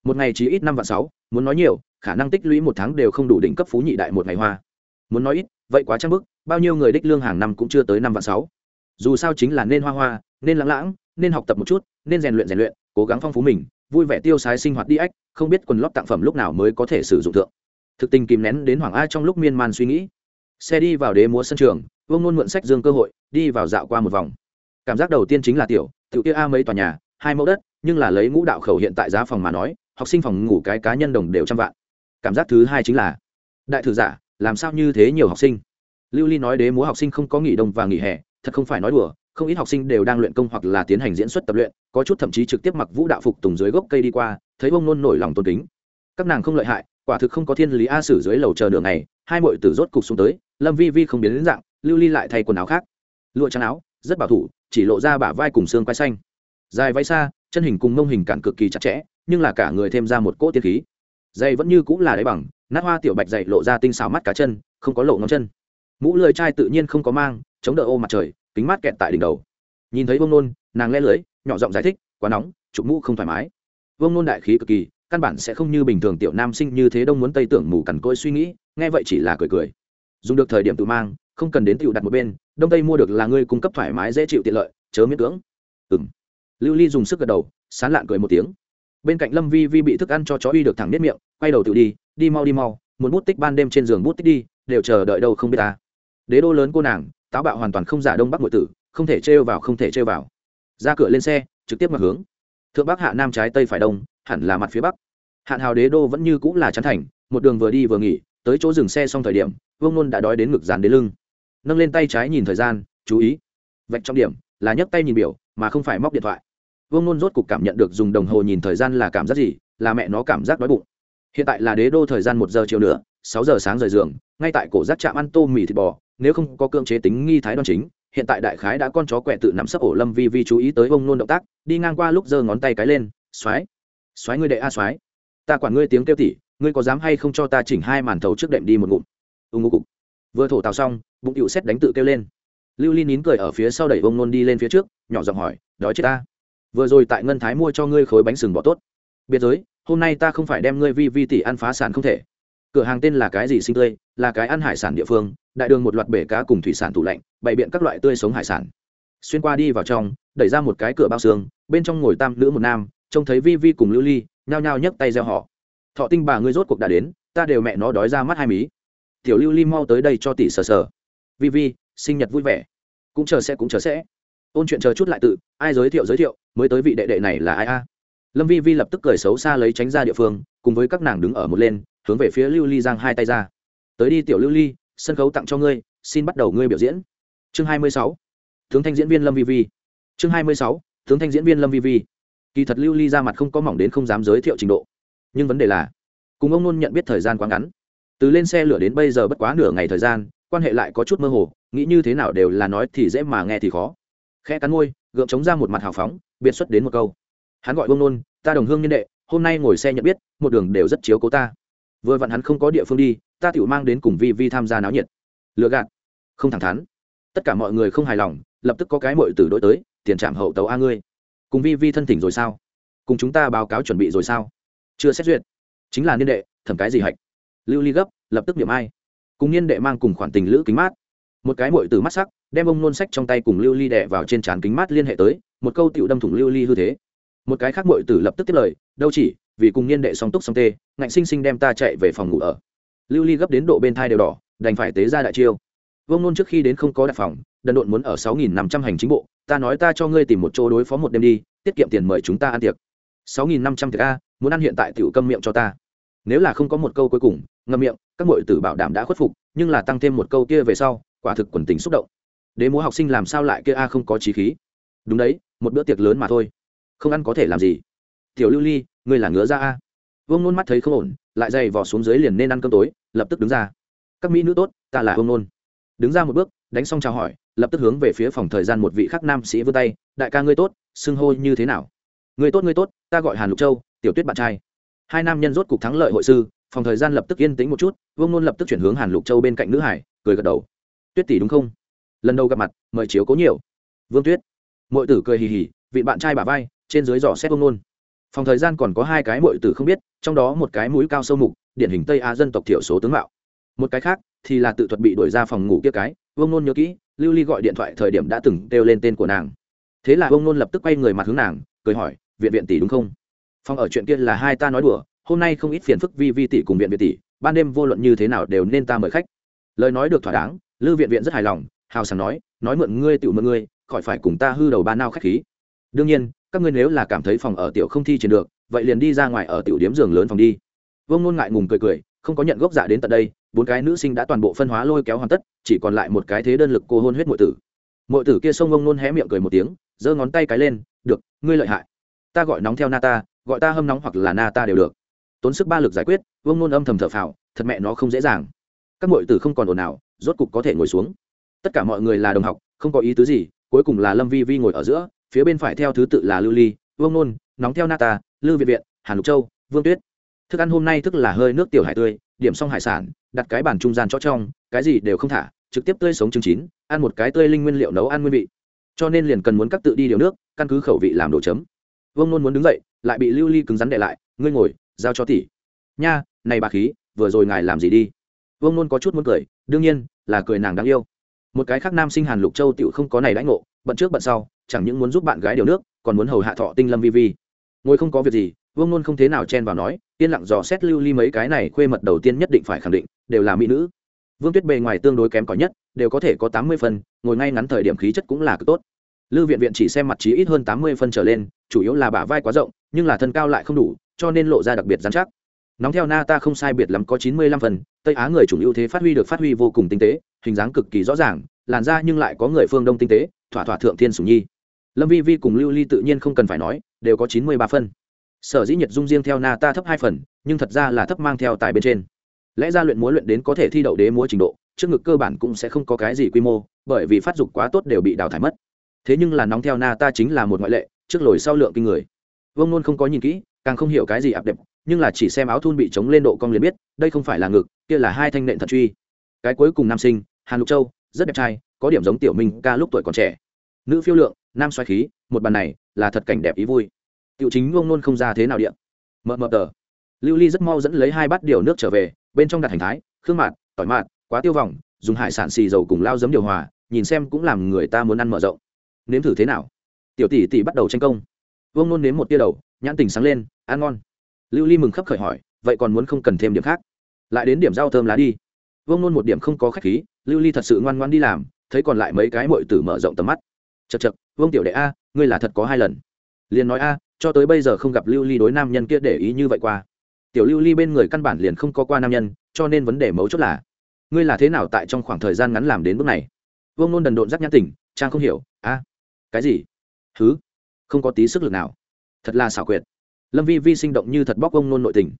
Một ngày chỉ ít năm vạn sáu, muốn nói nhiều, khả năng tích lũy một tháng đều không đủ đỉnh cấp phú nhị đại một ngày hoa. Muốn nói ít, vậy quá trang bức, bao nhiêu người đích lương hàng năm cũng chưa tới năm vạn sáu. Dù sao chính là nên hoa hoa, nên lãng lãng, nên học tập một chút, nên rèn luyện rèn luyện cố gắng phong phú mình, vui vẻ tiêu sái sinh hoạt đi ách, không biết quần lót tặng phẩm lúc nào mới có thể sử dụng thượng. Thực tình kìm nén đến hoàng a trong lúc miên man suy nghĩ. Xe đi vào đế múa sân trường, vương nôn mượn sách dương cơ hội, đi vào dạo qua một vòng. Cảm giác đầu tiên chính là tiểu tiểu kia a mấy tòa nhà, hai mẫu đất, nhưng là lấy ngũ đạo khẩu hiện tại giá phòng mà nói, học sinh phòng ngủ cái cá nhân đồng đều trăm vạn. Cảm giác thứ hai chính là, đại thử giả, làm sao như thế nhiều học sinh? Lưu ly nói đế múa học sinh không có nghỉ đông và nghỉ hè, thật không phải nói đùa không ít học sinh đều đang luyện công hoặc là tiến hành diễn xuất tập luyện, có chút thậm chí trực tiếp mặc vũ đạo phục tùng dưới gốc cây đi qua, thấy bông nôn nổi lòng tôn kính. Các nàng không lợi hại, quả thực không có thiên lý a sử dưới lầu chờ đường này, hai mội tử rốt cục xuống tới, lâm vi vi không biến đến dạng, lưu ly lại thay quần áo khác. Lụa trắng áo, rất bảo thủ, chỉ lộ ra bả vai cùng xương quai xanh. Dài váy xa, chân hình cùng mông hình cản cực kỳ chặt chẽ, nhưng là cả người thêm ra một cỗ tiên khí. Dây vẫn như cũng là đáy bằng, nát hoa tiểu bạch dày lộ ra tinh xào mắt cả chân, không có lộ ngón chân. Mũ lười trai tự nhiên không có mang, chống đỡ ô mặt trời kính mát kẹt tại đỉnh đầu. Nhìn thấy vông nôn, nàng le lưới, nhỏ giọng giải thích, quá nóng, chụp mũ không thoải mái. Vông nôn đại khí cực kỳ, căn bản sẽ không như bình thường tiểu nam sinh như thế đông muốn tây tưởng mù cằn côi suy nghĩ, nghe vậy chỉ là cười cười. Dùng được thời điểm tự mang, không cần đến tự đặt một bên, đông tây mua được là ngươi cung cấp thoải mái, dễ chịu tiện lợi, chớ miễn cưỡng. Ừng lưu ly dùng sức gật đầu, sán lạn cười một tiếng. Bên cạnh lâm vi vi bị thức ăn cho chó uy được thẳng nếp miệng, quay đầu tự đi đi mau đi mau, muốn bút tích ban đêm trên giường bút tích đi, đều chờ đợi đâu không biết ta. Đế đô lớn cô nàng táo bạo hoàn toàn không giả đông bắc nội tử, không thể trêu vào, không thể trêu vào. Ra cửa lên xe, trực tiếp mặt hướng. Thượng bắc hạ nam trái tây phải đông, hẳn là mặt phía bắc. Hạn hào đế đô vẫn như cũng là chắn thành, một đường vừa đi vừa nghỉ, tới chỗ dừng xe xong thời điểm, vương nôn đã đói đến ngực dán đến lưng. Nâng lên tay trái nhìn thời gian, chú ý. Vạch trọng điểm, là nhấc tay nhìn biểu, mà không phải móc điện thoại. Vương nôn rốt cục cảm nhận được dùng đồng hồ nhìn thời gian là cảm giác gì, là mẹ nó cảm giác đói bụng hiện tại là đế đô thời gian một giờ chiều nữa, sáu giờ sáng rời giường, ngay tại cổ giác trạm ăn tô mì thịt bò, nếu không có cưỡng chế tính nghi thái đoan chính, hiện tại đại khái đã con chó quẹ tự nắm sấp ổ lâm vi vi chú ý tới ông nôn động tác, đi ngang qua lúc giơ ngón tay cái lên xoáy xoáy ngươi đệ a xoáy ta quản ngươi tiếng kêu tỉ, ngươi có dám hay không cho ta chỉnh hai màn thầu trước đệm đi một ngụm? Ưng ngô cục. Vừa thổ tào xong, bụng cựu xét đánh tự kêu lên. Lưu ly nín cười ở phía sau đẩy ông nôn đi lên phía trước, nhỏ giọng hỏi, đói chết ta. Vừa rồi tại ngân thái mua cho ngươi khối bánh sừng bò tốt. Biệt giới hôm nay ta không phải đem ngươi vi vi tỷ ăn phá sản không thể. Cửa hàng tên là cái gì sinh tươi, là cái ăn hải sản địa phương, đại đường một loạt bể cá cùng thủy sản tủ lạnh, bày biện các loại tươi sống hải sản. Xuyên qua đi vào trong, đẩy ra một cái cửa bao xương, bên trong ngồi tam nữ một nam, trông thấy vi vi cùng lưu ly, nhao nhao nhấc tay gieo họ thọ tinh bà ngươi rốt cuộc đã đến, ta đều mẹ nó đói ra mắt hai mí. Tiểu lưu ly mau tới đây cho tỷ sờ sờ. Vi vi, sinh nhật vui vẻ. Cũng chờ sẽ, cũng chờ sẽ. Ôn chuyện chờ chút lại tự, ai giới thiệu giới thiệu, mới tới vị đệ đệ này là ai a? Lâm vi vi lập tức cười xấu xa lấy tránh ra địa phương, cùng với các nàng đứng ở một lên, hướng về phía lưu ly giang hai tay ra. Tới đi tiểu lưu ly, sân khấu tặng cho ngươi, xin bắt đầu ngươi biểu diễn. Chương hai mươi sáu. Tướng thanh diễn viên lâm vi vi. Chương hai mươi sáu. Tướng thanh diễn viên lâm vi vi. Kỳ thật lưu ly ra mặt không có mỏng đến không dám giới thiệu trình độ. Nhưng vấn đề là, cùng ông nôn nhận biết thời gian quá ngắn. Từ lên xe lửa đến bây giờ bất quá nửa ngày thời gian, quan hệ lại có chút mơ hồ, nghĩ như thế nào đều là nói thì dễ mà nghe thì khó. Khẽ cắn môi, gượng chống ra một mặt hào phóng, biệt xuất đến một câu hắn gọi Vương nôn, ta đồng hương nhân đệ, hôm nay ngồi xe nhận biết, một đường đều rất chiếu cố ta. Vừa vặn hắn không có địa phương đi, ta tự mang đến cùng vi vi tham gia náo nhiệt. Lựa gạt. Không thẳng thắn. Tất cả mọi người không hài lòng, lập tức có cái mội từ đối tới, tiền trạm hậu tấu a ngươi. Cùng vi vi thân thỉnh rồi sao? Cùng chúng ta báo cáo chuẩn bị rồi sao? Chưa xét duyệt. Chính là niên đệ, thẩm cái gì hạch? Lưu ly gấp, lập tức điểm ai. Cùng niên đệ mang cùng khoản tình lữ kính mát. Một cái mội từ mắt sắc, đem ông nôn sách trong tay cùng lưu ly đệ vào trên trán kính mát liên hệ tới, một câu tiểu đâm thủng lưu ly hư thế một cái khác mội tử lập tức tiếp lời, đâu chỉ, vì cùng niên đệ song túc song tê, ngạnh sinh sinh đem ta chạy về phòng ngủ ở. Lưu ly gấp đến độ bên thai đều đỏ, đành phải tế ra đại chiêu. Vông nôn trước khi đến không có đặt phòng, đần độn muốn ở sáu nghìn năm trăm hành chính bộ, ta nói ta cho ngươi tìm một chỗ đối phó một đêm đi, tiết kiệm tiền mời chúng ta ăn tiệc. sáu nghìn năm trăm tiệc a, muốn ăn hiện tại tiểu câm miệng cho ta. Nếu là không có một câu cuối cùng ngâm miệng, các mội tử bảo đảm đã khuất phục, nhưng là tăng thêm một câu kia về sau, quả thực quần tính xúc động. Đế múa học sinh làm sao lại kia a không có trí khí. Đúng đấy, một bữa tiệc lớn mà thôi không ăn có thể làm gì. Tiểu lưu ly, ngươi là ngứa ra a. Vương nôn mắt thấy không ổn, lại dày vò xuống dưới liền nên ăn cơm tối, lập tức đứng ra. Các mỹ nữ tốt, ta là vương nôn. Đứng ra một bước, đánh xong chào hỏi, lập tức hướng về phía phòng thời gian một vị khắc nam sĩ vươn tay, đại ca ngươi tốt, xưng hô như thế nào? Ngươi tốt ngươi tốt, ta gọi hàn lục châu, tiểu tuyết bạn trai. Hai nam nhân rốt cục thắng lợi hội sư, phòng thời gian lập tức yên tĩnh một chút, vương nôn lập tức chuyển hướng hàn lục châu bên cạnh nữ hải, cười gật đầu. Tuyết tỷ đúng không? Lần đầu gặp mặt, mời chiếu cố nhiều. Vương tuyết. Mọi tử cười hì hì, vị bạn trai bà vai trên dưới giỏ xét ông nôn. Phòng thời gian còn có hai cái mội tử không biết, trong đó một cái mũi cao sâu mục, điển hình tây á dân tộc thiểu số tướng mạo. Một cái khác thì là tự thuật bị đuổi ra phòng ngủ kia cái vương nôn nhớ kỹ, lưu ly gọi điện thoại thời điểm đã từng kêu lên tên của nàng. Thế là vương nôn lập tức quay người mặt hướng nàng, cười hỏi, viện viện tỷ đúng không? Phòng ở chuyện kia là hai ta nói đùa, hôm nay không ít phiền phức vi vi tỷ cùng viện viện tỷ, ban đêm vô luận như thế nào đều nên ta mời khách. Lời nói được thỏa đáng, lưu viện viện rất hài lòng, hào sảng nói nói mượn ngươi tự mượn ngươi, khỏi phải cùng ta hư đầu ba nao khách khí. Đương nhiên các ngươi nếu là cảm thấy phòng ở tiểu không thi triển được, vậy liền đi ra ngoài ở tiểu điếm giường lớn phòng đi. Vương nôn ngại ngùng cười cười, không có nhận gốc giả đến tận đây, bốn cái nữ sinh đã toàn bộ phân hóa lôi kéo hoàn tất, chỉ còn lại một cái thế đơn lực cô hôn huyết mọi tử. Mọi tử kia xông ông nôn hé miệng cười một tiếng, giơ ngón tay cái lên, được, ngươi lợi hại. Ta gọi nóng theo na ta, gọi ta hâm nóng hoặc là na ta đều được. Tốn sức ba lực giải quyết, vương nôn âm thầm thở phào, thật mẹ nó không dễ dàng. Các mọi tử không còn ồn nào rốt cục có thể ngồi xuống. Tất cả mọi người là đồng học, không có ý tứ gì, cuối cùng là lâm vi vi ngồi ở giữa phía bên phải theo thứ tự là lưu ly, vương nôn, nóng theo nata lưu việt viện, hàn lục châu, vương tuyết. Thức ăn hôm nay thức là hơi nước tiểu hải tươi, điểm xong hải sản, đặt cái bàn trung gian cho trong, cái gì đều không thả, trực tiếp tươi sống trứng chín, ăn một cái tươi linh nguyên liệu nấu ăn nguyên vị. Cho nên liền cần muốn các tự đi điều nước, căn cứ khẩu vị làm đồ chấm. Vương nôn muốn đứng dậy, lại bị lưu ly cứng rắn đệ lại, ngươi ngồi, giao cho tỷ. Nha, này bà khí, vừa rồi ngài làm gì đi? Vương nôn có chút muốn cười, đương nhiên, là cười nàng đáng yêu. Một cái khác nam sinh hàn lục châu tựu không có này đãi ngộ bận trước bận sau, chẳng những muốn giúp bạn gái điều nước, còn muốn hầu hạ thọ tinh lâm vi vi. Ngồi không có việc gì, vương nôn không thế nào chen vào nói, yên lặng dò xét lưu ly mấy cái này khuê mật đầu tiên nhất định phải khẳng định, đều là mỹ nữ. Vương tuyết bề ngoài tương đối kém cỏi nhất, đều có thể có tám mươi phân, ngồi ngay ngắn thời điểm khí chất cũng là cực tốt. Lưu viện viện chỉ xem mặt trí ít hơn tám mươi phân trở lên, chủ yếu là bả vai quá rộng, nhưng là thân cao lại không đủ, cho nên lộ ra đặc biệt dán chắc. Nóng theo na ta không sai biệt lắm có chín mươi lăm phần tây á người chủ ưu thế phát huy được phát huy vô cùng tinh tế, hình dáng cực kỳ rõ ràng làn da nhưng lại có người phương đông tinh tế, thỏa thỏa thượng thiên sùng nhi. Lâm vi vi cùng lưu ly tự nhiên không cần phải nói, đều có chín mươi ba phân. Sở dĩ nhiệt dung riêng theo na ta thấp hai phần, nhưng thật ra là thấp mang theo tài bên trên. Lẽ ra luyện múa luyện đến có thể thi đậu đế múa trình độ, trước ngực cơ bản cũng sẽ không có cái gì quy mô, bởi vì phát dục quá tốt đều bị đào thải mất. Thế nhưng là nóng theo na ta chính là một ngoại lệ, trước lồi sau lượng kinh người. Vương nôn không có nhìn kỹ, càng không hiểu cái gì ạp đẹp nhưng là chỉ xem áo thun bị chống lên độ cong liền biết, đây không phải là ngực, kia là hai thanh nện thật truy. Cái cuối cùng nam sinh, hàn lục châu rất đẹp trai, có điểm giống tiểu minh ca lúc tuổi còn trẻ. Nữ phiêu lượng, nam xoay khí, một bàn này là thật cảnh đẹp ý vui. Tiểu chính ngông nôn không ra thế nào điện. Mờ mờ tờ. Lưu ly rất mau dẫn lấy hai bát điều nước trở về, bên trong đặt hành thái, khương mạt, tỏi mạt, quá tiêu vòng, dùng hải sản xì dầu cùng lao giấm điều hòa, nhìn xem cũng làm người ta muốn ăn mở rộng. Nếm thử thế nào? Tiểu tỷ tỷ bắt đầu tranh công. Vương nôn nếm một tia đầu, nhãn tình sáng lên, ăn ngon. Lưu ly mừng khấp khởi hỏi, vậy còn muốn không cần thêm điểm khác? Lại đến điểm rau thơm lá đi. Vương nôn một điểm không có khách khí lưu ly thật sự ngoan ngoan đi làm thấy còn lại mấy cái mội tử mở rộng tầm mắt. Chật chật vương tiểu đệ a ngươi là thật có hai lần. Liền nói a cho tới bây giờ không gặp lưu ly đối nam nhân kia để ý như vậy qua. Tiểu lưu ly bên người căn bản liền không có qua nam nhân cho nên vấn đề mấu chốt là ngươi là thế nào tại trong khoảng thời gian ngắn làm đến bước này? Vương nôn đần độn giác nhãn tỉnh, trang không hiểu a cái gì? Thứ không có tí sức lực nào. Thật là xảo quyệt. Lâm vi vi sinh động như thật bóc ông nôn nội tình.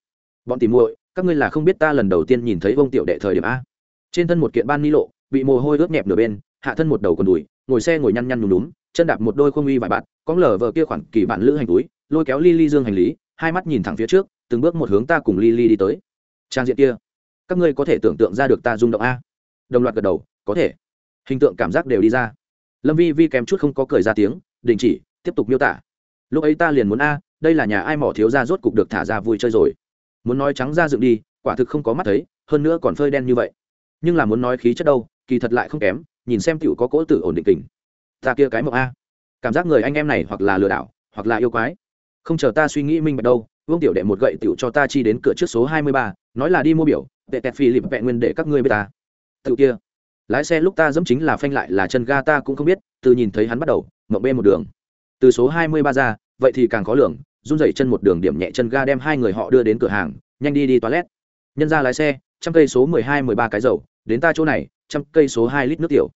Bọn tìm muội các ngươi là không biết ta lần đầu tiên nhìn thấy ông tiểu đệ thời điểm a trên thân một kiện ban ni lộ, bị mồ hôi ướt nhẹp nửa bên, hạ thân một đầu còn đùi, ngồi xe ngồi nhăn nhăn nhùm núm chân đạp một đôi không uy vải bạt cóng lở vợ kia khoản kỳ bản lữ hành túi, lôi kéo ly ly dương hành lý, hai mắt nhìn thẳng phía trước, từng bước một hướng ta cùng ly ly đi tới. Trang diện kia, các ngươi có thể tưởng tượng ra được ta rung động a. Đồng loạt gật đầu, có thể. Hình tượng cảm giác đều đi ra. Lâm vi vi kém chút không có cười ra tiếng, đình chỉ, tiếp tục miêu tả. Lúc ấy ta liền muốn a, đây là nhà ai mỏ thiếu ra rốt cục được thả ra vui chơi rồi. Muốn nói trắng ra dựng đi, quả thực không có mắt thấy, hơn nữa còn phơi đen như vậy nhưng là muốn nói khí chất đâu, kỳ thật lại không kém, nhìn xem tiểu có cỗ tử ổn định tình. Ta kia cái mộng a. Cảm giác người anh em này hoặc là lừa đảo, hoặc là yêu quái. Không chờ ta suy nghĩ minh bạch đâu, vương tiểu đệ một gậy tiểu cho ta chi đến cửa trước số hai mươi ba, nói là đi mua biểu đệ tẹt phi lịp vẹn nguyên để các ngươi biết ta. Tự kia, lái xe lúc ta dẫm chính là phanh lại là chân ga ta cũng không biết, từ nhìn thấy hắn bắt đầu, mộng bê một đường. Từ số hai mươi ba ra, vậy thì càng khó lường, run dậy chân một đường điểm nhẹ chân ga đem hai người họ đưa đến cửa hàng, nhanh đi đi toilet. Nhân ra lái xe, trăm cây số mười hai mười ba cái dầu đến ta chỗ này, trăm cây số hai lít nước tiểu.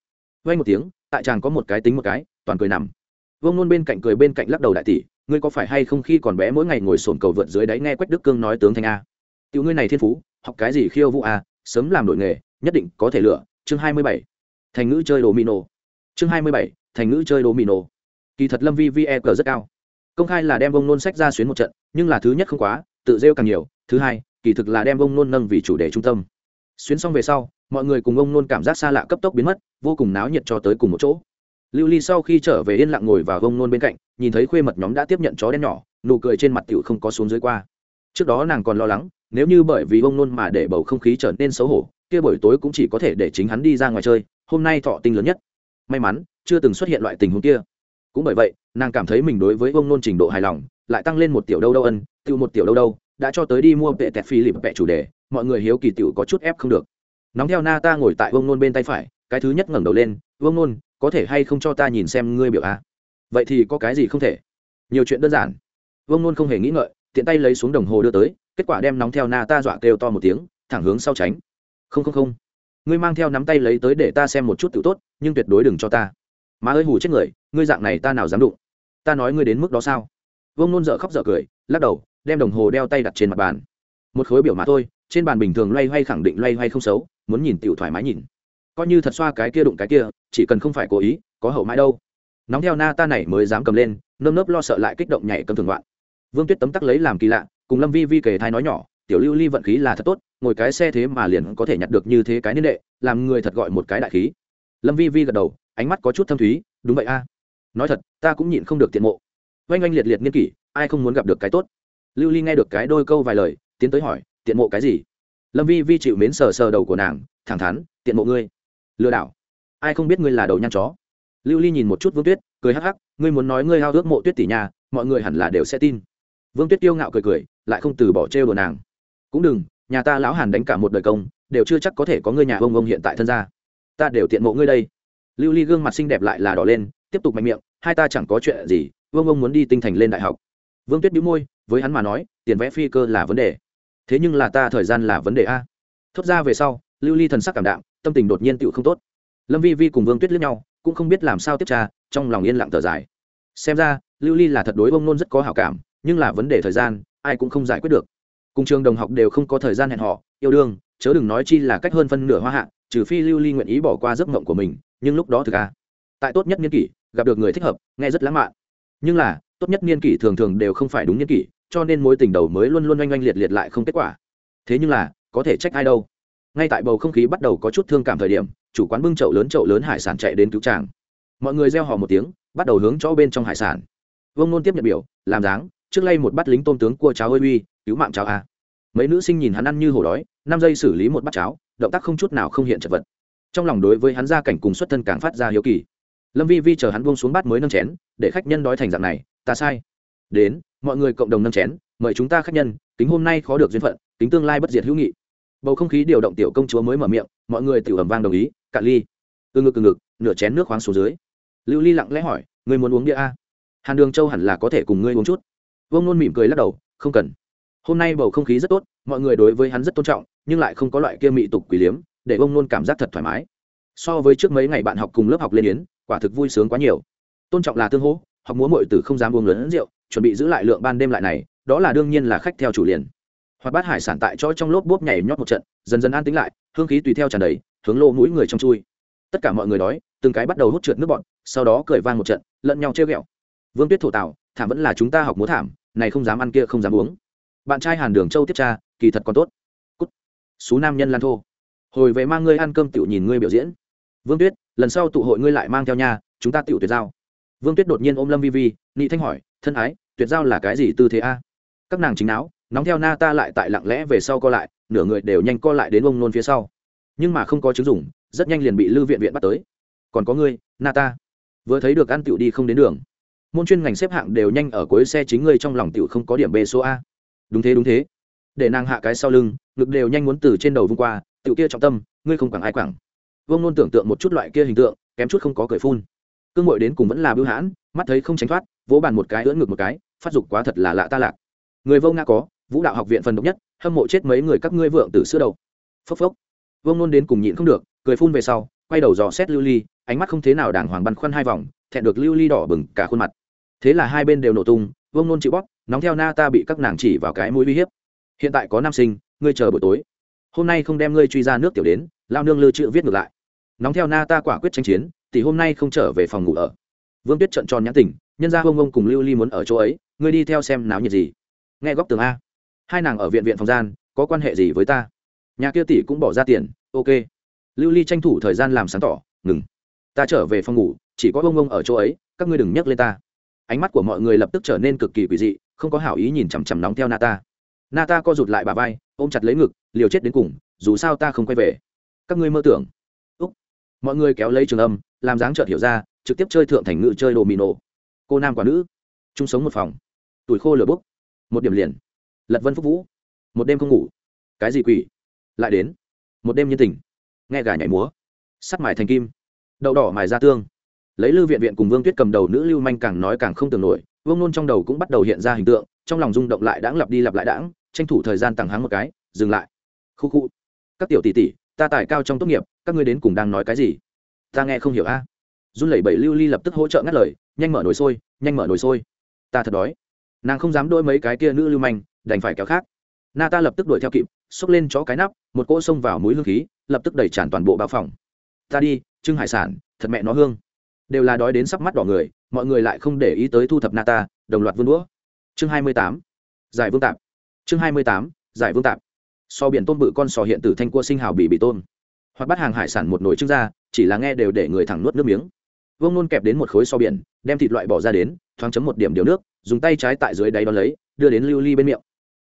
Vay một tiếng, tại chàng có một cái tính một cái, toàn cười nằm. Vương nôn bên cạnh cười bên cạnh lắc đầu đại tỷ, ngươi có phải hay không khi còn bé mỗi ngày ngồi sồn cầu vượt dưới đáy nghe quách đức cương nói tướng thanh a? Tiểu ngươi này thiên phú, học cái gì khiêu vũ a, sớm làm đội nghề, nhất định có thể lựa. Chương hai mươi bảy, thành ngữ chơi đồ mino chương hai mươi bảy, thành ngữ chơi đồ mino kỳ thật lâm vi vi e cờ rất cao. Công khai là đem vông nôn sách ra xuyến một trận, nhưng là thứ nhất không quá, tự rêu càng nhiều. Thứ hai, kỳ thực là đem vông nôn nâng vì chủ đề trung tâm xuyến xong về sau, mọi người cùng ông nôn cảm giác xa lạ cấp tốc biến mất, vô cùng náo nhiệt cho tới cùng một chỗ. Lưu ly sau khi trở về yên lặng ngồi vào ông nôn bên cạnh, nhìn thấy khuê mật nhóm đã tiếp nhận chó đen nhỏ, nụ cười trên mặt tiểu không có xuống dưới qua. Trước đó nàng còn lo lắng, nếu như bởi vì ông nôn mà để bầu không khí trở nên xấu hổ, kia buổi tối cũng chỉ có thể để chính hắn đi ra ngoài chơi, hôm nay thọ tinh lớn nhất. May mắn, chưa từng xuất hiện loại tình huống kia. Cũng bởi vậy, nàng cảm thấy mình đối với ông nôn trình độ hài lòng, lại tăng lên một tiểu đâu đâu ân, tiêu một tiểu đâu đâu, đã cho tới đi mua vệ tẹt phi lịp vệ chủ đề mọi người hiếu kỳ tiểu có chút ép không được. Nóng theo na ta ngồi tại vương nôn bên tay phải, cái thứ nhất ngẩng đầu lên, vương nôn, có thể hay không cho ta nhìn xem ngươi biểu a? Vậy thì có cái gì không thể? Nhiều chuyện đơn giản. Vương nôn không hề nghĩ ngợi, tiện tay lấy xuống đồng hồ đưa tới, kết quả đem nóng theo na ta dọa kêu to một tiếng, thẳng hướng sau tránh. Không không không. Ngươi mang theo nắm tay lấy tới để ta xem một chút tự tốt, nhưng tuyệt đối đừng cho ta. Má ơi, hù chết người, ngươi dạng này ta nào dám đụng? Ta nói ngươi đến mức đó sao? Vương nôn dợ khóc dợ cười, lắc đầu, đem đồng hồ đeo tay đặt trên mặt bàn. Một khối biểu mà thôi trên bàn bình thường loay hoay khẳng định loay hoay không xấu, muốn nhìn tiểu thoải mái nhìn. Coi như thật xoa cái kia đụng cái kia, chỉ cần không phải cố ý, có hậu mãi đâu. Nóng theo na ta này mới dám cầm lên, nơm nớp lo sợ lại kích động nhảy cầm thường loạn. Vương tuyết tấm tắc lấy làm kỳ lạ, cùng lâm vi vi kể thai nói nhỏ, tiểu lưu ly vận khí là thật tốt, ngồi cái xe thế mà liền có thể nhặt được như thế cái niên đệ, làm người thật gọi một cái đại khí. Lâm vi vi gật đầu, ánh mắt có chút thâm thúy, đúng vậy a. Nói thật, ta cũng nhịn không được tiện mộ. Oanh oanh liệt liệt nghiên kỷ, ai không muốn gặp được cái tốt? Lưu ly nghe được cái đôi câu vài lời, tiến tới hỏi tiện mộ cái gì? Lâm vi vi chịu mến sờ sờ đầu của nàng, thẳng thắn, tiện mộ ngươi. Lừa đảo. Ai không biết ngươi là đầu nhăn chó. Lưu ly nhìn một chút vương tuyết, cười hắc hắc, ngươi muốn nói ngươi hao ước mộ tuyết tỷ nhà, mọi người hẳn là đều sẽ tin. Vương tuyết tiêu ngạo cười cười, lại không từ bỏ trêu đồ nàng. Cũng đừng, nhà ta lão hàn đánh cả một đời công, đều chưa chắc có thể có ngươi nhà ông ông hiện tại thân gia. Ta đều tiện mộ ngươi đây. Lưu ly gương mặt xinh đẹp lại là đỏ lên, tiếp tục mạnh miệng, hai ta chẳng có chuyện gì vương ông muốn đi tinh thành lên đại học. Vương tuyết đĩu môi, với hắn mà nói, tiền vẽ phi cơ là vấn đề thế nhưng là ta thời gian là vấn đề a. Thốt ra về sau, lưu ly thần sắc cảm đạm, tâm tình đột nhiên tựu không tốt. Lâm vi vi cùng vương tuyết lướt nhau, cũng không biết làm sao tiếp tra, trong lòng yên lặng thở dài. Xem ra, lưu ly là thật đối ông nôn rất có hảo cảm, nhưng là vấn đề thời gian, ai cũng không giải quyết được. Cùng trường đồng học đều không có thời gian hẹn họ, yêu đương, chớ đừng nói chi là cách hơn phân nửa hoa hạ, trừ phi lưu ly nguyện ý bỏ qua giấc mộng của mình, nhưng lúc đó thực a tại tốt nhất niên kỷ, gặp được người thích hợp, nghe rất lãng mạn. Nhưng là, tốt nhất niên kỷ thường thường đều không phải đúng niên kỷ cho nên mối tình đầu mới luôn luôn oanh oanh liệt liệt lại không kết quả. Thế nhưng là, có thể trách ai đâu. Ngay tại bầu không khí bắt đầu có chút thương cảm thời điểm, chủ quán bưng chậu lớn chậu lớn hải sản chạy đến cứu tràng mọi người gieo họ một tiếng, bắt đầu hướng chỗ bên trong hải sản. Vương nôn tiếp nhận biểu, làm dáng, trước lay một bát lính tôm tướng cua cháo ơi uy, cứu mạng cháo a. Mấy nữ sinh nhìn hắn ăn như hổ đói, năm giây xử lý một bát cháo, động tác không chút nào không hiện chật vật. Trong lòng đối với hắn gia cảnh cùng xuất thân càng phát ra hiếu kỳ. Lâm vi vi chờ hắn buông xuống bát mới nâng chén, để khách nhân đói thành dạng này, ta sai đến, mọi người cộng đồng nâng chén, mời chúng ta khách nhân Tính hôm nay khó được duyên phận tính tương lai bất diệt hữu nghị. Bầu không khí điều động tiểu công chúa mới mở miệng, mọi người tiểu ẩm vang đồng ý, cạn ly. Từ ngực từ ngực, nửa chén nước khoáng xuống dưới. Lưu ly lặng lẽ hỏi người muốn uống bia a? Hàn đường châu hẳn là có thể cùng ngươi uống chút. Vương nôn mỉm cười lắc đầu, không cần. Hôm nay bầu không khí rất tốt, mọi người đối với hắn rất tôn trọng, nhưng lại không có loại kia mị tục quỷ liếm, để vương nôn cảm giác thật thoải mái. So với trước mấy ngày bạn học cùng lớp học lên yến, quả thực vui sướng quá nhiều. Tôn trọng là tương hỗ, học múa mội tử không dám uống lớn rượu chuẩn bị giữ lại lượng ban đêm lại này, đó là đương nhiên là khách theo chủ liền. Hoạt bát hải sản tại chỗ trong lốp bốp nhảy nhót một trận, dần dần an tính lại, hương khí tùy theo tràn đầy, hướng lô mũi người trong chui. Tất cả mọi người đói, từng cái bắt đầu hút trượt nước bọn sau đó cười vang một trận, lẫn nhau chơi ghẹo. Vương tuyết thổ tạo thảm vẫn là chúng ta học múa thảm, này không dám ăn kia không dám uống. Bạn trai hàn đường châu tiếp tra, kỳ thật còn tốt. Cút. Xú nam nhân lan thô. Hồi về mang ngươi ăn cơm tiểu nhìn ngươi biểu diễn. Vương tuyết, lần sau tụ hội ngươi lại mang theo nhà chúng ta tiểu tuyệt giao. Vương tuyết đột nhiên ôm lâm vi vi, nị thanh hỏi thân ái, tuyệt giao là cái gì tư thế a? Các nàng chính não nóng theo na ta lại tại lặng lẽ về sau co lại, nửa người đều nhanh co lại đến ông nôn phía sau. Nhưng mà không có chứng dùng rất nhanh liền bị lưu viện viện bắt tới. Còn có ngươi, na ta. Vừa thấy được ăn tiểu đi không đến đường. Môn chuyên ngành xếp hạng đều nhanh ở cuối xe chính ngươi trong lòng tiểu không có điểm b số a. Đúng thế đúng thế. Để nàng hạ cái sau lưng, ngực đều nhanh muốn từ trên đầu vung qua, tiểu kia trọng tâm, ngươi không quẳng ai quẳng. Vương nôn tưởng tượng một chút loại kia hình tượng, kém chút không có cởi phun. Cương ngội đến cùng vẫn là bưu hãn mắt thấy không tránh thoát, vỗ bàn một cái ưỡn ngực một cái, phát dục quá thật là lạ ta lạc. Người vô nga có, vũ đạo học viện phần độc nhất, hâm mộ chết mấy người các ngươi vượng từ sữa đầu. Phốc phốc. Vông nôn đến cùng nhịn không được, cười phun về sau, quay đầu dò xét lưu ly, ánh mắt không thế nào đàng hoàng băn khoăn hai vòng, thẹn được lưu ly đỏ bừng cả khuôn mặt. Thế là hai bên đều nổ tung, vương nôn chịu bóp, nóng theo na ta bị các nàng chỉ vào cái mũi uy hiếp. Hiện tại có nam sinh, ngươi chờ buổi tối. Hôm nay không đem ngươi truy ra nước tiểu đến, lao nương lư chữ viết ngược lại. Nóng theo na ta quả quyết tranh chiến, thì hôm nay không trở về phòng ngủ ở vương tuyết trận tròn nhãn tình nhân ra hông ông cùng lưu ly muốn ở chỗ ấy, ngươi đi theo xem náo nhiệt gì. Nghe góc tường a. Hai nàng ở viện viện phòng gian, có quan hệ gì với ta? Nhà kia tỷ cũng bỏ ra tiền, ok. Lưu ly tranh thủ thời gian làm sáng tỏ, ngừng. Ta trở về phòng ngủ, chỉ có ông ông ở chỗ ấy, các ngươi đừng nhắc lên ta. Ánh mắt của mọi người lập tức trở nên cực kỳ quỷ dị, không có hảo ý nhìn chằm chằm nóng theo nata nata co rụt lại bà vai, ôm chặt lấy ngực, liều chết đến cùng, dù sao ta không quay về. Các ngươi mơ tưởng. Úc. Mọi người kéo lấy trường âm, làm dáng chợt hiểu ra trực tiếp chơi thượng thành ngự chơi đồ mì nổ cô nam quả nữ, chung sống một phòng. Tuổi khô lửa bốc. Một điểm liền. Lật vân phúc vũ. Một đêm không ngủ. Cái gì quỷ? Lại đến. Một đêm nhân tình. Nghe gà nhảy múa. Sắt mài thành kim. Đậu đỏ mài ra tương. Lấy lưu viện viện cùng vương tuyết cầm đầu nữ lưu manh càng nói càng không tưởng nổi, vương nôn trong đầu cũng bắt đầu hiện ra hình tượng, trong lòng rung động lại đãng lặp đi lặp lại đãng, tranh thủ thời gian tặng hắng một cái, dừng lại. Khu khu. Các tiểu tỷ tỷ, ta tài cao trong tốt nghiệp, các ngươi đến cùng đang nói cái gì? Ta nghe không hiểu a. à? Run lẩy bẩy lưu ly lập tức hỗ trợ ngắt lời, nhanh mở nồi sôi nhanh mở nồi sôi ta thật đói. Nàng không dám đôi mấy cái kia nữ lưu manh, đành phải kéo khác. Na ta lập tức đuổi theo kịp, xốc lên chó cái nắp, một cỗ xông vào mũi hương khí, lập tức đẩy tràn toàn bộ bao phòng. Ta đi trưng hải sản, thật mẹ nó hương. Đều là đói đến sắp mắt đỏ người, mọi người lại không để ý tới thu thập na ta đồng loạt vươn đũa. Chương hai mươi tám, giải vương tạp. Chương hai mươi tám, giải vương tạp. So biển tôm bự con sò hiện tử thanh cua sinh hào bị bị tôm. Hoặc bắt hàng hải sản một nồi trưng ra, chỉ là nghe đều để người thẳng nuốt nước miếng vương nôn kẹp đến một khối so biển, đem thịt loại bỏ ra đến, thoáng chấm một điểm điều nước, dùng tay trái tại dưới đáy đón lấy, đưa đến lưu ly bên miệng.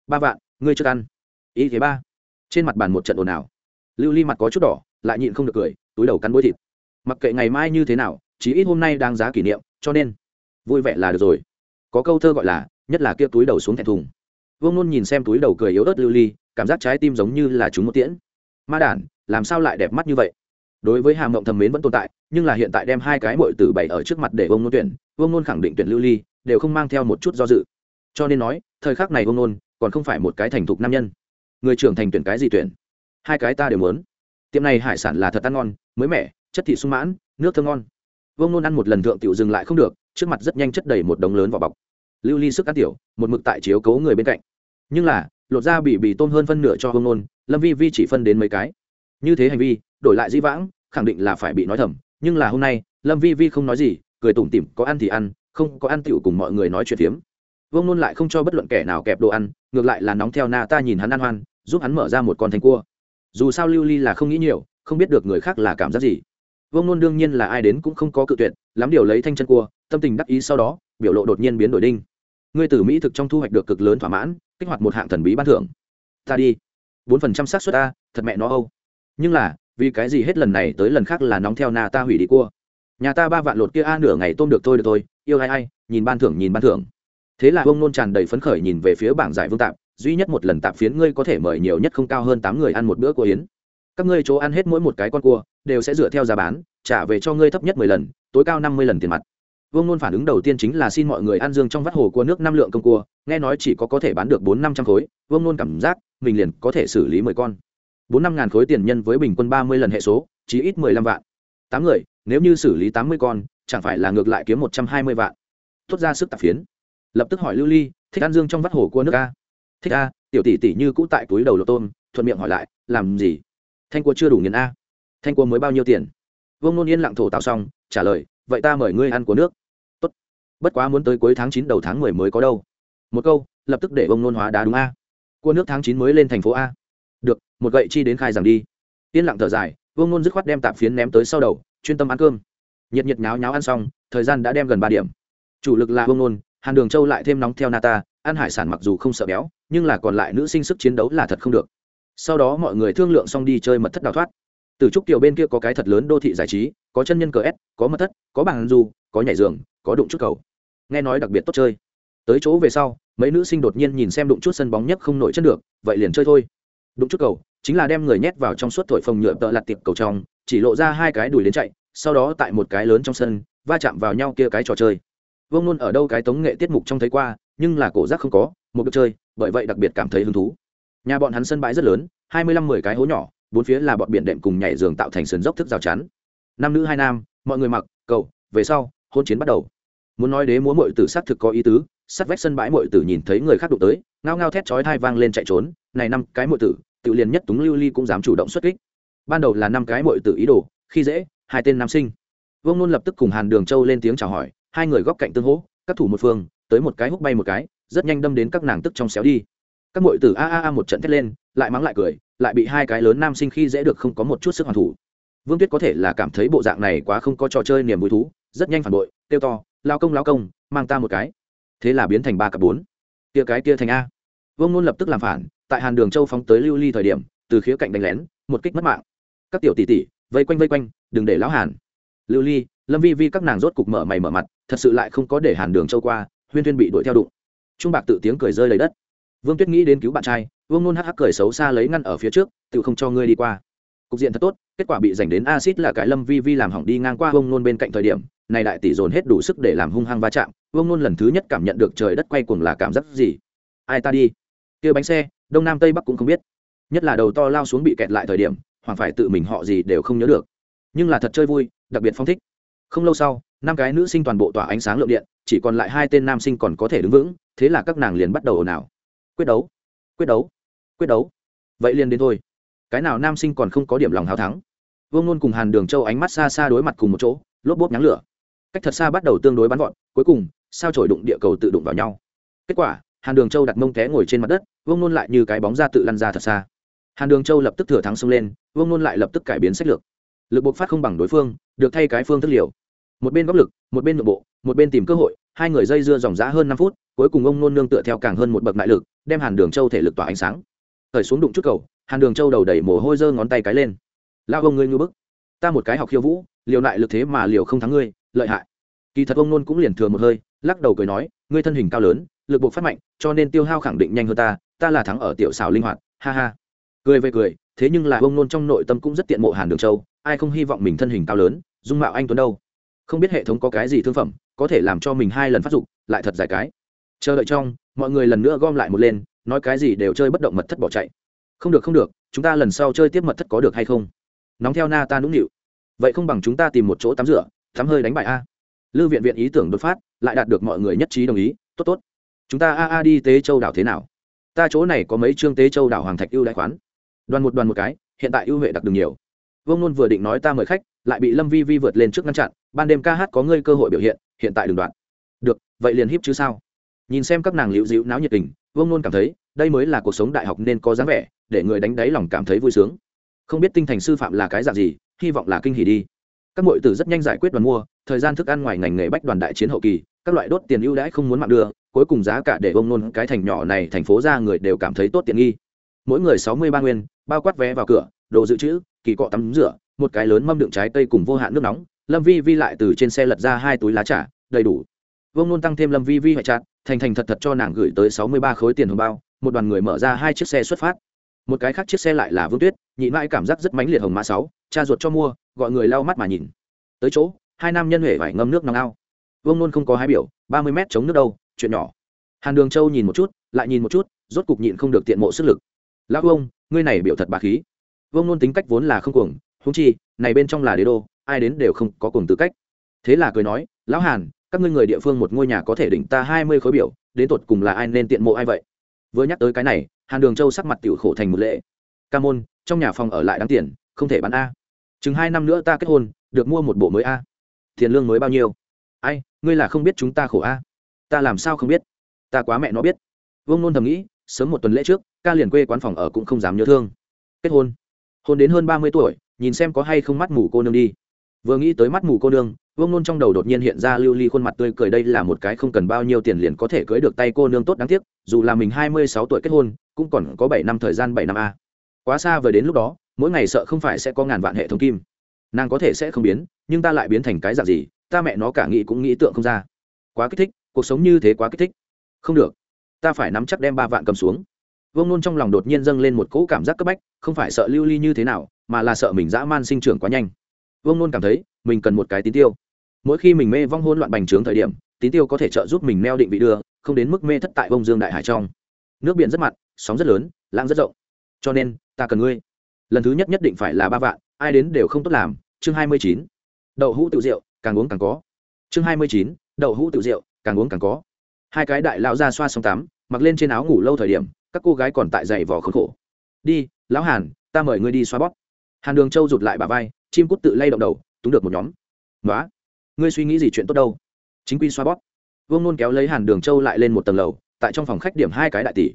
Ba vạn, ngươi chưa ăn. Ý thế ba. Trên mặt bàn một trận ồn ào. Lưu ly mặt có chút đỏ, lại nhịn không được cười, túi đầu cắn bôi thịt. Mặc kệ ngày mai như thế nào chỉ ít hôm nay đang giá kỷ niệm, cho nên vui vẻ là được rồi. Có câu thơ gọi là, nhất là kia túi đầu xuống thẹn thùng. Vương nôn nhìn xem túi đầu cười yếu ớt lưu ly, cảm giác trái tim giống như là chúng một tiễn. Ma đản, làm sao lại đẹp mắt như vậy? Đối với hà mộng thầm mến vẫn tồn tại, nhưng là hiện tại đem hai cái mội tử bày ở trước mặt để vương nôn tuyển, vương nôn khẳng định tuyển lưu ly, đều không mang theo một chút do dự. Cho nên nói, thời khắc này vương nôn còn không phải một cái thành thục nam nhân. Người trưởng thành tuyển cái gì tuyển? Hai cái ta đều muốn. Tiệm này hải sản là thật ăn ngon, mới mẻ, chất thị sung mãn, nước thơm ngon. Vương nôn ăn một lần thượng tiểu dừng lại không được, trước mặt rất nhanh chất đầy một đống lớn vỏ bọc. Lưu ly sức ăn tiểu, một mực tại chiếu cấu người bên cạnh. Nhưng là, lột da bị bị tôm hơn phân nửa cho vương nôn, lâm vi vi chỉ phân đến mấy cái. Như thế hành vi đổi lại di vãng, khẳng định là phải bị nói thầm. Nhưng là hôm nay, lâm vi vi không nói gì, cười tủm tỉm, có ăn thì ăn, không có ăn tiểu cùng mọi người nói chuyện phiếm. Vương nôn lại không cho bất luận kẻ nào kẹp đồ ăn, ngược lại là nóng theo na ta nhìn hắn ăn hoan, giúp hắn mở ra một con thanh cua. Dù sao lưu ly là không nghĩ nhiều, không biết được người khác là cảm giác gì. Vương nôn đương nhiên là ai đến cũng không có cự tuyệt, lắm điều lấy thanh chân cua, tâm tình đắc ý sau đó, biểu lộ đột nhiên biến đổi đinh. Ngươi từ mỹ thực trong thu hoạch được cực lớn thỏa mãn, kích hoạt một hạng thần bí ban thưởng. Ta đi. Bốn phần trăm xác suất ta thật mẹ nó âu. Nhưng là vì cái gì hết lần này tới lần khác là nóng theo na ta hủy đi cua? Nhà ta ba vạn lột kia a, nửa ngày tôm được thôi được thôi. Yêu ai ai, nhìn ban thưởng, nhìn ban thưởng. Thế là ông nôn tràn đầy phấn khởi nhìn về phía bảng giải vương tạp, duy nhất một lần tạp phiến ngươi có thể mời nhiều nhất không cao hơn tám người ăn một bữa cua yến. Các ngươi chỗ ăn hết mỗi một cái con cua, đều sẽ dựa theo giá bán, trả về cho ngươi thấp nhất mười lần, tối cao năm mươi lần tiền mặt. Vương nôn phản ứng đầu tiên chính là xin mọi người ăn dương trong vắt hồ cua nước năm lượng công cua, nghe nói chỉ có có thể bán được bốn năm trăm khối. Vương nôn cảm giác mình liền có thể xử lý mười con bốn năm ngàn khối tiền nhân với bình quân ba mươi lần hệ số, chí ít mười lăm vạn. Tám người, nếu như xử lý tám mươi con, chẳng phải là ngược lại kiếm một trăm hai mươi vạn. Thốt ra sức tạp phiến. Lập tức hỏi lưu ly, thích ăn dương trong vắt hồ cua nước a? Thích a, tiểu tỷ tỷ như cũ tại túi đầu lột tôm, thuận miệng hỏi lại, làm gì? Thanh cua chưa đủ nghiền a. Thanh cua mới bao nhiêu tiền? Vương nôn yên lặng thổ tạo xong, trả lời, vậy ta mời ngươi ăn của nước. Tốt. Bất quá muốn tới cuối tháng chín đầu tháng mười mới có đâu. Một câu, lập tức để vương nôn hóa đá đúng a. Cua nước tháng chín mới lên thành phố a được, một gậy chi đến khai rằng đi. Yên lặng thở dài, vương nôn dứt khoát đem tạp phiến ném tới sau đầu, chuyên tâm ăn cơm. Nhiệt nhiệt nháo nháo ăn xong, thời gian đã đem gần ba điểm. Chủ lực là vương nôn, hàn đường châu lại thêm nóng theo nata, ăn hải sản mặc dù không sợ béo, nhưng là còn lại nữ sinh sức chiến đấu là thật không được. Sau đó mọi người thương lượng xong đi chơi mật thất đào thoát. Từ trúc kiều bên kia có cái thật lớn đô thị giải trí, có chân nhân cờ s, có mật thất, có bàn du có nhảy giường, có đụng chút cầu. Nghe nói đặc biệt tốt chơi. Tới chỗ về sau, mấy nữ sinh đột nhiên nhìn xem đụng chút sân bóng nhất không nổi chất được, vậy liền chơi thôi đụng chút cầu, chính là đem người nhét vào trong suốt thổi phồng nhựa tợ lặt tiệp cầu trong, chỉ lộ ra hai cái đùi đến chạy, sau đó tại một cái lớn trong sân, va chạm vào nhau kia cái trò chơi. Vương luôn ở đâu cái tống nghệ tiết mục trong thấy qua, nhưng là cổ giác không có, một được chơi, bởi vậy đặc biệt cảm thấy hứng thú. Nhà bọn hắn sân bãi rất lớn, hai mươi lăm, mười cái hố nhỏ, bốn phía là bọn biển đệm cùng nhảy giường tạo thành sườn dốc thức rào chắn. Nam nữ hai nam, mọi người mặc, cầu, về sau, hôn chiến bắt đầu. Muốn nói đế múa mội tử xác thực có ý tứ sắt vách sân bãi mội tử nhìn thấy người khác đụng tới, ngao ngao thét chói thai vang lên chạy trốn này năm cái muội tử tự liền nhất túng lưu ly cũng dám chủ động xuất kích. Ban đầu là năm cái muội tử ý đồ, khi dễ, hai tên nam sinh. Vương nôn lập tức cùng hàn đường châu lên tiếng chào hỏi, hai người góc cạnh tương hỗ, các thủ một phương, tới một cái húc bay một cái, rất nhanh đâm đến các nàng tức trong xéo đi. Các muội tử a a a một trận thét lên, lại mắng lại cười, lại bị hai cái lớn nam sinh khi dễ được không có một chút sức hoàn thủ. Vương tuyết có thể là cảm thấy bộ dạng này quá không có trò chơi niềm vui thú, rất nhanh phản bội, kêu to, lao công lao công, mang ta một cái. Thế là biến thành ba cặp bốn. Kia cái kia thành a. Vương nôn lập tức làm phản tại hàn đường châu phóng tới lưu ly thời điểm, từ khía cạnh đánh lén, một kích mất mạng. Các tiểu tỷ tỷ, vây quanh vây quanh, đừng để lão hàn. Lưu ly, lâm vi vi các nàng rốt cục mở mày mở mặt, thật sự lại không có để hàn đường châu qua, huyên huyên bị đuổi theo đụng. Trung bạc tự tiếng cười rơi lấy đất. Vương tuyết nghĩ đến cứu bạn trai, vương nôn hắc hắc cười xấu xa lấy ngăn ở phía trước tự không cho ngươi đi qua. Cục diện thật tốt, kết quả bị dành đến acid là cái lâm vi vi làm hỏng đi ngang qua vương nôn bên cạnh thời điểm, này đại tỷ dồn hết đủ sức để làm hung hăng va chạm, vương nôn lần thứ nhất cảm nhận được trời đất quay cuồng là cảm giác gì. Ai ta đi? Kia bánh xe đông nam tây bắc cũng không biết. Nhất là đầu to lao xuống bị kẹt lại thời điểm, hoàng phải tự mình họ gì đều không nhớ được. Nhưng là thật chơi vui, đặc biệt phong thích. Không lâu sau, năm cái nữ sinh toàn bộ tỏa ánh sáng lượng điện, chỉ còn lại hai tên nam sinh còn có thể đứng vững, thế là các nàng liền bắt đầu ồn ào. Quyết đấu quyết đấu quyết đấu. Vậy liền đến thôi. Cái nào nam sinh còn không có điểm lòng hào thắng. Vương nôn cùng hàn đường châu ánh mắt xa xa đối mặt cùng một chỗ, lốp bốp nháng lửa. Cách thật xa bắt đầu tương đối bắn gọn cuối cùng, sao trổi đụng địa cầu tự đụng vào nhau. Kết quả hàn đường châu đặt mông té ngồi trên mặt đất, vương nôn lại như cái bóng ra tự lăn ra thật xa. Hàn đường châu lập tức thừa thắng xông lên, vương nôn lại lập tức cải biến sách lược. Lực bộc phát không bằng đối phương, được thay cái phương thức liều. Một bên góp lực, một bên nội bộ, một bên tìm cơ hội, hai người dây dưa dòng giã hơn năm phút, cuối cùng ông nôn nương tựa theo càng hơn một bậc đại lực, đem hàn đường châu thể lực tỏa ánh sáng. Khởi xuống đụng chút cầu, hàn đường châu đầu đẩy mồ hôi giơ ngón tay cái lên. Lao ông ngươi ngư bức, ta một cái học khiêu vũ, liều lại lực thế mà liều không thắng ngươi, lợi hại. Kỳ thật ông nôn cũng liền thừa một hơi, lắc đầu cười nói, ngươi thân hình cao lớn lực buộc phát mạnh, cho nên tiêu hao khẳng định nhanh hơn ta ta là thắng ở tiểu xảo linh hoạt, ha ha. Cười về cười, thế nhưng là ông nôn trong nội tâm cũng rất tiện mộ hàn đường châu, ai không hy vọng mình thân hình cao lớn, dung mạo anh tuấn đâu. Không biết hệ thống có cái gì thương phẩm, có thể làm cho mình hai lần phát dục, lại thật dài cái. Chờ đợi trong, mọi người lần nữa gom lại một lên, nói cái gì đều chơi bất động mật thất bỏ chạy. Không được không được, chúng ta lần sau chơi tiếp mật thất có được hay không? Nóng theo na ta nũng nịu. Vậy không bằng chúng ta tìm một chỗ tắm rửa, tắm hơi đánh bại a. Lưu viện viện ý tưởng đột phát, lại đạt được mọi người nhất trí đồng ý, tốt tốt chúng ta a a đi tế châu đảo thế nào? Ta chỗ này có mấy chương tế châu đảo hoàng thạch ưu đại khoán. Đoàn một đoàn một cái, hiện tại ưu huệ đặc đường nhiều. Vương nôn vừa định nói ta mời khách, lại bị lâm vi vi vượt lên trước ngăn chặn, ban đêm ca hát có ngươi cơ hội biểu hiện hiện tại đừng đoạn. Được, vậy liền hiếp chứ sao? Nhìn xem các nàng liễu dịu náo nhiệt tình, vương nôn cảm thấy, đây mới là cuộc sống đại học nên có dáng vẻ, để người đánh đáy lòng cảm thấy vui sướng. Không biết tinh thành sư phạm là cái dạng gì, hy vọng là kinh hỉ đi. Các mọi tử rất nhanh giải quyết đoàn mua, thời gian thức ăn ngoài ngành nghề bách đoàn đại chiến hậu kỳ, các loại đốt tiền ưu đãi không muốn mạng đưa cuối cùng giá cả để ông nôn cái thành nhỏ này thành phố ra người đều cảm thấy tốt tiện nghi. Mỗi người sáu mươi ba nguyên, bao quát vé vào cửa, đồ dự trữ, kỳ cọ tắm rửa, một cái lớn mâm đựng trái cây cùng vô hạn nước nóng. Lâm vi vi lại từ trên xe lật ra hai túi lá trà, đầy đủ. Vông nôn tăng thêm lâm vi vi hoại chặt thành thành thật thật cho nàng gửi tới sáu mươi ba khối tiền hồng bao, một đoàn người mở ra hai chiếc xe xuất phát. Một cái khác chiếc xe lại là vương tuyết, nhị mãi cảm giác rất mãnh liệt hồng mã sáu, cha ruột cho mua, gọi người lau mắt mà nhìn. Tới chỗ, hai nam nhân huệ phải ngâm nước nóng ao. Vương nôn không có hai biểu, ba mươi mét chống nước đâu chuyện nhỏ. Hàn đường châu nhìn một chút, lại nhìn một chút, rốt cục nhịn không được tiện mộ sức lực. Lão ông ngươi này biểu thật bà khí. Vông nôn tính cách vốn là không cuồng húng chi, này bên trong là đế đô, ai đến đều không có cùng tư cách. Thế là cười nói, lão hàn, các ngươi người địa phương một ngôi nhà có thể đỉnh ta hai mươi khối biểu, đến tột cùng là ai nên tiện mộ ai vậy? Vừa nhắc tới cái này, hàn đường châu sắc mặt tiểu khổ thành một lệ. Ca môn, trong nhà phòng ở lại đáng tiền, không thể bán a. Chừng hai năm nữa ta kết hôn, được mua một bộ mới a. Tiền lương mới bao nhiêu? Ai, ngươi là không biết chúng ta khổ a ta làm sao không biết? Ta quá mẹ nó biết. Vương nôn thầm nghĩ, sớm một tuần lễ trước, ca liền quê quán phòng ở cũng không dám nhớ thương. Kết hôn. Hôn đến hơn ba mươi tuổi, nhìn xem có hay không mắt mù cô nương đi. Vừa nghĩ tới mắt mù cô nương, vương nôn trong đầu đột nhiên hiện ra lưu ly khuôn mặt tươi cười đây là một cái không cần bao nhiêu tiền liền có thể cưới được tay cô nương tốt đáng tiếc, dù là mình hai mươi sáu tuổi kết hôn, cũng còn có bảy năm thời gian bảy năm a. Quá xa vừa đến lúc đó, mỗi ngày sợ không phải sẽ có ngàn vạn hệ thống kim. Nàng có thể sẽ không biến, nhưng ta lại biến thành cái dạng gì, ta mẹ nó cả nghĩ cũng nghĩ tượng không ra. Quá kích thích cuộc sống như thế quá kích thích. Không được, ta phải nắm chắc đem ba vạn cầm xuống. Vương nôn trong lòng đột nhiên dâng lên một cỗ cảm giác cấp bách, không phải sợ lưu ly như thế nào, mà là sợ mình dã man sinh trưởng quá nhanh. Vương nôn cảm thấy, mình cần một cái tín tiêu. Mỗi khi mình mê vong hôn loạn bành trướng thời điểm, tín tiêu có thể trợ giúp mình neo định vị đưa, không đến mức mê thất tại bông dương đại hải trong. Nước biển rất mặn, sóng rất lớn, lãng rất rộng. Cho nên, ta cần ngươi. Lần thứ nhất nhất định phải là ba vạn, ai đến đều không tốt làm. Chương hai mươi chín. Đậu hũ tự rượu, càng uống càng có. Chương hai mươi chín. Đậu hũ tự rượu càng uống càng có. Hai cái đại lão ra xoa xong tắm, mặc lên trên áo ngủ lâu thời điểm, các cô gái còn tại giày vò khốn khổ. Đi, lão hàn, ta mời ngươi đi xoa bóp. Hàn đường châu rụt lại bà vai, chim cút tự lay động đầu, túng được một nhóm. Nói ngươi suy nghĩ gì chuyện tốt đâu? Chính quy xoa bóp. Vương nôn kéo lấy hàn đường châu lại lên một tầng lầu, tại trong phòng khách điểm hai cái đại tỷ.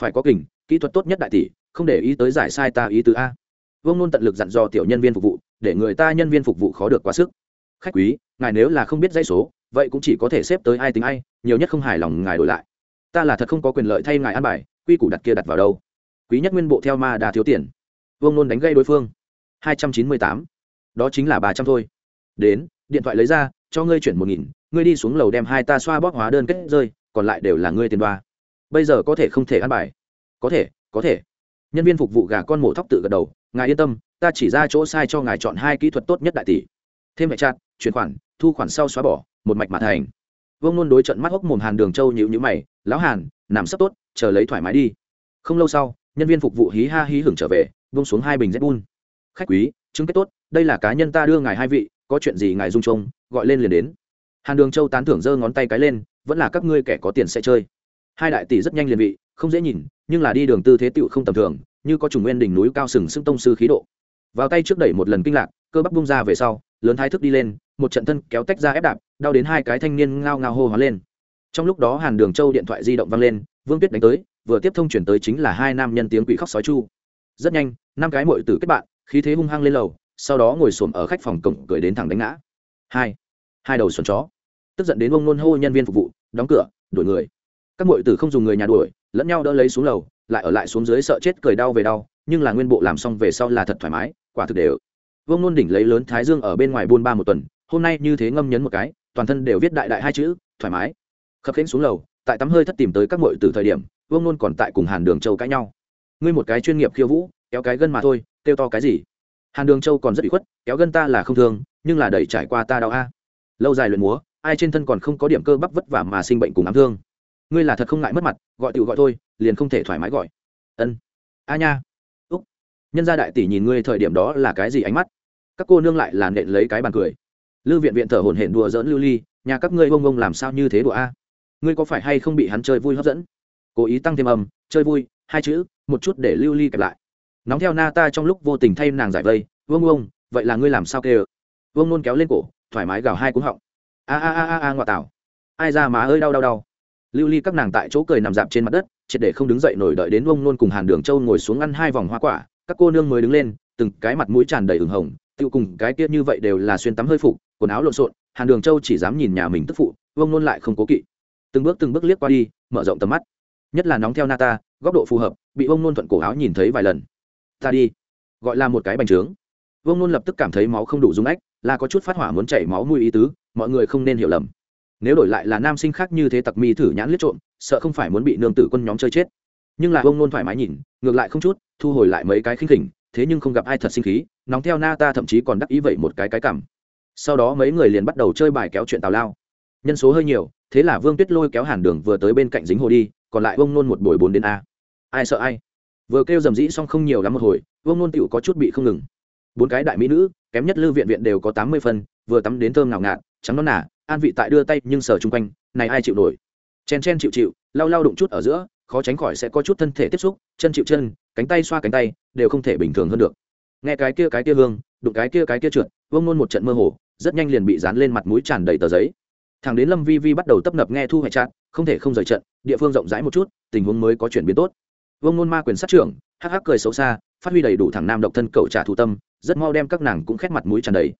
Phải có kình, kỹ thuật tốt nhất đại tỷ, không để ý tới giải sai ta ý tứ a. Vương nôn tận lực dặn dò tiểu nhân viên phục vụ, để người ta nhân viên phục vụ khó được quá sức. Khách quý, ngài nếu là không biết dãy số vậy cũng chỉ có thể xếp tới ai tính ai, nhiều nhất không hài lòng ngài đổi lại. Ta là thật không có quyền lợi thay ngài ăn bài, quy củ đặt kia đặt vào đâu. Quý nhất nguyên bộ theo ma đã thiếu tiền. Vương nôn đánh gây đối phương. hai trăm chín mươi tám. Đó chính là ba trăm thôi. Đến, điện thoại lấy ra, cho ngươi chuyển một nghìn, ngươi đi xuống lầu đem hai ta xoa bóp hóa đơn kết rơi, còn lại đều là ngươi tiền đoa. Bây giờ có thể không thể ăn bài. Có thể có thể. Nhân viên phục vụ gà con mổ thóc tự gật đầu, ngài yên tâm, ta chỉ ra chỗ sai cho ngài chọn hai kỹ thuật tốt nhất đại tỷ. Thêm hệ chặt, chuyển khoản, thu khoản sau xóa bỏ một mạch mà thành. Vương nôn đối trận mắt hốc mồm hàn đường châu nhịu nhữ mày, lão hàn, nằm sắp tốt, chờ lấy thoải mái đi. Không lâu sau, nhân viên phục vụ hí ha hí hưởng trở về vung xuống hai bình z bun khách quý chứng kết tốt, đây là cá nhân ta đưa ngài hai vị, có chuyện gì ngài dung trông, gọi lên liền đến. Hàn đường châu tán thưởng giơ ngón tay cái lên, vẫn là các ngươi kẻ có tiền sẽ chơi. Hai đại tỷ rất nhanh liền vị không dễ nhìn, nhưng là đi đường tư thế tựu không tầm thường, như có trùng nguyên đỉnh núi cao sừng sững tông sư khí độ. Vào tay trước đẩy một lần kinh lạc, cơ bắp bung ra về sau, lớn thái thức đi lên, một trận thân kéo tách ra ép đạp đau đến hai cái thanh niên ngao ngao hô hoán lên. Trong lúc đó hàn đường châu điện thoại di động văng lên, vương tuyết đánh tới, vừa tiếp thông chuyển tới chính là hai nam nhân tiếng quỷ khóc sói chu. Rất nhanh, năm cái mội tử kết bạn, khí thế hung hăng lên lầu, sau đó ngồi xổm ở khách phòng cổng cười đến thẳng đánh ngã. Hai hai đầu xuân chó. Tức giận đến ông nôn hô nhân viên phục vụ, đóng cửa, đuổi người. Các mội tử không dùng người nhà đuổi, lẫn nhau đỡ lấy xuống lầu, lại ở lại xuống dưới sợ chết cười đau về đau, nhưng là nguyên bộ làm xong về sau là thật thoải mái, quả thực đều. Vương nôn đỉnh lấy lớn thái dương ở bên ngoài buôn ba một tuần, hôm nay như thế ngâm nhấn một cái toàn thân đều viết đại đại hai chữ thoải mái. Khập khiễng xuống lầu tại tắm hơi thất tìm tới các mội từ thời điểm vương nôn còn tại cùng hàn đường châu cãi nhau. Ngươi một cái chuyên nghiệp khiêu vũ kéo cái gân mà thôi kêu to cái gì? Hàn đường châu còn rất bị khuất kéo gân ta là không thường, nhưng là đẩy trải qua ta đau a. Lâu dài luyện múa ai trên thân còn không có điểm cơ bắp vất vả mà sinh bệnh cùng ám thương. Ngươi là thật không ngại mất mặt gọi tự gọi thôi liền không thể thoải mái gọi. Ân. A nha. Úc. Nhân gia đại tỷ nhìn ngươi thời điểm đó là cái gì ánh mắt? Các cô nương lại là nện lấy cái bàn cười lưu viện viện thở hổn hển đùa dỡn lưu ly, nhà các ngươi bông bông làm sao như thế đùa a? Ngươi có phải hay không bị hắn chơi vui hấp dẫn? Cố ý tăng thêm âm, chơi vui, hai chữ, một chút để lưu ly kẹp lại. Nóng theo na ta trong lúc vô tình thay nàng giải vây, vương vương vậy là ngươi làm sao kê vương nôn kéo lên cổ, thoải mái gào hai cúng họng. A a a a a, ngoại tảo. Ai ra má ơi, đau đau đau. Lưu ly các nàng tại chỗ cười nằm dạp trên mặt đất, triệt để không đứng dậy nổi đợi đến vương nôn cùng hàn đường châu ngồi xuống ăn hai vòng hoa quả, các cô nương mới đứng lên, từng cái mặt mũi tràn đầy ửng hồng tiêu cùng cái kia như vậy đều là xuyên tắm hơi phục quần áo lộn xộn, hàn đường châu chỉ dám nhìn nhà mình tức phụ vông nôn lại không cố kỵ. Từng bước từng bước liếc qua đi, mở rộng tầm mắt. Nhất là nóng theo nata, góc độ phù hợp, bị vông nôn thuận cổ áo nhìn thấy vài lần. Ta đi. Gọi là một cái bành trướng. Vông nôn lập tức cảm thấy máu không đủ dung ách, là có chút phát hỏa muốn chảy máu nuôi ý tứ, mọi người không nên hiểu lầm. Nếu đổi lại là nam sinh khác như thế tặc mi thử nhãn liếc trộm, sợ không phải muốn bị nương tử quân nhóm chơi chết. Nhưng là vông nôn thoải mái nhìn, ngược lại không chút, thu hồi lại mấy cái khinh khỉnh, thế nhưng không gặp ai thật sinh khí, nóng theo na ta thậm chí còn đắc ý vậy một cái cái cảm sau đó mấy người liền bắt đầu chơi bài kéo chuyện tào lao. Nhân số hơi nhiều, thế là vương tuyết lôi kéo hàn đường vừa tới bên cạnh dính hồ đi, còn lại vông nôn một buổi bốn đến a. Ai sợ ai? Vừa kêu dầm dĩ xong không nhiều lắm một hồi vông nôn tựu có chút bị không ngừng. Bốn cái đại mỹ nữ, kém nhất lư viện viện đều có tám mươi phân, vừa tắm đến thơm ngào ngạt, trắng non nả an vị tại đưa tay nhưng sờ chung quanh, này ai chịu nổi? Chen chen chịu chịu, lau lau đụng chút ở giữa, khó tránh khỏi sẽ có chút thân thể tiếp xúc, chân chịu chân, cánh tay xoa cánh tay, đều không thể bình thường hơn được. Nghe cái kia cái kia hương, đụng cái kia cái kia trượt vương nôn một trận mơ hồ rất nhanh liền bị dán lên mặt mũi tràn đầy tờ giấy. Thằng đến lâm vi vi bắt đầu tấp nập nghe thu hoạch trạng không thể không rời trận, địa phương rộng rãi một chút, tình huống mới có chuyển biến tốt. Vương nôn ma quyền sát trưởng, hắc hắc cười xấu xa, phát huy đầy đủ thằng nam độc thân cậu trả thù tâm, rất mau đem các nàng cũng khét mặt mũi tràn đầy.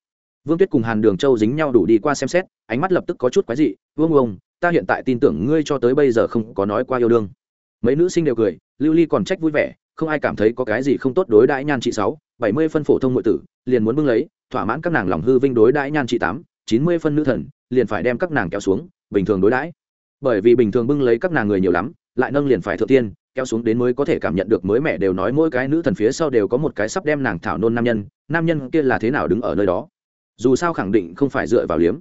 Vương tuyết cùng hàn đường châu dính nhau đủ đi qua xem xét, ánh mắt lập tức có chút quái dị, vương vương ta hiện tại tin tưởng ngươi cho tới bây giờ không có nói qua yêu đương. Mấy nữ sinh đều cười, lưu ly còn trách vui vẻ, không ai cảm thấy có cái gì không tốt đối đãi nhan chị sáu, bảy mươi phân phổ thông nội tử, liền muốn bưng lấy thỏa mãn các nàng lòng hư vinh đối đãi nhan trị tám, chín mươi phân nữ thần, liền phải đem các nàng kéo xuống, bình thường đối đãi. Bởi vì bình thường bưng lấy các nàng người nhiều lắm, lại nâng liền phải thượng tiên, kéo xuống đến mới có thể cảm nhận được mới mẹ đều nói mỗi cái nữ thần phía sau đều có một cái sắp đem nàng thảo nôn nam nhân nam nhân kia là thế nào đứng ở nơi đó. Dù sao khẳng định không phải dựa vào liếm.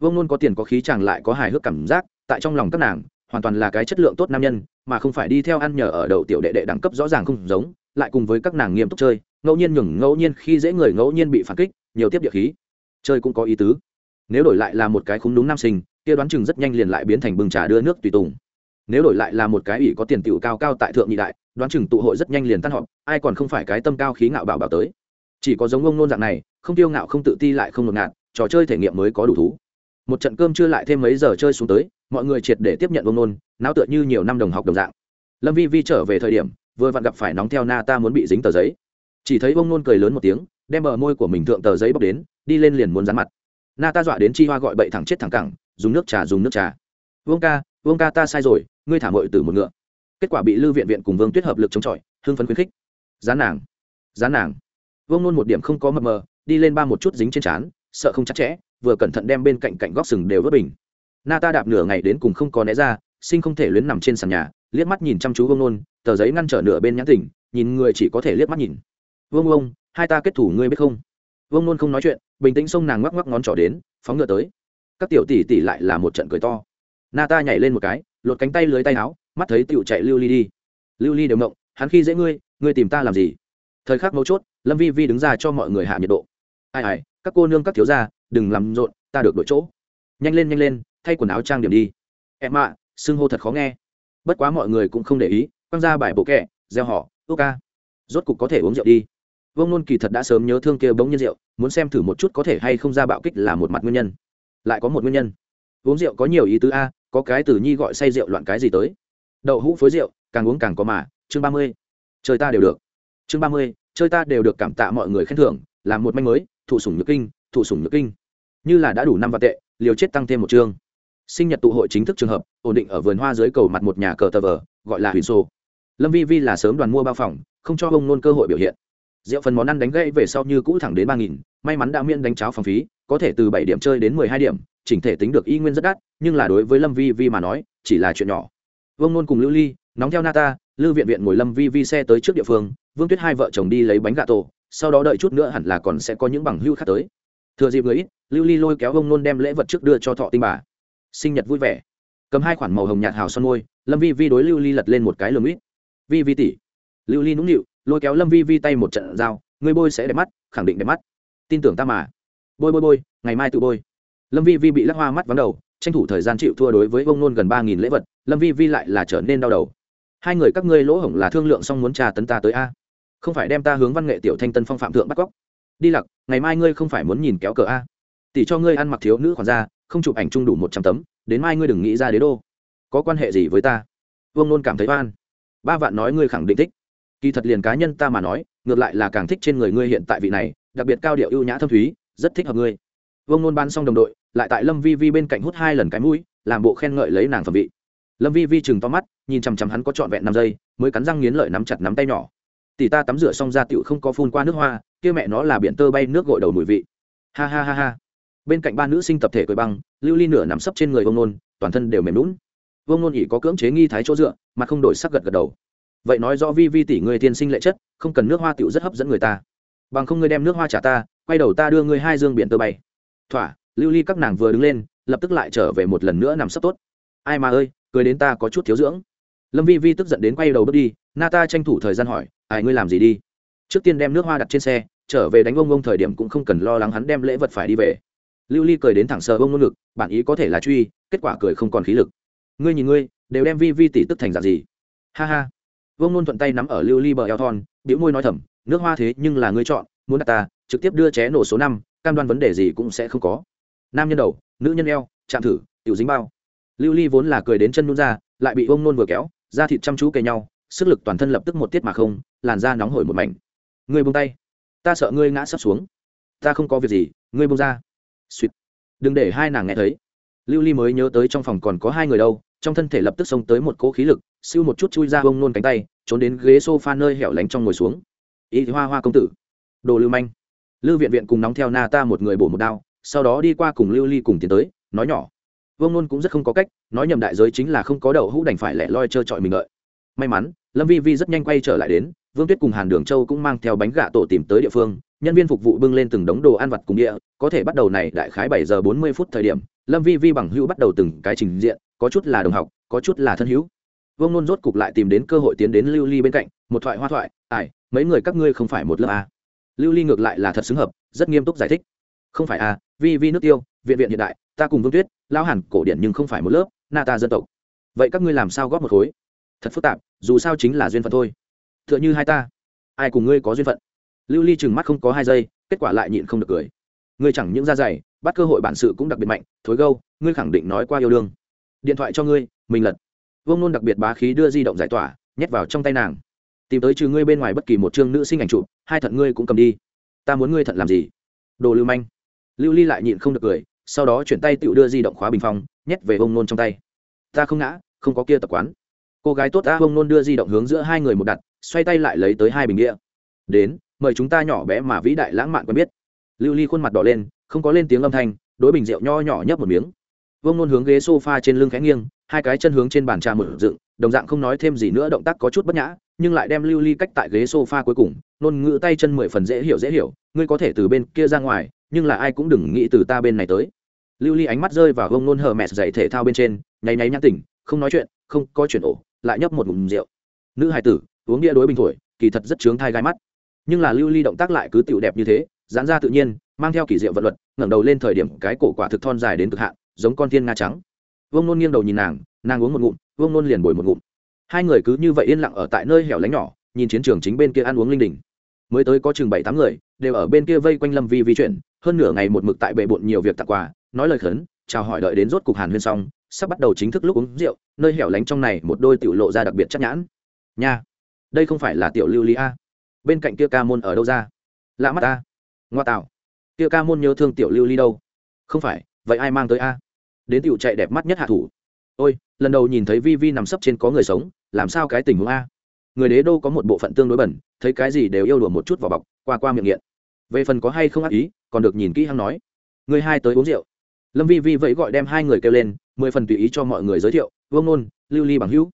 Vương nôn có tiền có khí chàng lại có hài hước cảm giác, tại trong lòng các nàng, hoàn toàn là cái chất lượng tốt nam nhân, mà không phải đi theo ăn nhờ ở đậu tiểu đệ đệ đẳng cấp rõ ràng không giống, lại cùng với các nàng nghiêm túc chơi, ngẫu nhiên nhường ngẫu nhiên khi dễ người ngẫu nhiên bị phản kích nhiều tiếp địa khí. Chơi cũng có ý tứ. Nếu đổi lại là một cái khúng đúng nam sinh, kia đoán chừng rất nhanh liền lại biến thành bừng trà đưa nước tùy tùng. Nếu đổi lại là một cái ủy có tiền tiểu cao cao tại thượng nhị đại, đoán chừng tụ hội rất nhanh liền tan họp, ai còn không phải cái tâm cao khí ngạo bảo bảo tới. Chỉ có giống ông nôn dạng này, không tiêu ngạo không tự ti lại không ngột ngạt, trò chơi thể nghiệm mới có đủ thú. Một trận cơm chưa lại thêm mấy giờ chơi xuống tới, mọi người triệt để tiếp nhận ông nôn, náo tựa như nhiều năm đồng học đồng dạng. Lâm vi vi trở về thời điểm, vừa vặn gặp phải nóng theo na ta muốn bị dính tờ giấy. Chỉ thấy ông nôn cười lớn một tiếng đem bờ môi của mình thượng tờ giấy bóc đến, đi lên liền muốn dán mặt. Na ta dọa đến chi hoa gọi bậy thẳng chết thẳng cẳng, dùng nước trà, dùng nước trà. Vương ca vương ca ta sai rồi, ngươi thả mội từ một ngựa. Kết quả bị lưu viện viện cùng vương tuyết hợp lực chống chọi, hưng phấn khuyến khích. Dán nàng dán nàng. Vương nôn một điểm không có mập mờ, đi lên ba một chút dính trên trán, sợ không chặt chẽ, vừa cẩn thận đem bên cạnh cạnh góc sừng đều vớt bình. Na ta đạp nửa ngày đến cùng không có né ra, sinh không thể luyến nằm trên sàn nhà, liếc mắt nhìn chăm chú vương nôn, tờ giấy ngăn trở nửa bên nhãn tỉnh, nhìn người chỉ có thể liếc mắt nhìn. Vương ông hai ta kết thủ ngươi biết không? Vương nôn không nói chuyện, bình tĩnh xông nàng ngoắc ngoắc ngón trỏ đến, phóng ngựa tới. Các tiểu tỷ tỷ lại là một trận cười to. Na ta nhảy lên một cái, lột cánh tay lưới tay áo, mắt thấy tựu chạy lưu ly đi. Lưu ly đều mộng hắn khi dễ ngươi ngươi tìm ta làm gì? Thời khắc mấu chốt, lâm vi vi đứng ra cho mọi người hạ nhiệt độ. Ai ai, các cô nương các thiếu gia, đừng làm rộn, ta được đổi chỗ. Nhanh lên nhanh lên, thay quần áo trang điểm đi. Em ạ xưng hô thật khó nghe. Bất quá mọi người cũng không để ý, quăng ra bài bộ kẹ, gieo họ, ước ca. Rốt cục có thể uống rượu đi vông nôn kỳ thật đã sớm nhớ thương kia bỗng nhiên rượu, muốn xem thử một chút có thể hay không ra bạo kích là một mặt nguyên nhân. Lại có một nguyên nhân. Uống rượu có nhiều ý tứ a, có cái tử nhi gọi say rượu loạn cái gì tới. Đậu hũ phối rượu, càng uống càng có mà, chương ba mươi. Chơi ta đều được. Chương ba mươi, chơi ta đều được cảm tạ mọi người khen thưởng làm một manh mới, thụ sủng nhược kinh, thụ sủng nhược kinh. Như là đã đủ năm và tệ, liều chết tăng thêm một chương. Sinh nhật tụ hội chính thức trường hợp, ổn định ở vườn hoa dưới cầu mặt một nhà cờ tờ vờ, gọi là huyền sô. Lâm vi vi là sớm đoàn mua bao phòng, không cho ông nôn cơ hội biểu hiện rượu phần món ăn đánh gãy về sau như cũ thẳng đến ba nghìn, may mắn đã miễn đánh cháo phòng phí, có thể từ bảy điểm chơi đến mười hai điểm, chỉnh thể tính được y nguyên rất đắt, nhưng là đối với lâm vi vi mà nói, chỉ là chuyện nhỏ. Vương nôn cùng lưu ly, nóng theo nata, lưu viện viện ngồi lâm vi vi xe tới trước địa phương, vương tuyết hai vợ chồng đi lấy bánh gà tổ, sau đó đợi chút nữa hẳn là còn sẽ có những bằng hưu khác tới. Thừa dịp người ít, lưu ly lôi kéo ông nôn đem lễ vật trước đưa cho thọ tinh bà. Sinh nhật vui vẻ. Cầm hai khoản màu hồng nhạt hào son môi, lâm vi vi đối lưu ly lật lên một cái lườm ít. Vi vi tỉ lưu ly nũng nịu lôi kéo lâm vi vi tay một trận dao người bôi sẽ đẹp mắt, khẳng định đẹp mắt. Tin tưởng ta mà. Bôi bôi bôi, ngày mai tự bôi. Lâm vi vi bị lắc hoa mắt vắng đầu, tranh thủ thời gian chịu thua đối với ông nôn gần ba nghìn lễ vật, lâm vi vi lại là trở nên đau đầu. Hai người các ngươi lỗ hổng là thương lượng xong muốn trà tấn ta tới a. Không phải đem ta hướng văn nghệ tiểu thanh tân phong phạm thượng bắt cóc. Đi lặc, ngày mai ngươi không phải muốn nhìn kéo cờ a. Tỷ cho ngươi ăn mặc thiếu nữ khoản ra không chụp ảnh chung đủ một trăm tấm, đến mai ngươi đừng nghĩ ra đế đô. Có quan hệ gì với ta? Vương nôn cảm thấy oan. Ba vạn nói ngươi khẳng định thích kỳ thật liền cá nhân ta mà nói, ngược lại là càng thích trên người ngươi hiện tại vị này, đặc biệt cao điệu ưu nhã thâm thúy, rất thích hợp ngươi. Vương nôn ban xong đồng đội, lại tại lâm vi vi bên cạnh hút hai lần cái mũi, làm bộ khen ngợi lấy nàng phẩm vị. Lâm vi vi chừng to mắt, nhìn chằm chằm hắn có trọn vẹn năm giây, mới cắn răng nghiến lợi nắm chặt nắm tay nhỏ. Tỷ ta tắm rửa xong ra tựu không có phun qua nước hoa, kia mẹ nó là biển tơ bay nước gội đầu mùi vị. Ha ha ha ha. Bên cạnh ba nữ sinh tập thể cười băng, lưu ly nửa nằm sấp trên người Vương nôn, toàn thân đều mềm lún Vương nôn ỉ có cưỡng chế nghi thái chỗ dựa, mà không đổi sắc gật gật đầu vậy nói rõ vi vi tỷ người tiên sinh lệ chất, không cần nước hoa tựu rất hấp dẫn người ta. Bằng không ngươi đem nước hoa trả ta, quay đầu ta đưa ngươi hai dương biển tơ bay. Thỏa, lưu ly các nàng vừa đứng lên, lập tức lại trở về một lần nữa nằm sấp tốt. Ai mà ơi, cười đến ta có chút thiếu dưỡng. Lâm vi vi tức giận đến quay đầu bước đi, na ta tranh thủ thời gian hỏi, ai, ngươi làm gì đi? Trước tiên đem nước hoa đặt trên xe, trở về đánh ông ông thời điểm cũng không cần lo lắng hắn đem lễ vật phải đi về. Lưu ly cười đến thẳng sờ ông ngôn ngực bản ý có thể là truy, kết quả cười không còn khí lực. Ngươi nhìn ngươi, đều đem vi vi tỷ tức thành dạng gì? Ha ha vương nôn thuận tay nắm ở lưu ly bờ eo thon biểu môi nói thầm, nước hoa thế nhưng là ngươi chọn, muốn đặt ta, trực tiếp đưa ché nổ số năm, cam đoan vấn đề gì cũng sẽ không có. Nam nhân đầu, nữ nhân eo, chạm thử, tiểu dính bao. Lưu ly vốn là cười đến chân nhún ra, lại bị Vương nôn vừa kéo, da thịt chăm chú kề nhau, sức lực toàn thân lập tức một tiết mà không, làn da nóng hổi một mảnh. Ngươi buông tay. Ta sợ ngươi ngã sắp xuống. Ta không có việc gì, ngươi buông ra. Suýt đừng để hai nàng nghe thấy. Lưu ly mới nhớ tới trong phòng còn có hai người đâu, trong thân thể lập tức xông tới một cỗ khí lực, siêu một chút chui ra bông nôn cánh tay trốn đến ghế sofa nơi hẻo lánh trong ngồi xuống. Ý hoa hoa công tử. Đồ lưu manh. Lưu viện viện cùng nóng theo na ta một người bổ một đao, sau đó đi qua cùng lưu ly cùng tiến tới, nói nhỏ. Vương nôn cũng rất không có cách, nói nhầm đại giới chính là không có đậu hũ đành phải lẻ loi trơ trọi mình lợi may mắn, lâm vi vi rất nhanh quay trở lại đến, vương tuyết cùng hàn đường châu cũng mang theo bánh gà tổ tìm tới địa phương, nhân viên phục vụ bưng lên từng đống đồ ăn vặt cùng địa, có thể bắt đầu này đại khái bảy giờ bốn mươi phút thời điểm, lâm vi vi bằng hữu bắt đầu từng cái trình diện, có chút là đồng học, có chút là thân hữu vương nôn rốt cục lại tìm đến cơ hội tiến đến lưu ly bên cạnh, một thoại hoa thoại, ai, mấy người các ngươi không phải một lớp a lưu ly ngược lại là thật xứng hợp, rất nghiêm túc giải thích. Không phải à vi vi nước tiêu, viện viện hiện đại, ta cùng vương tuyết lao hẳn cổ điển nhưng không phải một lớp, na ta dân tộc. Vậy các ngươi làm sao góp một khối? Thật phức tạp, dù sao chính là duyên phận thôi. T h ư ợ n h ư hai ta. Ai cùng ngươi có duyên phận? Lưu ly chừng mắt không có hai giây, kết quả lại nhịn không được cười. Ngươi chẳng những da dày bắt cơ hội bản sự cũng đặc biệt mạnh, thối gâu, ngươi khẳng định nói qua yêu đương. Điện thoại cho ngươi, mình lật. Vương nôn đặc biệt bá khí đưa di động giải tỏa, nhét vào trong tay nàng. Tìm tới trừ ngươi bên ngoài bất kỳ một chương nữ sinh ảnh chụp, hai thận ngươi cũng cầm đi. Ta muốn ngươi thận làm gì? Đồ lưu manh. Lưu ly lại nhịn không được cười, sau đó chuyển tay tự đưa di động khóa bình phong, nhét về vông nôn trong tay. Ta không ngã, không có kia tập quán. Cô gái tốt ta Vương nôn đưa di động hướng giữa hai người một đặt, xoay tay lại lấy tới hai bình đĩa. Đến, mời chúng ta nhỏ bé mà vĩ đại lãng mạn quen biết. Lưu ly khuôn mặt đỏ lên, không có lên tiếng âm thanh, đối bình rượu nho nhỏ nhấp một miếng. Vông nôn hướng ghế s o f a trên lưng khẽ nghiêng hai cái chân hướng trên bàn trà mở dựng, đồng dạng không nói thêm gì nữa, động tác có chút bất nhã, nhưng lại đem lưu ly cách tại ghế s o f a cuối cùng nôn ngữ tay chân mười phần dễ hiểu dễ hiểu, ngươi có thể từ bên kia ra ngoài, nhưng là ai cũng đừng nghĩ từ ta bên này tới. Lưu ly ánh mắt rơi vào gông nôn hờ mẹ dạy thể thao bên trên, nháy nháy nhãn tỉnh, không nói chuyện, không có chuyện ổ, lại nhấp một ngụm rượu. Nữ hài tử, uống bia đối bình thổi, kỳ thật rất chướng thai gai mắt. Nhưng là lưu ly động tác lại cứ tựu đẹp như thế dán ra tự nhiên, mang theo kỳ diệu vật luật, ngẩng đầu lên thời điểm cái cổ quả thực thon dài đến cực hạn, giống con thiên nga trắng vương nôn nghiêng đầu nhìn nàng nàng uống một ngụm, vương nôn liền bồi một ngụm. Hai người cứ như vậy yên lặng ở tại nơi hẻo lánh nhỏ, nhìn chiến trường chính bên kia ăn uống linh đình. Mới tới có chừng bảy tám người, đều ở bên kia vây quanh lâm vi vi chuyển hơn nửa ngày một mực tại bệ bộn nhiều việc tặng quà, nói lời khấn, chào hỏi đợi đến rốt cục hàn huyên xong, sắp bắt đầu chính thức lúc uống rượu, nơi hẻo lánh trong này một đôi tiểu lộ ra đặc biệt chắc nhãn. Nha, đây không phải là tiểu lưu lý a. Bên cạnh kia ca môn ở đâu ra? Lạ mắt a. Ngoa tạo. Kia ca môn nhớ thương tiểu lưu ly đâu? Không phải, vậy ai mang tới a? Đến tiểu chạy đẹp mắt nhất hạ thủ. Ôi, lần đầu nhìn thấy vi vi nằm sấp trên có người sống, làm sao cái tình huống a? Người đế đô có một bộ phận tương đối bẩn, thấy cái gì đều yêu đùa một chút vào bọc, qua qua miệng nghiện. Về phần có hay không ác ý, còn được nhìn kỹ hăng nói. Người hai tới uống rượu. Lâm vi vi vẫy gọi đem hai người kêu lên, mười phần tùy ý cho mọi người giới thiệu, vương nôn, lưu ly bằng hữu.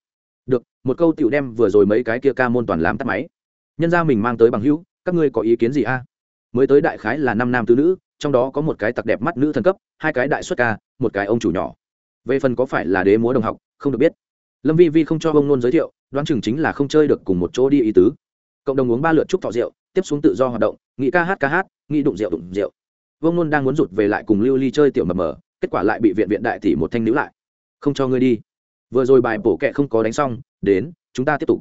Được, một câu tựu đem vừa rồi mấy cái kia ca môn toàn làm tắt máy. Nhân ra mình mang tới bằng hữu, các ngươi có ý kiến gì a? Mới tới đại khái là năm nam tứ nữ, trong đó có một cái tặc đẹp mắt nữ thần cấp, hai cái đại xuất ca, một cái ông chủ nhỏ. Về phần có phải là đế múa đồng học, không được biết. Lâm vi vi không cho ông nôn giới thiệu, đoán chừng chính là không chơi được cùng một chỗ đi ý tứ. Cộng đồng uống ba lượt chúc thọ rượu, tiếp xuống tự do hoạt động nghĩ ca hát ca hát nghĩ đụng rượu đụng rượu. Vương nôn đang muốn rụt về lại cùng lưu ly chơi tiểu mập mờ, kết quả lại bị viện viện đại tỷ một thanh níu lại. Không cho ngươi đi. Vừa rồi bài bổ kệ không có đánh xong, đến, chúng ta tiếp tục.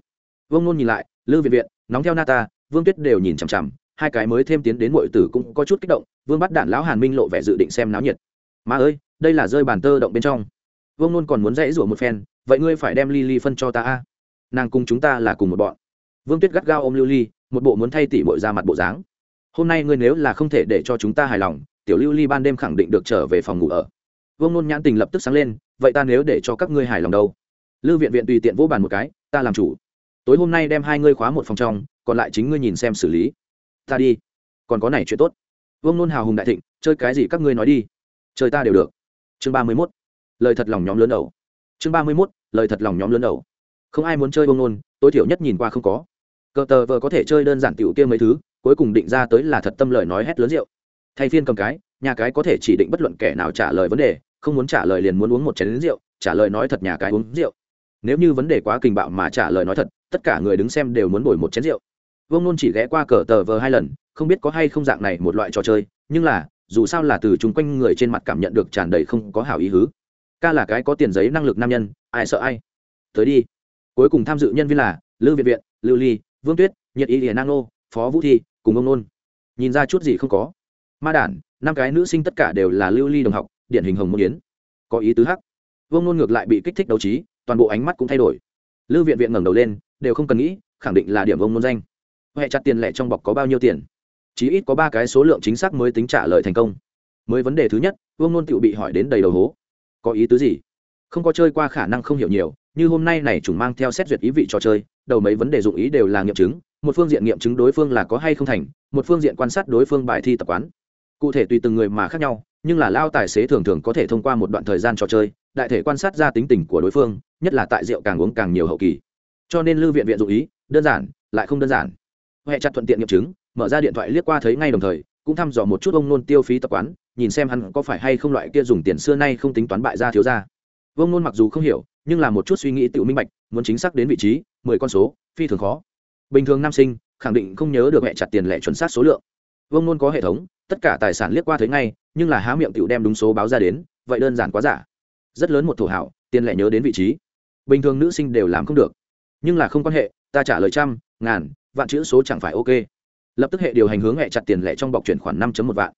Vương nôn nhìn lại, Lưu viện viện, nóng theo nata vương tuyết đều nhìn chằm chằm hai cái mới thêm tiến đến mọi tử cũng có chút kích động, vương bắt đạn lão hàn minh lộ vẻ dự định xem náo nhiệt. Mà ơi, đây là rơi bàn tơ động bên trong. Vương nôn còn muốn dãy rủa một phen, vậy ngươi phải đem ly ly phân cho ta a. Nàng cùng chúng ta là cùng một bọn. Vương tuyết gắt gao ôm lưu ly một bộ muốn thay tỷ bội ra mặt bộ dáng. Hôm nay ngươi nếu là không thể để cho chúng ta hài lòng, tiểu lưu ly ban đêm khẳng định được trở về phòng ngủ ở. Vương nôn nhãn tình lập tức sáng lên, vậy ta nếu để cho các ngươi hài lòng đâu? Lưu viện viện tùy tiện vô bàn một cái, ta làm chủ. Tối hôm nay đem hai ngươi khóa một phòng trong, còn lại chính ngươi nhìn xem xử lý ta đi. Còn có này chuyện tốt. Vương nôn hào hùng đại thịnh, chơi cái gì các ngươi nói đi. Chơi ta đều được. Chương ba mươi mốt. Lời thật lòng nhóm lớn đầu. Chương ba mươi mốt, lời thật lòng nhóm lớn đầu. Không ai muốn chơi vương nôn, tối thiểu nhất nhìn qua không có. Cờ tờ vờ có thể chơi đơn giản tiểu kia mấy thứ, cuối cùng định ra tới là thật tâm lời nói hét lớn rượu. Thay phiên cầm cái, nhà cái có thể chỉ định bất luận kẻ nào trả lời vấn đề, không muốn trả lời liền muốn uống một chén rượu, trả lời nói thật nhà cái uống rượu. Nếu như vấn đề quá kinh bạo mà trả lời nói thật, tất cả người đứng xem đều muốn bồi một chén rượu. Vương nôn chỉ ghé qua cờ tờ vờ hai lần, không biết có hay không dạng này một loại trò chơi, nhưng là, dù sao là từ chung quanh người trên mặt cảm nhận được tràn đầy không có hảo ý hứ. Ca là cái có tiền giấy năng lực nam nhân, ai sợ ai? Tới đi. Cuối cùng tham dự nhân viên là lư viện viện, lưu ly, vương tuyết, nhiệt y hiền nang nô, phó vũ thi, cùng ông nôn. Nhìn ra chút gì không có. Ma đản, năm cái nữ sinh tất cả đều là lưu ly đồng học, điển hình hồng môn yến. Có ý tứ hắc. Vương nôn ngược lại bị kích thích đấu trí, toàn bộ ánh mắt cũng thay đổi. Lưu viện viện ngẩng đầu lên, đều không cần nghĩ, khẳng định là điểm ông nôn danh huệ chặt tiền lẻ trong bọc có bao nhiêu tiền? Chí ít có ba cái số lượng chính xác mới tính trả lời thành công. Mới vấn đề thứ nhất, vương nôn tựu bị hỏi đến đầy đầu hố. Có ý tứ gì? Không có chơi qua khả năng không hiểu nhiều, như hôm nay này chúng mang theo xét duyệt ý vị trò chơi, đầu mấy vấn đề dụng ý đều là nghiệm chứng, một phương diện nghiệm chứng đối phương là có hay không thành, một phương diện quan sát đối phương bài thi tập quán. Cụ thể tùy từng người mà khác nhau, nhưng là lao tài xế thường thường có thể thông qua một đoạn thời gian trò chơi, đại thể quan sát ra tính tình của đối phương, nhất là tại rượu càng uống càng nhiều hậu kỳ. Cho nên lưu viện viện dụng ý, đơn giản, lại không đơn giản huệ chặt thuận tiện nghiệm chứng, mở ra điện thoại liếc qua thấy ngay đồng thời, cũng thăm dò một chút ông nôn tiêu phí tập quán, nhìn xem hắn có phải hay không loại kia dùng tiền xưa nay không tính toán bại ra thiếu ra vương nôn mặc dù không hiểu, nhưng là một chút suy nghĩ tự minh bạch, muốn chính xác đến vị trí, mười con số, phi thường khó. Bình thường nam sinh, khẳng định không nhớ được mẹ chặt tiền lẻ chuẩn xác số lượng. Ông nôn có hệ thống, tất cả tài sản liếc qua thấy ngay, nhưng là há miệng tự đem đúng số báo ra đến, vậy đơn giản quá giả. Rất lớn một thổ hảo, tiền lệ nhớ đến vị trí. Bình thường nữ sinh đều làm không được. Nhưng là không quan hệ, ta trả lời trăm, ngàn vạn chữ số chẳng phải ok. Lập tức hệ điều hành hướng hẹ chặt tiền lệ trong bọc chuyển khoản năm một vạn.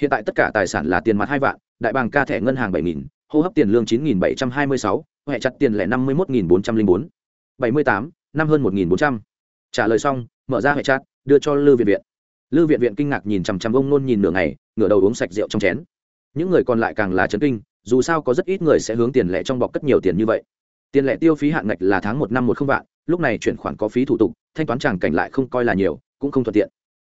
Hiện tại tất cả tài sản là tiền mặt hai vạn, đại bàng ca thẻ ngân hàng bảy nghìn, hô hấp tiền lương chín nghìn bảy trăm hai mươi sáu hệ chặt tiền lệ năm mươi một nghìn bốn trăm linh bốn. bảy mươi tám, năm hơn một nghìn bốn trăm. Trả lời xong, mở ra hệ chặt đưa cho lư viện viện. Lư viện viện kinh ngạc nhìn chằm chằm ông nôn nhìn nửa ngày ngửa đầu uống sạch rượu trong chén. Những người còn lại càng là chấn kinh, dù sao có rất ít người sẽ hướng tiền lệ trong bọc cất nhiều tiền như vậy. Tiền lệ tiêu phí hạn ngạch là tháng một năm một không vạn lúc này chuyển khoản có phí thủ tục, thanh toán tràng cảnh lại không coi là nhiều, cũng không thuận tiện.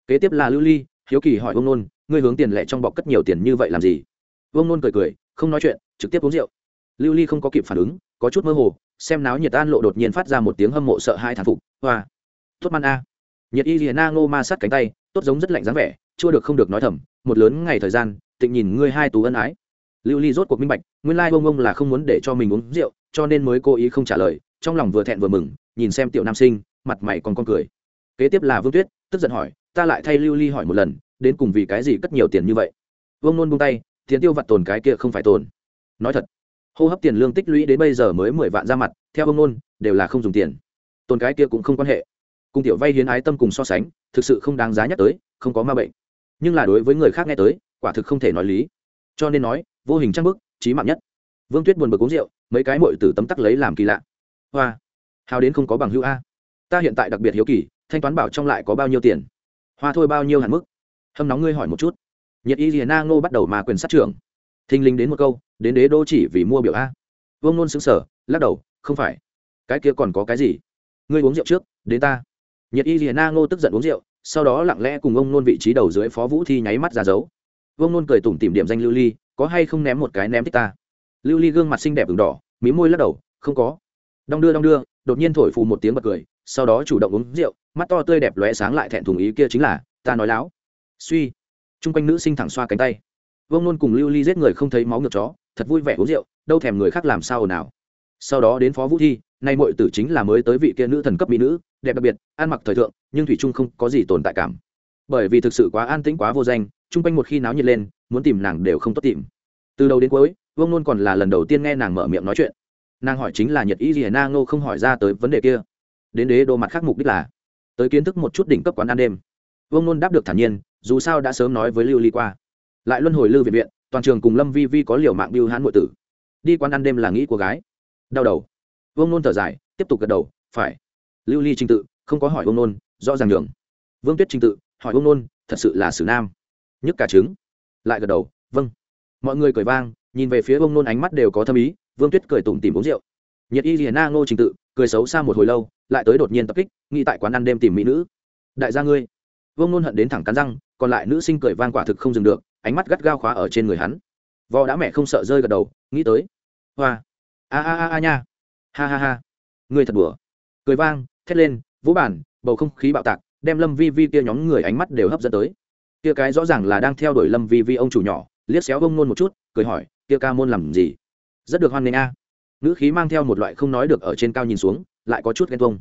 Kế tiếp là lưu ly, hiếu kỳ hỏi ông nôn, ngươi hướng tiền lệ trong bọc cất nhiều tiền như vậy làm gì? Ông nôn cười cười, không nói chuyện, trực tiếp uống rượu. Lưu ly không có kịp phản ứng, có chút mơ hồ, xem náo nhiệt an lộ đột nhiên phát ra một tiếng hâm mộ sợ hai thản phục, hoa, tốt man a. Nhiệt y liền na ngô ma sát cánh tay, tốt giống rất lạnh dáng vẻ chưa được không được nói thầm, một lớn ngày thời gian, tịnh nhìn ngươi hai tú ân ái. Lưu ly rốt cuộc minh bạch, nguyên lai bông bông là không muốn để cho mình uống rượu, cho nên mới cố ý không trả lời trong lòng vừa thẹn vừa mừng, nhìn xem tiểu nam sinh, mặt mày còn con cười. Kế tiếp là vương tuyết, tức giận hỏi, ta lại thay lưu ly hỏi một lần, đến cùng vì cái gì cất nhiều tiền như vậy? Vương nôn buông tay, tiền tiêu vặt tồn cái kia không phải tồn. Nói thật, hô hấp tiền lương tích lũy đến bây giờ mới mười vạn ra mặt, theo Vương nôn, đều là không dùng tiền. Tồn cái kia cũng không quan hệ. Cùng tiểu vay hiến ái tâm cùng so sánh, thực sự không đáng giá nhắc tới, không có ma bệnh. Nhưng là đối với người khác nghe tới, quả thực không thể nói lý. Cho nên nói, vô hình trang bức trí mạng nhất. Vương tuyết buồn bực uống rượu, mấy cái mội từ tấm tắc lấy làm kỳ lạ hoa. Hào đến không có bằng hữu a. Ta hiện tại đặc biệt hiếu kỳ, thanh toán bảo trong lại có bao nhiêu tiền? Hoa thôi bao nhiêu hạn mức? Hâm nóng ngươi hỏi một chút. Nhiệt y rìa na ngô bắt đầu mà quyền sát trưởng. Thình linh đến một câu, đến đế đô chỉ vì mua biểu a. Vương nôn xứng sở lắc đầu, không phải. Cái kia còn có cái gì? Ngươi uống rượu trước, đến ta. Nhiệt y rìa na ngô tức giận uống rượu, sau đó lặng lẽ cùng ông nôn vị trí đầu dưới phó vũ thi nháy mắt ra dấu. Vương nôn cười tủm tìm điểm danh lưu ly, có hay không ném một cái ném thích ta? Lưu ly gương mặt xinh đẹp v đỏ, mí môi lắc đầu, không có đong đưa đong đưa, đột nhiên thổi phù một tiếng bật cười, sau đó chủ động uống rượu, mắt to tươi đẹp lóe sáng lại thẹn thùng ý kia chính là, ta nói láo. Suy, chung quanh nữ sinh thẳng xoa cánh tay. Vương nôn cùng lưu ly giết người không thấy máu ngược chó, thật vui vẻ uống rượu, đâu thèm người khác làm sao nào sau đó đến phó vũ thi, nay mọi tử chính là mới tới vị kia nữ thần cấp mỹ nữ, đẹp đặc biệt, ăn mặc thời thượng, nhưng thủy trung không có gì tồn tại cảm. Bởi vì thực sự quá an tĩnh quá vô danh, chung quanh một khi náo nhiệt lên, muốn tìm nàng đều không tốt tìm. Từ đầu đến cuối, vương nôn còn là lần đầu tiên nghe nàng mở miệng nói chuyện nàng hỏi chính là nhật ý gì na ngô không hỏi ra tới vấn đề kia. Đến đế đô mặt khác mục đích là tới kiến thức một chút đỉnh cấp quán ăn đêm. Vương nôn đáp được thản nhiên, dù sao đã sớm nói với lưu ly qua. Lại luân hồi lưu viện viện, toàn trường cùng lâm vi vi có liều mạng biêu hãn nội tử. Đi quán ăn đêm là nghĩ của gái. Đau đầu. Vương nôn thở dài, tiếp tục gật đầu, phải. Lưu ly trình tự, không có hỏi vương nôn, rõ ràng đường vương tuyết trình tự, hỏi vương nôn, thật sự là xử nam. Nhức cả trứng. Lại gật đầu vâng. Mọi người cười vang, nhìn về phía vương nôn ánh mắt đều có thâm ý vương tuyết cười tủm tìm uống rượu. Nhiệt y hiền na ngô trình tự, cười xấu xa một hồi lâu, lại tới đột nhiên tập kích, nghĩ tại quán ăn đêm tìm mỹ nữ. Đại gia ngươi. Vương nôn hận đến thẳng cắn răng, còn lại nữ sinh cười vang quả thực không dừng được, ánh mắt gắt gao khóa ở trên người hắn. Vò đã mẹ không sợ rơi gật đầu, nghĩ tới. Hoa. A a a a nha. Ha ha ha. Người thật đùa. Cười vang, thét lên, vũ bản, bầu không khí bạo tạc, đem lâm vi vi kia nhóm người ánh mắt đều hấp dẫn tới. Kia cái rõ ràng là đang theo đuổi lâm vi vi ông chủ nhỏ, liếc xéo bông nôn một chút, cười hỏi, kia ca môn làm gì? Rất được hoan nghênh a. À. nữ khí mang theo một loại không nói được ở trên cao nhìn xuống, lại có chút ghen tuông.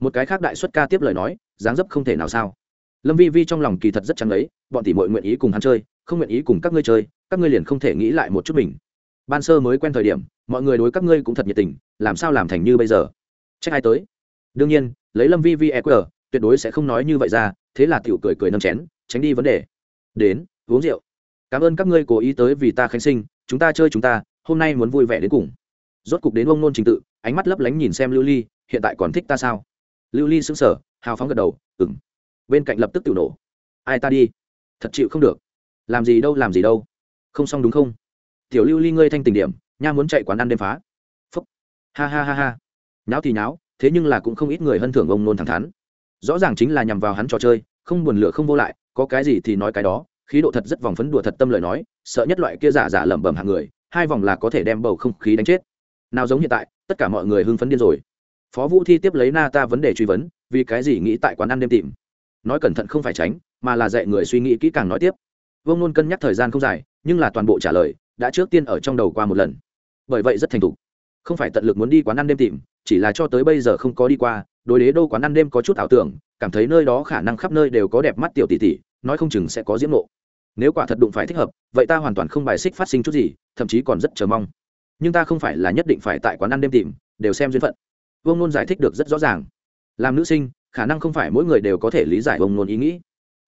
Một cái khác đại xuất ca tiếp lời nói, dáng dấp không thể nào sao. Lâm vi vi trong lòng kỳ thật rất chẳng ấy bọn tỷ mội nguyện ý cùng hắn chơi, không nguyện ý cùng các ngươi chơi, các ngươi liền không thể nghĩ lại một chút mình. Ban sơ mới quen thời điểm, mọi người đối các ngươi cũng thật nhiệt tình, làm sao làm thành như bây giờ? Trách ai tới? Đương nhiên, lấy lâm vi vi e eq tuyệt đối sẽ không nói như vậy ra, thế là tiểu cười cười nâm chén, tránh đi vấn đề. Đến, uống rượu. Cảm ơn các ngươi cố ý tới vì ta khánh sinh, chúng ta chơi chúng ta hôm nay muốn vui vẻ đến cùng. Rốt cục đến ông nôn trình tự, ánh mắt lấp lánh nhìn xem lưu ly, hiện tại còn thích ta sao? Lưu ly sững sờ, hào phóng gật đầu ừng bên cạnh lập tức tự nổ, ai ta đi? Thật chịu không được. Làm gì đâu, làm gì đâu. Không xong đúng không? Tiểu lưu ly ngươi thanh tình điểm, nha muốn chạy quán ăn đêm phá. Phúc. Ha ha ha ha. Nháo thì nháo, thế nhưng là cũng không ít người hân thưởng ông nôn thẳng thắn. Rõ ràng chính là nhằm vào hắn trò chơi, không buồn lửa không vô lại, có cái gì thì nói cái đó, khí độ thật rất vòng phấn đùa thật tâm lời nói, sợ nhất loại kia giả giả lẩm bẩm hàng người hai vòng là có thể đem bầu không khí đánh chết. Nào giống hiện tại, tất cả mọi người hưng phấn điên rồi. Phó vũ thi tiếp lấy na ta vấn đề truy vấn, vì cái gì nghĩ tại quán ăn đêm tìm? Nói cẩn thận không phải tránh, mà là dạy người suy nghĩ kỹ càng nói tiếp. Vương luôn cân nhắc thời gian không dài, nhưng là toàn bộ trả lời, đã trước tiên ở trong đầu qua một lần. Bởi vậy rất thành thục. Không phải tận lực muốn đi quán ăn đêm tìm, chỉ là cho tới bây giờ không có đi qua, đối đế đô quán ăn đêm có chút ảo tưởng, cảm thấy nơi đó khả năng khắp nơi đều có đẹp mắt tiểu tỷ tỷ, nói không chừng sẽ có diễm nộ nếu quả thật đụng phải thích hợp, vậy ta hoàn toàn không bài xích phát sinh chút gì, thậm chí còn rất chờ mong. Nhưng ta không phải là nhất định phải tại quán ăn đêm tìm, đều xem duyên phận. Vương nôn giải thích được rất rõ ràng. Làm nữ sinh, khả năng không phải mỗi người đều có thể lý giải vương nôn ý nghĩ.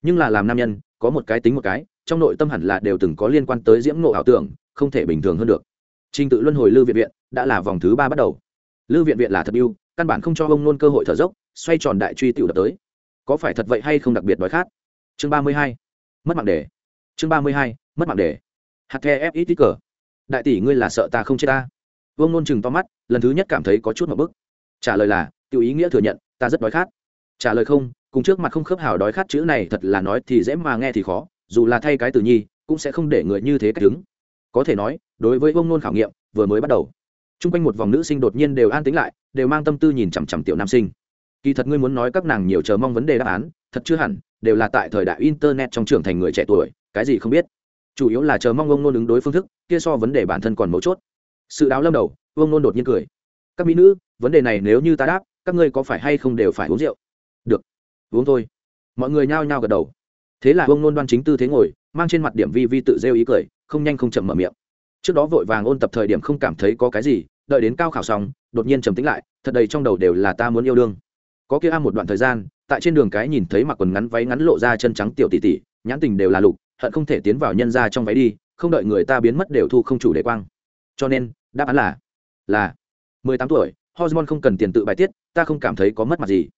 Nhưng là làm nam nhân, có một cái tính một cái, trong nội tâm hẳn là đều từng có liên quan tới diễm nộ ảo tưởng, không thể bình thường hơn được. Trình tự luân hồi lưu viện viện đã là vòng thứ ba bắt đầu. Lưu viện viện là thật yêu căn bản không cho ông nôn cơ hội thở dốc, xoay tròn đại truy tiểu đập tới. Có phải thật vậy hay không đặc biệt đói khát chương ba mươi hai. Mất mạng đề chương ba mươi hai, mất mạng để. Hạt the f ít cờ đại tỷ ngươi là sợ ta không chết ta. Vương nôn chừng to mắt, lần thứ nhất cảm thấy có chút một bức. Trả lời là tự ý nghĩa thừa nhận, ta rất đói khát. Trả lời không, cùng trước mặt không khớp hào đói khát chữ này thật là nói thì dễ mà nghe thì khó, dù là thay cái từ nhi, cũng sẽ không để người như thế cách đứng. Có thể nói, đối với vương nôn khảo nghiệm, vừa mới bắt đầu t r u n g quanh một vòng nữ sinh đột nhiên đều an tính lại, đều mang tâm tư nhìn chằm chằm tiểu nam sinh. Kỳ thật ngươi muốn nói các nàng nhiều chờ mong vấn đề đáp án, thật chưa hẳn, đều là tại thời đại internet trong trưởng thành người trẻ tuổi cái gì không biết. Chủ yếu là chờ mong ông nôn ứng đối phương thức, kia so vấn đề bản thân còn mấu chốt. Sự đáo lâm đầu ông nôn đột nhiên cười. Các mỹ nữ, vấn đề này nếu như ta đáp, các ngươi có phải hay không đều phải uống rượu? Được. Uống thôi. Mọi người nhao nhao gật đầu. Thế là ông nôn đoan chính tư thế ngồi, mang trên mặt điểm vi vi tự rêu ý cười, không nhanh không chậm mở miệng. Trước đó vội vàng ôn tập thời điểm không cảm thấy có cái gì, đợi đến cao khảo xong, đột nhiên trầm tính lại, thật đầy trong đầu đều là ta muốn yêu đương. Có kia a một đoạn thời gian, tại trên đường cái nhìn thấy mặc quần ngắn váy ngắn lộ ra chân trắng tiểu tỷ tỷ, nhãn tình đều là lục hận không thể tiến vào nhân ra trong váy đi, không đợi người ta biến mất đều thu không chủ đề quang. Cho nên, đáp án là là mười tám tuổi, hormone không cần tiền tự bài tiết, ta không cảm thấy có mất mặt gì.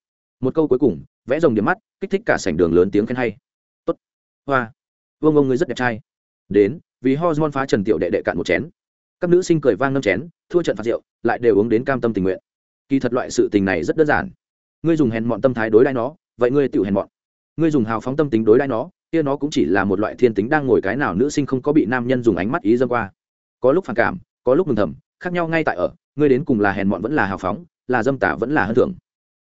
Một câu cuối cùng, vẽ rồng điểm mắt, kích thích cả sảnh đường lớn tiếng khen hay. Tốt. Hoa. Vương ông ngươi rất đẹp trai. Đến, vì hormone phá trần tiểu đệ đệ cạn một chén. Các nữ sinh cười vang ngâm chén, thua trận phạt rượu, lại đều uống đến cam tâm tình nguyện. Kỳ thật loại sự tình này rất đơn giản. Ngươi dùng hèn mọn tâm thái đối đãi nó, vậy ngươi tự hèn mọn. Ngươi dùng hào phóng tâm tính đối đãi nó kia nó cũng chỉ là một loại thiên tính đang ngồi cái nào nữ sinh không có bị nam nhân dùng ánh mắt ý dâm qua. Có lúc phản cảm, có lúc mừng thầm, khác nhau ngay tại ở, ngươi đến cùng là hèn mọn vẫn là hào phóng, là dâm tả vẫn là hơn thưởng.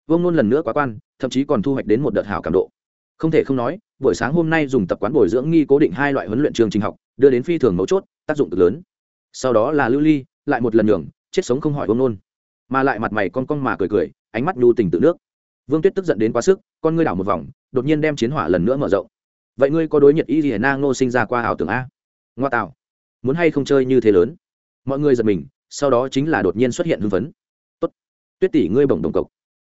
Vương nôn lần nữa quá quan, thậm chí còn thu hoạch đến một đợt hào cảm độ. Không thể không nói, buổi sáng hôm nay dùng tập quán bồi dưỡng nghi cố định hai loại huấn luyện trường trình học, đưa đến phi thường mấu chốt, tác dụng cực lớn. Sau đó là lưu ly, lại một lần nhường, chết sống không hỏi vương nôn. Mà lại mặt mày con con mà cười cười, ánh mắt nhu tình tự nước. Vương tuyết tức giận đến quá sức, con ngươi đảo một vòng, đột nhiên đem chiến hỏa lần nữa mở rộng vậy ngươi có đối nhiệt y hiển na ngô sinh ra qua ảo tưởng a? Ngoa tạo. Muốn hay không chơi như thế lớn? Mọi người giật mình, sau đó chính là đột nhiên xuất hiện hưng phấn. Tốt. Tuyết tỷ ngươi bổng đồng cộc.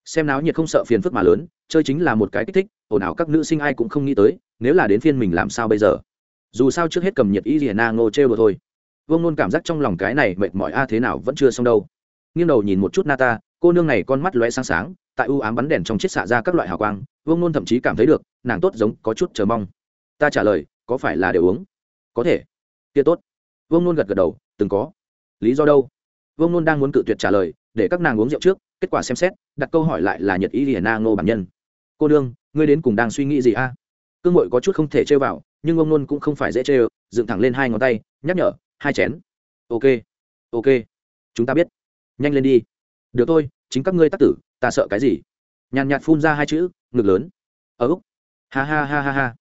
Xem náo nhiệt không sợ phiền phức mà lớn, chơi chính là một cái kích thích, ồn ào các nữ sinh ai cũng không nghĩ tới, nếu là đến phiên mình làm sao bây giờ? Dù sao trước hết cầm nhiệt y rìa na ngô trêu rồi thôi. Vương nôn cảm giác trong lòng cái này mệt mỏi a thế nào vẫn chưa xong đâu. Nghiêng đầu nhìn một chút nata, cô nương này con mắt lóe sáng sáng tại u ám bắn đèn trong chiếc xạ ra các loại hào quang, vương nôn thậm chí cảm thấy được, nàng tốt giống, có chút chờ mong. Ta trả lời, có phải là đều uống? Có thể. Kia tốt. Vương nôn gật gật đầu, từng có. Lý do đâu? Vương nôn đang muốn cự tuyệt trả lời, để các nàng uống rượu trước, kết quả xem xét, đặt câu hỏi lại là nhật y hiền na ngô bản nhân. Cô đương ngươi đến cùng đang suy nghĩ gì a? Cương mội có chút không thể chơi vào, nhưng ông nôn cũng không phải dễ chơi dựng thẳng lên hai ngón tay, nhắc nhở, hai chén. Ok. Ok. Chúng ta biết. Nhanh lên đi. Được thôi, chính các ngươi tác tử ta sợ cái gì? Nhàn nhạt phun ra hai chữ, ngực lớn. Ở úc. Ha ha ha ha ha.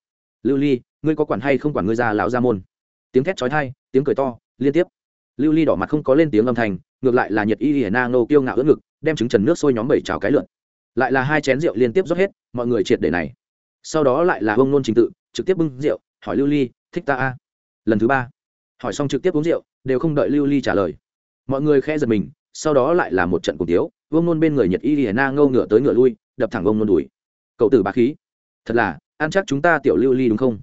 Lưu ly, ngươi có quản hay không quản ngươi ra lão ra môn? Tiếng thét trói thai tiếng cười to, liên tiếp. Lưu ly đỏ mặt không có lên tiếng âm thanh, ngược lại là nhiệt y hiển na nô kiêu ngạo ướt ngực, đem trứng trần nước sôi nhóm bảy trào cái lượn. Lại là hai chén rượu liên tiếp rót hết, mọi người triệt để này. Sau đó lại là bông nôn trình tự, trực tiếp bưng rượu, hỏi lưu ly, thích ta a? Lần thứ ba. Hỏi xong trực tiếp uống rượu, đều không đợi lưu ly trả lời. Mọi người khe giật mình sau đó lại là một trận cùng tiếu, vương nôn bên người nhật y hiền na ngâu ngựa tới ngựa lui, đập thẳng ông nôn đùi. Cậu tử bá khí. Thật là, ăn chắc chúng ta tiểu lưu ly đúng không?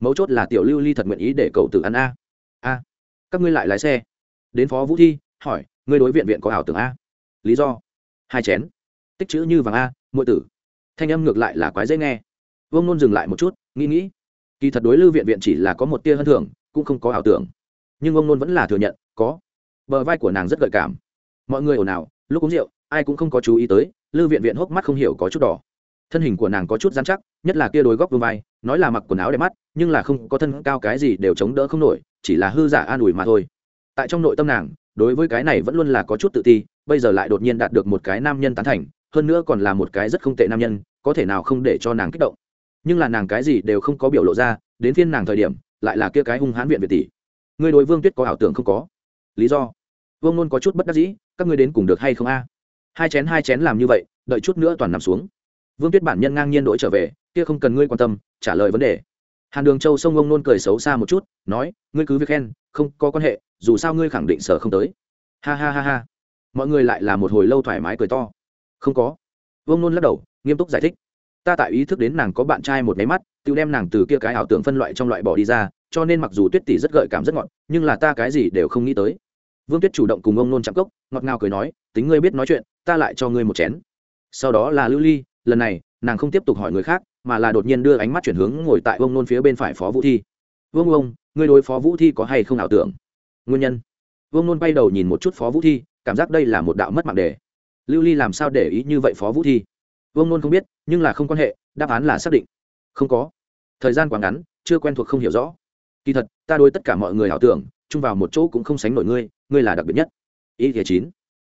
Mấu chốt là tiểu lưu ly thật nguyện ý để cậu tử ăn a. A. Các ngươi lại lái xe. Đến phó vũ thi, hỏi, ngươi đối viện viện có ảo tưởng a? Lý do. Hai chén. Tích chữ như vàng a, muội tử. Thanh âm ngược lại là quái dễ nghe. Vương nôn dừng lại một chút, nghĩ nghĩ. Kỳ thật đối lưu viện viện chỉ là có một tia hơn thường cũng không có ảo tưởng. Nhưng ông nôn vẫn là thừa nhận, có. Bờ vai của nàng rất gợi cảm mọi người ồn ào, lúc uống rượu, ai cũng không có chú ý tới, lư viện viện hốc mắt không hiểu có chút đỏ. Thân hình của nàng có chút dán chắc, nhất là kia đôi góc vương vai, nói là mặc quần áo đẹp mắt, nhưng là không có thân cao cái gì đều chống đỡ không nổi, chỉ là hư giả an ủi mà thôi. Tại trong nội tâm nàng, đối với cái này vẫn luôn là có chút tự ti, bây giờ lại đột nhiên đạt được một cái nam nhân tán thành, hơn nữa còn là một cái rất không tệ nam nhân, có thể nào không để cho nàng kích động. Nhưng là nàng cái gì đều không có biểu lộ ra, đến phiên nàng thời điểm, lại là kia cái hung hãn viện việt tỷ. Người đối vương tuyết có ảo tưởng không có? Lý do? Vương luôn có chút bất đắc dĩ các ngươi đến cùng được hay không a? Hai chén hai chén làm như vậy, đợi chút nữa toàn nằm xuống. Vương tuyết bản nhân ngang nhiên đổi trở về, kia không cần ngươi quan tâm, trả lời vấn đề. Hàn đường châu sông ông nôn cười xấu xa một chút, nói, ngươi cứ việc khen, không có quan hệ, dù sao ngươi khẳng định sở không tới. Ha ha ha ha. Mọi người lại là một hồi lâu thoải mái cười to. Không có. Vương nôn lắc đầu, nghiêm túc giải thích. Ta tại ý thức đến nàng có bạn trai một máy mắt, tự đem nàng từ kia cái ảo tưởng phân loại trong loại bỏ đi ra, cho nên mặc dù tuyết tỷ rất gợi cảm rất ngọt, nhưng là ta cái gì đều không nghĩ tới vương tuyết chủ động cùng ông nôn chạm cốc, ngọt ngào cười nói, tính ngươi biết nói chuyện, ta lại cho ngươi một chén. Sau đó là lưu ly, lần này, nàng không tiếp tục hỏi người khác, mà là đột nhiên đưa ánh mắt chuyển hướng ngồi tại ông nôn phía bên phải phó vũ thi. Vương ông, ngươi đối phó vũ thi có hay không ảo tưởng? Nguyên nhân. Vương nôn bay đầu nhìn một chút phó vũ thi, cảm giác đây là một đạo mất mạng đề. Lưu ly làm sao để ý như vậy phó vũ thi? Vương nôn không biết, nhưng là không quan hệ, đáp án là xác định. Không có. Thời gian quá ngắn, chưa quen thuộc không hiểu rõ. Kỳ thật, ta đối tất cả mọi người ảo tưởng, chung vào một chỗ cũng không sánh nổi ngươi ngươi là đặc biệt nhất. Y thìa chín.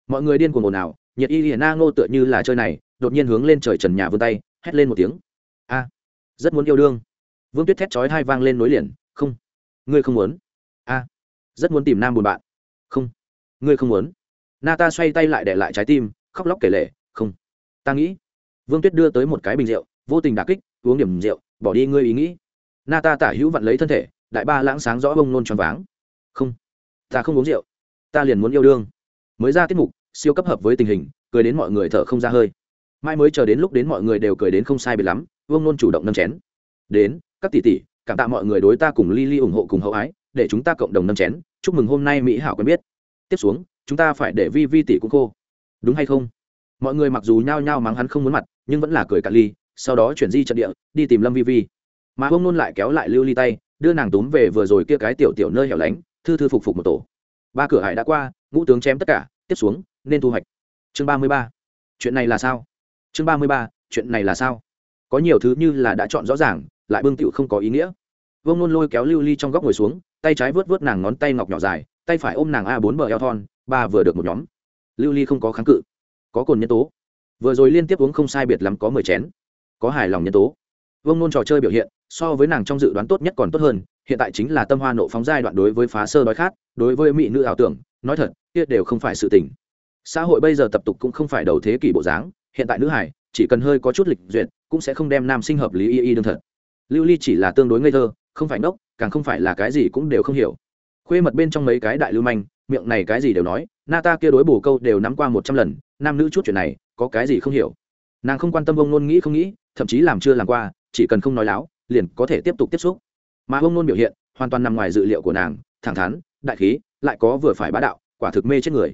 Mọi người điên cuồng ồn ào, nhiệt y hiền na ngô tựa như là chơi này, đột nhiên hướng lên trời trần nhà vươn tay, hét lên một tiếng. A, rất muốn yêu đương. Vương tuyết thét chói hai vang lên nối liền, không, ngươi không muốn. A, rất muốn tìm nam buồn bạn. Không, ngươi không muốn. Na ta xoay tay lại để lại trái tim, khóc lóc kể lể, không, ta nghĩ. Vương tuyết đưa tới một cái bình rượu, vô tình đà kích, uống điểm rượu, bỏ đi ngươi ý nghĩ. Na ta tả hữu vặn lấy thân thể, đại ba lãng sáng rõ bông nôn tròn váng. Không, ta không uống rượu ta liền muốn yêu đương. Mới ra tiết mục, siêu cấp hợp với tình hình, cười đến mọi người thở không ra hơi. Mai mới chờ đến lúc đến mọi người đều cười đến không sai biệt lắm, vương nôn chủ động nâng chén. Đến, các tỷ tỷ, cảm tạ mọi người đối ta cùng ly ly ủng hộ cùng hậu ái, để chúng ta cộng đồng nâng chén, chúc mừng hôm nay mỹ hảo quen biết. Tiếp xuống, chúng ta phải để vi vi tỷ cũng khô. Đúng hay không? Mọi người mặc dù nhao nhao mắng hắn không muốn mặt, nhưng vẫn là cười cả ly, sau đó chuyển di trận địa, đi tìm lâm vi vi. Mà Vương nôn lại kéo lại lưu ly tay, đưa nàng túm về vừa rồi kia cái tiểu tiểu nơi hẻo lánh, thư thư phục phục một tổ ba cửa hải đã qua, ngũ tướng chém tất cả, tiếp xuống, nên thu hoạch. Chương ba mươi ba. Chuyện này là sao? Chương ba mươi ba, chuyện này là sao? Có nhiều thứ như là đã chọn rõ ràng, lại bưng tịu không có ý nghĩa. Vương nôn lôi kéo lưu ly trong góc ngồi xuống, tay trái vớt vớt nàng ngón tay ngọc nhỏ dài, tay phải ôm nàng a bốn bờ eo thon, ba vừa được một nhóm. Lưu ly không có kháng cự, có cồn nhân tố. Vừa rồi liên tiếp uống không sai biệt lắm có mười chén, có hài lòng nhân tố. Vương nôn trò chơi biểu hiện, so với nàng trong dự đoán tốt nhất còn tốt hơn, hiện tại chính là tâm hoa nộ phóng giai đoạn đối với phá sơ đói khát đối với mỹ nữ ảo tưởng, nói thật, kia đều không phải sự tình. Xã hội bây giờ tập tục cũng không phải đầu thế kỷ bộ dáng, hiện tại nữ hải, chỉ cần hơi có chút lịch duyệt, cũng sẽ không đem nam sinh hợp lý y y đương thật. Lưu ly chỉ là tương đối ngây thơ, không phải ngốc, càng không phải là cái gì cũng đều không hiểu. Khuê mật bên trong mấy cái đại lưu manh, miệng này cái gì đều nói, na ta kia đối bổ câu đều nắm qua một trăm lần, nam nữ chút chuyện này, có cái gì không hiểu. Nàng không quan tâm ông nôn nghĩ không nghĩ, thậm chí làm chưa làm qua, chỉ cần không nói láo, liền có thể tiếp tục tiếp xúc. Mà ông nôn biểu hiện, hoàn toàn nằm ngoài dự liệu của nàng, thẳng thắn đại khí, lại có vừa phải bá đạo, quả thực mê chết người.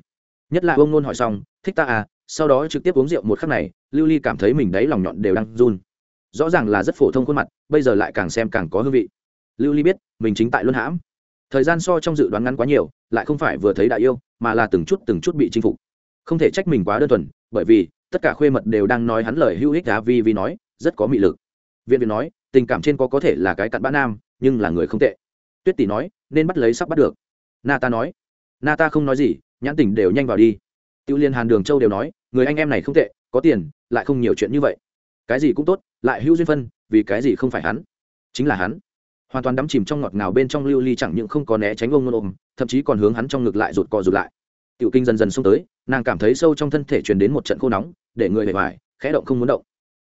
Nhất là ông nôn hỏi xong, thích ta à? Sau đó trực tiếp uống rượu một khắc này, lưu ly cảm thấy mình đấy lòng nhọn đều đang run. Rõ ràng là rất phổ thông khuôn mặt, bây giờ lại càng xem càng có hương vị. Lưu ly biết, mình chính tại luân hãm. Thời gian so trong dự đoán ngắn quá nhiều, lại không phải vừa thấy đại yêu, mà là từng chút từng chút bị chinh phục. Không thể trách mình quá đơn thuần, bởi vì, tất cả khuê mật đều đang nói hắn lời hữu ích đá vi vi nói, rất có mị lực. Viện viện nói, tình cảm trên có có thể là cái cặn bã nam, nhưng là người không tệ. Tuyết tỷ nói, nên bắt lấy sắp bắt được na ta nói. Na ta không nói gì, nhãn tình đều nhanh vào đi. Tiêu liên hàn, đường châu đều nói, người anh em này không tệ, có tiền, lại không nhiều chuyện như vậy. Cái gì cũng tốt, lại hữu duyên phân, vì cái gì không phải hắn? Chính là hắn. Hoàn toàn đắm chìm trong ngọt ngào bên trong lưu ly chẳng những không có né tránh ông ngôn ôm, thậm chí còn hướng hắn trong ngực lại rụt cò rụt lại. Tiểu kinh dần dần xông tới, nàng cảm thấy sâu trong thân thể truyền đến một trận khô nóng, để người hề vải khẽ động không muốn động.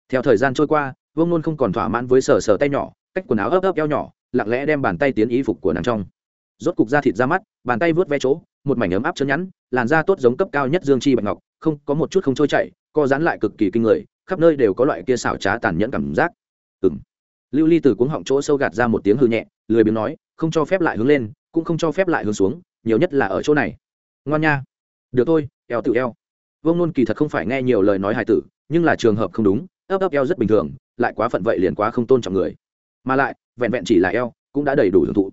Theo thời gian trôi qua vương nôn không còn thỏa mãn với sờ sờ tay nhỏ, cách quần áo ấp ấp eo nhỏ, lặng lẽ đem bàn tay tiến ý phục của nàng trong rốt cục da thịt ra mắt, bàn tay vớt ve chỗ, một mảnh ấm áp chân nhẵn, làn da tốt giống cấp cao nhất dương chi bạch ngọc, không, có một chút không trôi chảy, co giãn lại cực kỳ kinh người, khắp nơi đều có loại kia xảo trá tàn nhẫn cảm giác. Ừng lưu ly từ cuống họng chỗ sâu gạt ra một tiếng hư nhẹ, lười biếng nói, không cho phép lại hướng lên, cũng không cho phép lại hướng xuống, nhiều nhất là ở chỗ này. Ngoan nha. Được thôi, eo tự eo. Vông nôn kỳ thật không phải nghe nhiều lời nói hài tử, nhưng là trường hợp không đúng, ấp ấp eo rất bình thường, lại quá phận vậy liền quá không tôn trọng người. Mà lại, vẹn vẹn chỉ là eo, cũng đã đầy đủ hưởng thụ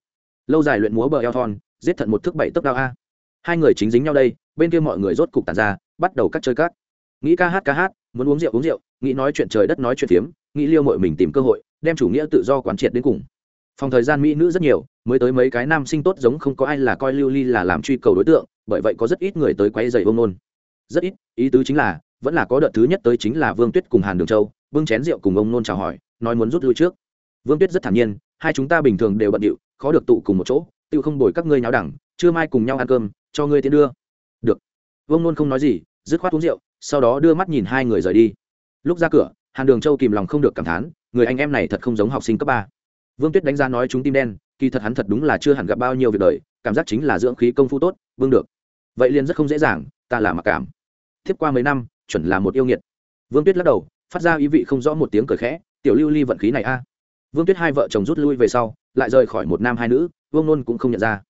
lâu dài luyện múa bờ eo thon giết thận một thước bảy tấc đao a. Hai người chính dính nhau đây bên kia mọi người rốt cục tàn ra bắt đầu cắt chơi cát, nghĩ ca hát ca hát muốn uống rượu uống rượu nghĩ nói chuyện trời đất nói chuyện phiếm nghĩ liêu mội mình tìm cơ hội đem chủ nghĩa tự do quán triệt đến cùng. Phòng thời gian mỹ nữ rất nhiều mới tới mấy cái nam sinh tốt giống không có ai là coi lưu ly là làm truy cầu đối tượng bởi vậy có rất ít người tới quay dày ông nôn. Rất ít ý tứ chính là vẫn là có đợt thứ nhất tới chính là vương tuyết cùng hàn đường châu bưng chén rượu cùng ông nôn chào hỏi nói muốn rút lui trước. Vương tuyết rất thản nhiên hai chúng ta bình thường đều bận điệu khó được tụ cùng một chỗ tự không đổi các ngươi nháo đẳng chưa mai cùng nhau ăn cơm, cho ngươi tiến đưa. Được. Vương nôn không nói gì, dứt khoát uống rượu, sau đó đưa mắt nhìn hai người rời đi. Lúc ra cửa, hàn đường châu kìm lòng không được cảm thán, người anh em này thật không giống học sinh cấp ba. Vương tuyết đánh giá nói chúng tim đen, kỳ thật hắn thật đúng là chưa hẳn gặp bao nhiêu việc đời, cảm giác chính là dưỡng khí công phu tốt, vương được. Vậy liền rất không dễ dàng, ta là mặc cảm. Tiếp qua mấy năm, chuẩn là một yêu nghiệt. Vương tuyết lắc đầu, phát ra ý vị không rõ một tiếng cười khẽ, tiểu lưu ly vận khí này a. Vương tuyết hai vợ chồng rút lui về sau lại rời khỏi một nam hai nữ, vương nôn cũng không nhận ra.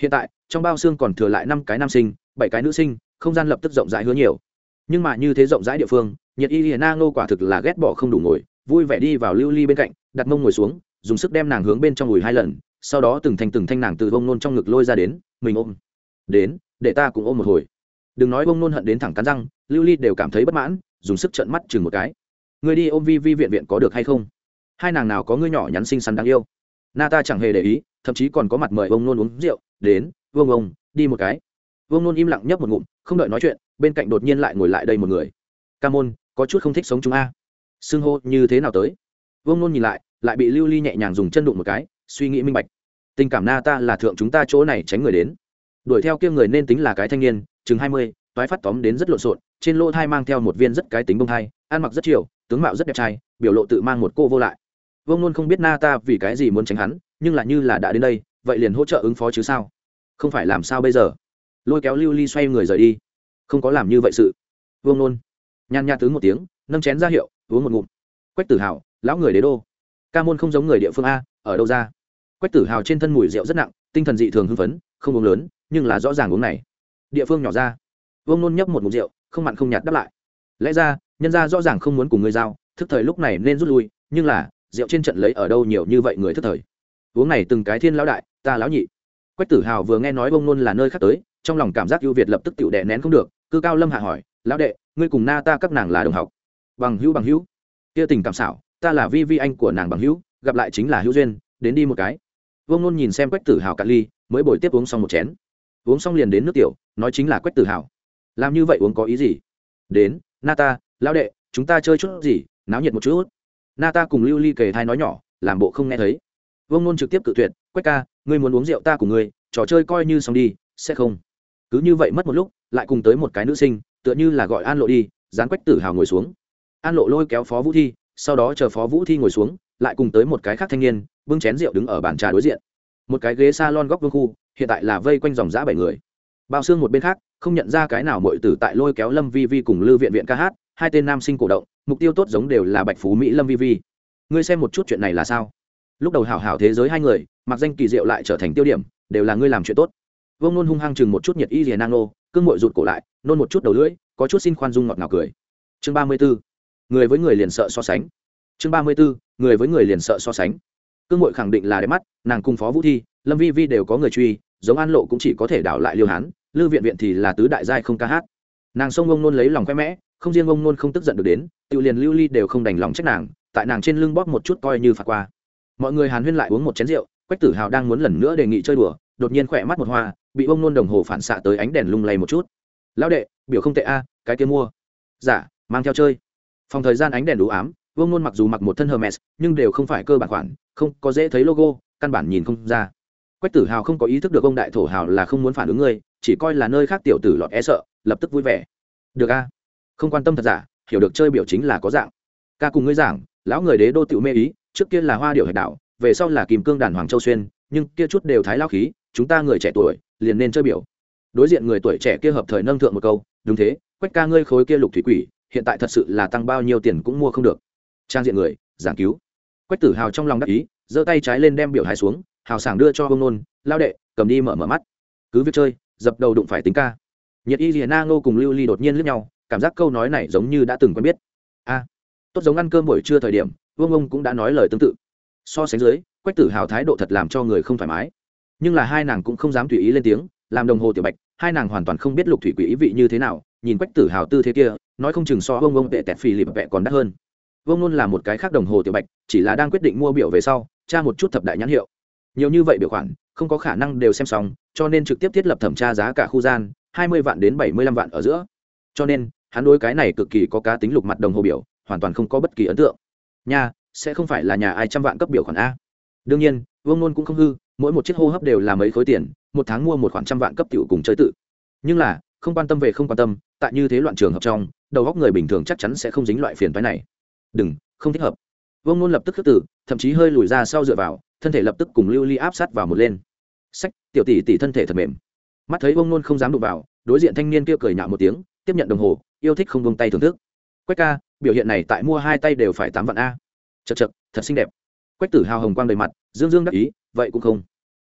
Hiện tại, trong bao xương còn thừa lại năm cái nam sinh, bảy cái nữ sinh, không gian lập tức rộng rãi hứa nhiều. Nhưng mà như thế rộng rãi địa phương, nhiệt y hiền na ngô quả thực là ghét bỏ không đủ ngồi, vui vẻ đi vào lưu ly bên cạnh, đặt mông ngồi xuống, dùng sức đem nàng hướng bên trong ngồi hai lần, sau đó từng thành từng thanh nàng từ bông nôn trong ngực lôi ra đến, mình ôm. Đến, để ta cũng ôm một hồi. Đừng nói bông nôn hận đến thẳng cắn răng, lưu ly đều cảm thấy bất mãn, dùng sức trợn mắt chừng một cái. Người đi ôm vi vi viện viện có được hay không? Hai nàng nào có ngươi nhỏ nhắn xinh xắn đáng yêu? Na ta chẳng hề để ý, thậm chí còn có mặt mời bông nôn uống rượu. Đến, vương ông, đi một cái. Vương nôn im lặng nhấp một ngụm, không đợi nói chuyện, bên cạnh đột nhiên lại ngồi lại đây một người. Ca môn, có chút không thích sống chúng a. Xưng hô như thế nào tới? Vương nôn nhìn lại lại bị lưu ly nhẹ nhàng dùng chân đụng một cái, suy nghĩ minh bạch. Tình cảm na ta là thượng chúng ta chỗ này tránh người đến. Đuổi theo kia người nên tính là cái thanh niên, chừng hai mươi, toái phát tóm đến rất lộn xộn, trên lỗ thai mang theo một viên rất cái tính bông thai, ăn mặc rất chiều, tướng mạo rất đẹp trai, biểu lộ tự mang một cô vô lại vương luôn không biết na ta vì cái gì muốn tránh hắn, nhưng là như là đã đến đây, vậy liền hỗ trợ ứng phó chứ sao? Không phải làm sao bây giờ? Lôi kéo lưu ly xoay người rời đi. Không có làm như vậy sự. Vương nôn. Nhàn nhạt tướng một tiếng, nâng chén ra hiệu, uống một ngụm. Quách tử hào, lão người đế đô. Ca môn không giống người địa phương a, ở đâu ra? Quách tử hào trên thân mùi rượu rất nặng, tinh thần dị thường hưng phấn, không uống lớn, nhưng là rõ ràng uống này. Địa phương nhỏ ra. Vương nôn nhấp một ngụm rượu, không mặn không nhạt đáp lại. Lẽ ra, nhân ra rõ ràng không muốn cùng người giao, thức thời lúc này nên rút lui, nhưng là rượu trên trận lấy ở đâu nhiều như vậy người thức thời. Uống này từng cái thiên lão đại, ta lão nhị. Quách tử hào vừa nghe nói bông nôn là nơi khác tới, trong lòng cảm giác ưu việt lập tức tựu đè nén không được, cư cao lâm hạ hỏi, lão đệ, ngươi cùng na ta các nàng là đồng học? Bằng hữu bằng hữu. Kia tình cảm xảo, ta là vi vi anh của nàng bằng hữu, gặp lại chính là hữu duyên, đến đi một cái. Vương nôn nhìn xem quách tử hào cạn ly, mới bồi tiếp uống xong một chén. Uống xong liền đến nước tiểu, nói chính là quách tử hào. Làm như vậy uống có ý gì? Đến, na ta, lão đệ, chúng ta chơi chút gì, náo nhiệt một chút na ta cùng lưu ly kề thai nói nhỏ, làm bộ không nghe thấy. Vương nôn trực tiếp cự tuyệt, quách ca, ngươi muốn uống rượu ta cùng ngươi, trò chơi coi như xong đi, sẽ không. Cứ như vậy mất một lúc, lại cùng tới một cái nữ sinh, tựa như là gọi an lộ đi, dán quách tử hào ngồi xuống. An lộ lôi kéo phó vũ thi, sau đó chờ phó vũ thi ngồi xuống, lại cùng tới một cái khác thanh niên, bưng chén rượu đứng ở bàn trà đối diện. Một cái ghế s a lon góc vương khu, hiện tại là vây quanh dòng giã bảy người. Bao xương một bên khác, không nhận ra cái nào mọi tử tại lôi kéo lâm vi vi cùng lư viện viện ca hát hai tên nam sinh cổ động, mục tiêu tốt giống đều là bạch phú mỹ lâm vi vi. Ngươi xem một chút chuyện này là sao? Lúc đầu hảo hảo thế giới hai người, mặc danh kỳ diệu lại trở thành tiêu điểm, đều là ngươi làm chuyện tốt. Vông nôn hung hăng chừng một chút nhiệt y rìa nang nô, cương mội rụt cổ lại, nôn một chút đầu lưỡi, có chút xin khoan dung ngọt ngào cười. Chương ba mươi b ố người với người liền sợ so sánh. Chương ba mươi b ố người với người liền sợ so sánh. Cương mội khẳng định là đẹp mắt, nàng cùng phó vũ thi, lâm vi vi đều có người truy, giống an lộ cũng chỉ có thể đảo lại liêu hán, lư viện viện thì là tứ đại giai không ca hát. Nàng sông ông nôn lấy lòng khoe mẽ không riêng ông nôn không tức giận được đến tự liền lưu ly đều không đành lòng trách nàng tại nàng trên lưng bóp một chút coi như phạt qua. Mọi người hàn huyên lại uống một chén rượu quách tử hào đang muốn lần nữa đề nghị chơi đùa đột nhiên khỏe mắt một hoa bị ông nôn đồng hồ phản xạ tới ánh đèn lung lay một chút. Lão đệ biểu không tệ a cái kia mua. Giả dạ, mang theo chơi. Phòng thời gian ánh đèn đủ ám vương nôn mặc dù mặc một thân hermes nhưng đều không phải cơ bản khoản không có dễ thấy logo căn bản nhìn không ra. Quách tử hào không có ý thức được ông đại thổ hào là không muốn phản ứng ngươi chỉ coi là nơi khác tiểu tử lọt e sợ lập tức vui vẻ. Được a không quan tâm thật giả, hiểu được chơi biểu chính là có dạng. Ca cùng ngươi giảng, lão người đế đô tiểu mê ý, trước kia là hoa điệu hải đảo về sau là kìm cương đàn hoàng châu xuyên, nhưng kia chút đều thái lao khí, chúng ta người trẻ tuổi, liền nên chơi biểu. Đối diện người tuổi trẻ kia hợp thời nâng thượng một câu, đúng thế, quách ca ngươi khối kia lục thủy quỷ, hiện tại thật sự là tăng bao nhiêu tiền cũng mua không được. Trang diện người, giảng cứu. Quách tử hào trong lòng đắc ý, giơ tay trái lên đem biểu hài xuống, hào sảng đưa cho ông nôn lao đệ, cầm đi mở mở mắt. Cứ việc chơi, dập đầu đụng phải tính ca. Nhiệt y rìa na ngô cùng lưu ly đột nhiên lướt nhau cảm giác câu nói này giống như đã từng quen biết. A tốt giống ăn cơm buổi trưa thời điểm, vương ông cũng đã nói lời tương tự. So sánh dưới, quách tử hào thái độ thật làm cho người không thoải mái. Nhưng là hai nàng cũng không dám tùy ý lên tiếng, làm đồng hồ tiểu bạch, hai nàng hoàn toàn không biết lục thủy quỷ ý vị như thế nào, nhìn quách tử hào tư thế kia, nói không chừng so vương ông tệ tẹt phì lịp vẹ còn đắt hơn. Vương luôn là một cái khác đồng hồ tiểu bạch, chỉ là đang quyết định mua biểu về sau, tra một chút thập đại nhãn hiệu. Nhiều như vậy biểu khoản, không có khả năng đều xem xong, cho nên trực tiếp thiết lập thẩm tra giá cả khu gian, hai mươi vạn đến bảy mươi lăm vạn ở giữa. Cho nên hắn đối cái này cực kỳ có cá tính lục mặt đồng hồ biểu, hoàn toàn không có bất kỳ ấn tượng. Nha, sẽ không phải là nhà ai trăm vạn cấp biểu khoản a. Đương nhiên, vương nôn cũng không hư, mỗi một chiếc hô hấp đều là mấy khối tiền, một tháng mua một khoản trăm vạn cấp tiểu cùng chơi tự. Nhưng là, không quan tâm về không quan tâm, tại như thế loạn trường hợp trong, đầu góc người bình thường chắc chắn sẽ không dính loại phiền phái này. Đừng, không thích hợp. Vương nôn lập tức khước tử thậm chí hơi lùi ra sau dựa vào, thân thể lập tức cùng lưu ly áp sát vào một lên. Sách tiểu tỷ tỷ thân thể thật mềm. Mắt thấy vương nôn không dám đụng vào, đối diện thanh niên kia cười nhạo một tiếng, tiếp nhận đồng hồ yêu thích không buông tay thưởng thức. Quách ca, biểu hiện này tại mua hai tay đều phải tám vạn a. Chật chật thật xinh đẹp. Quách tử hào hồng quang đầy mặt, dương dương đắc ý, vậy cũng không.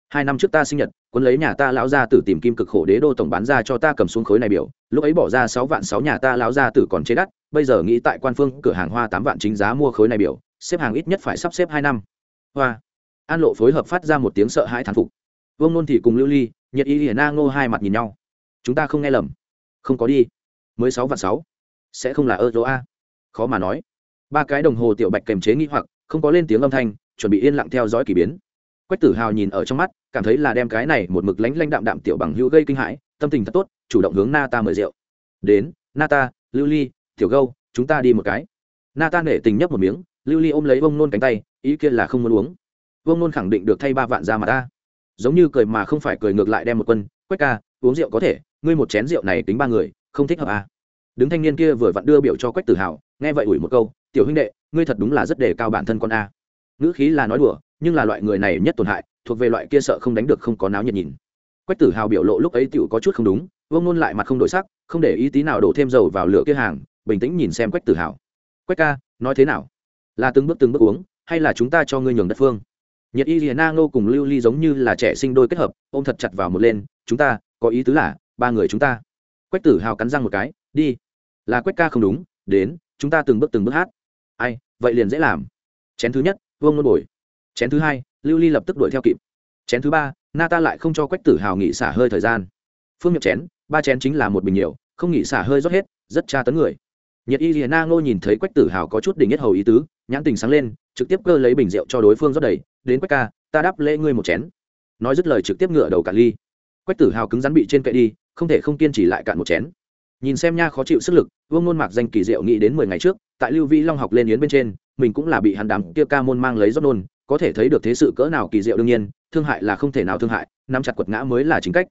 Hai năm trước ta sinh nhật quân lấy nhà ta lão gia tử tìm kim cực khổ đế đô tổng bán ra cho ta cầm xuống khối này biểu, lúc ấy bỏ ra sáu vạn sáu nhà ta lão gia tử còn chế đắt, bây giờ nghĩ tại quan phương cửa hàng hoa tám vạn chính giá mua khối này biểu, xếp hàng ít nhất phải sắp xếp hai năm. Hoa. An lộ phối hợp phát ra một tiếng sợ hãi thán phục. Vương nôn thị cùng lưu ly, nhiệt y hiển na ngô hai mặt nhìn nhau. Chúng ta không nghe lầm. Không có đi mới sáu vạn sáu. Sẽ không là euro a. Khó mà nói. Ba cái đồng hồ tiểu bạch kềm chế nghĩ hoặc, không có lên tiếng âm thanh, chuẩn bị yên lặng theo dõi k ỳ biến. Quách tử hào nhìn ở trong mắt, cảm thấy là đem cái này một mực lánh lanh đạm đạm tiểu bằng hữu gây kinh hãi, tâm tình thật tốt, chủ động hướng na ta mời rượu. Đến na ta lưu ly, tiểu gâu, chúng ta đi một cái. Na ta nể tình nhấp một miếng, lưu ly ôm lấy vông nôn cánh tay, ý kia là không muốn uống. Vông nôn khẳng định được thay ba vạn ra mà ta. Giống như cười mà không phải cười ngược lại đem một quân, quách ca, uống rượu có thể, ngươi một chén rượu này tính ba người không thích hợp à. đứng thanh niên kia vừa vặn đưa biểu cho quách tử hào, nghe vậy ủi một câu, tiểu huynh đệ, ngươi thật đúng là rất đề cao bản thân con a. Ngữ khí là nói đùa, nhưng là loại người này nhất tổn hại, thuộc về loại kia sợ không đánh được không có náo nhiệt nhìn. Quách tử hào biểu lộ lúc ấy tựu có chút không đúng, vương nôn lại mặt không đổi sắc, không để ý tí nào đổ thêm dầu vào lửa kia hàng, bình tĩnh nhìn xem quách tử hào. Quách ca, nói thế nào? Là từng bước từng bước uống, hay là chúng ta cho ngươi nhường đất phương? Nhật y na ngô cùng lưu ly giống như là trẻ sinh đôi kết hợp, ôm thật chặt vào một lên, chúng ta, có ý tứ là, ba người chúng ta quách tử hào cắn răng một cái, đi, là quách ca không đúng, đến, chúng ta từng bước từng bước hát. Ai, vậy liền dễ làm. Chén thứ nhất, vương nôn bồi. Chén thứ hai, lưu ly lập tức đuổi theo kịp. Chén thứ ba, na ta lại không cho quách tử hào nghỉ xả hơi thời gian. Phương nhập chén, ba chén chính là một bình nhiều, không nghỉ xả hơi rót hết, rất tra tấn người. Nhật y liền na ngô nhìn thấy quách tử hào có chút đỉnh nhất hầu ý tứ, nhãn tình sáng lên, trực tiếp cơ lấy bình rượu cho đối phương rót đầy, đến quách ca, ta đáp lễ ngươi một chén. Nói dứt lời trực tiếp ngựa đầu cả ly. Quách tử hào cứng rắn bị trên cậy đi không thể không kiên trì lại cạn một chén. Nhìn xem nha khó chịu sức lực, vương nôn mạc danh kỳ diệu nghĩ đến mười ngày trước, tại lưu vi long học lên yến bên trên, mình cũng là bị hắn đám kia ca môn mang lấy rót nôn, có thể thấy được thế sự cỡ nào kỳ diệu đương nhiên, thương hại là không thể nào thương hại, nắm chặt quật ngã mới là chính cách.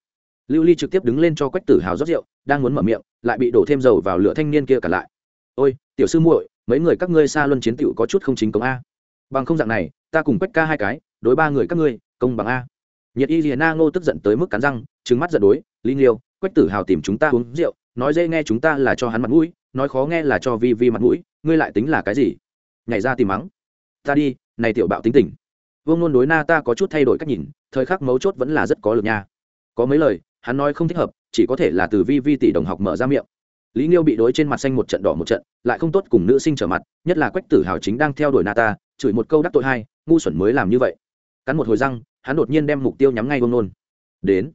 Lưu ly trực tiếp đứng lên cho quách tử hào rót rượu, đang muốn mở miệng, lại bị đổ thêm dầu vào lửa thanh niên kia cả lại. Ôi, tiểu sư muội, mấy người các ngươi xa luân chiến tựu có chút không chính công a. Bằng không dạng này, ta cùng quách ca hai cái, đối ba người các ngươi, công bằng a. Nhiệt y liền na ngô tức giận tới mức cắn răng trứng mắt giận đối Linh nghiêu quách tử hào tìm chúng ta uống rượu, nói dễ nghe chúng ta là cho hắn mặt mũi, nói khó nghe là cho vi vi mặt mũi, ngươi lại tính là cái gì? Nhảy ra tìm mắng. Ta đi, này tiểu bạo tính tình. Vương nôn đối na ta có chút thay đổi cách nhìn, thời khắc mấu chốt vẫn là rất có lực nha. Có mấy lời, hắn nói không thích hợp, chỉ có thể là từ vi vi tỷ đồng học mở ra miệng. Lý nghiêu bị đối trên mặt xanh một trận đỏ một trận, lại không tốt cùng nữ sinh trở mặt, nhất là quách tử hào chính đang theo đuổi na ta, chửi một câu đắc tội hai, ngu xuẩn mới làm như vậy. Cắn một hồi răng, hắn đột nhiên đem mục tiêu nhắm ngay vương nôn. Đến.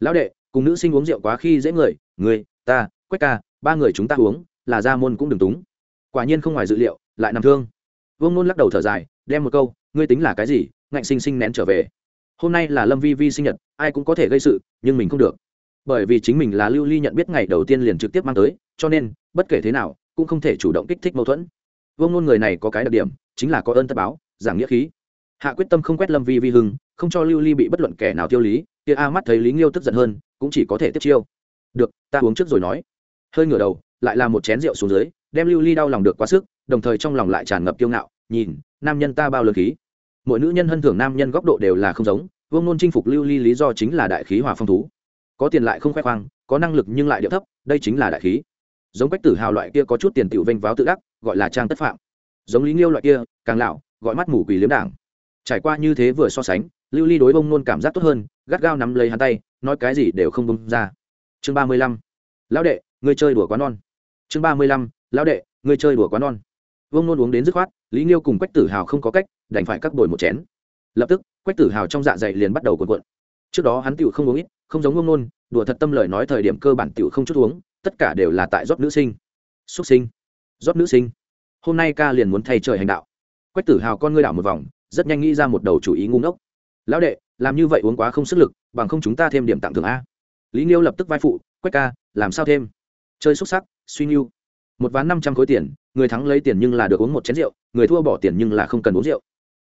Lão đệ cùng nữ sinh uống rượu quá khi dễ người người, ta, quách ca, ba người chúng ta uống, là ra môn cũng đừng túng. Quả nhiên không ngoài dự liệu, lại nằm thương. Vương nôn lắc đầu thở dài, đem một câu, ngươi tính là cái gì, ngạnh sinh sinh nén trở về. Hôm nay là lâm vi vi sinh nhật, ai cũng có thể gây sự, nhưng mình không được. Bởi vì chính mình là lưu ly nhận biết ngày đầu tiên liền trực tiếp mang tới, cho nên, bất kể thế nào, cũng không thể chủ động kích thích mâu thuẫn. Vương nôn người này có cái đặc điểm, chính là có ơn tất báo, giảng nghĩa khí. Hạ quyết tâm không quét lâm vi vi hưng, không cho lưu ly bị bất luận kẻ nào tiêu lý kia a mắt thấy lý nghiêu tức giận hơn, cũng chỉ có thể tiếp chiêu. Được, ta uống trước rồi nói. Hơi ngửa đầu, lại là một chén rượu xuống dưới, đem lưu ly đau lòng được quá sức, đồng thời trong lòng lại tràn ngập kiêu ngạo. Nhìn, nam nhân ta bao lớn khí. Mỗi nữ nhân hân thưởng nam nhân góc độ đều là không giống, vương nôn chinh phục lưu ly lý do chính là đại khí hòa phong thú. Có tiền lại không khoe khoang, có năng lực nhưng lại điệu thấp, đây chính là đại khí. Giống quách tử hào loại kia có chút tiền tiểu vênh váo tự đắc, gọi là trang tất phạm. Giống lý nghiêu loại kia, càng lão, gọi mắt mù quỷ liếm đảng. Trải qua như thế vừa so sánh lưu ly đối bông nôn cảm giác tốt hơn, gắt gao nắm lấy hắn tay, nói cái gì đều không bông ra. Chương ba mươi lăm. Lão đệ, ngươi chơi đùa quá non. Chương ba mươi lăm. Lão đệ, ngươi chơi đùa quá non. Vông nôn uống đến dứt khoát, lý nghiêu cùng quách tử hào không có cách, đành phải cắt bồi một chén. Lập tức, quách tử hào trong dạ dày liền bắt đầu cuộn cuộn. Trước đó hắn tựu không uống ít, không giống vông nôn, đùa thật tâm lời nói thời điểm cơ bản tựu không chút uống, tất cả đều là tại rót nữ sinh. Xuất sinh. Rót nữ sinh. Hôm nay ca liền muốn thay trời hành đạo. Quách tử hào con ngươi đảo một vòng, rất nhanh nghĩ ra một đầu chủ ý ngu ngốc lão đệ, làm như vậy uống quá không sức lực, bằng không chúng ta thêm điểm tặng thưởng a. Lý nghiêu lập tức vai phụ, quách ca, làm sao thêm? Chơi xúc sắc, suy nghiêu một ván năm trăm khối tiền, người thắng lấy tiền nhưng là được uống một chén rượu, người thua bỏ tiền nhưng là không cần uống rượu.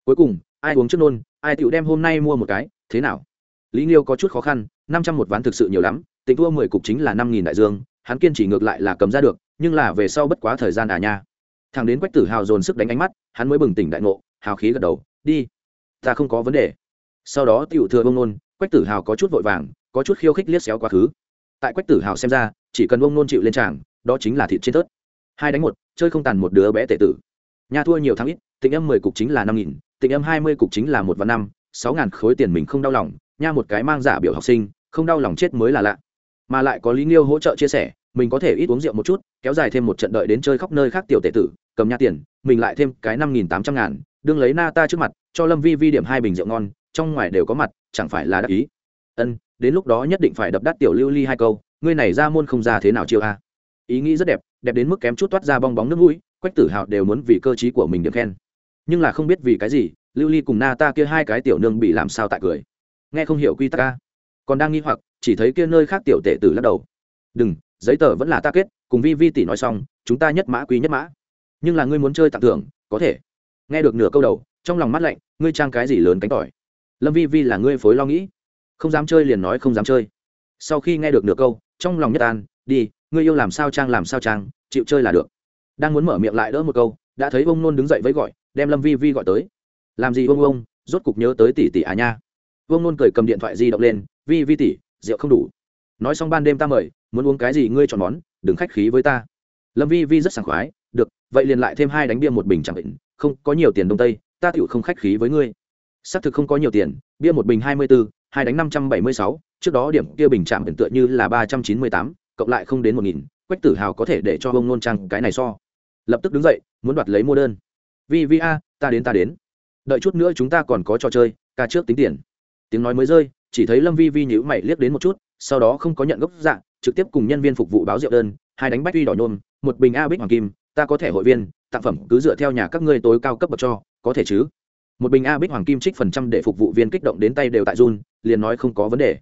Cuối cùng, ai uống trước nôn, ai tựu đem hôm nay mua một cái, thế nào? Lý nghiêu có chút khó khăn, năm trăm một ván thực sự nhiều lắm tính thua mười cục chính là năm nghìn đại dương, hắn kiên trì ngược lại là cầm ra được, nhưng là về sau bất quá thời gian à nha. Thằng đến quách tử hào dồn sức đánh ánh mắt, hắn mới bừng tỉnh đại ngộ, hào khí gật đầu, đi, ta không có vấn đề sau đó tiểu thừa bông nôn, quách tử hào có chút vội vàng, có chút khiêu khích liếc xéo quá khứ. Tại quách tử hào xem ra, chỉ cần ông nôn chịu lên tràng, đó chính là thịt trên tớt hai đánh một, chơi không tàn một đứa bé tệ tử. Nhà thua nhiều tháng ít, tịnh âm mười cục chính là năm nghìn, tịnh âm hai mươi cục chính là một và năm, sáu ngàn khối tiền mình không đau lòng, nha một cái mang giả biểu học sinh, không đau lòng chết mới là lạ. Mà lại có lý nghiêu hỗ trợ chia sẻ, mình có thể ít uống rượu một chút, kéo dài thêm một trận đợi đến chơi khóc nơi khác tiểu tệ tử, cầm nha tiền, mình lại thêm cái năm nghìn tám trăm ngàn, đương lấy na ta trước mặt, cho lâm vi vi điểm hai bình rượu ngon trong ngoài đều có mặt, chẳng phải là đắc ý. Ân, đến lúc đó nhất định phải đập đắt tiểu lưu ly hai câu, ngươi này ra môn không ra thế nào chiêu a? Ý nghĩ rất đẹp đẹp đến mức kém chút toát ra bong bóng nước mũi, quách tử hào đều muốn vì cơ t của mình được khen. Nhưng là không biết vì cái gì, lưu ly cùng na ta kia hai cái tiểu nương bị làm sao tại cười. Nghe không hiểu quy tắc ca còn đang nghi hoặc, chỉ thấy kia nơi khác tiểu tệ tử lắc đầu. Đừng, giấy tờ vẫn là ta kết, cùng vi vi tỷ nói xong, chúng ta nhất mã quý nhất mã. Nhưng là ngươi muốn chơi tặng thưởng, có thể. Nghe được nửa câu đầu, trong lòng mắt lạnh, ngươi trang cái gì lớn cánh tỏi? Lâm vi vi là ngươi phối lo nghĩ. Không dám chơi liền nói không dám chơi. Sau khi nghe được nửa câu, trong lòng nhất an, đi, ngươi yêu làm sao trang làm sao trang, chịu chơi là được. Đang muốn mở miệng lại đỡ một câu, đã thấy ông nôn đứng dậy với gọi, đem lâm vi vi gọi tới. Làm gì ông ông rốt cục nhớ tới tỷ tỷ à nha. Ông nôn cười cầm điện thoại di động lên, vi vi tỷ, rượu không đủ. Nói xong ban đêm ta mời, muốn uống cái gì ngươi chọn món, đừng khách khí với ta. Lâm vi vi rất sảng khoái, được, vậy liền lại thêm hai đánh bia một bình chẳng định, không có nhiều tiền đông tây, ta tựu không khách khí với ngươi xác thực không có nhiều tiền, bia một bình hai mươi bốn hai đánh năm trăm bảy mươi sáu, trước đó điểm kia bình chạm tựa như là ba trăm chín mươi tám, cộng lại không đến một nghìn, quách tử hào có thể để cho ông nôn trang cái này so. Lập tức đứng dậy, muốn đoạt lấy mua đơn. Vi vi a, ta đến ta đến. Đợi chút nữa chúng ta còn có trò chơi, ca trước tính tiền. Tiếng nói mới rơi, chỉ thấy lâm vi vi nhữ mày liếc đến một chút, sau đó không có nhận gốc dạng trực tiếp cùng nhân viên phục vụ báo rượu đơn, hai đánh bách uy đỏ nhôm, một bình a bích hoàng kim, ta có thể hội viên, tặng phẩm cứ dựa theo nhà các ngươi tối cao cấp bậc cho, có thể chứ? Một bình a bích hoàng kim trích phần trăm để phục vụ viên kích động đến tay đều tại run, liền nói không có vấn đề.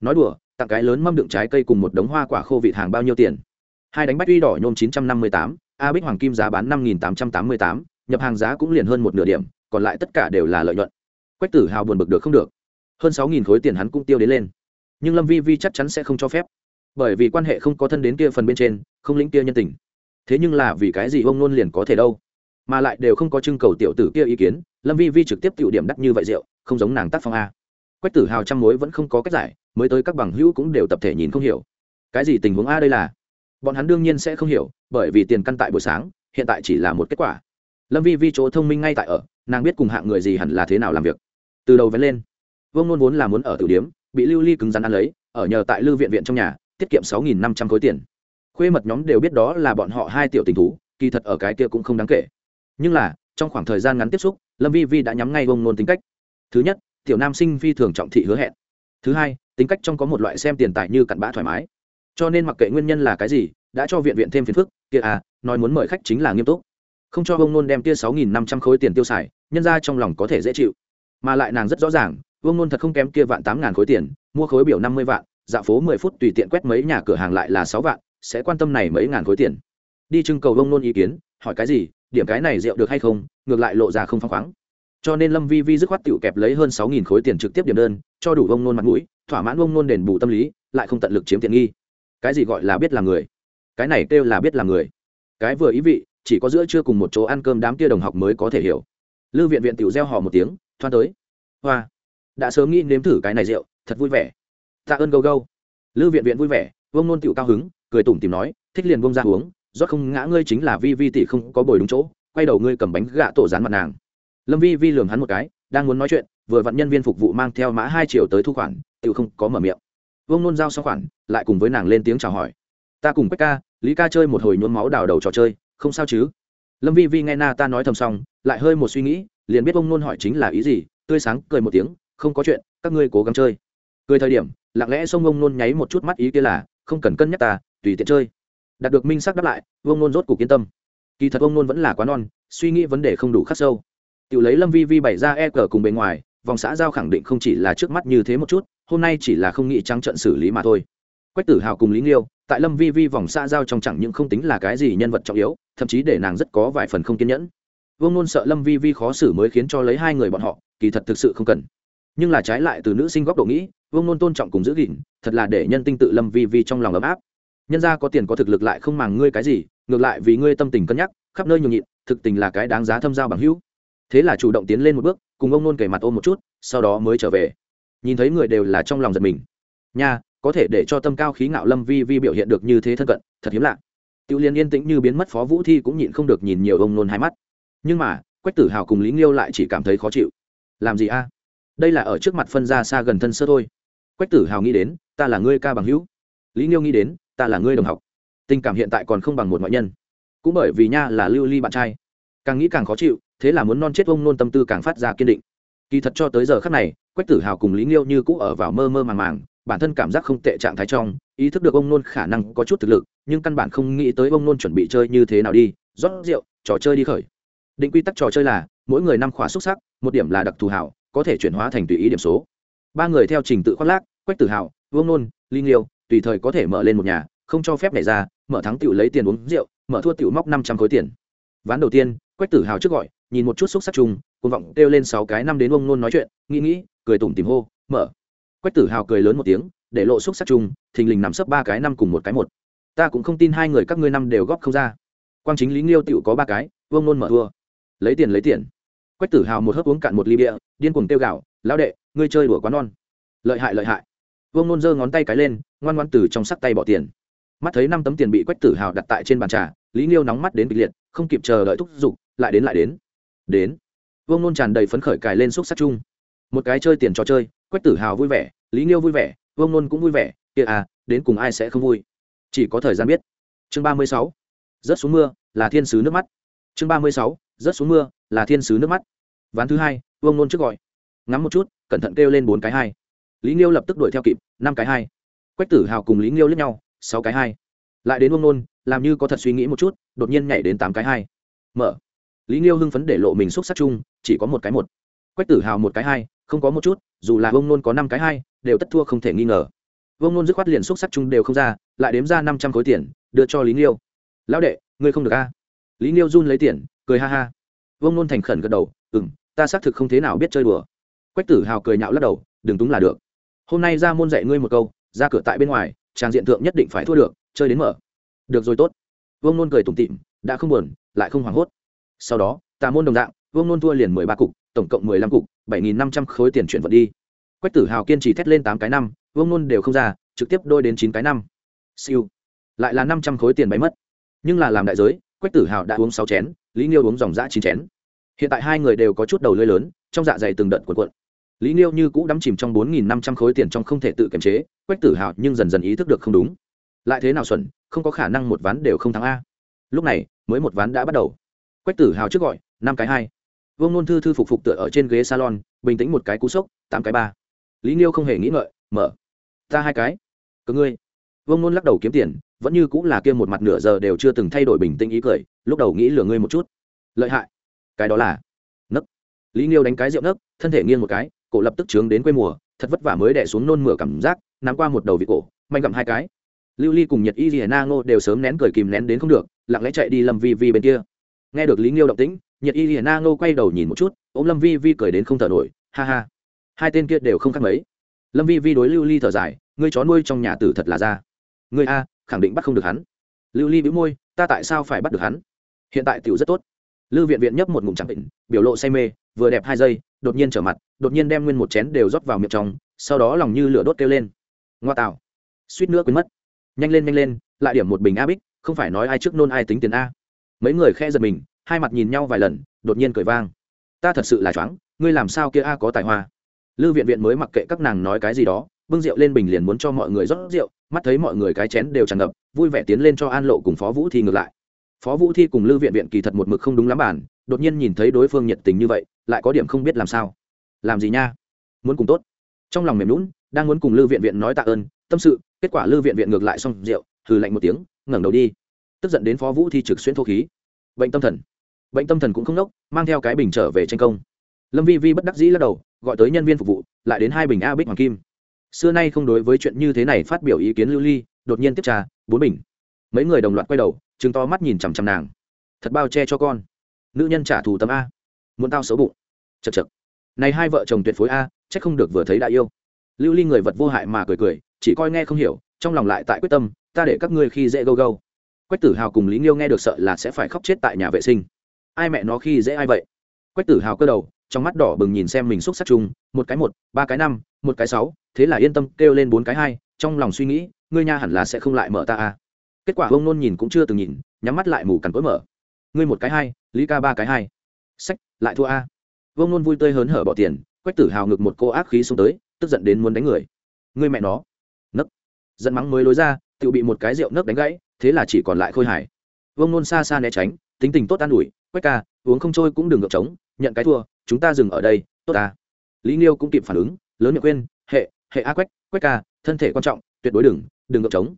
Nói đùa, tặng cái lớn mâm đựng trái cây cùng một đống hoa quả khô vịt hàng bao nhiêu tiền? Hai đánh bách uy đỏ nhôm chín trăm năm mươi tám a bích hoàng kim giá bán năm nghìn tám trăm tám mươi tám, nhập hàng giá cũng liền hơn một nửa điểm, còn lại tất cả đều là lợi nhuận. Quách tử hào buồn bực được không được. Hơn sáu nghìn khối tiền hắn cũng tiêu đến lên. Nhưng lâm vi vi chắc chắn sẽ không cho phép. Bởi vì quan hệ không có thân đến kia phần bên trên, không lĩnh kia nhân tình. Thế nhưng là vì cái gì ông nôn liền có thể đâu? Mà lại đều không có trưng cầu tiểu tử kia ý kiến lâm vi vi trực tiếp tiểu điểm đắt như vậy rượu, không giống nàng tác phong a. Quách tử hào trăm mối vẫn không có cách giải, mới tới các bằng hữu cũng đều tập thể nhìn không hiểu. Cái gì tình huống a đây là? Bọn hắn đương nhiên sẽ không hiểu, bởi vì tiền căn tại buổi sáng, hiện tại chỉ là một kết quả. Lâm vi vi chỗ thông minh ngay tại ở, nàng biết cùng hạng người gì hẳn là thế nào làm việc. Từ đầu vén lên, vương nôn vốn là muốn ở tử điếm bị lưu ly cứng rắn ăn lấy, ở nhờ tại lưu viện viện trong nhà, tiết kiệm sáu nghìn năm trăm khối tiền. Khuê mật nhóm đều biết đó là bọn họ hai tiểu tình thú, kỳ thật ở cái kia cũng không đáng kể. Nhưng là, trong khoảng thời gian ngắn tiếp xúc lâm vi vi đã nhắm ngay vông nôn tính cách. Thứ nhất, tiểu nam sinh phi thường trọng thị hứa hẹn. Thứ hai, tính cách trong có một loại xem tiền tài như cặn bã thoải mái. Cho nên mặc kệ nguyên nhân là cái gì, đã cho viện viện thêm phiền phức, kia à nói muốn mời khách chính là nghiêm túc. Không cho vông nôn đem kia sáu nghìn năm trăm khối tiền tiêu xài, nhân ra trong lòng có thể dễ chịu. Mà lại nàng rất rõ ràng, vương nôn thật không kém kia vạn tám ngàn khối tiền, mua khối biểu năm mươi vạn, dạo phố mười phút tùy tiện quét mấy nhà cửa hàng lại là sáu vạn, sẽ quan tâm này mấy ngàn khối tiền. Đi trưng cầu vương nôn ý kiến, hỏi cái gì điểm cái này rượu được hay không, ngược lại lộ ra không phăng khoáng. Cho nên lâm vi vi dứt khoát tựu kẹp lấy hơn sáu nghìn khối tiền trực tiếp điểm đơn, cho đủ vông nôn mặt mũi, thỏa mãn vông nôn đền bù tâm lý, lại không tận lực chiếm tiện nghi. Cái gì gọi là biết là người? Cái này kêu là biết là người. Cái vừa ý vị, chỉ có giữa trưa cùng một chỗ ăn cơm đám kia đồng học mới có thể hiểu. Lư viện viện tiểu gieo họ một tiếng, thoan tới. Hoa, đã sớm nghĩ nếm thử cái này rượu, thật vui vẻ. Tạ ơn gâu gâu. Lư viện viện vui vẻ, vông nôn tiểu cao hứng, cười tủm tìm nói, thích liền vông ra uống rót không ngã ngươi chính là vi vi tỷ không có bồi đúng chỗ, quay đầu ngươi cầm bánh gạ tổ dán mặt nàng. Lâm vi vi lường hắn một cái, đang muốn nói chuyện, vừa vặn nhân viên phục vụ mang theo mã hai triệu tới thu khoản tự không có mở miệng. Vương nôn giao sau khoản, lại cùng với nàng lên tiếng chào hỏi. Ta cùng quách ca, lý ca chơi một hồi nhuốm máu đào đầu trò chơi, không sao chứ? Lâm vi vi nghe na ta nói thầm xong, lại hơi một suy nghĩ, liền biết ông nôn hỏi chính là ý gì, tươi sáng, cười một tiếng, không có chuyện, các ngươi cố gắng chơi. Cười thời điểm, lặng lẽ sông ông nôn nháy một chút mắt ý kia là, không cần cân nhắc ta, tùy tiện chơi đạt được minh sắc đáp lại, vương nôn rốt cuộc yên tâm. Kỳ thật Vương nôn vẫn là quá non, suy nghĩ vấn đề không đủ khắc sâu. Tự lấy lâm vi vi bày ra e cờ cùng bề ngoài, vòng xã giao khẳng định không chỉ là trước mắt như thế một chút, hôm nay chỉ là không nghĩ trắng trận xử lý mà thôi. Quách tử hào cùng lý nghiêu, tại lâm vi vi vòng xã giao trong chẳng những không tính là cái gì nhân vật trọng yếu, thậm chí để nàng rất có vài phần không kiên nhẫn. Vương nôn sợ lâm vi vi khó xử mới khiến cho lấy hai người bọn họ, kỳ thật thực sự không cần. Nhưng là trái lại từ nữ sinh góc độ nghĩ, vương nôn tôn trọng cùng giữ gìn, thật là để nhân tinh tự lâm vi vi trong lòng ấm áp nhân ra có tiền có thực lực lại không màng ngươi cái gì, ngược lại vì ngươi tâm tình cân nhắc, khắp nơi nhường nhịn, thực tình là cái đáng giá thâm giao bằng hữu. Thế là chủ động tiến lên một bước, cùng ông nôn kể mặt ôm một chút, sau đó mới trở về. Nhìn thấy người đều là trong lòng giật mình. Nha, có thể để cho tâm cao khí ngạo lâm vi vi biểu hiện được như thế thân cận, thật hiếm lạ. Tiểu liên yên tĩnh như biến mất phó vũ thi cũng nhịn không được nhìn nhiều ông nôn hai mắt. Nhưng mà, quách tử hào cùng lý nghiêu lại chỉ cảm thấy khó chịu. Làm gì a? Đây là ở trước mặt phân ra xa gần thân sơ thôi. Quách tử hào nghĩ đến, ta là ngươi ca bằng hữu. Lý nghiêu nghĩ đến ta là ngươi đồng học. Tình cảm hiện tại còn không bằng một ngoại nhân. Cũng bởi vì nha là lưu ly bạn trai. Càng nghĩ càng khó chịu, thế là muốn non chết ông nôn tâm tư càng phát ra kiên định. Kỳ thật cho tới giờ khắc này, quách tử hào cùng lý nghiêu như cũ ở vào mơ mơ màng màng, bản thân cảm giác không tệ trạng thái trong, ý thức được ông nôn khả năng có chút thực lực, nhưng căn bản không nghĩ tới ông nôn chuẩn bị chơi như thế nào đi, rót rượu, trò chơi đi khởi. Định quy tắc trò chơi là, mỗi người năm khóa xuất sắc, một điểm là đặc thù hảo, có thể chuyển hóa thành tùy ý điểm số. Ba người theo trình tự khoác lác, quách tử hào, vương nôn ly nghiêu tùy thời có thể mở lên một nhà, không cho phép nhảy ra, mở thắng tiểu lấy tiền uống rượu, mở thua tiểu móc năm trăm khối tiền. Ván đầu tiên, quách tử hào trước gọi, nhìn một chút xúc sắc chung côn vọng kêu lên sáu cái năm đến ông nôn nói chuyện, nghĩ nghĩ, cười tủm tìm hô, mở. Quách tử hào cười lớn một tiếng, để lộ xúc sắc chung, thình lình nằm sấp ba cái năm cùng một cái một. Ta cũng không tin hai người các ngươi năm đều góp không ra. Quang chính lý nghiêu tiểu có ba cái vương nôn mở thua. Lấy tiền lấy tiền. Quách tử hào một hớp uống cạn một ly bia, điên cuồng tiêu gạo lão đệ, ngươi chơi đùa quá non. Lợi hại lợi hại. Vương nôn giơ ngón tay cái lên ngoan ngoan từ trong sắc tay bỏ tiền. Mắt thấy năm tấm tiền bị quách tử hào đặt tại trên bàn trà, lý nghiêu nóng mắt đến kịch liệt, không kịp chờ đợi thúc giục, lại đến lại đến. Đến. Vương nôn tràn đầy phấn khởi cài lên xúc sắc chung. Một cái chơi tiền trò chơi, quách tử hào vui vẻ, lý nghiêu vui vẻ, vương nôn cũng vui vẻ kia à đến cùng ai sẽ không vui? Chỉ có thời gian biết. Chương ba mươi sáu. Rớt xuống mưa, là thiên sứ nước mắt. Chương ba mươi sáu. Rớt xuống mưa, là thiên sứ nước mắt. Ván thứ hai, vương nôn trước gọi. Ngắm một chút, cẩn thận kêu lên bốn cái hai. Lý nghiêu lập tức đuổi theo kịp, năm cái hai quách tử hào cùng lý nghiêu lướt nhau, sáu cái hai. Lại đến vương nôn, làm như có thật suy nghĩ một chút, đột nhiên nhảy đến tám cái hai. Mở. Lý nghiêu hưng phấn để lộ mình xúc sắc chung, chỉ có một cái một. Quách tử hào một cái hai, không có một chút, dù là vương nôn có năm cái hai, đều tất thua không thể nghi ngờ. Vương nôn dứt khoát liền xúc sắc chung đều không ra, lại đếm ra năm trăm khối tiền, đưa cho lý nghiêu. Lão đệ, ngươi không được a. Lý nghiêu run lấy tiền, cười ha ha. Vương nôn thành khẩn gật đầu ừ m ta xác thực không thế nào biết chơi đùa. Quách tử hào cười nhạo lắc đầu, đừng túng là được. Hôm nay ra môn dạy ngươi một câu ra cửa tại bên ngoài, trang diện thượng nhất định phải thua được, chơi đến mở. Được rồi tốt. Vương nôn cười tủm tịm đã không buồn, lại không hoảng hốt. Sau đó, tà môn đồng dạng, vương nôn thua liền mười ba cục, tổng cộng mười lăm cục, bảy nghìn năm trăm khối tiền chuyển vận đi. Quách tử hào kiên trì thét lên tám cái năm, vương nôn đều không ra, trực tiếp đôi đến chín cái năm. Siêu. Lại là năm trăm khối tiền bay mất. Nhưng là làm đại giới, quách tử hào đã uống sáu chén, lý nghiêu uống dòng dã chín chén. Hiện tại hai người đều có chút đầu lưới lớn, trong dạ dày từng đợt cuộn cuộn lý nghiêu như cũ đắm chìm trong bốn nghìn năm trăm khối tiền trong không thể tự kiềm chế, quách tử hào nhưng dần dần ý thức được không đúng. Lại thế nào xuẩn, không có khả năng một ván đều không thắng a. Lúc này, mới một ván đã bắt đầu. Quách tử hào trước gọi, năm cái hai. Vương nôn thư thư phục phục tựa ở trên ghế salon, bình tĩnh một cái cú sốc, tám cái ba. Lý nghiêu không hề nghĩ ngợi, mở. Ta hai cái. Cứ ngươi. Vương nôn lắc đầu kiếm tiền, vẫn như cũng là kia một mặt nửa giờ đều chưa từng thay đổi bình tĩnh ý cười, lúc đầu nghĩ lừa ngươi một chút. Lợi hại. Cái đó là. Nấc. Lý nghiêu đánh cái rượu nấc, thân thể nghiêng một cái cổ lập tức trướng đến quê mùa, thật vất vả mới đẻ xuống nôn mửa cảm giác, nắm qua một đầu vị cổ mạnh gặm hai cái. Lưu ly cùng nhật y rìa na ngô đều sớm nén cười kìm nén đến không được, lặng lẽ chạy đi lâm vi vi bên kia. Nghe được lý nghiêu động tĩnh, nhật y rìa na ngô quay đầu nhìn một chút, ôm lâm vi vi cười đến không thở nổi, ha ha. Hai tên kia đều không khác mấy. Lâm vi vi đối lưu ly thở dài, ngươi chó nuôi trong nhà tử thật là ra. Ngươi a, khẳng định bắt không được hắn. Lưu ly bĩu môi, ta tại sao phải bắt được hắn? Hiện tại tiểu rất tốt lưu viện viện nhấp một ngụm chẳng định biểu lộ say mê, vừa đẹp hai giây, đột nhiên trở mặt, đột nhiên đem nguyên một chén đều rót vào miệng trong, sau đó lòng như lửa đốt kêu lên. Ngoa tạo. Suýt nữa quên mất. Nhanh lên nhanh lên, lại điểm một bình a bích, không phải nói ai trước nôn ai tính tiền a. Mấy người khe giật mình, hai mặt nhìn nhau vài lần, đột nhiên cười vang. Ta thật sự là choáng, ngươi làm sao kia a có tài hoa? Lưu viện viện mới mặc kệ các nàng nói cái gì đó, bưng rượu lên bình liền muốn cho mọi người rót rượu, mắt thấy mọi người cái chén đều tràn ngập, vui vẻ tiến lên cho an lộ cùng phó vũ thi ngược lại phó vũ thi cùng lưu viện viện kỳ thật một mực không đúng lắm bản, đột nhiên nhìn thấy đối phương nhiệt tình như vậy, lại có điểm không biết làm sao. Làm gì nha? Muốn cùng tốt. Trong lòng mềm lún đang muốn cùng lưu viện viện nói tạ ơn, tâm sự, kết quả lưu viện viện ngược lại xong rượu thử lạnh một tiếng, ngẩng đầu đi. Tức giận đến phó vũ thi trực xuyên thô khí. Bệnh tâm thần. Bệnh tâm thần cũng không nốc, mang theo cái bình trở về tranh công. Lâm vi vi bất đắc dĩ lắc đầu, gọi tới nhân viên phục vụ, lại đến hai bình a bích hoàng kim. Xưa nay không đối với chuyện như thế này phát biểu ý kiến lưu ly, đột nhiên tiếp trà, bốn bình. Mấy người đồng loạt quay đầu chừng to mắt nhìn chằm chằm nàng. Thật bao che cho con. Nữ nhân trả thù tấm a. Muốn tao xấu bụng. Chật chật này hai vợ chồng tuyệt phối a c h ắ c không được vừa thấy đại yêu. Lưu ly người vật vô hại mà cười cười, chỉ coi nghe không hiểu, trong lòng lại tại quyết tâm, ta để các ngươi khi dễ gâu gâu. Quách tử hào cùng lý nghiêu nghe được sợ là sẽ phải khóc chết tại nhà vệ sinh. Ai mẹ nó khi dễ ai vậy? Quách tử hào cơ đầu, trong mắt đỏ bừng nhìn xem mình xúc sắc chung, một cái một, ba cái năm, một cái sáu, thế là yên tâm kêu lên bốn cái hai, trong lòng suy nghĩ, ngươi nha hẳn là sẽ không lại mở ta à kết quả ông nôn nhìn cũng chưa từng nhìn, nhắm mắt lại mù cằn cỗi mở. Ngươi một cái hai, lý ca ba cái hai. Sách, lại thua a. Vương nôn vui tươi hớn hở bỏ tiền, quách tử hào ngực một cô ác khí xuống tới, tức giận đến muốn đánh người. Ngươi mẹ nó. Nấc. Giận mắng mới lối ra tự bị một cái rượu nấc đánh gãy, thế là chỉ còn lại khôi Hải. Vương nôn xa xa né tránh, tính tình tốt an ủi, quách ca, uống không trôi cũng đừng ngược trống, nhận cái thua, chúng ta dừng ở đây, tốt ta. Lý nghiêu cũng kịp phản ứng, lớn miệng quên hệ hệ a quách quách ca, thân thể quan trọng, tuyệt đối đừng đừng ngược trống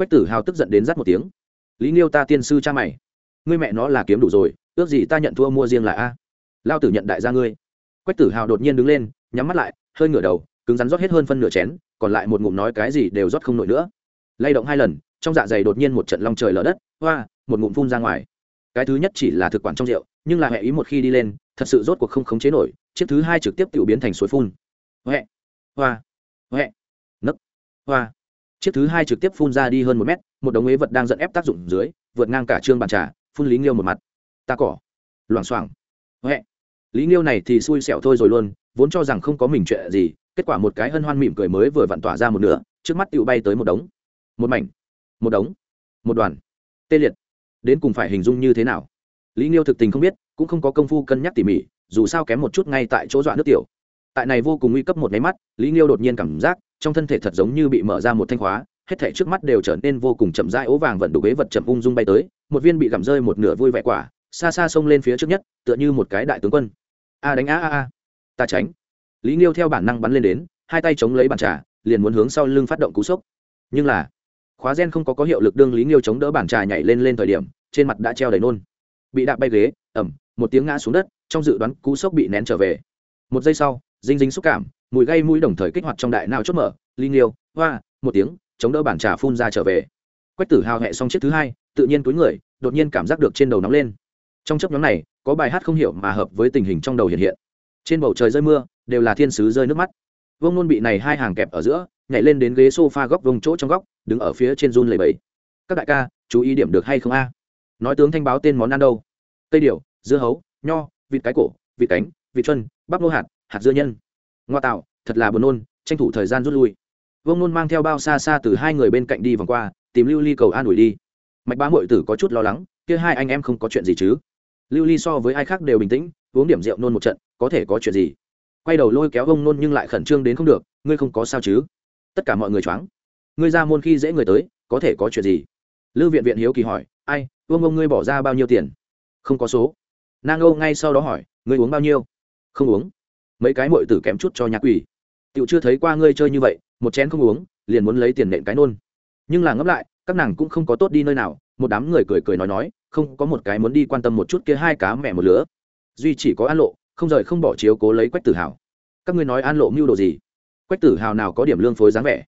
quách tử hào tức giận đến rắt một tiếng. Lý nghiêu ta tiên sư cha mày, ngươi mẹ nó là kiếm đủ rồi, ước gì ta nhận thua mua riêng là a? Lao tử nhận đại gia ngươi. Quách tử hào đột nhiên đứng lên, nhắm mắt lại, hơi ngửa đầu, cứng rắn rót hết hơn phân nửa chén, còn lại một ngụm nói cái gì đều rót không nổi nữa. Lay động hai lần, trong dạ dày đột nhiên một trận long trời lở đất, hoa, một ngụm phun ra ngoài. Cái thứ nhất chỉ là thực quản trong rượu, nhưng là hệ ý một khi đi lên, thật sự rốt cuộc không khống chế nổi, chiếc thứ hai trực tiếp tự biến thành suối phun. Huệ, hoa, huệ, nấc, hoa chiếc thứ hai trực tiếp phun ra đi hơn một mét, một đống ế vật đang dẫn ép tác dụng dưới, vượt ngang cả trương bàn trà, phun lý nghiêu một mặt. Ta cỏ. Loảng xoảng. Huệ. Lý nghiêu này thì xui xẻo thôi rồi luôn, vốn cho rằng không có mình chuyện gì, kết quả một cái hân hoan mỉm cười mới vừa vặn tỏa ra một nửa, trước mắt tựu bay tới một đống. Một mảnh. Một đống. Một đoàn. Tê liệt. Đến cùng phải hình dung như thế nào? Lý nghiêu thực tình không biết, cũng không có công phu cân nhắc tỉ mỉ, dù sao kém một chút ngay tại chỗ dọa nước tiểu. Tại này vô cùng nguy cấp một máy mắt, lý nghiêu đột nhiên cảm giác trong thân thể thật giống như bị mở ra một thanh khóa, hết thể trước mắt đều trở nên vô cùng chậm rãi, ố vàng vận đủ ghế vật chậm ung dung bay tới, một viên bị gặm rơi một nửa vui vẻ quả, xa xa xông lên phía trước nhất, tựa như một cái đại tướng quân. A đánh a a a. Ta tránh. Lý nghiêu theo bản năng bắn lên đến, hai tay chống lấy bàn trà, liền muốn hướng sau lưng phát động cú sốc. Nhưng là, khóa gen không có có hiệu lực đương lý nghiêu chống đỡ bàn trà nhảy lên lên thời điểm, trên mặt đã treo đầy nôn. Bị đạp bay ghế, ẩm, một tiếng ngã xuống đất, trong dự đoán cú sốc bị nén trở về một giây sau dinh dính xúc cảm mùi gây mũi đồng thời kích hoạt trong đại nào chốt mở ly nghiêu hoa một tiếng chống đỡ bàn trà phun ra trở về. Quách tử hào hẹ xong chiếc thứ hai tự nhiên túi người đột nhiên cảm giác được trên đầu nóng lên. Trong chấp nhóm này có bài hát không hiểu mà hợp với tình hình trong đầu hiện hiện. Trên bầu trời rơi mưa đều là thiên sứ rơi nước mắt. Vông nôn bị này hai hàng kẹp ở giữa nhảy lên đến ghế s o f a góc vông chỗ trong góc đứng ở phía trên run lầy bẫy các đại ca chú ý điểm được hay không a? Nói tướng thanh báo tên món ăn đâu? Tây điều, dưa hấu nho vịt cái cổ vịt cánh vịt chân bắp nô hạt hạt dưa nhân. Ngoa tạo, thật là buồn nôn, tranh thủ thời gian rút lui. Vông nôn mang theo bao xa xa từ hai người bên cạnh đi vòng qua, tìm lưu ly cầu an ủi đi. Mạch bá mội tử có chút lo lắng, kia hai anh em không có chuyện gì chứ? Lưu ly so với ai khác đều bình tĩnh, uống điểm rượu nôn một trận, có thể có chuyện gì? Quay đầu lôi kéo Vương nôn nhưng lại khẩn trương đến không được, ngươi không có sao chứ? Tất cả mọi người choáng. Ngươi ra môn khi dễ người tới, có thể có chuyện gì? Lưu viện viện hiếu kỳ hỏi, ai, vương ông ngươi bỏ ra bao nhiêu tiền? Không có số. Nang âu ngay sau đó hỏi, ngươi uống bao nhiêu? Không uống. Mấy cái mội tử kém chút cho nhạc quỷ tựu chưa thấy qua ngươi chơi như vậy, một chén không uống, liền muốn lấy tiền nện cái nôn. Nhưng là ngấp lại, các nàng cũng không có tốt đi nơi nào, một đám người cười cười nói nói, không có một cái muốn đi quan tâm một chút kia hai cá mẹ một lứa. Duy chỉ có an lộ, không rời không bỏ chiếu cố lấy quách tử hào. Các ngươi nói an lộ mưu đồ gì? Quách tử hào nào có điểm lương phối dáng vẻ?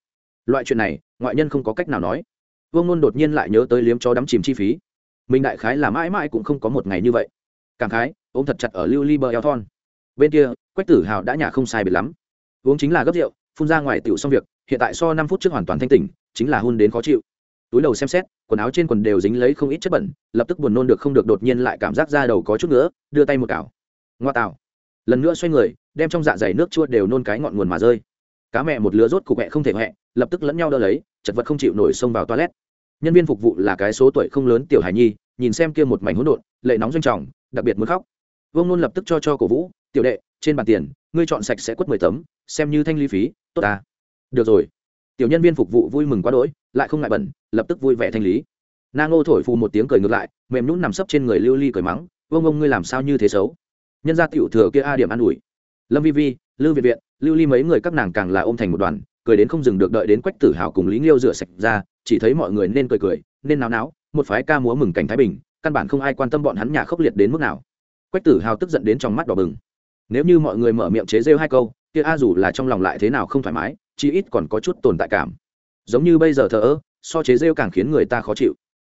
Loại chuyện này, ngoại nhân không có cách nào nói. Vương nôn đột nhiên lại nhớ tới liếm cho đắm chìm chi phí. Mình đại khái là mãi mãi cũng không có một ngày như vậy. Cảm khái, ôm thật chặt ở lưu ly bờ eo thon bên kia, quách tử hào đã nhả không sai biệt lắm. Uống chính là gấp rượu, phun ra ngoài tiểu xong việc, hiện tại so năm phút trước hoàn toàn thanh tỉnh, chính là hôn đến khó chịu. Túi đầu xem xét, quần áo trên quần đều dính lấy không ít chất bẩn, lập tức buồn nôn được không được đột nhiên lại cảm giác da đầu có chút nữa đưa tay một cào. Ngoa tạo. Lần nữa xoay người, đem trong dạ dày nước chua đều nôn cái ngọn nguồn mà rơi. Cá mẹ một lứa rốt cục mẹ không thể mẹ, lập tức lẫn nhau đỡ lấy, chật vật không chịu nổi xông vào toilet. Nhân viên phục vụ là cái số tuổi không lớn tiểu hải nhi, nhìn xem kia một mảnh hỗn độn, lệ nóng doanh trọng, đặc biệt muốn khóc. Vương nôn lập tức cho cho cổ vũ tiểu đệ, trên bàn tiền, ngươi chọn sạch sẽ quất mười tấm, xem như thanh ly phí, tốt ta được rồi. Tiểu nhân viên phục vụ vui mừng quá đỗi, lại không ngại bẩn, lập tức vui vẻ thanh lý. Na ngô thổi phù một tiếng cười ngược lại, mềm nhún nằm sấp trên người lưu ly cười mắng ông ông ngươi làm sao như thế xấu? Nhân gia tiểu thừa kia a điểm an ủi. Lâm vi vi, lưu việt viện, lưu ly mấy người các nàng càng là ôm thành một đoàn, cười đến không dừng được đợi đến quách tử hào cùng lý nghiêu rửa sạch ra, chỉ thấy mọi người nên cười cười, nên náo náo, một phái ca múa mừng cảnh thái bình, căn bản không ai quan tâm bọn hắn nhà khốc liệt đến mức nào. Quách tử hào tức giận đến trong mắt đỏ bừng nếu như mọi người mở miệng chế rêu hai câu, kia a dù là trong lòng lại thế nào không thoải mái, chí ít còn có chút tồn tại cảm. Giống như bây giờ thờ ơ, so chế rêu càng khiến người ta khó chịu.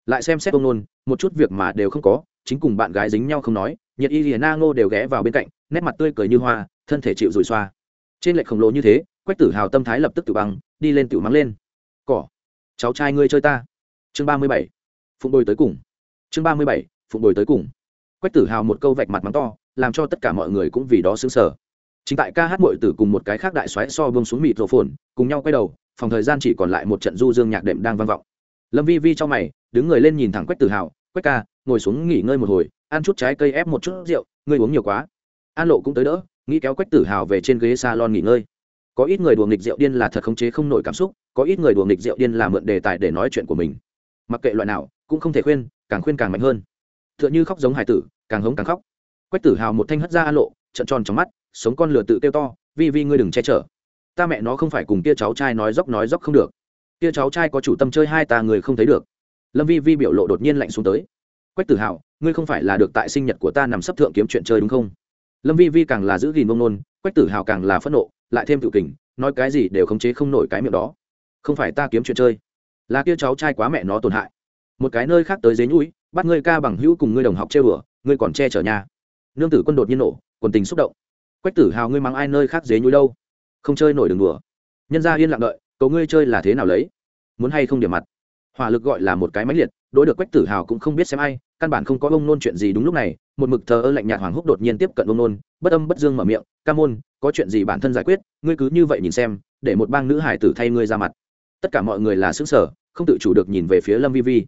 Lại xem xét ông nôn, một chút việc mà đều không có, chính cùng bạn gái dính nhau không nói, nhiệt y liền na ngô đều ghé vào bên cạnh, nét mặt tươi cười như hoa, thân thể chịu rủi xoa. Trên lệch khổng lồ như thế, quách tử hào tâm thái lập tức tự băng đi lên tự mắng lên. Cỏ, cháu trai ngươi chơi ta. Chương ba mươi bảy, phụng bồi tới cùng. Chương ba mươi bảy, phụng bồi tới cùng. Quách tử hào một câu vạch mặt mắng to làm cho tất cả mọi người cũng vì đó xứng sở. Chính tại ca hát mội tử cùng một cái khác đại xoáy so bông xuống mịt rổ phồn cùng nhau quay đầu, phòng thời gian chỉ còn lại một trận du dương nhạc đệm đang vang vọng. Lâm vi vi trong mày, đứng người lên nhìn thẳng quách tử hào quách ca, ngồi xuống nghỉ ngơi một hồi, ăn chút trái cây ép một chút rượu, ngươi uống nhiều quá. An lộ cũng tới đỡ, nghĩ kéo quách tử hào về trên ghế salon nghỉ ngơi. Có ít người đùa nghịch rượu điên là thật khống chế không nổi cảm xúc, có ít người đùa nghịch rượu điên là mượn đề tài để nói chuyện của mình. Mặc kệ loại nào, cũng không thể khuyên, càng khuyên càng mạnh hơn. T h ư ợ n h ư khóc giống hải tử, càng hống càng khóc quách tử hào một thanh hất ra an lộ trận tròn trong mắt, sống con lửa tự kêu to, vi vi ngươi đừng che chở. Ta mẹ nó không phải cùng kia cháu trai nói dốc nói dốc không được. Kia cháu trai có chủ tâm chơi hai ta người không thấy được. Lâm vi vi biểu lộ đột nhiên lạnh xuống tới. Quách tử hào, ngươi không phải là được tại sinh nhật của ta nằm sấp thượng kiếm chuyện chơi đúng không? Lâm vi vi càng là giữ gìn mông nôn, quách tử hào càng là phẫn nộ, lại thêm tự kình, nói cái gì đều khống chế không nổi cái miệng đó. Không phải ta kiếm chuyện chơi, là kia cháu trai quá mẹ nó tổn hại. Một cái nơi khác tới dế nhũi, bắt ngươi ca bằng hữu cùng ngươi đồng học chơi bừa, ngươi còn che chở nhà nương tử quân đột nhiên nổ, quần tình xúc động. Quách tử hào, ngươi mắng ai nơi khác dế nhũi đâu? Không chơi nổi đường đùa. Nhân ra yên lặng đợi, cầu ngươi chơi là thế nào lấy? Muốn hay không điểm mặt? Hỏa lực gọi là một cái máy liệt, đối được quách tử hào cũng không biết xem ai, căn bản không có ông nôn chuyện gì đúng lúc này, một mực thờ ơ lạnh nhạt hoàng húc đột nhiên tiếp cận ông nôn, bất âm bất dương mở miệng, ca môn, có chuyện gì bản thân giải quyết, ngươi cứ như vậy nhìn xem, để một bang nữ hải tử thay ngươi ra mặt. Tất cả mọi người là xứng sở không tự chủ được nhìn về phía lâm vi vi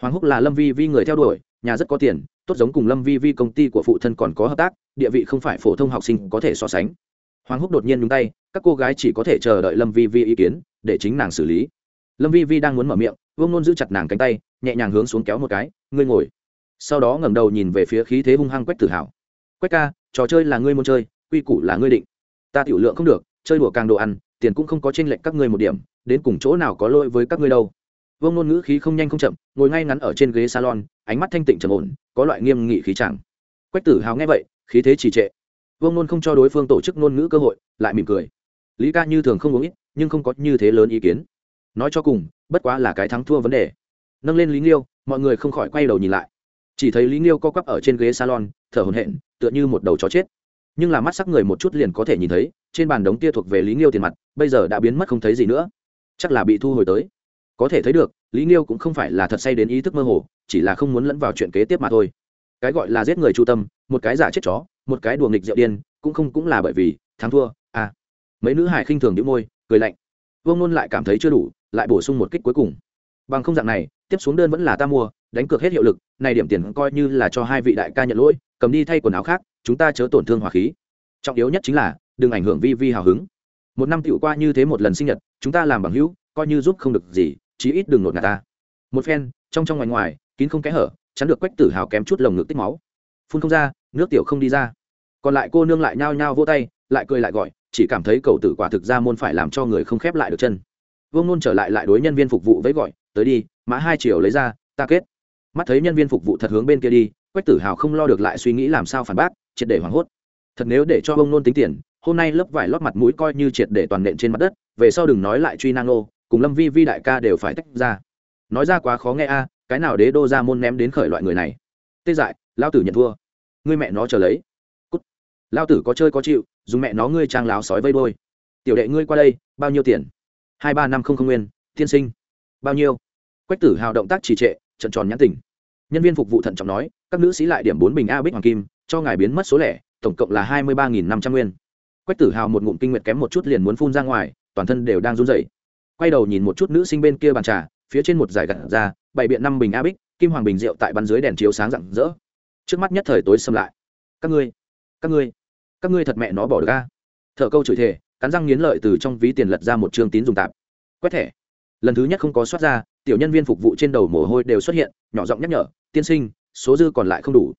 hoàng húc là lâm vi vi người theo đuổi, nhà rất có tiền, tốt giống cùng lâm vi vi công ty của phụ thân còn có hợp tác, địa vị không phải phổ thông học sinh có thể so sánh. Hoàng húc đột nhiên nhúng tay, các cô gái chỉ có thể chờ đợi lâm vi vi ý kiến, để chính nàng xử lý. Lâm vi vi đang muốn mở miệng, vương nôn giữ chặt nàng cánh tay, nhẹ nhàng hướng xuống kéo một cái, ngươi ngồi. Sau đó ngẩng đầu nhìn về phía khí thế hung hăng quách tử hảo. Quách ca, trò chơi là ngươi muốn chơi, quy củ là ngươi định. Ta tiểu lượng không được, chơi đùa càng đồ ăn, tiền cũng không có tranh lệch các ngươi một điểm, đến cùng chỗ nào có lỗi với các ngươi đâu vương nôn ngữ khí không nhanh không chậm, ngồi ngay ngắn ở trên ghế salon, ánh mắt thanh tịnh trầm ổn, có loại nghiêm nghị khí chẳng. Quách tử hào nghe vậy, khí thế trì trệ. Vương nôn không cho đối phương tổ chức ngôn ngữ cơ hội, lại mỉm cười. Lý ca như thường không uống ít, nhưng không có như thế lớn ý kiến. Nói cho cùng, bất quá là cái thắng thua vấn đề. Nâng lên lý nghiêu, mọi người không khỏi quay đầu nhìn lại. Chỉ thấy lý nghiêu co quắp ở trên ghế salon, thở hồn hện tựa như một đầu chó chết. Nhưng là mắt sắc người một chút liền có thể nhìn thấy, trên bàn đống tia thuộc về lý nghiêu tiền mặt, bây giờ đã biến mất không thấy gì nữa. Chắc là bị thu hồi tới có thể thấy được, lý nghiêu cũng không phải là thật say đến ý thức mơ hồ, chỉ là không muốn lẫn vào chuyện kế tiếp mà thôi. Cái gọi là giết người chu tâm, một cái giả chết chó, một cái đùa nghịch rượu điên, cũng không cũng là bởi vì, thắng thua à. Mấy nữ hải khinh thường đĩu môi, cười lạnh. Vương nôn lại cảm thấy chưa đủ, lại bổ sung một kích cuối cùng. Bằng không dạng này, tiếp xuống đơn vẫn là ta mua, đánh cược hết hiệu lực, này điểm tiền coi như là cho hai vị đại ca nhận lỗi, cầm đi thay quần áo khác, chúng ta chớ tổn thương hòa khí. Trọng yếu nhất chính là, đừng ảnh hưởng vi vi hào hứng. Một năm tựu qua như thế một lần sinh nhật, chúng ta làm bằng hữu, coi như giúp không được gì chí ít đừng nột ngạt ta. Một phen, trong trong ngoài ngoài, kín không kẽ hở, chắn được quách tử hào kém chút lồng ngực tích máu. Phun không ra, nước tiểu không đi ra. Còn lại cô nương lại nhao nhao vô tay, lại cười lại gọi, chỉ cảm thấy cầu tử quả thực ra môn phải làm cho người không khép lại được chân. Vương nôn trở lại lại đối nhân viên phục vụ với gọi, tới đi, mã hai triệu lấy ra, ta kết. Mắt thấy nhân viên phục vụ thật hướng bên kia đi, quách tử hào không lo được lại suy nghĩ làm sao phản bác, triệt để hoảng hốt. Thật nếu để cho vương nôn tính tiền, hôm nay lớp vải lót mặt mũi coi như triệt để toàn nện trên mặt đất, về sau đừng nói lại truy nang nô cùng lâm vi vi đại ca đều phải tách ra. Nói ra quá khó nghe a, cái nào đế đô ra môn ném đến khởi loại người này? Tê dại lao tử nhận thua. Ngươi mẹ nó trở lấy. Cút. Lao tử có chơi có chịu, dùng mẹ nó ngươi trang láo sói vây đôi tiểu đệ ngươi qua đây, bao nhiêu tiền? Hai ba năm không không nguyên, tiên sinh. Bao nhiêu? Quách tử hào động tác trì trệ, trận tròn nhãn tình nhân viên phục vụ thận trọng nói, các nữ sĩ lại điểm bốn bình a bích hoàng kim, cho ngài biến mất số lẻ, tổng cộng là hai mươi ba năm trăm nguyên. Quách tử hào một ngụm kinh nguyệt kém một chút liền muốn phun ra ngoài, toàn thân đều đang run rẩy quay đầu nhìn một chút nữ sinh bên kia bàn trà, phía trên một giải gặt ra, bày biện năm bình a bích, kim hoàng bình rượu tại bắn dưới đèn chiếu sáng rạng rỡ. Trước mắt nhất thời tối xâm lại. Các ngươi các ngươi các ngươi thật mẹ nó bỏ được a. Thợ câu chửi thề, cắn răng nghiến lợi từ trong ví tiền lật ra một chương tín dùng tạp. Quét thẻ. Lần thứ nhất không có soát ra, tiểu nhân viên phục vụ trên đầu mồ hôi đều xuất hiện, nhỏ giọng nhắc nhở, tiên sinh, số dư còn lại không đủ.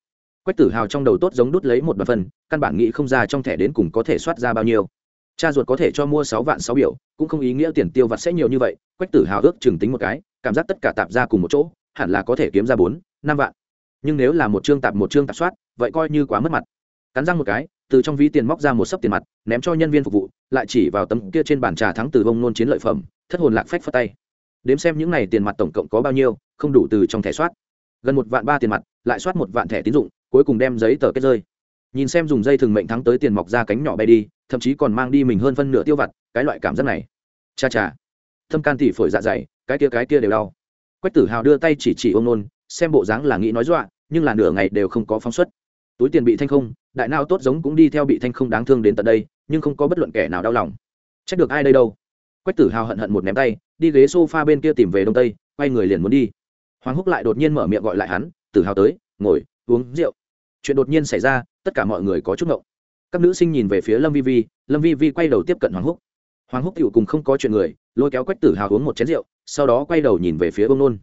Quách tử hào trong đầu tốt giống đút lấy một đoạn phần, căn bản nghĩ không ra trong thẻ đến cùng có thể soát ra bao nhiêu cha ruột có thể cho mua sáu vạn sáu biểu, cũng không ý nghĩa tiền tiêu vặt sẽ nhiều như vậy, quách tử hào ước chừng tính một cái, cảm giác tất cả tạp ra cùng một chỗ, hẳn là có thể kiếm ra bốn, năm vạn. Nhưng nếu là một chương tạp một chương tạp soát, vậy coi như quá mất mặt. Cắn răng một cái, từ trong ví tiền móc ra một sấp tiền mặt, ném cho nhân viên phục vụ, lại chỉ vào tấm kia trên bàn trà thắng từ bông nôn chiến lợi phẩm, thất hồn lạc phách phất tay. Đếm xem những n à y tiền mặt tổng cộng có bao nhiêu, không đủ từ trong thẻ soát. Gần một vạn ba tiền mặt, lại soát một vạn thẻ tín dụng, cuối cùng đem giấy tờ kết rơi. Nhìn xem dùng dây thừng mệnh thắng tới tiền mọc ra cánh nhỏ bay đi thậm chí còn mang đi mình hơn phân nửa tiêu vặt, cái loại cảm giác này. Cha cha. Thâm can tỉ phổi dạ dày, cái kia cái kia đều đau. Quách tử hào đưa tay chỉ chỉ ông nôn, xem bộ dáng là nghĩ nói dọa, nhưng là nửa ngày đều không có phóng xuất. Túi tiền bị thanh không, đại nào tốt giống cũng đi theo bị thanh không đáng thương đến tận đây, nhưng không có bất luận kẻ nào đau lòng. Trách được ai đây đâu? Quách tử hào hận hận một ném tay, đi ghế s o f a bên kia tìm về đông tây, quay người liền muốn đi. Hoàng húc lại đột nhiên mở miệng gọi lại hắn, tử hào tới, ngồi, uống rượu. Chuyện đột nhiên xảy ra, tất cả mọi người có chút ngộng các nữ sinh nhìn về phía lâm vi vi, lâm vi vi quay đầu tiếp cận hoàng húc. Hoàng húc cựu cùng không có chuyện người, lôi kéo quách tử hào uống một chén rượu, sau đó quay đầu nhìn về phía bông nôn.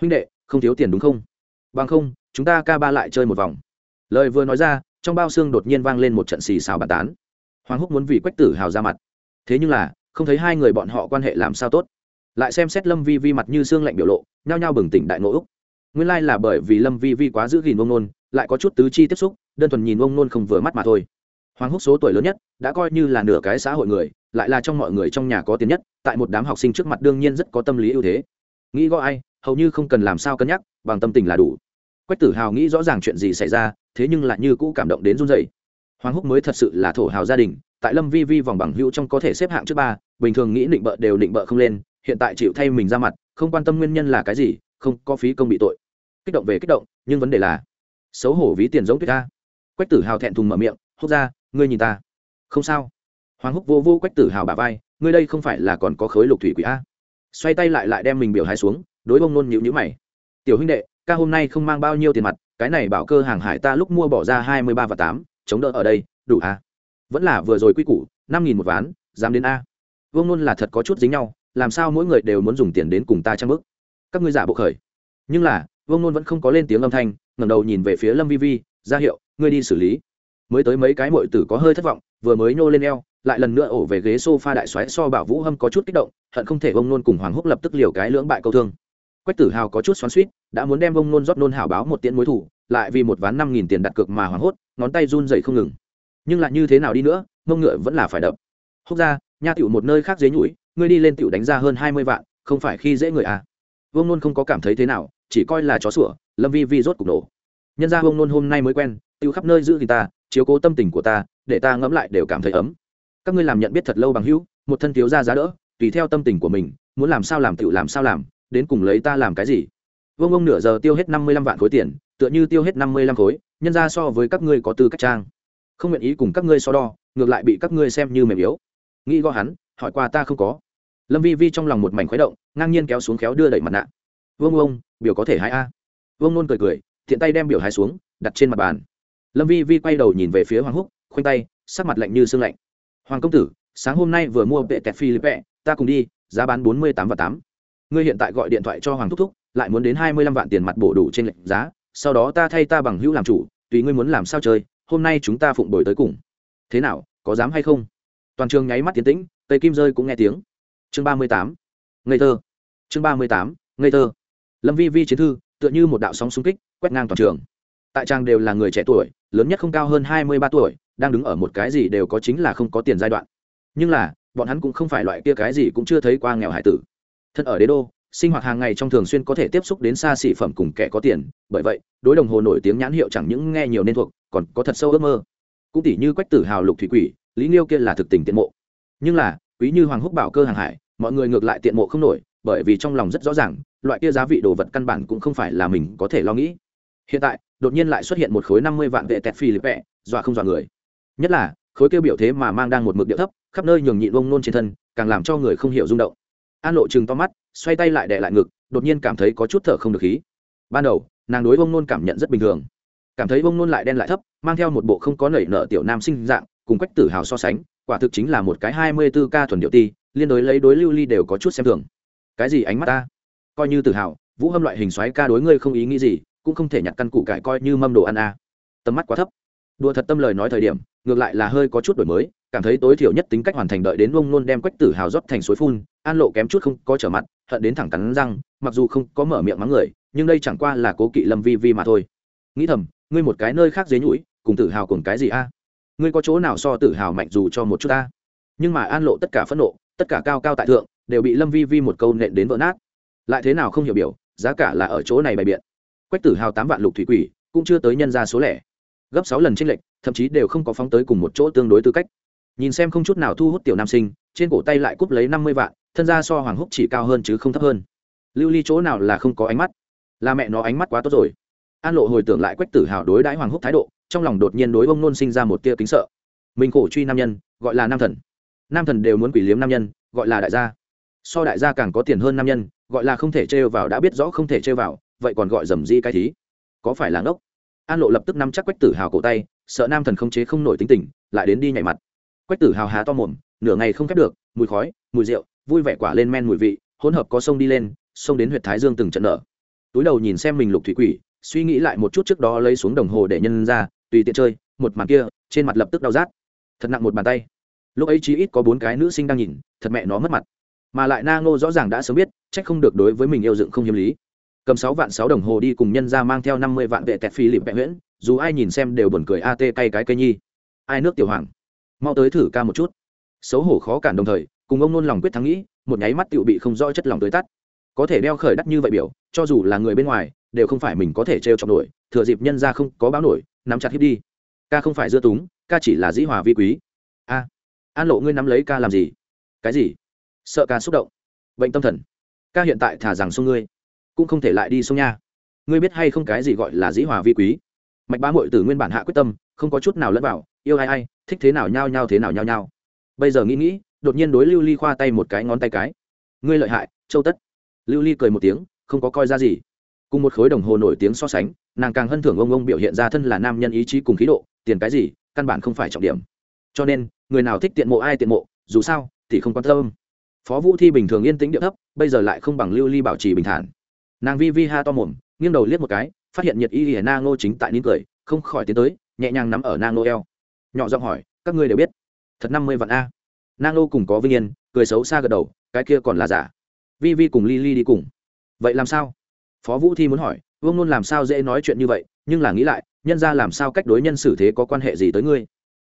Huynh đệ, không thiếu tiền đúng không? Bằng không, chúng ta ca ba lại chơi một vòng. Lời vừa nói ra, trong bao xương đột nhiên vang lên một trận xì xào bàn tán. Hoàng húc muốn vì quách tử hào ra mặt. Thế nhưng là, không thấy hai người bọn họ quan hệ làm sao tốt. Lại xem xét lâm vi vi mặt như xương lạnh biểu lộ, nhao nhao bừng tỉnh đại ngộ úc. Nguyên lai là bởi vì lâm vi vi quá giữ gìn ông nôn, lại có chút tứ chi tiếp xúc, đơn thuần nhìn ông nôn không vừa mắt mà thôi hoàng húc số tuổi lớn nhất, đã coi như là nửa cái xã hội người, lại là trong mọi người trong nhà có tiền nhất, tại một đám học sinh trước mặt đương nhiên rất có tâm lý ưu thế. Nghĩ gọi ai, hầu như không cần làm sao cân nhắc, bằng tâm tình là đủ. Quách tử hào nghĩ rõ ràng chuyện gì xảy ra, thế nhưng lại như cũ cảm động đến run dày hoàng húc mới thật sự là thổ hào gia đình, tại lâm vi vi vòng bằng hữu trong có thể xếp hạng trước ba, bình thường nghĩ định bợ đều định bợ không lên, hiện tại chịu thay mình ra mặt, không quan tâm nguyên nhân là cái gì, không có phí công bị tội. Kích động về kích động, nhưng vấn đề là, xấu hổ ví tiền giống tuyết ta. Quách tử hào thẹn thùng mở miệng húc ra ngươi nhìn ta. Không sao. Hoàng húc vô vô quách tử hào bà vai, ngươi đây không phải là còn có khối lục thủy quỷ a. Xoay tay lại lại đem mình biểu hai xuống, đối bông nôn nhịu nhữ mày. Tiểu huynh đệ, ca hôm nay không mang bao nhiêu tiền mặt, cái này bảo cơ hàng hải ta lúc mua bỏ ra hai mươi ba và tám, chống đỡ ở đây, đủ a. Vẫn là vừa rồi quy củ, năm nghìn một ván, dám đến a. Vương nôn là thật có chút dính nhau, làm sao mỗi người đều muốn dùng tiền đến cùng ta trang bức? Các ngươi giả bộ khởi. Nhưng là, vương nôn vẫn không có lên tiếng âm thanh, ngẩng đầu nhìn về phía lâm vi vi, ra hiệu, ngươi đi xử lý mới tới mấy cái mội tử có hơi thất vọng, vừa mới nhô lên eo, lại lần nữa ổ về ghế s o f a đại xoáy so bảo vũ hâm có chút kích động, hận không thể bông nôn cùng hoàng húc lập tức liều cái lưỡng bại câu thương. Quách tử hào có chút xoắn suýt đã muốn đem bông nôn rót nôn hào báo một tiễn mối thủ, lại vì một ván năm nghìn tiền đặt cược mà hoảng hốt, ngón tay run dậy không ngừng. Nhưng lại như thế nào đi nữa, mông ngựa vẫn là phải đập. Húc ra, nha tiểu một nơi khác dế nhũi ngươi đi lên tiểu đánh ra hơn hai mươi vạn, không phải khi dễ người à. Vương nôn không có cảm thấy thế nào, chỉ coi là chó sủa, lâm vi vi rốt cục nổ. Nhân ra vương nôn hôm nay mới quen tiêu khắp nơi giữ thì ta chiếu cố tâm tình của ta, để ta ngẫm lại đều cảm thấy ấm. Các ngươi làm nhận biết thật lâu bằng hữu, một thân thiếu ra giá đỡ, tùy theo tâm tình của mình, muốn làm sao làm tựu làm sao làm, đến cùng lấy ta làm cái gì? Vương ông nửa giờ tiêu hết năm mươi lăm vạn khối tiền, tựa như tiêu hết năm mươi lăm khối, nhân ra so với các ngươi có tư cách trang. Không nguyện ý cùng các ngươi so đo, ngược lại bị các ngươi xem như mềm yếu. Nghĩ gõ hắn, hỏi qua ta không có. Lâm vi vi trong lòng một mảnh khuấy động, ngang nhiên kéo xuống khéo đưa đẩy mặt nạ. Vương ông, biểu có thể hai a. Vương nôn cười cười, thiện tay đem biểu hai xuống, đặt trên mặt bàn lâm vi vi quay đầu nhìn về phía hoàng húc, khoanh tay, sắc mặt lạnh như sương lạnh. Hoàng công tử, sáng hôm nay vừa mua vệ tẹt philippe ta cùng đi, giá bán bốn mươi tám và tám. Ngươi hiện tại gọi điện thoại cho hoàng thúc thúc, lại muốn đến hai mươi lăm vạn tiền mặt bổ đủ trên lệnh giá, sau đó ta thay ta bằng hữu làm chủ, tùy ngươi muốn làm sao chơi, hôm nay chúng ta phụng đổi tới cùng. Thế nào, có dám hay không? Toàn trường nháy mắt tiến tĩnh, tây kim rơi cũng nghe tiếng. Chương ba mươi tám, ngây thơ. Chương ba mươi tám, ngây thơ. Lâm vi vi chiến thư, tựa như một đạo sóng xung kích, quét ngang toàn trường tại trang đều là người trẻ tuổi, lớn nhất không cao hơn hai mươi ba tuổi, đang đứng ở một cái gì đều có chính là không có tiền giai đoạn. Nhưng là, bọn hắn cũng không phải loại kia cái gì cũng chưa thấy qua nghèo hải tử. Thân ở đế đô, sinh hoạt hàng ngày trong thường xuyên có thể tiếp xúc đến xa xỉ phẩm cùng kẻ có tiền, bởi vậy, đối đồng hồ nổi tiếng nhãn hiệu chẳng những nghe nhiều nên thuộc, còn có thật sâu ước mơ. Cũng tỷ như quách tử hào, lục thủy quỷ, lý niêu kia là thực tình tiện mộ. Nhưng là, quý như hoàng húc bảo cơ hàng hải, mọi người ngược lại tiện mộ không nổi, bởi vì trong lòng rất rõ ràng, loại kia giá vị đồ vật căn bản cũng không phải là mình có thể lo nghĩ. Hiện tại đột nhiên lại xuất hiện một khối năm mươi vạn vệ tẹt phi lip vẹ dọa không dọa người. Nhất là, khối kêu biểu thế mà mang đang một mực điệu thấp, khắp nơi nhường nhịn bông nôn trên thân, càng làm cho người không hiểu rung động. An lộ chừng to mắt, xoay tay lại đè lại ngực, đột nhiên cảm thấy có chút thở không được khí. Ban đầu, nàng đối bông nôn cảm nhận rất bình thường. Cảm thấy bông nôn lại đen lại thấp, mang theo một bộ không có nảy nợ tiểu nam sinh dạng, cùng quách tử hào so sánh, quả thực chính là một cái hai mươi b k thuần điệu ti, liên đối lấy đối lưu ly đều có chút xem thường. Cái gì ánh mắt ta? Coi như tự hào, vũ hâm loại hình xoáy ca đối ngươi không ý nghĩ gì cũng không thể nhặt căn củ cải coi như mâm đồ ăn a tầm mắt quá thấp. Đùa thật tâm lời nói thời điểm, ngược lại là hơi có chút đổi mới, cảm thấy tối thiểu nhất tính cách hoàn thành đợi đến ông nôn đem quách tử hào rót thành suối phun, an lộ kém chút không có trở mặt, hận đến thẳng cắn răng, mặc dù không có mở miệng mắng người, nhưng đây chẳng qua là cố kỵ lâm vi vi mà thôi. Nghĩ thầm, ngươi một cái nơi khác dế nhũi, cùng tử hào cùng cái gì a ngươi có chỗ nào so tử hào mạnh dù cho một chút ta? Nhưng mà an lộ tất cả phẫn nộ, tất cả cao cao tại thượng, đều bị lâm vi vi một câu nện đến vỡ nát. Lại thế nào không hiểu biểu, giá cả là ở chỗ này bày biện quách tử hào tám vạn lục thủy quỷ, cũng chưa tới nhân ra số lẻ. Gấp sáu lần tranh lệch, thậm chí đều không có phóng tới cùng một chỗ tương đối tư cách. Nhìn xem không chút nào thu hút tiểu nam sinh, trên cổ tay lại cúp lấy năm mươi vạn, thân ra so hoàng húc chỉ cao hơn chứ không thấp hơn. Lưu ly chỗ nào là không có ánh mắt? Là mẹ nó ánh mắt quá tốt rồi. An lộ hồi tưởng lại quách tử hào đối đãi hoàng húc thái độ, trong lòng đột nhiên đối ông nôn sinh ra một tia kính sợ. Mình khổ truy nam nhân, gọi là nam thần. Nam thần đều muốn quỷ liếm nam nhân, gọi là đại gia. So đại gia càng có tiền hơn nam nhân, gọi là không thể trêu vào đã biết rõ không thể trêu vào vậy còn gọi dầm di cái thí? Có phải là ngốc? An lộ lập tức nắm chắc quách tử hào cổ tay, sợ nam thần không chế không nổi tính tình, lại đến đi nhảy mặt. Quách tử hào há to mồm, nửa ngày không khép được, mùi khói, mùi rượu, vui vẻ quả lên men mùi vị, hỗn hợp có sông đi lên, sông đến huyện thái dương từng trận nở. Túi đầu nhìn xem mình lục thủy quỷ, suy nghĩ lại một chút trước đó lấy xuống đồng hồ để nhân ra, tùy tiện chơi, một màn kia, trên mặt lập tức đau rát. Thật nặng một bàn tay. Lúc ấy chí ít có bốn cái nữ sinh đang nhìn, thật mẹ nó mất mặt. Mà lại na ngô rõ ràng đã sớm biết trách không được đối với mình yêu dựng không hiếm lý cầm sáu vạn sáu đồng hồ đi cùng nhân ra mang theo năm mươi vạn vệ tẹt phi lịp vẽ nguyễn dù ai nhìn xem đều buồn cười a tê cay cái cây nhi. Ai nước tiểu hoàng? Mau tới thử ca một chút. Xấu hổ khó cản đồng thời, cùng ông nôn lòng quyết thắng nghĩ, một nháy mắt tiểu bị không rõ chất lòng tới tắt. Có thể đeo khởi đắt như vậy biểu, cho dù là người bên ngoài, đều không phải mình có thể trêu chọc nổi, thừa dịp nhân ra không có báo nổi, nắm chặt hiếp đi. Ca không phải dưa túng, ca chỉ là dĩ hòa vi quý. A, an lộ ngươi nắm lấy ca làm gì? Cái gì? Sợ ca xúc động. Bệnh tâm thần. Ca hiện tại thả rằng xuống ngươi cũng không thể lại đi sông nha. Ngươi biết hay không cái gì gọi là dĩ hòa vi quý? Mạch bá mội từ nguyên bản hạ quyết tâm, không có chút nào lẫn vào, yêu ai ai, thích thế nào nhao nhao thế nào nhao nhao. Bây giờ nghĩ nghĩ, đột nhiên đối lưu ly khoa tay một cái ngón tay cái. Ngươi lợi hại, châu tất. Lưu ly cười một tiếng, không có coi ra gì. Cùng một khối đồng hồ nổi tiếng so sánh, nàng càng hân thưởng ông ông biểu hiện ra thân là nam nhân ý chí cùng khí độ, tiền cái gì, căn bản không phải trọng điểm. Cho nên, người nào thích tiện mộ ai tiện mộ, dù sao, thì không quan tâm. Phó vũ thi bình thường yên tĩnh địa thấp, bây giờ lại không bằng lưu ly bảo trì bình thản nàng vi vi ha to mồm, nghiêng đầu liếc một cái, phát hiện nhiệt y hiển na ngô chính tại nín cười, không khỏi tiến tới, nhẹ nhàng nắm ở na ngô eo. Nhỏ giọng hỏi, các ngươi đều biết, thật năm mươi vạn a. Na ngô cùng có vinh yên, cười xấu xa gật đầu, cái kia còn là giả. Vi vi cùng li li đi cùng. Vậy làm sao? Phó vũ thi muốn hỏi, vương nôn làm sao dễ nói chuyện như vậy, nhưng là nghĩ lại, nhân ra làm sao cách đối nhân xử thế có quan hệ gì tới ngươi?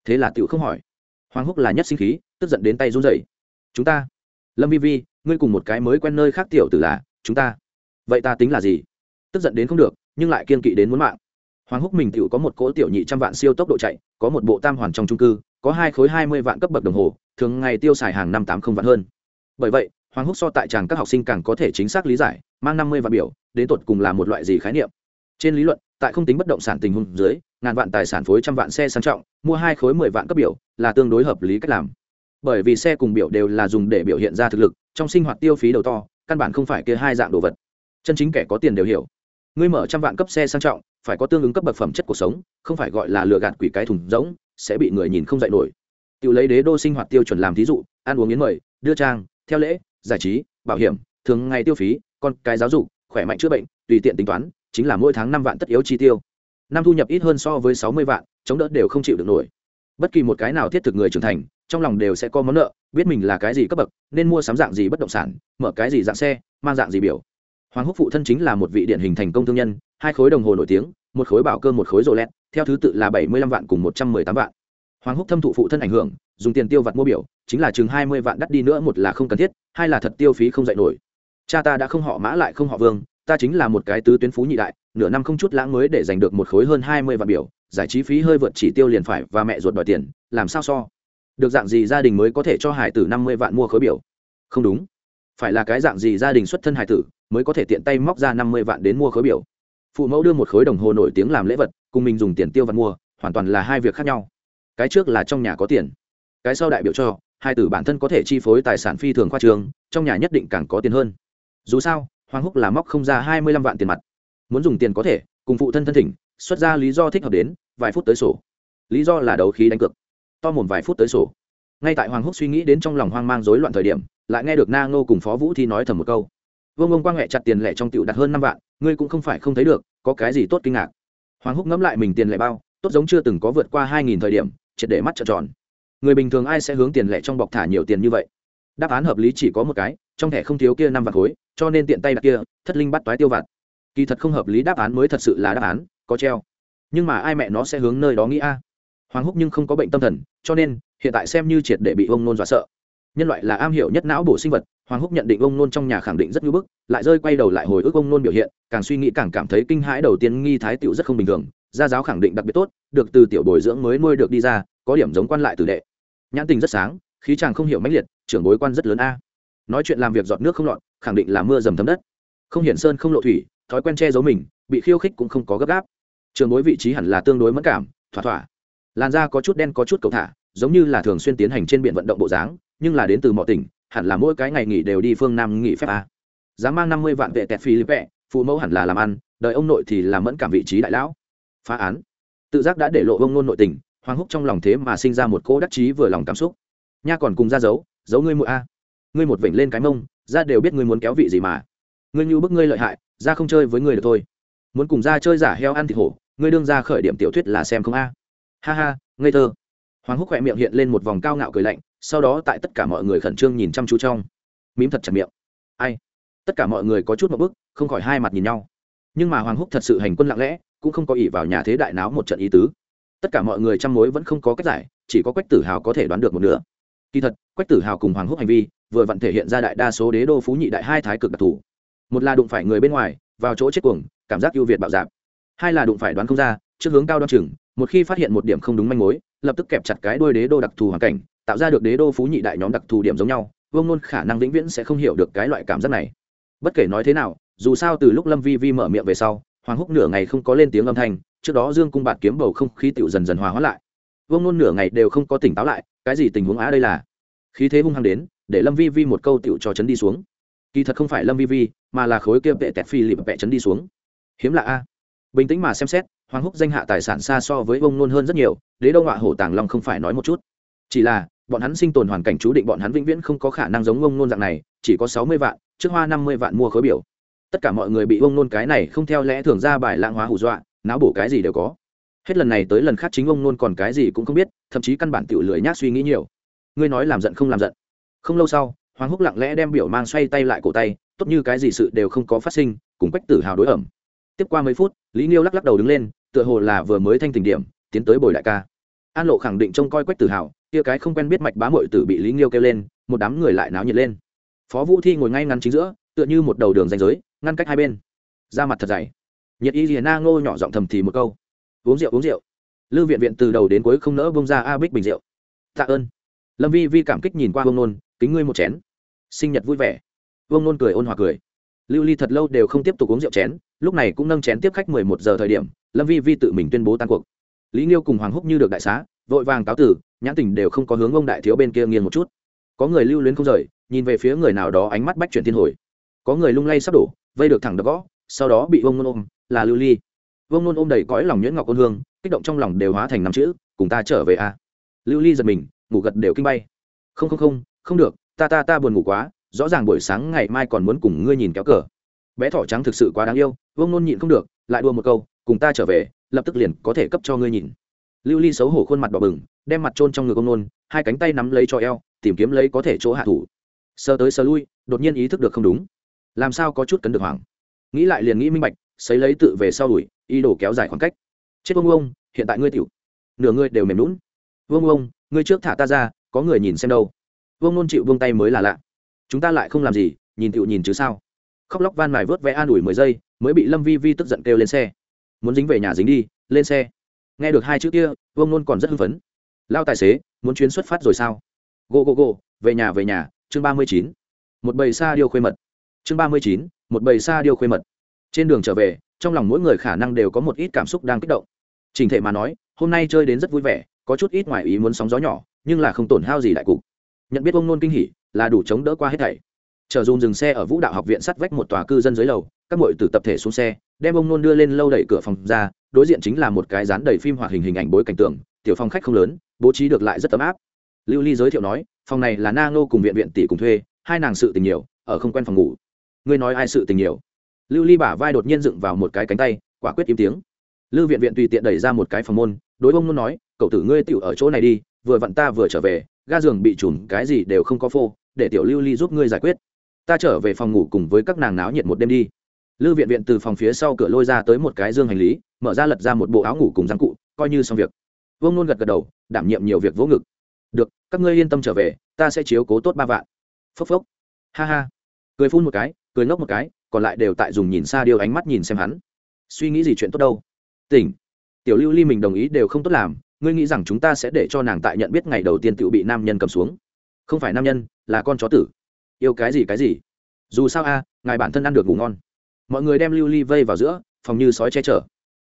Thế là tựu không hỏi. Hoàng húc là nhất sinh khí, tức giận đến tay run rẩy. Chúng ta. Lâm vi vi, ngươi cùng một cái mới quen nơi khác tiểu tử là, chúng ta vậy ta tính là gì? Tức giận đến không được, nhưng lại kiên kỵ đến muốn mạng. Hoàng húc mình tựu có một cỗ tiểu nhị trăm vạn siêu tốc độ chạy, có một bộ tam hoàn trong trung cư, có hai khối hai mươi vạn cấp bậc đồng hồ, thường ngày tiêu xài hàng năm tám không vạn hơn. Bởi vậy, hoàng húc so tại tràng các học sinh càng có thể chính xác lý giải, mang năm mươi vạn biểu, đến tột cùng là một loại gì khái niệm? Trên lý luận, tại không tính bất động sản tình huống dưới, ngàn vạn tài sản phối trăm vạn xe sang trọng, mua hai khối mười vạn cấp biểu, là tương đối hợp lý cách làm. Bởi vì xe cùng biểu đều là dùng để biểu hiện ra thực lực, trong sinh hoạt tiêu phí đầu to, căn bản không phải kia hai dạng đồ vật chân chính kẻ có tiền đều hiểu. Ngươi mở trăm vạn cấp xe sang trọng, phải có tương ứng cấp bậc phẩm chất cuộc sống, không phải gọi là lừa gạt quỷ cái thùng rỗng, sẽ bị người nhìn không dạy nổi. Tự lấy đế đô sinh hoạt tiêu chuẩn làm thí dụ, ăn uống yến mời, đưa trang, theo lễ, giải trí, bảo hiểm, thường ngày tiêu phí, con cái giáo dục, khỏe mạnh chữa bệnh, tùy tiện tính toán, chính là mỗi tháng năm vạn tất yếu chi tiêu. Năm thu nhập ít hơn so với sáu mươi vạn, chống đỡ đều không chịu được nổi. Bất kỳ một cái nào thiết thực người trưởng thành, trong lòng đều sẽ có món nợ, biết mình là cái gì cấp bậc, nên mua sắm dạng gì bất động sản, mở cái gì dạng xe, mang dạng gì biểu hoàng húc phụ thân chính là một vị điển hình thành công thương nhân, hai khối đồng hồ nổi tiếng, một khối bảo cơ, một khối rộ lẹt theo thứ tự là bảy mươi lăm vạn cùng một trăm mười tám vạn. Hoàng húc thâm thụ phụ thân ảnh hưởng, dùng tiền tiêu vặt mua biểu, chính là chừng hai mươi vạn đắt đi nữa, một là không cần thiết, hai là thật tiêu phí không dạy nổi. Cha ta đã không họ mã lại không họ vương, ta chính là một cái tứ tuyến phú nhị đại, nửa năm không chút lãng mới để giành được một khối hơn hai mươi vạn biểu, giải trí phí hơi vượt chỉ tiêu liền phải và mẹ ruột đòi tiền, làm sao so? Được dạng gì gia đình mới có thể cho hải tử năm mươi vạn mua khối biểu? Không đúng. Phải là cái dạng gì gia đình xuất thân hải tử mới có thể tiện tay móc ra năm mươi vạn đến mua khối biểu. Phụ mẫu đưa một khối đồng hồ nổi tiếng làm lễ vật, cùng mình dùng tiền tiêu vặt mua, hoàn toàn là hai việc khác nhau. Cái trước là trong nhà có tiền, cái sau đại biểu cho, hai tử bản thân có thể chi phối tài sản phi thường khoa trường trong nhà nhất định càng có tiền hơn. Dù sao, hoàng húc là móc không ra hai mươi lăm vạn tiền mặt. Muốn dùng tiền có thể, cùng phụ thân thân thỉnh, xuất ra lý do thích hợp đến, vài phút tới sổ. Lý do là đấu khí đánh cược. To mồm vài phút tới sổ. Ngay tại hoàng húc suy nghĩ đến trong lòng hoang mang rối loạn thời điểm, lại nghe được na ngô cùng phó vũ thi nói thầm một câu vương ông quang huệ chặt tiền lẻ trong tiệu đặt hơn năm vạn, ngươi cũng không phải không thấy được, có cái gì tốt kinh ngạc? Hoàng húc ngẫm lại mình tiền lẻ bao, tốt giống chưa từng có vượt qua hai nghìn thời điểm, triệt để mắt trợn tròn. Người bình thường ai sẽ hướng tiền lẻ trong bọc thả nhiều tiền như vậy? Đáp án hợp lý chỉ có một cái, trong thẻ không thiếu kia năm vạn khối, cho nên tiện tay đặt kia, thất linh bắt toái tiêu vặt. Kỳ thật không hợp lý đáp án mới thật sự là đáp án, có treo. Nhưng mà ai mẹ nó sẽ hướng nơi đó nghĩ a? Hoàng húc nhưng không có bệnh tâm thần, cho nên, hiện tại xem như triệt để bị ông nôn dọa sợ. Nhân loại là am hiểu nhất não bổ sinh vật hoàng húc nhận định ông nôn trong nhà khẳng định rất ngưỡng bức, lại rơi quay đầu lại hồi ức ông nôn biểu hiện, càng suy nghĩ càng cảm thấy kinh hãi đầu tiên nghi thái tiểu rất không bình thường, gia giáo khẳng định đặc biệt tốt, được từ tiểu bồi dưỡng mới nuôi được đi ra, có điểm giống quan lại tử đệ. Nhãn tình rất sáng, khí chàng không hiểu mãnh liệt, trưởng bối quan rất lớn a. Nói chuyện làm việc giọt nước không lọt, khẳng định là mưa dầm thấm đất. Không hiển sơn không lộ thủy, thói quen che giấu mình, bị khiêu khích cũng không có gấp gáp. Trường bối vị trí hẳn là tương đối mất cảm, thỏa thỏa. Làn da có chút đen có chút cầu thả, giống như là thường xuyên tiến hành trên biển vận động bộ dáng, nhưng là đến từ mọi tỉnh hẳn là mỗi cái ngày nghỉ đều đi phương nam nghỉ phép à. a dám mang năm mươi vạn vệ tẹt philippe, phụ mẫu hẳn là làm ăn đợi ông nội thì làm mẫn cảm vị trí đại lão. Phá án. Tự giác đã để lộ ông nôn nội tình, hoàng húc trong lòng thế mà sinh ra một cô đắc chí vừa lòng cảm xúc. Nha còn cùng ra giấu giấu ngươi mũi a. Ngươi một vểnh lên cái mông, ra đều biết ngươi muốn kéo vị gì mà. Ngươi như bức ngươi lợi hại, ra không chơi với ngươi được thôi. Muốn cùng ra chơi giả heo ăn thịt hổ, ngươi đương ra khởi điểm tiểu thuyết là xem không a. Ha ha, ngây thơ. Hoàng húc khỏe miệng hiện lên một vòng cao ngạo cười lạnh sau đó tại tất cả mọi người khẩn trương nhìn chăm chú trong. Mím thật chặt miệng. Ai? Tất cả mọi người có chút một bức, không khỏi hai mặt nhìn nhau. Nhưng mà hoàng húc thật sự hành quân lặng lẽ, cũng không có ỷ vào nhà thế đại náo một trận ý tứ. Tất cả mọi người chăm mối vẫn không có cách giải, chỉ có quách tử hào có thể đoán được một nửa. Kỳ thật, quách tử hào cùng hoàng húc hành vi, vừa vặn thể hiện ra đại đa số đế đô phú nhị đại hai thái cực đặc thù. Một là đụng phải người bên ngoài, vào chỗ chết cuồng, cảm giác ưu việt bạo dạp hai là đụng phải đoán không ra, trước hướng cao đo chừng, một khi phát hiện một điểm không đúng manh mối, lập tức kẹp chặt cái đôi đế đô đặc thù hoàn cảnh tạo ra được đế đô phú nhị đại nhóm đặc thù điểm giống nhau, vương nôn khả năng vĩnh viễn sẽ không hiểu được cái loại cảm giác này. Bất kể nói thế nào, dù sao từ lúc lâm vi vi mở miệng về sau, hoàng húc nửa ngày không có lên tiếng âm thanh, trước đó dương cung bạt kiếm bầu không khí tựu dần dần hòa hóa lại. Vương nôn nửa ngày đều không có tỉnh táo lại, cái gì tình huống á đây là? Khí thế hung hăng đến, để lâm vi vi một câu tựu cho chấn đi xuống. Kỳ thật không phải lâm vi vi, mà là khối kia vệ tẹt phi lịp vệ chấn đi xuống. Hiếm lạ a. Bình tĩnh mà xem xét, hoàng húc danh hạ tài sản xa so với vương nôn hơn rất nhiều, đế đông họa hổ tàng long không phải nói một chút chỉ là, bọn hắn sinh tồn hoàn cảnh chú định bọn hắn vĩnh viễn không có khả năng giống ông nôn dạng này, chỉ có sáu mươi vạn, trước hoa năm mươi vạn mua khối biểu. Tất cả mọi người bị ông nôn cái này không theo lẽ thường ra bài lãng hóa hù dọa, não bổ cái gì đều có. Hết lần này tới lần khác chính ông nôn còn cái gì cũng không biết, thậm chí căn bản tự lười nhác suy nghĩ nhiều. Ngươi nói làm giận không làm giận. Không lâu sau, hoàng húc lặng lẽ đem biểu mang xoay tay lại cổ tay, tốt như cái gì sự đều không có phát sinh, cùng quách tử hào đối ẩm. Tiếp qua mấy phút, lý nghiêu lắc lắc đầu đứng lên, tựa hồ là vừa mới thanh tình điểm, tiến tới bồi đại ca. An lộ khẳng định trông coi quách tử hào kia cái không quen biết mạch bá mội tử bị lý nghiêu kêu lên, một đám người lại náo nhiệt lên. Phó vũ thi ngồi ngay ngắn chính giữa, tựa như một đầu đường danh giới, ngăn cách hai bên. Da mặt thật dày. Nhiệt y liền na ngô nhỏ giọng thầm thì một câu. Uống rượu uống rượu. Lư viện viện từ đầu đến cuối không nỡ bông ra a bích bình rượu. Tạ ơn. Lâm vi vi cảm kích nhìn qua vương nôn, kính ngươi một chén. Sinh nhật vui vẻ. Vương nôn cười ôn hòa cười. Lưu ly thật lâu đều không tiếp tục uống rượu chén, lúc này cũng nâng chén tiếp khách mười một giờ thời điểm, lâm vi vi tự mình tuyên bố tan cuộc. Lý nghiêu cùng hoàng húc như được đại xá vội vàng cáo tử, nhãn tình đều không có hướng ông đại thiếu bên kia nghiêng một chút. Có người lưu luyến không rời, nhìn về phía người nào đó ánh mắt bách chuyển thiên hồi. Có người lung lay sắp đổ, vây được thẳng đập gõ, sau đó bị vông nôn ôm, là lưu ly. Vông nôn ôm đầy cõi lòng nhuyễn ngọc ôn hương, kích động trong lòng đều hóa thành năm chữ, cùng ta trở về a. Lưu ly giật mình, ngủ gật đều kinh bay. Không không không không được, ta ta ta buồn ngủ quá, rõ ràng buổi sáng ngày mai còn muốn cùng ngươi nhìn kéo cờ. Bé thỏ trắng thực sự quá đáng yêu vông nôn nhịn không được, lại đua một câu, cùng ta trở về, lập tức liền có thể cấp cho ngươi nhìn lưu ly xấu hổ khuôn mặt đỏ bừng, đem mặt trôn trong ngực ông nôn, hai cánh tay nắm lấy cho eo, tìm kiếm lấy có thể chỗ hạ thủ. Sơ tới sơ lui, đột nhiên ý thức được không đúng. Làm sao có chút cấn được hoảng? Nghĩ lại liền nghĩ minh bạch xấy lấy tự về sau đuổi, ý đồ kéo dài khoảng cách. Chết ông ông, hiện tại ngươi tiểu. Nửa ngươi đều mềm lún vương ông, ngươi trước thả ta ra, có người nhìn xem đâu. Vương nôn chịu vương tay mới là lạ. Chúng ta lại không làm gì, nhìn tiểu nhìn chứ sao? Khóc lóc van mài vớt vẽ an ủi mười giây, mới bị lâm vi vi tức giận kêu lên xe. Muốn dính về nhà dính đi, lên xe nghe được hai chữ kia, vương nôn còn rất hưng phấn. Lao tài xế, muốn chuyến xuất phát rồi sao? Go go go về nhà về nhà, chương ba mươi chín. Một bầy xa điêu khuê mật. Chương ba mươi chín, một bầy xa điêu khuê mật. Trên đường trở về, trong lòng mỗi người khả năng đều có một ít cảm xúc đang kích động. Trình thể mà nói, hôm nay chơi đến rất vui vẻ, có chút ít ngoài ý muốn sóng gió nhỏ, nhưng là không tổn hao gì đại cục. Nhận biết ông nôn kinh hỉ, là đủ chống đỡ qua hết thảy. Chờ dùm dừng xe ở vũ đạo học viện sắt vách một tòa cư dân dưới lầu, các m từ tập thể xuống xe, đem ông nôn đưa lên lâu đẩy cửa phòng ra đối diện chính là một cái dán đầy phim hoạt hình hình ảnh bối cảnh tượng, tiểu phòng khách không lớn, bố trí được lại rất ấm áp. Lưu ly giới thiệu nói, phòng này là na ngô cùng viện viện tỷ cùng thuê, hai nàng sự tình nhiều, ở không quen phòng ngủ. Ngươi nói ai sự tình nhiều? Lưu ly bả vai đột nhiên dựng vào một cái cánh tay, quả quyết im tiếng. Lưu viện viện tùy tiện đẩy ra một cái phòng môn, đối ông nôn nói, cậu tử ngươi tựu ở chỗ này đi, vừa vặn ta vừa trở về, ga giường bị trùm cái gì đều không có phô, để tiểu lưu ly giúp ngươi giải quyết. Ta trở về phòng ngủ cùng với các nàng náo nhiệt một đêm đi lưu viện viện từ phòng phía sau cửa lôi ra tới một cái dương hành lý, mở ra lật ra một bộ áo ngủ cùng răng cụ, coi như xong việc. Vương nôn gật gật đầu, đảm nhiệm nhiều việc vỗ ngực. Được, các ngươi yên tâm trở về, ta sẽ chiếu cố tốt ba vạn. Phốc phốc. Ha ha. Cười phun một cái, cười ngốc một cái, còn lại đều tại dùng nhìn xa điêu ánh mắt nhìn xem hắn. Suy nghĩ gì chuyện tốt đâu? Tỉnh. Tiểu lưu ly mình đồng ý đều không tốt làm, ngươi nghĩ rằng chúng ta sẽ để cho nàng tại nhận biết ngày đầu tiên tự bị nam nhân cầm xuống? Không phải nam nhân, là con chó tử. Yêu cái gì cái gì? Dù sao a, ngài bản thân ăn được ngủ ngon mọi người đem lưu ly vây vào giữa, phòng như sói che chở.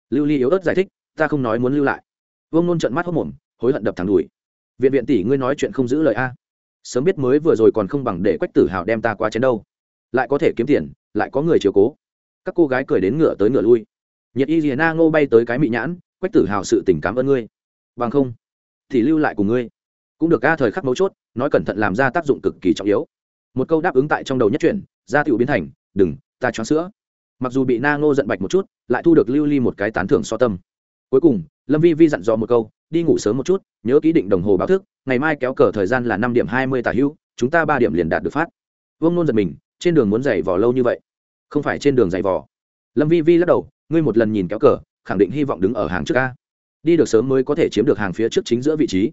Lưu ly yếu ớt giải thích, ta không nói muốn lưu lại. Vương nôn trận mắt hốc mồm, hối hận đập thẳng đùi. Viện viện tỷ, ngươi nói chuyện không giữ lời a. Sớm biết mới vừa rồi còn không bằng để quách tử hào đem ta qua chén đâu. Lại có thể kiếm tiền, lại có người chiều cố. Các cô gái cười đến ngựa tới ngựa lui. Nhiệt y rìa na ngô bay tới cái mị nhãn, quách tử hào sự tình cảm ơn ngươi. Bằng không, thì lưu lại cùng ngươi. Cũng được ca thời khắc mấu chốt, nói cẩn thận làm ra tác dụng cực kỳ trọng yếu. Một câu đáp ứng tại trong đầu nhất chuyển, ra tiểu biến thành, đừng, ta choáng sữa mặc dù bị na ngô giận bạch một chút, lại thu được lưu ly một cái tán thưởng so tâm. Cuối cùng, lâm vi vi dặn dò một câu, đi ngủ sớm một chút, nhớ ký định đồng hồ báo thức, ngày mai kéo cờ thời gian là năm điểm hai mươi tả hữu, chúng ta ba điểm liền đạt được phát. Vương nôn giật mình, trên đường muốn giày vò lâu như vậy? Không phải trên đường giày vò. Lâm vi vi lắc đầu, ngươi một lần nhìn kéo cờ, khẳng định hy vọng đứng ở hàng trước ca đi được sớm mới có thể chiếm được hàng phía trước chính giữa vị trí.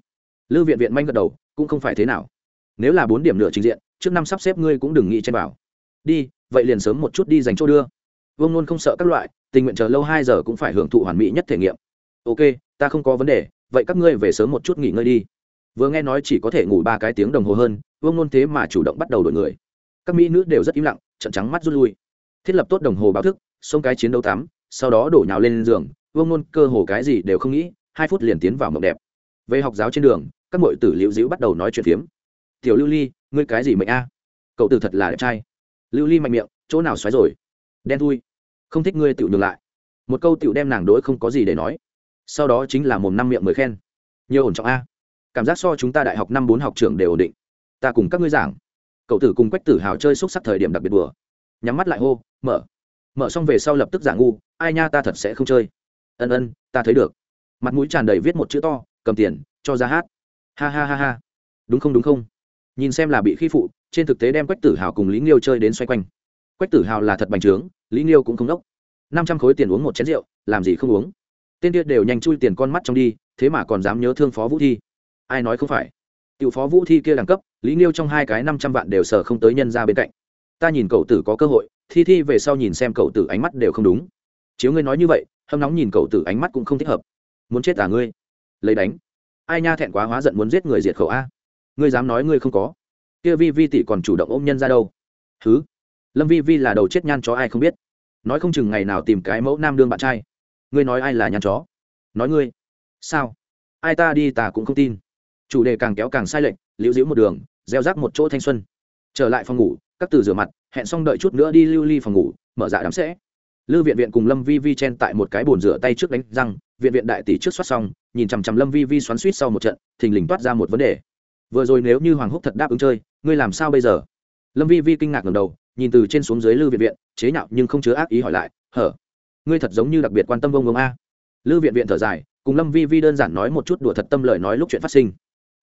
Lưu viện viện manh gật đầu, cũng không phải thế nào. Nếu là bốn điểm nửa trình diện, trước năm sắp xếp ngươi cũng đừng nghĩ chen vào. Đi, vậy liền sớm một chút đi dành chỗ đưa vương nôn không sợ các loại, tình nguyện chờ lâu hai giờ cũng phải hưởng thụ hoàn mỹ nhất thể nghiệm. Ok, ta không có vấn đề, vậy các ngươi về sớm một chút nghỉ ngơi đi. Vừa nghe nói chỉ có thể ngủ ba cái tiếng đồng hồ hơn, vương nôn thế mà chủ động bắt đầu đổi người. Các mỹ nữ đều rất im lặng trận trắng mắt rút lui. Thiết lập tốt đồng hồ báo thức, xông cái chiến đấu tắm, sau đó đổ nhào lên giường, vương nôn cơ hồ cái gì đều không nghĩ, hai phút liền tiến vào mộng đẹp. Về học giáo trên đường, các m tử liễu dĩu bắt đầu nói chuyện phiếm. Tiểu lưu ly, ngươi cái gì mệnh a? Cậu tử thật là đẹp trai. Lưu ly mạnh miệng, chỗ nào xoáy rồi? Đen thui. Không thích ngươi tiểu nhường lại. Một câu tiểu đem nàng đối không có gì để nói. Sau đó chính là mồm năm miệng mười khen. Nhiều ổn trọng a. Cảm giác so chúng ta đại học năm bốn học trường đều ổn định. Ta cùng các ngươi giảng. Cậu tử cùng quách tử hào chơi xúc sắc thời điểm đặc biệt bừa nhắm mắt lại hô, mở. Mở xong về sau lập tức giả ngu, ai nha, ta thật sẽ không chơi. Ân ân, ta thấy được. Mặt mũi tràn đầy viết một chữ to, cầm tiền, cho ra hát. Ha ha ha ha. Đúng không đúng không? Nhìn xem là bị khi phụ, trên thực tế đem quách tử hào cùng lý nghiêu chơi đến xoay quanh quách tử hào là thật bành trướng, lý nghiêu cũng không đốc. Năm trăm khối tiền uống một chén rượu, làm gì không uống. Tên kia đều nhanh chui tiền con mắt trong đi, thế mà còn dám nhớ thương phó vũ thi. Ai nói không phải? Cựu phó vũ thi kia đẳng cấp, lý nghiêu trong hai cái năm trăm vạn đều sờ không tới nhân ra bên cạnh. Ta nhìn cậu tử có cơ hội, thi thi về sau nhìn xem cậu tử ánh mắt đều không đúng. Chiếu ngươi nói như vậy, hâm nóng nhìn cậu tử ánh mắt cũng không thích hợp. Muốn chết à ngươi? Lấy đánh. Ai nha thẹn quá hóa giận muốn giết người diệt khẩu a. Ngươi dám nói ngươi không có. Kia vi vi tỷ còn chủ động ôm nhân ra đâu? Thứ lâm vi vi là đầu chết nhan chó ai không biết. Nói không chừng ngày nào tìm cái mẫu nam đương bạn trai. Ngươi nói ai là nhan chó? Nói ngươi. Sao? Ai ta đi ta cũng không tin. Chủ đề càng kéo càng sai lệch, liễu diễu một đường, gieo rác một chỗ thanh xuân. Trở lại phòng ngủ, các từ rửa mặt, hẹn xong đợi chút nữa đi lưu ly phòng ngủ, mở dạ đám sẽ. Lư viện viện cùng lâm vi vi chen tại một cái bồn rửa tay trước đánh răng, viện viện đại tỷ trước soát xong, nhìn chằm chằm lâm vi vi xoắn suýt sau một trận, thình lình toát ra một vấn đề. Vừa rồi nếu như hoàng húc thật đáp ứng chơi, ngươi làm sao bây giờ? Lâm vi vi kinh ngạc ngầm đầu, nhìn từ trên xuống dưới lư viện viện, chế nhạo nhưng không chứa ác ý hỏi lại, hở, ngươi thật giống như đặc biệt quan tâm vông vông a. Lư viện viện thở dài, cùng lâm vi vi đơn giản nói một chút đùa thật tâm lời nói lúc chuyện phát sinh.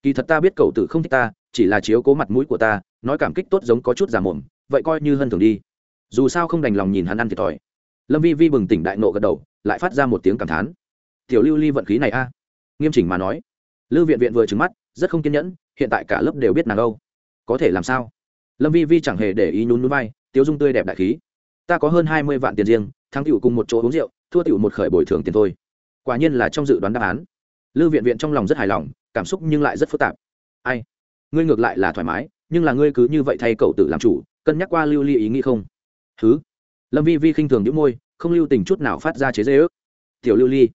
Kỳ thật ta biết cậu tử không thích ta, chỉ là chiếu cố mặt mũi của ta, nói cảm kích tốt giống có chút giả mồm, vậy coi như hân thường đi. Dù sao không đành lòng nhìn hắn ăn thiệt thòi. Lâm vi vi bừng tỉnh đại nộ gật đầu, lại phát ra một tiếng cảm thán. Tiểu lưu ly vận khí này a. Nghiêm chỉnh mà nói. Lưu viện viện vừa trứng mắt, rất không kiên nhẫn, hiện tại cả lớp đều biết nàng âu có thể làm sao? Lâm vi vi chẳng hề để ý nhún núi vai, tiếu dung tươi đẹp đại khí. Ta có hơn hai mươi vạn tiền riêng, thắng tiểu cùng một chỗ uống rượu, thua tiểu một khởi bồi thường tiền thôi. Quả nhiên là trong dự đoán đáp án. Lưu viện viện trong lòng rất hài lòng, cảm xúc nhưng lại rất phức tạp. Ai? Ngươi ngược lại là thoải mái, nhưng là ngươi cứ như vậy thay cậu tự làm chủ, cân nhắc qua lưu ly ý nghĩ không? Thứ lâm vi vi khinh thường những môi, không lưu tình chút nào phát ra chế dễ ước. Tiểu lưu ly,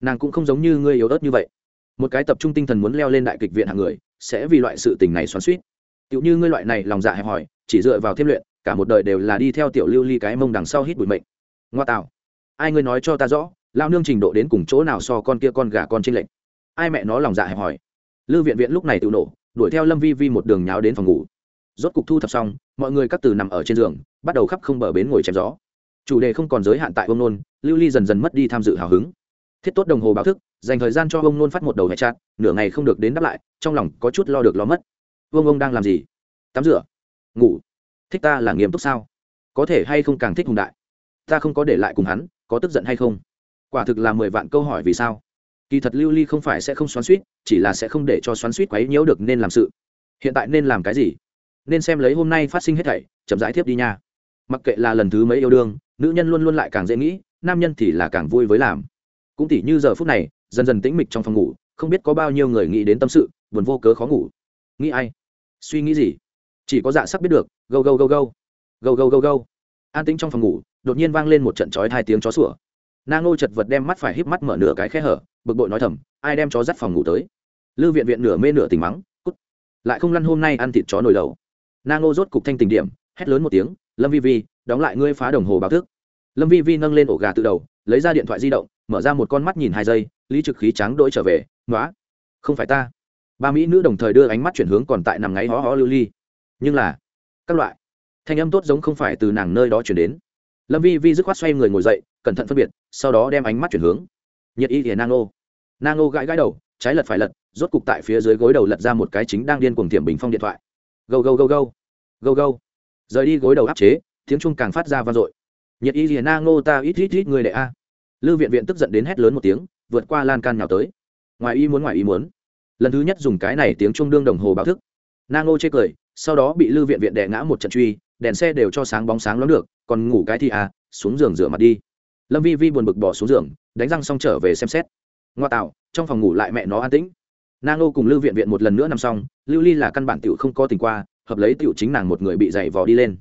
nàng cũng không giống như ngươi yếu ớt như vậy. Một cái tập trung tinh thần muốn leo lên đại kịch viện hạng người, sẽ vì loại sự tình này xoắn suýt tựu như ngươi loại này lòng dạ hẹp hòi, chỉ dựa vào thêm luyện, cả một đời đều là đi theo tiểu lưu ly cái mông đằng sau hít bụi mệnh. Ngoa tạo. Ai ngươi nói cho ta rõ lao nương trình độ đến cùng chỗ nào so con kia con gà con trên lệnh ai mẹ nó lòng dạ hẹp hòi? Lư viện viện lúc này tự nổ, đuổi theo lâm vi vi một đường nháo đến phòng ngủ. Rốt cục thu thập xong, mọi người các từ nằm ở trên giường, bắt đầu khắp không bờ bến ngồi chém gió. Chủ đề không còn giới hạn tại ông nôn, lưu ly dần dần mất đi tham dự hào hứng. Thiết tốt đồng hồ báo thức, dành thời gian cho ông nôn phát một đầu hệ chặt nửa ngày không được đến đáp lại, trong lòng có chút lo được lo mất vương ông đang làm gì? Tắm rửa, ngủ. Thích ta là nghiêm túc sao? Có thể hay không càng thích hùng đại? Ta không có để lại cùng hắn, có tức giận hay không? Quả thực là mười vạn câu hỏi vì sao? Kỳ thật lưu ly không phải sẽ không xoắn suýt, chỉ là sẽ không để cho xoắn suýt quấy nhiễu được nên làm sự. Hiện tại nên làm cái gì? Nên xem lấy hôm nay phát sinh hết thảy, chậm rãi tiếp đi nha. Mặc kệ là lần thứ mấy yêu đương, nữ nhân luôn luôn lại càng dễ nghĩ, nam nhân thì là càng vui với làm. Cũng tỉ như giờ phút này, dần dần tĩnh mịch trong phòng ngủ, không biết có bao nhiêu người nghĩ đến tâm sự, buồn vô cớ khó ngủ. Nghĩ ai? Suy nghĩ gì? Chỉ có dạ sắc biết được, gâu gâu gâu gâu. Gâu gâu gâu gâu. An tĩnh trong phòng ngủ, đột nhiên vang lên một trận chói hai tiếng chó sủa. Nang ngô chật vật đem mắt phải híp mắt mở nửa cái khe hở, bực bội nói thầm, ai đem chó dắt phòng ngủ tới? Lư viện viện nửa mê nửa tình mắng, cút! Lại không lăn hôm nay ăn thịt chó nồi đầu. Na ngô rốt cục thanh tình điểm, hét lớn một tiếng, lâm vi vi, đóng lại ngươi phá đồng hồ báo thức. Lâm vi vi nâng lên ổ gà tự đầu, lấy ra điện thoại di động, mở ra một con mắt nhìn hai giây, lý trực khí trắng đỗi trở về nói không phải ta ba mỹ nữ đồng thời đưa ánh mắt chuyển hướng còn tại nằm ngáy hó hó lưu ly. Nhưng là, các loại, thanh âm tốt giống không phải từ nàng nơi đó chuyển đến. Lâm vi vi dứt khoát xoay người ngồi dậy, cẩn thận phân biệt, sau đó đem ánh mắt chuyển hướng. Nhiệt y thì nang ô. Nang ô gãi gãi đầu, trái lật phải lật, rốt cục tại phía dưới gối đầu lật ra một cái chính đang điên cuồng thiểm bình phong điện thoại. Gâu gâu gâu gâu. Gâu gâu. Rời đi gối đầu áp chế, tiếng trung càng phát ra vang dội. Nhiệt y thì nang ô ta ít ít ít người đệ a. Lư viện viện tức giận đến hét lớn một tiếng, vượt qua lan can nhào tới. Ngoài y muốn, ngoài y muốn lần thứ nhất dùng cái này tiếng trung đương đồng hồ báo thức. Nang ngô chê cười, sau đó bị lư viện viện đè ngã một trận truy, đèn xe đều cho sáng bóng sáng lắm được, còn ngủ cái thì à xuống giường rửa mặt đi. Lâm vi vi buồn bực bỏ xuống giường, đánh răng xong trở về xem xét. Ngoa tạo, trong phòng ngủ lại mẹ nó an tĩnh. Nang ngô cùng lưu viện viện một lần nữa nằm xong, lưu ly là căn bản tiểu không có tình qua, hợp lấy tiểu chính nàng một người bị dày vò đi lên.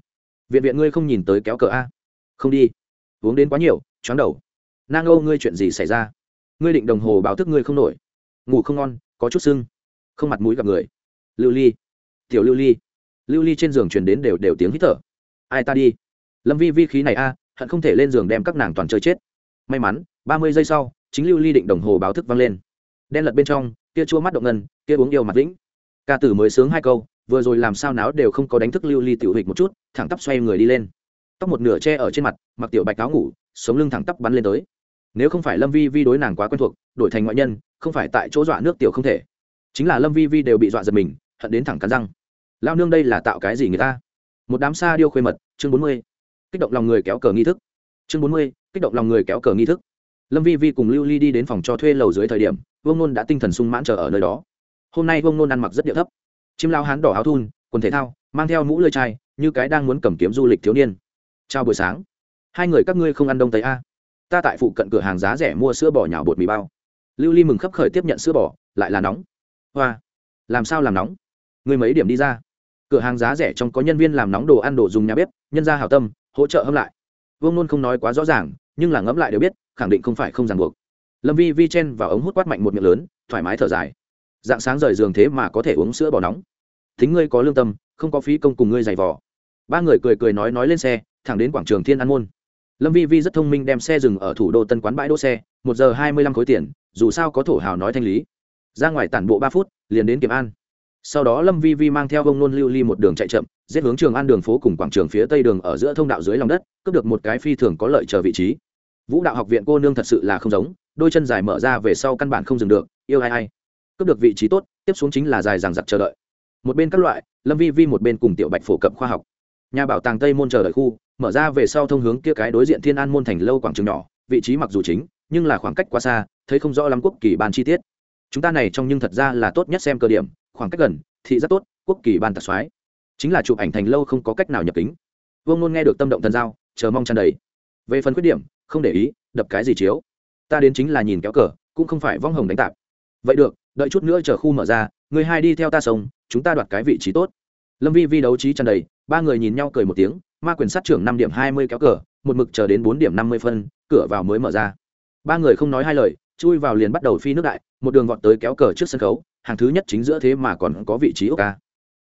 Viện viện ngươi không nhìn tới kéo cờ a? Không đi. Uống đến quá nhiều chóng đầu. Nang ngô, ngươi chuyện gì xảy ra? Ngươi định đồng hồ báo thức ngươi không nổi. Ngủ không ngon có chút sưng. Không mặt mũi gặp người. Lưu ly. Tiểu lưu ly. Lưu ly trên giường truyền đến đều đều tiếng hít thở. Ai ta đi? Lâm vi vi khí này a, hận không thể lên giường đem các nàng toàn chơi chết. May mắn, ba mươi giây sau, chính lưu ly định đồng hồ báo thức vang lên. Đen lật bên trong, kia chua mắt động ngân, kia uống yêu mặt lĩnh. ca tử mới sướng hai câu, vừa rồi làm sao náo đều không có đánh thức lưu ly tiểu hịch một chút, thẳng tắp xoay người đi lên. Tóc một nửa che ở trên mặt, mặc tiểu bạch áo ngủ, sống lưng thẳng tắp bắn lên tới nếu không phải lâm vi vi đối nàng quá quen thuộc, đổi thành ngoại nhân, không phải tại chỗ dọa nước tiểu không thể. Chính là lâm vi vi đều bị dọa giật mình, hận đến thẳng cắn răng. Lao nương đây là tạo cái gì người ta? Một đám xa điêu khuê mật, chương bốn mươi. Kích động lòng người kéo cờ nghi thức. Chương bốn mươi, kích động lòng người kéo cờ nghi thức. Lâm vi vi cùng lưu ly đi đến phòng cho thuê lầu dưới thời điểm, vương nôn đã tinh thần sung mãn chờ ở nơi đó. Hôm nay vương nôn ăn mặc rất điệu thấp. Chim lao hán đỏ áo thun, quần thể thao, mang theo mũ lơi chai, như cái đang muốn cầm kiếm du lịch thiếu niên. Chào buổi sáng. Hai người các ngươi không ăn đông tây a? Ta tại phụ cận cửa hàng giá rẻ mua sữa bò nhào bột mì bao. Lưu ly mừng khấp khởi tiếp nhận sữa bò, lại là nóng. Hoa, làm sao làm nóng? Người mấy điểm đi ra. Cửa hàng giá rẻ trong có nhân viên làm nóng đồ ăn đồ dùng nhà bếp, nhân gia hảo tâm, hỗ trợ hâm lại. Vương nôn không nói quá rõ ràng, nhưng là ngẫm lại đều biết, khẳng định không phải không ràng buộc. Lâm vi vi chen vào ống hút quát mạnh một miệng lớn, thoải mái thở dài. Dạng sáng rời giường thế mà có thể uống sữa bò nóng. Thính ngươi có lương tâm, không có phí công cùng ngươi giày vò. Ba người cười cười nói nói lên xe, thẳng đến quảng trường thiên an môn lâm vi vi rất thông minh đem xe dừng ở thủ đô tân quán bãi đỗ xe, một giờ hai mươi lăm khối tiền, dù sao có thổ hào nói thanh lý. Ra ngoài tản bộ ba phút, liền đến kiểm an. Sau đó lâm vi vi mang theo ông nôn lưu ly một đường chạy chậm, giết hướng trường an đường phố cùng quảng trường phía tây đường ở giữa thông đạo dưới lòng đất, cướp được một cái phi thường có lợi chờ vị trí. Vũ đạo học viện cô nương thật sự là không giống, đôi chân dài mở ra về sau căn bản không dừng được, yêu ai ai. Cướp được vị trí tốt, tiếp xuống chính là dài dằng dặc chờ đợi. Một bên các loại, lâm vi vi một bên cùng tiểu bạch phổ cập khoa học nhà bảo tàng tây môn chờ đợi khu, mở ra về sau thông hướng kia cái đối diện thiên an môn thành lâu quảng trường nhỏ, vị trí mặc dù chính, nhưng là khoảng cách quá xa, thấy không rõ lắm quốc kỳ ban chi tiết. Chúng ta này trong nhưng thật ra là tốt nhất xem cơ điểm, khoảng cách gần, thị rất tốt, quốc kỳ ban tạc soái chính là chụp ảnh thành lâu không có cách nào nhập kính. Vương luôn nghe được tâm động thần giao, chờ mong tràn đầy. Về phần khuyết điểm, không để ý, đập cái gì chiếu. Ta đến chính là nhìn kéo cờ, cũng không phải vong hồng đánh tạp. Vậy được, đợi chút nữa chờ khu mở ra, người hai đi theo ta sông, chúng ta đoạt cái vị trí tốt lâm vi vi đấu trí tràn đầy, ba người nhìn nhau cười một tiếng, ma quyền sát trưởng năm điểm hai mươi kéo cờ, một mực chờ đến bốn điểm năm mươi phân, cửa vào mới mở ra. Ba người không nói hai lời, chui vào liền bắt đầu phi nước đại, một đường vọt tới kéo cờ trước sân khấu, hàng thứ nhất chính giữa thế mà còn có vị trí ốc ca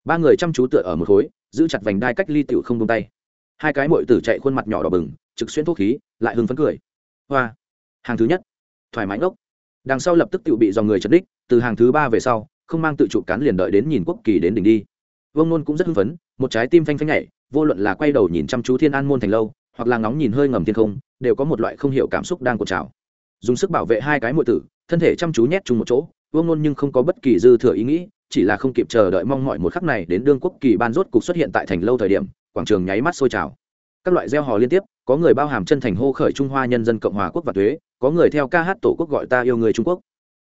ba người chăm chú tựa ở một khối, giữ chặt vành đai cách ly tiểu không tung tay. Hai cái mội tử chạy khuôn mặt nhỏ đỏ bừng, trực xuyên thuốc khí, lại hưng phấn cười. Hoa! Hàng thứ nhất. Thoải mái ngốc. Đằng sau lập tức tự bị dòng người chật đích từ hàng thứ ba về sau, không mang tự chủ cán liền đợi đến nhìn quốc kỳ đến đỉnh đi vương nôn cũng rất hưng phấn, một trái tim phanh phanh nhảy, vô luận là quay đầu nhìn chăm chú thiên an môn thành lâu, hoặc là ngóng nhìn hơi ngầm thiên không, đều có một loại không hiểu cảm xúc đang cột trào. Dùng sức bảo vệ hai cái muội tử, thân thể chăm chú nhét chung một chỗ, vương nôn nhưng không có bất kỳ dư thừa ý nghĩ, chỉ là không kịp chờ đợi mong mọi một khắc này đến đương quốc kỳ ban rốt cục xuất hiện tại thành lâu thời điểm, quảng trường nháy mắt sôi trào. Các loại gieo hò liên tiếp, có người bao hàm chân thành hô khởi trung hoa nhân dân cộng hòa quốc và thuế, có người theo ca hát tổ quốc gọi ta yêu người trung quốc.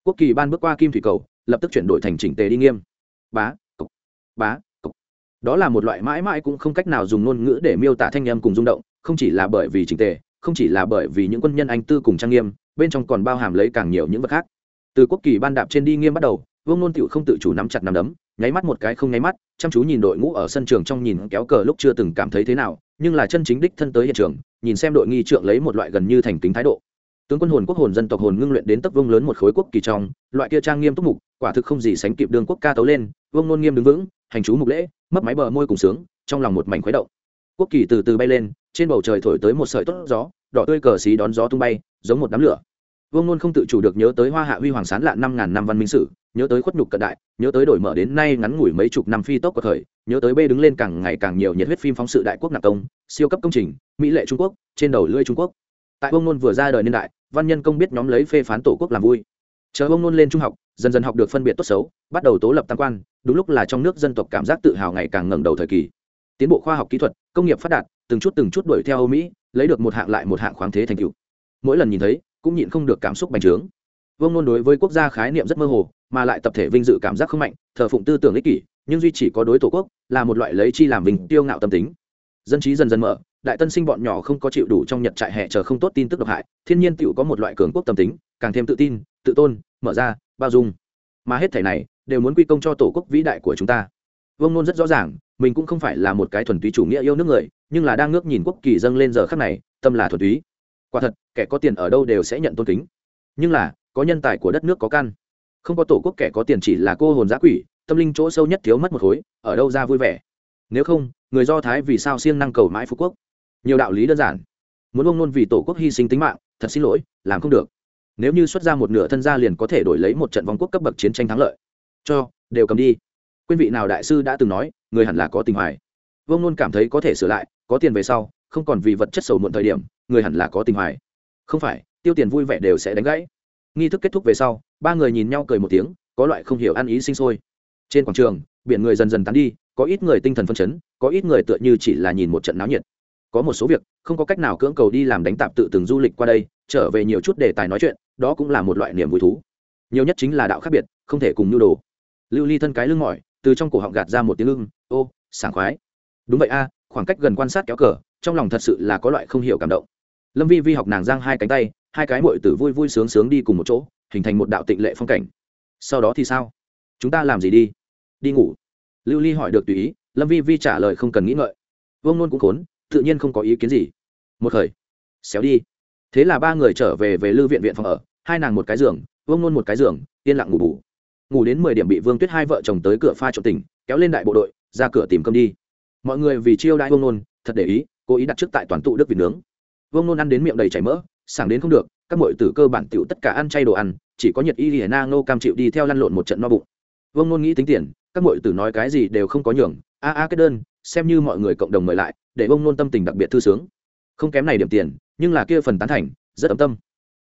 Quốc kỳ ban bước qua kim thủy cầu, lập tức chuyển đổi thành chỉnh tề đi nghiêm. Bá cục bá đó là một loại mãi mãi cũng không cách nào dùng ngôn ngữ để miêu tả thanh âm cùng rung động, không chỉ là bởi vì trình tề, không chỉ là bởi vì những quân nhân anh tư cùng trang nghiêm, bên trong còn bao hàm lấy càng nhiều những vật khác. Từ quốc kỳ ban đạp trên đi nghiêm bắt đầu, vương nôn tựu không tự chủ nắm chặt nắm đấm, nháy mắt một cái không nháy mắt, chăm chú nhìn đội ngũ ở sân trường trong nhìn kéo cờ lúc chưa từng cảm thấy thế nào, nhưng là chân chính đích thân tới hiện trường, nhìn xem đội nghi trượng lấy một loại gần như thành kính thái độ. Tướng quân hồn quốc hồn dân tộc hồn ngưng luyện đến tấc vương lớn một khối quốc kỳ trong, loại kia trang nghiêm túc mục, quả thực không gì sánh kịp đường quốc ca tấu lên, Vương nôn nghiêm đứng vững hành chú mục lễ, mấp máy bờ môi cùng sướng, trong lòng một mảnh khuấy động. Quốc kỳ từ từ bay lên, trên bầu trời thổi tới một sợi tốt gió, đỏ tươi cờ xí đón gió tung bay, giống một đám lửa. Vương nôn không tự chủ được nhớ tới hoa hạ huy hoàng sán lạ năm ngàn năm văn minh sử, nhớ tới khuất nhục cận đại, nhớ tới đổi mở đến nay ngắn ngủi mấy chục năm phi tốc của thời, nhớ tới bê đứng lên càng ngày càng nhiều nhiệt huyết phim phóng sự đại quốc nạp công, siêu cấp công trình, mỹ lệ trung quốc, trên đầu lưỡi trung quốc. Tại vương nôn vừa ra đời niên đại, văn nhân công biết nhóm lấy phê phán tổ quốc làm vui. Chờ vương nôn lên trung học dần dần học được phân biệt tốt xấu, bắt đầu tố lập tam quan, đúng lúc là trong nước dân tộc cảm giác tự hào ngày càng ngẩng đầu thời kỳ. Tiến bộ khoa học kỹ thuật, công nghiệp phát đạt, từng chút từng chút đuổi theo âu mỹ, lấy được một hạng lại một hạng khoáng thế thành cựu mỗi lần nhìn thấy, cũng nhịn không được cảm xúc bành trướng. Vương nôn đối với quốc gia khái niệm rất mơ hồ, mà lại tập thể vinh dự cảm giác không mạnh, thờ phụng tư tưởng ích kỷ, nhưng duy chỉ có đối tổ quốc, là một loại lấy chi làm vinh, tiêu ngạo tâm tính. Dân trí dần dần mở, đại tân sinh bọn nhỏ không có chịu đủ trong nhật trại hè chờ không tốt tin tức độc hại, thiên nhiên tựu có một loại cường quốc tâm tính, càng thêm tự tin, tự tôn, mở ra bao dung. Mà hết thể này đều muốn quy công cho tổ quốc vĩ đại của chúng ta. Vương nôn rất rõ ràng, mình cũng không phải là một cái thuần túy chủ nghĩa yêu nước người, nhưng là đang ngước nhìn quốc kỳ dâng lên giờ khắc này, tâm là thuần túy. Quả thật, kẻ có tiền ở đâu đều sẽ nhận tôn kính. Nhưng là, có nhân tài của đất nước có căn. Không có tổ quốc kẻ có tiền chỉ là cô hồn giã quỷ, tâm linh chỗ sâu nhất thiếu mất một khối, ở đâu ra vui vẻ. Nếu không, người do thái vì sao siêng năng cầu mãi phú quốc? Nhiều đạo lý đơn giản. Muốn ông nôn vì tổ quốc hy sinh tính mạng, thật xin lỗi, làm không được nếu như xuất ra một nửa thân gia liền có thể đổi lấy một trận vòng quốc cấp bậc chiến tranh thắng lợi. Cho, đều cầm đi. Quên vị nào đại sư đã từng nói, người hẳn là có tình hoài. Vương luôn cảm thấy có thể sửa lại, có tiền về sau, không còn vì vật chất sầu muộn thời điểm, người hẳn là có tình hoài. Không phải, tiêu tiền vui vẻ đều sẽ đánh gãy. Nghi thức kết thúc về sau, ba người nhìn nhau cười một tiếng, có loại không hiểu ăn ý sinh sôi. Trên quảng trường, biển người dần dần tán đi, có ít người tinh thần phân chấn, có ít người tựa như chỉ là nhìn một trận náo nhiệt. Có một số việc, không có cách nào cưỡng cầu đi làm đánh tạp tự từng du lịch qua đây trở về nhiều chút đề tài nói chuyện, đó cũng là một loại niềm vui thú. Nhiều nhất chính là đạo khác biệt, không thể cùng nhu đồ. Lưu ly thân cái lưng mỏi, từ trong cổ họng gạt ra một tiếng lưng. ô, sảng khoái. Đúng vậy a, khoảng cách gần quan sát kéo cờ, trong lòng thật sự là có loại không hiểu cảm động. Lâm vi vi học nàng giang hai cánh tay, hai cái mội tử vui vui sướng sướng đi cùng một chỗ, hình thành một đạo tịnh lệ phong cảnh. Sau đó thì sao? Chúng ta làm gì đi? Đi ngủ. Lưu ly hỏi được tùy ý, lâm vi vi trả lời không cần nghĩ ngợi. Vương nôn cũng khốn, tự nhiên không có ý kiến gì. Một khởi, xéo đi thế là ba người trở về về lưu viện viện phòng ở, hai nàng một cái giường, vương nôn một cái giường, yên lặng ngủ bù. Ngủ đến mười điểm bị vương tuyết hai vợ chồng tới cửa pha trộm tỉnh kéo lên đại bộ đội, ra cửa tìm cơm đi. Mọi người vì chiêu đãi vương nôn, thật để ý, cố ý đặt trước tại toàn tụ đức vịt nướng. Vương nôn ăn đến miệng đầy chảy mỡ, sảng đến không được, các mọi tử cơ bản tựu tất cả ăn chay đồ ăn, chỉ có nhiệt y hiển na ngô cam chịu đi theo lăn lộn một trận no bụng. Vương nôn nghĩ tính tiền, các mọi tử nói cái gì đều không có nhường, a a kết đơn, xem như mọi người cộng đồng mời lại, để vương nôn tâm tình đặc biệt thư sướng. Không kém này điểm tiền nhưng là kia phần tán thành, rất ấm tâm.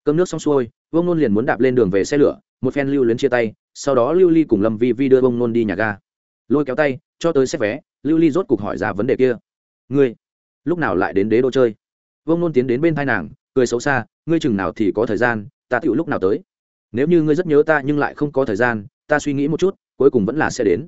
Cơm nước xong xuôi, vương nôn liền muốn đạp lên đường về xe lửa, một phen lưu luyến chia tay, sau đó lưu ly cùng lâm vi vi đưa vương nôn đi nhà ga. Lôi kéo tay, cho tới xếp vé, lưu ly rốt cục hỏi ra vấn đề kia. Ngươi, lúc nào lại đến đế đô chơi? Vương nôn tiến đến bên thai nàng, cười xấu xa, ngươi chừng nào thì có thời gian, ta tựu lúc nào tới? Nếu như ngươi rất nhớ ta nhưng lại không có thời gian, ta suy nghĩ một chút, cuối cùng vẫn là sẽ đến.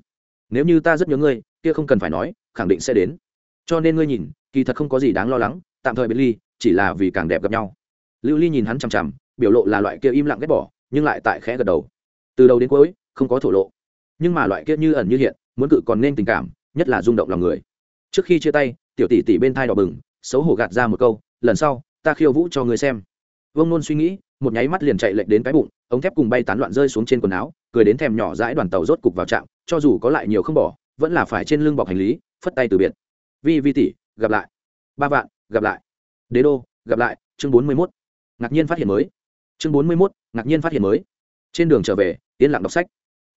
Nếu như ta rất nhớ ngươi, kia không cần phải nói, khẳng định sẽ đến. Cho nên ngươi nhìn, kỳ thật không có gì đáng lo lắng, tạm thời biệt ly chỉ là vì càng đẹp gặp nhau. Lưu ly nhìn hắn chằm chằm, biểu lộ là loại kia im lặng ghét bỏ, nhưng lại tại khẽ gật đầu. Từ đầu đến cuối, không có thổ lộ. Nhưng mà loại kia như ẩn như hiện, muốn cự còn nên tình cảm, nhất là rung động lòng người. Trước khi chia tay, tiểu tỷ tỷ bên thai đỏ bừng, xấu hổ gạt ra một câu, lần sau, ta khiêu vũ cho người xem. Vương nôn suy nghĩ, một nháy mắt liền chạy lệnh đến cái bụng, ống thép cùng bay tán loạn rơi xuống trên quần áo, cười đến thèm nhỏ dãi đoàn tàu rốt cục vào trạm, cho dù có lại nhiều không bỏ, vẫn là phải trên lưng bọc hành lý, phất tay từ biệt. Vi vi tỷ, gặp lại. Ba vạn, gặp lại đế đô, gặp lại, chương bốn mươi mốt. Ngạc nhiên phát hiện mới. Chương bốn mươi mốt, ngạc nhiên phát hiện mới. Trên đường trở về, yên lặng đọc sách.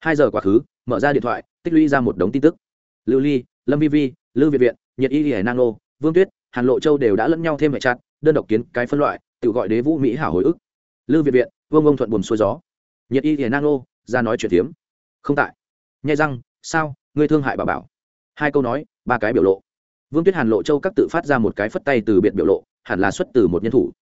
Hai giờ quá khứ, mở ra điện thoại, tích lũy ra một đống tin tức. Lưu ly, lâm vi vi, lưu việt viện, nhiệt y hải nang nô vương tuyết, hàn lộ châu đều đã lẫn nhau thêm hệ chặt, đơn độc kiến cái phân loại, tự gọi đế vũ mỹ hảo hồi ức. Lưu việt viện, vương ông thuận buồn xuôi gió. Nhiệt y hải nang nô ra nói chuyện tiếm không tại. Nhai răng, sao, ngươi thương hại bà bảo? Hai câu nói, ba cái biểu lộ. Vương tuyết hàn lộ châu các tự phát ra một cái phất tay từ biệt biểu lộ hẳn là xuất từ một nhân thủ.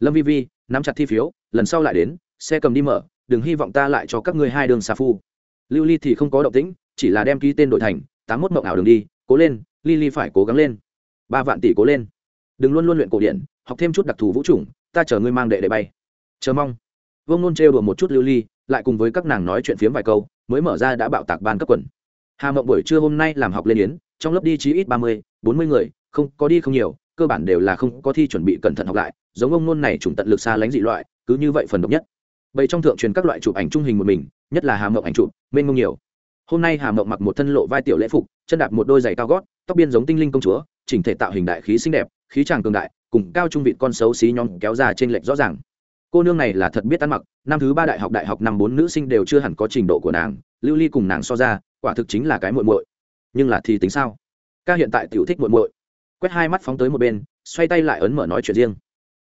Lâm vi vi, nắm chặt thi phiếu, lần sau lại đến, xe cầm đi mở, đừng hy vọng ta lại cho các ngươi hai đường xà phu. Lưu ly thì không có động tĩnh, chỉ là đem ký tên đội thành, tám mốt mộng ảo đường đi, cố lên ly ly phải cố gắng lên. Ba vạn tỷ cố lên. Đừng luôn luôn luyện cổ điển, học thêm chút đặc thù vũ chủng, ta chờ ngươi mang đệ để bay. Chờ mong. Vương nôn trêu đùa một chút lưu ly, lại cùng với các nàng nói chuyện phiếm vài câu, mới mở ra đã bạo tạc ban cấp quần. Hà mộng buổi trưa hôm nay làm học lên yến, trong lớp đi chí ít ba mươi, bốn mươi người, không, có đi không nhiều cơ bản đều là không có thi chuẩn bị cẩn thận học lại, giống ông nôn này chủng tận lực xa lánh dị loại, cứ như vậy phần độc nhất. Vậy trong thượng truyền các loại chụp ảnh trung hình một mình, nhất là hà mộng ảnh chụp, mênh mông nhiều. Hôm nay hà mộng mặc một thân lộ vai tiểu lễ phục, chân đạp một đôi giày cao gót, tóc biên giống tinh linh công chúa, chỉnh thể tạo hình đại khí xinh đẹp, khí tràng cường đại, cùng cao trung vị con xấu xí nhóm kéo ra trên lệch rõ ràng. Cô nương này là thật biết ăn mặc, năm thứ ba đại học đại học năm bốn nữ sinh đều chưa hẳn có trình độ của nàng, lưu ly cùng nàng so ra, quả thực chính là cái muội muội. Nhưng là thì tính sao? Ca hiện tại tiểu thích muội muội quét hai mắt phóng tới một bên, xoay tay lại ấn mở nói chuyện riêng.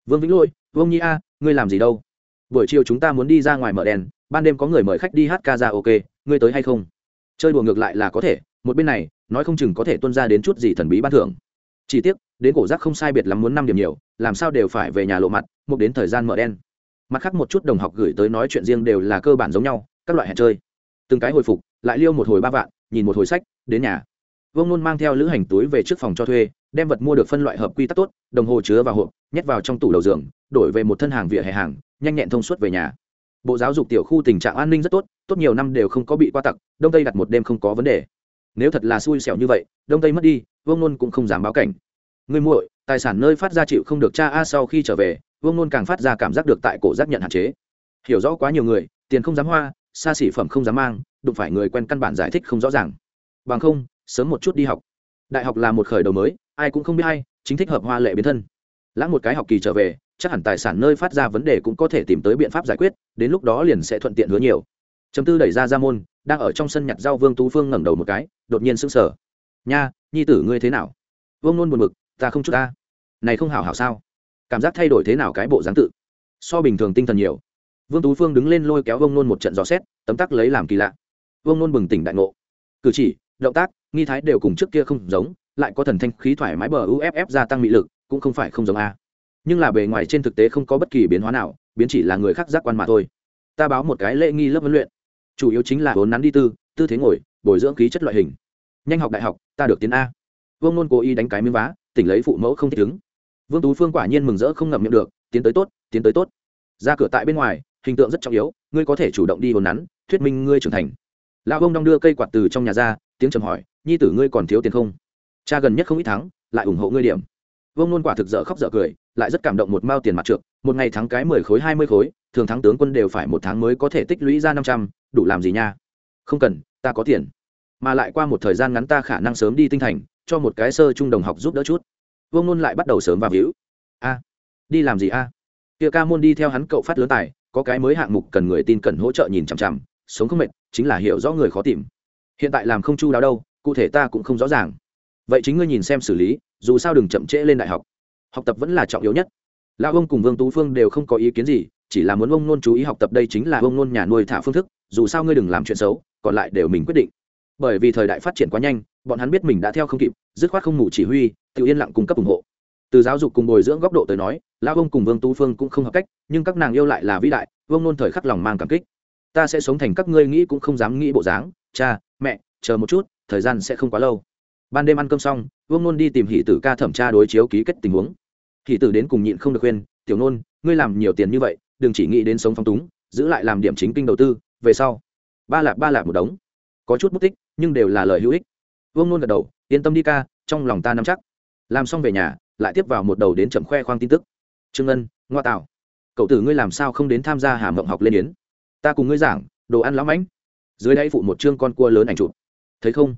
Vương vĩnh lôi, vương nhi a, ngươi làm gì đâu? Buổi chiều chúng ta muốn đi ra ngoài mở đèn, ban đêm có người mời khách đi hát ca ra ok, ngươi tới hay không? Chơi đùa ngược lại là có thể, một bên này, nói không chừng có thể tuân ra đến chút gì thần bí ban thưởng. Chỉ tiếc, đến cổ giác không sai biệt lắm muốn năm điểm nhiều, làm sao đều phải về nhà lộ mặt mục đến thời gian mở đen mặt khác một chút đồng học gửi tới nói chuyện riêng đều là cơ bản giống nhau, các loại hẹn chơi. Từng cái hồi phục, lại liêu một hồi ba vạn, nhìn một hồi sách, đến nhà. Vương luôn mang theo lữ hành túi về trước phòng cho thuê đem vật mua được phân loại hợp quy tắc tốt, đồng hồ chứa vào hộp, nhét vào trong tủ đầu giường, đổi về một thân hàng vỉa hè hàng, nhanh nhẹn thông suốt về nhà. Bộ giáo dục tiểu khu tình trạng an ninh rất tốt tốt nhiều năm đều không có bị qua tặc, đông tây đặt một đêm không có vấn đề. Nếu thật là xui xẻo như vậy, đông tây mất đi, vương nôn cũng không dám báo cảnh. Người muội, tài sản nơi phát ra chịu không được cha a sau khi trở về, vương nôn càng phát ra cảm giác được tại cổ giác nhận hạn chế. Hiểu rõ quá nhiều người, tiền không dám hoa, xa xỉ phẩm không dám mang, đụng phải người quen căn bản giải thích không rõ ràng. Bằng không, sớm một chút đi học. Đại học là một khởi đầu mới ai cũng không biết hay chính thích hợp hoa lệ biến thân. Lãng một cái học kỳ trở về chắc hẳn tài sản nơi phát ra vấn đề cũng có thể tìm tới biện pháp giải quyết đến lúc đó liền sẽ thuận tiện hứa nhiều. Chấm tư đẩy ra ra môn đang ở trong sân nhặt rau vương tú phương ngẩng đầu một cái đột nhiên sững sờ. Nha nhi tử ngươi thế nào? Vương nôn buồn mực, ta không chút ta. Này không hảo hảo sao? Cảm giác thay đổi thế nào cái bộ dáng tự? So bình thường tinh thần nhiều. Vương tú phương đứng lên lôi kéo vương nôn một trận gió xét tấm tắc lấy làm kỳ lạ. Vương nôn bừng tỉnh đại ngộ. Cử chỉ động tác nghi thái đều cùng trước kia không giống lại có thần thanh khí thoải mái bờ uff gia tăng mị lực, cũng không phải không giống a. Nhưng là bề ngoài trên thực tế không có bất kỳ biến hóa nào, biến chỉ là người khác giác quan mà thôi. Ta báo một cái lễ nghi lớp huấn luyện. Chủ yếu chính là vốn nắn đi tư tư thế ngồi, bồi dưỡng khí chất loại hình. Nhanh học đại học, ta được tiến a. Vương nôn cố ý đánh cái miếng vá, tỉnh lấy phụ mẫu không thích ứng. Vương tú phương quả nhiên mừng rỡ không ngậm miệng được, tiến tới tốt, tiến tới tốt. Ra cửa tại bên ngoài, hình tượng rất trọng yếu, ngươi có thể chủ động đi hồn nắn, thuyết minh ngươi trưởng thành. Lão ông đong đưa cây quạt từ trong nhà ra, tiếng trầm hỏi, nhi tử ngươi còn thiếu tiền không? Cha gần nhất không ít thắng, lại ủng hộ ngươi điểm. Vương nôn quả thực dở khóc dở cười, lại rất cảm động một mao tiền mặt trượt một ngày thắng cái mười khối, hai mươi khối, thường thắng tướng quân đều phải một tháng mới có thể tích lũy ra năm trăm, đủ làm gì nha? Không cần, ta có tiền. Mà lại qua một thời gian ngắn ta khả năng sớm đi tinh thành, cho một cái sơ trung đồng học giúp đỡ chút. Vương nôn lại bắt đầu sớm vào hữu. A, đi làm gì a? À? kia ca môn đi theo hắn cậu phát lớn tài, có cái mới hạng mục cần người tin cần hỗ trợ nhìn chằm chằm, sống không mệt, chính là hiểu rõ người khó tìm. Hiện tại làm không chu đáo đâu, cụ thể ta cũng không rõ ràng vậy chính ngươi nhìn xem xử lý, dù sao đừng chậm trễ lên đại học. Học tập vẫn là trọng yếu nhất. Lão ông cùng vương tú phương đều không có ý kiến gì, chỉ là muốn ông nôn chú ý học tập đây chính là ông nôn nhà nuôi thả phương thức, dù sao ngươi đừng làm chuyện xấu, còn lại đều mình quyết định. Bởi vì thời đại phát triển quá nhanh, bọn hắn biết mình đã theo không kịp, dứt khoát không ngủ chỉ huy, tự yên lặng cung cấp ủng hộ. Từ giáo dục cùng bồi dưỡng góc độ tới nói, lão ông cùng vương tú phương cũng không hợp cách, nhưng các nàng yêu lại là vĩ đại vương nôn thời khắc lòng mang cảm kích. Ta sẽ sống thành các ngươi nghĩ cũng không dám nghĩ bộ dáng, cha, mẹ, chờ một chút, thời gian sẽ không quá lâu ban đêm ăn cơm xong, vương nôn đi tìm hỷ tử ca thẩm tra đối chiếu ký kết tình huống. Hỷ tử đến cùng nhịn không được khuyên, tiểu nôn, ngươi làm nhiều tiền như vậy, đừng chỉ nghĩ đến sống phong túng, giữ lại làm điểm chính kinh đầu tư, về sau, ba lạp ba lạp một đống. Có chút bút tích, nhưng đều là lời hữu ích. Vương nôn gật đầu, yên tâm đi ca, trong lòng ta nắm chắc. Làm xong về nhà, lại tiếp vào một đầu đến chậm khoe khoang tin tức. Trương ngân, ngoa tạo. Cậu tử ngươi làm sao không đến tham gia hàm mộng học lên yến? Ta cùng ngươi giảng, đồ ăn lắm ánh dưới đáy phụ một chương con cua lớn ảnh chụp. Thấy không?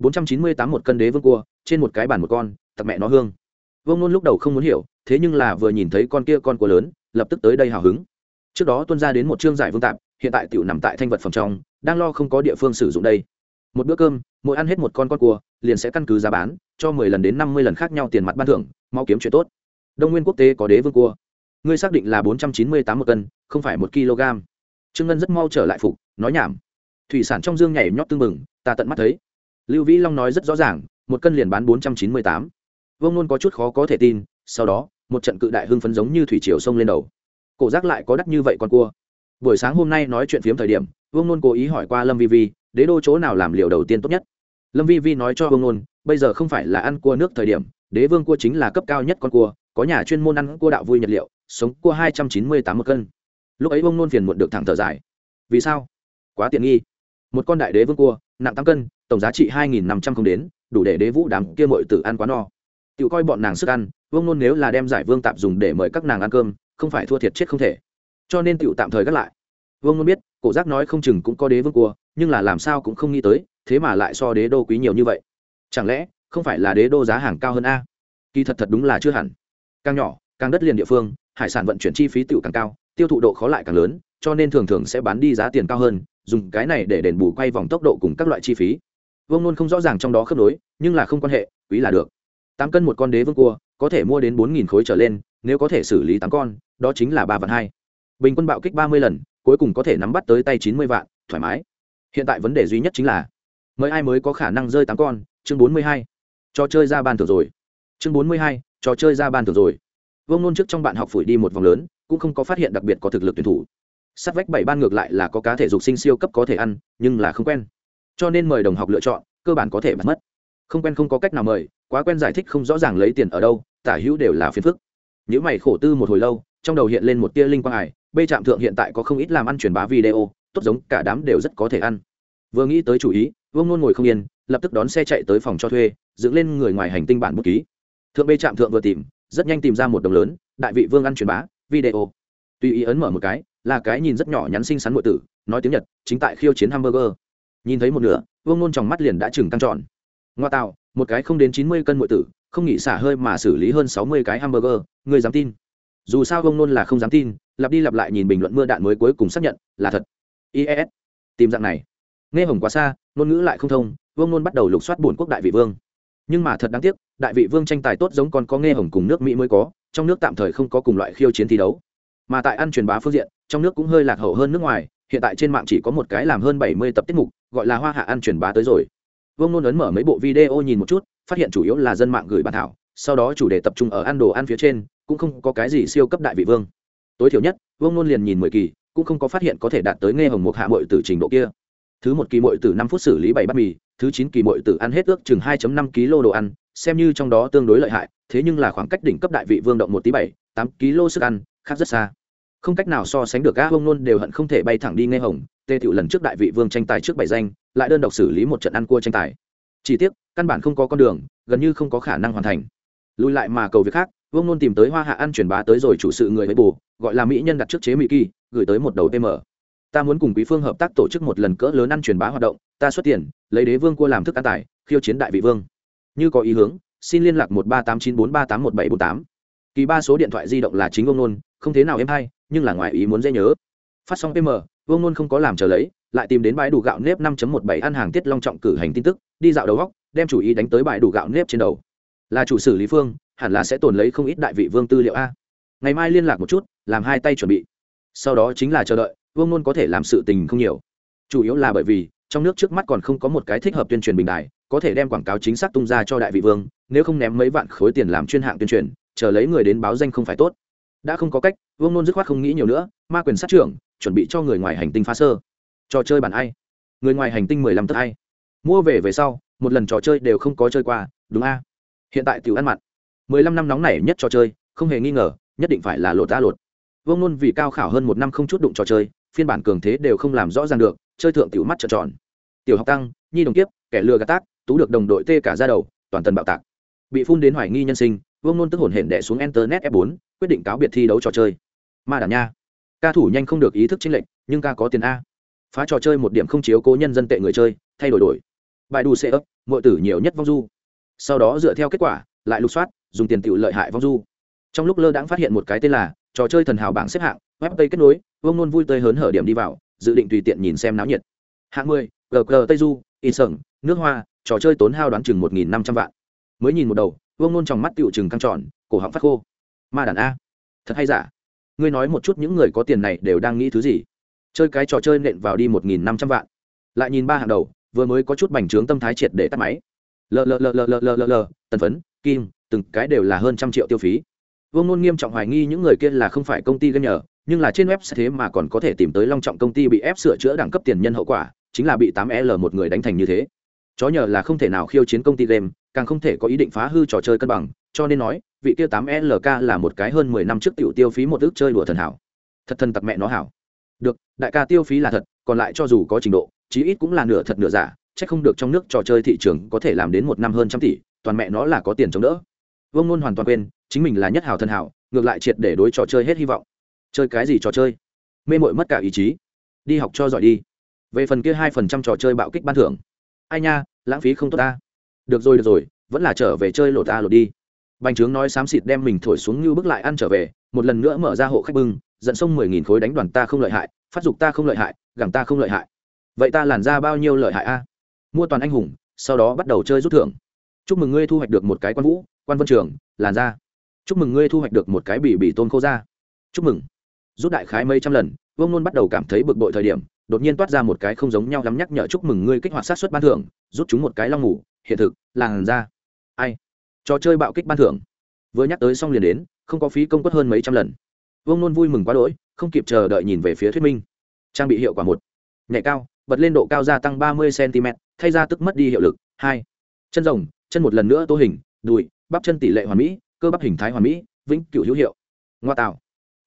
Bốn trăm chín mươi tám một cân đế vương cua, trên một cái bàn một con, tặc mẹ nó hương. Vương nôn lúc đầu không muốn hiểu, thế nhưng là vừa nhìn thấy con kia con cua lớn, lập tức tới đây hào hứng. Trước đó tuân ra đến một chương giải vương tạp, hiện tại tiểu nằm tại thanh vật phòng trong, đang lo không có địa phương sử dụng đây. Một bữa cơm, mỗi ăn hết một con con cua, liền sẽ căn cứ giá bán, cho mười lần đến năm mươi lần khác nhau tiền mặt ban thưởng, mau kiếm chuyện tốt. Đông nguyên quốc tế có đế vương cua. Ngươi xác định là bốn trăm chín mươi tám một cân, không phải một kg. Trương ngân rất mau trở lại phục, nói nhảm. Thủy sản trong dương nhảy nhót tương mừng ta tận mắt thấy lưu vĩ long nói rất rõ ràng, một cân liền bán bốn trăm chín mươi tám. Vông nôn có chút khó có thể tin, sau đó, một trận cự đại hưng phấn giống như thủy triều sông lên đầu. Cổ giác lại có đắt như vậy con cua. Buổi sáng hôm nay nói chuyện phiếm thời điểm, vương nôn cố ý hỏi qua lâm vi vi, đế đô chỗ nào làm liều đầu tiên tốt nhất? Lâm vi vi nói cho vương nôn, bây giờ không phải là ăn cua nước thời điểm, đế vương cua chính là cấp cao nhất con cua, có nhà chuyên môn ăn cua đạo vui nhật liệu, sống cua hai trăm chín mươi tám một cân. Lúc ấy vương nôn phiền muộn được thẳng thở dài. Vì sao? Quá tiện nghi một con đại đế vương cua, nặng tám cân, tổng giá trị hai nghìn năm trăm không đến, đủ để đế vũ đám kia mội tử ăn quá no. Tự coi bọn nàng sức ăn, vương nôn nếu là đem giải vương tạp dùng để mời các nàng ăn cơm, không phải thua thiệt chết không thể. Cho nên tự tạm thời gác lại. Vương nôn biết, cổ giác nói không chừng cũng có đế vương cua, nhưng là làm sao cũng không nghĩ tới, thế mà lại so đế đô quý nhiều như vậy. Chẳng lẽ, không phải là đế đô giá hàng cao hơn a? Kỳ thật thật đúng là chưa hẳn. Càng nhỏ, càng đất liền địa phương, hải sản vận chuyển chi phí tựu càng cao, tiêu thụ độ khó lại càng lớn cho nên thường thường sẽ bán đi giá tiền cao hơn, dùng cái này để đền bù quay vòng tốc độ cùng các loại chi phí. Vương nôn không rõ ràng trong đó khớp nối, nhưng là không quan hệ, quý là được. Tám cân một con đế vương cua, có thể mua đến bốn nghìn khối trở lên, nếu có thể xử lý tám con, đó chính là ba vạn hai. Bình quân bạo kích ba mươi lần, cuối cùng có thể nắm bắt tới tay chín mươi vạn, thoải mái. Hiện tại vấn đề duy nhất chính là, mới ai mới có khả năng rơi tám con? Chương bốn mươi hai. Trò chơi ra ban thưởng rồi. Chương bốn mươi hai, trò chơi ra ban thưởng rồi. Vương nôn trước trong bạn học phủi đi một vòng lớn, cũng không có phát hiện đặc biệt có thực lực tuyển thủ sắt vách bảy ban ngược lại là có cá thể dục sinh siêu cấp có thể ăn, nhưng là không quen. Cho nên mời đồng học lựa chọn, cơ bản có thể bắt mất. Không quen không có cách nào mời, quá quen giải thích không rõ ràng lấy tiền ở đâu, tả hữu đều là phiền phức. Những mày khổ tư một hồi lâu, trong đầu hiện lên một tia linh quang ải bê trạm thượng hiện tại có không ít làm ăn truyền bá video, tốt giống cả đám đều rất có thể ăn. Vừa nghĩ tới chủ ý, vương nôn ngồi không yên, lập tức đón xe chạy tới phòng cho thuê, dựng lên người ngoài hành tinh bản bút ký. Thượng bê trạm thượng vừa tìm, rất nhanh tìm ra một đồng lớn, đại vị vương ăn truyền bá, video. Tùy ý ấn mở một cái là cái nhìn rất nhỏ nhắn xinh xắn ngụy tử, nói tiếng nhật, chính tại khiêu chiến hamburger. Nhìn thấy một nửa, vương nôn trong mắt liền đã chừng căng tròn. Ngoa tạo, một cái không đến chín mươi cân ngụy tử, không nghĩ xả hơi mà xử lý hơn sáu mươi cái hamburger, người dám tin. Dù sao vương nôn là không dám tin, lặp đi lặp lại nhìn bình luận mưa đạn mới cuối cùng xác nhận, là thật. Ies tìm dạng này. Nghe hồng quá xa, ngôn ngữ lại không thông, vương nôn bắt đầu lục soát bổn quốc đại vị vương. Nhưng mà thật đáng tiếc, đại vị vương tranh tài tốt giống còn có nghe hồng cùng nước mỹ mới có, trong nước tạm thời không có cùng loại khiêu chiến thi đấu mà tại ăn truyền bá phương diện, trong nước cũng hơi lạc hậu hơn nước ngoài, hiện tại trên mạng chỉ có một cái làm hơn bảy mươi tập tiết mục, gọi là hoa hạ ăn truyền bá tới rồi. Vương nôn ấn mở mấy bộ video nhìn một chút, phát hiện chủ yếu là dân mạng gửi bản thảo, sau đó chủ đề tập trung ở ăn đồ ăn phía trên, cũng không có cái gì siêu cấp đại vị vương. Tối thiểu nhất, vương nôn liền nhìn mười kỳ, cũng không có phát hiện có thể đạt tới nghe hồng một hạ mội từ trình độ kia. Thứ một kỳ mội từ năm phút xử lý bảy bát mì, thứ chín kỳ mội từ ăn hết ước chừng hai năm kg đồ ăn, xem như trong đó tương đối lợi hại, thế nhưng là khoảng cách đỉnh cấp đại vị vương động một tí bảy, tám kg sức ăn, khác rất xa không cách nào so sánh được các hông nôn đều hận không thể bay thẳng đi nghe hồng, tê tiểu lần trước đại vị vương tranh tài trước bảy danh, lại đơn độc xử lý một trận ăn cua tranh tài. Chỉ tiếc, căn bản không có con đường, gần như không có khả năng hoàn thành. Lùi lại mà cầu việc khác, vương nôn tìm tới hoa hạ ăn truyền bá tới rồi chủ sự người với bù, gọi là mỹ nhân đặt trước chế mỹ kỳ, gửi tới một đầu tm ta muốn cùng quý phương hợp tác tổ chức một lần cỡ lớn ăn truyền bá hoạt động, ta xuất tiền, lấy đế vương cua làm thức ăn tài, khiêu chiến đại vị vương. Như có ý hướng, xin liên lạc một ba tám chín bốn ba tám một bảy bốn tám. Kỳ ba số điện thoại di động là chính ông nôn không thế nào em hay, nhưng là ngoài ý muốn dễ nhớ. Phát xong pm, vương nôn không có làm chờ lấy, lại tìm đến bãi đủ gạo nếp năm một bảy ăn hàng tiết long trọng cử hành tin tức, đi dạo đầu góc, đem chủ ý đánh tới bãi đủ gạo nếp trên đầu. Là chủ xử lý phương, hẳn là sẽ tồn lấy không ít đại vị vương tư liệu a. Ngày mai liên lạc một chút, làm hai tay chuẩn bị. Sau đó chính là chờ đợi, vương nôn có thể làm sự tình không nhiều. Chủ yếu là bởi vì, trong nước trước mắt còn không có một cái thích hợp tuyên truyền bình đài, có thể đem quảng cáo chính xác tung ra cho đại vị vương, nếu không ném mấy vạn khối tiền làm chuyên hạng tuyên truyền, chờ lấy người đến báo danh không phải tốt đã không có cách, vương nôn dứt khoát không nghĩ nhiều nữa, ma quyền sát trưởng, chuẩn bị cho người ngoài hành tinh phá sơ. Trò chơi bản ai? Người ngoài hành tinh mười lăm tấc ai mua về về sau, một lần trò chơi đều không có chơi qua, đúng a? Hiện tại tiểu ăn mặn. Mười lăm năm nóng nảy nhất trò chơi, không hề nghi ngờ, nhất định phải là lột ta lột. Vương nôn vì cao khảo hơn một năm không chút đụng trò chơi, phiên bản cường thế đều không làm rõ ràng được, chơi thượng tiểu mắt trợn tròn. Tiểu học tăng, nhi đồng kiếp, kẻ lừa gạt tác, tú được đồng đội tê cả ra đầu, toàn tần bạo tạc. Bị phun đến hoài nghi nhân sinh vương nôn tức hồn hển đẻ xuống internet f 4 quyết định cáo biệt thi đấu trò chơi. Ma đàn nha. Ca thủ nhanh không được ý thức chênh lệnh nhưng ca có tiền a. Phá trò chơi một điểm không chiếu cố nhân dân tệ người chơi, thay đổi đổi. Bài đủ xe ấp mọi tử nhiều nhất vong du. Sau đó dựa theo kết quả, lại lục soát, dùng tiền tiểu lợi hại vong du. Trong lúc lơ đãng phát hiện một cái tên là, trò chơi thần hào bảng xếp hạng, web tây kết nối, vương nôn vui tươi hớn hở điểm đi vào, dự định tùy tiện nhìn xem náo nhiệt. Hạng mười gg tây du, in sởng nước hoa, trò chơi tốn hao đoán chừng một nghìn năm trăm vạn. Mới nhìn một đầu vương nôn trong mắt tựu chừng căng tròn, cổ họng phát khô. Ma đàn a. Thật hay giả? Ngươi nói một chút những người có tiền này đều đang nghĩ thứ gì? Chơi cái trò chơi nện vào đi một nghìn năm trăm vạn. Lại nhìn ba hàng đầu, vừa mới có chút bành trướng tâm thái triệt để tắt máy. Lờ lờ lờ lờ lờ lờ lờ lờ tần phấn, kim, từng cái đều là hơn trăm triệu tiêu phí. Vương nôn nghiêm trọng hoài nghi những người kia là không phải công ty gây nhờ, nhưng là trên web sẽ thế mà còn có thể tìm tới long trọng công ty bị ép sửa chữa đẳng cấp tiền nhân hậu quả, chính là bị tám l một người đánh thành như thế chó nhờ là không thể nào khiêu chiến công ty game, càng không thể có ý định phá hư trò chơi cân bằng, cho nên nói, vị tiêu tám lk là một cái hơn mười năm trước tiểu tiêu phí một ước chơi đùa thần hảo. Thật thần tặc mẹ nó hảo. Được, đại ca tiêu phí là thật, còn lại cho dù có trình độ, chí ít cũng là nửa thật nửa giả, chắc không được trong nước trò chơi thị trường có thể làm đến một năm hơn trăm tỷ, toàn mẹ nó là có tiền chống đỡ. Vương nôn hoàn toàn quên, chính mình là nhất hào thân hảo, ngược lại triệt để đối trò chơi hết hy vọng. Chơi cái gì trò chơi? Mê mội mất cả ý chí. Đi học cho giỏi đi. Về phần kia hai phần trăm trò chơi bạo kích ban thưởng. Ai nha lãng phí không tốt ta. Được rồi được rồi, vẫn là trở về chơi lột ta lột đi. Bành trướng nói xám xịt đem mình thổi xuống như bước lại ăn trở về, một lần nữa mở ra hộ khách bưng, dẫn sông mười nghìn khối đánh đoàn ta không lợi hại, phát dục ta không lợi hại, gẳng ta không lợi hại. Vậy ta làn ra bao nhiêu lợi hại a? Mua toàn anh hùng, sau đó bắt đầu chơi rút thưởng. Chúc mừng ngươi thu hoạch được một cái quan vũ, quan vân trường, làn ra chúc mừng ngươi thu hoạch được một cái bỉ bỉ tôn khô ra chúc mừng. Rút đại khái mấy trăm lần, vương nôn bắt đầu cảm thấy bực bội thời điểm đột nhiên toát ra một cái không giống nhau lắm nhắc nhở chúc mừng ngươi kích hoạt sát xuất ban thưởng, rút chúng một cái long ngủ, hiện thực làng ra ai? Trò chơi bạo kích ban thưởng. Vừa nhắc tới xong liền đến, không có phí công quất hơn mấy trăm lần. Vương nôn vui mừng quá đỗi, không kịp chờ đợi nhìn về phía thuyết minh. Trang bị hiệu quả một. Nhẹ cao, bật lên độ cao gia tăng ba mươi cm thay ra tức mất đi hiệu lực. Hai. Chân rồng, chân một lần nữa tô hình, đùi, bắp chân tỷ lệ hoàn mỹ, cơ bắp hình thái hoàn mỹ, vĩnh cửu hữu hiệu. Ngoa tạo.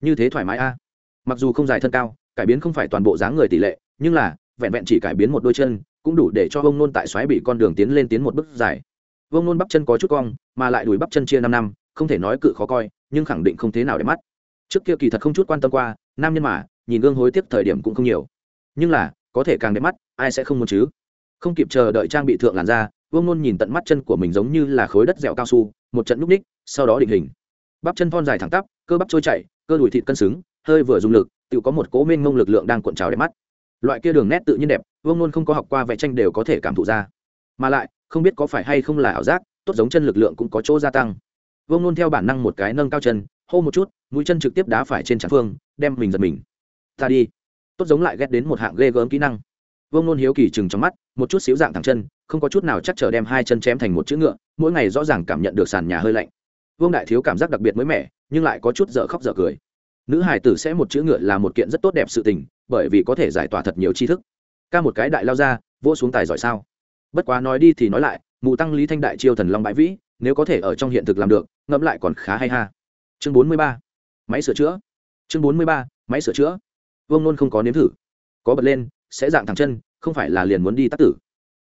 Như thế thoải mái a. Mặc dù không dài thân cao cải biến không phải toàn bộ dáng người tỷ lệ, nhưng là, vẹn vẹn chỉ cải biến một đôi chân, cũng đủ để cho vông nôn tại xoáy bị con đường tiến lên tiến một bước dài. Vông nôn bắp chân có chút cong, mà lại đùi bắp chân chia năm năm, không thể nói cự khó coi, nhưng khẳng định không thế nào để mắt. Trước kia kỳ thật không chút quan tâm qua, nam nhân mà, nhìn gương hối tiếp thời điểm cũng không nhiều. Nhưng là, có thể càng đẹp mắt, ai sẽ không muốn chứ? Không kịp chờ đợi trang bị thượng làn ra vương nôn nhìn tận mắt chân của mình giống như là khối đất dẻo cao su, một trận núp ních, sau đó định hình. Bắp chân thon dài thẳng tắp, cơ bắp trôi chảy, cơ đùi thịt cân xứng hơi vừa dùng lực, tự có một cố mênh ngông lực lượng đang cuộn trào đẹp mắt. Loại kia đường nét tự nhiên đẹp, vương nôn không có học qua vẽ tranh đều có thể cảm thụ ra. Mà lại, không biết có phải hay không là ảo giác, tốt giống chân lực lượng cũng có chỗ gia tăng. Vương nôn theo bản năng một cái nâng cao chân, hô một chút, mũi chân trực tiếp đá phải trên trán phương, đem mình giật mình. Ta đi. Tốt giống lại ghét đến một hạng ghê gớm kỹ năng. Vương nôn hiếu kỳ chừng trong mắt, một chút xíu dạng thẳng chân, không có chút nào chắc chở đem hai chân chém thành một chữ ngựa, mỗi ngày rõ ràng cảm nhận được sàn nhà hơi lạnh. Vương đại thiếu cảm giác đặc biệt mới mẻ, nhưng lại có chút dở khóc dở cười nữ hải tử sẽ một chữ ngựa là một kiện rất tốt đẹp sự tình, bởi vì có thể giải tỏa thật nhiều tri thức. Ca một cái đại lao ra, vỗ xuống tài giỏi sao. Bất quá nói đi thì nói lại, mụ tăng lý thanh đại chiêu thần long bãi vĩ, nếu có thể ở trong hiện thực làm được, ngẫm lại còn khá hay ha. Chương bốn mươi ba. Máy sửa chữa. Chương bốn mươi ba, máy sửa chữa. Vương nôn không có nếm thử. Có bật lên, sẽ dạng thẳng chân, không phải là liền muốn đi tác tử.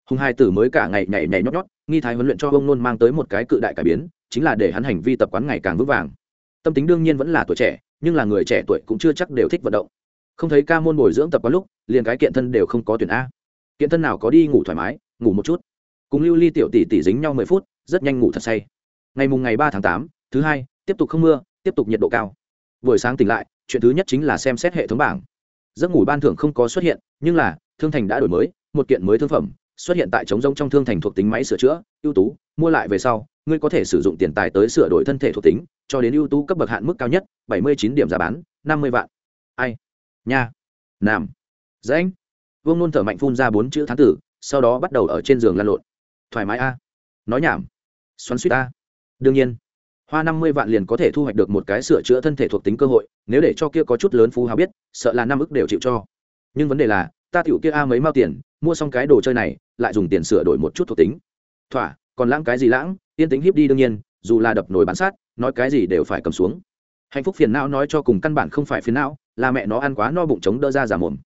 Hùng hai tử mới cả ngày nhảy nhảy nhót nhót, nghi thái huấn luyện cho vương nôn mang tới một cái cự đại cải biến, chính là để hắn hành vi tập quán ngày càng vững vàng. Tâm tính đương nhiên vẫn là tuổi trẻ nhưng là người trẻ tuổi cũng chưa chắc đều thích vận động. Không thấy ca môn bồi dưỡng tập quán lúc, liền cái kiện thân đều không có tuyển a. Kiện thân nào có đi ngủ thoải mái, ngủ một chút. Cùng lưu ly tiểu tỷ tỷ dính nhau mười phút, rất nhanh ngủ thật say. Ngày mùng ngày ba tháng tám, thứ hai, tiếp tục không mưa, tiếp tục nhiệt độ cao. Buổi sáng tỉnh lại, chuyện thứ nhất chính là xem xét hệ thống bảng. Giấc ngủ ban thưởng không có xuất hiện, nhưng là, thương thành đã đổi mới, một kiện mới thương phẩm xuất hiện tại chống rông trong thương thành thuộc tính máy sửa chữa, ưu tú, mua lại về sau, ngươi có thể sử dụng tiền tài tới sửa đổi thân thể thuộc tính, cho đến ưu tú cấp bậc hạn mức cao nhất, bảy mươi chín điểm giá bán, năm mươi vạn. Ai? Nha. Nam. Dãnh vương nôn thở mạnh phun ra bốn chữ thán tử, sau đó bắt đầu ở trên giường lăn lộn. Thoải mái a. Nói nhảm. Xoắn suýt a. Đương nhiên. Hoa năm mươi vạn liền có thể thu hoạch được một cái sửa chữa thân thể thuộc tính cơ hội, nếu để cho kia có chút lớn phú hào biết, sợ là năm ức đều chịu cho. Nhưng vấn đề là ta tiểu kia a mấy mao tiền, mua xong cái đồ chơi này, lại dùng tiền sửa đổi một chút thuộc tính. Thỏa, còn lãng cái gì lãng, yên tính hiếp đi đương nhiên, dù là đập nồi bán sát, nói cái gì đều phải cầm xuống. Hạnh phúc phiền não nói cho cùng căn bản không phải phiền não, là mẹ nó ăn quá no bụng chống đỡ ra giả mồm.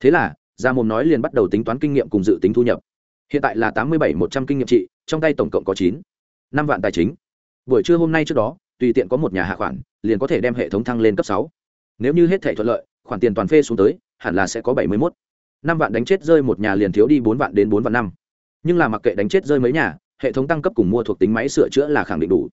Thế là giả mồm nói liền bắt đầu tính toán kinh nghiệm cùng dự tính thu nhập. Hiện tại là tám mươi bảy một trăm kinh nghiệm trị, trong tay tổng cộng có chín, năm vạn tài chính. Buổi trưa hôm nay trước đó, tùy tiện có một nhà hạ khoản, liền có thể đem hệ thống thăng lên cấp sáu. Nếu như hết thể thuận lợi, khoản tiền toàn phê xuống tới, hẳn là sẽ có bảy mươi mốt năm vạn đánh chết rơi một nhà liền thiếu đi bốn vạn đến bốn vạn năm. Nhưng là mặc kệ đánh chết rơi mấy nhà, hệ thống tăng cấp cùng mua thuộc tính máy sửa chữa là khẳng định đủ.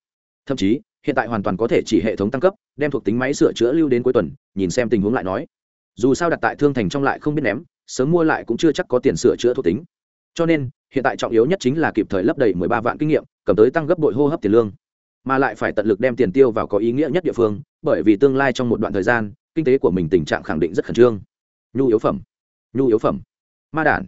Thậm chí, hiện tại hoàn toàn có thể chỉ hệ thống tăng cấp, đem thuộc tính máy sửa chữa lưu đến cuối tuần, nhìn xem tình huống lại nói. Dù sao đặt tại thương thành trong lại không biết ném, sớm mua lại cũng chưa chắc có tiền sửa chữa thuộc tính. Cho nên, hiện tại trọng yếu nhất chính là kịp thời lấp đầy mười ba vạn kinh nghiệm, cầm tới tăng gấp đội hô hấp tiền lương. Mà lại phải tận lực đem tiền tiêu vào có ý nghĩa nhất địa phương, bởi vì tương lai trong một đoạn thời gian, kinh tế của mình tình trạng khẳng định rất khẩn trương. Nhu yếu phẩm nhu yếu phẩm. Ma đản.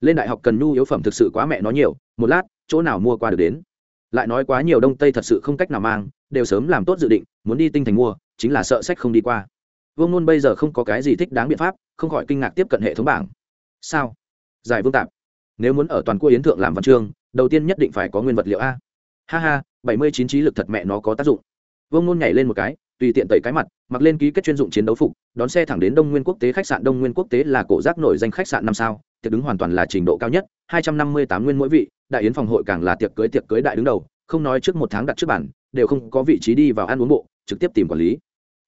Lên đại học cần nhu yếu phẩm thực sự quá mẹ nó nhiều, một lát, chỗ nào mua qua được đến. Lại nói quá nhiều đông tây thật sự không cách nào mang, đều sớm làm tốt dự định, muốn đi tinh thành mua, chính là sợ sách không đi qua. Vương nôn bây giờ không có cái gì thích đáng biện pháp, không khỏi kinh ngạc tiếp cận hệ thống bảng. Sao? Giải vương tạp. Nếu muốn ở toàn quốc yến thượng làm văn chương, đầu tiên nhất định phải có nguyên vật liệu a. Ha ha, bảy mươi chín trí lực thật mẹ nó có tác dụng. Vương nôn nhảy lên một cái tùy tiện tẩy cái mặt mặc lên ký kết chuyên dụng chiến đấu phục đón xe thẳng đến đông nguyên quốc tế khách sạn. Đông nguyên quốc tế là cổ giác nổi danh khách sạn năm sao tiệc đứng hoàn toàn là trình độ cao nhất hai trăm năm mươi tám nguyên mỗi vị đại yến phòng hội càng là tiệc cưới tiệc cưới đại đứng đầu không nói trước một tháng đặt trước bản đều không có vị trí đi vào ăn uống bộ trực tiếp tìm quản lý.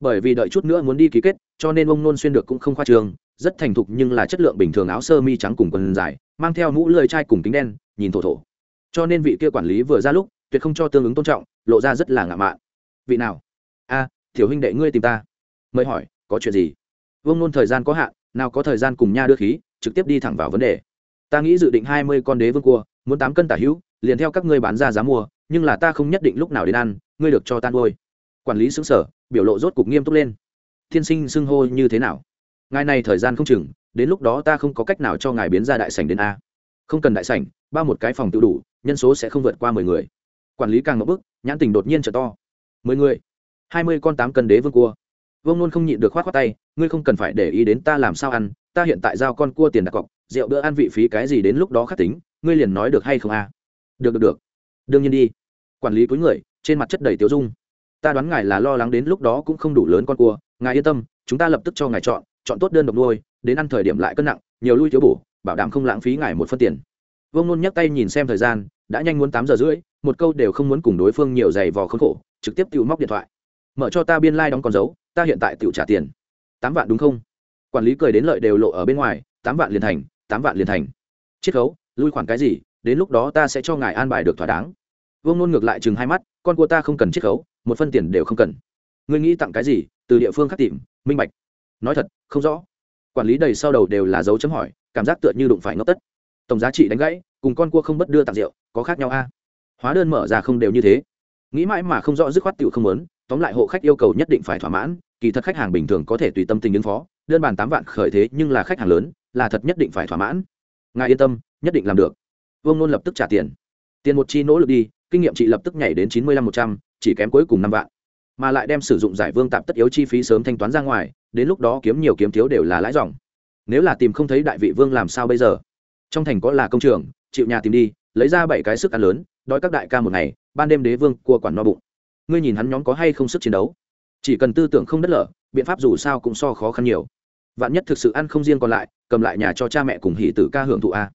Bởi vì đợi chút nữa muốn đi ký kết cho nên ông nôn xuyên được cũng không khoa trường rất thành thục nhưng là chất lượng bình thường áo sơ mi trắng cùng quần dài mang theo mũ lưỡi chai cùng kính đen nhìn thổ thổ. Cho nên vị kia quản lý vừa ra lúc tuyệt không cho tương ứng tôn trọng lộ ra rất là ngạo mạn. Vị nào? A à, tiểu huynh đệ ngươi tìm ta. Mời hỏi, có chuyện gì? Vương nôn thời gian có hạn, nào có thời gian cùng nha đưa khí, trực tiếp đi thẳng vào vấn đề. Ta nghĩ dự định hai mươi con đế vương cua, muốn tám cân tả hữu, liền theo các ngươi bán ra giá mua, nhưng là ta không nhất định lúc nào đến ăn, ngươi được cho tan ngôi quản lý xứng sở, biểu lộ rốt cục nghiêm túc lên. Thiên sinh xưng hô như thế nào? Ngài này thời gian không chừng, đến lúc đó ta không có cách nào cho ngài biến ra đại sảnh đến a. Không cần đại sảnh, ba một cái phòng tự đủ, nhân số sẽ không vượt qua mười người. Quản lý càng ngập bức, nhãn tình đột nhiên trở to. Mười người hai mươi con tám cân đế vương cua. Vương nôn không nhịn được khoát khoát tay, ngươi không cần phải để ý đến ta làm sao ăn, ta hiện tại giao con cua tiền đặt cọc, rượu bữa ăn vị phí cái gì đến lúc đó khắc tính, ngươi liền nói được hay không a? Được được được. Đương nhiên đi. Quản lý cuối người, trên mặt chất đầy tiêu dung. Ta đoán ngài là lo lắng đến lúc đó cũng không đủ lớn con cua, ngài yên tâm, chúng ta lập tức cho ngài chọn chọn tốt đơn độc nuôi, đến ăn thời điểm lại cân nặng, nhiều lui thiếu bổ, bảo đảm không lãng phí ngài một phân tiền. Vương nôn nhắc tay nhìn xem thời gian, đã nhanh muốn tám giờ rưỡi, một câu đều không muốn cùng đối phương nhiều giày vò khốn khổ, trực tiếp tự móc điện thoại mở cho ta biên lai、like、đóng con dấu, ta hiện tại tự trả tiền. Tám vạn đúng không? Quản lý cười đến lợi đều lộ ở bên ngoài, tám vạn liền thành, tám vạn liền thành. Chiết khấu, lui khoản cái gì, đến lúc đó ta sẽ cho ngài an bài được thỏa đáng. Vương nôn ngược lại chừng hai mắt, con của ta không cần chiết khấu, một phân tiền đều không cần. Ngươi nghĩ tặng cái gì, từ địa phương khác tìm, minh bạch. Nói thật, không rõ. Quản lý đầy sau đầu đều là dấu chấm hỏi, cảm giác tựa như đụng phải ngốc tất. Tổng giá trị đánh gãy, cùng con cua không bất đưa tặng rượu, có khác nhau a. Hóa đơn mở ra không đều như thế nghĩ mãi mà không rõ dứt khoát tiểu không muốn, tóm lại hộ khách yêu cầu nhất định phải thỏa mãn, kỳ thật khách hàng bình thường có thể tùy tâm tình ứng phó, đơn bàn tám vạn khởi thế nhưng là khách hàng lớn, là thật nhất định phải thỏa mãn. Ngài yên tâm, nhất định làm được. Vương nôn lập tức trả tiền. Tiền một chi nỗ lực đi, kinh nghiệm chị lập tức nhảy đến chín mươi lăm một trăm, chỉ kém cuối cùng năm vạn. Mà lại đem sử dụng giải vương tạm tất yếu chi phí sớm thanh toán ra ngoài, đến lúc đó kiếm nhiều kiếm thiếu đều là lãi dòng. Nếu là tìm không thấy đại vị vương làm sao bây giờ? Trong thành có là công trường, chịu nhà tìm đi lấy ra bảy cái sức ăn lớn đói các đại ca một ngày ban đêm đế vương cua quản no bụng. Ngươi nhìn hắn nhóm có hay không sức chiến đấu? Chỉ cần tư tưởng không đất lở biện pháp dù sao cũng so khó khăn nhiều. Vạn nhất thực sự ăn không riêng còn lại cầm lại nhà cho cha mẹ cùng hỷ tử ca hưởng thụ a.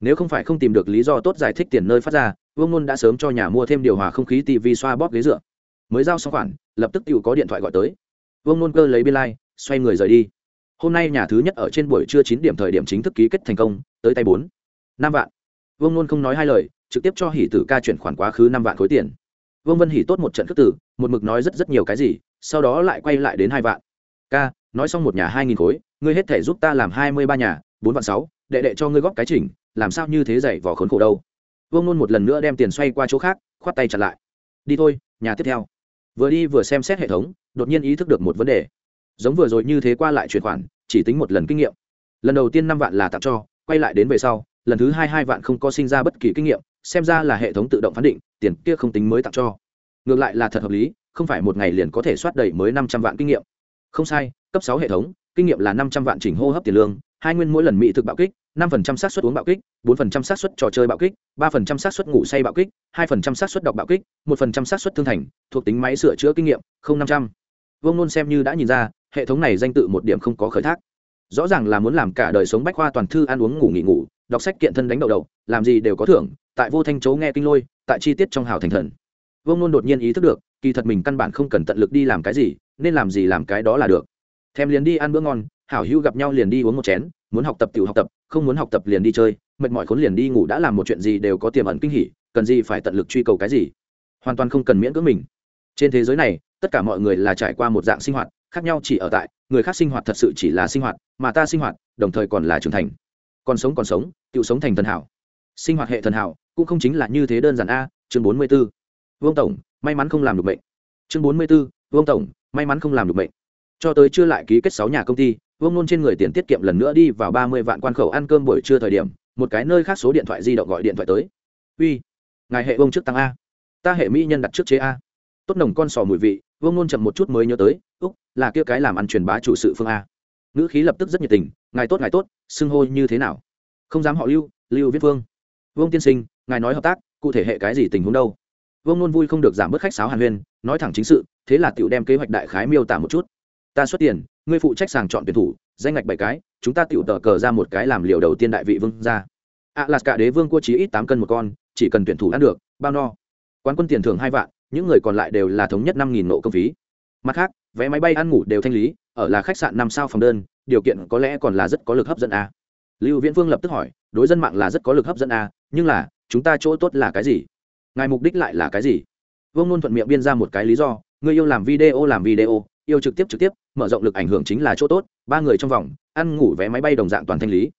Nếu không phải không tìm được lý do tốt giải thích tiền nơi phát ra vương ngôn đã sớm cho nhà mua thêm điều hòa không khí tv xoa bóp ghế dựa. Mới giao xong khoản lập tức tự có điện thoại gọi tới. Vương ngôn cơ lấy biên lai、like, xoay người rời đi. Hôm nay nhà thứ nhất ở trên buổi trưa chín điểm thời điểm chính thức ký kết thành công tới tay bốn. Năm vạn vương nôn không nói hai lời, trực tiếp cho hỷ tử ca chuyển khoản quá khứ năm vạn khối tiền. Vương vân hỷ tốt một trận khước tử một mực nói rất rất nhiều cái gì, sau đó lại quay lại đến hai vạn. Ca, nói xong một nhà hai nghìn khối, ngươi hết thể giúp ta làm hai mươi ba nhà, bốn vạn sáu, đệ đệ cho ngươi góp cái chỉnh, làm sao như thế dậy vỏ khốn khổ đâu? Vương nôn một lần nữa đem tiền xoay qua chỗ khác, khoát tay chặt lại. Đi thôi, nhà tiếp theo. Vừa đi vừa xem xét hệ thống, đột nhiên ý thức được một vấn đề. Giống vừa rồi như thế qua lại chuyển khoản, chỉ tính một lần kinh nghiệm. Lần đầu tiên năm vạn là tặng cho, quay lại đến về sau lần thứ hai hai vạn không có sinh ra bất kỳ kinh nghiệm, xem ra là hệ thống tự động phán định, tiền kia không tính mới tặng cho. Ngược lại là thật hợp lý, không phải một ngày liền có thể soát đầy mới năm trăm vạn kinh nghiệm. Không sai, cấp sáu hệ thống, kinh nghiệm là năm trăm vạn chỉnh hô hấp tiền lương, hai nguyên mỗi lần mỹ thực bạo kích, năm phần trăm xác suất uống bạo kích, bốn phần trăm xác suất trò chơi bạo kích, ba phần trăm xác suất ngủ say bạo kích, hai phần trăm xác suất đọc bạo kích, một phần trăm xác suất thương thành, thuộc tính máy sửa chữa kinh nghiệm, không năm trăm. Vương nôn xem như đã nhìn ra, hệ thống này danh tự một điểm không có khởi thác. Rõ ràng là muốn làm cả đời sống bách khoa toàn thư ăn uống ngủ nghỉ ngủ đọc sách kiện thân đánh đầu đầu, làm gì đều có thưởng, tại vô thanh chấu nghe kinh lôi, tại chi tiết trong hào thành thần. Vương nôn đột nhiên ý thức được, kỳ thật mình căn bản không cần tận lực đi làm cái gì, nên làm gì làm cái đó là được. Thèm liền đi ăn bữa ngon, hảo hữu gặp nhau liền đi uống một chén, muốn học tập tự học tập, không muốn học tập liền đi chơi, mệt mỏi khốn liền đi ngủ đã làm một chuyện gì đều có tiềm ẩn kinh hỉ, cần gì phải tận lực truy cầu cái gì. Hoàn toàn không cần miễn cưỡng mình. Trên thế giới này, tất cả mọi người là trải qua một dạng sinh hoạt, khác nhau chỉ ở tại, người khác sinh hoạt thật sự chỉ là sinh hoạt, mà ta sinh hoạt, đồng thời còn là trưởng thành còn sống còn sống tự sống thành thần hảo. Sinh hoạt hệ thần hảo, cũng không chính là như thế đơn giản a, chương bốn mươi 44. vương tổng, may mắn không làm được bệnh. Chương bốn mươi 44. vương tổng, may mắn không làm được bệnh. Cho tới chưa lại ký kết sáu nhà công ty, vương nôn trên người tiền tiết kiệm lần nữa đi vào ba mươi vạn quan khẩu ăn cơm buổi trưa thời điểm, một cái nơi khác số điện thoại di động gọi điện thoại tới. Uy, ngài hệ vương trước tăng a. Ta hệ mỹ nhân đặt trước chế a. Tốt nồng con sò mùi vị, vương nôn chậm một chút mới nhớ tới, úc, là kia cái làm ăn truyền bá chủ sự phương a ngữ khí lập tức rất nhiệt tình, ngài tốt ngài tốt, xưng hô như thế nào? Không dám họ lưu lưu viết vương vương tiên sinh, ngài nói hợp tác, cụ thể hệ cái gì tình huống đâu? Vương Luôn vui không được giảm bớt khách sáo hàn huyên, nói thẳng chính sự, thế là tiểu đem kế hoạch đại khái miêu tả một chút. Ta xuất tiền, ngươi phụ trách sàng chọn tuyển thủ, danh ngạch bảy cái, chúng ta tiểu tờ cờ ra một cái làm liều đầu tiên đại vị vương ra ạ là cả đế vương cua chí ít tám cân một con, chỉ cần tuyển thủ ăn được, bao no. Quán quân tiền thưởng hai vạn, những người còn lại đều là thống nhất năm nghìn nộ công phí. Mặt khác vé máy bay ăn ngủ đều thanh lý, ở là khách sạn năm sao phòng đơn, điều kiện có lẽ còn là rất có lực hấp dẫn a. Lưu viễn phương lập tức hỏi, đối dân mạng là rất có lực hấp dẫn a, nhưng là, chúng ta chỗ tốt là cái gì? Ngài mục đích lại là cái gì? Vương luôn thuận miệng biên ra một cái lý do, người yêu làm video làm video, yêu trực tiếp trực tiếp, mở rộng lực ảnh hưởng chính là chỗ tốt, ba người trong vòng, ăn ngủ vé máy bay đồng dạng toàn thanh lý.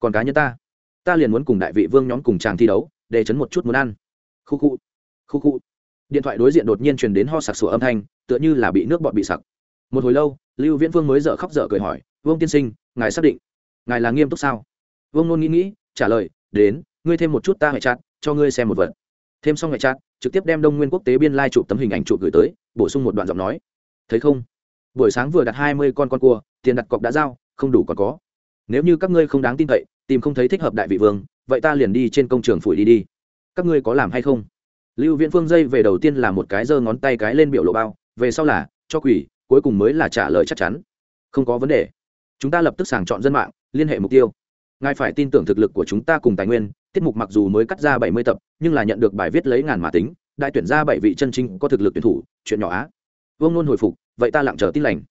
Còn cá nhân ta? Ta liền muốn cùng đại vị vương nhóm cùng chàng thi đấu, để chấn một chút muốn ăn. Khu khu. Khu khu điện thoại đối diện đột nhiên truyền đến ho sặc sủa âm thanh, tựa như là bị nước bọt bị sặc. Một hồi lâu, lưu viễn vương mới dở khóc dở cười hỏi, vương tiên sinh, ngài xác định ngài là nghiêm túc sao? Vương nôn nghĩ nghĩ, trả lời, đến, ngươi thêm một chút ta hệ chặt cho ngươi xem một vật. Thêm xong hệ chặt trực tiếp đem đông nguyên quốc tế biên lai chụp tấm hình ảnh chụp gửi tới, bổ sung một đoạn giọng nói, thấy không? Buổi sáng vừa đặt hai mươi con con cua, tiền đặt cọc đã giao, không đủ còn có. Nếu như các ngươi không đáng tin cậy, tìm không thấy thích hợp đại vị vương, vậy ta liền đi trên công trường phủi đi đi. Các ngươi có làm hay không? Lưu viễn phương dây về đầu tiên là một cái giơ ngón tay cái lên biểu lộ bao, về sau là, cho quỷ, cuối cùng mới là trả lời chắc chắn. Không có vấn đề. Chúng ta lập tức sàng chọn dân mạng, liên hệ mục tiêu. Ngài phải tin tưởng thực lực của chúng ta cùng tài nguyên, tiết mục mặc dù mới cắt ra bảy mươi tập, nhưng là nhận được bài viết lấy ngàn mà tính, đại tuyển ra bảy vị chân chính có thực lực tuyển thủ, chuyện nhỏ á. Vương nôn hồi phục, vậy ta lặng chờ tin lành.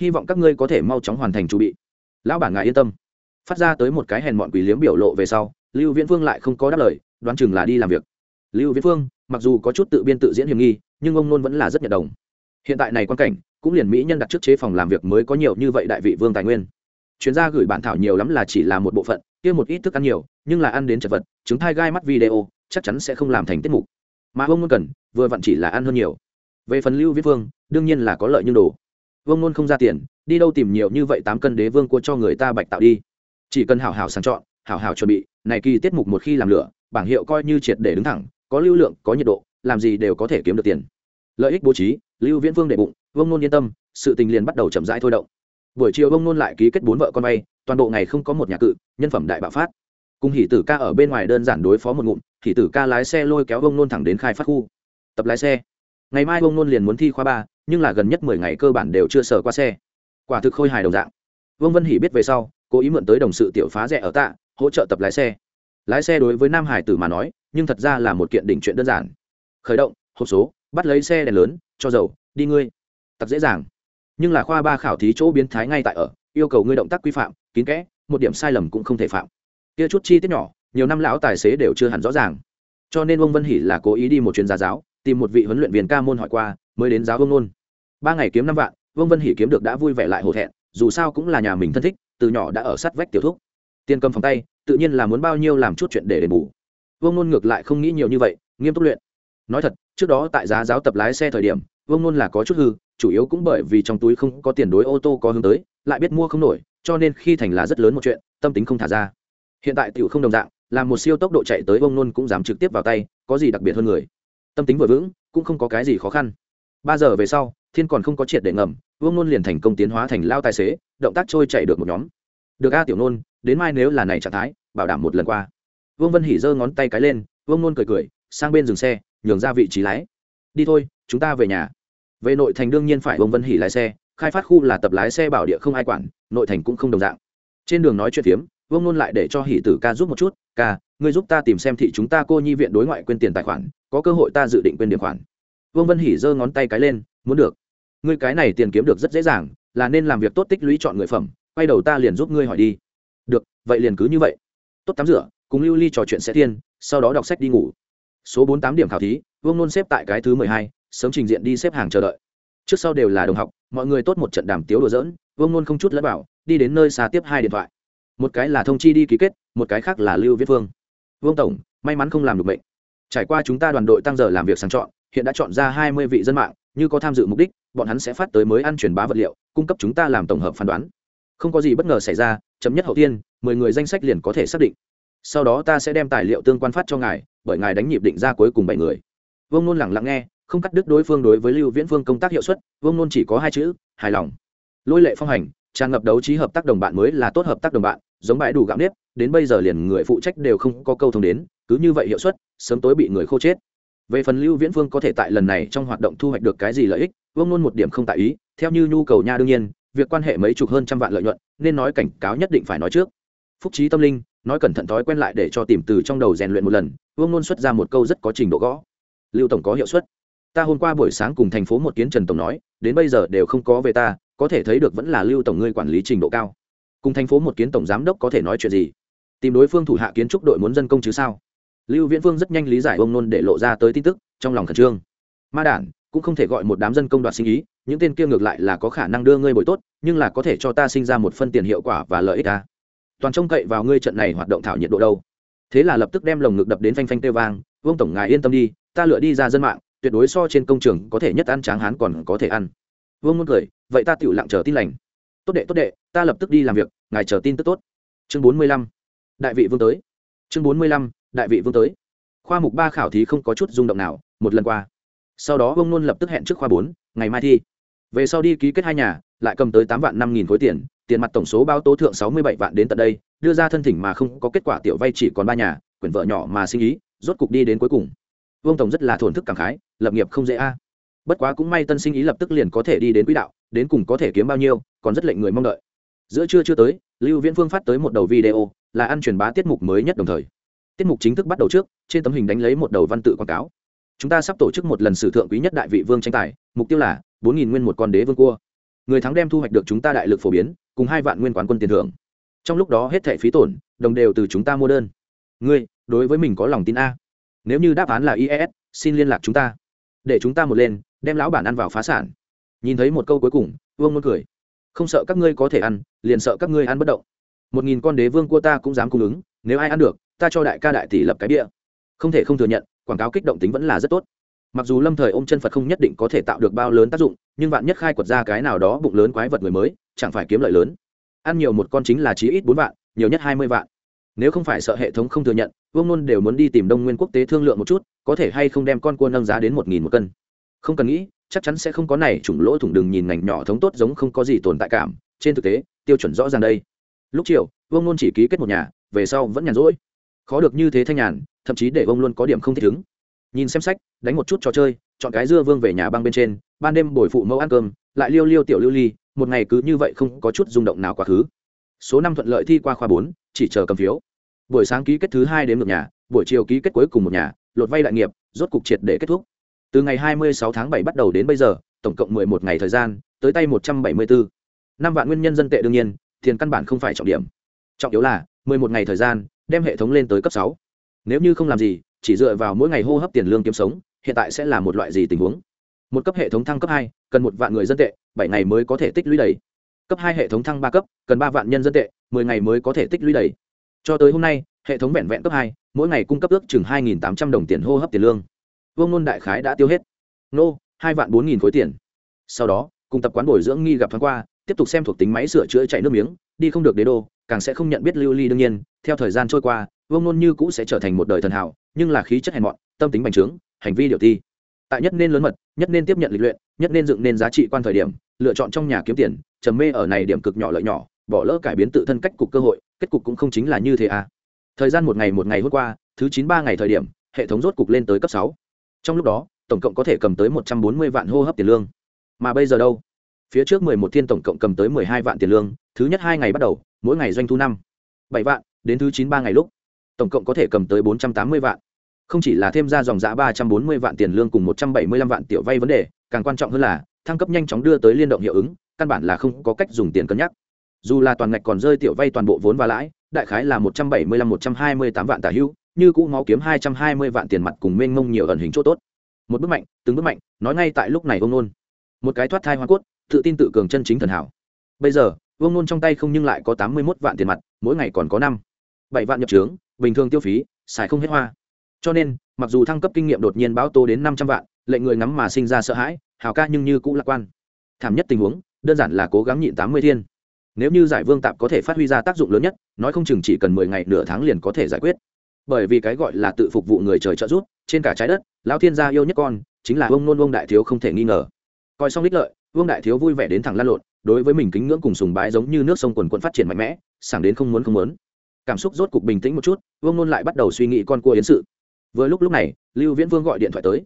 Hy vọng các ngươi có thể mau chóng hoàn thành chu bị. Lão bản ngài yên tâm. Phát ra tới một cái hèn mọn quỷ liếm biểu lộ về sau, lưu viễn phương lại không có đáp lời, đoán chừng là đi làm việc. Lưu viễn phương mặc dù có chút tự biên tự diễn hiểm nghi, nhưng ông nôn vẫn là rất nhận đồng. Hiện tại này quan cảnh, cũng liền mỹ nhân đặt trước chế phòng làm việc mới có nhiều như vậy đại vị vương tài nguyên. Chuyên gia gửi bản thảo nhiều lắm là chỉ là một bộ phận, kia một ít thức ăn nhiều, nhưng là ăn đến chật vật chứng thai gai mắt video, chắc chắn sẽ không làm thành tiết mục. Mà ông nôn cần, vừa vặn chỉ là ăn hơn nhiều. Về phần lưu viết vương, đương nhiên là có lợi nhưng đồ. Vương nôn không ra tiền, đi đâu tìm nhiều như vậy tám cân đế vương cua cho người ta bạch tạo đi. Chỉ cần hảo hảo sàng chọn, hảo hảo chuẩn bị, này kỳ tiết mục một khi làm lửa, bảng hiệu coi như triệt để đứng thẳng có lưu lượng, có nhiệt độ, làm gì đều có thể kiếm được tiền. Lợi ích bố trí, lưu viễn vương đệ bụng, vương nôn yên tâm, sự tình liền bắt đầu chậm rãi thôi động. Buổi chiều vương nôn lại ký kết bốn vợ con vay, toàn bộ ngày không có một nhà cự, nhân phẩm đại bạo phát. Cùng hỷ tử ca ở bên ngoài đơn giản đối phó một ngụm, hỷ tử ca lái xe lôi kéo vương nôn thẳng đến khai phát khu. Tập lái xe. Ngày mai vương nôn liền muốn thi khoa ba, nhưng là gần nhất mười ngày cơ bản đều chưa sờ qua xe. Quả thực khôi hài đồng dạng. Vương vân hỷ biết về sau, cố ý mượn tới đồng sự tiểu phá rẻ ở tạ, hỗ trợ tập lái xe. Lái xe đối với nam hải tử mà nói nhưng thật ra là một kiện đỉnh chuyện đơn giản. Khởi động, hộp số, bắt lấy xe đèn lớn, cho dầu, đi ngươi. Tập dễ dàng. Nhưng là khoa ba khảo thí chỗ biến thái ngay tại ở, yêu cầu ngươi động tác quy phạm, kín kẽ, một điểm sai lầm cũng không thể phạm. Kia chút chi tiết nhỏ, nhiều năm lão tài xế đều chưa hẳn rõ ràng. Cho nên ông vân hỷ là cố ý đi một chuyến gia giáo, tìm một vị huấn luyện viên ca môn hỏi qua, mới đến giáo ông nôn. Ba ngày kiếm năm vạn, vương vân hỷ kiếm được đã vui vẻ lại hổ thẹn, dù sao cũng là nhà mình thân thích, từ nhỏ đã ở sát vách tiểu thúc. Tiền cầm phòng tay, tự nhiên là muốn bao nhiêu làm chút chuyện để đền bù vương nôn ngược lại không nghĩ nhiều như vậy, nghiêm túc luyện. Nói thật, trước đó tại giá giáo tập lái xe thời điểm, vương nôn là có chút hư, chủ yếu cũng bởi vì trong túi không có tiền đối ô tô có hướng tới, lại biết mua không nổi, cho nên khi thành là rất lớn một chuyện, tâm tính không thả ra. Hiện tại tiểu không đồng dạng, là một siêu tốc độ chạy tới vương nôn cũng dám trực tiếp vào tay, có gì đặc biệt hơn người. Tâm tính vừa vững, cũng không có cái gì khó khăn. Ba giờ về sau, thiên còn không có triệt để ngầm, vương nôn liền thành công tiến hóa thành lao tài xế, động tác trôi chạy được một nhóm. Được a tiểu nôn, đến mai nếu là này trạng thái, bảo đảm một lần qua vương vân hỉ giơ ngón tay cái lên vương nôn cười cười sang bên dừng xe nhường ra vị trí lái đi thôi chúng ta về nhà về nội thành đương nhiên phải vương vân hỉ lái xe khai phát khu là tập lái xe bảo địa không ai quản nội thành cũng không đồng dạng trên đường nói chuyện phiếm vương nôn lại để cho hỉ tử ca giúp một chút ca ngươi giúp ta tìm xem thị chúng ta cô nhi viện đối ngoại quên tiền tài khoản có cơ hội ta dự định quên điểm khoản vương vân hỉ giơ ngón tay cái lên muốn được ngươi cái này tiền kiếm được rất dễ dàng là nên làm việc tốt tích lũy chọn người phẩm quay đầu ta liền giúp ngươi hỏi đi được vậy liền cứ như vậy tốt tắm rửa cùng lưu ly trò chuyện sẽ thiên, sau đó đọc sách đi ngủ. Số bốn tám điểm khảo thí, vương nôn xếp tại cái thứ mười hai, sớm trình diện đi xếp hàng chờ đợi. Trước sau đều là đồng học, mọi người tốt một trận đàm tiếu đùa dỡn vương nôn không chút lẫn bảo đi đến nơi xa tiếp hai điện thoại. Một cái là thông chi đi ký kết, một cái khác là lưu viết vương. Vương tổng, may mắn không làm được bệnh trải qua chúng ta đoàn đội tăng giờ làm việc sang chọn, hiện đã chọn ra hai mươi vị dân mạng, như có tham dự mục đích, bọn hắn sẽ phát tới mới ăn truyền bá vật liệu, cung cấp chúng ta làm tổng hợp phán đoán. Không có gì bất ngờ xảy ra, chấm nhất hậu tiên, mười người danh sách liền có thể xác định sau đó ta sẽ đem tài liệu tương quan phát cho ngài, bởi ngài đánh nhịp định ra cuối cùng bảy người. Vương nôn lẳng lặng nghe, không cắt đứt đối phương đối với lưu viễn phương công tác hiệu suất, vương nôn chỉ có hai chữ, hài lòng. Lôi lệ phong hành, tràn ngập đấu trí hợp tác đồng bạn mới là tốt hợp tác đồng bạn, giống bãi đủ gạo nếp, đến bây giờ liền người phụ trách đều không có câu thông đến, cứ như vậy hiệu suất, sớm tối bị người khô chết. Về phần lưu viễn phương có thể tại lần này trong hoạt động thu hoạch được cái gì lợi ích, vương nôn một điểm không tại ý, theo như nhu cầu nha đương nhiên, việc quan hệ mấy chục hơn trăm vạn lợi nhuận, nên nói cảnh cáo nhất định phải nói trước. Phúc trí tâm linh nói cẩn thận thói quen lại để cho tìm từ trong đầu rèn luyện một lần, vương nôn xuất ra một câu rất có trình độ gõ. Lưu tổng có hiệu suất. Ta hôm qua buổi sáng cùng thành phố một kiến trần tổng nói, đến bây giờ đều không có về ta, có thể thấy được vẫn là lưu tổng ngươi quản lý trình độ cao. Cùng thành phố một kiến tổng giám đốc có thể nói chuyện gì? Tìm đối phương thủ hạ kiến trúc đội muốn dân công chứ sao? Lưu viễn phương rất nhanh lý giải ông nôn để lộ ra tới tin tức, trong lòng khẩn trương. Ma đản, cũng không thể gọi một đám dân công đoạt sinh ý, những tên kia ngược lại là có khả năng đưa ngươi bồi tốt, nhưng là có thể cho ta sinh ra một phân tiền hiệu quả và lợi ích ta toàn trông cậy vào ngươi trận này hoạt động thảo nhiệt độ đâu. Thế là lập tức đem lồng ngực đập đến phanh phanh têu vang, vương tổng ngài yên tâm đi, ta lựa đi ra dân mạng, tuyệt đối so trên công trường có thể nhất ăn tráng hán còn có thể ăn. Vương muốn cười, vậy ta tựu lặng chờ tin lành. Tốt đệ tốt đệ, ta lập tức đi làm việc, ngài chờ tin tức tốt. Chương bốn mươi lăm, đại vị vương tới. Chương bốn mươi lăm, đại vị vương tới. Khoa mục ba khảo thí không có chút rung động nào, một lần qua. Sau đó Vương nôn lập tức hẹn trước khoa bốn, ngày mai thi. Về sau đi ký kết hai nhà, lại cầm tới tám vạn năm nghìn khối tiền tiền mặt tổng số bao tố thượng sáu mươi bảy vạn đến tận đây, đưa ra thân thỉnh mà không có kết quả tiểu vay chỉ còn ba nhà, quyển vợ nhỏ mà sinh ý, rốt cục đi đến cuối cùng. Vương tổng rất là thổn thức cảm khái, lập nghiệp không dễ a. Bất quá cũng may tân sinh ý lập tức liền có thể đi đến quỹ đạo, đến cùng có thể kiếm bao nhiêu, còn rất lệnh người mong đợi. Giữa trưa chưa tới, lưu viễn phương phát tới một đầu video, là ăn truyền bá tiết mục mới nhất đồng thời. Tiết mục chính thức bắt đầu trước, trên tấm hình đánh lấy một đầu văn tự quảng cáo. Chúng ta sắp tổ chức một lần sử thượng quý nhất đại vị vương tranh tài, mục tiêu là bốn nghìn nguyên một con đế vương cua. Người thắng đem thu hoạch được chúng ta đại lực phổ biến cùng hai vạn nguyên quán quân tiền thưởng. Trong lúc đó hết thẻ phí tổn, đồng đều từ chúng ta mua đơn. Ngươi, đối với mình có lòng tin a. Nếu như đáp án là ies xin liên lạc chúng ta. Để chúng ta một lên, đem lão bản ăn vào phá sản. Nhìn thấy một câu cuối cùng, vương muốn cười. Không sợ các ngươi có thể ăn, liền sợ các ngươi ăn bất động. Một nghìn con đế vương cua ta cũng dám cung ứng, nếu ai ăn được, ta cho đại ca đại tỷ lập cái bia. Không thể không thừa nhận, quảng cáo kích động tính vẫn là rất tốt. Mặc dù lâm thời ôm chân phật không nhất định có thể tạo được bao lớn tác dụng, nhưng vạn nhất khai quật ra cái nào đó bụng lớn quái vật người mới chẳng phải kiếm lợi lớn. Ăn nhiều một con chính là chí ít bốn vạn, nhiều nhất hai mươi vạn. Nếu không phải sợ hệ thống không thừa nhận, vương nôn đều muốn đi tìm đông nguyên quốc tế thương lượng một chút, có thể hay không đem con cua nâng giá đến một nghìn một cân. Không cần nghĩ, chắc chắn sẽ không có này chủng lỗ thủng đường nhìn ngành nhỏ thống tốt giống không có gì tồn tại cảm, trên thực tế, tiêu chuẩn rõ ràng đây. Lúc chiều, vương nôn chỉ ký kết một nhà, về sau vẫn nhàn rỗi. Khó được như thế thanh nhàn, thậm chí để vương luôn có điểm không thích ứng nhìn xem sách, đánh một chút trò chơi, chọn cái dưa vương về nhà băng bên trên, ban đêm bồi phụ mẫu ăn cơm lại liêu liêu tiểu lưu ly, một ngày cứ như vậy không có chút rung động nào quá khứ. Số năm thuận lợi thi qua khoa bốn, chỉ chờ cầm phiếu. Buổi sáng ký kết thứ hai đến được nhà, buổi chiều ký kết cuối cùng một nhà, lột vay đại nghiệp, rốt cục triệt để kết thúc. Từ ngày hai mươi sáu tháng 7 bắt đầu đến bây giờ, tổng cộng mười một ngày thời gian, tới tay một trăm bảy mươi bốn. Năm vạn nguyên nhân dân tệ đương nhiên, tiền căn bản không phải trọng điểm. Trọng yếu là, mười một ngày thời gian, đem hệ thống lên tới cấp sáu. Nếu như không làm gì, chỉ dựa vào mỗi ngày hô hấp tiền lương kiếm sống, hiện tại sẽ là một loại gì tình huống? Một cấp hệ thống thăng cấp hai, cần một vạn người dân tệ, bảy ngày mới có thể tích lũy đầy. Cấp hai hệ thống thăng ba cấp, cần ba vạn nhân dân tệ, mười ngày mới có thể tích lũy đầy. Cho tới hôm nay, hệ thống vẹn vẹn cấp hai, mỗi ngày cung cấp ước chừng hai nghìn tám trăm đồng tiền hô hấp tiền lương. Vương nôn đại khái đã tiêu hết. Nô, hai vạn bốn nghìn khối tiền. Sau đó, cùng tập quán bồi dưỡng nghi gặp thoáng qua, tiếp tục xem thuộc tính máy sửa chữa chạy nước miếng, đi không được đế đô, càng sẽ không nhận biết lưu ly đương nhiên. Theo thời gian trôi qua, vương nôn như cũ sẽ trở thành một đời thần hảo, nhưng là khí chất hèn mọn, tâm tính bành trướng, hành vi điệu ti tại nhất nên lớn mật, nhất nên tiếp nhận lịch luyện, nhất nên dựng nên giá trị quan thời điểm, lựa chọn trong nhà kiếm tiền, trầm mê ở này điểm cực nhỏ lợi nhỏ, bỏ lỡ cải biến tự thân cách cục cơ hội, kết cục cũng không chính là như thế à. Thời gian một ngày một ngày hôm qua, thứ chín ba ngày thời điểm, hệ thống rốt cục lên tới cấp sáu. Trong lúc đó, tổng cộng có thể cầm tới một trăm bốn mươi vạn hô hấp tiền lương. Mà bây giờ đâu? Phía trước mười một thiên tổng cộng cầm tới mười hai vạn tiền lương, thứ nhất hai ngày bắt đầu, mỗi ngày doanh thu năm. Bảy vạn, đến thứ chín ba ngày lúc, tổng cộng có thể cầm tới bốn trăm tám mươi vạn không chỉ là thêm ra dòng giã ba trăm bốn mươi vạn tiền lương cùng một trăm bảy mươi lăm vạn tiểu vay vấn đề, càng quan trọng hơn là, thăng cấp nhanh chóng đưa tới liên động hiệu ứng, căn bản là không có cách dùng tiền cân nhắc. Dù là toàn ngạch còn rơi tiểu vay toàn bộ vốn và lãi, đại khái là một trăm bảy mươi lăm, một trăm hai mươi tám vạn tả hữu, như cũ máu kiếm hai trăm hai mươi vạn tiền mặt cùng mênh mông nhiều ẩn hình chỗ tốt. Một bước mạnh, từng bước mạnh, nói ngay tại lúc này ông nôn. Một cái thoát thai hoa cốt, tự tin tự cường chân chính thần hảo. Bây giờ vương nôn trong tay không nhưng lại có tám mươi một vạn tiền mặt, mỗi ngày còn có năm, bảy vạn nhập trướng, bình thường tiêu phí, xài không hết hoa cho nên, mặc dù thăng cấp kinh nghiệm đột nhiên báo tô đến năm trăm vạn, lệnh người ngắm mà sinh ra sợ hãi, hào ca nhưng như cũng lạc quan. Thảm nhất tình huống, đơn giản là cố gắng nhịn tám mươi thiên. Nếu như giải vương tạp có thể phát huy ra tác dụng lớn nhất, nói không chừng chỉ cần mười ngày nửa tháng liền có thể giải quyết. Bởi vì cái gọi là tự phục vụ người trời trợ giúp, trên cả trái đất, lão thiên gia yêu nhất con, chính là ông nôn ông đại thiếu không thể nghi ngờ. Coi xong đích lợi, vương đại thiếu vui vẻ đến thẳng lan lộn, đối với mình kính ngưỡng cùng sùng bái giống như nước sông quần quận phát triển mạnh mẽ, sảng đến không muốn không muốn. Cảm xúc rốt cục bình tĩnh một chút, vương nôn lại bắt đầu suy nghĩ con cua yến sự vừa lúc lúc này, lưu viễn vương gọi điện thoại tới.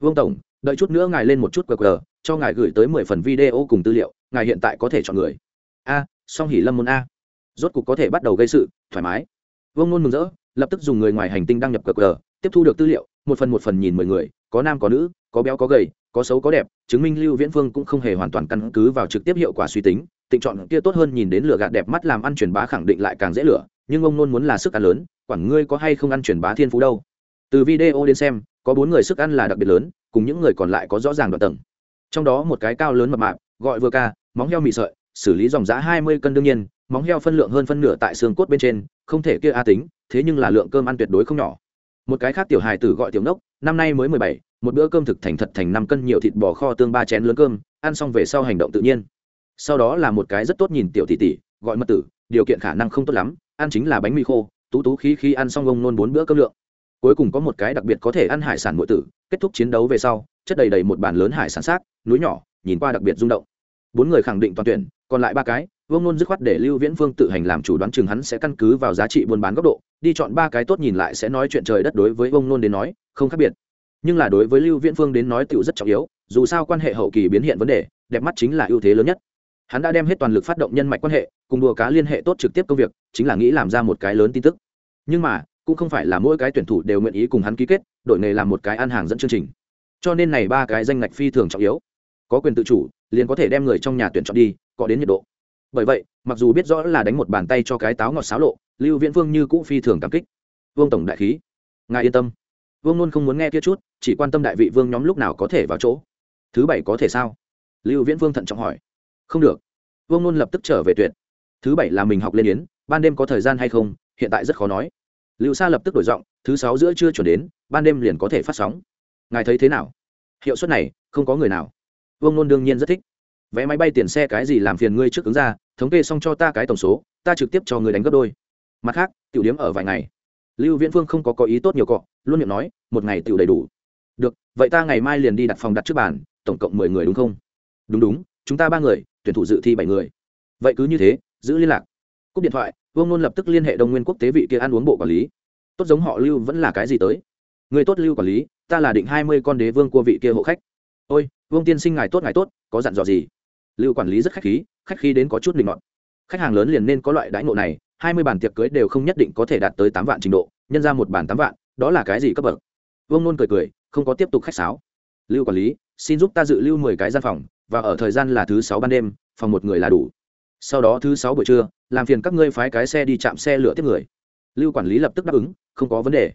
Vương tổng, đợi chút nữa ngài lên một chút qr, cho ngài gửi tới mười phần video cùng tư liệu, ngài hiện tại có thể chọn người. A, song hỉ lâm môn a. Rốt cục có thể bắt đầu gây sự, thoải mái. Vương nôn mừng rỡ, lập tức dùng người ngoài hành tinh đăng nhập qr, tiếp thu được tư liệu, một phần một phần nhìn mười người, có nam có nữ, có béo có gầy, có xấu có đẹp, chứng minh lưu viễn phương cũng không hề hoàn toàn căn cứ vào trực tiếp hiệu quả suy tính, tịnh chọn kia tốt hơn nhìn đến lửa gạt đẹp mắt làm ăn truyền bá khẳng định lại càng dễ lửa, nhưng ông nôn muốn là sức ăn lớn, quản ngươi có hay không ăn truyền bá thiên phú đâu từ video đến xem, có bốn người sức ăn là đặc biệt lớn, cùng những người còn lại có rõ ràng đoạn tầng. Trong đó một cái cao lớn mập mạp, gọi vừa ca, móng heo mì sợi, xử lý dòng giá hai mươi cân đương nhiên, móng heo phân lượng hơn phân nửa tại xương cốt bên trên, không thể kia a tính, thế nhưng là lượng cơm ăn tuyệt đối không nhỏ. Một cái khác tiểu hài tử gọi tiểu nốc, năm nay mới mười bảy, một bữa cơm thực thành thật thành năm cân nhiều thịt bò kho tương ba chén lớn cơm, ăn xong về sau hành động tự nhiên. Sau đó là một cái rất tốt nhìn tiểu tỷ tỷ, gọi mật tử, điều kiện khả năng không tốt lắm, ăn chính là bánh mì khô, tú tú khí khi ăn xong ông nôn bốn bữa cơm lượng cuối cùng có một cái đặc biệt có thể ăn hải sản nội tử, kết thúc chiến đấu về sau, chất đầy đầy một bàn lớn hải sản xác, núi nhỏ, nhìn qua đặc biệt rung động. Bốn người khẳng định toàn tuyển, còn lại ba cái, vương nôn dứt khoát để lưu viễn phương tự hành làm chủ đoán chừng hắn sẽ căn cứ vào giá trị buôn bán góc độ, đi chọn ba cái tốt nhìn lại sẽ nói chuyện trời đất đối với vương nôn đến nói, không khác biệt. Nhưng là đối với lưu viễn phương đến nói tựu rất trọng yếu, dù sao quan hệ hậu kỳ biến hiện vấn đề, đẹp mắt chính là ưu thế lớn nhất. Hắn đã đem hết toàn lực phát động nhân mạch quan hệ, cùng đùa cá liên hệ tốt trực tiếp công việc, chính là nghĩ làm ra một cái lớn tin tức. Nhưng mà cũng không phải là mỗi cái tuyển thủ đều nguyện ý cùng hắn ký kết, đội nghề làm một cái ăn hàng dẫn chương trình. Cho nên này ba cái danh ngạch phi thường trọng yếu. Có quyền tự chủ, liền có thể đem người trong nhà tuyển chọn đi, có đến nhiệt độ. Bởi vậy, mặc dù biết rõ là đánh một bàn tay cho cái táo ngọt xáo lộ, lưu viễn Vương như cũ phi thường cảm kích. Vương tổng đại khí. Ngài yên tâm. Vương luôn không muốn nghe kia chút, chỉ quan tâm đại vị vương nhóm lúc nào có thể vào chỗ. Thứ bảy có thể sao? Lưu viễn vương thận trọng hỏi. Không được. Vương luôn lập tức trở về tuyệt. Thứ bảy là mình học lên yến, ban đêm có thời gian hay không, hiện tại rất khó nói lưu sa lập tức đổi giọng, thứ sáu giữa chưa chuẩn đến, ban đêm liền có thể phát sóng. Ngài thấy thế nào? Hiệu suất này, không có người nào. Vương nôn đương nhiên rất thích. Vé máy bay tiền xe cái gì làm phiền ngươi trước ứng ra, thống kê xong cho ta cái tổng số, ta trực tiếp cho người đánh gấp đôi. Mặt khác, tiểu điếm ở vài ngày. Lưu viễn phương không có có ý tốt nhiều cọ, luôn miệng nói, một ngày tiểu đầy đủ. Được, vậy ta ngày mai liền đi đặt phòng đặt trước bàn, tổng cộng mười người đúng không? Đúng đúng, chúng ta ba người, tuyển thủ dự thi bảy người. Vậy cứ như thế, giữ liên lạc cúp điện thoại, vương nôn lập tức liên hệ đông nguyên quốc tế vị kia ăn uống bộ quản lý. Tốt giống họ lưu vẫn là cái gì tới? Người tốt lưu quản lý, ta là định hai mươi con đế vương của vị kia hộ khách. Ôi, vương tiên sinh ngài tốt ngài tốt, có dặn dò gì? Lưu quản lý rất khách khí khách khí đến có chút linh mọn khách hàng lớn liền nên có loại đãi ngộ này, hai mươi bàn tiệc cưới đều không nhất định có thể đạt tới tám vạn trình độ, nhân ra một bàn tám vạn, đó là cái gì cấp bậc? Vương nôn cười cười, không có tiếp tục khách sáo. Lưu quản lý, xin giúp ta dự lưu mười cái gian phòng, và ở thời gian là thứ sáu ban đêm, phòng một người là đủ sau đó thứ sáu buổi trưa, làm phiền các ngươi phái cái xe đi chạm xe lửa tiếp người. Lưu quản lý lập tức đáp ứng, không có vấn đề.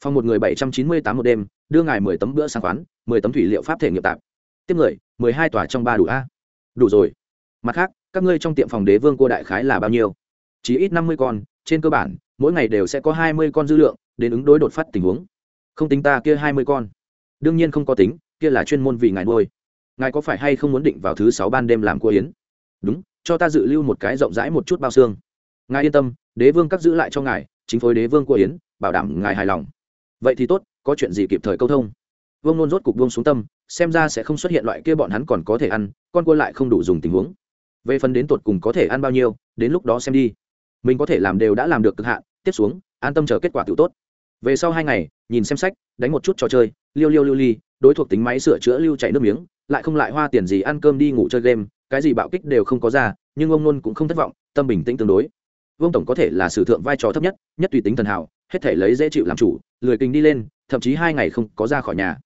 Phòng một người bảy trăm chín mươi tám một đêm, đưa ngài mười tấm bữa sang khoán, mười tấm thủy liệu pháp thể nghiệp tạp. Tiếp người, mười hai tòa trong ba đủ a. Đủ rồi. Mặt khác, các ngươi trong tiệm phòng đế vương cô đại khái là bao nhiêu? Chỉ ít năm mươi con, trên cơ bản, mỗi ngày đều sẽ có hai mươi con dư lượng, đến ứng đối đột phát tình huống. Không tính ta kia hai mươi con. Đương nhiên không có tính, kia là chuyên môn vì ngài nuôi. Ngài có phải hay không muốn định vào thứ sáu ban đêm làm cua yến? Đúng cho ta dự lưu một cái rộng rãi một chút bao xương. Ngài yên tâm, đế vương các giữ lại cho ngài, chính phối đế vương cua yến, bảo đảm ngài hài lòng. Vậy thì tốt, có chuyện gì kịp thời câu thông. Vương nôn rốt cục vương xuống tâm, xem ra sẽ không xuất hiện loại kia bọn hắn còn có thể ăn, con cua lại không đủ dùng tình huống. Về phần đến tột cùng có thể ăn bao nhiêu, đến lúc đó xem đi. Mình có thể làm đều đã làm được cực hạn, tiếp xuống, an tâm chờ kết quả tự tốt. Về sau hai ngày, nhìn xem sách, đánh một chút trò chơi, liêu liêu liêu ly, đối thuộc tính máy sửa chữa lưu chạy nước miếng, lại không lại hoa tiền gì ăn cơm đi ngủ chơi game cái gì bạo kích đều không có ra, nhưng ông nôn cũng không thất vọng, tâm bình tĩnh tương đối. Vương tổng có thể là sử thượng vai trò thấp nhất nhất tùy tính thần hảo, hết thể lấy dễ chịu làm chủ, lười kinh đi lên, thậm chí hai ngày không có ra khỏi nhà.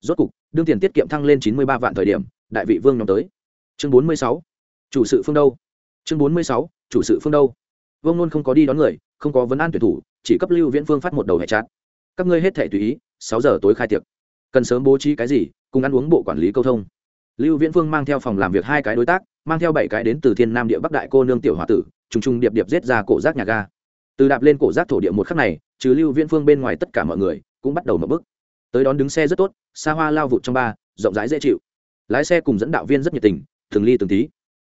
Rốt cục, đương tiền tiết kiệm thăng lên chín mươi ba vạn thời điểm, đại vị vương nhóm tới. Chương bốn mươi sáu, chủ sự phương đâu? Chương bốn mươi sáu, chủ sự phương đâu? Vương nôn không có đi đón người, không có vấn an tuyển thủ, chỉ cấp lưu viễn phương phát một đầu hệ chát các ngươi hết thể tùy ý, sáu giờ tối khai tiệc. Cần sớm bố trí cái gì, cùng ăn uống bộ quản lý câu thông lưu viễn phương mang theo phòng làm việc hai cái đối tác, mang theo bảy cái đến từ thiên nam địa bắc đại cô nương tiểu h o a tử t r ù n g t r ù n g điệp điệp giết ra cổ rác nhà ga. Từ đạp lên cổ rác thổ địa một khắc này, trừ lưu viễn phương bên ngoài tất cả mọi người cũng bắt đầu mở bức tới đón đứng xe rất tốt, xa hoa lao vụt trong ba, rộng rãi dễ chịu. Lái xe cùng dẫn đạo viên rất nhiệt tình từng ly từng tí.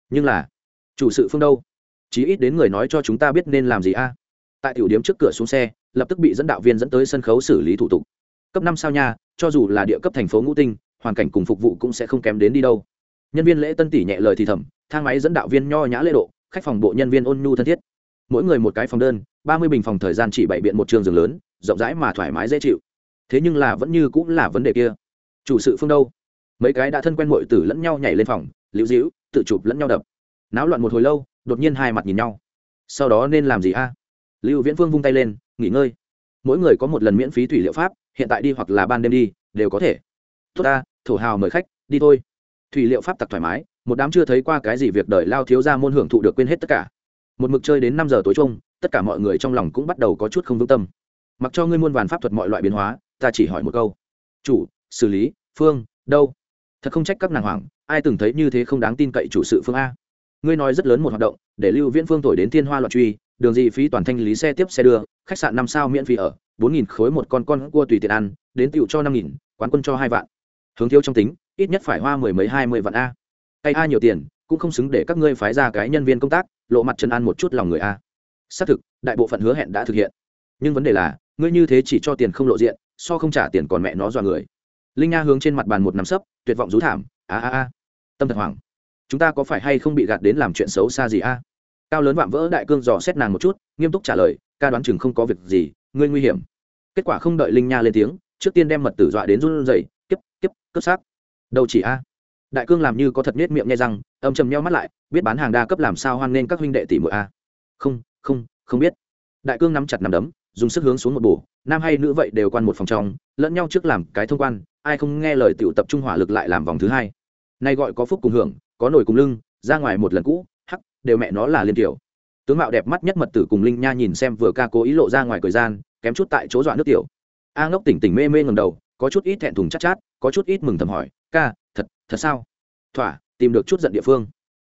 Nhưng là, chủ sự phương đâu? Chí ít đến người nói cho chúng ta biết nên làm gì a? Tại tiểu điếm trước cửa xuống xe, lập tức bị dẫn đạo viên dẫn tới sân khấu xử lý thủ tục. Cấp năm sao nha, cho dù là địa cấp thành phố ngũ tinh hoàn cảnh cùng phục vụ cũng sẽ không kém đến đi đâu. Nhân viên lễ tân tỷ nhẹ lời thì thầm, thang máy dẫn đạo viên nho nhã lễ độ, khách phòng bộ nhân viên ôn nhu thân thiết. Mỗi người một cái phòng đơn, ba mươi bình phòng thời gian chỉ bảy biện một trường giường lớn, rộng rãi mà thoải mái dễ chịu. Thế nhưng là vẫn như cũng là vấn đề kia. Chủ sự phương đâu? Mấy cái đã thân quen mội tử lẫn nhau nhảy lên phòng, liễu dĩu tự chụp lẫn nhau đập. Náo loạn một hồi lâu, đột nhiên hai mặt nhìn nhau. Sau đó nên làm gì a? Lưu viễn phương vung tay lên, nghỉ ngơi. Mỗi người có một lần miễn phí thủy liệu pháp, hiện tại đi hoặc là ban đêm đi, đều có thể tốt ta, thổ hào mời khách, đi thôi. Thủy liệu pháp tặc thoải mái, một đám chưa thấy qua cái gì việc đời lao thiếu ra môn hưởng thụ được quên hết tất cả. Một mực chơi đến năm giờ tối chung, tất cả mọi người trong lòng cũng bắt đầu có chút không vững tâm. Mặc cho ngươi muôn vàn pháp thuật mọi loại biến hóa, ta chỉ hỏi một câu. Chủ, xử lý, phương, đâu? Thật không trách các nàng hoàng ai từng thấy như thế không đáng tin cậy chủ sự phương a. Ngươi nói rất lớn một hoạt động, để lưu viễn phương thổi đến thiên hoa loạn truy, đường gì phí toàn thanh lý xe tiếp xe đưa, khách sạn năm sao miễn phí ở, bốn nghìn khối một con con cua tùy tiền ăn, đến tựu cho năm nghìn, quán quân cho hai vạn hướng thiếu trong tính, ít nhất phải hoa mười mấy, hai mươi vạn a. Hay a nhiều tiền, cũng không xứng để các ngươi phái ra cái nhân viên công tác, lộ mặt trần ăn một chút lòng người a. Xác thực, đại bộ phận hứa hẹn đã thực hiện. Nhưng vấn đề là, ngươi như thế chỉ cho tiền không lộ diện, so không trả tiền còn mẹ nó dọa người. Linh nha hướng trên mặt bàn một nắm sấp, tuyệt vọng rú thảm, a a a. Tâm thật hoảng. Chúng ta có phải hay không bị gạt đến làm chuyện xấu xa gì a? Cao lớn vạm vỡ đại cương dò xét nàng một chút, nghiêm túc trả lời, ca đoán chừng không có việc gì, ngươi nguy hiểm. Kết quả không đợi linh nha lên tiếng, trước tiên đem mật tử dọa đến run rẩy kiếp kiếp, cướp xác. Đâu chỉ a. Đại cương làm như có thật nết miệng nghe răng, âm trầm nhau mắt lại, biết bán hàng đa cấp làm sao hoan nên các huynh đệ tỷ muội a. Không không không biết. Đại cương nắm chặt nằm đấm, dùng sức hướng xuống một bổ, nam hay nữ vậy đều quan một phòng trong, lẫn nhau trước làm cái thông quan, ai không nghe lời tiểu tập trung hỏa lực lại làm vòng thứ hai. Nay gọi có phúc cùng hưởng, có nổi cùng lưng, ra ngoài một lần cũ, hắc, đều mẹ nó là liên tiểu. Tướng mạo đẹp mắt nhất mật tử cùng linh nha nhìn xem vừa ca cố ý lộ ra ngoài thời gian, kém chút tại chỗ dọa nước tiểu. A ngốc tỉnh tỉnh mê mê ngầm đầu có chút ít thẹn thùng chát, chát có chút ít mừng thầm hỏi ca thật thật sao? Thỏa tìm được chút giận địa phương.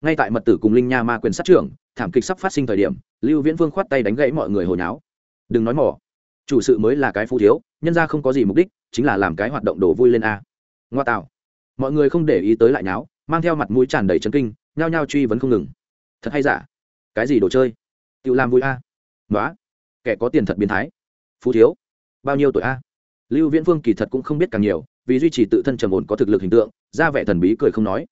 Ngay tại mật tử cùng linh nha ma quyền sát trưởng thảm kịch sắp phát sinh thời điểm lưu viễn vương khoát tay đánh gãy mọi người hồi nháo đừng nói mỏ chủ sự mới là cái phú thiếu nhân ra không có gì mục đích chính là làm cái hoạt động đồ vui lên a. Ngoa tạo. Mọi người không để ý tới lại nháo mang theo mặt mũi tràn đầy chân kinh nhao nhao truy vấn không ngừng. Thật hay giả? Cái gì đồ chơi? Tự làm vui a. Nói kẻ có tiền thật biến thái. Phú thiếu bao nhiêu tuổi a? Lưu viễn phương kỳ thật cũng không biết càng nhiều, vì duy trì tự thân trầm ổn có thực lực hình tượng, ra vẻ thần bí cười không nói.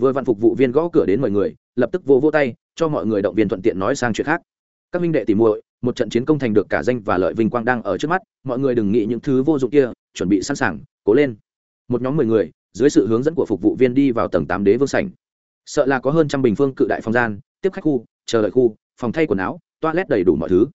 Vừa vạn phục vụ viên gõ cửa đến mọi người, lập tức vô vô tay, cho mọi người động viên thuận tiện nói sang chuyện khác. Các minh đệ tìm muội, một trận chiến công thành được cả danh và lợi vinh quang đang ở trước mắt, mọi người đừng nghĩ những thứ vô dụng kia, chuẩn bị sẵn sàng, cố lên. Một nhóm mười người, dưới sự hướng dẫn của phục vụ viên đi vào tầng tám đế vương sảnh. Sợ là có hơn trăm bình phương cự đại phòng gian, tiếp khách khu, chờ đợi khu, phòng thay quần áo, toilet đầy đủ mọi thứ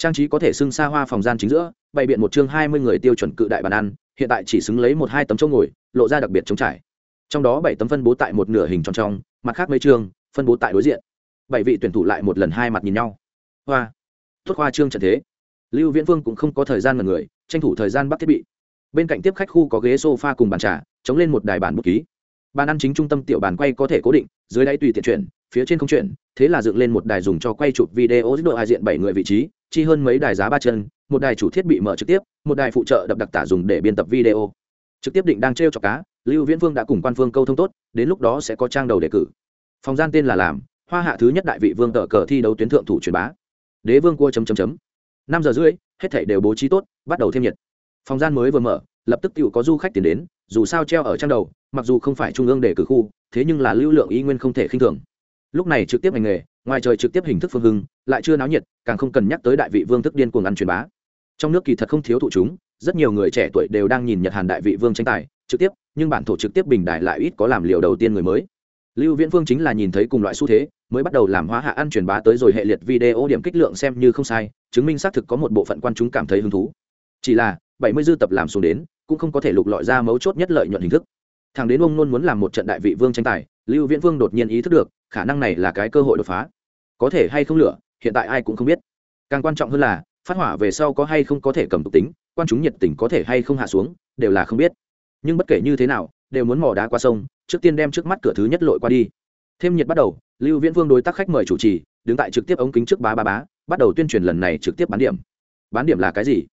trang trí có thể xưng xa hoa phòng gian chính giữa, bày biện một chương hai mươi người tiêu chuẩn cự đại bàn ăn, hiện tại chỉ xứng lấy một hai tấm chỗ ngồi, lộ ra đặc biệt trống trải. Trong đó bảy tấm phân bố tại một nửa hình tròn trong mặt khác mấy chương, phân bố tại đối diện. Bảy vị tuyển thủ lại một lần hai mặt nhìn nhau. Hoa. Tốt hoa trương trận thế. Lưu viễn vương cũng không có thời gian mật người, tranh thủ thời gian bắt thiết bị. Bên cạnh tiếp khách khu có ghế sofa cùng bàn trà, chống lên một đài bàn bút ký. Bàn ăn chính trung tâm tiểu bàn quay có thể cố định, dưới đáy tùy tiện chuyển, phía trên không chuyển, thế là dựng lên một đài dùng cho quay chụp video giữa độ hai diện bảy người vị trí chi hơn mấy đài giá ba chân, một đài chủ thiết bị mở trực tiếp, một đài phụ trợ đập đặc tả dùng để biên tập video. Trực tiếp định đang t r cho cá, lưu viễn vương đã cùng quan phương câu thông tốt, đến lúc đó sẽ có trang đầu đề cử. Phòng gian tên là làm, hoa hạ thứ nhất đại vị vương tờ cờ thi đấu tuyến thượng thủ truyền bá. Đế vương cua chấm chấm chấm. Năm giờ rưỡi, hết thảy đều bố trí tốt, bắt đầu thêm nhiệt. Phòng gian mới vừa mở, lập tức tự có du khách tiến đến, dù sao treo ở trang đầu, mặc dù không phải trung ương để cử khu, thế nhưng là lưu lượng ý nguyên không thể khinh thường lúc này trực tiếp ngành nghề, ngoài trời trực tiếp hình thức phương hưng, lại chưa náo nhiệt, càng không cần nhắc tới đại vị vương thức điên cuồng ăn truyền bá. Trong nước kỳ thật không thiếu thụ chúng, rất nhiều người trẻ tuổi đều đang nhìn nhật hàn đại vị vương tranh tài, trực tiếp, nhưng bản thổ trực tiếp bình đại lại ít có làm liều đầu tiên người mới. Lưu viễn phương chính là nhìn thấy cùng loại xu thế, mới bắt đầu làm hóa hạ ăn truyền bá tới rồi hệ liệt video điểm kích lượng xem như không sai, chứng minh xác thực có một bộ phận quan chúng cảm thấy hứng thú. Chỉ là, bảy mươi dư tập làm xuống đến, cũng không có thể lục lọi ra mấu chốt nhất lợi nhuận hình thức. Thằng đến ông luôn muốn làm một trận đại vị vương tranh tài, lưu viễn vương đột nhiên ý thức được khả năng này là cái cơ hội đột phá. Có thể hay không lửa, hiện tại ai cũng không biết. Càng quan trọng hơn là, phát hỏa về sau có hay không có thể cầm tục tính, quan chúng nhiệt tình có thể hay không hạ xuống, đều là không biết. Nhưng bất kể như thế nào, đều muốn mò đá qua sông, trước tiên đem trước mắt cửa thứ nhất lội qua đi. Thêm nhiệt bắt đầu, lưu viễn vương đối tác khách mời chủ trì, đứng tại trực tiếp ống kính trước bá ba bá, bắt đầu tuyên truyền lần này trực tiếp bán điểm. Bán điểm là cái gì?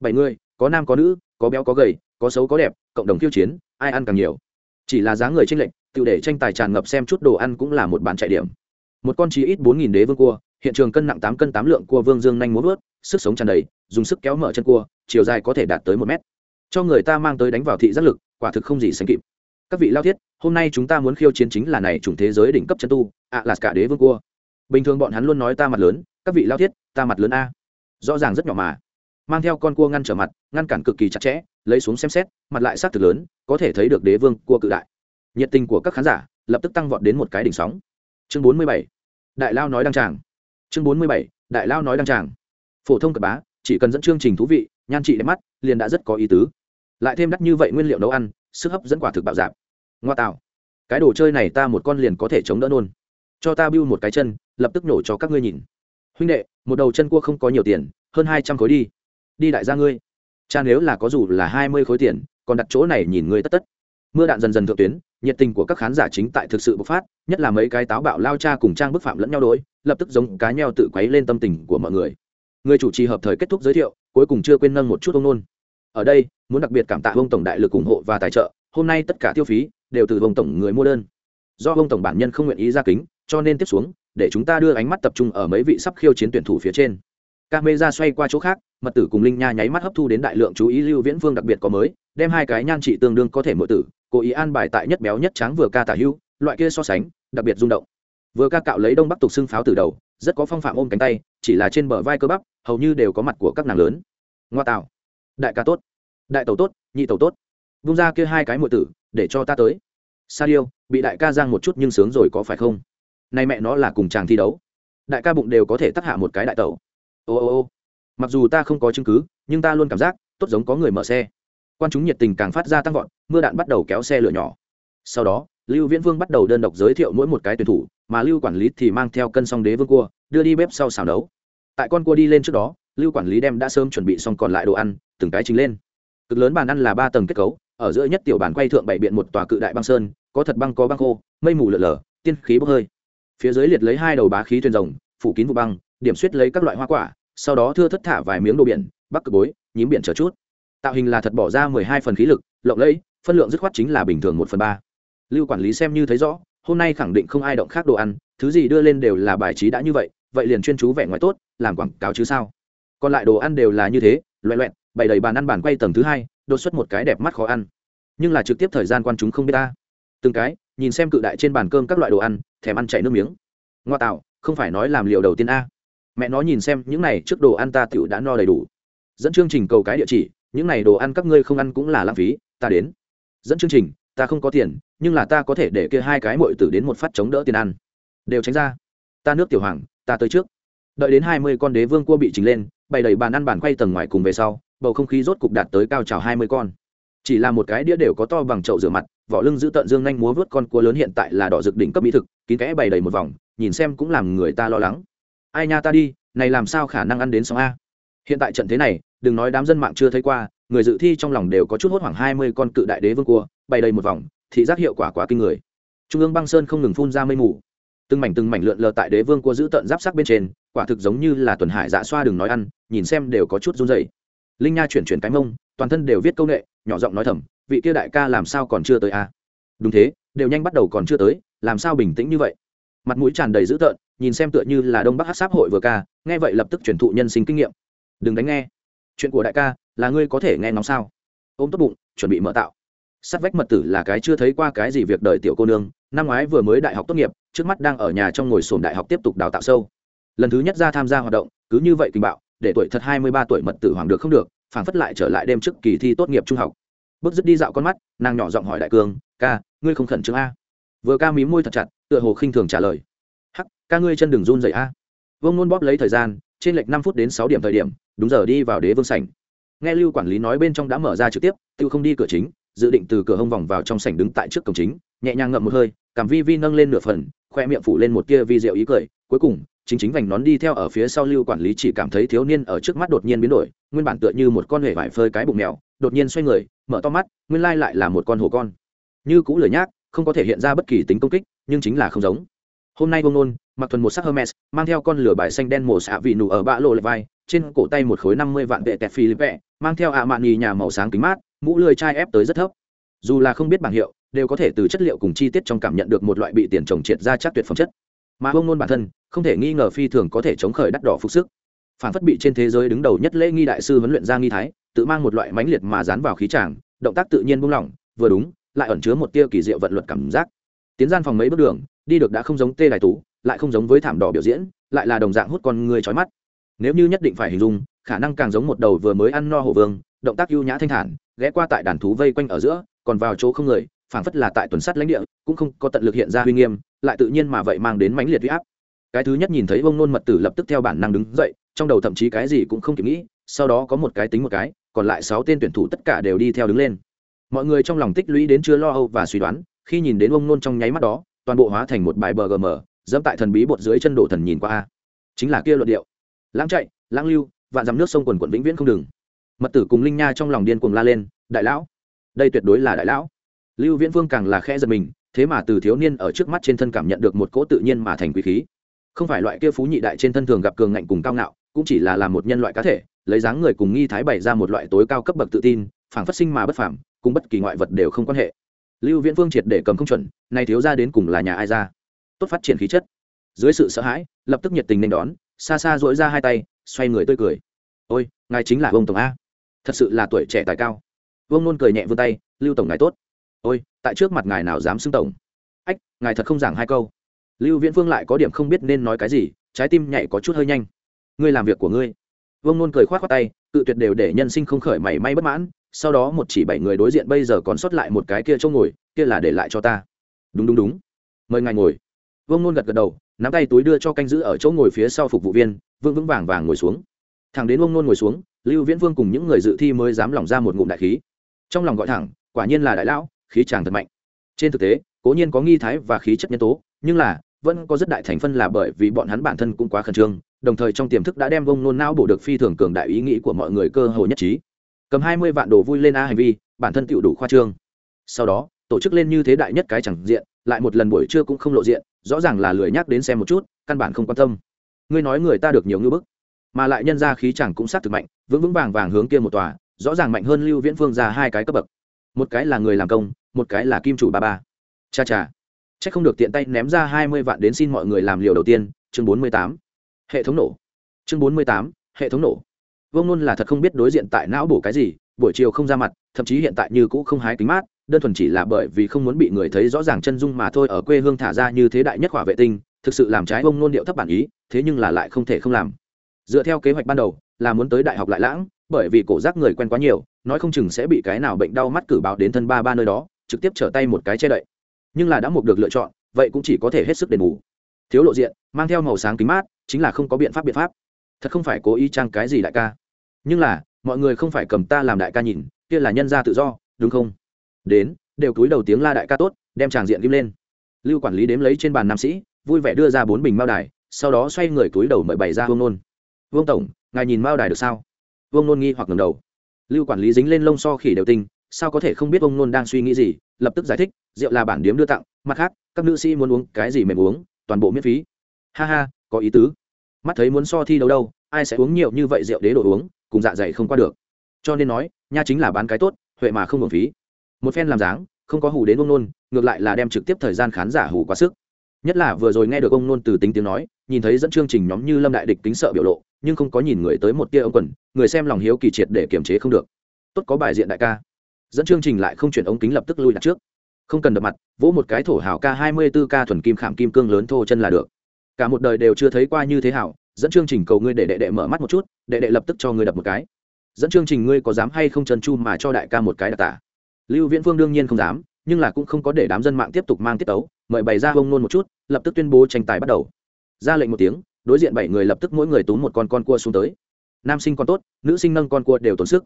Bảy người, có nam có nữ, có béo có gầy, có xấu có đẹp, cộng đồng khiêu chiến, ai ăn càng nhiều? Chỉ là giá người tranh lệch tự để tranh tài tràn ngập xem chút đồ ăn cũng là một bản chạy điểm. Một con chí ít bốn nghìn đế vương cua, hiện trường cân nặng tám cân tám lượng cua vương dương nhanh muốn vớt, sức sống tràn đầy, dùng sức kéo mở chân cua, chiều dài có thể đạt tới một mét. Cho người ta mang tới đánh vào thị giác lực, quả thực không gì sánh kịp. Các vị lao thiết, hôm nay chúng ta muốn khiêu chiến chính là này chủng thế giới đỉnh cấp chân tu ạ là cả đế vương cua. Bình thường bọn hắn luôn nói ta mặt lớn, các vị lao thiết, ta mặt lớn a. Rõ ràng rất nhỏ mà. Mang theo con cua ngăn trở mặt, ngăn cản cực kỳ chặt chẽ, lấy xuống xem xét, mặt lại xác thực lớn, có thể thấy được đế vương cua cự đại nhiệt tình của các khán giả lập tức tăng vọt đến một cái đỉnh sóng. Chương bốn mươi bảy, đại lao nói đăng tràng. Chương bốn mươi bảy, đại lao nói đăng tràng. Phổ thông cập bá, chỉ cần dẫn chương trình thú vị, nhan trị đẹp mắt, liền đã rất có ý tứ. Lại thêm đắt như vậy nguyên liệu nấu ăn, sức hấp dẫn quả thực bạo dạp. Ngoa tạo. Cái đồ chơi này ta một con liền có thể chống đỡ nôn cho ta bưu một cái chân, lập tức nổ cho các ngươi nhìn. Huynh đệ, một đầu chân cua không có nhiều tiền, hơn hai trăm khối đi. Đi đại gia ngươi. Cha nếu là có dù là hai mươi khối tiền, còn đặt chỗ này nhìn ngươi tất tất. Mưa đạn dần dần thượng tuyến nhiệt tình của các khán giả chính tại thực sự bộc phát, nhất là mấy cái táo bạo lao cha cùng trang bức phạm lẫn nhau đối, lập tức giống cá nheo tự quấy lên tâm tình của mọi người. Người chủ trì hợp thời kết thúc giới thiệu, cuối cùng chưa quên nâng một chút ông nôn. Ở đây, muốn đặc biệt cảm tạ ông tổng đại lực ủng hộ và tài trợ, hôm nay tất cả tiêu phí đều từ ông tổng người mua đơn. Do ông tổng bản nhân không nguyện ý ra kính, cho nên tiếp xuống, để chúng ta đưa ánh mắt tập trung ở mấy vị sắp khiêu chiến tuyển thủ phía trên. Các mê ra xoay qua chỗ khác, mật tử cùng linh nha nháy mắt hấp thu đến đại lượng chú ý lưu viễn Vương đặc biệt có mới, đem hai cái nhan trị tương đương có thể mỗi tử cố ý an bài tại nhất béo nhất trắng vừa ca tả hưu, loại kia so sánh, đặc biệt rung động. Vừa ca cạo lấy đông bắc tục xưng pháo từ đầu, rất có phong phạm ôm cánh tay, chỉ là trên bờ vai cơ bắp, hầu như đều có mặt của các nàng lớn. Ngoa tạo. Đại ca tốt. Đại tàu tốt, nhị tàu tốt. Vung ra kia hai cái mọi tử, để cho ta tới. Sa điêu, bị đại ca giang một chút nhưng sướng rồi có phải không? Nay mẹ nó là cùng chàng thi đấu. Đại ca bụng đều có thể tắt hạ một cái đại tàu ô ô ô. Mặc dù ta không có chứng cứ, nhưng ta luôn cảm giác, tốt giống có người mở xe quan chúng nhiệt tình càng phát ra tăng vọt, mưa đạn bắt đầu kéo xe lửa nhỏ. Sau đó, lưu viễn vương bắt đầu đơn độc giới thiệu mỗi một cái tuyển thủ, mà lưu quản lý thì mang theo cân song đế vương cua, đưa đi bếp sau xào đấu tại con cua đi lên trước đó, lưu quản lý đem đã sớm chuẩn bị xong còn lại đồ ăn, từng cái chính lên. Cực lớn bàn ăn là ba tầng kết cấu, ở giữa nhất tiểu bàn quay thượng bảy biện một tòa cự đại băng sơn, có thật băng có băng khô, mây mù lở lở, tiên khí bốc hơi. Phía dưới liệt lấy hai đầu bá khí thuyền rồng, phủ kín vụ băng, điểm suýt lấy các loại hoa quả, sau đó thưa thất thả vài miếng đồ biển, bắc cực bối, nhím biển chờ chút tạo hình là thật bỏ ra mười hai phần khí lực, lộng lẫy, phân lượng dứt khoát chính là bình thường một phần ba. Lưu quản lý xem như thấy rõ, hôm nay khẳng định không ai động khác đồ ăn, thứ gì đưa lên đều là bài trí đã như vậy vậy liền chuyên chú vẻ ngoài tốt, làm quảng cáo chứ sao? Còn lại đồ ăn đều là như thế loẹ loẹn, bày đầy bàn ăn bàn quay tầng thứ hai, đột xuất một cái đẹp mắt khó ăn. Nhưng là trực tiếp thời gian quan chúng không biết ta. Từng cái, nhìn xem cự đại trên bàn cơm các loại đồ ăn, thèm ăn chảy nước miếng. Ngoa tạo, không phải nói làm liệu đầu tiên a. Mẹ nó nhìn xem, những này trước đồ ăn ta tựu đã no đầy đủ. Dẫn chương trình cầu cái địa chỉ những này đồ ăn các ngươi không ăn cũng là lãng phí, ta đến. Dẫn chương trình, ta không có tiền, nhưng là ta có thể để kia hai cái mội tử đến một phát chống đỡ tiền ăn. Đều tránh ra. Ta nước tiểu hoàng, ta tới trước. Đợi đến hai mươi con đế vương cua bị trình lên, bày đầy bàn ăn bàn quay tầng ngoài cùng về sau, bầu không khí rốt cục đạt tới cao trào hai mươi con. Chỉ là một cái đĩa đều có to bằng chậu rửa mặt, vỏ lưng giữ tận dương nhanh múa vớt con cua lớn hiện tại là đỏ rực đỉnh cấp mỹ thực, kín kẽ bày đầy một vòng, nhìn xem cũng làm người ta lo lắng. Ai nha ta đi, này làm sao khả năng ăn đến xong a? Hiện tại trận thế này đừng nói đám dân mạng chưa thấy qua, người dự thi trong lòng đều có chút hốt hoảng hai mươi con cự đại đế vương cua, bay đầy một vòng, thị giác hiệu quả quá kinh người. Trung ương băng sơn không ngừng phun ra mây mù. Từng mảnh từng mảnh lượn lờ tại đế vương cua giữ tận giáp sắc bên trên, quả thực giống như là tuần hải dạ xoa đừng nói ăn, nhìn xem đều có chút run dày linh nha chuyển chuyển cái mông, toàn thân đều viết công nghệ nhỏ giọng nói thầm, vị kia đại ca làm sao còn chưa tới a đúng thế, đều nhanh bắt đầu còn chưa tới, làm sao bình tĩnh như vậy? Mặt mũi tràn đầy dữ tợn, nhìn xem tựa như là đông bắc hát sáp hội vừa ca, nghe vậy lập tức truyền thụ nhân sinh kinh nghiệm. Đừng đánh nghe chuyện của đại ca, là ngươi có thể nghe ngóng sao? Ôm tốt bụng, chuẩn bị mở tạo. Sắt vách mật tử là cái chưa thấy qua cái gì việc đời tiểu cô nương, năm ngoái vừa mới đại học tốt nghiệp, trước mắt đang ở nhà trong ngồi sổm đại học tiếp tục đào tạo sâu. Lần thứ nhất ra tham gia hoạt động, cứ như vậy kinh bạo, để tuổi thật hai mươi ba tuổi mật tử hoàng được không được phản phất lại trở lại đêm trước kỳ thi tốt nghiệp trung học. Bước dứt đi dạo con mắt, nàng nhỏ giọng hỏi đại cương ca, ngươi không khẩn trương a? Vừa ca mí môi thật chặt, tựa hồ khinh thường trả lời. Hắc, ca ngươi chân đừng run dậy a. Vương nôn bóp lấy thời gian, trên lệch năm phút đến sáu điểm thời điểm đúng giờ đi vào đế vương sảnh. Nghe lưu quản lý nói bên trong đã mở ra trực tiếp, tiêu không đi cửa chính, dự định từ cửa hông vòng vào trong sảnh đứng tại trước cổng chính, nhẹ nhàng ngậm một hơi, cảm vi vi nâng lên nửa phần, khoe miệng phủ lên một tia vi rượu ý cười, cuối cùng, chính chính vành nón đi theo ở phía sau lưu quản lý chỉ cảm thấy thiếu niên ở trước mắt đột nhiên biến đổi, nguyên bản tựa như một con hề vải phơi cái bụng mèo, đột nhiên xoay người, mở to mắt, nguyên lai lại là một con hổ con. Như cũ lười nhác, không có thể hiện ra bất kỳ tính công kích, nhưng chính là không giống. Hôm nay bông nôn, mặc thuần một sắc hermes, mang theo con lửa bài xanh đen mổ xạ vị nụ ở bã lộ lệ vai trên cổ tay một khối năm mươi vạn vệ tẹt phi philippe mang theo ạ mạn nhì nhà màu sáng kính mát, mũ lười chai ép tới rất thấp. Dù là không biết bảng hiệu, đều có thể từ chất liệu cùng chi tiết trong cảm nhận được một loại bị tiền trồng triệt ra chắc tuyệt phẩm chất. Mà bông nôn bản thân, không thể nghi ngờ phi thường có thể chống khởi đắt đỏ phục sức. Phản phất bị trên thế giới đứng đầu nhất lễ nghi đại sư huấn luyện ra nghi thái, tự mang một loại mãnh liệt mà dán vào khí tràng động tác tự nhiên buông lỏng, vừa đúng, lại ẩn chứa một tia kỳ diệu vận luật cảm giác. Tiến gian phòng mấy bước đường, đi được đã không giống tê đại tú, lại không giống với thảm đỏ biểu diễn, lại là đồng dạng hút con người trói mắt nếu như nhất định phải hình dung, khả năng càng giống một đầu vừa mới ăn no hổ vương, động tác ưu nhã thanh thản, ghé qua tại đàn thú vây quanh ở giữa, còn vào chỗ không người, phảng phất là tại tuần sắt lãnh địa, cũng không có tận lực hiện ra uy nghiêm, lại tự nhiên mà vậy mang đến mãnh liệt huy áp. Cái thứ nhất nhìn thấy bông nôn mật tử lập tức theo bản năng đứng dậy, trong đầu thậm chí cái gì cũng không kịp nghĩ, sau đó có một cái tính một cái, còn lại sáu tên tuyển thủ tất cả đều đi theo đứng lên. Mọi người trong lòng tích lũy đến chưa lo âu và suy đoán, khi nhìn đến ông nôn trong nháy mắt đó, toàn bộ hóa thành một bài bờ gm dẫm tại thần bí bột dưới chân đổ thần nhìn qua. A chính là kia luận điệu lãng chạy, lãng lưu, vạn dằm nước sông quần quận vĩnh viễn không đừng mật tử cùng linh nha trong lòng điên cuồng la lên, đại lão, đây tuyệt đối là đại lão. Lưu viễn vương càng là khẽ giật mình, thế mà từ thiếu niên ở trước mắt trên thân cảm nhận được một cỗ tự nhiên mà thành quý khí. Không phải loại kia phú nhị đại trên thân thường gặp cường ngạnh cùng cao ngạo, cũng chỉ là làm một nhân loại cá thể, lấy dáng người cùng nghi thái bày ra một loại tối cao cấp bậc tự tin, phảng phát sinh mà bất phản cùng bất kỳ ngoại vật đều không quan hệ. Lưu viễn vương triệt để cầm không chuẩn, nay thiếu ra đến cùng là nhà ai ra? Tốt phát triển khí chất. Dưới sự sợ hãi, lập tức nhiệt tình nên đón xa xa dỗi ra hai tay, xoay người tươi cười. Ôi, ngài chính là ông tổng a. Thật sự là tuổi trẻ tài cao. Vương nôn cười nhẹ vươn tay, lưu tổng ngài tốt. Ôi, tại trước mặt ngài nào dám xưng tổng? Ách, ngài thật không giảng hai câu. Lưu viễn phương lại có điểm không biết nên nói cái gì, trái tim nhảy có chút hơi nhanh. Ngươi làm việc của ngươi. Vương nôn cười k h o á t khoác tay tự tuyệt đều để nhân sinh không khởi mảy may bất mãn, sau đó một chỉ bảy người đối diện bây giờ còn sót lại một cái kia chỗ ngồi, kia là để lại cho ta. Đúng đúng đúng. Mời ngài ngồi. Vương nôn gật gật đầu nắm tay túi đưa cho canh giữ ở chỗ ngồi phía sau phục vụ viên vương vững vàng vàng ngồi xuống. Thằng đến ông nôn ngồi xuống, lưu viễn vương cùng những người dự thi mới dám lỏng ra một ngụm đại khí. Trong lòng gọi thẳng, quả nhiên là đại lão, khí chàng thật mạnh. Trên thực tế, cố nhiên có nghi thái và khí chất nhân tố, nhưng là, vẫn có rất đại thành phân là bởi vì bọn hắn bản thân cũng quá khẩn trương, đồng thời trong tiềm thức đã đem vông nôn não bổ được phi thường cường đại ý nghĩ của mọi người cơ hồ nhất trí. Cầm hai mươi vạn đồ vui lên a hành vi, bản thân tựu đủ khoa trương. Sau đó, tổ chức lên như thế đại nhất cái chẳng diện, lại một lần buổi trưa cũng không lộ diện rõ ràng là lười nhắc đến xem một chút, căn bản không quan tâm. Ngươi nói người ta được nhiều ngưỡng bức, mà lại nhân ra khí chẳng cũng sát thực mạnh, vững vững vàng vàng hướng kia một tòa, rõ ràng mạnh hơn lưu viễn phương ra hai cái cấp bậc. Một cái là người làm công, một cái là kim chủ ba ba. Cha cha. C h ắ c không được tiện tay ném ra hai mươi vạn đến xin mọi người làm liều đầu tiên, chương bốn mươi tám. Hệ thống nổ. Chương bốn mươi tám, hệ thống nổ. Vương nôn là thật không biết đối diện tại não bổ cái gì, buổi chiều không ra mặt, thậm chí hiện tại như cũ không hái kính mát đơn thuần chỉ là bởi vì không muốn bị người thấy rõ ràng chân dung mà thôi ở quê hương thả ra như thế đại nhất hỏa vệ tinh, thực sự làm trái ông nôn điệu thấp bản ý, thế nhưng là lại không thể không làm. Dựa theo kế hoạch ban đầu, là muốn tới đại học lại lãng, bởi vì cổ giác người quen quá nhiều, nói không chừng sẽ bị cái nào bệnh đau mắt cử báo đến thân ba ba nơi đó, trực tiếp trở tay một cái che đậy. Nhưng là đã một được lựa chọn, vậy cũng chỉ có thể hết sức đền bù. Thiếu lộ diện, mang theo màu sáng kính mát, chính là không có biện pháp biện pháp. Thật không phải cố ý trang cái gì đại ca. Nhưng là, mọi người không phải cầm ta làm đại ca nhìn, kia là nhân gia tự do, đúng không? Đến, đều túi đầu tiếng la đại ca tốt, đem tràng diện kim lên. Lưu quản lý đếm lấy trên bàn nam sĩ, vui vẻ đưa ra bốn bình mao đài, sau đó xoay người túi đầu mời bày ra vương nôn. Vương tổng, ngài nhìn mao đài được sao? Vương nôn nghi hoặc ngầm đầu. Lưu quản lý dính lên lông so khỉ đều tinh, sao có thể không biết ông nôn đang suy nghĩ gì, lập tức giải thích, rượu là bản điếm đưa tặng, mặt khác, các nữ sĩ muốn uống cái gì mềm uống, toàn bộ miễn phí. Ha ha, có ý tứ. Mắt thấy muốn so thi đâu đâu, ai sẽ uống nhiều như vậy rượu đế đồ uống, cùng dạ dày không qua được. Cho nên nói, nha chính là bán cái tốt, huệ mà không hưởng phí một phen làm dáng, không có hù đến ông nôn, ngược lại là đem trực tiếp thời gian khán giả hù quá sức. Nhất là vừa rồi nghe được ông nôn từ tính tiếng nói, nhìn thấy dẫn chương trình nhóm như lâm đại địch tính sợ biểu lộ, nhưng không có nhìn người tới một tia ông quần, người xem lòng hiếu kỳ triệt để kiềm chế không được. Tốt có bài diện đại ca. Dẫn chương trình lại không chuyển ống kính lập tức lui đặt trước. Không cần đập mặt, vỗ một cái thổ hào ca hai mươi bốn k ca thuần kim khảm kim cương lớn thô chân là được. Cả một đời đều chưa thấy qua như thế hảo, dẫn chương trình cầu ngươi để đệ đệ mở mắt một chút, đệ đệ lập tức cho ngươi đập một cái. Dẫn chương trình ngươi có dám hay không trần chu mà cho đại ca một cái đặc tả lưu viễn phương đương nhiên không dám, nhưng là cũng không có để đám dân mạng tiếp tục mang tiết tấu, mời bày ra bông nôn một chút, lập tức tuyên bố tranh tài bắt đầu. Ra lệnh một tiếng, đối diện bảy người lập tức mỗi người túm một con con cua xuống tới. Nam sinh con tốt, nữ sinh nâng con cua đều tốn sức.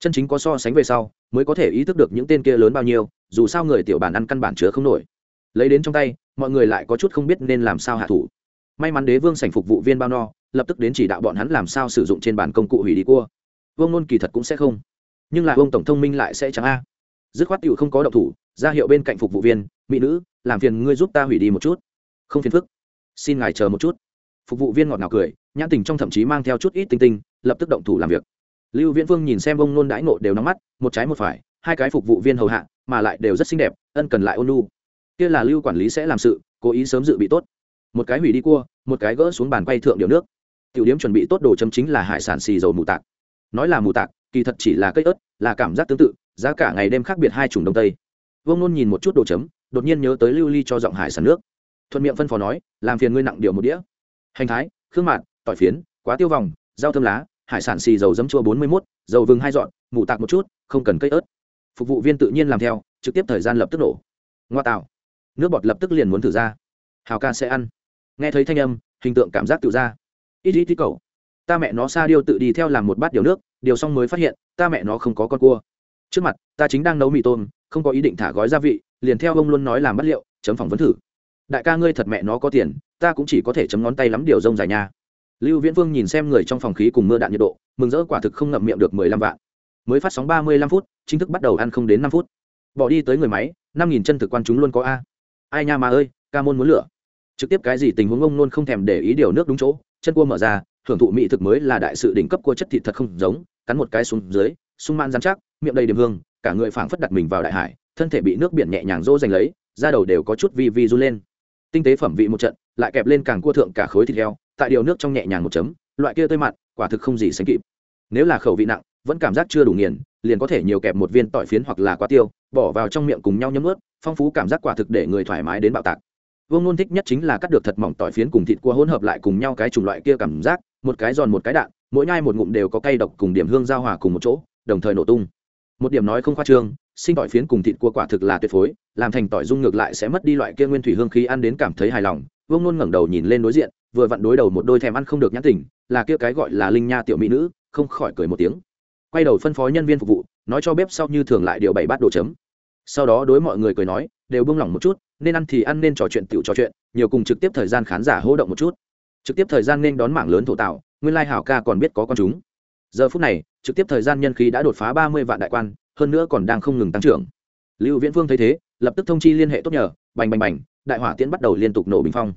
Chân chính có so sánh về sau, mới có thể ý thức được những tên kia lớn bao nhiêu, dù sao người tiểu bản ăn căn bản chứa không nổi. Lấy đến trong tay, mọi người lại có chút không biết nên làm sao hạ thủ. May mắn đế vương sảnh phục vụ viên bao no, lập tức đến chỉ đạo bọn hắn làm sao sử dụng trên bản công cụ hủy đi cua. Vương nôn kỳ thật cũng sẽ không, nhưng là ông tổng thông minh lại sẽ chẳng a dứt khoát tựu không có động thủ, ra hiệu bên cạnh phục vụ viên, mỹ nữ, làm phiền ngươi giúp ta hủy đi một chút. Không phiền phức. Xin ngài chờ một chút. Phục vụ viên ngọt ngào cười, nhãn tình trong thậm chí mang theo chút ít tinh tinh, lập tức động thủ làm việc. Lưu viễn vương nhìn xem ông nôn đãi nộ đều nóng mắt, một trái một phải, hai cái phục vụ viên hầu hạ, mà lại đều rất xinh đẹp, ân cần lại ôn lu kia là lưu quản lý sẽ làm sự, cố ý sớm dự bị tốt. Một cái hủy đi cua, một cái gỡ xuống bàn quay thượng điều nước. Tiểu điếm chuẩn bị tốt đồ chấm chính là hải sản xì dầu mù tạc. Nói là mù tạc, kỳ thật chỉ là cây ớt, là cảm giác tương tự giá cả ngày đêm khác biệt hai chủng đông tây. Vương nôn nhìn một chút đồ chấm, đột nhiên nhớ tới lưu ly cho giọng hải sản nước. Thuận miệng phân phó nói, làm phiền ngươi nặng điều một đĩa. Hành thái, khương mạn tỏi phiến, quá tiêu vòng, rau thơm lá, hải sản xì dầu dấm chua bốn mươi mốt, dầu vừng hai dọn, mù tạc một chút, không cần cây ớt. Phục vụ viên tự nhiên làm theo, trực tiếp thời gian lập tức nổ. Ngoa tạo. Nước bọt lập tức liền muốn thử ra. Hào ca sẽ ăn. Nghe thấy thanh âm, hình tượng cảm giác tự ra. Ít ít tí cầu ta mẹ nó xa điêu tự đi theo làm một bát điều nước, điều xong mới phát hiện, ta mẹ nó không có con cua trước mặt, ta chính đang nấu mì tôm, không có ý định thả gói gia vị, liền theo ông luôn nói làm bắt liệu, chấm phỏng vấn thử. Đại ca ngươi thật mẹ nó có tiền, ta cũng chỉ có thể chấm ngón tay lắm điều rông dài nha. Lưu viễn vương nhìn xem người trong phòng khí cùng mưa đạn nhiệt độ, mừng rỡ quả thực không ngậm miệng được mười lăm vạn. Mới phát sóng ba mươi lăm phút, chính thức bắt đầu ăn không đến năm phút. Bỏ đi tới người máy, năm nghìn chân thực quan chúng luôn có a. Ai nha mà ơi, ca môn muốn lửa. Trực tiếp cái gì tình huống ông luôn không thèm để ý điều nước đúng chỗ, chân cua mở ra hưởng thụ mỹ thực mới là đại sự đỉnh cấp cua chất thịt thật không giống, cắn một cái xuống dưới, sung man dán chắc miệng đầy điểm hương, cả người phảng phất đặt mình vào đại hải, thân thể bị nước biển nhẹ nhàng rỗ dành lấy, da đầu đều có chút vi vi run lên. Tinh tế phẩm vị một trận, lại kẹp lên càng cua thượng cả khối thịt heo, tại điều nước trong nhẹ nhàng một chấm, loại kia tơi mặn, quả thực không gì sánh kịp. Nếu là khẩu vị nặng, vẫn cảm giác chưa đủ nghiền, liền có thể nhiều kẹp một viên tỏi phiến hoặc là quá tiêu, bỏ vào trong miệng cùng nhau nhấm ướt, phong phú cảm giác quả thực để người thoải mái đến bạo tạc. Vương nôn thích nhất chính là cắt được thật mỏng tỏi phiến cùng thịt cua hỗn hợp lại cùng nhau cái chủng loại kia cảm giác, một cái giòn một cái đạn, mỗi nhai một ngụm đều có cay độc cùng điểm hương giao hòa cùng một chỗ, đồng thời nổ tung một điểm nói không khoa trương sinh tỏi phiến cùng thịt cua quả thực là tuyệt phối làm thành tỏi dung ngược lại sẽ mất đi loại kia nguyên thủy hương khí ăn đến cảm thấy hài lòng vương nôn ngẩng đầu nhìn lên đối diện vừa vặn đối đầu một đôi thèm ăn không được nhãn tỉnh, là kia cái gọi là linh nha tiểu mỹ nữ không khỏi cười một tiếng. Quay đầu phân phó nhân viên phục vụ nói cho bếp sau như thường lại điều bảy bát đồ chấm. Sau đó đối mọi người cười nói đều buông lỏng một chút nên ăn thì ăn nên trò chuyện tiểu trò chuyện nhiều cùng trực tiếp thời gian khán giả hô động một chút. Trực tiếp thời gian nên đón mảng lớn thổ tạo nguyên lai hảo ca còn biết có con chúng giờ phút này, trực tiếp thời gian nhân khí đã đột phá ba mươi vạn đại quan, hơn nữa còn đang không ngừng tăng trưởng. Lưu viễn vương thấy thế, lập tức thông chi liên hệ tốt nhờ, bành bành bành, đại hỏa tiễn bắt đầu liên tục nổ bình phong.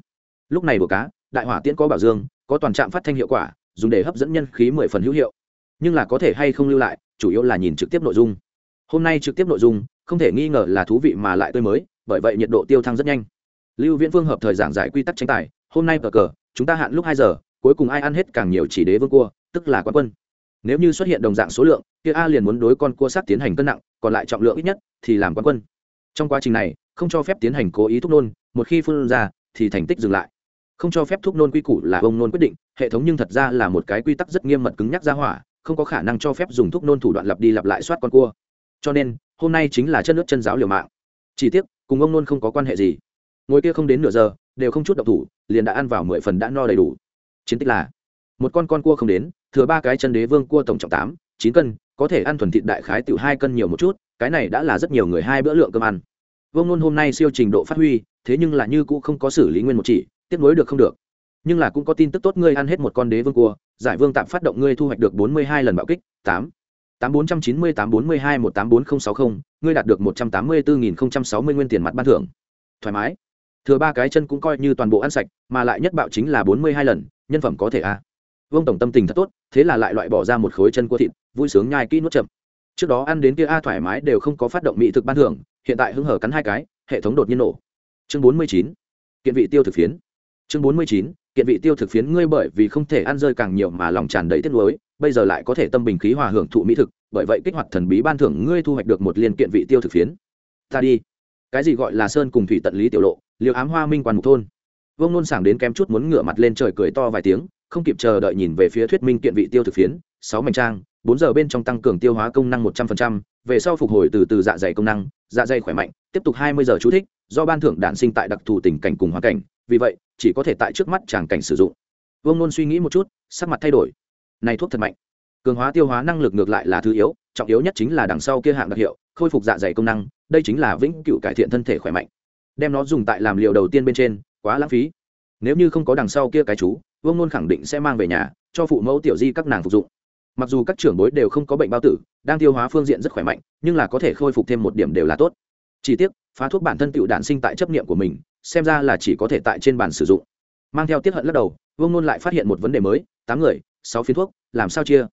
Lúc này bờ cá, đại hỏa tiễn có bảo dương, có toàn trạm phát thanh hiệu quả, dùng để hấp dẫn nhân khí mười phần hữu hiệu. Nhưng là có thể hay không lưu lại, chủ yếu là nhìn trực tiếp nội dung. Hôm nay trực tiếp nội dung, không thể nghi ngờ là thú vị mà lại tươi mới, bởi vậy nhiệt độ tiêu thăng rất nhanh. Lưu viễn vương hợp thời giảng giải quy tắc tranh tài, hôm nay cờ cờ, chúng ta hạn lúc hai giờ, cuối cùng ai ăn hết càng nhiều chỉ đế vương cua, tức là quán quân nếu như xuất hiện đồng dạng số lượng, kia a liền muốn đối con cua sát tiến hành cân nặng, còn lại trọng lượng ít nhất thì làm quán quân. Trong quá trình này, không cho phép tiến hành cố ý thúc nôn, một khi phun ra, thì thành tích dừng lại. Không cho phép thúc nôn quy củ là ông nôn quyết định, hệ thống nhưng thật ra là một cái quy tắc rất nghiêm mật cứng nhắc ra hỏa, không có khả năng cho phép dùng thúc nôn thủ đoạn lặp đi lặp lại soát con cua. Cho nên, hôm nay chính là chân nước chân giáo liều mạng. Chỉ tiếc, cùng ông nôn không có quan hệ gì. Ngồi kia không đến nửa giờ, đều không chút độc thủ, liền đã ăn vào mười phần đã no đầy đủ. Chiến tích là một con con cua không đến, thừa ba cái chân đế vương cua tổng trọng tám, chín cân, có thể ăn thuần thịt đại khái tiểu hai cân nhiều một chút, cái này đã là rất nhiều người hai bữa lượng cơm ăn. Vương nôn hôm nay siêu trình độ phát huy, thế nhưng là như cũ không có xử lý nguyên một chỉ, tiếp nối được không được. Nhưng là cũng có tin tức tốt ngươi ăn hết một con đế vương cua, giải vương tạm phát động ngươi thu hoạch được bốn mươi hai lần bạo kích, tám tám bốn trăm chín mươi, tám bốn mươi hai, một tám bốn n sáu mươi ngươi đạt được một trăm tám mươi bốn nghìn sáu mươi nguyên tiền mặt ban thưởng. Thoải mái. Thừa ba cái chân cũng coi như toàn bộ ăn sạch, mà lại nhất bạo chính là bốn mươi hai lần, nhân phẩm có thể a vương tổng tâm tình thật tốt, thế là lại loại bỏ ra một khối chân cua thịt, vui sướng nhai kỹ nuốt chậm. Trước đó ăn đến kia a thoải mái đều không có phát động mỹ thực ban thưởng, hiện tại hưng hở cắn hai cái, hệ thống đột nhiên nổ. Chương bốn mươi chín, kiện vị tiêu thực phiến. Chương bốn mươi chín, kiện vị tiêu thực phiến ngươi bởi vì không thể ăn rơi càng nhiều mà lòng tràn đầy tiếc nuối, bây giờ lại có thể tâm bình khí hòa hưởng thụ mỹ thực, bởi vậy kích hoạt thần bí ban thưởng ngươi thu hoạch được một liên kiện vị tiêu thực phiến. Ta đi. Cái gì gọi là sơn cùng thủy tận lý tiểu lộ liều ám hoa minh quan mục thôn. Vương nôn sảng đến kém chút muốn ngửa mặt lên trời cười to vài tiếng không kịp chờ đợi nhìn về phía thuyết minh kiện vị tiêu thực phiến, sáu mảnh trang, bốn giờ bên trong tăng cường tiêu hóa công năng một trăm phần trăm, về sau phục hồi từ từ dạ dày công năng dạ dày khỏe mạnh, tiếp tục hai mươi giờ chú thích, do ban thưởng đạn sinh tại đặc thù tình cảnh cùng hoàn cảnh, vì vậy, chỉ có thể tại trước mắt chàng cảnh sử dụng. Vương nôn suy nghĩ một chút, sắc mặt thay đổi. Này thuốc thật mạnh. Cường hóa tiêu hóa năng lực ngược lại là thứ yếu, trọng yếu nhất chính là đằng sau kia hạng đặc hiệu, khôi phục dạ dày công năng, đây chính là vĩnh cửu cải thiện thân thể khỏe mạnh. Đem nó dùng tại làm liệu đầu tiên bên trên, quá lãng phí. Nếu như không có đằng sau kia cái chú vương nôn khẳng định sẽ mang về nhà, cho phụ mẫu tiểu di các nàng phục dụng. Mặc dù các trưởng bối đều không có bệnh bao tử, đang tiêu hóa phương diện rất khỏe mạnh, nhưng là có thể khôi phục thêm một điểm đều là tốt. Chỉ tiếc, phá thuốc bản thân tựu đản sinh tại chấp niệm của mình, xem ra là chỉ có thể tại trên bàn sử dụng. Mang theo tiết hận lắc đầu, vương nôn lại phát hiện một vấn đề mới, tám người, sáu phiến thuốc, làm sao chia?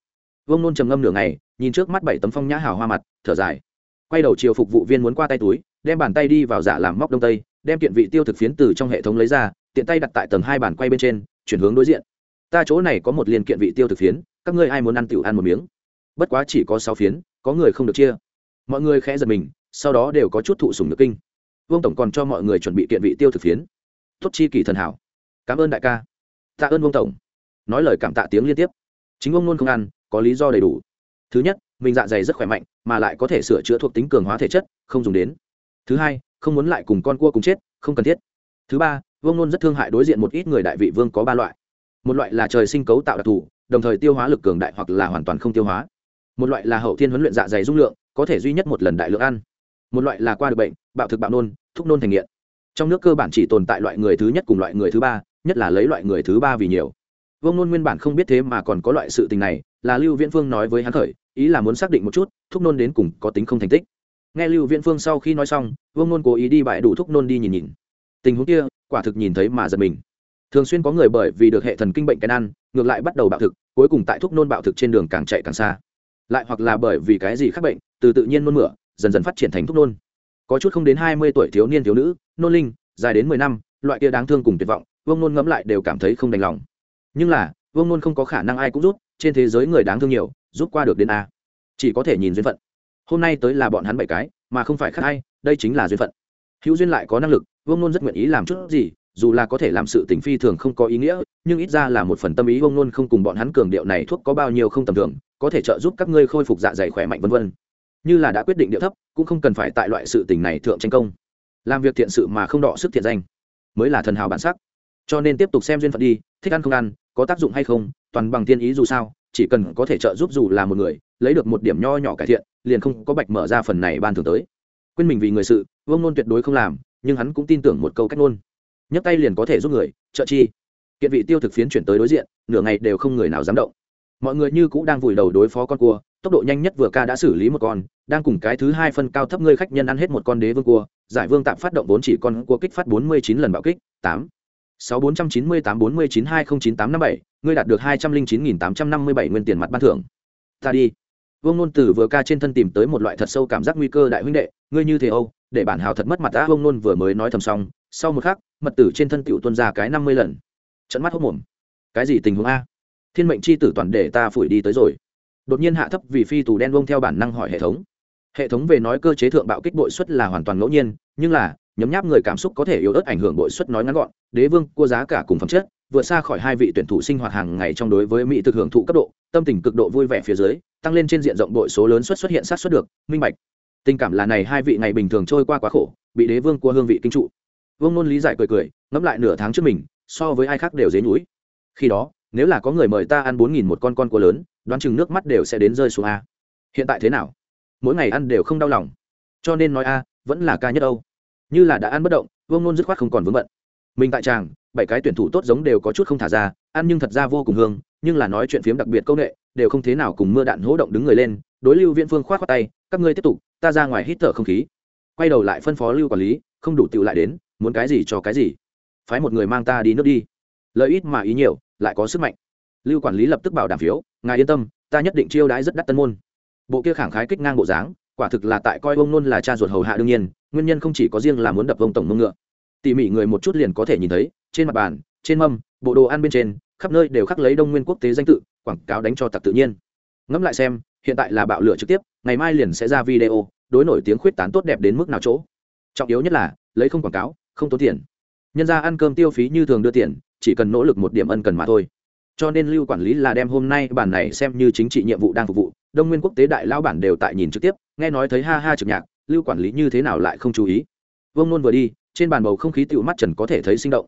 Vương nôn trầm ngâm nửa ngày, nhìn trước mắt bảy tấm phong nhã hào hoa mặt, thở dài. Quay đầu chiều phục vụ viên muốn qua tay túi, đem bàn tay đi vào giả làm móc đông tây, đem kiện vị tiêu thực phiến từ trong hệ thống lấy ra, tiện tay đặt tại tầng hai bàn quay bên trên chuyển hướng đối diện. Ta chỗ này có một liên kiện vị tiêu thực phiến, các ngươi ai muốn ăn tiểu ăn một miếng? Bất quá chỉ có sáu phiến, có người không được chia. Mọi người khẽ giật mình, sau đó đều có chút thụ sùng nước kinh. Vương tổng còn cho mọi người chuẩn bị kiện vị tiêu thực phiến. Tốt chi kỳ thần hảo. Cảm ơn đại ca. Tạ ơn vương tổng. Nói lời cảm tạ tiếng liên tiếp. Chính ông luôn không ăn, có lý do đầy đủ. Thứ nhất, mình dạ dày rất khỏe mạnh, mà lại có thể sửa chữa thuộc tính cường hóa thể chất, không dùng đến. Thứ hai, không muốn lại cùng con cua cùng chết, không cần thiết. Thứ ba vương nôn rất thương hại đối diện một ít người đại vị vương có ba loại. Một loại là trời sinh cấu tạo đặc thù, đồng thời tiêu hóa lực cường đại hoặc là hoàn toàn không tiêu hóa. Một loại là hậu thiên huấn luyện dạ dày dung lượng, có thể duy nhất một lần đại lượng ăn. Một loại là qua được bệnh, bạo thực bạo nôn, thúc nôn thành nghiện. Trong nước cơ bản chỉ tồn tại loại người thứ nhất cùng loại người thứ ba, nhất là lấy loại người thứ ba vì nhiều. Vương nôn nguyên bản không biết thế mà còn có loại sự tình này, là lưu viễn phương nói với hắn khởi, ý là muốn xác định một chút, thúc nôn đến cùng có tính không thành tích. Nghe lưu viễn phương sau khi nói xong, Vương nôn cố ý đi bãi đủ thúc nôn đi nhìn nhìn. Tình huống kia quả thực nhìn thấy mà giật mình. Thường xuyên có người bởi vì được hệ thần kinh bệnh cái ăn, ngược lại bắt đầu bạo thực, cuối cùng tại thuốc nôn bạo thực trên đường càng chạy càng xa. Lại hoặc là bởi vì cái gì khác bệnh, từ tự nhiên nôn mửa, dần dần phát triển thành thuốc nôn. Có chút không đến hai mươi tuổi thiếu niên thiếu nữ, nôn linh, dài đến mười năm, loại kia đáng thương cùng tuyệt vọng Vương nôn ngẫm lại đều cảm thấy không đành lòng. Nhưng là Vương nôn không có khả năng ai cũng rút, trên thế giới người đáng thương nhiều, rút qua được đến a. Chỉ có thể nhìn duyên phận. Hôm nay tới là bọn hắn bảy cái, mà không phải khác ai, đây chính là duyên phận hữu duyên lại có năng lực, Vương nôn rất nguyện ý làm chút gì, dù là có thể làm sự tình phi thường không có ý nghĩa, nhưng ít ra là một phần tâm ý Vương nôn không cùng bọn hắn cường điệu này thuốc có bao nhiêu không tầm thường, có thể trợ giúp các ngươi khôi phục dạ dày khỏe mạnh vân vân. Như là đã quyết định điệu thấp, cũng không cần phải tại loại sự tình này thượng tranh công. Làm việc thiện sự mà không đọ sức thiện danh, mới là thần hào bản sắc. Cho nên tiếp tục xem duyên phận đi, thích ăn không ăn, có tác dụng hay không, toàn bằng tiên ý dù sao, chỉ cần có thể trợ giúp dù là một người, lấy được một điểm nho nhỏ cải thiện, liền không có bạch mở ra phần này ban thường tới. Quên mình vì người sự vương nôn tuyệt đối không làm, nhưng hắn cũng tin tưởng một câu cách nôn nhấc tay liền có thể giúp người, trợ chi. Kiện vị tiêu thực phiến chuyển tới đối diện, nửa ngày đều không người nào dám động. Mọi người như cũng đang vùi đầu đối phó con cua, tốc độ nhanh nhất vừa ca đã xử lý một con, đang cùng cái thứ hai phân cao thấp ngươi khách nhân ăn hết một con đế vương cua, giải vương tạm phát động vốn chỉ con cua kích phát bốn mươi chín lần bạo kích, tám. sáu bốn trăm chín mươi tám bốn mươi chín hai không chín tám năm bảy, ngươi đạt được hai trăm linh chín nghìn tám trăm năm mươi bảy nguyên tiền mặt ban thưởng. Ta đi. Vương nôn tử vừa ca trên thân tìm tới một loại thật sâu cảm giác nguy cơ đại huynh đệ, ngươi như thế âu để bản hào thật mất mặt đã hông nôn vừa mới nói thầm xong, sau một khắc, mật tử trên thân tiểu tuân ra cái năm mươi lần. Trận mắt hốc mồm. Cái gì tình huống a? Thiên mệnh c h i tử toàn để ta phủi đi tới rồi. Đột nhiên hạ thấp vì phi tù đen vông theo bản năng hỏi hệ thống. Hệ thống về nói cơ chế thượng bạo kích bội suất là hoàn toàn ngẫu nhiên, nhưng là, nhấm nháp người cảm xúc có thể yếu ớt ảnh hưởng bội suất nói ngắn gọn, đế vương, cua giá cả cùng phẩm chất, vượt xa khỏi hai vị tuyển thủ sinh hoạt hàng ngày trong đối với mỹ thực hưởng thụ cấp độ, tâm tình cực độ vui vẻ phía dưới, tăng lên trên diện rộng bội số lớn xuất xuất hiện sát xuất được, minh bạch tình cảm là này hai vị ngày bình thường trôi qua quá khổ, bị đế vương của hương vị kinh trụ. Vương nôn lý giải cười cười, ngẫm lại nửa tháng trước mình, so với ai khác đều dế nhũi. Khi đó, nếu là có người mời ta ăn bốn nghìn một con con cua lớn, đoán chừng nước mắt đều sẽ đến rơi xuống a. Hiện tại thế nào? Mỗi ngày ăn đều không đau lòng. Cho nên nói a, vẫn là ca nhất âu. Như là đã ăn bất động, vương nôn dứt khoát không còn vướng bận. Mình tại tràng, bảy cái tuyển thủ tốt giống đều có chút không thả ra, ăn nhưng thật ra vô cùng hương, nhưng là nói chuyện phiếm đặc biệt công nghệ đều không thế nào cùng mưa đạn hỗ động đứng người lên, đối lưu viễn phương khoát khoát tay các ngươi tiếp tục, ta ra ngoài hít thở không khí. Quay đầu lại phân phó lưu quản lý, không đủ tựu lại đến, muốn cái gì cho cái gì. Phái một người mang ta đi nước đi. Lợi ít mà ý nhiều, lại có sức mạnh. Lưu quản lý lập tức bảo đảm phiếu, ngài yên tâm, ta nhất định chiêu đãi rất đắt tân môn. Bộ kia khẳng khái kích ngang bộ dáng, quả thực là tại coi ông nôn là cha ruột hầu hạ đương nhiên, nguyên nhân không chỉ có riêng là muốn đập ông tổng mông ngựa. Tỉ mỉ người một chút liền có thể nhìn thấy, trên mặt bàn, trên mâm, bộ đồ ăn bên trên, khắp nơi đều khắc lấy đông nguyên quốc tế danh tự, quảng cáo đánh cho tặc tự nhiên. Ngẫm lại xem hiện tại là bạo lửa trực tiếp, ngày mai liền sẽ ra video, đối nổi tiếng khuyết tán tốt đẹp đến mức nào chỗ. Trọng yếu nhất là, lấy không quảng cáo, không tốn tiền. Nhân ra ăn cơm tiêu phí như thường đưa tiền, chỉ cần nỗ lực một điểm ân cần mà thôi. Cho nên lưu quản lý là đem hôm nay bản này xem như chính trị nhiệm vụ đang phục vụ, đông nguyên quốc tế đại lao bản đều tại nhìn trực tiếp, nghe nói thấy ha ha trực nhạc, lưu quản lý như thế nào lại không chú ý. Vông nôn vừa đi, trên bàn bầu không khí tựu mắt trần có thể thấy sinh động.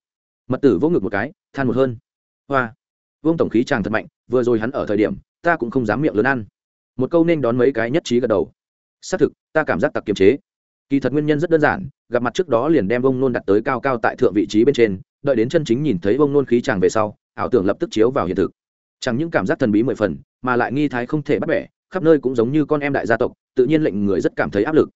Mật tử vỗ ngực một cái, than một hơn. Hoa. Vông tổng khí chàng thật mạnh, vừa rồi hắn ở thời điểm, ta cũng không dám miệng lớn ăn một câu nên đón mấy cái nhất trí gật đầu. Xác thực, ta cảm giác tặc kiềm chế. Kỳ thật nguyên nhân rất đơn giản, gặp mặt trước đó liền đem vông nôn đặt tới cao cao tại thượng vị trí bên trên, đợi đến chân chính nhìn thấy vông nôn khí chàng về sau, ảo tưởng lập tức chiếu vào hiện thực. Chẳng những cảm giác thần bí mười phần, mà lại nghi thái không thể bắt bẻ, khắp nơi cũng giống như con em đại gia tộc, tự nhiên lệnh người rất cảm thấy áp lực.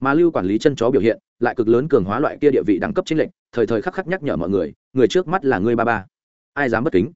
Mà lưu quản lý chân chó biểu hiện, lại cực lớn cường hóa loại kia địa vị đẳng cấp chính lệnh thời thời khắc khắc nhắc nhở mọi người người trước mắt là ngươi ba ba. Ai dám bất kính?